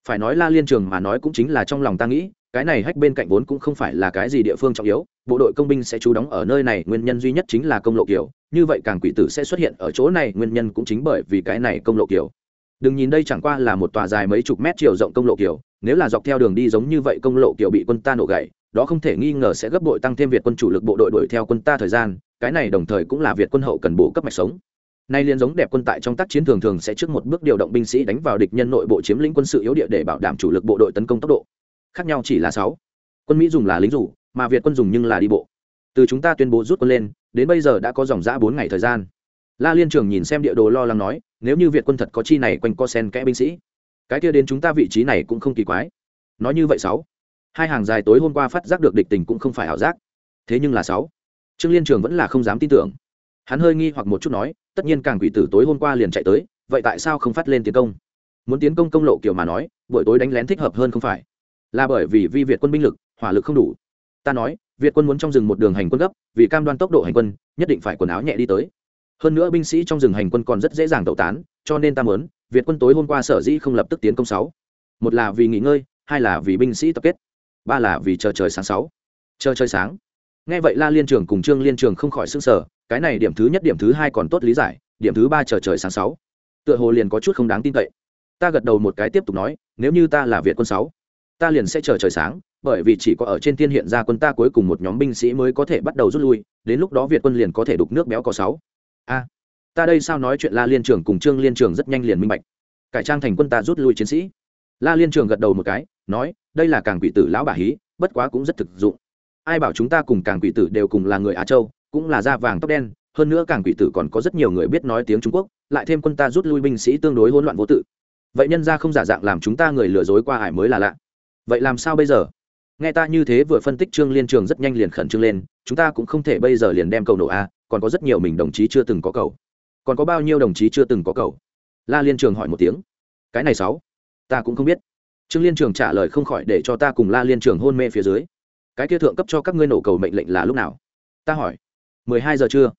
phải nói la liên trường mà nói cũng chính là trong lòng ta nghĩ, cái này hách bên cạnh vốn cũng không phải là cái gì địa phương trọng yếu, bộ đội công binh sẽ trú đóng ở nơi này, nguyên nhân duy nhất chính là công lộ kiểu, như vậy càng quỷ tử sẽ xuất hiện ở chỗ này, nguyên nhân cũng chính bởi vì cái này công lộ kiểu. Đừng nhìn đây chẳng qua là một tòa dài mấy chục mét chiều rộng công lộ kiểu, nếu là dọc theo đường đi giống như vậy công lộ kiểu bị quân ta nổ gậy, đó không thể nghi ngờ sẽ gấp bội tăng thêm việt quân chủ lực bộ đội đuổi theo quân ta thời gian, cái này đồng thời cũng là việt quân hậu cần bổ cấp mạch sống nay liên giống đẹp quân tại trong tác chiến thường thường sẽ trước một bước điều động binh sĩ đánh vào địch nhân nội bộ chiếm lĩnh quân sự yếu địa để bảo đảm chủ lực bộ đội tấn công tốc độ. Khác nhau chỉ là sáu. Quân mỹ dùng là lính rủ mà việt quân dùng nhưng là đi bộ. Từ chúng ta tuyên bố rút quân lên, đến bây giờ đã có dòng giã bốn ngày thời gian. La liên trường nhìn xem địa đồ lo lắng nói, nếu như việt quân thật có chi này quanh co sen kẽ binh sĩ, cái kia đến chúng ta vị trí này cũng không kỳ quái. Nói như vậy sáu. Hai hàng dài tối hôm qua phát giác được địch tình cũng không phải ảo giác. Thế nhưng là sáu. Trương liên trường vẫn là không dám tin tưởng hắn hơi nghi hoặc một chút nói, tất nhiên càng quỷ tử tối hôm qua liền chạy tới, vậy tại sao không phát lên tiến công? Muốn tiến công công lộ kiểu mà nói, buổi tối đánh lén thích hợp hơn không phải. Là bởi vì vi việt quân binh lực, hỏa lực không đủ. Ta nói, việt quân muốn trong rừng một đường hành quân gấp, vì cam đoan tốc độ hành quân, nhất định phải quần áo nhẹ đi tới. Hơn nữa binh sĩ trong rừng hành quân còn rất dễ dàng tẩu tán, cho nên ta mớn việt quân tối hôm qua sở dĩ không lập tức tiến công sáu. Một là vì nghỉ ngơi, hai là vì binh sĩ tập kết, ba là vì chờ trời sáng sáu. Chờ trời sáng nghe vậy la liên trường cùng trương liên trường không khỏi s ư n g sở cái này điểm thứ nhất, điểm thứ hai còn tốt lý giải, điểm thứ ba chờ trời sáng sáu. Tựa hồ liền có chút không đáng tin cậy. Ta gật đầu một cái tiếp tục nói, nếu như ta là việt quân sáu, ta liền sẽ chờ trời sáng, bởi vì chỉ có ở trên thiên hiện ra quân ta cuối cùng một nhóm binh sĩ mới có thể bắt đầu rút lui, đến lúc đó việt quân liền có thể đục nước béo có sáu. A, ta đây sao nói chuyện la liên trường cùng trương liên trường rất nhanh liền minh bạch. Cải trang thành quân ta rút lui chiến sĩ. La liên trường gật đầu một cái, nói, đây là càng quỷ tử lão bà hí, bất quá cũng rất thực dụng ai bảo chúng ta cùng càng quỷ tử đều cùng là người á châu, cũng là da vàng tóc đen, hơn nữa càng quỷ tử còn có rất nhiều người biết nói tiếng trung quốc, lại thêm quân ta rút lui binh sĩ tương đối hỗn loạn vô tự. Vậy nhân ra không giả dạng làm chúng ta người lừa dối qua hải mới là lạ. Vậy làm sao bây giờ? Nghe ta như thế vừa phân tích trương liên trường rất nhanh liền khẩn trương lên, chúng ta cũng không thể bây giờ liền đem cầu nổ a, còn có rất nhiều mình đồng chí chưa từng có cầu. Còn có bao nhiêu đồng chí chưa từng có cầu? La liên trường hỏi một tiếng. Cái này sáu, ta cũng không biết. Trương liên trường trả lời không khỏi để cho ta cùng la liên trường hôn mê phía dưới cái kia thượng cấp cho các ngươi nổ cầu mệnh lệnh là lúc nào? Ta hỏi. mười hai giờ trưa.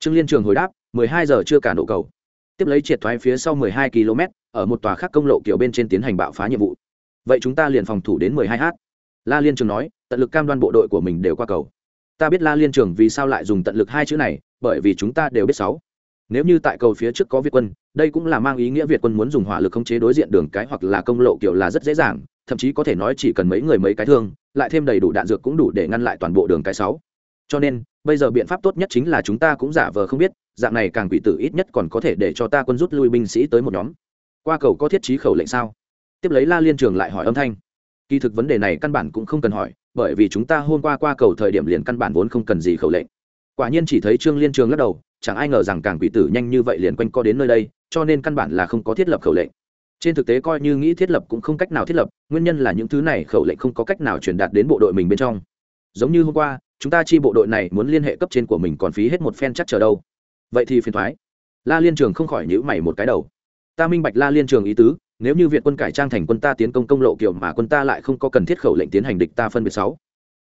Trương liên trường hồi đáp, mười hai giờ chưa cả nổ cầu. Tiếp lấy triệt thoái phía sau mười hai km, ở một tòa khác công lộ kiểu bên trên tiến hành bạo phá nhiệm vụ. Vậy chúng ta liền phòng thủ đến mười hai h. La liên trường nói, tận lực cam đoan bộ đội của mình đều qua cầu. Ta biết la liên trường vì sao lại dùng tận lực hai chữ này, bởi vì chúng ta đều biết sáu. Nếu như tại cầu phía trước có việt quân, đây cũng là mang ý nghĩa việt quân muốn dùng hỏa lực khống chế đối diện đường cái hoặc là công lộ kiểu là rất dễ dàng thậm chí có thể nói chỉ cần mấy người mấy cái thương, lại thêm đầy đủ đạn dược cũng đủ để ngăn lại toàn bộ đường cái sáu. Cho nên, bây giờ biện pháp tốt nhất chính là chúng ta cũng giả vờ không biết, dạng này càng quỷ tử ít nhất còn có thể để cho ta quân rút lui binh sĩ tới một nhóm. Qua cầu có thiết trí khẩu lệnh sao? Tiếp lấy la liên trường lại hỏi âm thanh. Kỳ thực vấn đề này căn bản cũng không cần hỏi, bởi vì chúng ta hôm qua qua cầu thời điểm liền căn bản vốn không cần gì khẩu lệnh. Quả nhiên chỉ thấy trương liên trường lắc đầu, chẳng ai ngờ rằng càng quỷ tử nhanh như vậy liền quanh co đến nơi đây, cho nên căn bản là không có thiết lập khẩu lệnh trên thực tế coi như nghĩ thiết lập cũng không cách nào thiết lập, nguyên nhân là những thứ này khẩu lệnh không có cách nào truyền đạt đến bộ đội mình bên trong. Giống như hôm qua, chúng ta chi bộ đội này muốn liên hệ cấp trên của mình còn phí hết một phen chắc chờ đâu. Vậy thì phiền thoái. La liên trường không khỏi nhữ mày một cái đầu. Ta minh bạch la liên trường ý tứ, nếu như việt quân cải trang thành quân ta tiến công công lộ kiểu mà quân ta lại không có cần thiết khẩu lệnh tiến hành địch ta phân biệt sáu.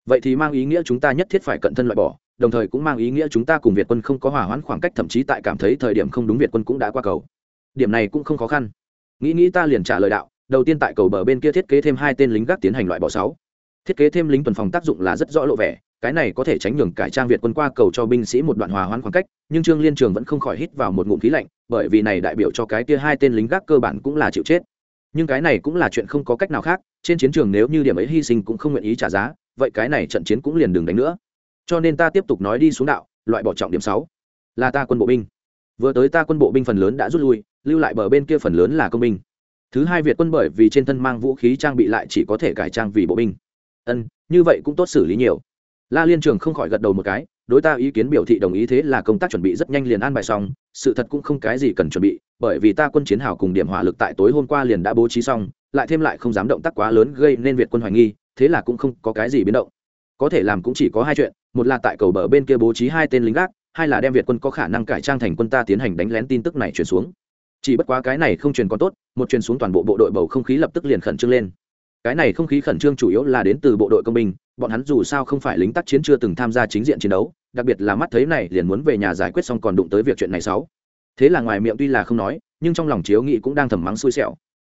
Vậy thì mang ý nghĩa chúng ta nhất thiết phải cận thân loại bỏ, đồng thời cũng mang ý nghĩa chúng ta cùng việt quân không có hòa hoãn khoảng cách, thậm chí tại cảm thấy thời điểm không đúng việt quân cũng đã qua cầu. Điểm này cũng không khó khăn nghĩ nghĩ ta liền trả lời đạo, đầu tiên tại cầu bờ bên kia thiết kế thêm hai tên lính gác tiến hành loại bỏ sáu. Thiết kế thêm lính tuần phòng tác dụng là rất rõ lộ vẻ, cái này có thể tránh nhường cải trang việt quân qua cầu cho binh sĩ một đoạn hòa hoãn khoảng cách, nhưng trương liên trường vẫn không khỏi hít vào một ngụm khí lạnh, bởi vì này đại biểu cho cái kia hai tên lính gác cơ bản cũng là chịu chết. Nhưng cái này cũng là chuyện không có cách nào khác, trên chiến trường nếu như điểm ấy hy sinh cũng không nguyện ý trả giá, vậy cái này trận chiến cũng liền đừng đánh nữa. Cho nên ta tiếp tục nói đi xuống đạo, loại bỏ trọng điểm sáu. Là ta quân bộ binh vừa tới ta quân bộ binh phần lớn đã rút lui, lưu lại bờ bên kia phần lớn là công binh. Thứ hai việt quân bởi vì trên thân mang vũ khí trang bị lại chỉ có thể cải trang vì bộ binh. Ân, như vậy cũng tốt xử lý nhiều. La liên trường không khỏi gật đầu một cái, đối ta ý kiến biểu thị đồng ý thế là công tác chuẩn bị rất nhanh liền an bài xong, sự thật cũng không cái gì cần chuẩn bị, bởi vì ta quân chiến hào cùng điểm hỏa lực tại tối hôm qua liền đã bố trí xong, lại thêm lại không dám động tác quá lớn gây nên việt quân hoài nghi, thế là cũng không có cái gì biến động. Có thể làm cũng chỉ có hai chuyện, một là tại cầu bờ bên kia bố trí hai tên lính gác hai là đem việt quân có khả năng cải trang thành quân ta tiến hành đánh lén tin tức này chuyển xuống. Chỉ bất quá cái này không truyền còn tốt, một truyền xuống toàn bộ bộ đội bầu không khí lập tức liền khẩn trương lên. Cái này không khí khẩn trương chủ yếu là đến từ bộ đội công binh, bọn hắn dù sao không phải lính tác chiến chưa từng tham gia chính diện chiến đấu, đặc biệt là mắt thấy này liền muốn về nhà giải quyết xong còn đụng tới việc chuyện này sáu. Thế là ngoài miệng tuy là không nói, nhưng trong lòng chiếu nghị cũng đang thầm mắng xui xẻo.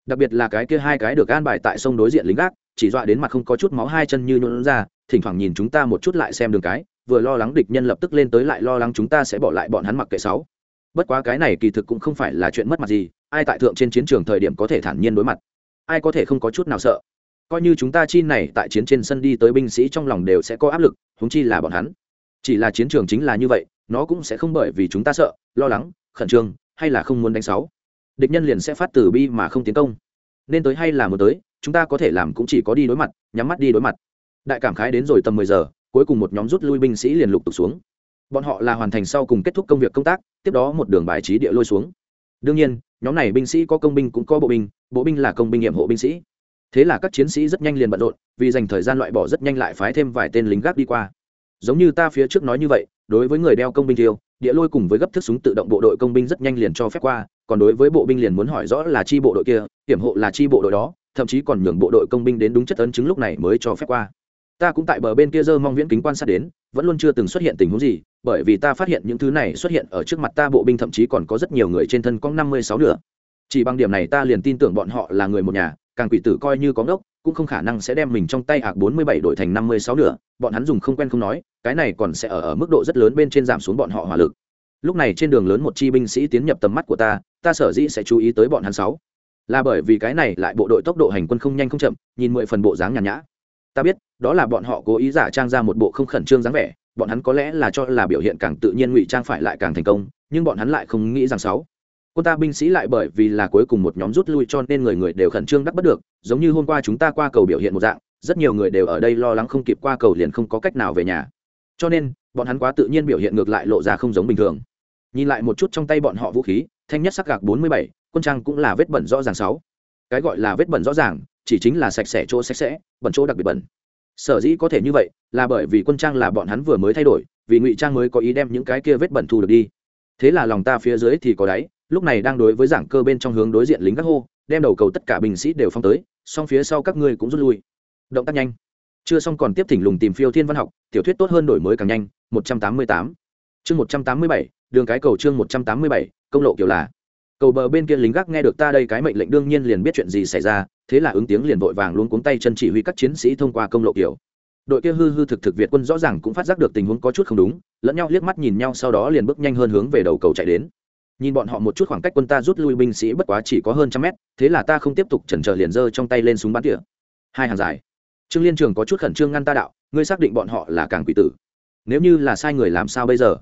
Đặc biệt là cái kia hai cái được an bài tại sông đối diện lính gác, chỉ dọa đến mặt không có chút máu hai chân như nhuận ra, thỉnh thoảng nhìn chúng ta một chút lại xem đường cái vừa lo lắng địch nhân lập tức lên tới lại lo lắng chúng ta sẽ bỏ lại bọn hắn mặc kệ sáu. Bất quá cái này kỳ thực cũng không phải là chuyện mất mặt gì, ai tại thượng trên chiến trường thời điểm có thể thản nhiên đối mặt, ai có thể không có chút nào sợ. Coi như chúng ta chi này tại chiến trên sân đi tới binh sĩ trong lòng đều sẽ có áp lực húng chi là bọn hắn. Chỉ là chiến trường chính là như vậy, nó cũng sẽ không bởi vì chúng ta sợ, lo lắng, khẩn trương, hay là không muốn đánh sáu. Địch nhân liền sẽ phát từ bi mà không tiến công. Nên tới hay là muốn tới, chúng ta có thể làm cũng chỉ có đi đối mặt, nhắm mắt đi đối mặt. Đại cảm khái đến rồi tầm mười giờ cuối cùng một nhóm rút lui binh sĩ liền lục tục xuống. Bọn họ là hoàn thành sau cùng kết thúc công việc công tác, tiếp đó một đường bài trí địa lôi xuống. Đương nhiên, nhóm này binh sĩ có công binh cũng có bộ binh bộ binh là công binh nhiệm hộ binh sĩ. Thế là các chiến sĩ rất nhanh liền bận rộn, vì dành thời gian loại bỏ rất nhanh lại phái thêm vài tên lính gác đi qua. Giống như ta phía trước nói như vậy, đối với người đeo công binh thiêu, địa lôi cùng với gấp thức súng tự động bộ đội công binh rất nhanh liền cho phép qua, còn đối với bộ binh liền muốn hỏi rõ là chi bộ đội kia, hiểm hộ là chi bộ đội đó, thậm chí còn nhường bộ đội công binh đến đúng chất ấn chứng lúc này mới cho phép qua ta cũng tại bờ bên kia dơ mong viễn kính quan sát đến, vẫn luôn chưa từng xuất hiện tình huống gì, bởi vì ta phát hiện những thứ này xuất hiện ở trước mặt ta bộ binh thậm chí còn có rất nhiều người trên thân có năm mươi sáu nữa chỉ bằng điểm này ta liền tin tưởng bọn họ là người một nhà, càng quỷ tử coi như có ngốc, cũng không khả năng sẽ đem mình trong tay hạc bốn mươi bảy đổi thành năm mươi sáu nữa bọn hắn dùng không quen không nói, cái này còn sẽ ở ở mức độ rất lớn bên trên giảm xuống bọn họ hỏa lực. Lúc này trên đường lớn một chi binh sĩ tiến nhập tầm mắt của ta ta sở dĩ sẽ chú ý tới bọn hắn sáu. Là bởi vì cái này lại bộ đội tốc độ hành quân không nhanh không chậm, nhìn mười phần bộ dáng nhàn nhã. Ta biết đó là bọn họ cố ý giả trang ra một bộ không khẩn trương dáng vẻ, bọn hắn có lẽ là cho là biểu hiện càng tự nhiên ngụy trang phải lại càng thành công, nhưng bọn hắn lại không nghĩ rằng sáu. Quân ta binh sĩ lại bởi vì là cuối cùng một nhóm rút lui cho nên người người đều khẩn trương đắc bất được, giống như hôm qua chúng ta qua cầu biểu hiện một dạng, rất nhiều người đều ở đây lo lắng không kịp qua cầu liền không có cách nào về nhà. Cho nên, bọn hắn quá tự nhiên biểu hiện ngược lại lộ ra không giống bình thường. Nhìn lại một chút trong tay bọn họ vũ khí, thanh nhất sắc gạc bốn mươi bảy, quân trang cũng là vết bẩn rõ ràng sáu. Cái gọi là vết bẩn rõ ràng, chỉ chính là sạch sẽ chỗ sạch sẽ, bẩn chỗ đặc biệt bẩn sở dĩ có thể như vậy là bởi vì quân trang là bọn hắn vừa mới thay đổi, vì ngụy trang mới có ý đem những cái kia vết bẩn thu được đi. Thế là lòng ta phía dưới thì có đáy, lúc này đang đối với giảng cơ bên trong hướng đối diện lính các hô, đem đầu cầu tất cả binh sĩ đều phong tới, song phía sau các ngươi cũng rút lui. Động tác nhanh. Chưa xong còn tiếp thỉnh lùng tìm phiêu thiên văn học, tiểu thuyết tốt hơn đổi mới càng nhanh, một trăm tám mươi tám. Chương một trăm tám mươi bảy, đường cái cầu chương một trăm tám mươi bảy, công lộ kiểu là cầu bờ bên kia lính gác nghe được ta đây cái mệnh lệnh đương nhiên liền biết chuyện gì xảy ra, thế là ứng tiếng liền vội vàng luôn cuống tay chân chỉ huy các chiến sĩ thông qua công lộ kiểu. Đội kia hư hư thực thực việt quân rõ ràng cũng phát giác được tình huống có chút không đúng, lẫn nhau liếc mắt nhìn nhau sau đó liền bước nhanh hơn hướng về đầu cầu chạy đến. Nhìn bọn họ một chút khoảng cách quân ta rút lui binh sĩ bất quá chỉ có hơn trăm mét, thế là ta không tiếp tục chần chờ liền giơ trong tay lên súng bắn tỉa. Hai hàng dài. Trương liên trường có chút khẩn trương ngăn ta đạo, ngươi xác định bọn họ là càng quỷ tử. Nếu như là sai người làm sao bây giờ?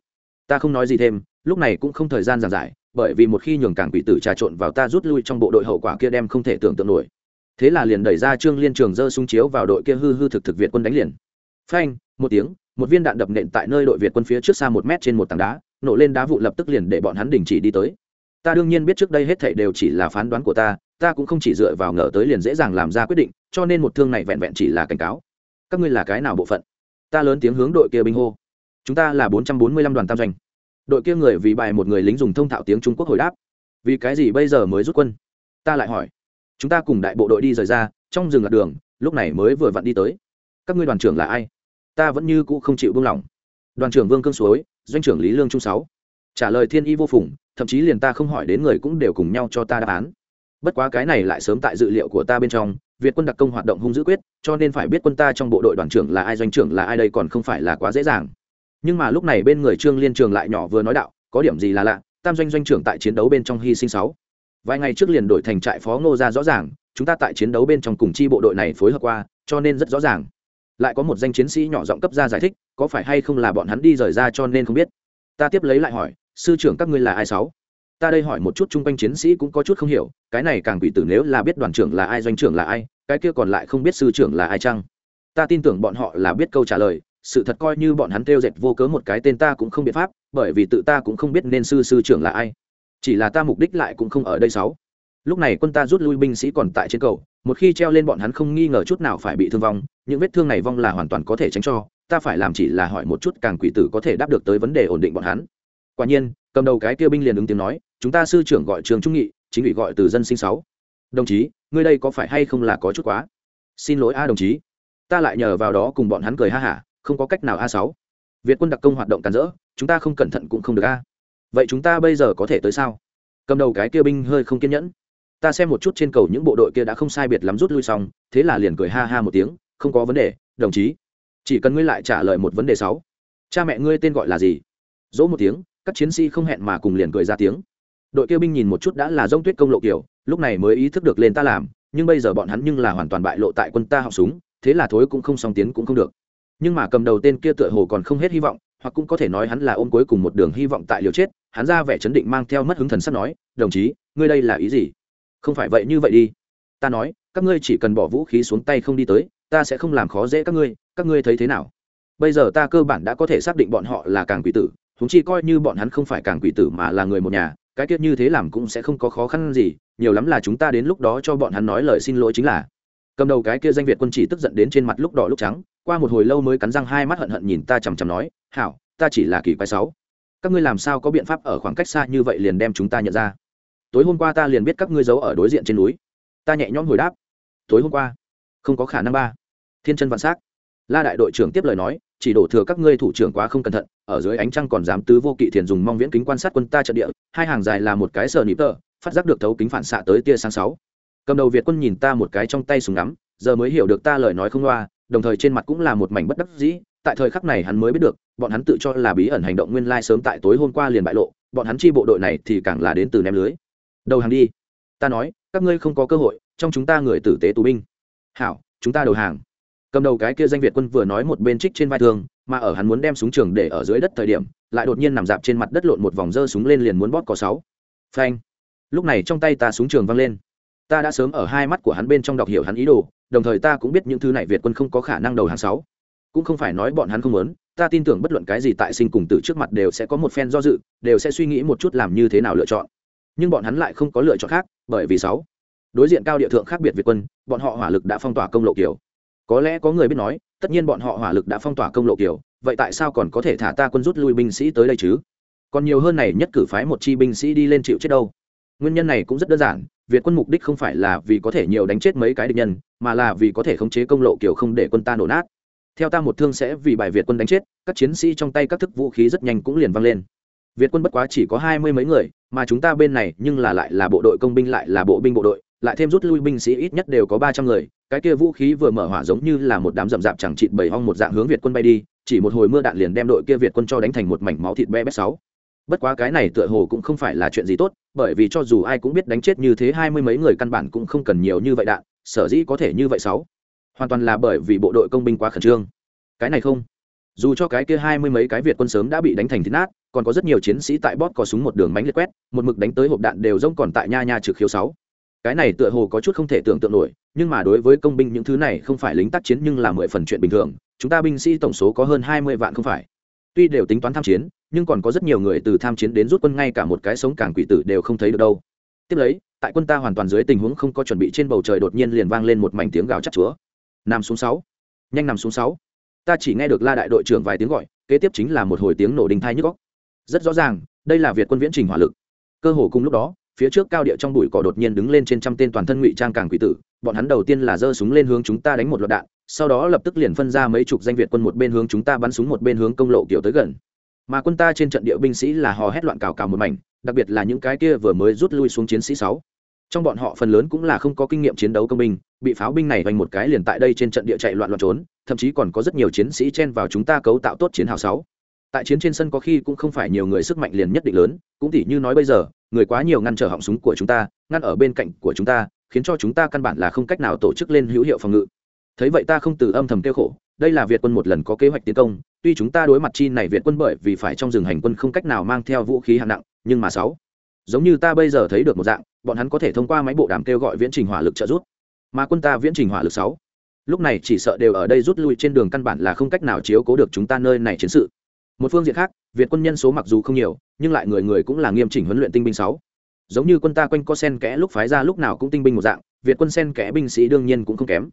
Ta không nói gì thêm, lúc này cũng không thời gian giảng giải bởi vì một khi nhường càng quỷ tử trà trộn vào ta rút lui trong bộ đội hậu quả kia đem không thể tưởng tượng nổi. Thế là liền đẩy ra trương liên trường dơ súng chiếu vào đội kia hư hư thực thực việt quân đánh liền. Phanh, một tiếng, một viên đạn đập nện tại nơi đội việt quân phía trước xa một mét trên một tảng đá, nổ lên đá vụ lập tức liền để bọn hắn đình chỉ đi tới. Ta đương nhiên biết trước đây hết thảy đều chỉ là phán đoán của ta ta cũng không chỉ dựa vào ngờ tới liền dễ dàng làm ra quyết định, cho nên một thương này vẹn vẹn chỉ là cảnh cáo. Các ngươi là cái nào bộ phận? Ta lớn tiếng hướng đội kia binh hô. Chúng ta là bốn trăm bốn mươi lăm đoàn tam doanh đội kia người vì bài một người lính dùng thông thạo tiếng trung quốc hồi đáp. Vì cái gì bây giờ mới rút quân? Ta lại hỏi. Chúng ta cùng đại bộ đội đi rời ra, trong rừng lạc đường, lúc này mới vừa vặn đi tới. Các ngươi đoàn trưởng là ai? Ta vẫn như cũ không chịu buông lỏng. Đoàn trưởng vương cương suối, doanh trưởng lý lương trung sáu. Trả lời thiên y vô phùng, thậm chí liền ta không hỏi đến người cũng đều cùng nhau cho ta đáp án. Bất quá cái này lại sớm tại dự liệu của ta bên trong, việt quân đặc công hoạt động hung dữ quyết, cho nên phải biết quân ta trong bộ đội đoàn trưởng là ai, doanh trưởng là ai đây còn không phải là quá dễ dàng nhưng mà lúc này bên người trương liên trường lại nhỏ vừa nói đạo, có điểm gì là lạ, tam doanh doanh trưởng tại chiến đấu bên trong hy sinh sáu. Vài ngày trước liền đổi thành trại phó ngô ra rõ ràng, chúng ta tại chiến đấu bên trong cùng chi bộ đội này phối hợp qua, cho nên rất rõ ràng. Lại có một danh chiến sĩ nhỏ giọng cấp ra giải thích, có phải hay không là bọn hắn đi rời ra cho nên không biết. Ta tiếp lấy lại hỏi, sư trưởng các ngươi là ai sáu? Ta đây hỏi một chút chung quanh chiến sĩ cũng có chút không hiểu, cái này càng quỷ tử nếu là biết đoàn trưởng là ai, doanh trưởng là ai, cái kia còn lại không biết sư trưởng là ai chăng? Ta tin tưởng bọn họ là biết câu trả lời sự thật coi như bọn hắn kêu dệt vô cớ một cái tên ta cũng không biện pháp, bởi vì tự ta cũng không biết nên sư sư trưởng là ai. Chỉ là ta mục đích lại cũng không ở đây sáu. Lúc này quân ta rút lui binh sĩ còn tại trên cầu, một khi treo lên bọn hắn không nghi ngờ chút nào phải bị thương vong, những vết thương này vong là hoàn toàn có thể tránh cho, ta phải làm chỉ là hỏi một chút càng quỷ tử có thể đáp được tới vấn đề ổn định bọn hắn. Quả nhiên, cầm đầu cái kia binh liền ứng tiếng nói, chúng ta sư trưởng gọi trường trung nghị, chính ủy gọi từ dân sinh sáu. Đồng chí, ngươi đây có phải hay không là có chút quá? Xin lỗi a, đồng chí. Ta lại nhờ vào đó cùng bọn hắn cười ha hả không có cách nào a sáu. Việt quân đặc công hoạt động cản rỡ, chúng ta không cẩn thận cũng không được a. Vậy chúng ta bây giờ có thể tới sao? Cầm đầu cái kia binh hơi không kiên nhẫn. Ta xem một chút trên cầu những bộ đội kia đã không sai biệt lắm rút lui xong, thế là liền cười ha ha một tiếng, không có vấn đề, đồng chí. Chỉ cần ngươi lại trả lời một vấn đề sáu. Cha mẹ ngươi tên gọi là gì? Dỗ một tiếng, các chiến sĩ không hẹn mà cùng liền cười ra tiếng. Đội kia binh nhìn một chút đã là dông tuyết công lộ kiểu, lúc này mới ý thức được lên ta làm, nhưng bây giờ bọn hắn nhưng là hoàn toàn bại lộ tại quân ta học súng, thế là thối cũng không song tiến cũng không được nhưng mà cầm đầu tên kia tựa hồ còn không hết hy vọng, hoặc cũng có thể nói hắn là ôm cuối cùng một đường hy vọng tại liều chết, hắn ra vẻ chấn định mang theo mất hứng thần sắp nói, đồng chí, ngươi đây là ý gì? Không phải vậy như vậy đi. Ta nói, các ngươi chỉ cần bỏ vũ khí xuống tay không đi tới, ta sẽ không làm khó dễ các ngươi các ngươi thấy thế nào? Bây giờ ta cơ bản đã có thể xác định bọn họ là càng quỷ tử húng chi coi như bọn hắn không phải càng quỷ tử mà là người một nhà, cái tiết như thế làm cũng sẽ không có khó khăn gì, nhiều lắm là chúng ta đến lúc đó cho bọn hắn nói lời xin lỗi chính là. Cầm đầu cái kia danh việt quân chỉ tức giận đến trên mặt lúc đỏ lúc trắng qua một hồi lâu mới cắn răng hai mắt hận hận nhìn ta chằm chằm nói, hảo, ta chỉ là kỳ quái sáu. Các ngươi làm sao có biện pháp ở khoảng cách xa như vậy liền đem chúng ta nhận ra? Tối hôm qua ta liền biết các ngươi giấu ở đối diện trên núi. Ta nhẹ nhõm hồi đáp, tối hôm qua, không có khả năng ba. Thiên chân vạn s á c la đại đội trưởng tiếp lời nói, chỉ đổ thừa các ngươi thủ trưởng quá không cẩn thận, ở dưới ánh trăng còn dám tứ vô kỵ thiền dùng mong viễn kính quan sát quân ta trận địa, hai hàng dài là một cái sờ nịp tờ phát giác được thấu kính phản xạ tới tia sáng sáu. Cầm đầu việt quân nhìn ta một cái trong tay súng ngắm, giờ mới hiểu được ta lời nói không loa đồng thời trên mặt cũng là một mảnh bất đắc dĩ, tại thời khắc này hắn mới biết được, bọn hắn tự cho là bí ẩn hành động nguyên lai sớm tại tối hôm qua liền bại lộ, bọn hắn chi bộ đội này thì càng là đến từ ném lưới. Đầu hàng đi. Ta nói, các ngươi không có cơ hội, trong chúng ta người tử tế tù binh. Hảo, chúng ta đầu hàng. Cầm đầu cái kia danh việt quân vừa nói một bên trích trên vai thương, mà ở hắn muốn đem súng trường để ở dưới đất thời điểm, lại đột nhiên nằm dạp trên mặt đất lộn một vòng dơ súng lên liền muốn bóp có sáu. Phanh. Lúc này trong tay ta súng trường văng lên ta đã sớm ở hai mắt của hắn bên trong đọc hiểu hắn ý đồ, đồng thời ta cũng biết những thứ này việt quân không có khả năng đầu hàng sáu. Cũng không phải nói bọn hắn không muốn, ta tin tưởng bất luận cái gì tại sinh cùng tử trước mặt đều sẽ có một phen do dự, đều sẽ suy nghĩ một chút làm như thế nào lựa chọn. Nhưng bọn hắn lại không có lựa chọn khác, bởi vì sáu, đối diện cao địa thượng khác biệt việt quân, bọn họ hỏa lực đã phong tỏa công lộ kiều có lẽ có người biết nói, tất nhiên bọn họ hỏa lực đã phong tỏa công lộ kiều vậy tại sao còn có thể thả ta quân rút lui binh sĩ tới đây chứ? Còn nhiều hơn này nhất cử phái một chi binh sĩ đi lên chịu chết đâu nguyên nhân này cũng rất đơn giản, việt quân mục đích không phải là vì có thể nhiều đánh chết mấy cái địch nhân, mà là vì có thể khống chế công lộ kiểu không để quân ta nổ nát. Theo ta một thương sẽ vì bài việt quân đánh chết, các chiến sĩ trong tay các thức vũ khí rất nhanh cũng liền văng lên. Việt quân bất quá chỉ có hai mươi mấy người, mà chúng ta bên này nhưng là lại là bộ đội công binh lại là bộ binh bộ đội, lại thêm rút lui binh sĩ ít nhất đều có ba trăm người, cái kia vũ khí vừa mở hỏa giống như là một đám rậm rạp chẳng chịt bầy hong một dạng hướng việt quân bay đi, chỉ một hồi mưa đạn liền đem đội kia việt quân cho đánh thành một mảnh máu thịt be bét sáu bất quá cái này tựa hồ cũng không phải là chuyện gì tốt, bởi vì cho dù ai cũng biết đánh chết như thế hai mươi mấy người căn bản cũng không cần nhiều như vậy đạn, sở dĩ có thể như vậy sáu. Hoàn toàn là bởi vì bộ đội công binh quá khẩn trương. Cái này không. Dù cho cái kia hai mươi mấy cái việt quân sớm đã bị đánh thành thịt nát, còn có rất nhiều chiến sĩ tại bót có súng một đường bánh liệt quét, một mực đánh tới hộp đạn đều rông còn tại nha nha trực khiếu sáu. Cái này tựa hồ có chút không thể tưởng tượng nổi, nhưng mà đối với công binh những thứ này không phải lính tác chiến nhưng là mười phần chuyện bình thường, chúng ta binh sĩ tổng số có hơn hai mươi vạn không phải. Tuy đều tính toán tham chiến nhưng còn có rất nhiều người từ tham chiến đến rút quân ngay cả một cái sống cảng quỷ tử đều không thấy được đâu. Tiếp lấy, tại quân ta hoàn toàn dưới tình huống không có chuẩn bị trên bầu trời đột nhiên liền vang lên một mảnh tiếng gào chắc chúa. Nằm xuống sáu. Nhanh nằm xuống sáu. Ta chỉ nghe được la đại đội trưởng vài tiếng gọi, kế tiếp chính là một hồi tiếng nổ đình thai nhức góc rất rõ ràng, đây là việt quân viễn trình hỏa lực. Cơ hồ cùng lúc đó, phía trước cao địa trong bụi cỏ đột nhiên đứng lên trên trăm tên toàn thân ngụy trang càng quỷ tử, bọn hắn đầu tiên là giơ súng lên hướng chúng ta đánh một loạt đạn, sau đó lập tức liền phân ra mấy chục danh việt quân một bên hướng chúng ta bắn súng một bên hướng công lộ kiểu tới gần mà quân ta trên trận địa binh sĩ là hò hét loạn cào cào một mảnh, đặc biệt là những cái kia vừa mới rút lui xuống chiến sĩ sáu. Trong bọn họ phần lớn cũng là không có kinh nghiệm chiến đấu công binh, bị pháo binh này vành một cái liền tại đây trên trận địa chạy loạn loạn trốn, thậm chí còn có rất nhiều chiến sĩ chen vào chúng ta cấu tạo tốt chiến hào sáu. Tại chiến trên sân có khi cũng không phải nhiều người sức mạnh liền nhất định lớn, cũng tỉ như nói bây giờ, người quá nhiều ngăn trở họng súng của chúng ta, ngăn ở bên cạnh của chúng ta, khiến cho chúng ta căn bản là không cách nào tổ chức lên hữu hiệu phòng ngự. Thấy vậy ta không từ âm thầm kêu khổ, đây là việt quân một lần có kế hoạch tiến công tuy chúng ta đối mặt chi này việt quân bởi vì phải trong rừng hành quân không cách nào mang theo vũ khí hạng nặng, nhưng mà sáu, giống như ta bây giờ thấy được một dạng, bọn hắn có thể thông qua máy bộ đàm kêu gọi viễn trình hỏa lực trợ giúp. mà quân ta viễn trình hỏa lực sáu, lúc này chỉ sợ đều ở đây rút lui trên đường căn bản là không cách nào chiếu cố được chúng ta nơi này chiến sự. Một phương diện khác, việt quân nhân số mặc dù không nhiều, nhưng lại người người cũng là nghiêm chỉnh huấn luyện tinh binh sáu. Giống như quân ta quanh co sen kẽ lúc phái ra lúc nào cũng tinh binh một dạng, việt quân sen kẽ binh sĩ đương nhiên cũng không kém.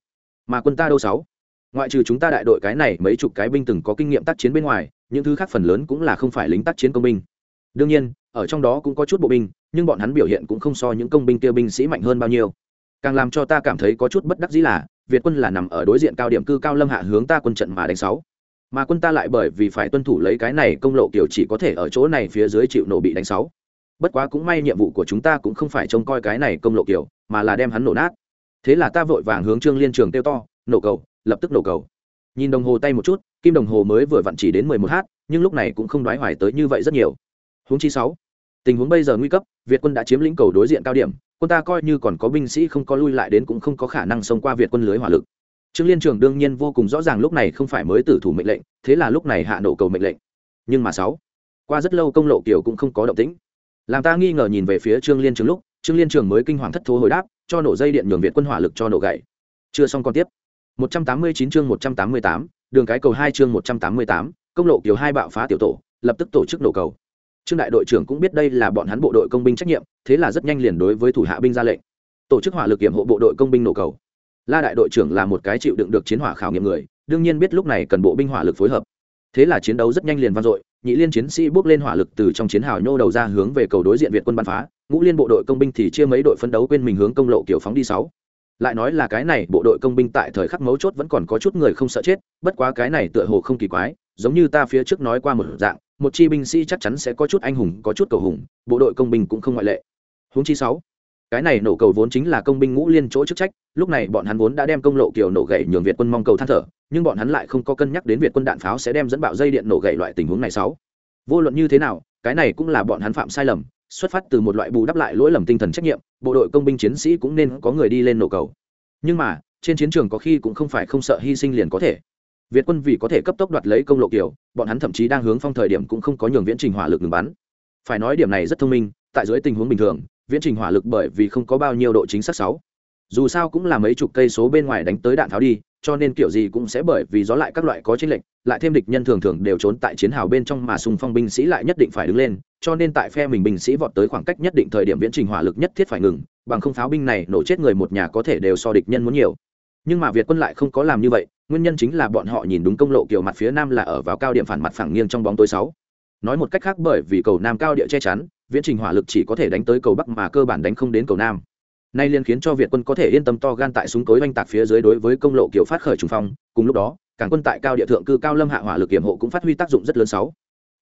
Mà quân ta đâu sáu? Ngoại trừ chúng ta đại đội cái này mấy chục cái binh từng có kinh nghiệm tác chiến bên ngoài, những thứ khác phần lớn cũng là không phải lính tác chiến công binh. Đương nhiên, ở trong đó cũng có chút bộ binh, nhưng bọn hắn biểu hiện cũng không so những công binh kia binh sĩ mạnh hơn bao nhiêu. Càng làm cho ta cảm thấy có chút bất đắc dĩ là, việt quân là nằm ở đối diện cao điểm cư cao lâm hạ hướng ta quân trận mà đánh sáu. Mà quân ta lại bởi vì phải tuân thủ lấy cái này công lộ kiểu chỉ có thể ở chỗ này phía dưới chịu nổ bị đánh sáu. Bất quá cũng may nhiệm vụ của chúng ta cũng không phải trông coi cái này công lộ kiểu, mà là đem hắn nổ nát. Thế là ta vội vàng hướng trương liên trường tiêu to, nổ cầu lập tức nổ cầu. Nhìn đồng hồ tay một chút, kim đồng hồ mới vừa vặn chỉ đến mười một h, nhưng lúc này cũng không đoái hoài tới như vậy rất nhiều. Huống chi sáu. Tình huống bây giờ nguy cấp, việt quân đã chiếm lĩnh cầu đối diện cao điểm, quân ta coi như còn có binh sĩ không có lui lại đến cũng không có khả năng xông qua việt quân lưới hỏa lực. Trương liên trường đương nhiên vô cùng rõ ràng lúc này không phải mới tử thủ mệnh lệnh, thế là lúc này hạ nổ cầu mệnh lệnh. Nhưng mà sáu. Qua rất lâu công lộ kiểu cũng không có động tĩnh. Làm ta nghi ngờ nhìn về phía trương liên trường lúc, trương liên trường mới kinh hoàng thất thố hồi đáp, cho nổ dây điện nhường việt quân hỏa lực cho nổ gậy. Chưa xong còn tiếp. 189 chương 188, đường cái cầu hai chương 188, công lộ tiểu hai bạo phá tiểu tổ lập tức tổ chức nổ cầu. Trương đại đội trưởng cũng biết đây là bọn hắn bộ đội công binh trách nhiệm thế là rất nhanh liền đối với thủ hạ binh ra lệnh. Tổ chức hỏa lực kiểm hộ bộ đội công binh nổ cầu. La đại đội trưởng là một cái chịu đựng được chiến hỏa khảo nghiệm người đương nhiên biết lúc này cần bộ binh hỏa lực phối hợp. Thế là chiến đấu rất nhanh liền vang dội nhị liên chiến sĩ bước lên hỏa lực từ trong chiến hào nhô đầu ra hướng về cầu đối diện việt quân bắn phá ngũ liên bộ đội công binh thì chia mấy đội phân đấu quên mình hướng công lộ kiểu phóng đi sáu lại nói là cái này bộ đội công binh tại thời khắc mấu chốt vẫn còn có chút người không sợ chết, bất quá cái này tựa hồ không kỳ quái, giống như ta phía trước nói qua một dạng, một chi binh sĩ chắc chắn sẽ có chút anh hùng, có chút cầu hùng, bộ đội công binh cũng không ngoại lệ. Huống chi sáu, cái này nổ cầu vốn chính là công binh ngũ liên chỗ chức trách, lúc này bọn hắn vốn đã đem công lộ kiều nổ gậy nhường việt quân mong cầu than thở, nhưng bọn hắn lại không có cân nhắc đến việt quân đạn pháo sẽ đem dẫn bạo dây điện nổ gậy loại tình huống này sáu. Vô luận như thế nào, cái này cũng là bọn hắn phạm sai lầm xuất phát từ một loại bù đắp lại lỗi lầm tinh thần trách nhiệm, bộ đội công binh chiến sĩ cũng nên có người đi lên nổ cầu. Nhưng mà, trên chiến trường có khi cũng không phải không sợ hy sinh liền có thể. Việt quân vì có thể cấp tốc đoạt lấy công lộ kiểu bọn hắn thậm chí đang hướng phong thời điểm cũng không có nhường viễn trình hỏa lực ngừng bắn. Phải nói điểm này rất thông minh, tại dưới tình huống bình thường, viễn trình hỏa lực bởi vì không có bao nhiêu độ chính xác sáu. Dù sao cũng là mấy chục cây số bên ngoài đánh tới đạn tháo đi cho nên kiểu gì cũng sẽ bởi vì gió lại các loại có chênh lệnh lại thêm địch nhân thường thường đều trốn tại chiến hào bên trong mà xung phong binh sĩ lại nhất định phải đứng lên, cho nên tại phe mình binh sĩ vọt tới khoảng cách nhất định thời điểm viễn trình hỏa lực nhất thiết phải ngừng, bằng không pháo binh này nổ chết người một nhà có thể đều so địch nhân muốn nhiều. Nhưng mà việt quân lại không có làm như vậy, nguyên nhân chính là bọn họ nhìn đúng công lộ kiểu mặt phía nam là ở vào cao điểm phản mặt phẳng nghiêng trong bóng tối sáu. Nói một cách khác bởi vì cầu nam cao địa che chắn, viễn trình hỏa lực chỉ có thể đánh tới cầu bắc mà cơ bản đánh không đến cầu nam nay liên khiến cho việt quân có thể yên tâm to gan tại súng cối oanh tạc phía dưới đối với công lộ kiểu phát khởi trùng phong. Cùng lúc đó, cảng quân tại cao địa thượng cư cao lâm hạ hỏa lực kiểm hộ cũng phát huy tác dụng rất lớn sáu.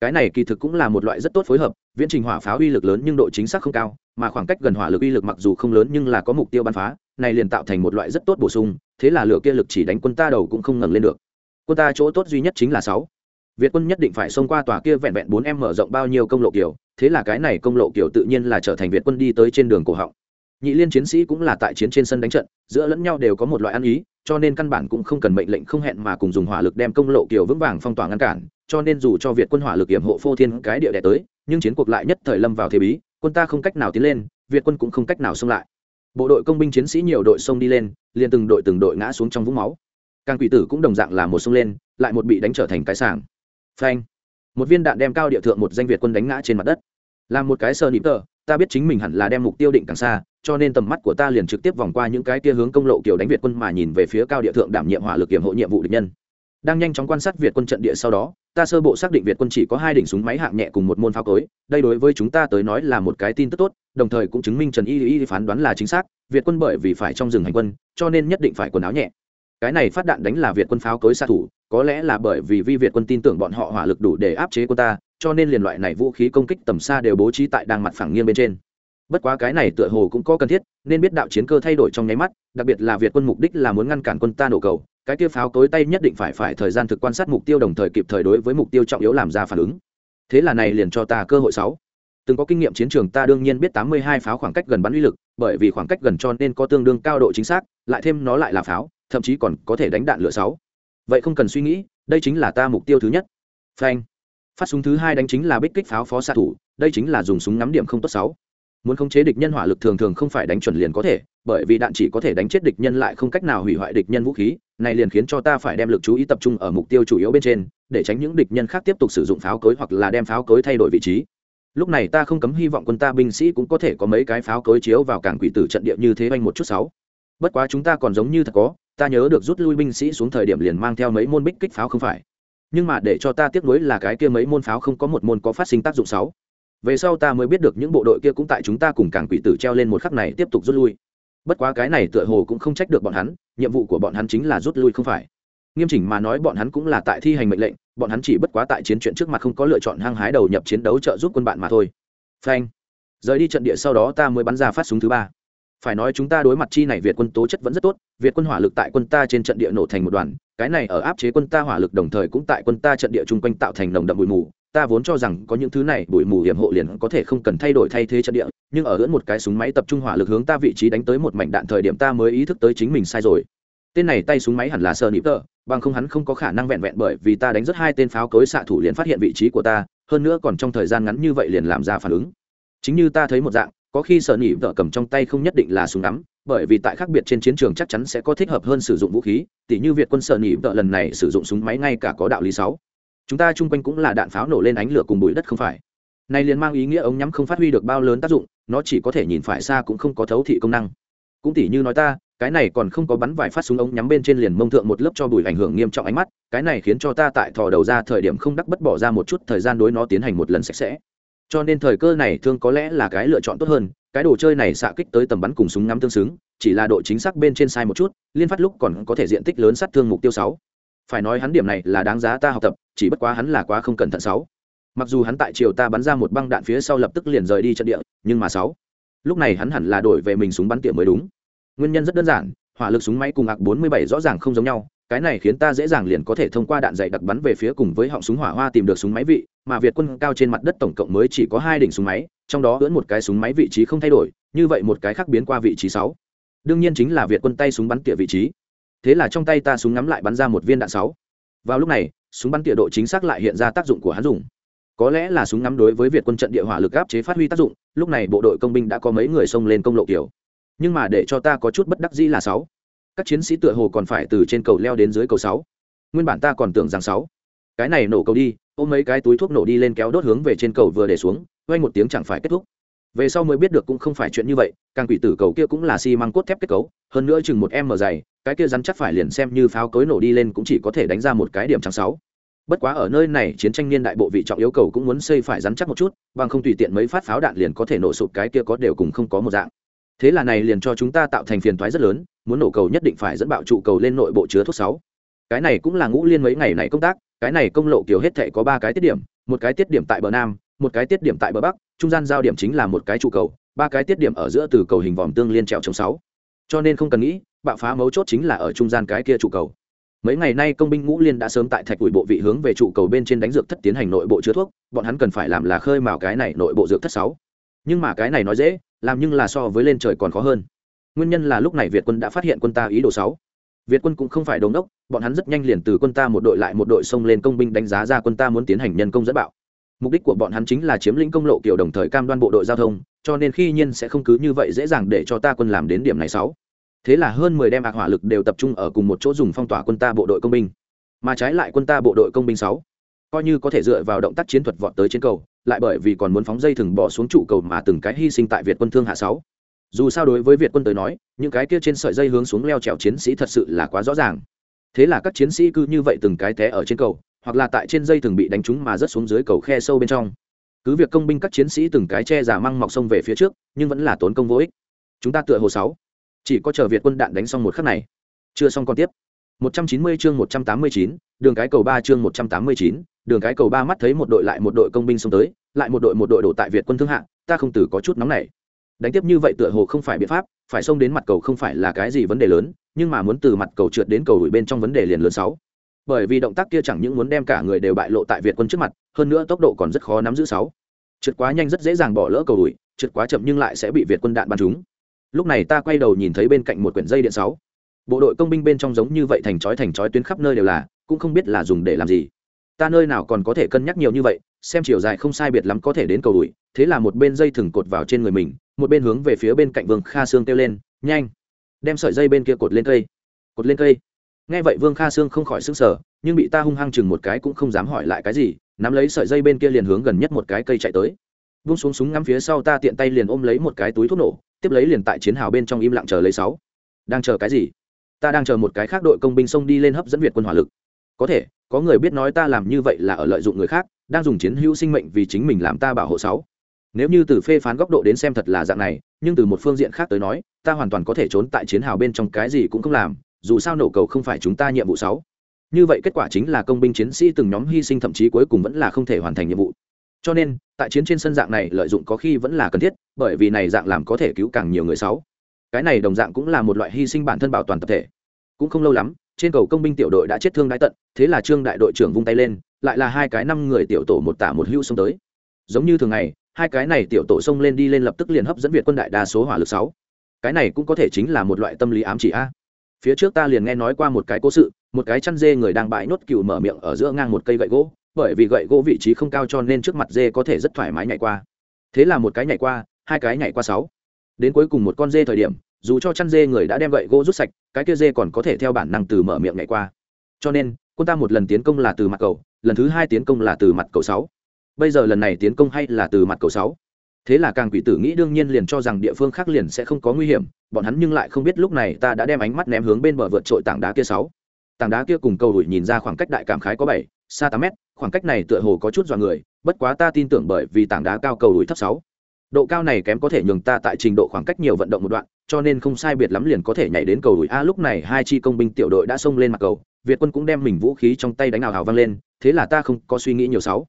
Cái này kỳ thực cũng là một loại rất tốt phối hợp, viễn trình hỏa pháo uy lực lớn nhưng độ chính xác không cao, mà khoảng cách gần hỏa lực uy lực mặc dù không lớn nhưng là có mục tiêu bắn phá, này liền tạo thành một loại rất tốt bổ sung, thế là lửa kia lực chỉ đánh quân ta đầu cũng không ngẩng lên được. Quân ta chỗ tốt duy nhất chính là sáu. Việt quân nhất định phải xông qua tòa kia vẹn vẹn bốn em mở rộng bao nhiêu công lộ kiểu, thế là cái này công lộ kiểu tự nhiên là trở thành việt quân đi tới trên đường cổ họng nhị liên chiến sĩ cũng là tại chiến trên sân đánh trận, giữa lẫn nhau đều có một loại ăn ý, cho nên căn bản cũng không cần mệnh lệnh không hẹn mà cùng dùng hỏa lực đem công lộ kiều vững vàng phong tỏa ngăn cản, cho nên dù cho việt quân hỏa lực hiểm hộ phô thiên cái địa đẻ tới, nhưng chiến cuộc lại nhất thời lâm vào thế bí, quân ta không cách nào tiến lên, việt quân cũng không cách nào xông lại. Bộ đội công binh chiến sĩ nhiều đội xông đi lên, liền từng đội từng đội ngã xuống trong vũng máu. Càng quỷ tử cũng đồng dạng là một xông lên, lại một bị đánh trở thành cái sàng phanh. Một viên đạn đem cao địa thượng một danh việt quân đánh ngã trên mặt đất. Làm một cái sơ nịp tờ ta biết chính mình hẳn là đem mục tiêu định càng xa, cho nên tầm mắt của ta liền trực tiếp vòng qua những cái tia hướng công lộ kiểu đánh việt quân mà nhìn về phía cao địa thượng đảm nhiệm hỏa lực kiểm hộ nhiệm vụ địch nhân. Đang nhanh chóng quan sát việt quân trận địa sau đó, ta sơ bộ xác định việt quân chỉ có hai đỉnh súng máy hạng nhẹ cùng một môn pháo cối, đây đối với chúng ta tới nói là một cái tin tức tốt, đồng thời cũng chứng minh trần y y phán đoán là chính xác, việt quân bởi vì phải trong rừng hành quân, cho nên nhất định phải quần áo nhẹ. Cái này phát đạn đánh là việt quân pháo cối xạ thủ có lẽ là bởi vì vi việt quân tin tưởng bọn họ hỏa lực đủ để áp chế quân ta, cho nên liền loại này vũ khí công kích tầm xa đều bố trí tại đang mặt phẳng nghiêng bên trên. Bất quá cái này tựa hồ cũng có cần thiết, nên biết đạo chiến cơ thay đổi trong nháy mắt, đặc biệt là việt quân mục đích là muốn ngăn cản quân ta nổ cầu, cái tiêu pháo cối tay nhất định phải phải thời gian thực quan sát mục tiêu đồng thời kịp thời đối với mục tiêu trọng yếu làm ra phản ứng. Thế là này liền cho ta cơ hội sáu. Từng có kinh nghiệm chiến trường ta đương nhiên biết tám mươi hai pháo khoảng cách gần bắn uy lực, bởi vì khoảng cách gần cho nên có tương đương cao độ chính xác, lại thêm nó lại là pháo, thậm chí còn có thể đánh đạn lửa sáu vậy không cần suy nghĩ, đây chính là ta mục tiêu thứ nhất. Phanh. Phát súng thứ hai đánh chính là bích kích pháo phó xạ thủ, đây chính là dùng súng nắm điểm không tốt sáu. Muốn khống chế địch nhân hỏa lực thường thường không phải đánh chuẩn liền có thể, bởi vì đạn chỉ có thể đánh chết địch nhân lại không cách nào hủy hoại địch nhân vũ khí, này liền khiến cho ta phải đem lực chú ý tập trung ở mục tiêu chủ yếu bên trên, để tránh những địch nhân khác tiếp tục sử dụng pháo cối hoặc là đem pháo cối thay đổi vị trí. Lúc này ta không cấm hy vọng quân ta binh sĩ cũng có thể có mấy cái pháo cối chiếu vào cảng quỷ tử trận địa như thế anh một chút sáu. Bất quá chúng ta còn giống như thật có ta nhớ được rút lui binh sĩ xuống thời điểm liền mang theo mấy môn bích kích pháo không phải. Nhưng mà để cho ta tiếc nuối là cái kia mấy môn pháo không có một môn có phát sinh tác dụng sáu. Về sau ta mới biết được những bộ đội kia cũng tại chúng ta cùng càng quỷ tử treo lên một khắc này tiếp tục rút lui. Bất quá cái này tựa hồ cũng không trách được bọn hắn, nhiệm vụ của bọn hắn chính là rút lui không phải. Nghiêm chỉnh mà nói bọn hắn cũng là tại thi hành mệnh lệnh, bọn hắn chỉ bất quá tại chiến chuyện trước mặt không có lựa chọn hăng hái đầu nhập chiến đấu trợ giúp quân bạn mà thôi. Phanh. Rời đi trận địa sau đó ta mới bắn ra phát súng thứ ba phải nói chúng ta đối mặt chi này việt quân tố chất vẫn rất tốt, việt quân hỏa lực tại quân ta trên trận địa nổ thành một đoàn, cái này ở áp chế quân ta hỏa lực đồng thời cũng tại quân ta trận địa chung quanh tạo thành nồng đậm bụi mù. Ta vốn cho rằng có những thứ này bụi mù hiểm hộ liền có thể không cần thay đổi thay thế trận địa, nhưng ở giữa một cái súng máy tập trung hỏa lực hướng ta vị trí đánh tới một mảnh đạn thời điểm ta mới ý thức tới chính mình sai rồi. Tên này tay súng máy hẳn là sơ nịp tờ bằng không hắn không có khả năng vẹn vẹn bởi vì ta đánh rất hai tên pháo cối xạ thủ liền phát hiện vị trí của ta, hơn nữa còn trong thời gian ngắn như vậy liền làm ra phản ứng. Chính như ta thấy một dạng có khi sợ nỉ vợ cầm trong tay không nhất định là súng ngắm, bởi vì tại khác biệt trên chiến trường chắc chắn sẽ có thích hợp hơn sử dụng vũ khí, Tỉ như việt quân sợ nỉ vợ lần này sử dụng súng máy ngay cả có đạo lý sáu. Chúng ta chung quanh cũng là đạn pháo nổ lên ánh lửa cùng bụi đất không phải. Này liền mang ý nghĩa ống nhắm không phát huy được bao lớn tác dụng, nó chỉ có thể nhìn phải xa cũng không có thấu thị công năng. Cũng tỷ như nói ta, cái này còn không có bắn vài phát súng ống nhắm bên trên liền mông thượng một lớp cho bụi ảnh hưởng nghiêm trọng ánh mắt, cái này khiến cho ta tại thò đầu ra thời điểm không đắc bất bỏ ra một chút thời gian đối nó tiến hành một lần sạch sẽ cho nên thời cơ này thương có lẽ là cái lựa chọn tốt hơn, cái đồ chơi này xạ kích tới tầm bắn cùng súng ngắm tương xứng, chỉ là độ chính xác bên trên sai một chút, liên phát lúc còn có thể diện tích lớn sát thương mục tiêu sáu. Phải nói hắn điểm này là đáng giá ta học tập, chỉ bất quá hắn là quá không cẩn thận sáu. Mặc dù hắn tại chiều ta bắn ra một băng đạn phía sau lập tức liền rời đi trận địa, nhưng mà sáu. Lúc này hắn hẳn là đổi về mình súng bắn tỉa mới đúng. Nguyên nhân rất đơn giản, hỏa lực súng máy cùng ạc 47 rõ ràng không giống nhau cái này khiến ta dễ dàng liền có thể thông qua đạn dày đặc bắn về phía cùng với họng súng hỏa hoa tìm được súng máy vị, mà việt quân cao trên mặt đất tổng cộng mới chỉ có hai đỉnh súng máy, trong đó ưỡn một cái súng máy vị trí không thay đổi, như vậy một cái khác biến qua vị trí sáu. Đương nhiên chính là việt quân tay súng bắn tỉa vị trí. Thế là trong tay ta súng ngắm lại bắn ra một viên đạn sáu. Vào lúc này, súng bắn tỉa độ chính xác lại hiện ra tác dụng của hắn dùng. Có lẽ là súng ngắm đối với việt quân trận địa hỏa lực áp chế phát huy tác dụng, lúc này bộ đội công binh đã có mấy người xông lên công lộ kiểu. Nhưng mà để cho ta có chút bất đắc dĩ là sáu các chiến sĩ tựa hồ còn phải từ trên cầu leo đến dưới cầu sáu. Nguyên bản ta còn tưởng rằng sáu. Cái này nổ cầu đi, ôm mấy cái túi thuốc nổ đi lên kéo đốt hướng về trên cầu vừa để xuống quay một tiếng chẳng phải kết thúc. Về sau mới biết được cũng không phải chuyện như vậy, càng quỷ tử cầu kia cũng là xi măng cốt thép kết cấu, hơn nữa chừng một em mở dày, cái kia rắn chắc phải liền xem như pháo cối nổ đi lên cũng chỉ có thể đánh ra một cái điểm trắng sáu. Bất quá ở nơi này, chiến tranh niên đại bộ vị trọng yêu cầu cũng muốn xây phải rắn chắc một chút, bằng không tùy tiện mấy phát pháo đạn liền có thể nổ sụp cái kia có đều cùng không có một dạng. Thế là này liền cho chúng ta tạo thành phiền toái rất lớn muốn nổ cầu nhất định phải dẫn bạo trụ cầu lên nội bộ chứa thuốc sáu. Cái này cũng là ngũ liên mấy ngày này công tác, cái này công lộ kiểu hết thể có ba cái tiết điểm, một cái tiết điểm tại bờ nam, một cái tiết điểm tại bờ bắc, trung gian giao điểm chính là một cái trụ cầu, ba cái tiết điểm ở giữa từ cầu hình vòm tương liên trèo chống sáu. Cho nên không cần nghĩ, bạo phá mấu chốt chính là ở trung gian cái kia trụ cầu. Mấy ngày nay công binh ngũ liên đã sớm tại thạch ủi bộ vị hướng về trụ cầu bên trên đánh dược thất tiến hành nội bộ chứa thuốc, bọn hắn cần phải làm là khơi mào cái này nội bộ dược thất sáu. Nhưng mà cái này nói dễ, làm nhưng là so với lên trời còn khó hơn nguyên nhân là lúc này việt quân đã phát hiện quân ta ý đồ sáu việt quân cũng không phải đống đốc, bọn hắn rất nhanh liền từ quân ta một đội lại một đội xông lên công binh đánh giá ra quân ta muốn tiến hành nhân công dẫn bạo. Mục đích của bọn hắn chính là chiếm lĩnh công lộ kiểu đồng thời cam đoan bộ đội giao thông, cho nên khi nhiên sẽ không cứ như vậy dễ dàng để cho ta quân làm đến điểm này sáu thế là hơn mười đem ạc hỏa lực đều tập trung ở cùng một chỗ dùng phong tỏa quân ta bộ đội công binh. Mà trái lại quân ta bộ đội công binh sáu, coi như có thể dựa vào động tác chiến thuật vọt tới trên cầu, lại bởi vì còn muốn phóng dây thừng bỏ xuống trụ cầu mà từng cái hy sinh tại việt quân thương hạ sáu dù sao đối với việt quân tới nói những cái kia trên sợi dây hướng xuống leo trèo chiến sĩ thật sự là quá rõ ràng. Thế là các chiến sĩ cứ như vậy từng cái té ở trên cầu hoặc là tại trên dây thường bị đánh trúng mà rớt xuống dưới cầu khe sâu bên trong. Cứ việc công binh các chiến sĩ từng cái che giả măng mọc sông về phía trước nhưng vẫn là tốn công vô ích. Chúng ta tựa hồ sáu. Chỉ có chờ việt quân đạn đánh xong một khắc này. Chưa xong còn tiếp. 190 chương 189, đường cái cầu 3 chương 189, đường cái cầu 3 mắt thấy một đội lại một đội công binh xông tới, lại một đội một đội đổ tại Việt quân thương hạ, ta không từ có chút nóng nảy. Đánh tiếp như vậy tựa hồ không phải biện pháp, phải xông đến mặt cầu không phải là cái gì vấn đề lớn, nhưng mà muốn từ mặt cầu trượt đến cầu đuổi bên trong vấn đề liền lớn sáu. Bởi vì động tác kia chẳng những muốn đem cả người đều bại lộ tại Việt quân trước mặt, hơn nữa tốc độ còn rất khó nắm giữ sáu. Trượt quá nhanh rất dễ dàng bỏ lỡ cầu đuổi, trượt quá chậm nhưng lại sẽ bị Việt quân đạn bắn trúng. Lúc này ta quay đầu nhìn thấy bên cạnh một quyển dây điện sáu bộ đội công binh bên trong giống như vậy thành chói thành chói tuyến khắp nơi đều là cũng không biết là dùng để làm gì ta nơi nào còn có thể cân nhắc nhiều như vậy xem chiều dài không sai biệt lắm có thể đến cầu đùi, thế là một bên dây thừng cột vào trên người mình, một bên hướng về phía bên cạnh vương kha sương kêu lên, nhanh, đem sợi dây bên kia cột lên cây, cột lên cây. Nghe vậy vương kha sương không khỏi s ư n g sở nhưng bị ta hung hăng chừng một cái cũng không dám hỏi lại cái gì, nắm lấy sợi dây bên kia liền hướng gần nhất một cái cây chạy tới. Vung xuống súng ngắm phía sau ta tiện tay liền ôm lấy một cái túi thuốc nổ, tiếp lấy liền tại chiến hào bên trong im lặng chờ lấy sáu. Đang chờ cái gì? Ta đang chờ một cái khác đội công binh xông đi lên hấp dẫn việt quân hỏa lực. Có thể, có người biết nói ta làm như vậy là ở lợi dụng người khác đang dùng chiến hữu sinh mệnh vì chính mình làm ta bảo hộ sáu. Nếu như từ phê phán góc độ đến xem thật là dạng này, nhưng từ một phương diện khác tới nói, ta hoàn toàn có thể trốn tại chiến hào bên trong cái gì cũng không làm, dù sao nổ cầu không phải chúng ta nhiệm vụ sáu. Như vậy kết quả chính là công binh chiến sĩ từng nhóm hy sinh thậm chí cuối cùng vẫn là không thể hoàn thành nhiệm vụ. Cho nên, tại chiến trên sân dạng này lợi dụng có khi vẫn là cần thiết, bởi vì này dạng làm có thể cứu càng nhiều người sáu. Cái này đồng dạng cũng là một loại hy sinh bản thân bảo toàn tập thể. Cũng không lâu lắm trên cầu công binh tiểu đội đã chết thương đái tận, thế là trương đại đội trưởng vung tay lên, lại là hai cái năm người tiểu tổ một tả một hữu xông tới. Giống như thường ngày, hai cái này tiểu tổ xông lên đi lên lập tức liền hấp dẫn việt quân đại đa số hỏa lực sáu. Cái này cũng có thể chính là một loại tâm lý ám chỉ a. Phía trước ta liền nghe nói qua một cái cố sự, một cái chăn dê người đang bãi nốt cừu mở miệng ở giữa ngang một cây gậy gỗ, bởi vì gậy gỗ vị trí không cao cho nên trước mặt dê có thể rất thoải mái nhảy qua. Thế là một cái nhảy qua, hai cái nhảy qua sáu. Đến cuối cùng một con dê thời điểm dù cho chăn dê người đã đem gậy gỗ rút sạch, cái kia dê còn có thể theo bản năng từ mở miệng ngày qua. Cho nên, quân ta một lần tiến công là từ mặt cầu, lần thứ hai tiến công là từ mặt cầu sáu. Bây giờ lần này tiến công hay là từ mặt cầu sáu? Thế là càng quỷ tử nghĩ đương nhiên liền cho rằng địa phương khác liền sẽ không có nguy hiểm, bọn hắn nhưng lại không biết lúc này ta đã đem ánh mắt ném hướng bên bờ vượt trội tảng đá kia sáu. Tảng đá kia cùng cầu đuổi nhìn ra khoảng cách đại cảm khái có bảy, xa tám mét, khoảng cách này tựa hồ có chút dọa người, bất quá ta tin tưởng bởi vì tảng đá cao cầu đuổi thấp sáu độ cao này kém có thể nhường ta tại trình độ khoảng cách nhiều vận động một đoạn, cho nên không sai biệt lắm liền có thể nhảy đến cầu đùi. A, lúc này hai chi công binh tiểu đội đã xông lên mặt cầu, việt quân cũng đem mình vũ khí trong tay đánh ảo hào vang lên, thế là ta không có suy nghĩ nhiều sáu.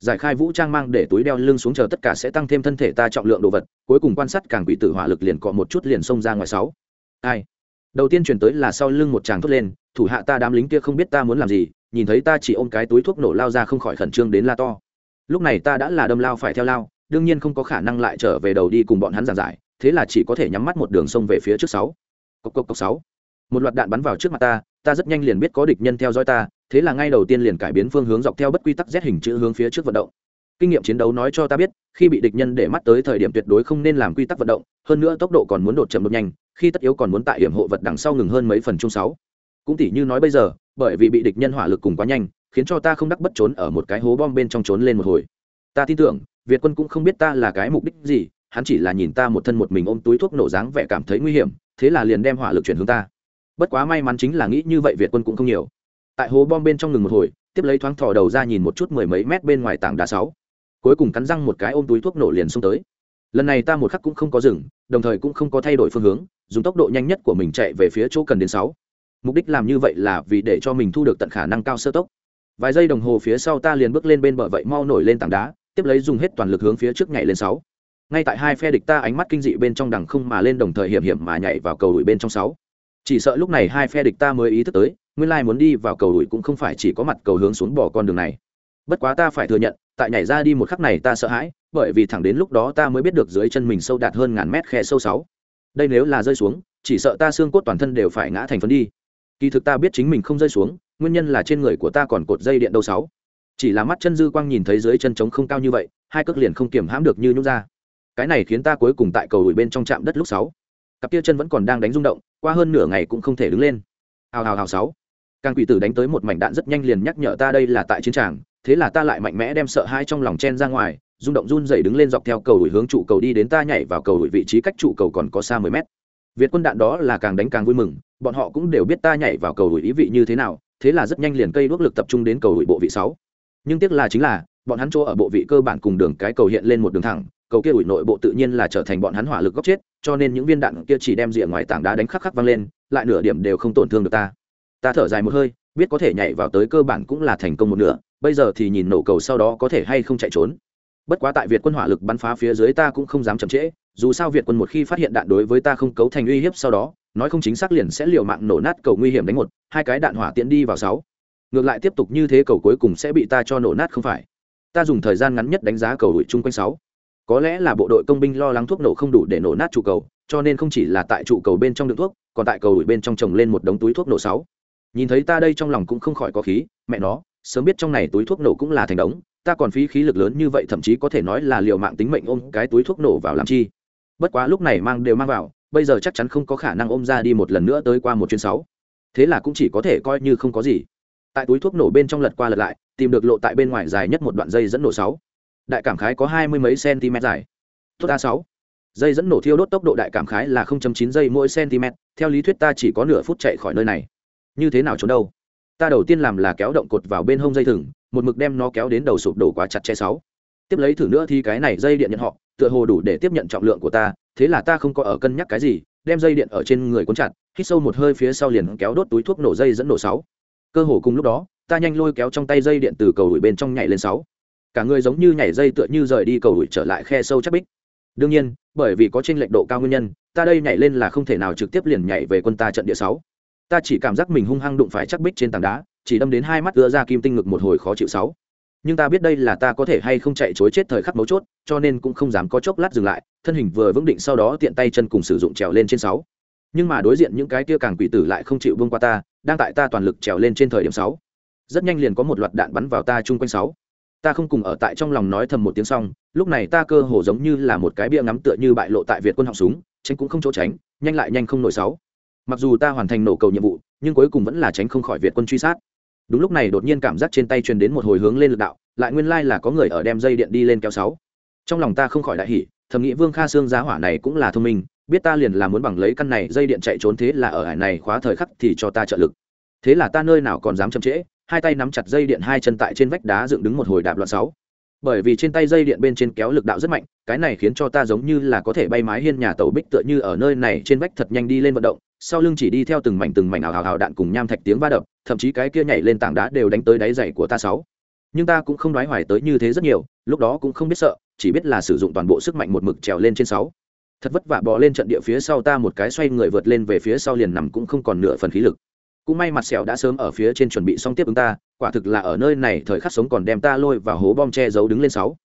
Giải khai vũ trang mang để túi đeo lưng xuống chờ tất cả sẽ tăng thêm thân thể ta trọng lượng đồ vật, cuối cùng quan sát càng bị tử hỏa lực liền cọ một chút liền xông ra ngoài sáu. Ai? Đầu tiên chuyển tới là sau lưng một chàng thốt lên, thủ hạ ta đám lính kia không biết ta muốn làm gì, nhìn thấy ta chỉ ôm cái túi thuốc nổ lao ra không khỏi khẩn trương đến la to. Lúc này ta đã là đâm lao phải theo lao đương nhiên không có khả năng lại trở về đầu đi cùng bọn hắn giảng giải, thế là chỉ có thể nhắm mắt một đường sông về phía trước sáu. Cốc cốc cốc sáu. Một loạt đạn bắn vào trước mặt ta ta rất nhanh liền biết có địch nhân theo dõi ta, thế là ngay đầu tiên liền cải biến phương hướng dọc theo bất quy tắc z hình chữ hướng phía trước vận động. Kinh nghiệm chiến đấu nói cho ta biết, khi bị địch nhân để mắt tới thời điểm tuyệt đối không nên làm quy tắc vận động, hơn nữa tốc độ còn muốn đột chậm đột nhanh, khi tất yếu còn muốn tại hiểm hộ vật đằng sau ngừng hơn mấy phần chung sáu. Cũng tỉ như nói bây giờ, bởi vì bị địch nhân hỏa lực cùng quá nhanh, khiến cho ta không đắc bất trốn ở một cái hố bom bên trong trốn lên một hồi ta tin tưởng, việt quân cũng không biết ta là cái mục đích gì, hắn chỉ là nhìn ta một thân một mình ôm túi thuốc nổ dáng vẻ cảm thấy nguy hiểm, thế là liền đem hỏa lực chuyển hướng ta. Bất quá may mắn chính là nghĩ như vậy việt quân cũng không nhiều. Tại hố bom bên trong ngừng một hồi, tiếp lấy thoáng thò đầu ra nhìn một chút mười mấy mét bên ngoài tảng đá sáu. Cuối cùng cắn răng một cái ôm túi thuốc nổ liền xông tới. Lần này ta một khắc cũng không có dừng, đồng thời cũng không có thay đổi phương hướng, dùng tốc độ nhanh nhất của mình chạy về phía chỗ cần đến sáu. Mục đích làm như vậy là vì để cho mình thu được tận khả năng cao sơ tốc vài giây đồng hồ phía sau ta liền bước lên bên bờ vậy mau nổi lên tảng đá, tiếp lấy dùng hết toàn lực hướng phía trước nhảy lên sáu. Ngay tại hai phe địch ta ánh mắt kinh dị bên trong đằng không mà lên đồng thời hiểm hiểm mà nhảy vào cầu đuổi bên trong sáu. Chỉ sợ lúc này hai phe địch ta mới ý thức tới, nguyên lai muốn đi vào cầu đuổi cũng không phải chỉ có mặt cầu hướng xuống bỏ con đường này. Bất quá ta phải thừa nhận, tại nhảy ra đi một khắc này ta sợ hãi, bởi vì thẳng đến lúc đó ta mới biết được dưới chân mình sâu đạt hơn ngàn mét khe sâu sáu. Đây nếu là rơi xuống, chỉ sợ ta xương cốt toàn thân đều phải ngã thành phấn đi kỳ thực ta biết chính mình không rơi xuống, nguyên nhân là trên người của ta còn cột dây điện đâu sáu. Chỉ là mắt chân dư quang nhìn thấy dưới chân trống không cao như vậy, hai cước liền không kiểm hãm được như nhút ra. Cái này khiến ta cuối cùng tại cầu đuổi bên trong trạm đất lúc sáu. Cặp kia chân vẫn còn đang đánh rung động, qua hơn nửa ngày cũng không thể đứng lên. Hào hào hào sáu. Càng quỷ tử đánh tới một mảnh đạn rất nhanh liền nhắc nhở ta đây là tại chiến tràng, thế là ta lại mạnh mẽ đem sợ hai trong lòng chen ra ngoài, rung động run dậy đứng lên dọc theo cầu đuổi hướng trụ cầu đi đến ta nhảy vào cầu đuổi vị trí cách trụ cầu còn có xa mười mét việt quân đạn đó là càng đánh càng vui mừng, bọn họ cũng đều biết ta nhảy vào cầu đuổi ý vị như thế nào, thế là rất nhanh liền cây đuốc lực tập trung đến cầu đuổi bộ vị sáu. Nhưng tiếc là chính là, bọn hắn chỗ ở bộ vị cơ bản cùng đường cái cầu hiện lên một đường thẳng, cầu kia ủi nội bộ tự nhiên là trở thành bọn hắn hỏa lực góc chết, cho nên những viên đạn kia chỉ đem rìa ngoài tảng đá đánh khắc khắc văng lên, lại nửa điểm đều không tổn thương được ta. Ta thở dài một hơi, biết có thể nhảy vào tới cơ bản cũng là thành công một nửa, bây giờ thì nhìn nổ cầu sau đó có thể hay không chạy trốn bất quá tại việt quân hỏa lực bắn phá phía dưới ta cũng không dám chậm trễ, dù sao việt quân một khi phát hiện đạn đối với ta không cấu thành uy hiếp sau đó, nói không chính xác liền sẽ liều mạng nổ nát cầu nguy hiểm đánh một, hai cái đạn hỏa tiễn đi vào sáu. Ngược lại tiếp tục như thế cầu cuối cùng sẽ bị ta cho nổ nát không phải? Ta dùng thời gian ngắn nhất đánh giá cầu đuổi chung quanh sáu. Có lẽ là bộ đội công binh lo lắng thuốc nổ không đủ để nổ nát trụ cầu, cho nên không chỉ là tại trụ cầu bên trong đựng thuốc, còn tại cầu đuổi bên trong trồng lên một đống túi thuốc nổ sáu. Nhìn thấy ta đây trong lòng cũng không khỏi có khí, mẹ nó, sớm biết trong này túi thuốc nổ cũng là thành đống ta còn phí khí lực lớn như vậy thậm chí có thể nói là liều mạng tính mệnh ôm cái túi thuốc nổ vào làm chi. Bất quá lúc này mang đều mang vào, bây giờ chắc chắn không có khả năng ôm ra đi một lần nữa tới qua một chuyến sáu. Thế là cũng chỉ có thể coi như không có gì. Tại túi thuốc nổ bên trong lật qua lật lại, tìm được lộ tại bên ngoài dài nhất một đoạn dây dẫn nổ sáu. Đại cảm khái có hai mươi mấy cm dài. Tốt a sáu. Dây dẫn nổ thiêu đốt tốc độ đại cảm khái là 0.9 giây mỗi cm, theo lý thuyết ta chỉ có nửa phút chạy khỏi nơi này. Như thế nào trốn đâu? Ta đầu tiên làm là kéo động cột vào bên hông dây thừng, một mực đem nó kéo đến đầu sụp đổ quá chặt che sáu. Tiếp lấy thử nữa thì cái này dây điện nhận họ, tựa hồ đủ để tiếp nhận trọng lượng của ta, thế là ta không có ở cân nhắc cái gì, đem dây điện ở trên người cuốn chặt, hít sâu một hơi phía sau liền kéo đốt túi thuốc nổ dây dẫn nổ sáu. Cơ hồ cùng lúc đó, ta nhanh lôi kéo trong tay dây điện từ cầu đuổi bên trong nhảy lên sáu. Cả người giống như nhảy dây tựa như rời đi cầu đuổi trở lại khe sâu chắc bích. Đương nhiên, bởi vì có trên lệnh độ cao nguyên nhân, ta đây nhảy lên là không thể nào trực tiếp liền nhảy về quân ta trận địa sáu ta chỉ cảm giác mình hung hăng đụng phải chắc bích trên tảng đá, chỉ đâm đến hai mắt đưa ra kim tinh ngực một hồi khó chịu sáu. Nhưng ta biết đây là ta có thể hay không chạy chối chết thời khắc mấu chốt, cho nên cũng không dám có chốc lát dừng lại, thân hình vừa vững định sau đó tiện tay chân cùng sử dụng trèo lên trên sáu. Nhưng mà đối diện những cái kia càng quỷ tử lại không chịu vương qua ta, đang tại ta toàn lực trèo lên trên thời điểm sáu. Rất nhanh liền có một loạt đạn bắn vào ta chung quanh sáu. Ta không cùng ở tại trong lòng nói thầm một tiếng xong, lúc này ta cơ hồ giống như là một cái bia ngắm tựa như bại lộ tại việt quân họng súng, tránh cũng không chỗ tránh, nhanh lại nhanh không nổi sáu mặc dù ta hoàn thành nổ cầu nhiệm vụ, nhưng cuối cùng vẫn là tránh không khỏi việt quân truy sát. Đúng lúc này đột nhiên cảm giác trên tay truyền đến một hồi hướng lên lực đạo, lại nguyên lai là có người ở đem dây điện đi lên kéo sáu. Trong lòng ta không khỏi đại hỉ, thầm nghĩ vương kha xương giá hỏa này cũng là thông minh, biết ta liền là muốn bằng lấy căn này dây điện chạy trốn thế là ở hải này khóa thời khắc thì cho ta trợ lực. Thế là ta nơi nào còn dám chậm trễ, hai tay nắm chặt dây điện hai chân tại trên vách đá dựng đứng một hồi đạp loạn sáu bởi vì trên tay dây điện bên trên kéo lực đạo rất mạnh, cái này khiến cho ta giống như là có thể bay mái hiên nhà tàu bích tựa như ở nơi này trên vách thật nhanh đi lên vận động, sau lưng chỉ đi theo từng mảnh từng mảnh ảo hào hào đạn cùng nham thạch tiếng va đập, thậm chí cái kia nhảy lên tảng đá đều đánh tới đáy dày của ta sáu. Nhưng ta cũng không đoái hoài tới như thế rất nhiều, lúc đó cũng không biết sợ, chỉ biết là sử dụng toàn bộ sức mạnh một mực trèo lên trên sáu. Thật vất vả bò lên trận địa phía sau ta một cái xoay người vượt lên về phía sau liền nằm cũng không còn nửa phần khí lực cũng may mặt sẹo đã sớm ở phía trên chuẩn bị xong tiếp ứng ta quả thực là ở nơi này thời khắc sống còn đem ta lôi vào hố bom che giấu đứng lên sáu.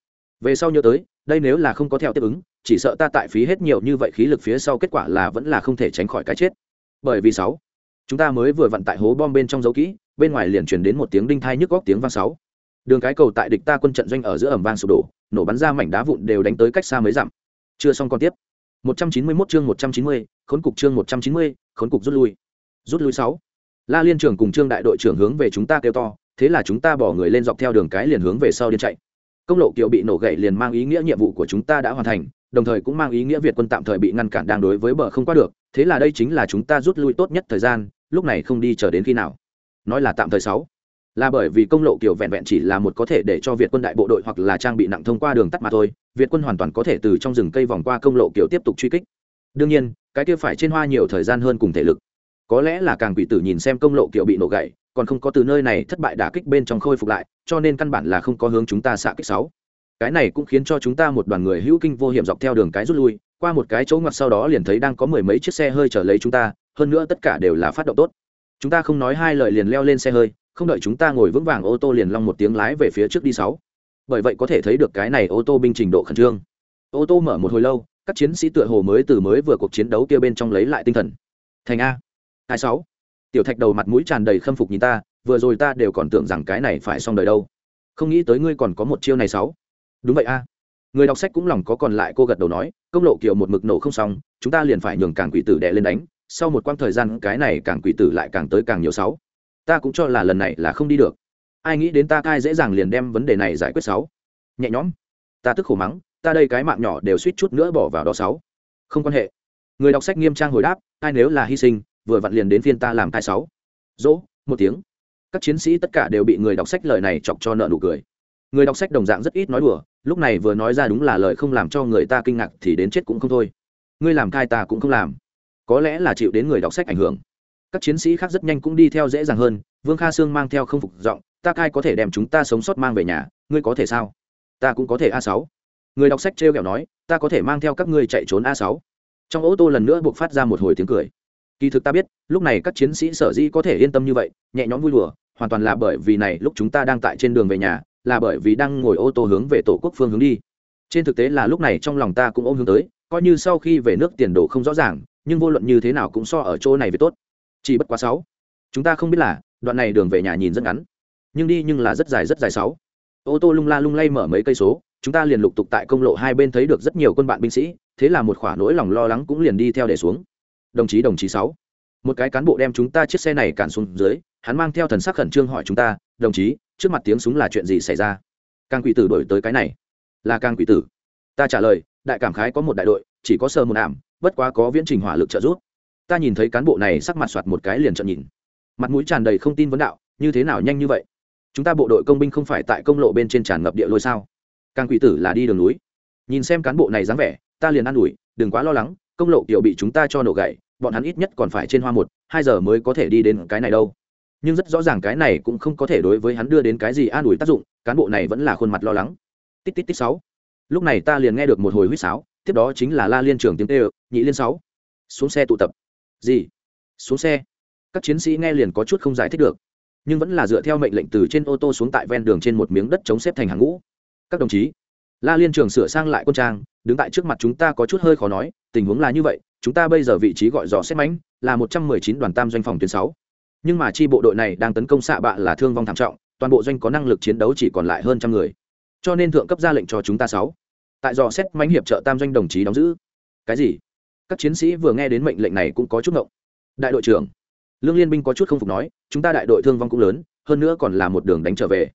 Về sau nhớ tới đây nếu là không có theo tiếp ứng chỉ sợ ta tại phí hết nhiều như vậy khí lực phía sau kết quả là vẫn là không thể tránh khỏi cái chết. Bởi vì sáu chúng ta mới vừa vặn tại hố bom bên trong dấu kỹ bên ngoài liền truyền đến một tiếng đinh thai nhức góc tiếng vang sáu. Đường cái cầu tại địch ta quân trận doanh ở giữa ẩm vang sụp đổ nổ bắn ra mảnh đá vụn đều đánh tới cách xa mấy dặm. Chưa xong còn tiếp. 191 chương 190, khốn cục chương 190, khốn cục rút lui. Rút lui sáu la liên trưởng cùng trương đại đội trưởng hướng về chúng ta kêu to, thế là chúng ta bỏ người lên dọc theo đường cái liền hướng về sau điên chạy. Công lộ kiệu bị nổ gậy liền mang ý nghĩa nhiệm vụ của chúng ta đã hoàn thành, đồng thời cũng mang ý nghĩa việt quân tạm thời bị ngăn cản đang đối với bờ không qua được, thế là đây chính là chúng ta rút lui tốt nhất thời gian, lúc này không đi chờ đến khi nào. Nói là tạm thời sáu. Là bởi vì công lộ kiểu vẹn vẹn chỉ là một có thể để cho việt quân đại bộ đội hoặc là trang bị nặng thông qua đường tắt mà thôi, việt quân hoàn toàn có thể từ trong rừng cây vòng qua công lộ kiểu tiếp tục truy kích. Đương nhiên, cái kia phải trên hoa nhiều thời gian hơn cùng thể lực có lẽ là càng quỷ tử nhìn xem công lộ kiểu bị nổ gậy, còn không có từ nơi này thất bại đả kích bên trong khôi phục lại, cho nên căn bản là không có hướng chúng ta xạ kích sáu. Cái này cũng khiến cho chúng ta một đoàn người hữu kinh vô hiểm dọc theo đường cái rút lui, qua một cái chỗ ngoặt sau đó liền thấy đang có mười mấy chiếc xe hơi chở lấy chúng ta, hơn nữa tất cả đều là phát động tốt. Chúng ta không nói hai lời liền leo lên xe hơi, không đợi chúng ta ngồi vững vàng ô tô liền long một tiếng lái về phía trước đi sáu. Bởi vậy có thể thấy được cái này ô tô binh trình độ khẩn trương. Ô tô mở một hồi lâu, các chiến sĩ tựa hồ mới từ mới vừa cuộc chiến đấu kia bên trong lấy lại tinh thần. Thành a hai sáu. Tiểu thạch đầu mặt mũi tràn đầy khâm phục nhìn ta, vừa rồi ta đều còn tưởng rằng cái này phải xong đời đâu. Không nghĩ tới ngươi còn có một chiêu này sáu. Đúng vậy a. Người đọc sách cũng lòng có còn lại cô gật đầu nói, công lộ kiều một mực nổ không xong, chúng ta liền phải nhường càng quỷ tử đè lên đánh, sau một quãng thời gian cái này càng quỷ tử lại càng tới càng nhiều sáu. Ta cũng cho là lần này là không đi được. Ai nghĩ đến ta cai dễ dàng liền đem vấn đề này giải quyết sáu. Nhẹ nhõm. Ta tức khổ mắng, ta đây cái mạng nhỏ đều suýt chút nữa bỏ vào đó sáu. Không quan hệ. Người đọc sách nghiêm trang hồi đáp, ai nếu là hy sinh vừa vặn liền đến phiên ta làm cai sáu. Dỗ, một tiếng. Các chiến sĩ tất cả đều bị người đọc sách lời này chọc cho nợ nụ cười. Người đọc sách đồng dạng rất ít nói đùa, lúc này vừa nói ra đúng là lời không làm cho người ta kinh ngạc thì đến chết cũng không thôi. Ngươi làm thai ta cũng không làm. Có lẽ là chịu đến người đọc sách ảnh hưởng. Các chiến sĩ khác rất nhanh cũng đi theo dễ dàng hơn, vương kha sương mang theo không phục giọng, ta cai có thể đem chúng ta sống sót mang về nhà, ngươi có thể sao? Ta cũng có thể a sáu. Người đọc sách t r kẹo nói, ta có thể mang theo các ngươi chạy trốn a sáu. Trong ô tô lần nữa buộc phát ra một hồi tiếng cười kỳ thực ta biết, lúc này các chiến sĩ sở dĩ có thể yên tâm như vậy, nhẹ nhõm vui đùa, hoàn toàn là bởi vì này, lúc chúng ta đang tại trên đường về nhà, là bởi vì đang ngồi ô tô hướng về tổ quốc phương hướng đi. Trên thực tế là lúc này trong lòng ta cũng ôm hướng tới, coi như sau khi về nước tiền đồ không rõ ràng, nhưng vô luận như thế nào cũng so ở chỗ này về tốt. Chỉ bất quá sáu. Chúng ta không biết là, đoạn này đường về nhà nhìn rất ngắn. Nhưng đi nhưng là rất dài rất dài sáu. Ô tô lung la lung lay mở mấy cây số, chúng ta liền lục tục tại công lộ hai bên thấy được rất nhiều quân bạn binh sĩ, thế là một khoả nỗi lòng lo lắng cũng liền đi theo để xuống đồng chí đồng chí sáu. Một cái cán bộ đem chúng ta chiếc xe này cản xuống dưới, hắn mang theo thần sắc khẩn trương hỏi chúng ta, đồng chí, trước mặt tiếng súng là chuyện gì xảy ra? Càng quỷ tử đổi tới cái này. Là càng quỷ tử. Ta trả lời, đại cảm khái có một đại đội, chỉ có sơ một ảm, bất quá có viễn trình hỏa lực trợ giúp. Ta nhìn thấy cán bộ này sắc mặt soạt một cái liền trợn nhìn. Mặt mũi tràn đầy không tin vấn đạo, như thế nào nhanh như vậy? Chúng ta bộ đội công binh không phải tại công lộ bên trên tràn ngập địa lôi sao? Càng quỷ tử là đi đường núi. Nhìn xem cán bộ này dáng vẻ, ta liền an ủi, đừng quá lo lắng, công lộ kiểu bị chúng ta cho nổ gậy bọn hắn ít nhất còn phải trên hoa một, hai giờ mới có thể đi đến cái này đâu. Nhưng rất rõ ràng cái này cũng không có thể đối với hắn đưa đến cái gì an ủi tác dụng, cán bộ này vẫn là khuôn mặt lo lắng. Tít tít tít sáu. Lúc này ta liền nghe được một hồi huýt sáo, tiếp đó chính là la liên trường tiếng tê nhị liên sáu. Xuống xe tụ tập. Gì? Xuống xe. Các chiến sĩ nghe liền có chút không giải thích được, nhưng vẫn là dựa theo mệnh lệnh từ trên ô tô xuống tại ven đường trên một miếng đất chống xếp thành hàng ngũ. Các đồng chí, la liên trường sửa sang lại quân trang, đứng tại trước mặt chúng ta có chút hơi khó nói, tình huống là như vậy chúng ta bây giờ vị trí gọi dò xét mánh là một trăm mười chín đoàn tam doanh phòng tuyến sáu. Nhưng mà chi bộ đội này đang tấn công xạ bạ là thương vong thảm trọng, toàn bộ doanh có năng lực chiến đấu chỉ còn lại hơn trăm người. Cho nên thượng cấp ra lệnh cho chúng ta sáu. Tại dò xét mánh hiệp trợ tam doanh đồng chí đóng giữ. Cái gì? Các chiến sĩ vừa nghe đến mệnh lệnh này cũng có chút ngộng. Đại đội trưởng, lương liên binh có chút không phục nói, chúng ta đại đội thương vong cũng lớn, hơn nữa còn là một đường đánh trở về.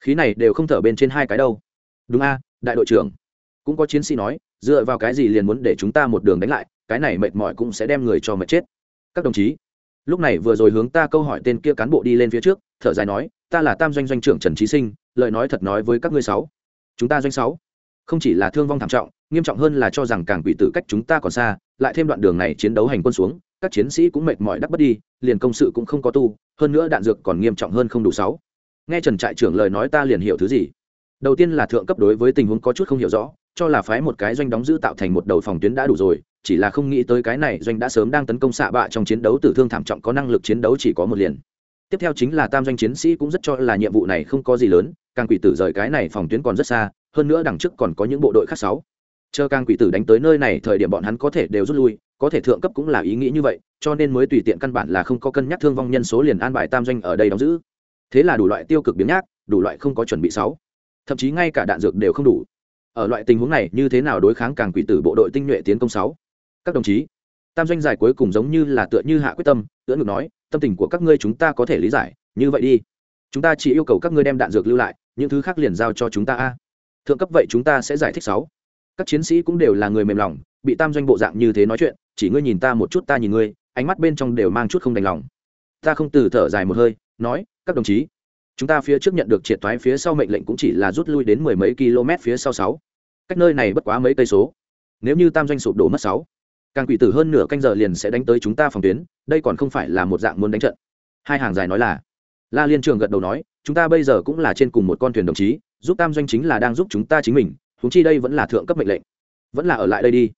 Khí này đều không thở bên trên hai cái đâu. Đúng a, đại đội trưởng. Cũng có chiến sĩ nói, dựa vào cái gì liền muốn để chúng ta một đường đánh lại? Cái này mệt mỏi cũng sẽ đem người cho mệt chết. Các đồng chí, lúc này vừa rồi hướng ta câu hỏi tên kia cán bộ đi lên phía trước, thở dài nói, ta là tam doanh doanh trưởng trần trí sinh, lời nói thật nói với các ngươi sáu. Chúng ta doanh sáu. Không chỉ là thương vong thảm trọng, nghiêm trọng hơn là cho rằng càng quỷ tử cách chúng ta còn xa, lại thêm đoạn đường này chiến đấu hành quân xuống, các chiến sĩ cũng mệt mỏi đắc bất đi, liền công sự cũng không có tu, hơn nữa đạn dược còn nghiêm trọng hơn không đủ sáu. Nghe trần trại trưởng lời nói ta liền hiểu thứ gì. Đầu tiên là thượng cấp đối với tình huống có chút không hiểu rõ, cho là phái một cái doanh đóng giữ tạo thành một đầu phòng tuyến đã đủ rồi chỉ là không nghĩ tới cái này doanh đã sớm đang tấn công xạ bạ trong chiến đấu tử thương thảm trọng có năng lực chiến đấu chỉ có một liền. Tiếp theo chính là tam doanh chiến sĩ cũng rất cho là nhiệm vụ này không có gì lớn, càng quỷ tử rời cái này phòng tuyến còn rất xa, hơn nữa đằng trước còn có những bộ đội khác sáu. Chờ càng quỷ tử đánh tới nơi này thời điểm bọn hắn có thể đều rút lui, có thể thượng cấp cũng là ý nghĩ như vậy, cho nên mới tùy tiện căn bản là không có cân nhắc thương vong nhân số liền an bài tam doanh ở đây đóng giữ. Thế là đủ loại tiêu cực biến nhác, đủ loại không có chuẩn bị sáu. Thậm chí ngay cả đạn dược đều không đủ. Ở loại tình huống này, như thế nào đối kháng càng quỷ tử bộ đội tinh nhuệ tiến công sáu? Các đồng chí. Tam doanh giải cuối cùng giống như là tựa như hạ quyết tâm, tựa ngược nói, tâm tình của các ngươi chúng ta có thể lý giải, như vậy đi. Chúng ta chỉ yêu cầu các ngươi đem đạn dược lưu lại, những thứ khác liền giao cho chúng ta a. Thượng cấp vậy chúng ta sẽ giải thích sáu. Các chiến sĩ cũng đều là người mềm lòng, bị tam doanh bộ dạng như thế nói chuyện, chỉ ngươi nhìn ta một chút, ta nhìn ngươi. Ánh mắt bên trong đều mang chút không đành lòng. Ta không từ thở dài một hơi, nói, các đồng chí, chúng ta phía trước nhận được triệt thoái phía sau mệnh lệnh cũng chỉ là rút lui đến mười mấy km phía sau sáu. Cách nơi này bất quá mấy cây số. Nếu như tam doanh sụp đổ mất sáu càng quỷ tử hơn nửa canh giờ liền sẽ đánh tới chúng ta phòng tuyến, đây còn không phải là một dạng muốn đánh trận. Hai hàng dài nói là, la liên trường gật đầu nói, chúng ta bây giờ cũng là trên cùng một con thuyền đồng chí, giúp tam doanh chính là đang giúp chúng ta chính mình húng chi đây vẫn là thượng cấp mệnh lệnh. Vẫn là ở lại đây đi.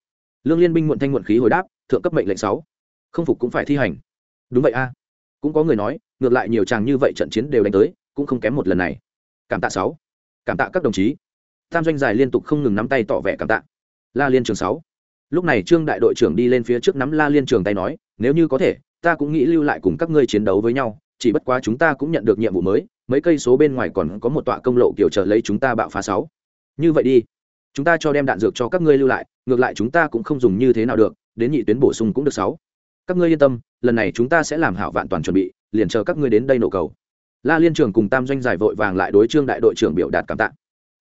Lương liên binh muộn thanh muộn khí hồi đáp, thượng cấp mệnh lệnh sáu. Không phục cũng phải thi hành. Đúng vậy a. Cũng có người nói, ngược lại nhiều chàng như vậy trận chiến đều đánh tới, cũng không kém một lần này. Cảm tạ sáu. Cảm tạ các đồng chí. Tam doanh dài liên tục không ngừng nắm tay tỏ vẻ cảm tạ. La liên trường sáu lúc này trương đại đội trưởng đi lên phía trước nắm la liên trường tay nói, nếu như có thể, ta cũng nghĩ lưu lại cùng các ngươi chiến đấu với nhau, chỉ bất quá chúng ta cũng nhận được nhiệm vụ mới, mấy cây số bên ngoài còn có một tọa công lộ kiểu trợ lấy chúng ta bạo phá sáu. Như vậy đi, chúng ta cho đem đạn dược cho các ngươi lưu lại, ngược lại chúng ta cũng không dùng như thế nào được, đến nhị tuyến bổ sung cũng được sáu. Các ngươi yên tâm, lần này chúng ta sẽ làm hảo vạn toàn chuẩn bị, liền chờ các ngươi đến đây nổ cầu. La liên trường cùng tam doanh giải vội vàng lại đối trương đại đội trưởng biểu đạt cảm tạ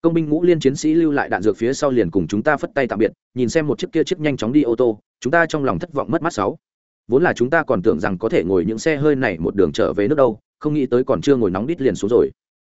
công binh ngũ liên chiến sĩ lưu lại đạn dược phía sau liền cùng chúng ta phất tay tạm biệt, nhìn xem một chiếc kia chiếc nhanh chóng đi ô tô, chúng ta trong lòng thất vọng mất mát sáu. Vốn là chúng ta còn tưởng rằng có thể ngồi những xe hơi này một đường trở về nước đâu, không nghĩ tới còn chưa ngồi nóng đít liền xuống rồi.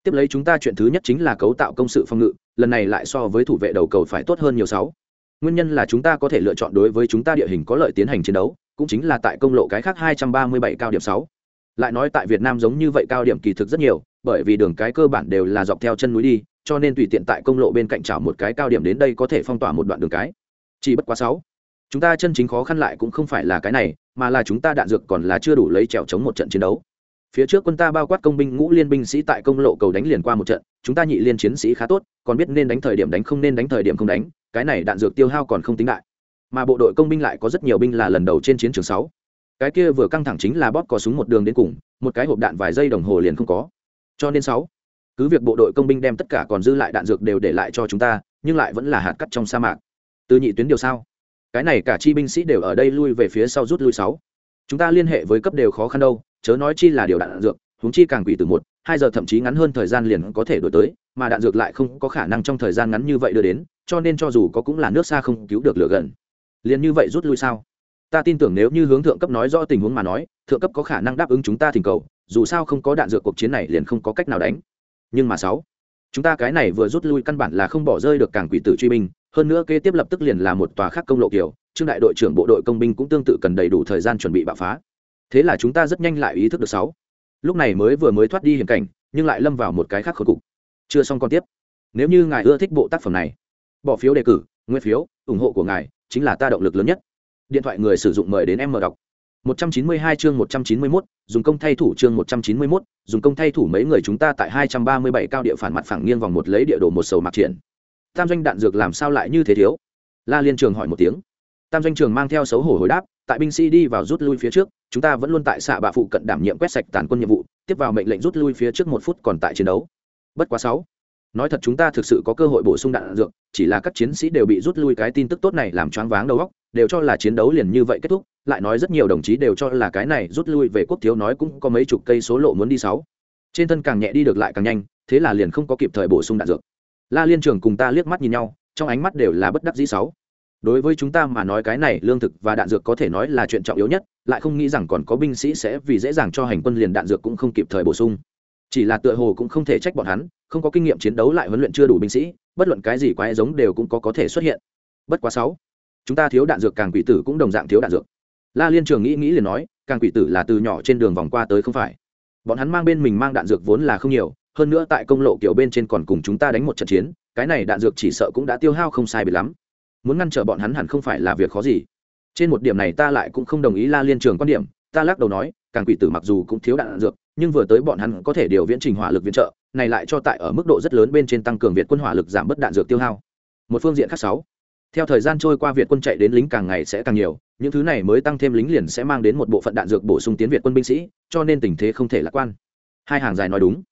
Tiếp lấy chúng ta chuyện thứ nhất chính là cấu tạo công sự phòng ngự, lần này lại so với thủ vệ đầu cầu phải tốt hơn nhiều sáu. Nguyên nhân là chúng ta có thể lựa chọn đối với chúng ta địa hình có lợi tiến hành chiến đấu, cũng chính là tại công lộ cái khác hai trăm ba mươi bảy cao điểm sáu. Lại nói tại việt nam giống như vậy cao điểm kỳ thực rất nhiều, bởi vì đường cái cơ bản đều là dọc theo chân núi đi cho nên tùy tiện tại công lộ bên cạnh chảo một cái cao điểm đến đây có thể phong tỏa một đoạn đường cái. Chỉ bất quá sáu. Chúng ta chân chính khó khăn lại cũng không phải là cái này, mà là chúng ta đạn dược còn là chưa đủ lấy trèo chống một trận chiến đấu. Phía trước quân ta bao quát công binh, ngũ liên binh sĩ tại công lộ cầu đánh liền qua một trận, chúng ta nhị liên chiến sĩ khá tốt, còn biết nên đánh thời điểm đánh không nên đánh thời điểm không đánh, cái này đạn dược tiêu hao còn không tính lại mà bộ đội công binh lại có rất nhiều binh là lần đầu trên chiến trường sáu. Cái kia vừa căng thẳng chính là bóp cò súng một đường đến cùng, một cái hộp đạn vài giây đồng hồ liền không có. Cho nên sáu cứ việc bộ đội công binh đem tất cả còn dư lại đạn dược đều để lại cho chúng ta nhưng lại vẫn là hạt cắt trong sa mạc. Từ nhị tuyến điều sao? Cái này cả chi binh sĩ đều ở đây lui về phía sau rút lui sáu. Chúng ta liên hệ với cấp đều khó khăn đâu chớ nói chi là điều đạn, đạn dược huống chi càng quỷ từ một hai giờ thậm chí ngắn hơn thời gian liền có thể đổi tới mà đạn dược lại không có khả năng trong thời gian ngắn như vậy đưa đến cho nên cho dù có cũng là nước xa không cứu được lửa gần. Liền như vậy rút lui sao? Ta tin tưởng nếu như hướng thượng cấp nói rõ tình huống mà nói thượng cấp có khả năng đáp ứng chúng ta thỉnh cầu dù sao không có đạn dược cuộc chiến này liền không có cách nào đánh nhưng mà sáu. Chúng ta cái này vừa rút lui căn bản là không bỏ rơi được cảng quỷ tử truy binh, hơn nữa kế tiếp lập tức liền là một tòa khác công lộ kiểu, trương đại đội trưởng bộ đội công binh cũng tương tự cần đầy đủ thời gian chuẩn bị bạo phá. Thế là chúng ta rất nhanh lại ý thức được sáu. Lúc này mới vừa mới thoát đi hiểm cảnh, nhưng lại lâm vào một cái khác khốn cục. Chưa xong còn tiếp. Nếu như ngài ưa thích bộ tác phẩm này, bỏ phiếu đề cử, nguyên phiếu, ủng hộ của ngài chính là ta động lực lớn nhất. Điện thoại người sử dụng mời đến em mở đọc. 192 chương 191, dùng công thay thủ chương 191, dùng công thay thủ mấy người chúng ta tại 237 cao địa phản mặt phẳng nghiêng vòng một lấy địa đồ một sầu mặc triển. Tam doanh đạn dược làm sao lại như thế thiếu? La Liên Trường hỏi một tiếng. Tam doanh trường mang theo xấu hổ hồi đáp, tại binh sĩ đi vào rút lui phía trước, chúng ta vẫn luôn tại xạ bạ phụ cận đảm nhiệm quét sạch tàn quân nhiệm vụ, tiếp vào mệnh lệnh rút lui phía trước một phút còn tại chiến đấu. Bất quá sáu. Nói thật chúng ta thực sự có cơ hội bổ sung đạn dược, chỉ là các chiến sĩ đều bị rút lui cái tin tức tốt này làm choáng váng đầu óc, đều cho là chiến đấu liền như vậy kết thúc, lại nói rất nhiều đồng chí đều cho là cái này rút lui về quốc thiếu nói cũng có mấy chục cây số lộ muốn đi sáu. Trên thân càng nhẹ đi được lại càng nhanh, thế là liền không có kịp thời bổ sung đạn dược. La liên trường cùng ta liếc mắt nhìn nhau, trong ánh mắt đều là bất đắc dĩ sáu. Đối với chúng ta mà nói cái này lương thực và đạn dược có thể nói là chuyện trọng yếu nhất, lại không nghĩ rằng còn có binh sĩ sẽ vì dễ dàng cho hành quân liền đạn dược cũng không kịp thời bổ sung. Chỉ là tựa hồ cũng không thể trách bọn hắn, không có kinh nghiệm chiến đấu lại huấn luyện chưa đủ binh sĩ, bất luận cái gì quái giống đều cũng có có thể xuất hiện. Bất quá sáu, chúng ta thiếu đạn dược càng quỷ tử cũng đồng dạng thiếu đạn dược la liên trường nghĩ nghĩ liền nói, càng quỷ tử là từ nhỏ trên đường vòng qua tới không phải. Bọn hắn mang bên mình mang đạn dược vốn là không nhiều, hơn nữa tại công lộ kiểu bên trên còn cùng chúng ta đánh một trận chiến, cái này đạn dược chỉ sợ cũng đã tiêu hao không sai bị lắm. Muốn ngăn trở bọn hắn hẳn không phải là việc khó gì. Trên một điểm này ta lại cũng không đồng ý la liên trường quan điểm, ta lắc đầu nói, càng quỷ tử mặc dù cũng thiếu đạn dược, nhưng vừa tới bọn hắn có thể điều viễn trình hỏa lực viện trợ, này lại cho tại ở mức độ rất lớn bên trên tăng cường việt quân hỏa lực giảm bớt đạn dược tiêu hao. Một phương diện khác sáu theo thời gian trôi qua việt quân chạy đến lính càng ngày sẽ càng nhiều, những thứ này mới tăng thêm lính liền sẽ mang đến một bộ phận đạn dược bổ sung tiến việt quân binh sĩ, cho nên tình thế không thể lạc quan. Hai hàng dài nói đúng.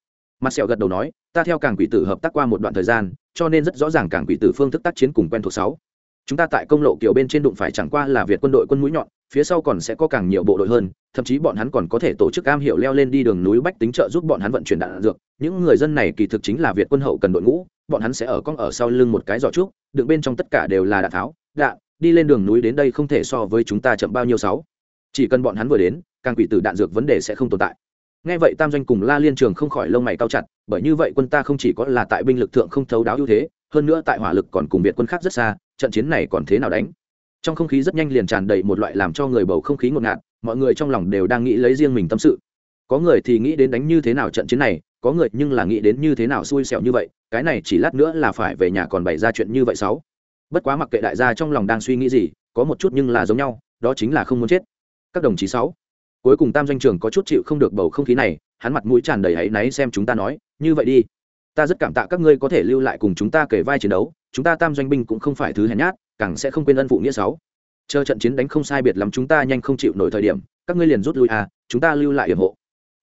Mặt sẹo gật đầu nói, ta theo càng quỷ tử hợp tác qua một đoạn thời gian, cho nên rất rõ ràng càng quỷ tử phương thức tác chiến cùng quen thuộc sáu. Chúng ta tại công lộ kiểu bên trên đụng phải chẳng qua là việt quân đội quân mũi nhọn, phía sau còn sẽ có càng nhiều bộ đội hơn, thậm chí bọn hắn còn có thể tổ chức cam hiệu leo lên đi đường núi bách tính trợ giúp bọn hắn vận chuyển đạn dược. Những người dân này kỳ thực chính là việt quân hậu cần đội ngũ bọn hắn sẽ ở con ở sau lưng một cái giỏ trúc, đựng bên trong tất cả đều là đạn tháo, đạn, đi lên đường núi đến đây không thể so với chúng ta chậm bao nhiêu sáu. Chỉ cần bọn hắn vừa đến, càng quỷ tử đạn dược vấn đề sẽ không tồn tại. Nghe vậy tam doanh cùng la liên trường không khỏi lông mày cao chặt, bởi như vậy quân ta không chỉ có là tại binh lực thượng không thấu đáo ưu thế, hơn nữa tại hỏa lực còn cùng việt quân khác rất xa, trận chiến này còn thế nào đánh? Trong không khí rất nhanh liền tràn đầy một loại làm cho người bầu không khí ngột ngạt, mọi người trong lòng đều đang nghĩ lấy riêng mình tâm sự. Có người thì nghĩ đến đánh như thế nào trận chiến này, có người nhưng là nghĩ đến như thế nào xui xẻo như vậy cái này chỉ lát nữa là phải về nhà còn bày ra chuyện như vậy sáu. Bất quá mặc kệ đại gia trong lòng đang suy nghĩ gì, có một chút nhưng là giống nhau, đó chính là không muốn chết. Các đồng chí sáu, cuối cùng tam doanh trường có chút chịu không được bầu không khí này, hắn mặt mũi tràn đầy hãy náy xem chúng ta nói, như vậy đi, ta rất cảm tạ các ngươi có thể lưu lại cùng chúng ta kể vai chiến đấu, chúng ta tam doanh binh cũng không phải thứ hèn nhát, càng sẽ không quên ân phụ nghĩa sáu. Chờ trận chiến đánh không sai biệt lắm chúng ta nhanh không chịu nổi thời điểm, các ngươi liền rút lui à chúng ta lưu lại hiểm hộ.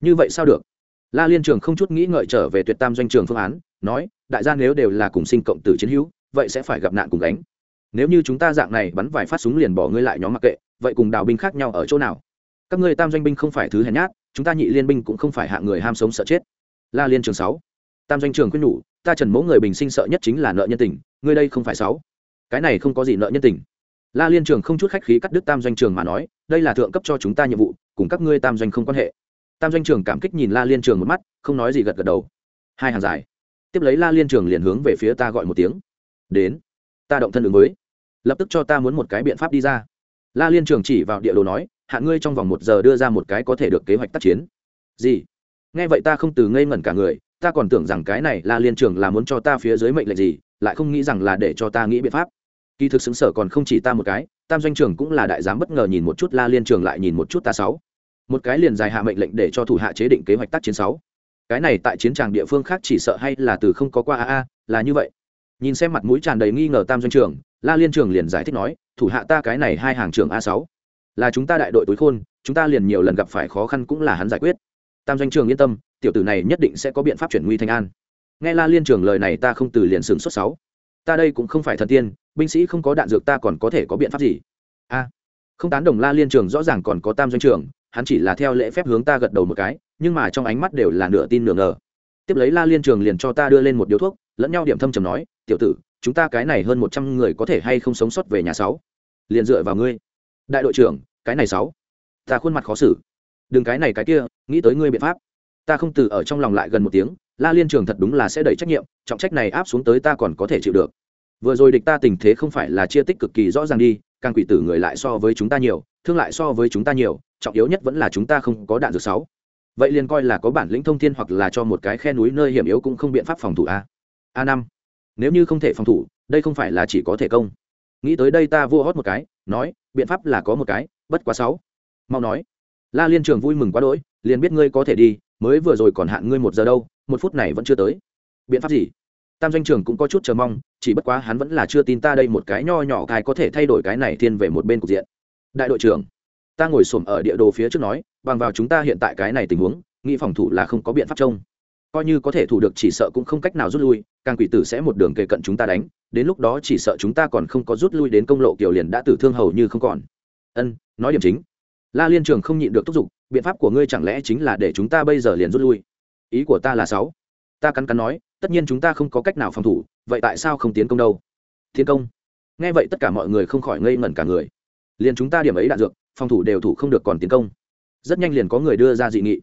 Như vậy sao được? La liên trường không chút nghĩ ngợi trở về tuyệt tam doanh trường phương án, nói đại gia nếu đều là cùng sinh cộng tử chiến hữu, vậy sẽ phải gặp nạn cùng đánh nếu như chúng ta dạng này bắn vài phát súng liền bỏ ngươi lại nhóm mặc kệ, vậy cùng đào binh khác nhau ở chỗ nào? Các ngươi tam doanh binh không phải thứ hèn nhát, chúng ta nhị liên binh cũng không phải hạng người ham sống sợ chết. La liên trường sáu. Tam doanh trường khuyên nhủ, ta trần mẫu người bình sinh sợ nhất chính là nợ nhân tình, ngươi đây không phải sáu. Cái này không có gì nợ nhân tình. La liên trường không chút khách khí cắt đứt tam doanh trường mà nói, đây là thượng cấp cho chúng ta nhiệm vụ, cùng các ngươi tam doanh không quan hệ. Tam doanh trường cảm kích nhìn la liên trường một mắt, không nói gì gật gật đầu. Hai hàng dài tiếp lấy la liên trường liền hướng về phía ta gọi một tiếng, đến, ta động thân ứng mới lập tức cho ta muốn một cái biện pháp đi ra. La liên trường chỉ vào địa đồ nói hạn ngươi trong vòng một giờ đưa ra một cái có thể được kế hoạch tác chiến. Gì? Nghe vậy ta không từ ngây ngẩn cả người, ta còn tưởng rằng cái này la liên trường là muốn cho ta phía dưới mệnh lệnh gì, lại không nghĩ rằng là để cho ta nghĩ biện pháp. Kỳ thực xứng sở còn không chỉ ta một cái, tam doanh trường cũng là đại giám bất ngờ nhìn một chút la liên trường lại nhìn một chút ta sáu. Một cái liền dài hạ mệnh lệnh để cho thủ hạ chế định kế hoạch tác chiến sáu cái này tại chiến tràng địa phương khác chỉ sợ hay là từ không có qua a a, là như vậy. Nhìn xem mặt mũi tràn đầy nghi ngờ tam doanh trường, la liên trường liền giải thích nói, thủ hạ ta cái này hai hàng trường a sáu, là chúng ta đại đội túi khôn, chúng ta liền nhiều lần gặp phải khó khăn cũng là hắn giải quyết. Tam doanh trường yên tâm, tiểu tử này nhất định sẽ có biện pháp chuyển nguy thành an. Nghe la liên trường lời này ta không từ liền sửng xuất sáu. Ta đây cũng không phải thần tiên, binh sĩ không có đạn dược ta còn có thể có biện pháp gì? A. Không tán đồng la liên trường rõ ràng còn có tam doanh trường, hắn chỉ là theo lễ phép hướng ta gật đầu một cái nhưng mà trong ánh mắt đều là nửa tin nửa ngờ. Tiếp lấy la liên trường liền cho ta đưa lên một điếu thuốc, lẫn nhau điểm thâm trầm nói, tiểu tử, chúng ta cái này hơn một trăm người có thể hay không sống sót về nhà sáu? Liền dựa vào ngươi. Đại đội trưởng, cái này sáu? Ta khuôn mặt khó xử. Đừng cái này cái kia, nghĩ tới ngươi biện pháp. Ta không từ ở trong lòng lại gần một tiếng, la liên trường thật đúng là sẽ đẩy trách nhiệm, trọng trách này áp xuống tới ta còn có thể chịu được. Vừa rồi địch ta tình thế không phải là chia tích cực kỳ rõ ràng đi, càng quỷ tử người lại so với chúng ta nhiều, thương lại so với chúng ta nhiều, trọng yếu nhất vẫn là chúng ta không có đạn dược sáu vậy liền coi là có bản lĩnh thông thiên hoặc là cho một cái khe núi nơi hiểm yếu cũng không biện pháp phòng thủ a. A năm. Nếu như không thể phòng thủ, đây không phải là chỉ có thể công. Nghĩ tới đây ta vua hót một cái, nói, biện pháp là có một cái, bất quá sáu. Mau nói. La liên trường vui mừng quá đỗi, liền biết ngươi có thể đi, mới vừa rồi còn hạn ngươi một giờ đâu, một phút này vẫn chưa tới. Biện pháp gì? Tam doanh trường cũng có chút chờ mong, chỉ bất quá hắn vẫn là chưa tin ta đây một cái nho nhỏ cái có thể thay đổi cái này thiên về một bên cục diện. Đại đội trưởng, ta ngồi xổm ở địa đồ phía trước nói bằng vào chúng ta hiện tại cái này tình huống, nghĩ phòng thủ là không có biện pháp trông. Coi như có thể thủ được chỉ sợ cũng không cách nào rút lui, càng quỷ tử sẽ một đường kề cận chúng ta đánh, đến lúc đó chỉ sợ chúng ta còn không có rút lui đến công lộ kiểu liền đã tử thương hầu như không còn. Ân, nói điểm chính. La liên trường không nhịn được thúc giục, biện pháp của ngươi chẳng lẽ chính là để chúng ta bây giờ liền rút lui? Ý của ta là sáu. Ta cắn cắn nói, tất nhiên chúng ta không có cách nào phòng thủ, vậy tại sao không tiến công đâu? Tiến công. Nghe vậy tất cả mọi người không khỏi ngây ngẩn cả người. Liền chúng ta điểm ấy đạn dược, phòng thủ đều thủ không được còn tiến công rất nhanh liền có người đưa ra dị nghị.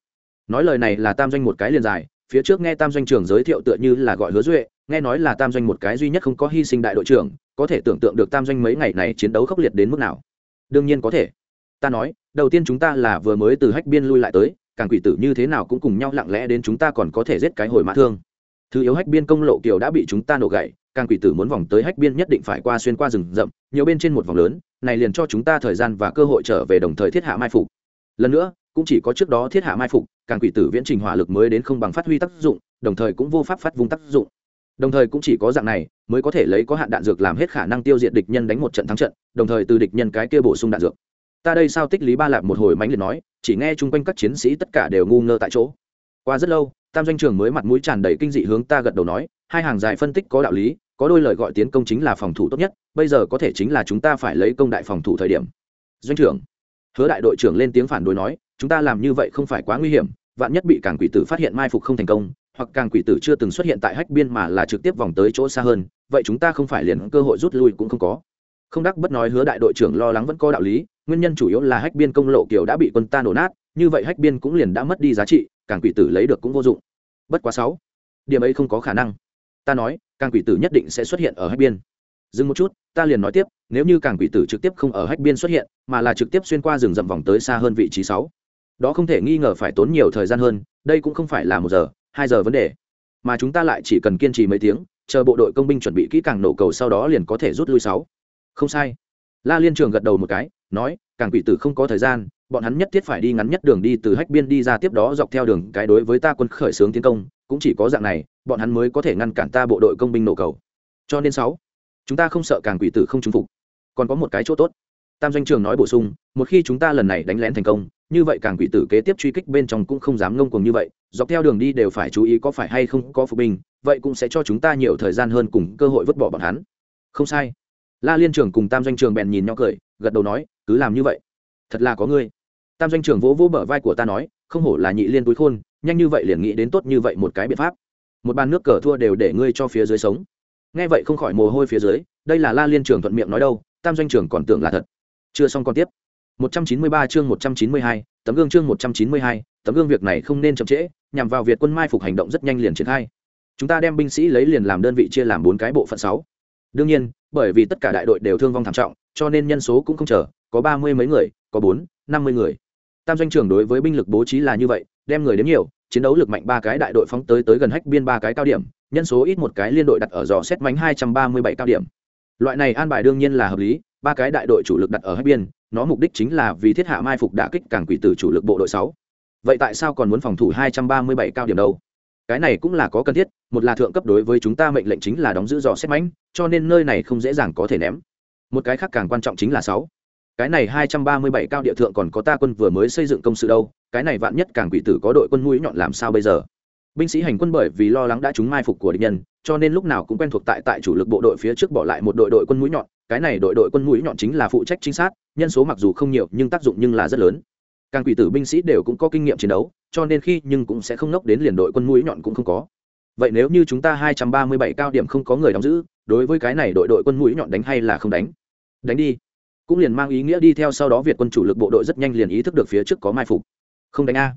Nói lời này là tam doanh một cái liền dài, phía trước nghe tam doanh trưởng giới thiệu tựa như là gọi hứa duệ, nghe nói là tam doanh một cái duy nhất không có hy sinh đại đội trưởng, có thể tưởng tượng được tam doanh mấy ngày này chiến đấu khốc liệt đến mức nào. Đương nhiên có thể. Ta nói, đầu tiên chúng ta là vừa mới từ hách biên lui lại tới, càng quỷ tử như thế nào cũng cùng nhau lặng lẽ đến chúng ta còn có thể giết cái hồi mã thương. Thứ yếu hách biên công lộ kiều đã bị chúng ta nổ gậy, càng quỷ tử muốn vòng tới hách biên nhất định phải qua xuyên qua rừng rậm, nhiều bên trên một vòng lớn, này liền cho chúng ta thời gian và cơ hội trở về đồng thời thiết hạ mai phục lần nữa, cũng chỉ có trước đó thiết hạ mai phục, càng quỷ tử viễn trình hỏa lực mới đến không bằng phát huy tác dụng, đồng thời cũng vô pháp phát vung tác dụng. Đồng thời cũng chỉ có dạng này, mới có thể lấy có hạn đạn dược làm hết khả năng tiêu diệt địch nhân đánh một trận thắng trận, đồng thời từ địch nhân cái kia bổ sung đạn dược. Ta đây sao tích lý ba lạp một hồi mánh liệt nói, chỉ nghe chung quanh các chiến sĩ tất cả đều ngu ngơ tại chỗ. Qua rất lâu, tam doanh trường mới mặt mũi tràn đầy kinh dị hướng ta gật đầu nói, hai hàng dài phân tích có đạo lý, có đôi lời gọi tiến công chính là phòng thủ tốt nhất, bây giờ có thể chính là chúng ta phải lấy công đại phòng thủ thời điểm. Doanh trưởng hứa đại đội trưởng lên tiếng phản đối nói, chúng ta làm như vậy không phải quá nguy hiểm, vạn nhất bị càng quỷ tử phát hiện mai phục không thành công, hoặc càng quỷ tử chưa từng xuất hiện tại hách biên mà là trực tiếp vòng tới chỗ xa hơn, vậy chúng ta không phải liền cơ hội rút lui cũng không có. Không đắc bất nói, hứa đại đội trưởng lo lắng vẫn có đạo lý, nguyên nhân chủ yếu là hách biên công lộ kiều đã bị quân ta nổ nát, như vậy hách biên cũng liền đã mất đi giá trị càng quỷ tử lấy được cũng vô dụng. Bất quá sáu, điểm ấy không có khả năng. Ta nói càng quỷ tử nhất định sẽ xuất hiện ở hách biên dừng một chút, ta liền nói tiếp, nếu như càng quỷ tử trực tiếp không ở hách biên xuất hiện, mà là trực tiếp xuyên qua rừng rậm vòng tới xa hơn vị trí sáu. Đó không thể nghi ngờ phải tốn nhiều thời gian hơn, đây cũng không phải là một giờ, hai giờ vấn đề. Mà chúng ta lại chỉ cần kiên trì mấy tiếng, chờ bộ đội công binh chuẩn bị kỹ càng nổ cầu sau đó liền có thể rút lui sáu. Không sai. La liên trường gật đầu một cái, nói, càng quỷ tử không có thời gian, bọn hắn nhất thiết phải đi ngắn nhất đường đi từ hách biên đi ra tiếp đó dọc theo đường, cái đối với ta quân khởi xướng tiến công, cũng chỉ có dạng này, bọn hắn mới có thể ngăn cản ta bộ đội công binh nổ cầu. Cho nên sáu chúng ta không sợ càng quỷ tử không trúng phục. Còn có một cái chỗ tốt. Tam doanh trường nói bổ sung, một khi chúng ta lần này đánh lén thành công, như vậy càng quỷ tử kế tiếp truy kích bên trong cũng không dám ngông cuồng như vậy, dọc theo đường đi đều phải chú ý có phải hay không có phục binh, vậy cũng sẽ cho chúng ta nhiều thời gian hơn cùng cơ hội vứt bỏ bọn hắn. Không sai. La liên trường cùng tam doanh trường bèn nhìn nhau cười, gật đầu nói, cứ làm như vậy. Thật là có ngươi. Tam doanh trường vỗ vỗ bờ vai của ta nói, không hổ là nhị liên túi khôn, nhanh như vậy liền nghĩ đến tốt như vậy một cái biện pháp. Một bàn nước cờ thua đều để ngươi cho phía dưới sống nghe vậy không khỏi mồ hôi phía dưới đây là la liên trường thuận miệng nói đâu tam doanh trường còn tưởng là thật. Chưa xong còn tiếp. 193 chương 192, tấm gương chương 192, tấm gương việc này không nên chậm trễ nhằm vào việt quân mai phục hành động rất nhanh liền triển khai. Chúng ta đem binh sĩ lấy liền làm đơn vị chia làm bốn cái bộ phận sáu. Đương nhiên bởi vì tất cả đại đội đều thương vong thảm trọng cho nên nhân số cũng không chờ có ba mươi mấy người có bốn năm mươi người. Tam doanh trưởng đối với binh lực bố trí là như vậy đem người đến nhiều chiến đấu lực mạnh ba cái đại đội phóng tới tới gần hách biên ba cái cao điểm nhân số ít một cái liên đội đặt ở dò xét mánh hai trăm ba mươi bảy cao điểm. Loại này an bài đương nhiên là hợp lý, ba cái đại đội chủ lực đặt ở hai biên nó mục đích chính là vì thiết hạ mai phục đả kích cảng quỷ tử chủ lực bộ đội sáu. Vậy tại sao còn muốn phòng thủ hai trăm ba mươi bảy cao điểm đâu? Cái này cũng là có cần thiết, một là thượng cấp đối với chúng ta mệnh lệnh chính là đóng giữ dò xét mánh, cho nên nơi này không dễ dàng có thể ném. Một cái khác càng quan trọng chính là sáu. Cái này hai trăm ba mươi bảy cao địa thượng còn có ta quân vừa mới xây dựng công sự đâu, cái này vạn nhất càng quỷ tử có đội quân mũi nhọn làm sao bây giờ? Binh sĩ hành quân bởi vì lo lắng đã trúng mai phục của địch nhân, cho nên lúc nào cũng quen thuộc tại tại chủ lực bộ đội phía trước bỏ lại một đội đội quân mũi nhọn. Cái này đội đội quân mũi nhọn chính là phụ trách chính xác nhân số mặc dù không nhiều nhưng tác dụng nhưng là rất lớn. Càng quỷ tử binh sĩ đều cũng có kinh nghiệm chiến đấu, cho nên khi nhưng cũng sẽ không nốc đến liền đội quân mũi nhọn cũng không có. Vậy nếu như chúng ta hai trăm ba mươi bảy cao điểm không có người đóng giữ, đối với cái này đội đội quân mũi nhọn đánh hay là không đánh? Đánh đi. Cũng liền mang ý nghĩa đi theo sau đó việt quân chủ lực bộ đội rất nhanh liền ý thức được phía trước có mai phục. Không đánh a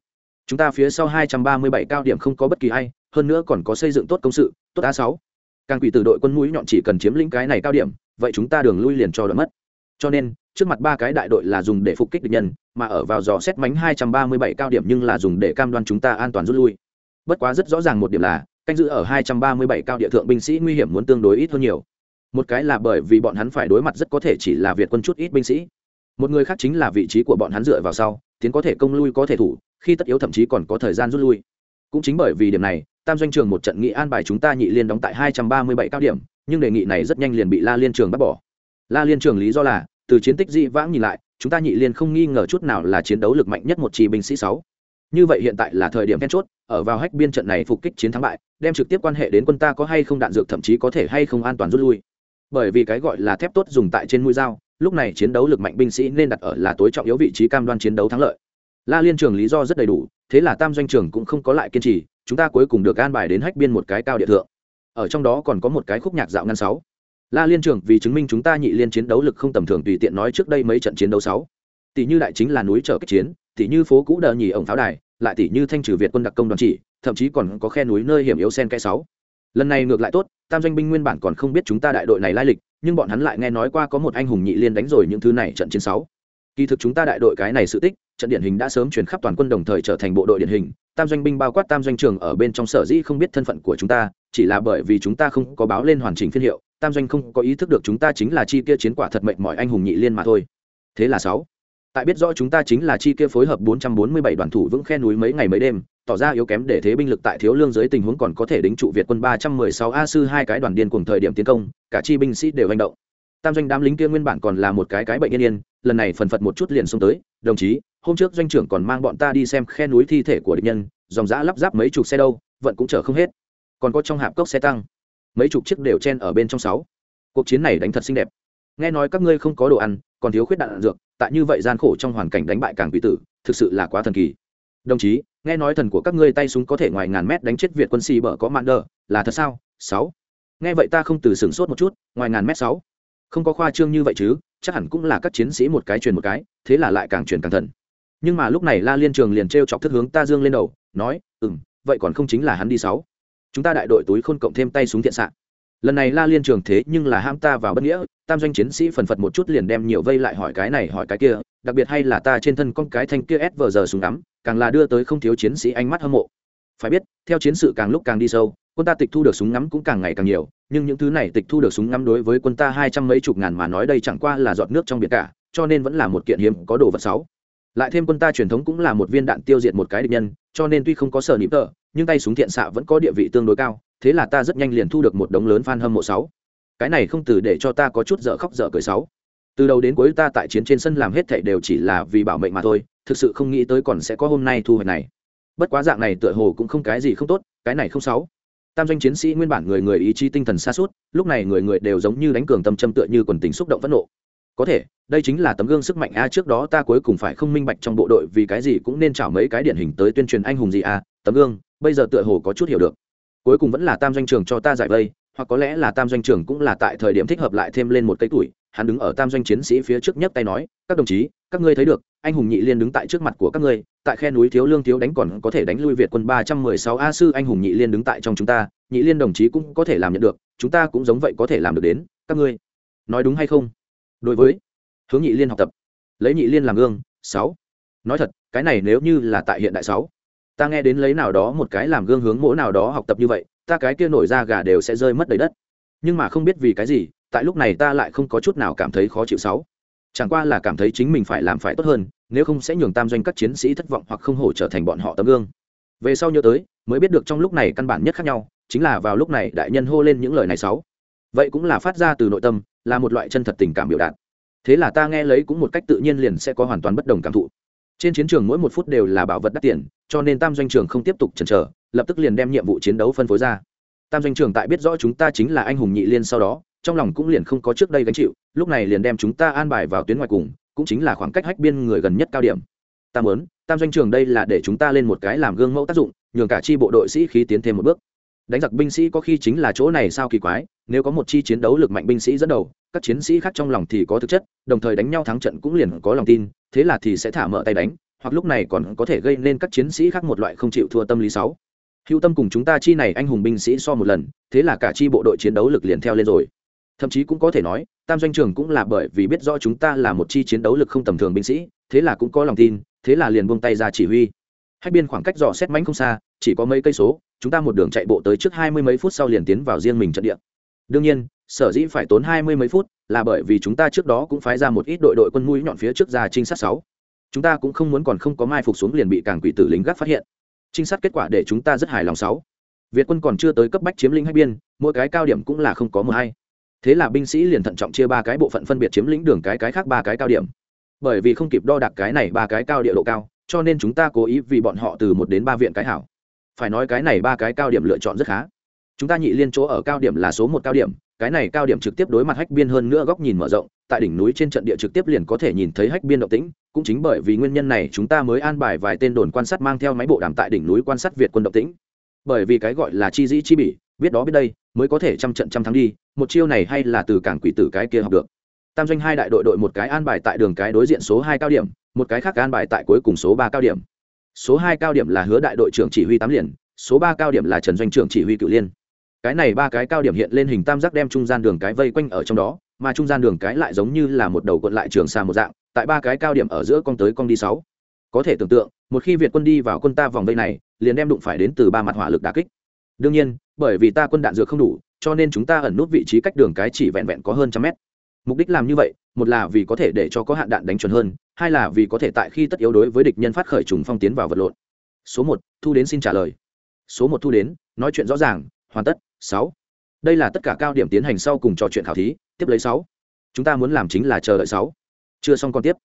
chúng ta phía sau hai trăm ba mươi bảy cao điểm không có bất kỳ ai, hơn nữa còn có xây dựng tốt công sự, tốt a sáu. Càng quỷ tử đội quân mũi nhọn chỉ cần chiếm lĩnh cái này cao điểm, vậy chúng ta đường lui liền cho đoạn mất. Cho nên, trước mặt ba cái đại đội là dùng để phục kích địch nhân, mà ở vào dò xét mánh hai trăm ba mươi bảy cao điểm nhưng là dùng để cam đoan chúng ta an toàn rút lui. Bất quá rất rõ ràng một điểm là, canh giữ ở hai trăm ba mươi bảy cao địa thượng binh sĩ nguy hiểm muốn tương đối ít hơn nhiều. Một cái là bởi vì bọn hắn phải đối mặt rất có thể chỉ là việt quân chút ít binh sĩ. Một người khác chính là vị trí của bọn hắn dựa vào sau tiến có thể công lui có thể thủ, khi tất yếu thậm chí còn có thời gian rút lui. Cũng chính bởi vì điểm này, tam doanh trường một trận nghị an bài chúng ta nhị liên đóng tại hai trăm ba mươi bảy cao điểm, nhưng đề nghị này rất nhanh liền bị la liên trường bác bỏ. La liên trường lý do là, từ chiến tích dị vãng nhìn lại, chúng ta nhị liên không nghi ngờ chút nào là chiến đấu lực mạnh nhất một chi binh sĩ sáu. Như vậy hiện tại là thời điểm then chốt, ở vào hách biên trận này phục kích chiến thắng bại, đem trực tiếp quan hệ đến quân ta có hay không đạn dược thậm chí có thể hay không an toàn rút lui. Bởi vì cái gọi là thép tốt dùng tại trên mũi dao lúc này chiến đấu lực mạnh binh sĩ nên đặt ở là tối trọng yếu vị trí cam đoan chiến đấu thắng lợi. La liên trường lý do rất đầy đủ, thế là tam doanh trường cũng không có lại kiên trì, chúng ta cuối cùng được an bài đến hách biên một cái cao địa thượng. Ở trong đó còn có một cái khúc nhạc dạo ngăn sáu. La liên trường vì chứng minh chúng ta nhị liên chiến đấu lực không tầm thường tùy tiện nói trước đây mấy trận chiến đấu sáu. Tỷ như đại chính là núi trở kích chiến, tỷ như phố cũ đờ nhì ổng pháo đài, lại tỷ như thanh trừ việt quân đặc công đoàn chỉ, thậm chí còn có khe núi nơi hiểm yếu sen cái sáu lần này ngược lại tốt, tam doanh binh nguyên bản còn không biết chúng ta đại đội này lai lịch, nhưng bọn hắn lại nghe nói qua có một anh hùng nhị liên đánh rồi những thứ này trận chiến sáu. Kỳ thực chúng ta đại đội cái này sự tích, trận điển hình đã sớm truyền khắp toàn quân đồng thời trở thành bộ đội điển hình, tam doanh binh bao quát tam doanh trường ở bên trong sở dĩ không biết thân phận của chúng ta, chỉ là bởi vì chúng ta không có báo lên hoàn chỉnh phiên hiệu, tam doanh không có ý thức được chúng ta chính là chi kia chiến quả thật mệnh mọi anh hùng nhị liên mà thôi. Thế là sáu. Tại biết rõ chúng ta chính là chi kia phối hợp 447 đoàn thủ vững khe núi mấy ngày mấy đêm tỏ ra yếu kém để thế binh lực tại thiếu lương dưới tình huống còn có thể đính trụ việt quân 316 a sư hai cái đoàn điên cùng thời điểm tiến công, cả chi binh sĩ đều hành động. Tam doanh đám lính kia nguyên bản còn là một cái cái bệnh yên yên, lần này phần phật một chút liền xông tới, đồng chí, hôm trước doanh trưởng còn mang bọn ta đi xem khe núi thi thể của địch nhân, dòng giã lắp ráp mấy chục xe đâu, vận cũng chở không hết. Còn có trong hạp cốc xe tăng, mấy chục chiếc đều chen ở bên trong sáu. Cuộc chiến này đánh thật xinh đẹp. Nghe nói các ngươi không có đồ ăn, còn thiếu khuyết đạn dược, tại như vậy gian khổ trong hoàn cảnh đánh bại càng quỷ tử, thực sự là quá thần kỳ. Đồng chí nghe nói thần của các ngươi tay súng có thể ngoài ngàn mét đánh chết việt quân xì bở có mạn đờ, là thật sao? Sáu. Nghe vậy ta không từ sửng sốt một chút, ngoài ngàn mét sáu. Không có khoa trương như vậy chứ, chắc hẳn cũng là các chiến sĩ một cái truyền một cái, thế là lại càng truyền càng thần. Nhưng mà lúc này la liên trường liền t r e o chọc thức hướng ta dương lên đầu, nói ừ m vậy còn không chính là hắn đi sáu. Chúng ta đại đội túi khôn cộng thêm tay súng thiện xạ lần này la liên trường thế nhưng là ham ta vào bất nghĩa, tam doanh chiến sĩ phần phật một chút liền đem nhiều vây lại hỏi cái này hỏi cái kia, đặc biệt hay là ta trên thân con cái thanh kia s vờ giờ súng ngắm, càng là đưa tới không thiếu chiến sĩ ánh mắt hâm mộ. Phải biết, theo chiến sự càng lúc càng đi sâu, quân ta tịch thu được súng ngắm cũng càng ngày càng nhiều, nhưng những thứ này tịch thu được súng ngắm đối với quân ta hai trăm mấy chục ngàn mà nói đây chẳng qua là giọt nước trong biển cả, cho nên vẫn là một kiện hiếm có đồ vật sáu. Lại thêm quân ta truyền thống cũng là một viên đạn tiêu diệt một cái địch nhân, cho nên tuy không có sở nịp tợ nhưng tay súng thiện xạ vẫn có địa vị tương đối cao, thế là ta rất nhanh liền thu được một đống lớn fan hâm mộ sáu. Cái này không từ để cho ta có chút dở khóc dở cười sáu. Từ đầu đến cuối ta tại chiến trên sân làm hết thảy đều chỉ là vì bảo mệnh mà thôi, thực sự không nghĩ tới còn sẽ có hôm nay thu hoạch này. Bất quá dạng này tựa hồ cũng không cái gì không tốt, cái này không sáu. Tam doanh chiến sĩ nguyên bản người người ý chí tinh thần xa suốt, lúc này người người đều giống như đánh cường tâm châm tựa như quần tính xúc động phẫn nộ. Có thể, đây chính là tấm gương sức mạnh a, trước đó ta cuối cùng phải không minh bạch trong bộ đội vì cái gì cũng nên chảo mấy cái điển hình tới tuyên truyền anh hùng gì a, tấm gương bây giờ tựa hồ có chút hiểu được. Cuối cùng vẫn là tam doanh trường cho ta giải vây, hoặc có lẽ là tam doanh trường cũng là tại thời điểm thích hợp lại thêm lên một cây tuổi. Hắn đứng ở tam doanh chiến sĩ phía trước nhất tay nói, các đồng chí, các ngươi thấy được, anh hùng nhị liên đứng tại trước mặt của các ngươi, tại khe núi thiếu lương thiếu đánh còn có thể đánh lui việt quân ba trăm mười sáu a sư, anh hùng nhị liên đứng tại trong chúng ta, nhị liên đồng chí cũng có thể làm nhận được, chúng ta cũng giống vậy có thể làm được đến, các ngươi nói đúng hay không? Đối với hướng nhị liên học tập, lấy nhị liên làm gương, sáu. Nói thật, cái này nếu như là tại hiện đại sáu ta nghe đến lấy nào đó một cái làm gương hướng mỗi nào đó học tập như vậy, ta cái kia nổi ra gà đều sẽ rơi mất đầy đất. Nhưng mà không biết vì cái gì, tại lúc này ta lại không có chút nào cảm thấy khó chịu sáu chẳng qua là cảm thấy chính mình phải làm phải tốt hơn, nếu không sẽ nhường tam doanh các chiến sĩ thất vọng hoặc không hổ trở thành bọn họ tấm gương. Về sau nhớ tới, mới biết được trong lúc này căn bản nhất khác nhau, chính là vào lúc này đại nhân hô lên những lời này sáu vậy cũng là phát ra từ nội tâm, là một loại chân thật tình cảm biểu đạt. Thế là ta nghe lấy cũng một cách tự nhiên liền sẽ có hoàn toàn bất đồng cảm thụ trên chiến trường mỗi một phút đều là bảo vật đắt tiền, cho nên tam doanh trường không tiếp tục chần chờ, lập tức liền đem nhiệm vụ chiến đấu phân phối ra. Tam doanh trường tại biết rõ chúng ta chính là anh hùng nhị liên sau đó, trong lòng cũng liền không có trước đây gánh chịu, lúc này liền đem chúng ta an bài vào tuyến ngoài cùng, cũng chính là khoảng cách hách biên người gần nhất cao điểm. Ta muốn, tam doanh trường đây là để chúng ta lên một cái làm gương mẫu tác dụng, nhường cả chi bộ đội sĩ khí tiến thêm một bước đánh giặc binh sĩ có khi chính là chỗ này sao kỳ quái, nếu có một chi chiến đấu lực mạnh binh sĩ dẫn đầu, các chiến sĩ khác trong lòng thì có thực chất, đồng thời đánh nhau thắng trận cũng liền có lòng tin, thế là thì sẽ thả mở tay đánh, hoặc lúc này còn có thể gây nên các chiến sĩ khác một loại không chịu thua tâm lý sáu hữu tâm cùng chúng ta chi này anh hùng binh sĩ so một lần, thế là cả chi bộ đội chiến đấu lực liền theo lên rồi. Thậm chí cũng có thể nói, tam doanh trường cũng là bởi vì biết rõ chúng ta là một chi chiến đấu lực không tầm thường binh sĩ, thế là cũng có lòng tin, thế là liền buông tay ra chỉ huy. Hai biên khoảng cách dò xét mánh không xa, chỉ có mấy cây số chúng ta một đường chạy bộ tới trước hai mươi mấy phút sau liền tiến vào riêng mình trận địa. Đương nhiên, sở dĩ phải tốn hai mươi mấy phút là bởi vì chúng ta trước đó cũng phái ra một ít đội đội quân mũi nhọn phía trước ra trinh sát sáu. Chúng ta cũng không muốn còn không có mai phục xuống liền bị càng quỷ tử lính gác phát hiện. Trinh sát kết quả để chúng ta rất hài lòng sáu. Việt quân còn chưa tới cấp bách chiếm lĩnh hai biên, mỗi cái cao điểm cũng là không có mờ hay thế là binh sĩ liền thận trọng chia ba cái bộ phận phân biệt chiếm lĩnh đường cái cái khác ba cái cao điểm. Bởi vì không kịp đo đạc cái này ba cái cao địa độ cao, cho nên chúng ta cố ý vì bọn họ từ một đến ba viện cái hảo phải nói cái này ba cái cao điểm lựa chọn rất khá. Chúng ta nhị liên chỗ ở cao điểm là số một cao điểm, cái này cao điểm trực tiếp đối mặt hách biên hơn nữa góc nhìn mở rộng, tại đỉnh núi trên trận địa trực tiếp liền có thể nhìn thấy hách biên động tĩnh, cũng chính bởi vì nguyên nhân này chúng ta mới an bài vài tên đồn quan sát mang theo máy bộ đàm tại đỉnh núi quan sát việt quân động tĩnh. Bởi vì cái gọi là chi dĩ chi bỉ, biết đó biết đây, mới có thể trăm trận trăm thắng đi, một chiêu này hay là từ cảng quỷ tử cái kia học được. Tam doanh hai đại đội đội một cái an bài tại đường cái đối diện số hai cao điểm, một cái khác an bài tại cuối cùng số ba cao điểm số hai cao điểm là hứa đại đội trưởng chỉ huy tám liền, số ba cao điểm là trần doanh trưởng chỉ huy cựu liên. Cái này ba cái cao điểm hiện lên hình tam giác đem trung gian đường cái vây quanh ở trong đó, mà trung gian đường cái lại giống như là một đầu quận lại trường xa một dạng, tại ba cái cao điểm ở giữa con tới con đi sáu. Có thể tưởng tượng, một khi việt quân đi vào quân ta vòng vây này, liền đem đụng phải đến từ ba mặt hỏa lực đà kích. Đương nhiên, bởi vì ta quân đạn dược không đủ, cho nên chúng ta ẩn nút vị trí cách đường cái chỉ vẹn vẹn có hơn trăm mét. Mục đích làm như vậy, một là vì có thể để cho có hạn đạn đánh chuẩn hơn hai là vì có thể tại khi tất yếu đối với địch nhân phát khởi trùng phong tiến vào vật lộn. Số một, thu đến xin trả lời. Số một thu đến, nói chuyện rõ ràng, hoàn tất, sáu. Đây là tất cả cao điểm tiến hành sau cùng trò chuyện khảo thí, tiếp lấy sáu. Chúng ta muốn làm chính là chờ đợi sáu. Chưa xong còn tiếp.